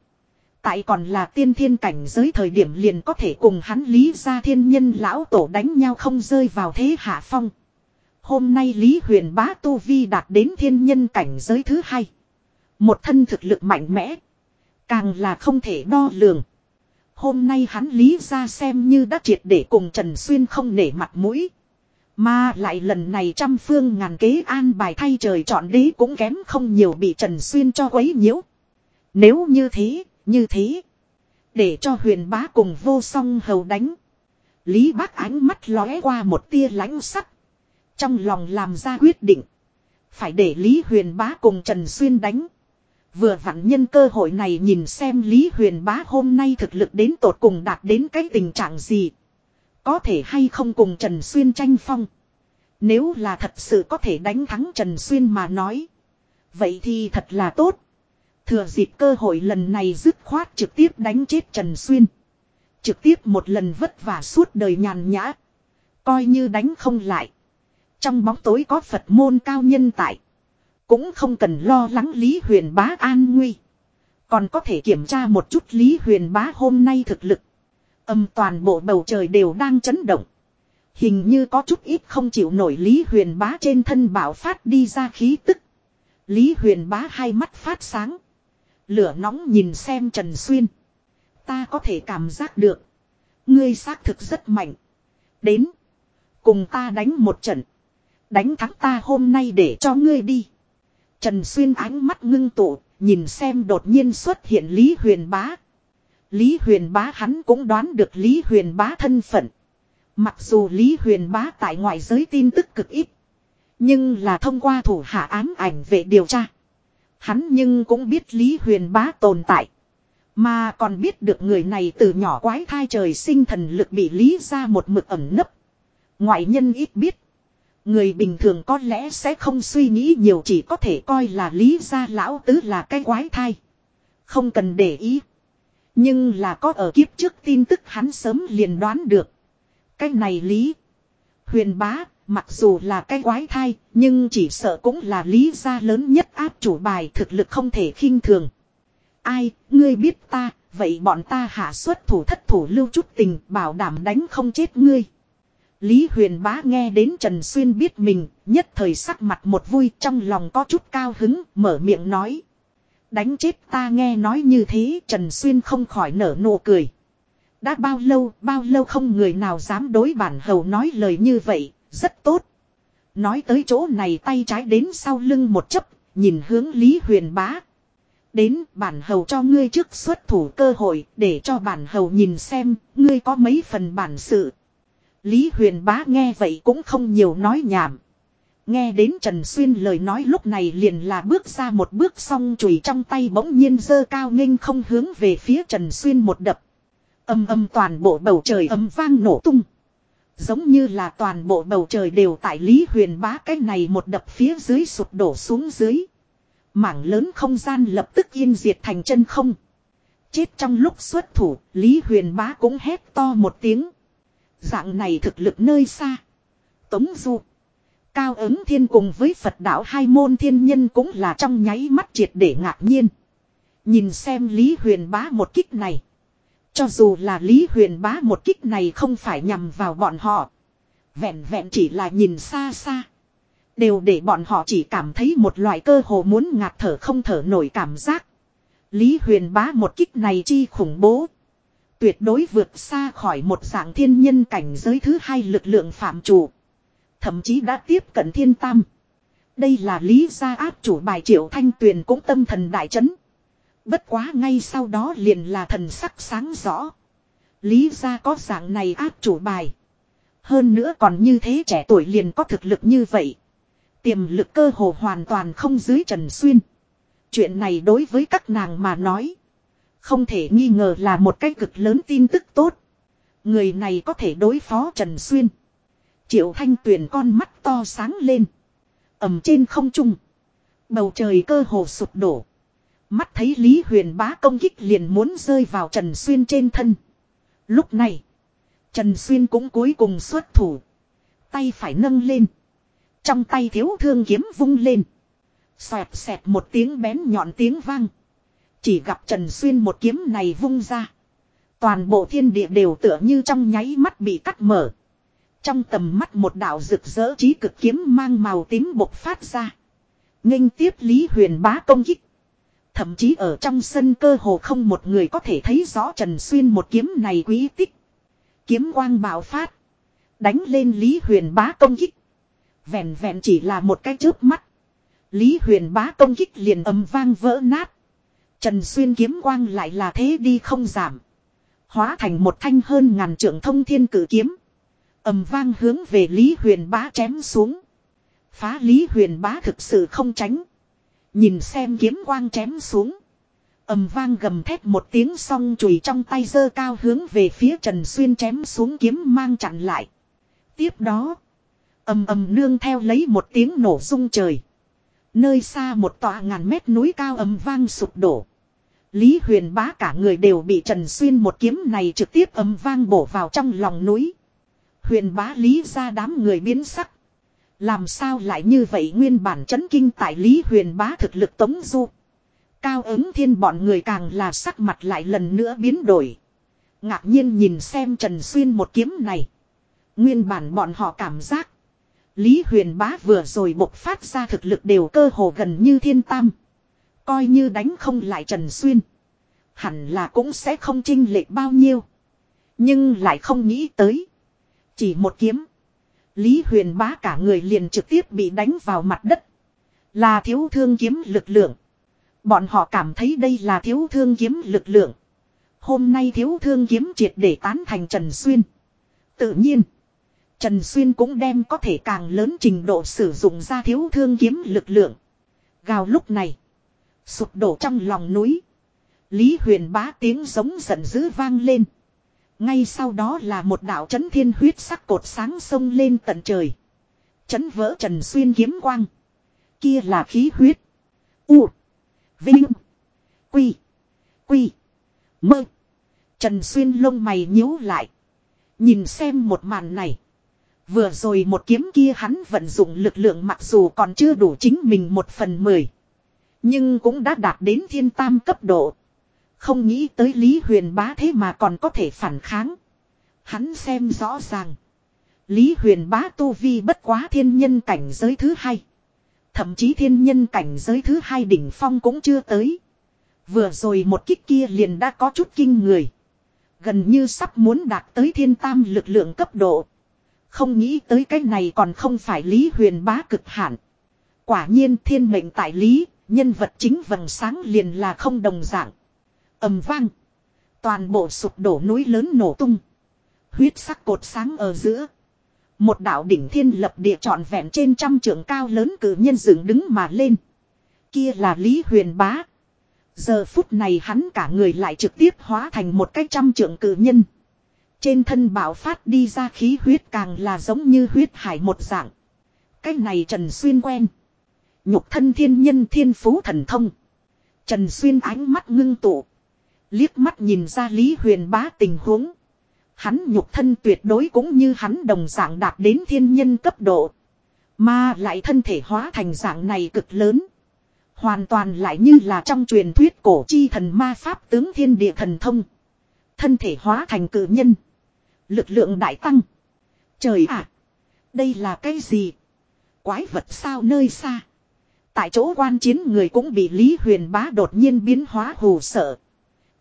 Tại còn là tiên thiên cảnh giới thời điểm liền có thể cùng hắn lý ra thiên nhân lão tổ đánh nhau không rơi vào thế hạ phong. Hôm nay Lý huyền bá tu vi đạt đến thiên nhân cảnh giới thứ hai. Một thân thực lực mạnh mẽ. Càng là không thể đo lường. Hôm nay hắn lý ra xem như đã triệt để cùng Trần Xuyên không nể mặt mũi. Mà lại lần này trăm phương ngàn kế an bài thay trời chọn đế cũng kém không nhiều bị Trần Xuyên cho quấy nhiễu. Nếu như thế, như thế. Để cho huyền bá cùng vô song hầu đánh. Lý bác ánh mắt lóe qua một tia lãnh sắc. Trong lòng làm ra quyết định. Phải để Lý huyền bá cùng Trần Xuyên đánh. Vừa vặn nhân cơ hội này nhìn xem Lý huyền bá hôm nay thực lực đến tột cùng đạt đến cái tình trạng gì. Có thể hay không cùng Trần Xuyên tranh phong. Nếu là thật sự có thể đánh thắng Trần Xuyên mà nói. Vậy thì thật là tốt. Thừa dịp cơ hội lần này dứt khoát trực tiếp đánh chết Trần Xuyên. Trực tiếp một lần vất vả suốt đời nhàn nhã. Coi như đánh không lại. Trong bóng tối có Phật môn cao nhân tại. Cũng không cần lo lắng Lý Huyền Bá an nguy. Còn có thể kiểm tra một chút Lý Huyền Bá hôm nay thực lực. Âm toàn bộ bầu trời đều đang chấn động. Hình như có chút ít không chịu nổi Lý Huyền Bá trên thân bảo phát đi ra khí tức. Lý Huyền Bá hai mắt phát sáng. Lửa nóng nhìn xem Trần Xuyên. Ta có thể cảm giác được. Ngươi xác thực rất mạnh. Đến. Cùng ta đánh một trận. Đánh thắng ta hôm nay để cho ngươi đi. Trần Xuyên ánh mắt ngưng tụ. Nhìn xem đột nhiên xuất hiện Lý Huyền Bá. Lý Huyền Bá hắn cũng đoán được Lý Huyền Bá thân phận. Mặc dù Lý Huyền Bá tại ngoại giới tin tức cực ít. Nhưng là thông qua thủ hạ ám ảnh về điều tra. Hắn nhưng cũng biết Lý Huyền Bá tồn tại. Mà còn biết được người này từ nhỏ quái thai trời sinh thần lực bị Lý ra một mực ẩn nấp. Ngoại nhân ít biết. Người bình thường có lẽ sẽ không suy nghĩ nhiều chỉ có thể coi là Lý gia lão tứ là cái quái thai. Không cần để ý. Nhưng là có ở kiếp trước tin tức hắn sớm liền đoán được. Cái này Lý. Huyền bá, mặc dù là cái quái thai, nhưng chỉ sợ cũng là Lý gia lớn nhất áp chủ bài thực lực không thể khinh thường. Ai, ngươi biết ta, vậy bọn ta hạ xuất thủ thất thủ lưu chút tình, bảo đảm đánh không chết ngươi. Lý huyền bá nghe đến Trần Xuyên biết mình, nhất thời sắc mặt một vui trong lòng có chút cao hứng, mở miệng nói. Đánh chết ta nghe nói như thế Trần Xuyên không khỏi nở nụ cười. Đã bao lâu, bao lâu không người nào dám đối bản hầu nói lời như vậy, rất tốt. Nói tới chỗ này tay trái đến sau lưng một chấp, nhìn hướng Lý Huyền Bá. Đến bản hầu cho ngươi trước xuất thủ cơ hội để cho bản hầu nhìn xem ngươi có mấy phần bản sự. Lý Huyền Bá nghe vậy cũng không nhiều nói nhảm. Nghe đến Trần Xuyên lời nói lúc này liền là bước ra một bước xong chùi trong tay bỗng nhiên dơ cao nghênh không hướng về phía Trần Xuyên một đập. Âm âm toàn bộ bầu trời âm vang nổ tung. Giống như là toàn bộ bầu trời đều tại Lý Huyền bá cái này một đập phía dưới sụp đổ xuống dưới. Mảng lớn không gian lập tức yên diệt thành chân không. Chết trong lúc xuất thủ, Lý Huyền bá cũng hét to một tiếng. Dạng này thực lực nơi xa. Tống Du. Cao ứng thiên cùng với Phật đạo hai môn thiên nhân cũng là trong nháy mắt triệt để ngạc nhiên. Nhìn xem Lý Huyền bá một kích này. Cho dù là Lý Huyền bá một kích này không phải nhằm vào bọn họ. Vẹn vẹn chỉ là nhìn xa xa. Đều để bọn họ chỉ cảm thấy một loại cơ hồ muốn ngạt thở không thở nổi cảm giác. Lý Huyền bá một kích này chi khủng bố. Tuyệt đối vượt xa khỏi một dạng thiên nhân cảnh giới thứ hai lực lượng phạm chủ. Thậm chí đã tiếp cận thiên tam. Đây là lý gia áp chủ bài triệu thanh tuyền cũng tâm thần đại chấn. Bất quá ngay sau đó liền là thần sắc sáng rõ. Lý gia có dạng này áp chủ bài. Hơn nữa còn như thế trẻ tuổi liền có thực lực như vậy. Tiềm lực cơ hồ hoàn toàn không dưới Trần Xuyên. Chuyện này đối với các nàng mà nói. Không thể nghi ngờ là một cái cực lớn tin tức tốt. Người này có thể đối phó Trần Xuyên. Triệu Thanh Tuyền con mắt to sáng lên. ầm trên không trung. Bầu trời cơ hồ sụp đổ. Mắt thấy Lý Huyền bá công kích liền muốn rơi vào Trần Xuyên trên thân. Lúc này. Trần Xuyên cũng cuối cùng xuất thủ. Tay phải nâng lên. Trong tay thiếu thương kiếm vung lên. Xoẹt xẹt một tiếng bén nhọn tiếng vang. Chỉ gặp Trần Xuyên một kiếm này vung ra. Toàn bộ thiên địa đều tựa như trong nháy mắt bị cắt mở. Trong tầm mắt một đạo rực rỡ trí cực kiếm mang màu tím bộc phát ra. nghênh tiếp Lý Huyền bá công kích. Thậm chí ở trong sân cơ hồ không một người có thể thấy rõ Trần Xuyên một kiếm này quý tích. Kiếm quang bạo phát. Đánh lên Lý Huyền bá công kích. Vẹn vẹn chỉ là một cái chớp mắt. Lý Huyền bá công kích liền âm vang vỡ nát. Trần Xuyên kiếm quang lại là thế đi không giảm. Hóa thành một thanh hơn ngàn trưởng thông thiên cử kiếm. ầm vang hướng về Lý Huyền Bá chém xuống. Phá Lý Huyền Bá thực sự không tránh. Nhìn xem kiếm quang chém xuống. ầm vang gầm thét một tiếng song chùy trong tay dơ cao hướng về phía Trần Xuyên chém xuống kiếm mang chặn lại. Tiếp đó. ầm ầm nương theo lấy một tiếng nổ rung trời. Nơi xa một tòa ngàn mét núi cao ầm vang sụp đổ. Lý huyền bá cả người đều bị Trần Xuyên một kiếm này trực tiếp ấm vang bổ vào trong lòng núi. Huyền bá lý ra đám người biến sắc. Làm sao lại như vậy nguyên bản chấn kinh tại Lý huyền bá thực lực tống du. Cao ứng thiên bọn người càng là sắc mặt lại lần nữa biến đổi. Ngạc nhiên nhìn xem Trần Xuyên một kiếm này. Nguyên bản bọn họ cảm giác. Lý huyền bá vừa rồi bộc phát ra thực lực đều cơ hồ gần như thiên tam. Coi như đánh không lại Trần Xuyên. Hẳn là cũng sẽ không trinh lệ bao nhiêu. Nhưng lại không nghĩ tới. Chỉ một kiếm. Lý huyền bá cả người liền trực tiếp bị đánh vào mặt đất. Là thiếu thương kiếm lực lượng. Bọn họ cảm thấy đây là thiếu thương kiếm lực lượng. Hôm nay thiếu thương kiếm triệt để tán thành Trần Xuyên. Tự nhiên. Trần Xuyên cũng đem có thể càng lớn trình độ sử dụng ra thiếu thương kiếm lực lượng. Gào lúc này. Sụp đổ trong lòng núi. Lý huyền bá tiếng giống giận dữ vang lên. Ngay sau đó là một đạo chấn thiên huyết sắc cột sáng sông lên tận trời. Chấn vỡ Trần Xuyên kiếm quang. Kia là khí huyết. U. Vinh. Quy. Quy. Mơ. Trần Xuyên lông mày nhíu lại. Nhìn xem một màn này. Vừa rồi một kiếm kia hắn vận dụng lực lượng mặc dù còn chưa đủ chính mình một phần mười. Nhưng cũng đã đạt đến thiên tam cấp độ. Không nghĩ tới Lý Huyền bá thế mà còn có thể phản kháng. Hắn xem rõ ràng. Lý Huyền bá tu vi bất quá thiên nhân cảnh giới thứ hai. Thậm chí thiên nhân cảnh giới thứ hai đỉnh phong cũng chưa tới. Vừa rồi một kích kia liền đã có chút kinh người. Gần như sắp muốn đạt tới thiên tam lực lượng cấp độ. Không nghĩ tới cái này còn không phải Lý Huyền bá cực hạn. Quả nhiên thiên mệnh tại Lý, nhân vật chính vầng sáng liền là không đồng dạng ầm vang. Toàn bộ sụp đổ núi lớn nổ tung. Huyết sắc cột sáng ở giữa. Một đạo đỉnh thiên lập địa trọn vẹn trên trăm trượng cao lớn cử nhân dựng đứng mà lên. Kia là Lý Huyền Bá. Giờ phút này hắn cả người lại trực tiếp hóa thành một cái trăm trượng cử nhân. Trên thân bảo phát đi ra khí huyết càng là giống như huyết hải một dạng. Cái này Trần Xuyên quen. Nhục thân thiên nhân thiên phú thần thông. Trần Xuyên ánh mắt ngưng tụ. Liếc mắt nhìn ra Lý Huyền bá tình huống. Hắn nhục thân tuyệt đối cũng như hắn đồng dạng đạt đến thiên nhân cấp độ. Mà lại thân thể hóa thành dạng này cực lớn. Hoàn toàn lại như là trong truyền thuyết cổ chi thần ma pháp tướng thiên địa thần thông. Thân thể hóa thành cử nhân. Lực lượng đại tăng. Trời ạ! đây là cái gì? Quái vật sao nơi xa? Tại chỗ quan chiến người cũng bị Lý Huyền bá đột nhiên biến hóa hù sợ.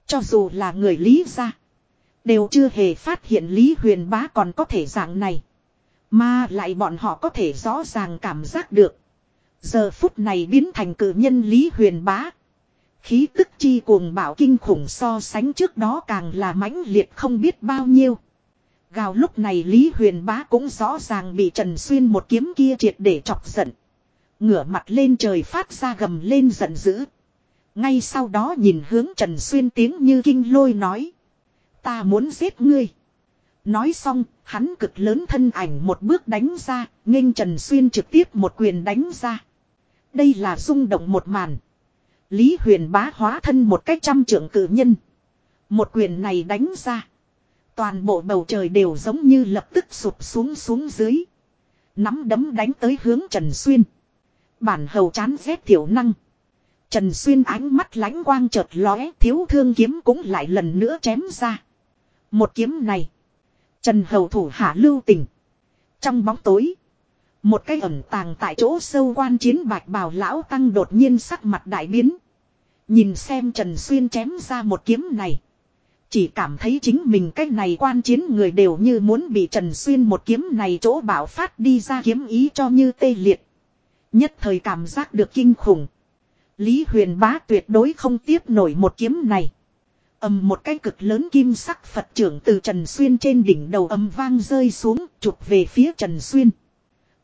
Cho dù là người Lý ra. Đều chưa hề phát hiện Lý Huyền Bá còn có thể dạng này. Mà lại bọn họ có thể rõ ràng cảm giác được. Giờ phút này biến thành cử nhân Lý Huyền Bá. Khí tức chi cuồng bạo kinh khủng so sánh trước đó càng là mãnh liệt không biết bao nhiêu. Gào lúc này Lý Huyền Bá cũng rõ ràng bị Trần Xuyên một kiếm kia triệt để chọc giận. Ngửa mặt lên trời phát ra gầm lên giận dữ. Ngay sau đó nhìn hướng Trần Xuyên tiếng như kinh lôi nói. Ta muốn giết ngươi. Nói xong, hắn cực lớn thân ảnh một bước đánh ra, nghênh Trần Xuyên trực tiếp một quyền đánh ra. Đây là rung động một màn. Lý huyền bá hóa thân một cách trăm trưởng cử nhân. Một quyền này đánh ra. Toàn bộ bầu trời đều giống như lập tức sụp xuống xuống dưới. Nắm đấm đánh tới hướng Trần Xuyên. Bản hầu chán ghét tiểu năng. Trần Xuyên ánh mắt lánh quang chợt lóe, thiếu thương kiếm cũng lại lần nữa chém ra. Một kiếm này. Trần Hầu thủ hạ lưu tình. Trong bóng tối. Một cái ẩn tàng tại chỗ sâu quan chiến bạch bào lão tăng đột nhiên sắc mặt đại biến. Nhìn xem Trần Xuyên chém ra một kiếm này. Chỉ cảm thấy chính mình cái này quan chiến người đều như muốn bị Trần Xuyên một kiếm này chỗ bảo phát đi ra kiếm ý cho như tê liệt. Nhất thời cảm giác được kinh khủng. Lý huyền bá tuyệt đối không tiếp nổi một kiếm này. ầm một cái cực lớn kim sắc Phật trưởng từ Trần Xuyên trên đỉnh đầu âm vang rơi xuống, chụp về phía Trần Xuyên.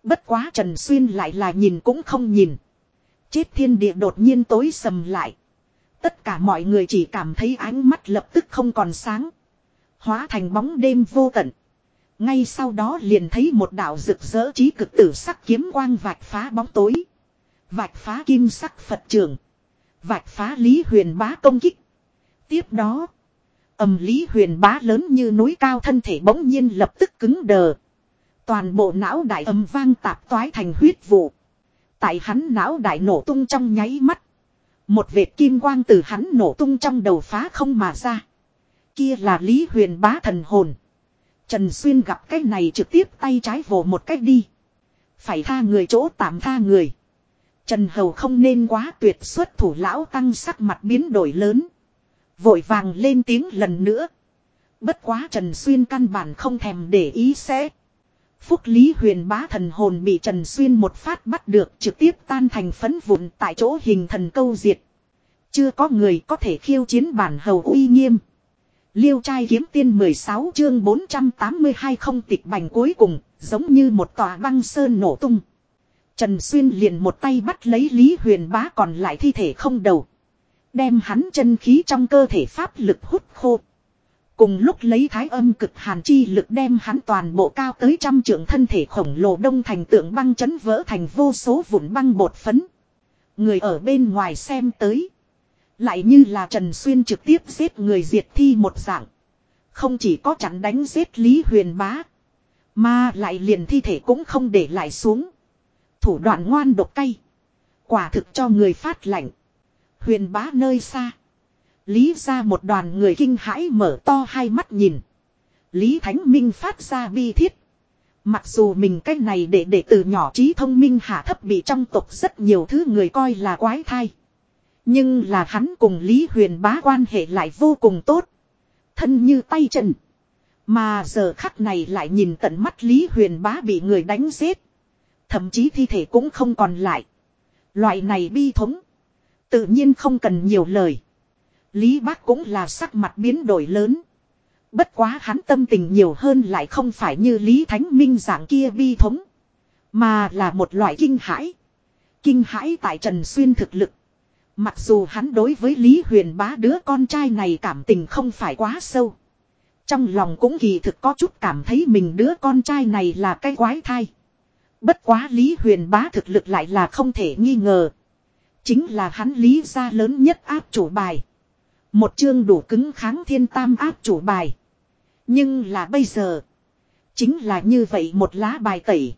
Bất quá Trần Xuyên lại là nhìn cũng không nhìn. Chết thiên địa đột nhiên tối sầm lại. Tất cả mọi người chỉ cảm thấy ánh mắt lập tức không còn sáng. Hóa thành bóng đêm vô tận. Ngay sau đó liền thấy một đạo rực rỡ trí cực tử sắc kiếm quang vạch phá bóng tối. Vạch phá kim sắc Phật trường. Vạch phá Lý Huyền Bá công kích. Tiếp đó. ầm Lý Huyền Bá lớn như núi cao thân thể bỗng nhiên lập tức cứng đờ. Toàn bộ não đại âm vang tạp toái thành huyết vụ. Tại hắn não đại nổ tung trong nháy mắt. Một vệt kim quang từ hắn nổ tung trong đầu phá không mà ra. Kia là Lý Huyền bá thần hồn. Trần Xuyên gặp cái này trực tiếp tay trái vồ một cách đi. Phải tha người chỗ tạm tha người. Trần Hầu không nên quá tuyệt xuất thủ lão tăng sắc mặt biến đổi lớn. Vội vàng lên tiếng lần nữa. Bất quá Trần Xuyên căn bản không thèm để ý sẽ. Phúc Lý huyền bá thần hồn bị Trần Xuyên một phát bắt được trực tiếp tan thành phấn vụn tại chỗ hình thần câu diệt. Chưa có người có thể khiêu chiến bản hầu uy nghiêm. Liêu trai kiếm tiên 16 chương 482 không tịch bành cuối cùng, giống như một tòa băng sơn nổ tung. Trần Xuyên liền một tay bắt lấy Lý Huyền Bá còn lại thi thể không đầu. Đem hắn chân khí trong cơ thể pháp lực hút khô. Cùng lúc lấy thái âm cực hàn chi lực đem hắn toàn bộ cao tới trăm trượng thân thể khổng lồ đông thành tượng băng chấn vỡ thành vô số vụn băng bột phấn. Người ở bên ngoài xem tới. Lại như là Trần Xuyên trực tiếp giết người diệt thi một dạng. Không chỉ có chặn đánh giết Lý Huyền Bá. Mà lại liền thi thể cũng không để lại xuống. Thủ đoạn ngoan độc cay. Quả thực cho người phát lạnh. Huyền Bá nơi xa. Lý ra một đoàn người kinh hãi mở to hai mắt nhìn. Lý Thánh Minh phát ra bi thiết. Mặc dù mình cách này để để từ nhỏ trí thông minh hạ thấp bị trong tộc rất nhiều thứ người coi là quái thai. Nhưng là hắn cùng Lý Huyền bá quan hệ lại vô cùng tốt. Thân như tay trần. Mà giờ khắc này lại nhìn tận mắt Lý Huyền bá bị người đánh giết. Thậm chí thi thể cũng không còn lại. Loại này bi thống. Tự nhiên không cần nhiều lời. Lý Bác cũng là sắc mặt biến đổi lớn. Bất quá hắn tâm tình nhiều hơn lại không phải như Lý Thánh Minh dạng kia bi thống. Mà là một loại kinh hãi. Kinh hãi tại Trần Xuyên thực lực. Mặc dù hắn đối với Lý Huyền bá đứa con trai này cảm tình không phải quá sâu. Trong lòng cũng kỳ thực có chút cảm thấy mình đứa con trai này là cái quái thai. Bất quá Lý Huyền bá thực lực lại là không thể nghi ngờ. Chính là hắn Lý gia lớn nhất áp chủ bài. Một chương đủ cứng kháng thiên tam áp chủ bài. Nhưng là bây giờ. Chính là như vậy một lá bài tẩy.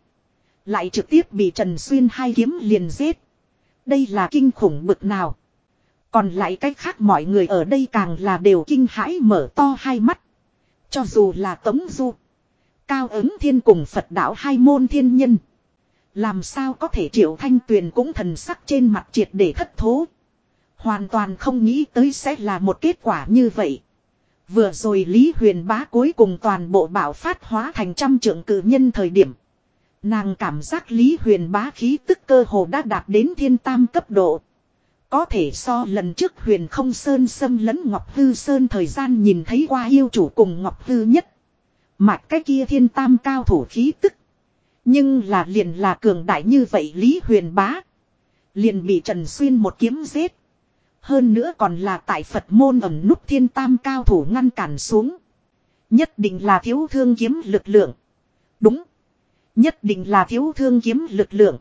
Lại trực tiếp bị Trần Xuyên hai kiếm liền giết. Đây là kinh khủng bực nào. Còn lại cách khác mọi người ở đây càng là đều kinh hãi mở to hai mắt. Cho dù là Tống Du. Cao ứng thiên cùng Phật đạo hai môn thiên nhân. Làm sao có thể triệu thanh tuyền cũng thần sắc trên mặt triệt để thất thố. Hoàn toàn không nghĩ tới sẽ là một kết quả như vậy. Vừa rồi Lý Huyền bá cuối cùng toàn bộ bảo phát hóa thành trăm trưởng cử nhân thời điểm. Nàng cảm giác Lý Huyền bá khí tức cơ hồ đã đạt đến thiên tam cấp độ. Có thể so lần trước huyền không sơn xâm lấn Ngọc Hư Sơn thời gian nhìn thấy qua yêu chủ cùng Ngọc Hư nhất. Mạch cái kia thiên tam cao thủ khí tức. Nhưng là liền là cường đại như vậy Lý Huyền bá. Liền bị Trần Xuyên một kiếm giết. Hơn nữa còn là tại Phật môn ẩm nút thiên tam cao thủ ngăn cản xuống. Nhất định là thiếu thương kiếm lực lượng. Đúng. Nhất định là thiếu thương kiếm lực lượng.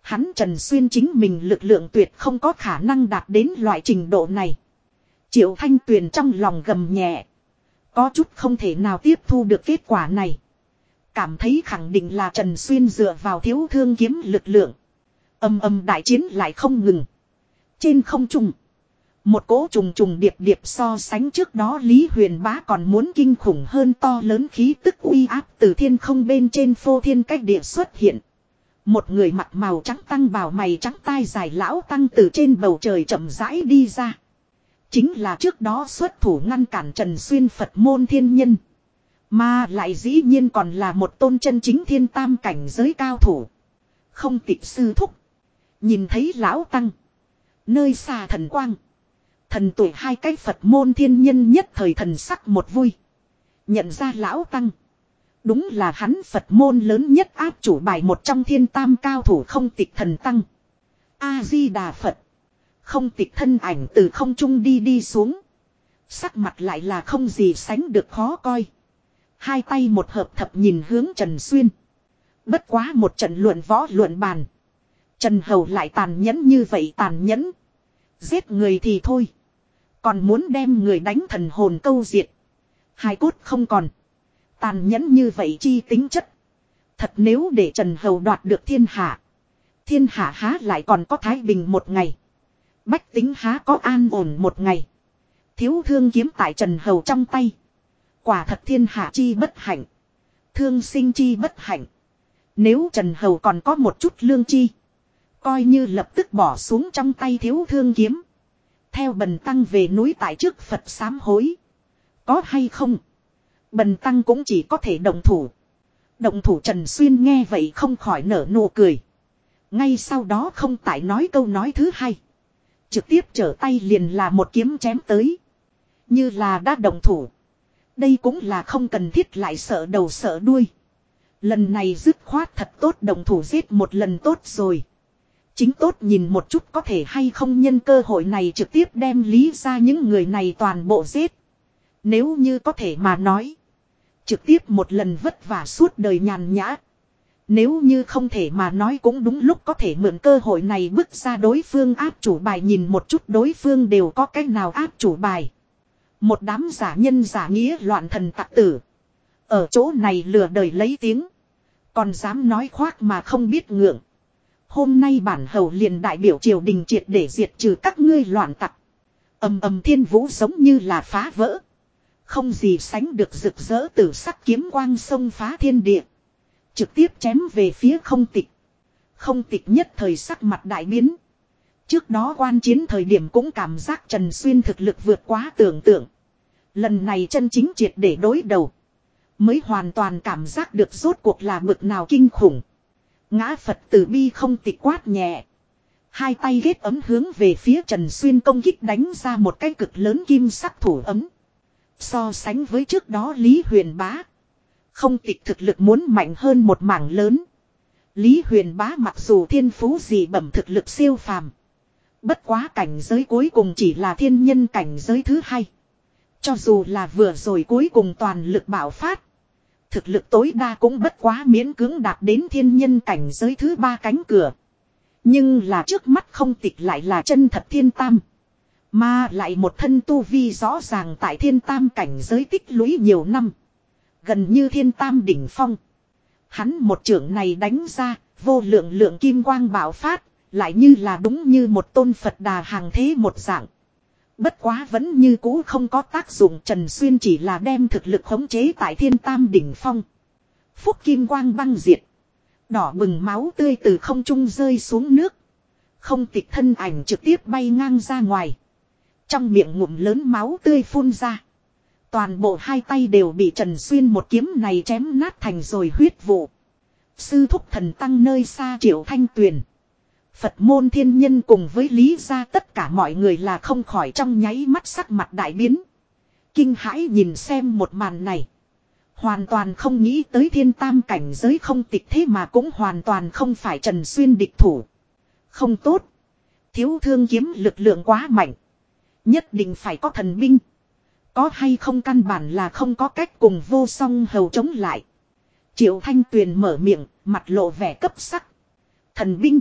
Hắn Trần Xuyên chính mình lực lượng tuyệt không có khả năng đạt đến loại trình độ này. Triệu Thanh Tuyền trong lòng gầm nhẹ. Có chút không thể nào tiếp thu được kết quả này. Cảm thấy khẳng định là Trần Xuyên dựa vào thiếu thương kiếm lực lượng. Âm âm đại chiến lại không ngừng. Trên không trung. Một cỗ trùng trùng điệp điệp so sánh trước đó Lý Huyền Bá còn muốn kinh khủng hơn to lớn khí tức uy áp từ thiên không bên trên phô thiên cách địa xuất hiện. Một người mặt màu trắng tăng bào mày trắng tai dài lão tăng từ trên bầu trời chậm rãi đi ra. Chính là trước đó xuất thủ ngăn cản Trần Xuyên Phật môn thiên nhân. Mà lại dĩ nhiên còn là một tôn chân chính thiên tam cảnh giới cao thủ. Không tịch sư thúc. Nhìn thấy lão tăng. Nơi xa thần quang. Thần tuổi hai cái Phật môn thiên nhân nhất thời thần sắc một vui. Nhận ra lão tăng. Đúng là hắn Phật môn lớn nhất áp chủ bài một trong thiên tam cao thủ không tịch thần tăng. A-di-đà Phật. Không tịch thân ảnh từ không trung đi đi xuống. Sắc mặt lại là không gì sánh được khó coi. Hai tay một hợp thập nhìn hướng Trần Xuyên. Bất quá một trận luận võ luận bàn. Trần Hầu lại tàn nhẫn như vậy tàn nhẫn. Giết người thì thôi. Còn muốn đem người đánh thần hồn câu diệt. Hai cốt không còn. Tàn nhẫn như vậy chi tính chất. Thật nếu để Trần Hầu đoạt được thiên hạ. Thiên hạ há lại còn có thái bình một ngày. Bách tính há có an ổn một ngày. Thiếu thương kiếm tại Trần Hầu trong tay. Quả thật thiên hạ chi bất hạnh. Thương sinh chi bất hạnh. Nếu Trần Hầu còn có một chút lương chi. Coi như lập tức bỏ xuống trong tay thiếu thương kiếm. Theo bần tăng về núi tại trước Phật sám hối. Có hay không? Bần tăng cũng chỉ có thể động thủ. Động thủ Trần Xuyên nghe vậy không khỏi nở nụ cười. Ngay sau đó không tại nói câu nói thứ hai. Trực tiếp trở tay liền là một kiếm chém tới. Như là đã động thủ. Đây cũng là không cần thiết lại sợ đầu sợ đuôi. Lần này dứt khoát thật tốt đồng thủ giết một lần tốt rồi. Chính tốt nhìn một chút có thể hay không nhân cơ hội này trực tiếp đem lý ra những người này toàn bộ giết. Nếu như có thể mà nói. Trực tiếp một lần vất vả suốt đời nhàn nhã. Nếu như không thể mà nói cũng đúng lúc có thể mượn cơ hội này bước ra đối phương áp chủ bài nhìn một chút đối phương đều có cách nào áp chủ bài. Một đám giả nhân giả nghĩa loạn thần tặc tử. Ở chỗ này lừa đời lấy tiếng. Còn dám nói khoác mà không biết ngượng. Hôm nay bản hầu liền đại biểu triều đình triệt để diệt trừ các ngươi loạn tặc. ầm ầm thiên vũ giống như là phá vỡ. Không gì sánh được rực rỡ từ sắc kiếm quang sông phá thiên địa. Trực tiếp chém về phía không tịch. Không tịch nhất thời sắc mặt đại biến. Trước đó quan chiến thời điểm cũng cảm giác Trần Xuyên thực lực vượt quá tưởng tượng. Lần này chân chính triệt để đối đầu. Mới hoàn toàn cảm giác được rốt cuộc là bực nào kinh khủng. Ngã Phật tử bi không tịch quát nhẹ. Hai tay ghét ấm hướng về phía Trần Xuyên công kích đánh ra một cái cực lớn kim sắc thủ ấm. So sánh với trước đó Lý Huyền Bá. Không tịch thực lực muốn mạnh hơn một mảng lớn. Lý Huyền Bá mặc dù thiên phú gì bẩm thực lực siêu phàm. Bất quá cảnh giới cuối cùng chỉ là thiên nhân cảnh giới thứ hai. Cho dù là vừa rồi cuối cùng toàn lực bảo phát. Thực lực tối đa cũng bất quá miễn cưỡng đạt đến thiên nhân cảnh giới thứ ba cánh cửa. Nhưng là trước mắt không tịch lại là chân thật thiên tam. Mà lại một thân tu vi rõ ràng tại thiên tam cảnh giới tích lũy nhiều năm. Gần như thiên tam đỉnh phong. Hắn một trưởng này đánh ra, vô lượng lượng kim quang bảo phát, lại như là đúng như một tôn Phật đà hàng thế một dạng. Bất quá vẫn như cũ không có tác dụng, Trần Xuyên chỉ là đem thực lực khống chế tại thiên tam đỉnh phong. Phúc kim quang băng diệt. Đỏ bừng máu tươi từ không trung rơi xuống nước. Không tịch thân ảnh trực tiếp bay ngang ra ngoài. Trong miệng ngụm lớn máu tươi phun ra. Toàn bộ hai tay đều bị Trần Xuyên một kiếm này chém nát thành rồi huyết vụ. Sư thúc thần tăng nơi xa triệu thanh tuyền. Phật môn thiên nhân cùng với lý ra tất cả mọi người là không khỏi trong nháy mắt sắc mặt đại biến. Kinh hãi nhìn xem một màn này. Hoàn toàn không nghĩ tới thiên tam cảnh giới không tịch thế mà cũng hoàn toàn không phải Trần Xuyên địch thủ. Không tốt. Thiếu thương kiếm lực lượng quá mạnh. Nhất định phải có thần binh. Có hay không căn bản là không có cách cùng vô song hầu chống lại. Triệu Thanh Tuyền mở miệng, mặt lộ vẻ cấp sắc. Thần binh.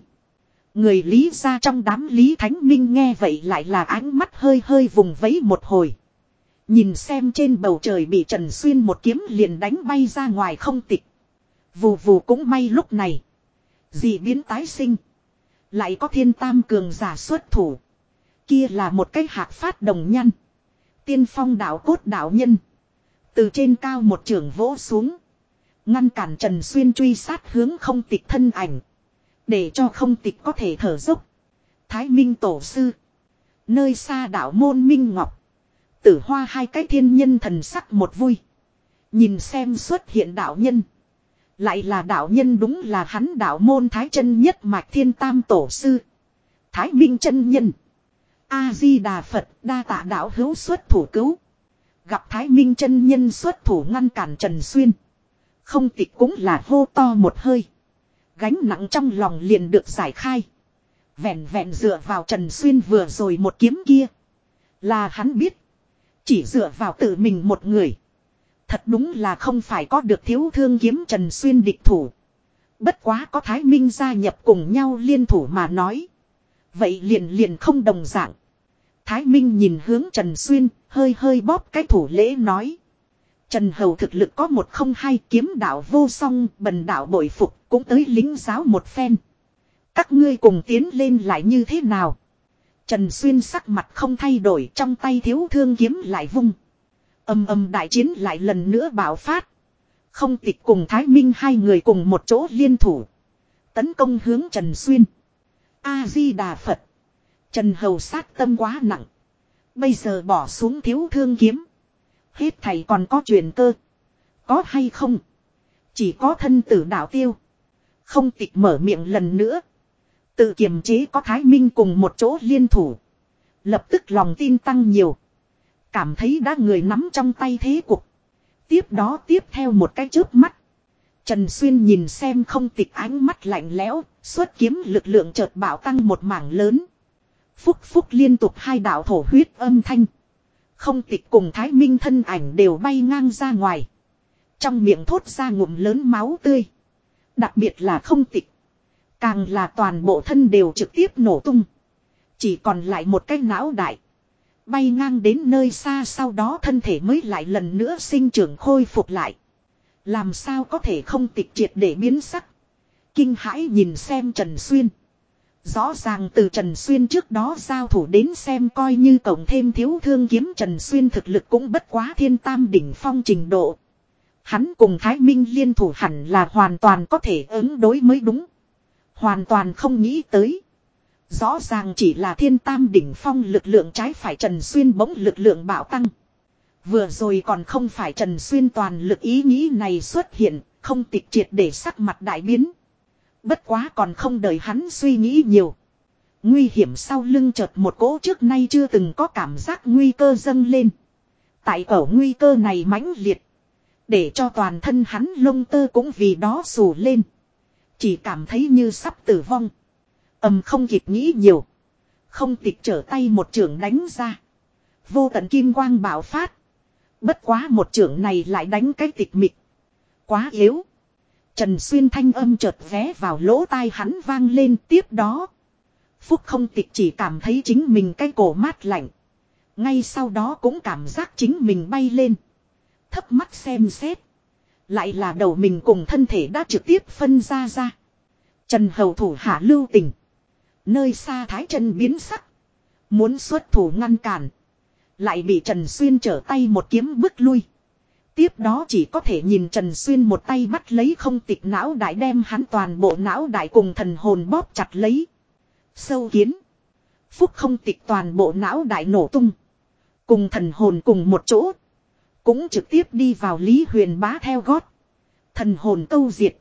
Người lý ra trong đám lý thánh minh nghe vậy lại là ánh mắt hơi hơi vùng vẫy một hồi. Nhìn xem trên bầu trời bị Trần Xuyên một kiếm liền đánh bay ra ngoài không tịch. Vù vù cũng may lúc này. Dị biến tái sinh. Lại có thiên tam cường giả xuất thủ. Kia là một cái hạc phát đồng nhăn. Tiên phong đạo cốt đạo nhân. Từ trên cao một trường vỗ xuống. Ngăn cản Trần Xuyên truy sát hướng không tịch thân ảnh. Để cho không tịch có thể thở dốc. Thái Minh Tổ Sư. Nơi xa đạo môn Minh Ngọc. Tử hoa hai cái thiên nhân thần sắc một vui. Nhìn xem xuất hiện đạo nhân. Lại là đạo nhân đúng là hắn đạo môn Thái chân nhất mạch thiên tam tổ sư. Thái Minh chân nhân. A-di-đà Phật, đa tạ đạo hữu xuất thủ cứu. Gặp Thái Minh chân nhân xuất thủ ngăn cản Trần Xuyên. Không tịch cũng là hô to một hơi. Gánh nặng trong lòng liền được giải khai. Vẹn vẹn dựa vào Trần Xuyên vừa rồi một kiếm kia. Là hắn biết. Chỉ dựa vào tự mình một người. Thật đúng là không phải có được thiếu thương kiếm Trần Xuyên địch thủ. Bất quá có Thái Minh gia nhập cùng nhau liên thủ mà nói. Vậy liền liền không đồng dạng. Thái Minh nhìn hướng Trần Xuyên, hơi hơi bóp cái thủ lễ nói. Trần Hầu thực lực có một không hai kiếm đạo vô song, bần đạo bội phục, cũng tới lính giáo một phen. Các ngươi cùng tiến lên lại như thế nào? Trần Xuyên sắc mặt không thay đổi trong tay thiếu thương kiếm lại vung. Âm âm đại chiến lại lần nữa bạo phát. Không tịch cùng Thái Minh hai người cùng một chỗ liên thủ. Tấn công hướng Trần Xuyên. A-di-đà Phật. Trần Hầu sát tâm quá nặng. Bây giờ bỏ xuống thiếu thương kiếm. Hết thầy còn có truyền cơ. Có hay không? Chỉ có thân tử đạo tiêu. Không tịch mở miệng lần nữa. Tự kiềm chế có Thái Minh cùng một chỗ liên thủ. Lập tức lòng tin tăng nhiều. Cảm thấy đã người nắm trong tay thế cục. Tiếp đó tiếp theo một cái chớp mắt. Trần Xuyên nhìn xem không tịch ánh mắt lạnh lẽo, xuất kiếm lực lượng chợt bạo tăng một mảng lớn. Phúc phúc liên tục hai đạo thổ huyết âm thanh. Không tịch cùng Thái Minh thân ảnh đều bay ngang ra ngoài. Trong miệng thốt ra ngụm lớn máu tươi. Đặc biệt là không tịch. Càng là toàn bộ thân đều trực tiếp nổ tung. Chỉ còn lại một cái não đại. Bay ngang đến nơi xa sau đó thân thể mới lại lần nữa sinh trưởng khôi phục lại. Làm sao có thể không tịch triệt để biến sắc. Kinh hãi nhìn xem Trần Xuyên. Rõ ràng từ Trần Xuyên trước đó giao thủ đến xem coi như cộng thêm thiếu thương kiếm Trần Xuyên thực lực cũng bất quá thiên tam đỉnh phong trình độ. Hắn cùng Thái Minh liên thủ hẳn là hoàn toàn có thể ứng đối mới đúng. Hoàn toàn không nghĩ tới. Rõ ràng chỉ là thiên tam đỉnh phong lực lượng trái phải Trần Xuyên bỗng lực lượng bạo tăng. Vừa rồi còn không phải Trần Xuyên toàn lực ý nghĩ này xuất hiện, không tịch triệt để sắc mặt đại biến. Bất quá còn không đợi hắn suy nghĩ nhiều. Nguy hiểm sau lưng chợt một cỗ trước nay chưa từng có cảm giác nguy cơ dâng lên. Tại ở nguy cơ này mãnh liệt. Để cho toàn thân hắn lông tơ cũng vì đó xù lên. Chỉ cảm thấy như sắp tử vong. ầm không kịp nghĩ nhiều. Không tịch trở tay một trưởng đánh ra. Vô tận kim quang bạo phát. Bất quá một trưởng này lại đánh cái tịch mịch. Quá yếu. Trần Xuyên thanh âm chợt vé vào lỗ tai hắn vang lên tiếp đó. Phúc không tịch chỉ cảm thấy chính mình cái cổ mát lạnh. Ngay sau đó cũng cảm giác chính mình bay lên. Thấp mắt xem xét. Lại là đầu mình cùng thân thể đã trực tiếp phân ra ra. Trần Hầu thủ hạ lưu tình. Nơi xa Thái Trần biến sắc. Muốn xuất thủ ngăn cản. Lại bị Trần Xuyên trở tay một kiếm bước lui. Tiếp đó chỉ có thể nhìn Trần Xuyên một tay bắt lấy không tịch não đại đem hắn toàn bộ não đại cùng thần hồn bóp chặt lấy. Sâu kiến. Phúc không tịch toàn bộ não đại nổ tung. Cùng thần hồn cùng một chỗ. Cũng trực tiếp đi vào Lý Huyền bá theo gót. Thần hồn câu diệt.